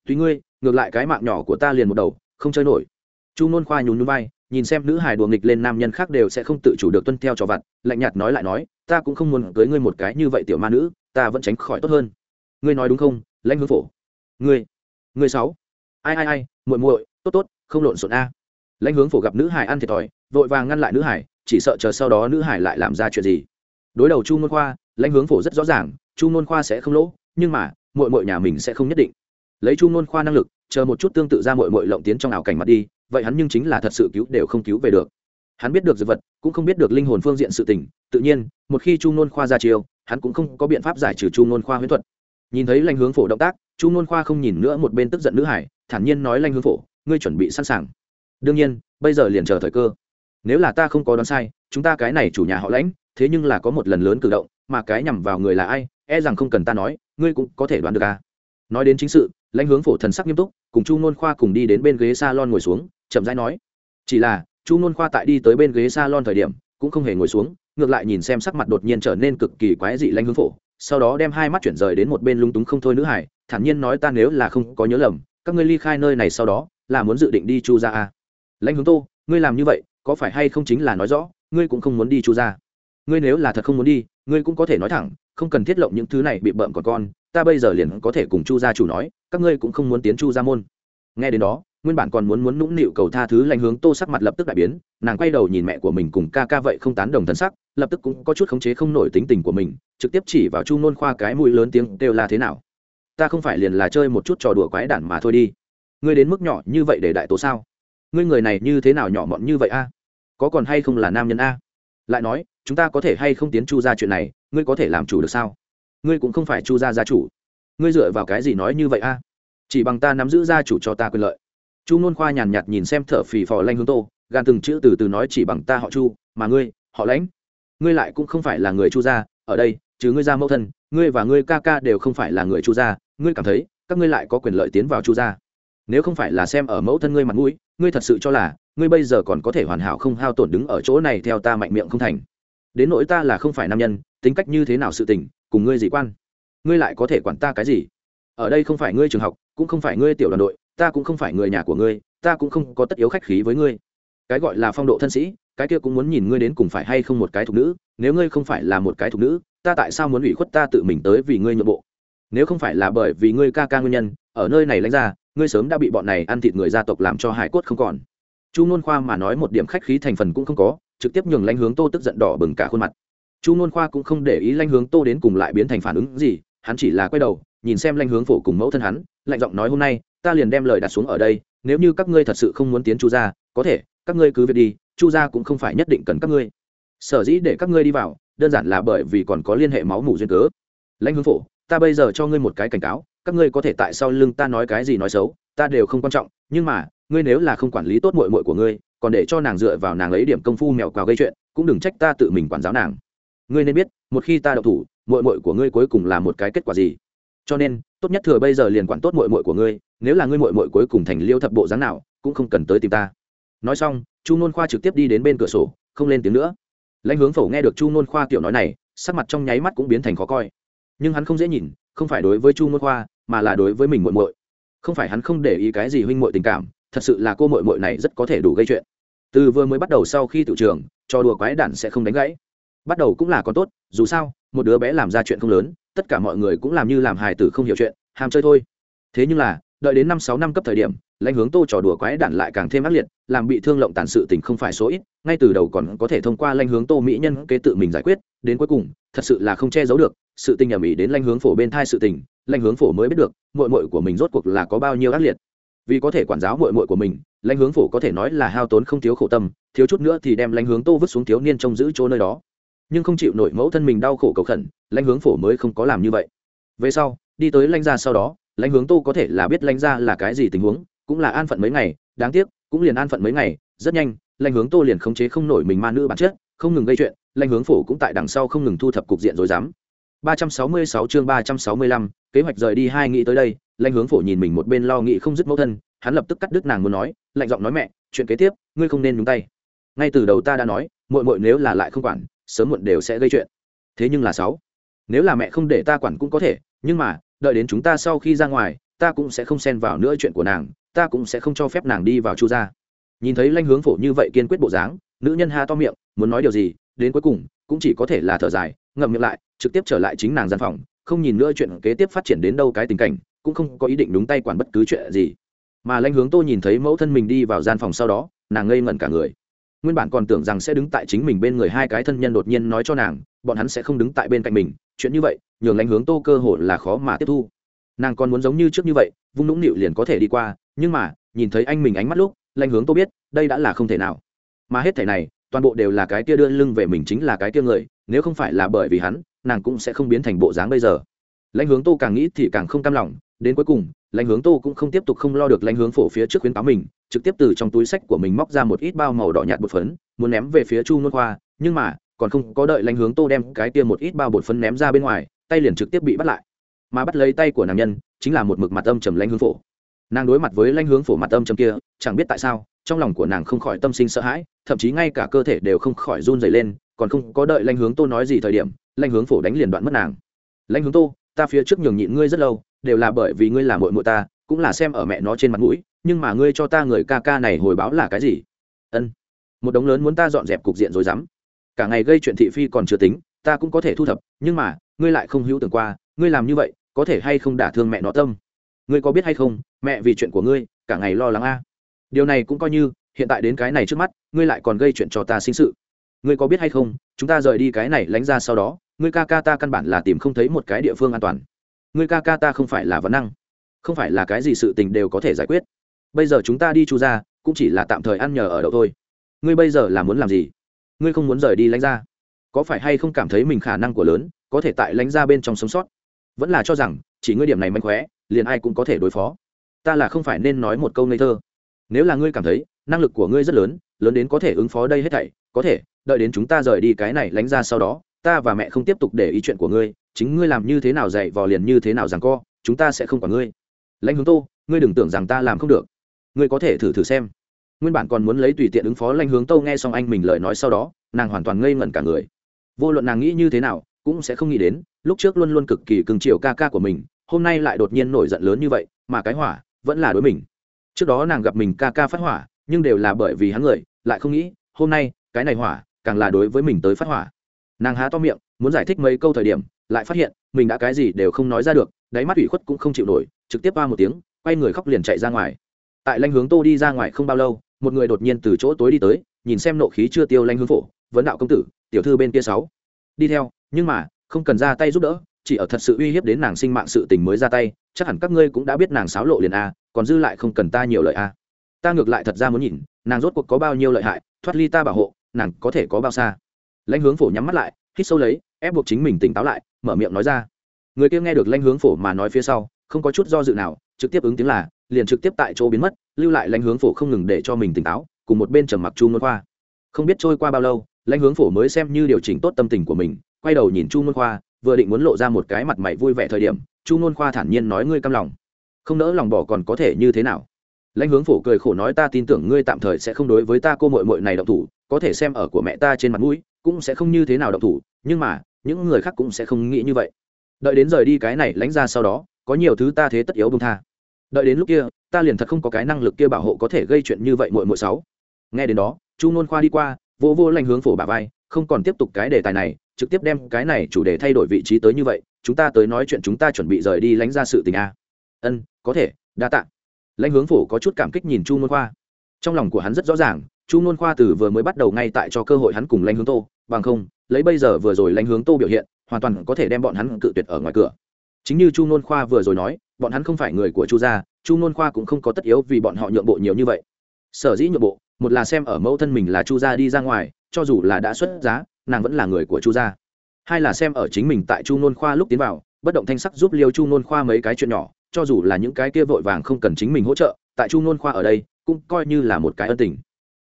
Tùy ngươi ngược lại cái mạng nhỏ của ta liền một đầu, không chơi nổi. Chu nôn khoa nhún núi vai, nhìn xem nữ hài đùa nghịch lên nam nhân khác đều sẽ không tự chủ được tuân theo cho vặt, lạnh nhạt nói lại nói, ta cũng không muốn cưới ngươi một cái như vậy tiểu ma nữ, ta vẫn tránh khỏi tốt hơn. Ngươi nói đúng không, lãnh hướng phổ. Ngươi ngươi sáu. Ai ai ai, muội muội, tốt tốt, không lộn xộn a. Lãnh hướng phổ gặp nữ hải ăn thiệt thòi, vội vàng ngăn lại nữ hải chỉ sợ chờ sau đó nữ hải lại làm ra chuyện gì. Đối đầu chu nôn khoa, lãnh hướng phổ rất rõ ràng, chu nôn khoa sẽ không lỗ, nhưng mà, muội muội nhà mình sẽ không nhất định lấy chu nôn khoa năng lực, chờ một chút tương tự ra mội mội lộng tiến trong ảo cảnh mặt đi, vậy hắn nhưng chính là thật sự cứu đều không cứu về được. Hắn biết được dược vật, cũng không biết được linh hồn phương diện sự tình, tự nhiên, một khi chu nôn khoa ra chiêu, hắn cũng không có biện pháp giải trừ chu nôn khoa huyễn thuật. Nhìn thấy Lanh hướng phổ động tác, chu nôn khoa không nhìn nữa một bên tức giận nữ hải, thản nhiên nói Lanh hướng phổ, ngươi chuẩn bị sẵn sàng. Đương nhiên, bây giờ liền chờ thời cơ. Nếu là ta không có đoán sai, chúng ta cái này chủ nhà họ lãnh, thế nhưng là có một lần lớn cử động, mà cái nhằm vào người là ai e rằng không cần ta nói, ngươi cũng có thể đoán được à. nói đến chính sự lãnh hướng phổ thần sắc nghiêm túc, cùng chu nôn khoa cùng đi đến bên ghế s a lon ngồi xuống, chậm rãi nói, chỉ là, chu nôn khoa tại đi tới bên ghế s a lon thời điểm, cũng không hề ngồi xuống, ngược lại nhìn xem sắc mặt đột nhiên trở nên cực kỳ quái dị lãnh hướng phổ, sau đó đem hai mắt chuyển rời đến một bên lung túng không thôi nữ hải, thản nhiên nói ta nếu là không có nhớ lầm, các ngươi ly khai nơi này sau đó, là muốn dự định đi chu ra à. lãnh hướng tô, ngươi làm như vậy, có phải hay không chính là nói rõ, ngươi cũng không muốn đi chu ra ngươi nếu là thật không muốn đi, ngươi cũng có thể nói thẳng, không cần thiết lộng những thứ này bị bợm còn con ta bây giờ liền có thể cùng chu gia chủ nói, các ngươi cũng không muốn tiến chu gia môn. Nghe đến đó, nguyên bản còn muốn muốn nũng nịu cầu tha thứ lành hướng tô sắc mặt lập tức đại biến, nàng quay đầu nhìn mẹ của mình cùng ca ca vậy không tán đồng thân sắc, lập tức cũng có chút khống chế không nổi tính tình của mình, trực tiếp chỉ vào chu nôn khoa cái mũi lớn tiếng kêu là thế nào. Ta không phải liền là chơi một chút trò đùa quái đản mà thôi đi. Ngươi đến mức nhỏ như vậy để đại tố sao? Ngươi người này như thế nào nhỏ mọn như vậy a? Có còn hay không là nam nhân a? Lại nói, chúng ta có thể hay không tiến chu ra chuyện này, ngươi có thể làm chủ được sao? Ngươi cũng không phải chu gia gia chủ. Ngươi dựa vào cái gì nói như vậy a? Chỉ bằng ta nắm giữ gia chủ cho ta quyền lợi. Chu nôn khoa nhàn nhạt nhìn xem thở phì phò lanh hướng tô gan từng chữ từ từ nói chỉ bằng ta họ chu, mà ngươi, họ lãnh. Ngươi lại cũng không phải là người chu gia, ở đây chứ ngươi ra mẫu thân, ngươi và ngươi ca ca đều không phải là người chu gia, ngươi cảm thấy, các ngươi lại có quyền lợi tiến vào chu gia. Nếu không phải là xem ở mẫu thân ngươi mặt mũi, ngươi thật sự cho là, ngươi bây giờ còn có thể hoàn hảo không hao tổn đứng ở chỗ này theo ta mạnh miệng không thành. Đến nỗi ta là không phải nam nhân, tính cách như thế nào sự tình cùng ngươi dị quan? Ngươi lại có thể quản ta cái gì? Ở đây không phải ngươi trường học, cũng không phải ngươi tiểu đoàn đội, ta cũng không phải người nhà của ngươi, ta cũng không có tất yếu khách khí với ngươi. Cái gọi là phong độ thân sĩ, cái kia cũng muốn nhìn ngươi đến cùng phải hay không một cái thục nữ, nếu ngươi không phải là một cái thục nữ, ta tại sao muốn ủy khuất ta tự mình tới vì ngươi nhượng bộ? Nếu không phải là bởi vì ngươi ca ca nguyên nhân, ở nơi này lãnh ra, ngươi sớm đã bị bọn này ăn thịt người gia tộc làm cho hải cốt không còn. Chu nôn khoa mà nói một điểm khách khí thành phần cũng không có, trực tiếp nhường lãnh hướng tô tức giận đỏ bừng cả khuôn mặt chu nôn khoa cũng không để ý lanh hướng tô đến cùng lại biến thành phản ứng gì, hắn chỉ là quay đầu, nhìn xem lanh hướng phổ cùng mẫu thân hắn, lạnh giọng nói, hôm nay, ta liền đem lời đặt xuống ở đây, nếu như các ngươi thật sự không muốn tiến chu gia, có thể, các ngươi cứ việc đi, chu gia cũng không phải nhất định cần các ngươi. Sở dĩ để các ngươi đi vào, đơn giản là bởi vì còn có liên hệ máu mủ duyên cớ. Lãnh hướng phổ, ta bây giờ cho ngươi một cái cảnh cáo, các ngươi có thể tại sau lưng ta nói cái gì nói xấu, ta đều không quan trọng, nhưng mà, ngươi nếu là không quản lý tốt mội mội của ngươi, còn để cho nàng dựa vào nàng lấy điểm công phu mèo quào gây chuyện, cũng đừng trách ta tự mình quản giáo nàng ngươi nên biết, một khi ta đậu thủ mội mội của ngươi cuối cùng là một cái kết quả gì? Cho nên, tốt nhất thừa bây giờ liền quản tốt mội mội của ngươi, nếu là ngươi mội mội cuối cùng thành liêu thập bộ dáng nào, cũng không cần tới tìm ta. Nói xong, chu nôn khoa trực tiếp đi đến bên cửa sổ, không lên tiếng nữa. Lãnh hướng phổ nghe được chu nôn khoa kiểu nói này, sắc mặt trong nháy mắt cũng biến thành khó coi. Nhưng hắn không dễ nhìn, không phải đối với chu nôn khoa, mà là đối với mình muội muội. Không phải hắn không để ý cái gì huynh muội tình cảm, thật sự là cô muội muội này rất có thể đủ gây chuyện. Từ vừa mới bắt đầu sau khi tự trường, cho đùa quái đản sẽ không đánh gãy bắt đầu cũng là con tốt, dù sao, một đứa bé làm ra chuyện không lớn, tất cả mọi người cũng làm như làm hài tử không hiểu chuyện, ham chơi thôi. Thế nhưng là, đợi đến năm sáu năm cấp thời điểm, lãnh hướng tô trò đùa quái đản lại càng thêm ác liệt, làm bị thương lộng tàn sự tình không phải số ít, ngay từ đầu còn có thể thông qua lãnh hướng tô mỹ nhân kế tự mình giải quyết, đến cuối cùng, thật sự là không che giấu được, sự tình ầm ĩ đến lãnh hướng phổ bên thai sự tình, lãnh hướng phổ mới biết được, muội muội của mình rốt cuộc là có bao nhiêu ác liệt. Vì có thể quản giáo muội muội của mình, lãnh hướng phổ có thể nói là hao tốn không thiếu khổ tâm, thiếu chút nữa thì đem lãnh hướng tô vứt xuống thiếu niên trông giữ chỗ nơi đó nhưng không chịu nổi mẫu thân mình đau khổ cầu khẩn lãnh hướng phổ mới không có làm như vậy về sau đi tới lãnh gia sau đó lãnh hướng tô có thể là biết lãnh gia là cái gì tình huống cũng là an phận mấy ngày đáng tiếc cũng liền an phận mấy ngày rất nhanh lãnh hướng tô liền khống chế không nổi mình ma nữ bản chất không ngừng gây chuyện lãnh hướng phổ cũng tại đằng sau không ngừng thu thập cục diện rồi dám 366 chương 365, kế hoạch rời đi hai nghĩ tới đây, Lãnh Hướng Phổ nhìn mình một bên lo nghĩ không dứt mẫu thân, hắn lập tức cắt đứt nàng muốn nói, lạnh giọng nói mẹ, chuyện kế tiếp, ngươi không nên nhúng tay. Ngay từ đầu ta đã nói, muội muội nếu là lại không quản, sớm muộn đều sẽ gây chuyện. Thế nhưng là sáu, nếu là mẹ không để ta quản cũng có thể, nhưng mà, đợi đến chúng ta sau khi ra ngoài, ta cũng sẽ không xen vào nữa chuyện của nàng, ta cũng sẽ không cho phép nàng đi vào chu gia. Nhìn thấy lanh Hướng Phổ như vậy kiên quyết bộ dáng, nữ nhân ha to miệng, muốn nói điều gì, đến cuối cùng cũng chỉ có thể là thở dài, ngậm miệng lại, trực tiếp trở lại chính nàng gian phòng không nhìn nữa chuyện kế tiếp phát triển đến đâu cái tình cảnh cũng không có ý định đúng tay quản bất cứ chuyện gì mà lanh hướng tô nhìn thấy mẫu thân mình đi vào gian phòng sau đó nàng ngây ngẩn cả người nguyên bản còn tưởng rằng sẽ đứng tại chính mình bên người hai cái thân nhân đột nhiên nói cho nàng, bọn hắn sẽ không đứng tại bên cạnh mình, chuyện như vậy, nhường lãnh hướng tô cơ hội là khó mà tiếp thu. Nàng còn muốn giống như trước như vậy, vung nũng nịu liền có thể đi qua, nhưng mà, nhìn thấy anh mình ánh mắt lúc, lãnh hướng tô biết, đây đã là không thể nào. Mà hết thể này, toàn bộ đều là cái kia đưa lưng về mình chính là cái kia người, nếu không phải là bởi vì hắn, nàng cũng sẽ không biến thành bộ dáng bây giờ. Lãnh hướng tô càng nghĩ thì càng không cam lòng đến cuối cùng, lãnh hướng tô cũng không tiếp tục không lo được lãnh hướng phổ phía trước khuyến cáo mình, trực tiếp từ trong túi sách của mình móc ra một ít bao màu đỏ nhạt bột phấn, muốn ném về phía chu nôn khoa, nhưng mà, còn không có đợi lãnh hướng tô đem cái tiêm một ít bao bột phấn ném ra bên ngoài, tay liền trực tiếp bị bắt lại. Mà bắt lấy tay của nàng nhân, chính là một mực mặt âm trầm lãnh hướng phổ. Nàng đối mặt với lãnh hướng phổ mặt âm trầm kia, chẳng biết tại sao, trong lòng của nàng không khỏi tâm sinh sợ hãi, thậm chí ngay cả cơ thể đều không khỏi run dày lên, còn không có đợi lãnh hướng tô nói gì thời điểm, lãnh hướng phổ đánh liền đoạn mất nàng. Lãnh hướng tô ta phía trước nhường nhịn ngươi rất lâu, đều là bởi vì ngươi là mội mội ta, cũng là xem ở mẹ nó trên mặt mũi, nhưng mà ngươi cho ta người ca ca này hồi báo là cái gì? Ân, một đống lớn muốn ta dọn dẹp cục diện rồi dám. Cả ngày gây chuyện thị phi còn chưa tính, ta cũng có thể thu thập, nhưng mà, ngươi lại không hữu tưởng qua, ngươi làm như vậy, có thể hay không đả thương mẹ nó tâm? Ngươi có biết hay không, mẹ vì chuyện của ngươi, cả ngày lo lắng a. Điều này cũng coi như, hiện tại đến cái này trước mắt, ngươi lại còn gây chuyện cho ta sinh sự. Ngươi có biết hay không, chúng ta rời đi cái này lánh ra sau đó ngươi ca ca ta căn bản là tìm không thấy một cái địa phương an toàn. Ngươi ca ca ta không phải là vấn năng. Không phải là cái gì sự tình đều có thể giải quyết. Bây giờ chúng ta đi chu ra cũng chỉ là tạm thời ăn nhờ ở đậu thôi. Ngươi bây giờ là muốn làm gì? Ngươi không muốn rời đi lánh ra có phải hay không cảm thấy mình khả năng của lớn, có thể tại lánh ra bên trong sống sót? Vẫn là cho rằng, chỉ ngươi điểm này mạnh khóe liền ai cũng có thể đối phó. Ta là không phải nên nói một câu ngây thơ. Nếu là ngươi cảm thấy, năng lực của ngươi rất lớn lớn đến có thể ứng phó đây hết thảy, có thể, đợi đến chúng ta rời đi cái này lánh ra sau đó ta và mẹ không tiếp tục để ý chuyện của ngươi, chính ngươi làm như thế nào dạy vò liền như thế nào rằng co, chúng ta sẽ không quản ngươi. Lãnh hướng tô, ngươi đừng tưởng rằng ta làm không được. Ngươi có thể thử thử xem. Nguyên bản còn muốn lấy tùy tiện ứng phó lãnh hướng tô nghe xong anh mình lời nói sau đó, nàng hoàn toàn ngây ngẩn cả người. Vô luận nàng nghĩ như thế nào, cũng sẽ không nghĩ đến, lúc trước luôn luôn cực kỳ cưng chiều ca ca của mình, hôm nay lại đột nhiên nổi giận lớn như vậy, mà cái hỏa, vẫn là đối mình. Trước đó nàng gặp mình ca ca phát hỏa, nhưng đều là bởi vì hắn người, lại không nghĩ, hôm nay, cái này hỏa, càng là đối với mình tới phát hỏa nàng há to miệng, muốn giải thích mấy câu thời điểm, lại phát hiện, mình đã cái gì đều không nói ra được, đáy mắt ủy khuất cũng không chịu nổi, trực tiếp ba một tiếng, quay người khóc liền chạy ra ngoài. Tại lanh hướng tô đi ra ngoài không bao lâu, một người đột nhiên từ chỗ tối đi tới, nhìn xem nộ khí chưa tiêu lanh hướng phổ, vấn đạo công tử, tiểu thư bên kia sáu. Đi theo, nhưng mà, không cần ra tay giúp đỡ, chỉ ở thật sự uy hiếp đến nàng sinh mạng sự tình mới ra tay, chắc hẳn các ngươi cũng đã biết nàng sáo lộ liền a, còn dư lại không cần ta nhiều lợi a. Ta ngược lại thật ra muốn nhìn, nàng rốt cuộc có bao nhiêu lợi hại, thoát ly ta bảo hộ, nàng có thể có bao xa? Lãnh hướng phổ nhắm mắt lại, hít sâu lấy, ép buộc chính mình tỉnh táo lại, mở miệng nói ra. Người kia nghe được lãnh hướng phổ mà nói phía sau, không có chút do dự nào, trực tiếp ứng tiếng là, liền trực tiếp tại chỗ biến mất, lưu lại lãnh hướng phổ không ngừng để cho mình tỉnh táo, cùng một bên trầm mặc chu môn khoa. Không biết trôi qua bao lâu, lãnh hướng phổ mới xem như điều chỉnh tốt tâm tình của mình, quay đầu nhìn chu môn khoa, vừa định muốn lộ ra một cái mặt mày vui vẻ thời điểm, chu môn khoa thản nhiên nói ngươi căm lòng. Không nỡ lòng bỏ còn có thể như thế nào? Lãnh hướng phổ cười khổ nói ta tin tưởng ngươi tạm thời sẽ không đối với ta cô mội mội này động thủ, có thể xem ở của mẹ ta trên mặt mũi cũng sẽ không như thế nào động thủ, nhưng mà, những người khác cũng sẽ không nghĩ như vậy. Đợi đến rời đi cái này lãnh ra sau đó, có nhiều thứ ta thế tất yếu bông tha. Đợi đến lúc kia, ta liền thật không có cái năng lực kia bảo hộ có thể gây chuyện như vậy muội muội sáu. Nghe đến đó, chu nôn khoa đi qua vô vô lanh hướng phổ bà vai, không còn tiếp tục cái đề tài này, trực tiếp đem cái này chủ đề thay đổi vị trí tới như vậy, chúng ta tới nói chuyện chúng ta chuẩn bị rời đi lánh ra sự tình a. Ân, có thể, đa tạ. Lãnh hướng phổ có chút cảm kích nhìn chu nôn khoa. Trong lòng của hắn rất rõ ràng chu nôn khoa từ vừa mới bắt đầu ngay tại cho cơ hội hắn cùng lãnh hướng tô, bằng không, lấy bây giờ vừa rồi lãnh hướng tô biểu hiện, hoàn toàn có thể đem bọn hắn cự tuyệt ở ngoài cửa. Chính như chu nôn khoa vừa rồi nói, bọn hắn không phải người của chu gia, chu nôn khoa cũng không có tất yếu vì bọn họ nhượng bộ nhiều như vậy. Sở dĩ nhượng bộ, một là xem ở mẫu thân mình là chu gia đi ra ngoài, cho dù là đã xuất giá, nàng vẫn là người của chu gia. Hai là xem ở chính mình tại chu nôn khoa lúc tiến vào, bất động thanh sắc giúp liêu chu nôn khoa mấy cái chuyện nhỏ, cho dù là những cái kia vội vàng không cần chính mình hỗ trợ, tại chu nôn khoa ở đây, cũng coi như là một cái ân tình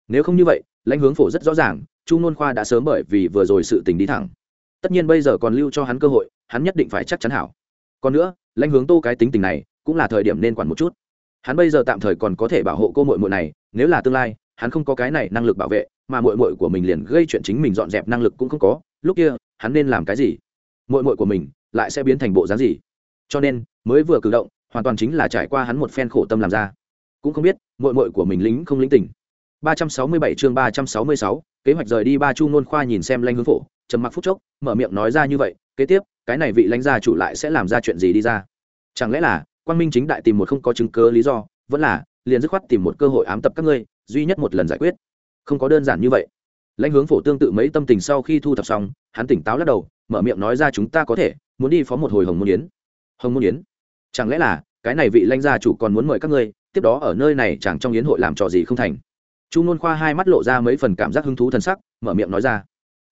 nếu không như vậy, lãnh hướng phổ rất rõ ràng, chu nôn khoa đã sớm bởi vì vừa rồi sự tình đi thẳng. Tất nhiên bây giờ còn lưu cho hắn cơ hội, hắn nhất định phải chắc chắn hảo. Còn nữa, lãnh hướng tô cái tính tình này, cũng là thời điểm nên quản một chút. Hắn bây giờ tạm thời còn có thể bảo hộ cô mội mội này, nếu là tương lai, hắn không có cái này năng lực bảo vệ, mà mội mội của mình liền gây chuyện chính mình dọn dẹp năng lực cũng không có, lúc kia, hắn nên làm cái gì? Mội mội của mình, lại sẽ biến thành bộ dáng gì? Cho nên, mới vừa cử động, hoàn toàn chính là trải qua hắn một phen khổ tâm làm ra. Cũng không biết mội mội của mình lính không lính tỉnh 367 chương 366, kế hoạch rời đi ba chu ngôn khoa nhìn xem lanh hướng phổ trầm mặc phút chốc mở miệng nói ra như vậy kế tiếp cái này vị lãnh gia chủ lại sẽ làm ra chuyện gì đi ra? Chẳng lẽ là quang minh chính đại tìm một không có chứng cứ lý do vẫn là liền dứt khoát tìm một cơ hội ám tập các ngươi duy nhất một lần giải quyết. Không có đơn giản như vậy. Lãnh hướng phổ tương tự mấy tâm tình sau khi thu thập xong hắn tỉnh táo lắc đầu mở miệng nói ra chúng ta có thể muốn đi phó một hồi hồng môn yến. Hồng môn yến? Chẳng lẽ là cái này vị lãnh gia chủ còn muốn mời các ngươi tiếp đó ở nơi này chẳng trong yến hội làm trò gì không thành? Chu nôn khoa hai mắt lộ ra mấy phần cảm giác hứng thú t sắc, mở miệng nói ra.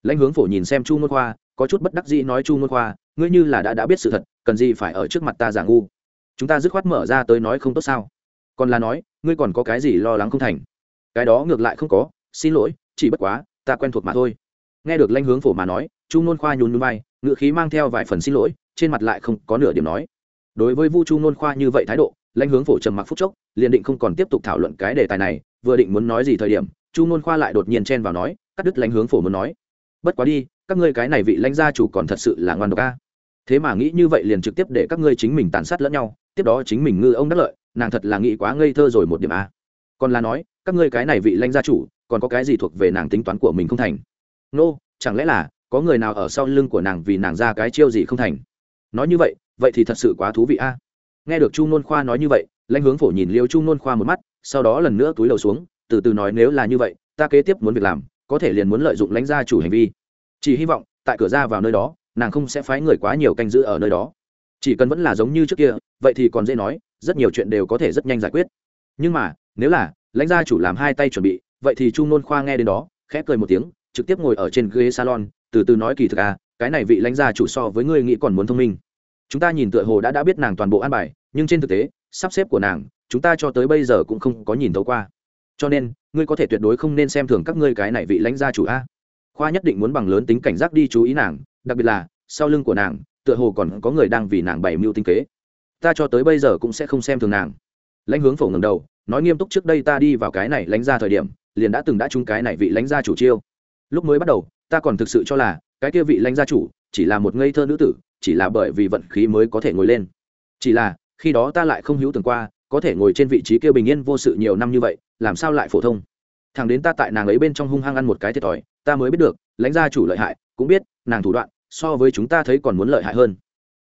Lãnh hướng phổ nhìn xem chu nôn khoa, có chút bất đắc dĩ nói chu nôn khoa, ngươi như là đã đã biết sự thật, cần gì phải ở trước mặt ta giả ngu? Chúng ta dứt khoát mở ra tới nói không tốt sao? Còn là nói, ngươi còn có cái gì lo lắng không thành? Cái đó ngược lại không có, xin lỗi, chỉ bất quá, ta quen thuộc mà thôi. Nghe được lãnh hướng phổ mà nói, chu nôn khoa nhún núi bay ngự khí mang theo vài phần xin lỗi, trên mặt lại không có nửa điểm nói. Đối với vu chu nôn khoa như vậy thái độ lãnh hướng phổ trầm mặc phúc chốc liền định không còn tiếp tục thảo luận cái đề tài này vừa định muốn nói gì thời điểm chu nôn khoa lại đột nhiên chen vào nói cắt đứt lãnh hướng phổ muốn nói. Bất quá đi các ngươi cái này vị lãnh gia chủ còn thật sự là ngoan độc a. Thế mà nghĩ như vậy liền trực tiếp để các ngươi chính mình tàn sát lẫn nhau tiếp đó chính mình ngư ông đắc lợi nàng thật là nghĩ quá ngây thơ rồi một điểm a. Còn là nói các ngươi cái này vị lãnh gia chủ còn có cái gì thuộc về nàng tính toán của mình không thành? Nô、no, chẳng lẽ là có người nào ở sau lưng của nàng vì nàng ra cái chiêu gì không thành? Nói như vậy vậy thì thật sự quá thú vị a nghe được chu nôn khoa nói như vậy, lãnh hướng phổ nhìn liêu chu nôn khoa một mắt, sau đó lần nữa túi đầu xuống, từ từ nói nếu là như vậy, ta kế tiếp muốn việc làm, có thể liền muốn lợi dụng lãnh gia chủ hành vi. Chỉ hy vọng, tại cửa ra vào nơi đó, nàng không sẽ phái người quá nhiều canh giữ ở nơi đó. Chỉ cần vẫn là giống như trước kia, vậy thì còn dễ nói, rất nhiều chuyện đều có thể rất nhanh giải quyết. Nhưng mà, nếu là lãnh gia chủ làm hai tay chuẩn bị, vậy thì chu nôn khoa nghe đến đó, khẽ cười một tiếng, trực tiếp ngồi ở trên ghế salon, từ từ nói kỳ thực à cái này vị lãnh gia chủ so với ngươi nghĩ còn muốn thông minh chúng ta nhìn tựa hồ đã đã biết nàng toàn bộ an bài, nhưng trên thực tế, sắp xếp của nàng, chúng ta cho tới bây giờ cũng không có nhìn thấu qua. Cho nên, ngươi có thể tuyệt đối không nên xem thường các ngươi cái này vị lãnh gia chủ a. Khoa nhất định muốn bằng lớn tính cảnh giác đi chú ý nàng, đặc biệt là, sau lưng của nàng, tựa hồ còn có người đang vì nàng bày mưu tinh kế. Ta cho tới bây giờ cũng sẽ không xem thường nàng. Lãnh hướng phổ ngầm đầu, nói nghiêm túc trước đây ta đi vào cái này lãnh ra thời điểm, liền đã từng đã chung cái này vị lãnh gia chủ chiêu. Lúc mới bắt đầu, ta còn thực sự cho là, cái kia vị lãnh gia chủ chỉ là một ngây thơ nữ tử chỉ là bởi vì vận khí mới có thể ngồi lên. Chỉ là, khi đó ta lại không hữu tưởng qua, có thể ngồi trên vị trí kia bình yên vô sự nhiều năm như vậy, làm sao lại phổ thông? Thằng đến ta tại nàng ấy bên trong hung hăng ăn một cái thiệt thòi, ta mới biết được, lãnh gia chủ lợi hại, cũng biết, nàng thủ đoạn, so với chúng ta thấy còn muốn lợi hại hơn.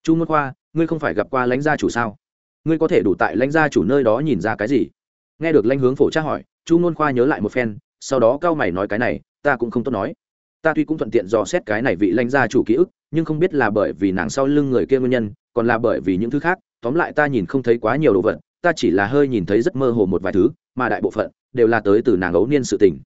Chu môn khoa, ngươi không phải gặp qua lãnh gia chủ sao? Ngươi có thể đủ tại lãnh gia chủ nơi đó nhìn ra cái gì? Nghe được lãnh hướng phổ tra hỏi, chu môn khoa nhớ lại một phen, sau đó cao mày nói cái này, ta cũng không tốt nói. Ta tuy cũng thuận tiện dò xét cái này vị lãnh gia chủ ký ức nhưng không biết là bởi vì nàng sau lưng người kia nguyên nhân, còn là bởi vì những thứ khác, tóm lại ta nhìn không thấy quá nhiều đồ vật, ta chỉ là hơi nhìn thấy rất mơ hồ một vài thứ, mà đại bộ phận đều là tới từ nàng ấu niên sự tình.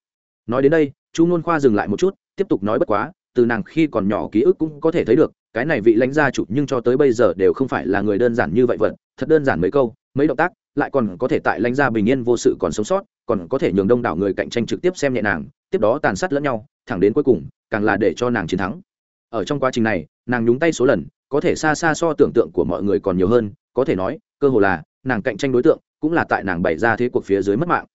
Nói đến đây, chu ngôn khoa dừng lại một chút, tiếp tục nói bất quá, từ nàng khi còn nhỏ ký ức cũng có thể thấy được, cái này vị lãnh gia chủ nhưng cho tới bây giờ đều không phải là người đơn giản như vậy vật, thật đơn giản mấy câu, mấy động tác, lại còn có thể tại lãnh gia bình yên vô sự còn sống sót, còn có thể nhường đông đảo người cạnh tranh trực tiếp xem nhẹ nàng, tiếp đó tàn sát lẫn nhau, thẳng đến cuối cùng, càng là để cho nàng chiến thắng ở trong quá trình này, nàng nhúng tay số lần, có thể xa xa so tưởng tượng của mọi người còn nhiều hơn, có thể nói, cơ hồ là, nàng cạnh tranh đối tượng, cũng là tại nàng bày ra thế cuộc phía dưới mất mạng.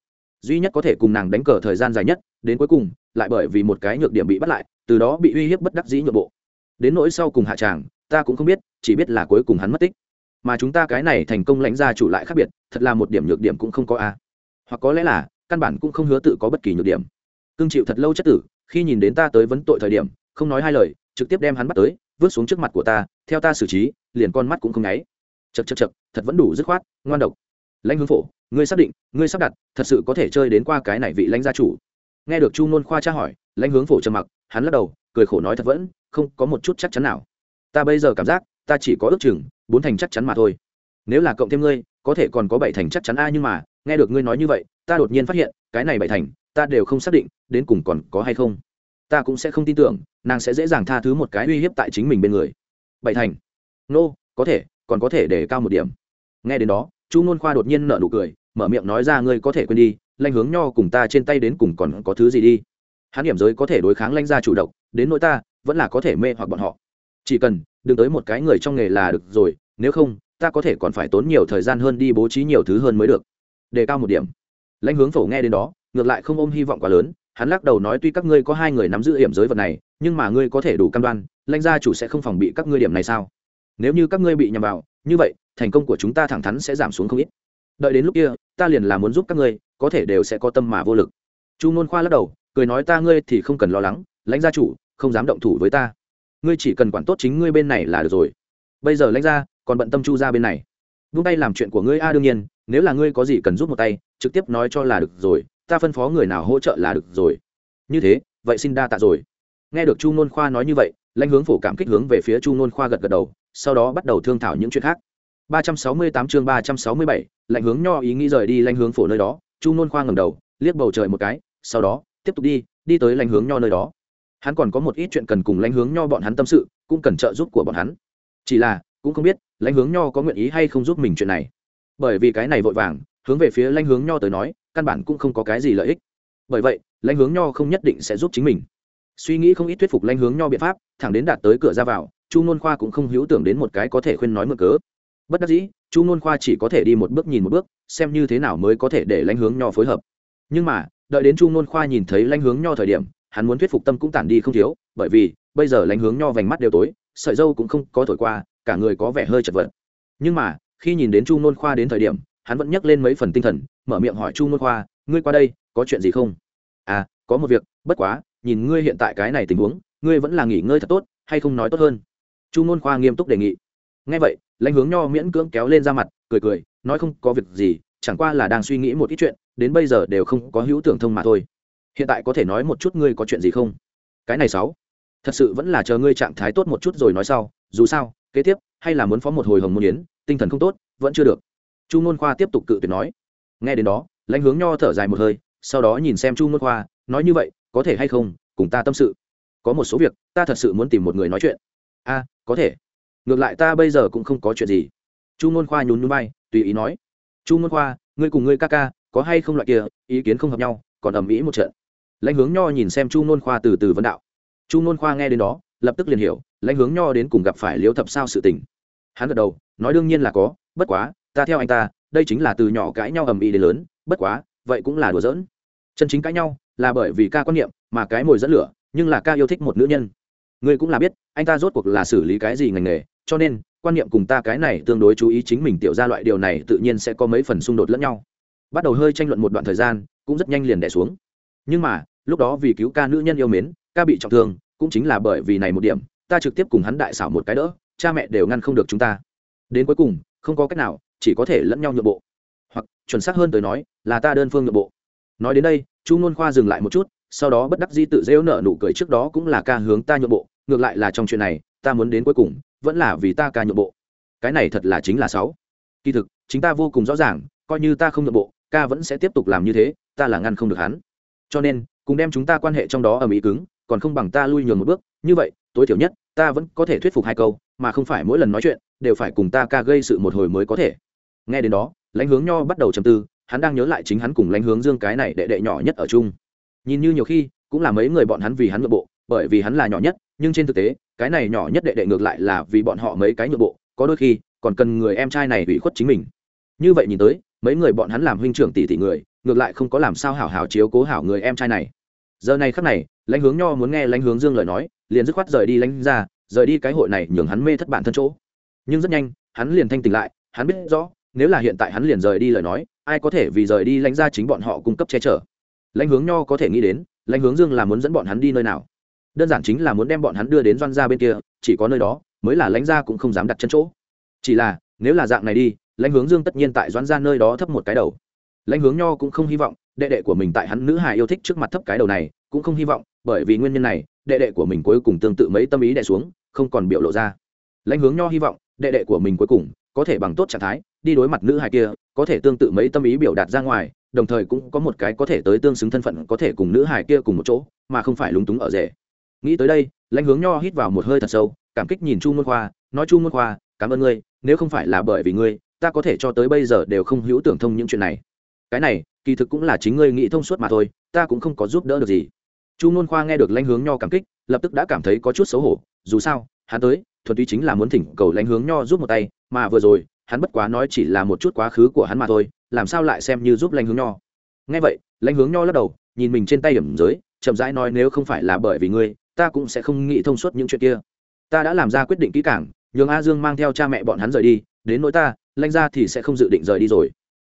Duy nhất có thể cùng nàng đánh cờ thời gian dài nhất, đến cuối cùng, lại bởi vì một cái nhược điểm bị bắt lại, từ đó bị uy hiếp bất đắc dĩ nhượng bộ. Đến nỗi sau cùng hạ tràng, ta cũng không biết, chỉ biết là cuối cùng hắn mất tích. Mà chúng ta cái này thành công lãnh gia chủ lại khác biệt, thật là một điểm nhược điểm cũng không có a. Hoặc có lẽ là, căn bản cũng không hứa tự có bất kỳ nhược điểm. Cương chịu thật lâu chất tử, khi nhìn đến ta tới vấn tội thời điểm, không nói hai lời trực tiếp đem hắn bắt tới, vứt xuống trước mặt của ta, theo ta xử trí, liền con mắt cũng không nháy. Chật chật chật thật vẫn đủ dứt khoát, ngoan độc. Lãnh hướng phổ, ngươi xác định, ngươi sắp đặt, thật sự có thể chơi đến qua cái này vị lãnh gia chủ. Nghe được chu nôn khoa tra hỏi, lãnh hướng phổ trầm mặc, hắn lắc đầu, cười khổ nói thật vẫn, không có một chút chắc chắn nào. Ta bây giờ cảm giác, ta chỉ có ước chừng bốn thành chắc chắn mà thôi. Nếu là cộng thêm ngươi, có thể còn có bảy thành chắc chắn a, nhưng mà, nghe được ngươi nói như vậy, ta đột nhiên phát hiện, cái này bảy thành, ta đều không xác định, đến cùng còn có hay không ta cũng sẽ không tin tưởng nàng sẽ dễ dàng tha thứ một cái uy hiếp tại chính mình bên người. Bảy thành. Nô、no, có thể còn có thể để cao một điểm. Nghe đến đó chu ngôn khoa đột nhiên nở nụ cười mở miệng nói ra ngươi có thể quên đi lanh hướng nho cùng ta trên tay đến cùng còn có thứ gì đi. Hắn điểm giới có thể đối kháng lanh ra chủ động đến nỗi ta vẫn là có thể mê hoặc bọn họ. Chỉ cần đừng tới một cái người trong nghề là được rồi nếu không ta có thể còn phải tốn nhiều thời gian hơn đi bố trí nhiều thứ hơn mới được. Đề cao một điểm. Lãnh hướng phổ nghe đến đó ngược lại không ôm hy vọng quá lớn hắn lắc đầu nói, tuy các ngươi có hai người nắm giữ hiểm giới vật này, nhưng mà ngươi có thể đủ căn đoan, lãnh gia chủ sẽ không phòng bị các ngươi điểm này sao? Nếu như các ngươi bị nhầm vào, như vậy, thành công của chúng ta thẳng thắn sẽ giảm xuống không ít. Đợi đến lúc kia, ta liền là muốn giúp các ngươi, có thể đều sẽ có tâm mà vô lực. Chu ngôn khoa lắc đầu, cười nói, ta ngươi thì không cần lo lắng, lãnh gia chủ không dám động thủ với ta. Ngươi chỉ cần quản tốt chính ngươi bên này là được rồi. Bây giờ lãnh gia còn bận tâm chu ra bên này. Vung tay làm chuyện của ngươi, a, đương nhiên, nếu là ngươi có gì cần giúp một tay, trực tiếp nói cho là được rồi ta phân phó người nào hỗ trợ là được rồi. Như thế vậy xin đa tạ rồi. Nghe được chu n khoa nói như vậy lãnh hướng phổ cảm kích hướng về phía chu n khoa gật gật đầu sau đó bắt đầu thương thảo những chuyện khác. 368 chương 367, lãnh hướng nho ý nghĩ rời đi lãnh hướng phổ nơi đó chu n khoa ngầm đầu liếc bầu trời một cái sau đó tiếp tục đi đi tới lãnh hướng nho nơi đó. Hắn còn có một ít chuyện cần cùng lãnh hướng nho bọn hắn tâm sự cũng cần trợ giúp của bọn hắn. Chỉ là cũng không biết lãnh hướng nho có nguyện ý hay không giúp mình chuyện này. Bởi vì cái này vội vàng hướng về phía lãnh hướng nho tới nói căn bản cũng không có cái gì lợi ích. Bởi vậy, lãnh hướng nho không nhất định sẽ giúp chính mình. Suy nghĩ không ít thuyết phục lãnh hướng nho biện pháp, thẳng đến đạt tới cửa ra vào, chu nôn khoa cũng không hữu tưởng đến một cái có thể khuyên nói mượn cớ. Bất đắc dĩ, chu nôn khoa chỉ có thể đi một bước nhìn một bước, xem như thế nào mới có thể để lãnh hướng nho phối hợp. Nhưng mà, đợi đến chu nôn khoa nhìn thấy lãnh hướng nho thời điểm, hắn muốn thuyết phục tâm cũng tản đi không thiếu, bởi vì, bây giờ lãnh hướng nho vành mắt đều tối, sợi dâu cũng không có thổi qua, cả người có vẻ hơi chật vật. Nhưng mà, khi nhìn đến chu nôn khoa đến thời điểm, hắn vẫn nhắc lên mấy phần tinh thần mở miệng hỏi chu Ngôn khoa, ngươi qua đây, có chuyện gì không? À có một việc, bất quá, nhìn ngươi hiện tại cái này tình huống, ngươi vẫn là nghỉ ngơi thật tốt, hay không nói tốt hơn? Chu Ngôn khoa nghiêm túc đề nghị. Ngay vậy, lãnh hướng nho miễn cưỡng kéo lên ra mặt, cười cười, nói không có việc gì, chẳng qua là đang suy nghĩ một ít chuyện, đến bây giờ đều không có hữu tưởng thông mà thôi. Hiện tại có thể nói một chút ngươi có chuyện gì không? Cái này sáu, thật sự vẫn là chờ ngươi trạng thái tốt một chút rồi nói sau, dù sao, kế tiếp, hay là muốn phó một hồi hồng môn yến, tinh thần không tốt, vẫn chưa được. Chu ngôn khoa tiếp tục cự tuyệt nói nghe đến đó, lãnh hướng nho thở dài một hơi, sau đó nhìn xem chu ngôn khoa, nói như vậy, có thể hay không, cùng ta tâm sự? Có một số việc, ta thật sự muốn tìm một người nói chuyện. A, có thể. Ngược lại ta bây giờ cũng không có chuyện gì. Chu ngôn khoa nhún núi bay tùy ý nói. Chu ngôn khoa, ngươi cùng ngươi ca ca, có hay không loại kia, ý kiến không hợp nhau, còn ầm ĩ một trận. Lãnh hướng nho nhìn xem chu ngôn khoa từ từ vấn đạo. Chu ngôn khoa nghe đến đó, lập tức liền hiểu, lãnh hướng nho đến cùng gặp phải liếu thập sao sự tình. Hắn gật đầu, nói đương nhiên là có, bất quá, ta theo anh ta đây chính là từ nhỏ cãi nhau ầm ĩ đến lớn, bất quá, vậy cũng là đùa giỡn. Chân chính cãi nhau là bởi vì ca quan niệm mà cái mồi dẫn lửa, nhưng là ca yêu thích một nữ nhân. Ngươi cũng là biết, anh ta rốt cuộc là xử lý cái gì ngành nghề, cho nên, quan niệm cùng ta cái này tương đối chú ý chính mình tiểu ra loại điều này tự nhiên sẽ có mấy phần xung đột lẫn nhau. Bắt đầu hơi tranh luận một đoạn thời gian, cũng rất nhanh liền đẻ xuống. Nhưng mà, lúc đó vì cứu ca nữ nhân yêu mến, ca bị trọng thương, cũng chính là bởi vì này một điểm, ta trực tiếp cùng hắn đại xảo một cái đỡ, cha mẹ đều ngăn không được chúng ta. Đến cuối cùng, không có cách nào chỉ có thể lẫn nhau nhượng bộ. Hoặc, chuẩn xác hơn tới nói, là ta đơn phương nhượng bộ. Nói đến đây, chu nôn khoa dừng lại một chút, sau đó bất đắc di tự dễu nở nụ cười trước đó cũng là ca hướng ta nhượng bộ, ngược lại là trong chuyện này, ta muốn đến cuối cùng, vẫn là vì ta ca nhượng bộ. Cái này thật là chính là sáu. Kỳ thực, chính ta vô cùng rõ ràng, coi như ta không nhượng bộ, ca vẫn sẽ tiếp tục làm như thế, ta là ngăn không được hắn. Cho nên, cùng đem chúng ta quan hệ trong đó ở mỹ cứng, còn không bằng ta lui nhường một bước, như vậy, tối thiểu nhất, ta vẫn có thể thuyết phục hai câu, mà không phải mỗi lần nói chuyện, đều phải cùng ta ca gây sự một hồi mới có thể nghe đến đó, lãnh hướng nho bắt đầu trầm tư, hắn đang nhớ lại chính hắn cùng lãnh hướng dương cái này đệ đệ nhỏ nhất ở chung. Nhìn như nhiều khi, cũng là mấy người bọn hắn vì hắn nhượng bộ, bởi vì hắn là nhỏ nhất, nhưng trên thực tế, cái này nhỏ nhất đệ đệ ngược lại là vì bọn họ mấy cái nhượng bộ, có đôi khi, còn cần người em trai này ủy khuất chính mình. Như vậy nhìn tới, mấy người bọn hắn làm huynh trưởng tỷ tỷ người, ngược lại không có làm sao hảo hảo chiếu cố hảo người em trai này. Giờ này khắc này, lãnh hướng nho muốn nghe lãnh hướng dương lời nói, liền dứt khoát rời đi lãnh ra, rời đi cái hội này nhường hắn mê thất bản thân chỗ. Nhưng rất nhanh, hắn liền thanh tỉnh lại, hắn biết rõ nếu là hiện tại hắn liền rời đi lời nói, ai có thể vì rời đi lãnh ra chính bọn họ cung cấp che chở? Lãnh hướng nho có thể nghĩ đến, lãnh hướng dương là muốn dẫn bọn hắn đi nơi nào? Đơn giản chính là muốn đem bọn hắn đưa đến doan gia bên kia, chỉ có nơi đó, mới là lãnh gia cũng không dám đặt chân chỗ. Chỉ là, nếu là dạng này đi, lãnh hướng dương tất nhiên tại doan gia nơi đó thấp một cái đầu. Lãnh hướng nho cũng không hy vọng, đệ đệ của mình tại hắn nữ hài yêu thích trước mặt thấp cái đầu này, cũng không hy vọng, bởi vì nguyên nhân này, đệ đệ của mình cuối cùng tương tự mấy tâm ý đẻ xuống, không còn biểu lộ ra. Lãnh hướng nho hy vọng, đệ đệ của mình cuối cùng có thể bằng tốt trạng thái đi đối mặt nữ hài kia, có thể tương tự mấy tâm ý biểu đạt ra ngoài, đồng thời cũng có một cái có thể tới tương xứng thân phận có thể cùng nữ hài kia cùng một chỗ, mà không phải lúng túng ở rể. Nghĩ tới đây, lãnh hướng nho hít vào một hơi thật sâu, cảm kích nhìn chu môn khoa, nói chu môn khoa, cảm ơn ngươi, nếu không phải là bởi vì ngươi, ta có thể cho tới bây giờ đều không hữu tưởng thông những chuyện này. Cái này, kỳ thực cũng là chính ngươi nghĩ thông suốt mà thôi, ta cũng không có giúp đỡ được gì. Chu môn khoa nghe được lãnh hướng nho cảm kích, lập tức đã cảm thấy có chút xấu hổ, dù sao, hắn tới, thuần túy chính là muốn thỉnh cầu lãnh hướng nho giúp một tay, mà vừa rồi hắn bất quá nói chỉ là một chút quá khứ của hắn mà thôi, làm sao lại xem như giúp lãnh hướng nho? Nghe vậy lãnh hướng nho lắc đầu, nhìn mình trên tay điểm giới, chậm rãi nói nếu không phải là bởi vì ngươi, ta cũng sẽ không nghĩ thông suốt những chuyện kia. Ta đã làm ra quyết định kỹ càng, nhường a dương mang theo cha mẹ bọn hắn rời đi, đến nỗi ta lãnh ra thì sẽ không dự định rời đi rồi.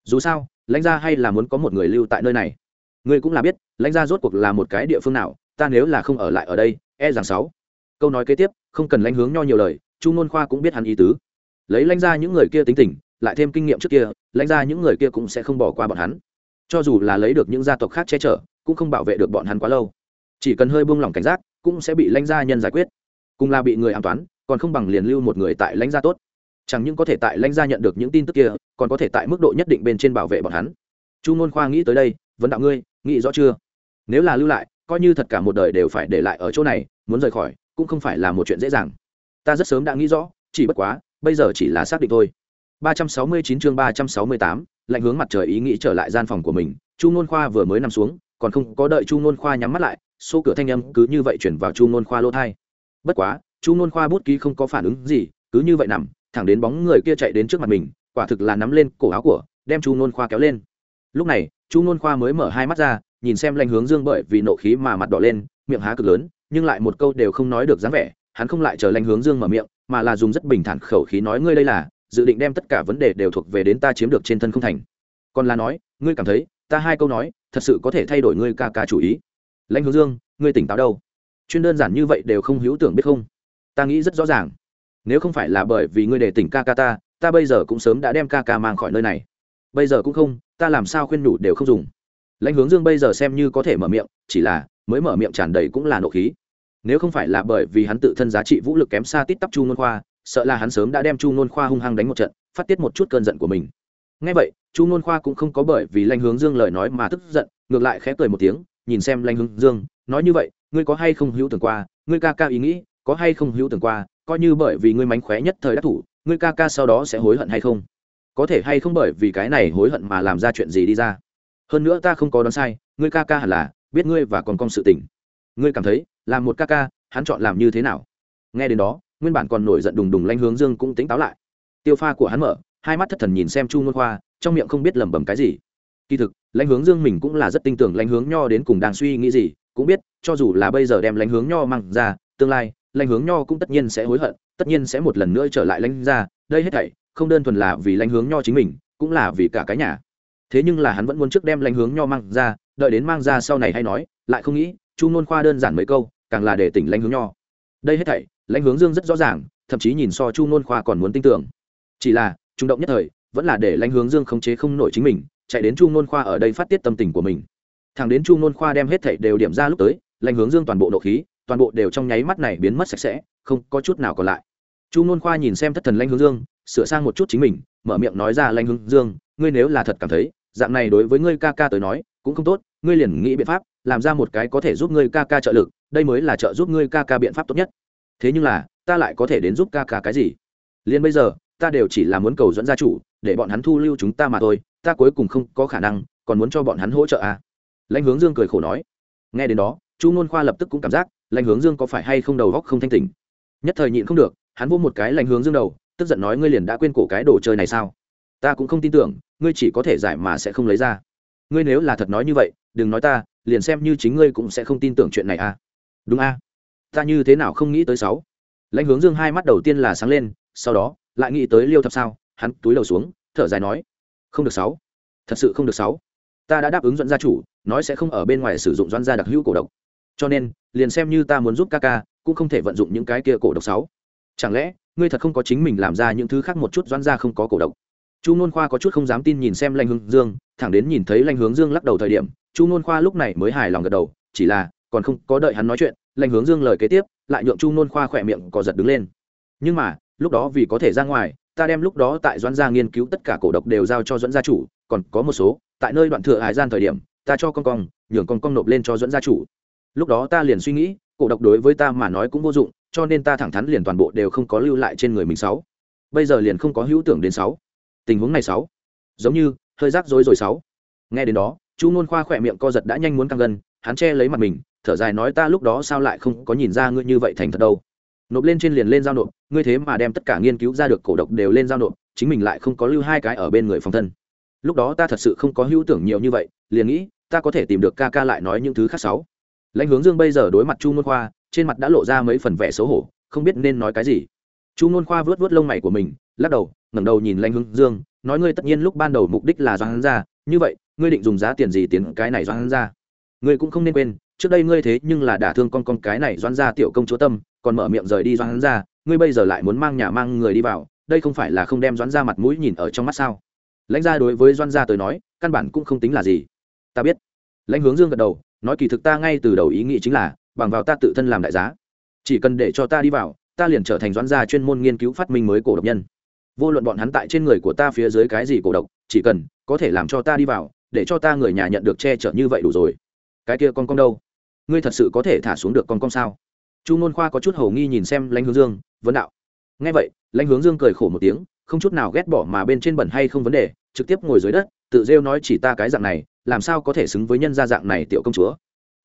Dù sao lãnh ra hay là muốn có một người lưu tại nơi này. Ngươi cũng là biết lãnh ra rốt cuộc là một cái địa phương nào, ta nếu là không ở lại ở đây e rằng sáu. Câu nói kế tiếp, không cần lãnh hướng nho nhiều lời, chu ngôn khoa cũng biết hắn ý tứ lấy lãnh ra những người kia tính tình, lại thêm kinh nghiệm trước kia lãnh ra những người kia cũng sẽ không bỏ qua bọn hắn. Cho dù là lấy được những gia tộc khác che chở, cũng không bảo vệ được bọn hắn quá lâu. Chỉ cần hơi buông lỏng cảnh giác, cũng sẽ bị lãnh gia nhân giải quyết. Cùng là bị người an toán, còn không bằng liền lưu một người tại lãnh gia tốt. Chẳng những có thể tại lãnh gia nhận được những tin tức kia, còn có thể tại mức độ nhất định bên trên bảo vệ bọn hắn. Chu ngôn khoa nghĩ tới đây, vấn đạo ngươi, nghĩ rõ chưa? Nếu là lưu lại, coi như thật cả một đời đều phải để lại ở chỗ này, muốn rời khỏi, cũng không phải là một chuyện dễ dàng. Ta rất sớm đã nghĩ rõ, chỉ bất quá bây giờ chỉ là xác định thôi. 369 chương 368, lạnh hướng mặt trời ý nghĩ trở lại gian phòng của mình chu ngôn khoa vừa mới nằm xuống còn không có đợi chu ngôn khoa nhắm mắt lại số cửa thanh âm cứ như vậy chuyển vào chu ngôn khoa lỗ thai. Bất quá chu ngôn khoa bút ký không có phản ứng gì cứ như vậy nằm thẳng đến bóng người kia chạy đến trước mặt mình quả thực là nắm lên cổ áo của đem chu ngôn khoa kéo lên. Lúc này chu ngôn khoa mới mở hai mắt ra nhìn xem lanh hướng dương bởi vì nộ khí mà mặt đỏ lên miệng há cực lớn nhưng lại một câu đều không nói được dáng vẻ hắn không lại chờ lanh hướng dương mở miệng mà là dùng rất bình thản khẩu khí nói ngươi đây là, dự định đem tất cả vấn đề đều thuộc về đến ta chiếm được trên thân không thành. Còn là nói, ngươi cảm thấy, ta hai câu nói, thật sự có thể thay đổi ngươi ca ca chủ ý. Lãnh hướng dương, ngươi tỉnh táo đâu? Chuyên đơn giản như vậy đều không hữu tưởng biết không? Ta nghĩ rất rõ ràng. Nếu không phải là bởi vì ngươi để tỉnh ca ca ta ta bây giờ cũng sớm đã đem ca ca mang khỏi nơi này. Bây giờ cũng không, ta làm sao khuyên nhủ đều không dùng. Lãnh hướng dương bây giờ xem như có thể mở miệng, chỉ là, mới mở miệng tràn đầy cũng là nộ khí nếu không phải là bởi vì hắn tự thân giá trị vũ lực kém xa tít tắp chu nôn khoa, sợ là hắn sớm đã đem chu nôn khoa hung hăng đánh một trận, phát tiết một chút cơn giận của mình. Ngay vậy, chu nôn khoa cũng không có bởi vì lanh hướng dương lời nói mà tức giận, ngược lại khẽ cười một tiếng, nhìn xem lanh hướng dương, nói như vậy, ngươi có hay không hữu tưởng qua, ngươi ca ca ý nghĩ, có hay không hữu tưởng qua, coi như bởi vì ngươi mánh khóe nhất thời đắc thủ, ngươi ca ca sau đó sẽ hối hận hay không? Có thể hay không bởi vì cái này hối hận mà làm ra chuyện gì đi ra? Hơn nữa ta không có đoán sai, ngươi ca ca hẳn là biết ngươi và còn con sự tình. Ngươi cảm thấy làm một ca ca, hắn chọn làm như thế nào? Nghe đến đó, nguyên bản còn nổi giận đùng đùng lanh hướng dương cũng tính táo lại. Tiêu pha của hắn mở, hai mắt thất thần nhìn xem chu ngôn khoa, trong miệng không biết lẩm bẩm cái gì. Kỳ thực lãnh hướng dương mình cũng là rất tin tưởng lãnh hướng nho đến cùng đang suy nghĩ gì, cũng biết, cho dù là bây giờ đem lãnh hướng nho mang ra, tương lai lãnh hướng nho cũng tất nhiên sẽ hối hận, tất nhiên sẽ một lần nữa trở lại lãnh ra đây hết thảy, không đơn thuần là vì lãnh hướng nho chính mình, cũng là vì cả cái nhà. Thế nhưng là hắn vẫn muốn trước đem lãnh hướng nho mang ra, đợi đến mang ra sau này hay nói, lại không nghĩ chu nôn khoa đơn giản mấy câu, càng là để tỉnh lãnh hướng nho. Đây hết thảy, lãnh hướng dương rất rõ ràng, thậm chí nhìn so chu nôn khoa còn muốn tin tưởng. Chỉ là, trung động nhất thời, vẫn là để lãnh hướng dương khống chế không nổi chính mình, chạy đến chu nôn khoa ở đây phát tiết tâm tình của mình. Thằng đến chu nôn khoa đem hết thảy đều điểm ra lúc tới, lãnh hướng dương toàn bộ nộ khí, toàn bộ đều trong nháy mắt này biến mất sạch sẽ, không có chút nào còn lại. Chu nôn khoa nhìn xem thất thần lãnh hướng dương, sửa sang một chút chính mình, mở miệng nói ra lãnh hướng dương, ngươi nếu là thật cảm thấy, dạng này đối với ngươi ca ca tới nói, cũng không tốt, ngươi liền nghĩ biện pháp làm ra một cái có thể giúp ngươi ca ca trợ lực, đây mới là trợ giúp ngươi ca ca biện pháp tốt nhất. Thế nhưng là, ta lại có thể đến giúp ca ca cái gì? Liền bây giờ, ta đều chỉ là muốn cầu dẫn gia chủ, để bọn hắn thu lưu chúng ta mà thôi, ta cuối cùng không có khả năng, còn muốn cho bọn hắn hỗ trợ à? Lãnh hướng dương cười khổ nói. Nghe đến đó, chu nôn khoa lập tức cũng cảm giác, lãnh hướng dương có phải hay không đầu góc không thanh tỉnh? Nhất thời nhịn không được, hắn vô một cái lãnh hướng dương đầu, tức giận nói ngươi liền đã quên cổ cái đồ chơi này sao? Ta cũng không tin tưởng, ngươi chỉ có thể giải mà sẽ không lấy ra. Ngươi nếu là thật nói như vậy, đừng nói ta liền xem như chính ngươi cũng sẽ không tin tưởng chuyện này à. Đúng à ta như thế nào không nghĩ tới sáu. Lãnh hướng dương hai mắt đầu tiên là sáng lên, sau đó, lại nghĩ tới liêu thập sao, hắn túi đầu xuống, thở dài nói, không được sáu. Thật sự không được sáu. Ta đã đáp ứng dẫn gia chủ, nói sẽ không ở bên ngoài sử dụng doan gia đặc hữu cổ độc. Cho nên, liền xem như ta muốn giúp ca ca, cũng không thể vận dụng những cái kia cổ độc sáu. Chẳng lẽ, ngươi thật không có chính mình làm ra những thứ khác một chút doan gia không có cổ độc? Chu nôn khoa có chút không dám tin nhìn xem lanh hướng dương, thẳng đến nhìn thấy lanh hướng dương lắc đầu thời điểm chu nôn khoa lúc này mới hài lòng gật đầu, chỉ là, còn không có đợi hắn nói chuyện lệnh hướng dương lời kế tiếp, lại nhượng chu nôn khoa khỏe miệng cò giật đứng lên. Nhưng mà, lúc đó vì có thể ra ngoài, ta đem lúc đó tại doãn gia nghiên cứu tất cả cổ độc đều giao cho doãn gia chủ, còn có một số, tại nơi đoạn thừa hải gian thời điểm, ta cho con cong nhường con cong nộp lên cho doãn gia chủ. Lúc đó ta liền suy nghĩ, cổ độc đối với ta mà nói cũng vô dụng, cho nên ta thẳng thắn liền toàn bộ đều không có lưu lại trên người mình sáu. Bây giờ liền không có hữu tưởng đến sáu. Tình huống này sáu. Giống như, hơi rắc rối rồi sáu. Nghe đến đó chu nôn khoa khỏe miệng co giật đã nhanh muốn căng gân, hắn che lấy mặt mình, thở dài nói ta lúc đó sao lại không có nhìn ra ngươi như vậy thành thật đâu. Nộp lên trên liền lên giao nộp, ngươi thế mà đem tất cả nghiên cứu ra được cổ độc đều lên giao nộp, chính mình lại không có lưu hai cái ở bên người phòng thân. Lúc đó ta thật sự không có hữu tưởng nhiều như vậy, liền nghĩ, ta có thể tìm được ca ca lại nói những thứ khác sáu. Lãnh hướng dương bây giờ đối mặt chu nôn khoa, trên mặt đã lộ ra mấy phần vẻ xấu hổ, không biết nên nói cái gì. Chu nôn khoa vớt vớt lông mày của mình, lắc đầu, ngẩng đầu nhìn lãnh hướng dương, nói ngươi tất nhiên lúc ban đầu mục đích là doan ra, như vậy ngươi định dùng giá tiền gì tiền cái này Doãn ra? Ngươi cũng không nên quên, trước đây ngươi thế nhưng là đả thương con con cái này Doãn ra tiểu công chúa tâm, còn mở miệng rời đi Doãn ra, ngươi bây giờ lại muốn mang nhà mang người đi vào, đây không phải là không đem Doãn ra mặt mũi nhìn ở trong mắt sao? Lãnh gia đối với Doãn gia tới nói, căn bản cũng không tính là gì. Ta biết. Lãnh hướng dương gật đầu, nói kỳ thực ta ngay từ đầu ý nghĩ chính là, bằng vào ta tự thân làm đại giá. Chỉ cần để cho ta đi vào, ta liền trở thành doãn gia chuyên môn nghiên cứu phát minh mới cổ độc nhân. Vô luận bọn hắn tại trên người của ta phía dưới cái gì cổ độc, chỉ cần có thể làm cho ta đi vào để cho ta người nhà nhận được che chở như vậy đủ rồi. Cái kia con con đâu? Ngươi thật sự có thể thả xuống được con con sao? Chu nôn khoa có chút hầu nghi nhìn xem lãnh hướng dương, vấn đạo. Nghe vậy, lãnh hướng dương cười khổ một tiếng, không chút nào ghét bỏ mà bên trên bẩn hay không vấn đề, trực tiếp ngồi dưới đất, tự rêu nói chỉ ta cái dạng này, làm sao có thể xứng với nhân gia dạng này tiểu công chúa.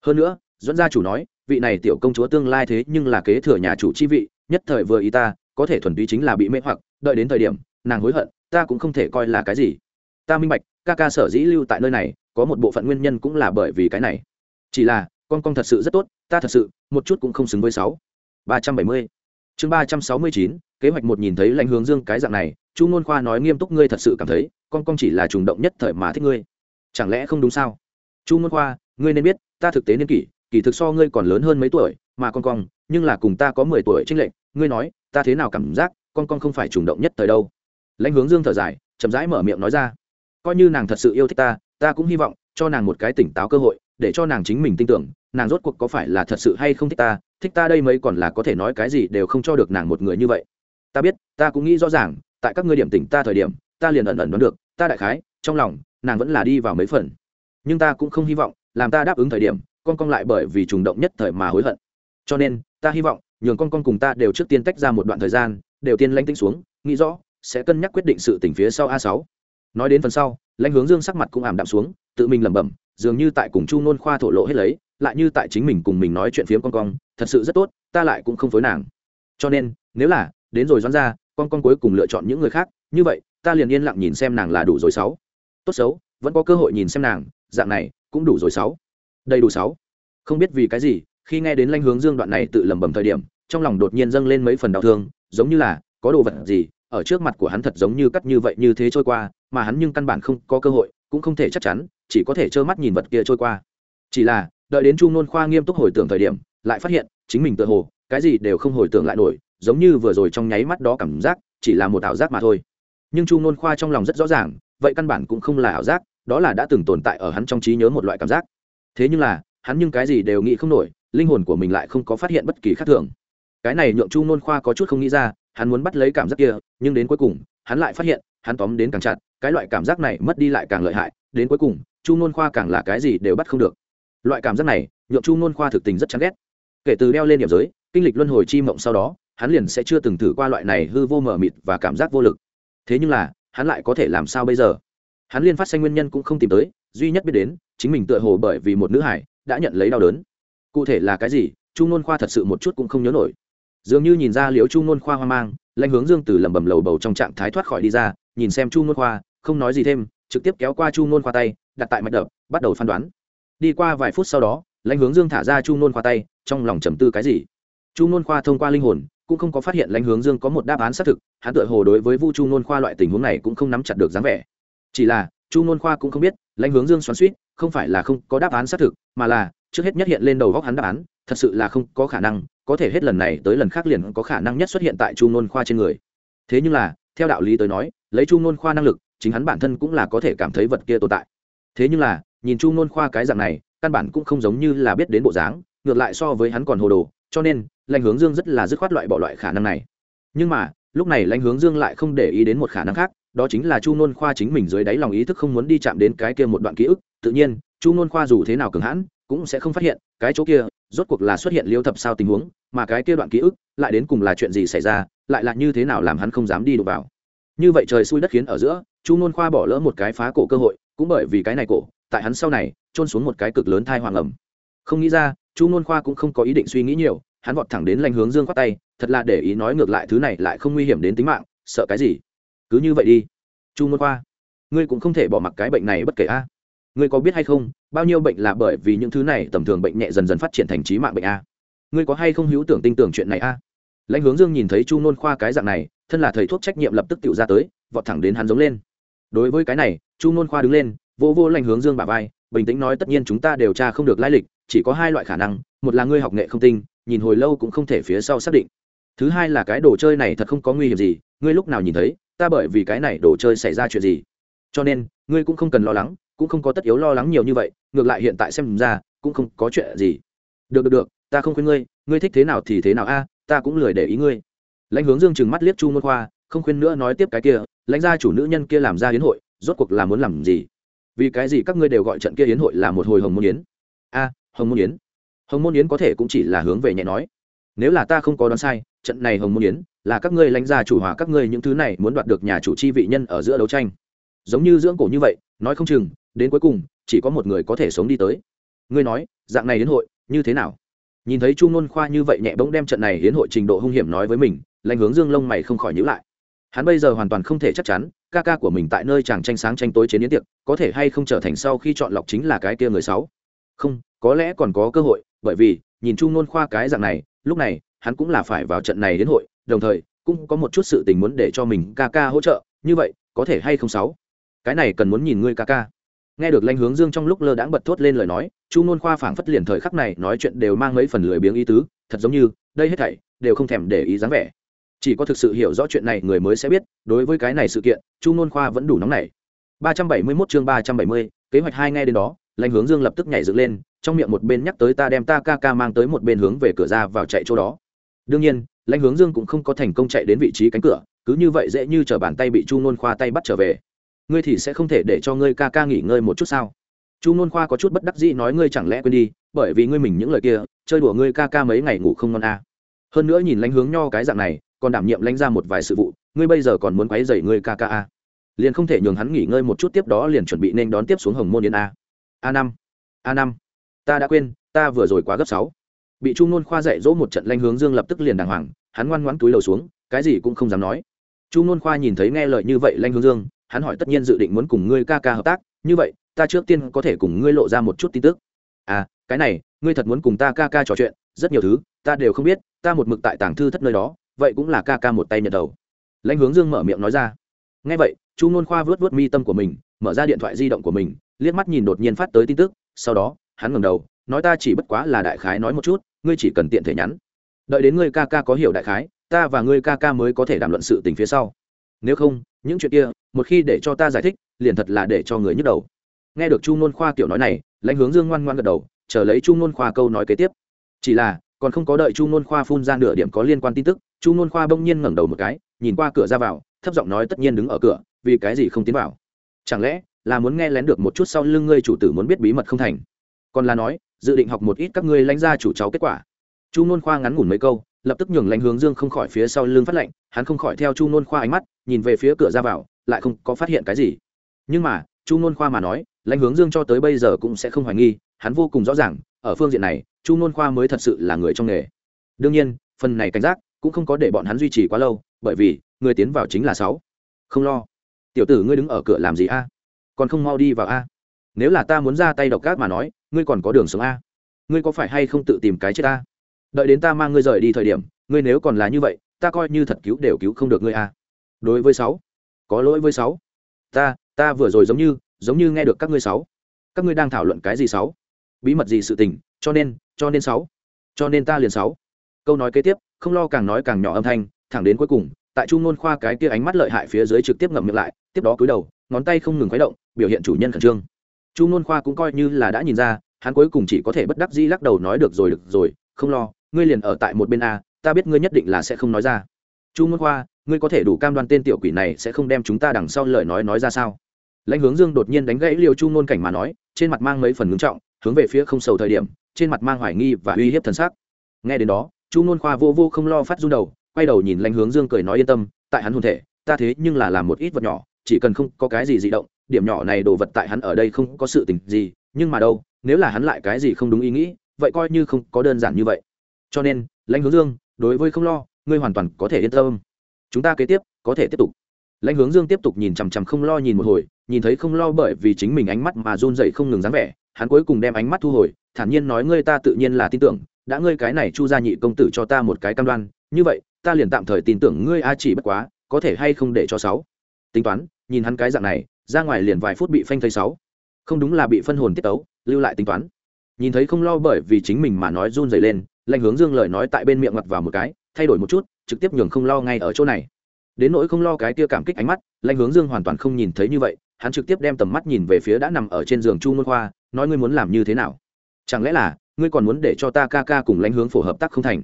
Hơn nữa dẫn gia chủ nói, vị này tiểu công chúa tương lai thế nhưng là kế thừa nhà chủ chi vị, nhất thời vừa ý ta, có thể thuần túy chính là bị mê hoặc, đợi đến thời điểm, nàng hối hận, ta cũng không thể coi là cái gì ta minh bạch, ca ca sở dĩ lưu tại nơi này, có một bộ phận nguyên nhân cũng là bởi vì cái này. Chỉ là, con con thật sự rất tốt, ta thật sự, một chút cũng không xứng với sáu. ba trăm bảy mươi. Chương ba trăm sáu mươi chín, kế hoạch một nhìn thấy lãnh hướng dương cái dạng này, chu ngôn khoa nói nghiêm túc ngươi thật sự cảm thấy, con con chỉ là trùng động nhất thời mà thích ngươi. Chẳng lẽ không đúng sao? Chu ngôn khoa, ngươi nên biết, ta thực tế niên kỷ kỳ thực so ngươi còn lớn hơn mấy tuổi, mà con con, nhưng là cùng ta có mười tuổi trinh lệnh ngươi nói, ta thế nào cảm giác, con con không phải trùng động nhất thời đâu? Lãnh hướng dương thở dài, chậm rãi mở miệng nói ra coi như nàng thật sự yêu thích ta ta cũng hy vọng cho nàng một cái tỉnh táo cơ hội, để cho nàng chính mình tin tưởng, nàng rốt cuộc có phải là thật sự hay không thích ta thích ta đây mấy còn là có thể nói cái gì đều không cho được nàng một người như vậy. Ta biết, ta cũng nghĩ rõ ràng, tại các ngươi điểm tỉnh ta thời điểm, ta liền ẩn ẩn đoán được, ta đại khái, trong lòng, nàng vẫn là đi vào mấy phần. Nhưng ta cũng không hy vọng, làm ta đáp ứng thời điểm, con con lại bởi vì trùng động nhất thời mà hối hận. Cho nên, ta hy vọng, nhường con con cùng ta đều trước tiên tách ra một đoạn thời gian, đều tiên lanh tĩnh xuống, nghĩ rõ, sẽ cân nhắc quyết định sự tỉnh phía sau a sáu nói đến phần sau, lãnh hướng dương sắc mặt cũng ảm đạm xuống, tự mình lẩm bẩm, dường như tại cùng chu nôn khoa thổ lộ hết lấy, lại như tại chính mình cùng mình nói chuyện phiếm con con thật sự rất tốt, ta lại cũng không phối nàng. Cho nên, nếu là, đến rồi doán ra con con cuối cùng lựa chọn những người khác, như vậy, ta liền yên lặng nhìn xem nàng là đủ rồi sáu. Tốt xấu, vẫn có cơ hội nhìn xem nàng, dạng này, cũng đủ rồi sáu. Đầy đủ sáu. Không biết vì cái gì, khi nghe đến lanh hướng dương đoạn này tự lẩm bẩm thời điểm, trong lòng đột nhiên dâng lên mấy phần đau thương, giống như là, có đồ vật gì ở trước mặt của hắn thật giống như cắt như vậy như thế trôi qua, mà hắn nhưng căn bản không có cơ hội, cũng không thể chắc chắn, chỉ có thể trơ mắt nhìn vật kia trôi qua. Chỉ là, đợi đến chu nôn khoa nghiêm túc hồi tưởng thời điểm, lại phát hiện, chính mình tự hồ, cái gì đều không hồi tưởng lại nổi, giống như vừa rồi trong nháy mắt đó cảm giác, chỉ là một ảo giác mà thôi. Nhưng chu nôn khoa trong lòng rất rõ ràng, vậy căn bản cũng không là ảo giác, đó là đã từng tồn tại ở hắn trong trí nhớ một loại cảm giác. Thế nhưng là, hắn nhưng cái gì đều nghĩ không nổi, linh hồn của mình lại không có phát hiện bất kỳ khác thường. Cái này nhượng chu nôn khoa có chút không nghĩ ra hắn muốn bắt lấy cảm giác kia, nhưng đến cuối cùng, hắn lại phát hiện, hắn tóm đến càng chặt, cái loại cảm giác này mất đi lại càng lợi hại, đến cuối cùng, chu nôn khoa càng là cái gì đều bắt không được. Loại cảm giác này, nhượng chu nôn khoa thực tình rất chán ghét. Kể từ đeo lên điểm giới, kinh lịch luân hồi chi mộng sau đó, hắn liền sẽ chưa từng thử qua loại này hư vô mờ mịt và cảm giác vô lực. Thế nhưng là, hắn lại có thể làm sao bây giờ? Hắn liên phát xanh nguyên nhân cũng không tìm tới, duy nhất biết đến, chính mình tựa hồ bởi vì một nữ hải, đã nhận lấy đau đớn. Cụ thể là cái gì, chu nôn khoa thật sự một chút cũng không nhớ nổi dường như nhìn ra liễu chu nôn khoa hoang mang lanh hướng dương từ lẩm bẩm lầu bầu trong trạng thái thoát khỏi đi ra, nhìn xem chu nôn khoa, không nói gì thêm, trực tiếp kéo qua chu nôn khoa tay, đặt tại mạch đập, bắt đầu phán đoán. Đi qua vài phút sau đó, lãnh hướng dương thả ra chu nôn khoa tay, trong lòng trầm tư cái gì? Chu nôn khoa thông qua linh hồn, cũng không có phát hiện lãnh hướng dương có một đáp án xác thực, hắn tự hồ đối với vu chu nôn khoa loại tình huống này cũng không nắm chặt được dáng vẻ. Chỉ là, chu nôn khoa cũng không biết, lãnh hướng dương xoắn suýt không phải là không có đáp án xác thực, mà là, trước hết nhất hiện lên đầu góc hắn đáp án, thật sự là không có khả năng có thể hết lần này tới lần khác liền có khả năng nhất xuất hiện tại chu nôn khoa trên người. Thế nhưng là, theo đạo lý tới nói, lấy chu nôn khoa năng lực, chính hắn bản thân cũng là có thể cảm thấy vật kia tồn tại. Thế nhưng là, nhìn chu nôn khoa cái dạng này, căn bản cũng không giống như là biết đến bộ dáng, ngược lại so với hắn còn hồ đồ, cho nên, lãnh hướng dương rất là dứt khoát loại bỏ loại khả năng này. Nhưng mà, lúc này lãnh hướng dương lại không để ý đến một khả năng khác, đó chính là chu nôn khoa chính mình dưới đáy lòng ý thức không muốn đi chạm đến cái kia một đoạn ký ức. Tự nhiên, chu nôn khoa dù thế nào cường hãn, cũng sẽ không phát hiện, cái chỗ kia rốt cuộc là xuất hiện liêu thập sao tình huống, mà cái kia đoạn ký ức lại đến cùng là chuyện gì xảy ra, lại là như thế nào làm hắn không dám đi đụng vào. Như vậy trời xui đất khiến ở giữa, chu nôn khoa bỏ lỡ một cái phá cổ cơ hội, cũng bởi vì cái này cổ, tại hắn sau này trôn xuống một cái cực lớn thai hoàng ẩm. Không nghĩ ra, chu nôn khoa cũng không có ý định suy nghĩ nhiều, hắn vọt thẳng đến lanh hướng dương khoát tay, thật là để ý nói ngược lại thứ này lại không nguy hiểm đến tính mạng, sợ cái gì? Cứ như vậy đi, chu nôn khoa, ngươi cũng không thể bỏ mặc cái bệnh này bất kể a ngươi có biết hay không, bao nhiêu bệnh là bởi vì những thứ này tầm thường bệnh nhẹ dần dần phát triển thành trí mạng bệnh a. Ngươi có hay không hữu tưởng tin tưởng chuyện này a? Lãnh hướng dương nhìn thấy chu nôn khoa cái dạng này, thân là thầy thuốc trách nhiệm lập tức tự ra tới, vọt thẳng đến hắn giống lên. Đối với cái này, chu nôn khoa đứng lên, vô vô lãnh hướng dương bà vai, bình tĩnh nói tất nhiên chúng ta điều tra không được lai lịch, chỉ có hai loại khả năng, một là ngươi học nghệ không tinh, nhìn hồi lâu cũng không thể phía sau xác định. Thứ hai là cái đồ chơi này thật không có nguy hiểm gì, ngươi lúc nào nhìn thấy, ta bởi vì cái này đồ chơi xảy ra chuyện gì. Cho nên, ngươi cũng không cần lo lắng cũng không có tất yếu lo lắng nhiều như vậy, ngược lại hiện tại xem ra, cũng không có chuyện gì. Được được được, ta không khuyên ngươi ngươi thích thế nào thì thế nào a, ta cũng lười để ý ngươi. Lãnh hướng dương chừng mắt liếc chu môn khoa, không khuyên nữa nói tiếp cái kia, lãnh gia chủ nữ nhân kia làm ra hiến hội, rốt cuộc là muốn làm gì? Vì cái gì các ngươi đều gọi trận kia hiến hội là một hồi hồng môn yến? A, hồng môn yến. Hồng môn yến có thể cũng chỉ là hướng về nhẹ nói. Nếu là ta không có đoán sai, trận này hồng môn yến là các ngươi lãnh gia chủ hòa các ngươi những thứ này muốn đoạt được nhà chủ chi vị nhân ở giữa đấu tranh. Giống như dưỡng cổ như vậy, nói không chừng đến cuối cùng, chỉ có một người có thể sống đi tới. Ngươi nói, dạng này đến hội, như thế nào? Nhìn thấy chu ngôn khoa như vậy nhẹ bỗng đem trận này hiến hội trình độ hung hiểm nói với mình, lãnh hướng dương lông mày không khỏi nhữ lại. Hắn bây giờ hoàn toàn không thể chắc chắn, ca ca của mình tại nơi chàng tranh sáng tranh tối chế yến tiệc, có thể hay không trở thành sau khi chọn lọc chính là cái kia người sáu? Không, có lẽ còn có cơ hội, bởi vì, nhìn chu ngôn khoa cái dạng này, lúc này, hắn cũng là phải vào trận này đến hội, đồng thời, cũng có một chút sự tình muốn để cho mình ca ca hỗ trợ, như vậy, có thể hay không sáu? Cái này cần muốn nhìn ngươi ca ca nghe được lãnh hướng dương trong lúc lơ đãng bật thốt lên lời nói chu nôn khoa phảng phất liền thời khắc này nói chuyện đều mang mấy phần lười biếng ý tứ thật giống như đây hết thảy đều không thèm để ý dáng vẻ. Chỉ có thực sự hiểu rõ chuyện này người mới sẽ biết đối với cái này sự kiện chu nôn khoa vẫn đủ nóng nảy. 371 chương 370, kế hoạch hai nghe đến đó lãnh hướng dương lập tức nhảy dựng lên trong miệng một bên nhắc tới ta đem ta ca ca mang tới một bên hướng về cửa ra vào chạy chỗ đó. Đương nhiên lãnh hướng dương cũng không có thành công chạy đến vị trí cánh cửa cứ như vậy dễ như t bàn tay bị chu nôn khoa tay bắt trở về ngươi thì sẽ không thể để cho ngươi ca ca nghỉ ngơi một chút sao chu n khoa có chút bất đắc dĩ nói ngươi chẳng lẽ quên đi, bởi vì ngươi mình những lời kia, chơi đùa ngươi ca ca mấy ngày ngủ không ngon à. hơn nữa nhìn lãnh hướng nho cái dạng này, còn đảm nhiệm lãnh ra một vài sự vụ, ngươi bây giờ còn muốn quấy dày ngươi ca ca à. liền không thể nhường hắn nghỉ ngơi một chút tiếp đó liền chuẩn bị nên đón tiếp xuống hồng môn yên a a năm a năm, ta đã quên, ta vừa rồi quá gấp sáu bị chu n khoa dạy dỗ một trận lanh hướng dương lập tức liền đàng hoàng, hắn ngoan ngoãn túi đầu xuống, cái gì cũng không dám nói chu n khoa nhìn thấy nghe lời như vậy lanh hướng dương hắn hỏi tất nhiên dự định muốn cùng ngươi ca ca hợp tác, như vậy, ta trước tiên có thể cùng ngươi lộ ra một chút tin tức. À cái này, ngươi thật muốn cùng ta ca ca trò chuyện, rất nhiều thứ, ta đều không biết, ta một mực tại tàng thư thất nơi đó, vậy cũng là ca ca một tay nhận đầu. Lãnh hướng dương mở miệng nói ra. Ngay vậy, chu nôn khoa vớt vớt mi tâm của mình, mở ra điện thoại di động của mình, liếc mắt nhìn đột nhiên phát tới tin tức, sau đó, hắn ngẩng đầu, nói ta chỉ bất quá là đại khái nói một chút, ngươi chỉ cần tiện thể nhắn. Đợi đến ngươi ca ca có hiểu đại khái, ta và ngươi ca ca mới có thể đàm luận sự tình phía sau. Nếu không, những chuyện kia một khi để cho ta giải thích, liền thật là để cho người nhức đầu. Nghe được chu nôn khoa kiểu nói này, lãnh hướng dương ngoan ngoan gật đầu, chờ lấy chu nôn khoa câu nói kế tiếp. Chỉ là, còn không có đợi chu nôn khoa phun ra nửa điểm có liên quan tin tức, chu nôn khoa bỗng nhiên ngẩng đầu một cái, nhìn qua cửa ra vào, thấp giọng nói tất nhiên đứng ở cửa, vì cái gì không tiến vào? Chẳng lẽ là muốn nghe lén được một chút sau lưng ngươi chủ tử muốn biết bí mật không thành? Còn là nói, dự định học một ít các ngươi lãnh ra chủ cháu kết quả. Chu nôn khoa ngắn ngủn mấy câu, lập tức nhường lãnh hướng dương không khỏi phía sau lưng phát lệnh, hắn không khỏi theo chu nôn khoa ánh mắt, nhìn về phía cửa ra vào lại không có phát hiện cái gì. Nhưng mà, chu nôn khoa mà nói, lãnh hướng dương cho tới bây giờ cũng sẽ không hoài nghi, hắn vô cùng rõ ràng, ở phương diện này, chu nôn khoa mới thật sự là người trong nghề. Đương nhiên, phần này cảnh giác cũng không có để bọn hắn duy trì quá lâu, bởi vì, người tiến vào chính là sáu. Không lo. Tiểu tử ngươi đứng ở cửa làm gì a? Còn không mau đi vào a? Nếu là ta muốn ra tay độc gác mà nói, ngươi còn có đường sống a? Ngươi có phải hay không tự tìm cái chết ta đợi đến ta mang ngươi rời đi thời điểm, ngươi nếu còn là như vậy, ta coi như thật cứu đều cứu không được ngươi a. Đối với sáu có lỗi với sáu. Ta ta vừa rồi giống như giống như nghe được các ngươi sáu. Các ngươi đang thảo luận cái gì sáu? Bí mật gì sự tình, cho nên cho nên sáu. Cho nên ta liền sáu. Câu nói kế tiếp, không lo càng nói càng nhỏ âm thanh, thẳng đến cuối cùng, tại trung ngôn khoa cái kia ánh mắt lợi hại phía dưới trực tiếp ngậm miệng lại, tiếp đó cúi đầu, ngón tay không ngừng khuấy động, biểu hiện chủ nhân khẩn trương. Chu ngôn khoa cũng coi như là đã nhìn ra, hắn cuối cùng chỉ có thể bất đắc dĩ lắc đầu nói được rồi được rồi, không lo, ngươi liền ở tại một bên a, ta biết ngươi nhất định là sẽ không nói ra. Chu ngôn khoa ngươi có thể đủ cam đoan tên tiểu quỷ này sẽ không đem chúng ta đằng sau lời nói nói ra sao? Lãnh hướng dương đột nhiên đánh gãy liều chu ngôn cảnh mà nói, trên mặt mang mấy phần ngưng trọng, hướng về phía không sầu thời điểm, trên mặt mang hoài nghi và uy hiếp thần sắc. Nghe đến đó, chu ngôn khoa vô vô không lo phát run đầu, quay đầu nhìn lãnh hướng dương cười nói yên tâm, tại hắn hồn thể, ta thế nhưng là làm một ít vật nhỏ, chỉ cần không có cái gì dị động, điểm nhỏ này đồ vật tại hắn ở đây không có sự tình gì, nhưng mà đâu, nếu là hắn lại cái gì không đúng ý nghĩ, vậy coi như không có đơn giản như vậy. Cho nên, lãnh hướng dương, đối với không lo, ngươi hoàn toàn có thể yên tâm chúng ta kế tiếp, có thể tiếp tục. Lãnh hướng dương tiếp tục nhìn chằm chằm không lo nhìn một hồi, nhìn thấy không lo bởi vì chính mình ánh mắt mà run dậy không ngừng dáng vẻ, hắn cuối cùng đem ánh mắt thu hồi, thản nhiên nói ngươi ta tự nhiên là tin tưởng, đã ngươi cái này chu gia nhị công tử cho ta một cái cam đoan, như vậy, ta liền tạm thời tin tưởng ngươi a chỉ bất quá, có thể hay không để cho sáu. Tính toán, nhìn hắn cái dạng này, ra ngoài liền vài phút bị phanh thấy sáu. Không đúng là bị phân hồn tiết tấu, lưu lại tính toán. Nhìn thấy không lo bởi vì chính mình mà nói run dày lên, lãnh hướng dương lời nói tại bên miệng mặt vào một cái thay đổi một chút, trực tiếp nhường không lo ngay ở chỗ này. Đến nỗi không lo cái kia cảm kích ánh mắt, lãnh hướng dương hoàn toàn không nhìn thấy như vậy, hắn trực tiếp đem tầm mắt nhìn về phía đã nằm ở trên giường chu môn khoa, nói ngươi muốn làm như thế nào? Chẳng lẽ là, ngươi còn muốn để cho ta ca ca cùng lãnh hướng phổ hợp tác không thành?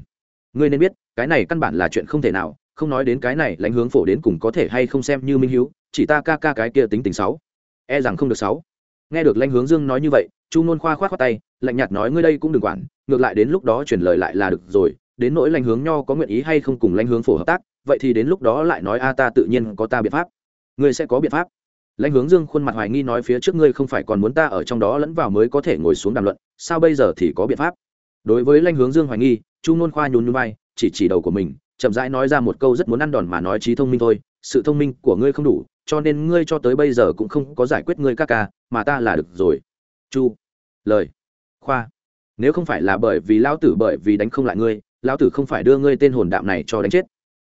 Ngươi nên biết, cái này căn bản là chuyện không thể nào, không nói đến cái này lãnh hướng phổ đến cùng có thể hay không xem như minh hiếu, chỉ ta ca ca cái kia tính tình sáu e rằng không được sáu nghe được lãnh hướng dương nói như vậy, chu nôn khoa khoát khoát tay, lạnh nhạt nói ngươi đây cũng đừng quản, ngược lại đến lúc đó chuyển lời lại là được rồi đến nỗi lãnh hướng nho có nguyện ý hay không cùng lãnh hướng phổ hợp tác, vậy thì đến lúc đó lại nói a ta tự nhiên có ta biện pháp. Ngươi sẽ có biện pháp. Lãnh hướng dương khuôn mặt hoài nghi nói phía trước ngươi không phải còn muốn ta ở trong đó lẫn vào mới có thể ngồi xuống đàm luận, sao bây giờ thì có biện pháp? Đối với lãnh hướng dương hoài nghi, chu nôn khoa nhún nhún vai, chỉ chỉ đầu của mình, chậm rãi nói ra một câu rất muốn ăn đòn mà nói trí thông minh thôi, sự thông minh của ngươi không đủ, cho nên ngươi cho tới bây giờ cũng không có giải quyết ngươi các ca, mà ta là được rồi. Chu, lời, khoa, nếu không phải là bởi vì lao tử bởi vì đánh không lại ngươi lão tử không phải đưa ngươi tên hồn đạm này cho đánh chết.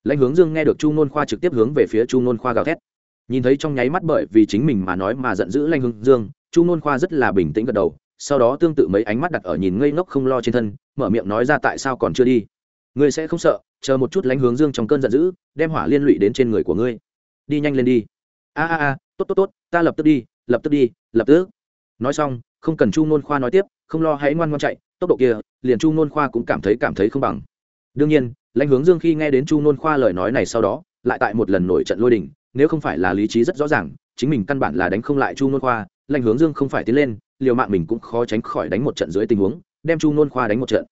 Lãnh hướng dương nghe được chu nôn khoa trực tiếp hướng về phía chu nôn khoa gào thét. Nhìn thấy trong nháy mắt bởi vì chính mình mà nói mà giận dữ lãnh hướng dương, chu nôn khoa rất là bình tĩnh gật đầu, sau đó tương tự mấy ánh mắt đặt ở nhìn ngây ngốc không lo trên thân, mở miệng nói ra tại sao còn chưa đi. Ngươi sẽ không sợ, chờ một chút lãnh hướng dương trong cơn giận dữ, đem hỏa liên lụy đến trên người của ngươi. Đi nhanh lên đi. A a a, tốt tốt tốt, ta lập tức đi, lập tức đi, lập tức. Nói xong, không cần chu nôn khoa nói tiếp, không lo hãy ngoan ngoan chạy tốc độ kia, liền chu nôn khoa cũng cảm thấy cảm thấy không bằng. Đương nhiên, lãnh hướng dương khi nghe đến chu nôn khoa lời nói này sau đó, lại tại một lần nổi trận lôi đình, nếu không phải là lý trí rất rõ ràng, chính mình căn bản là đánh không lại chu nôn khoa, lãnh hướng dương không phải tiến lên, liều mạng mình cũng khó tránh khỏi đánh một trận dưới tình huống, đem chu nôn khoa đánh một trận.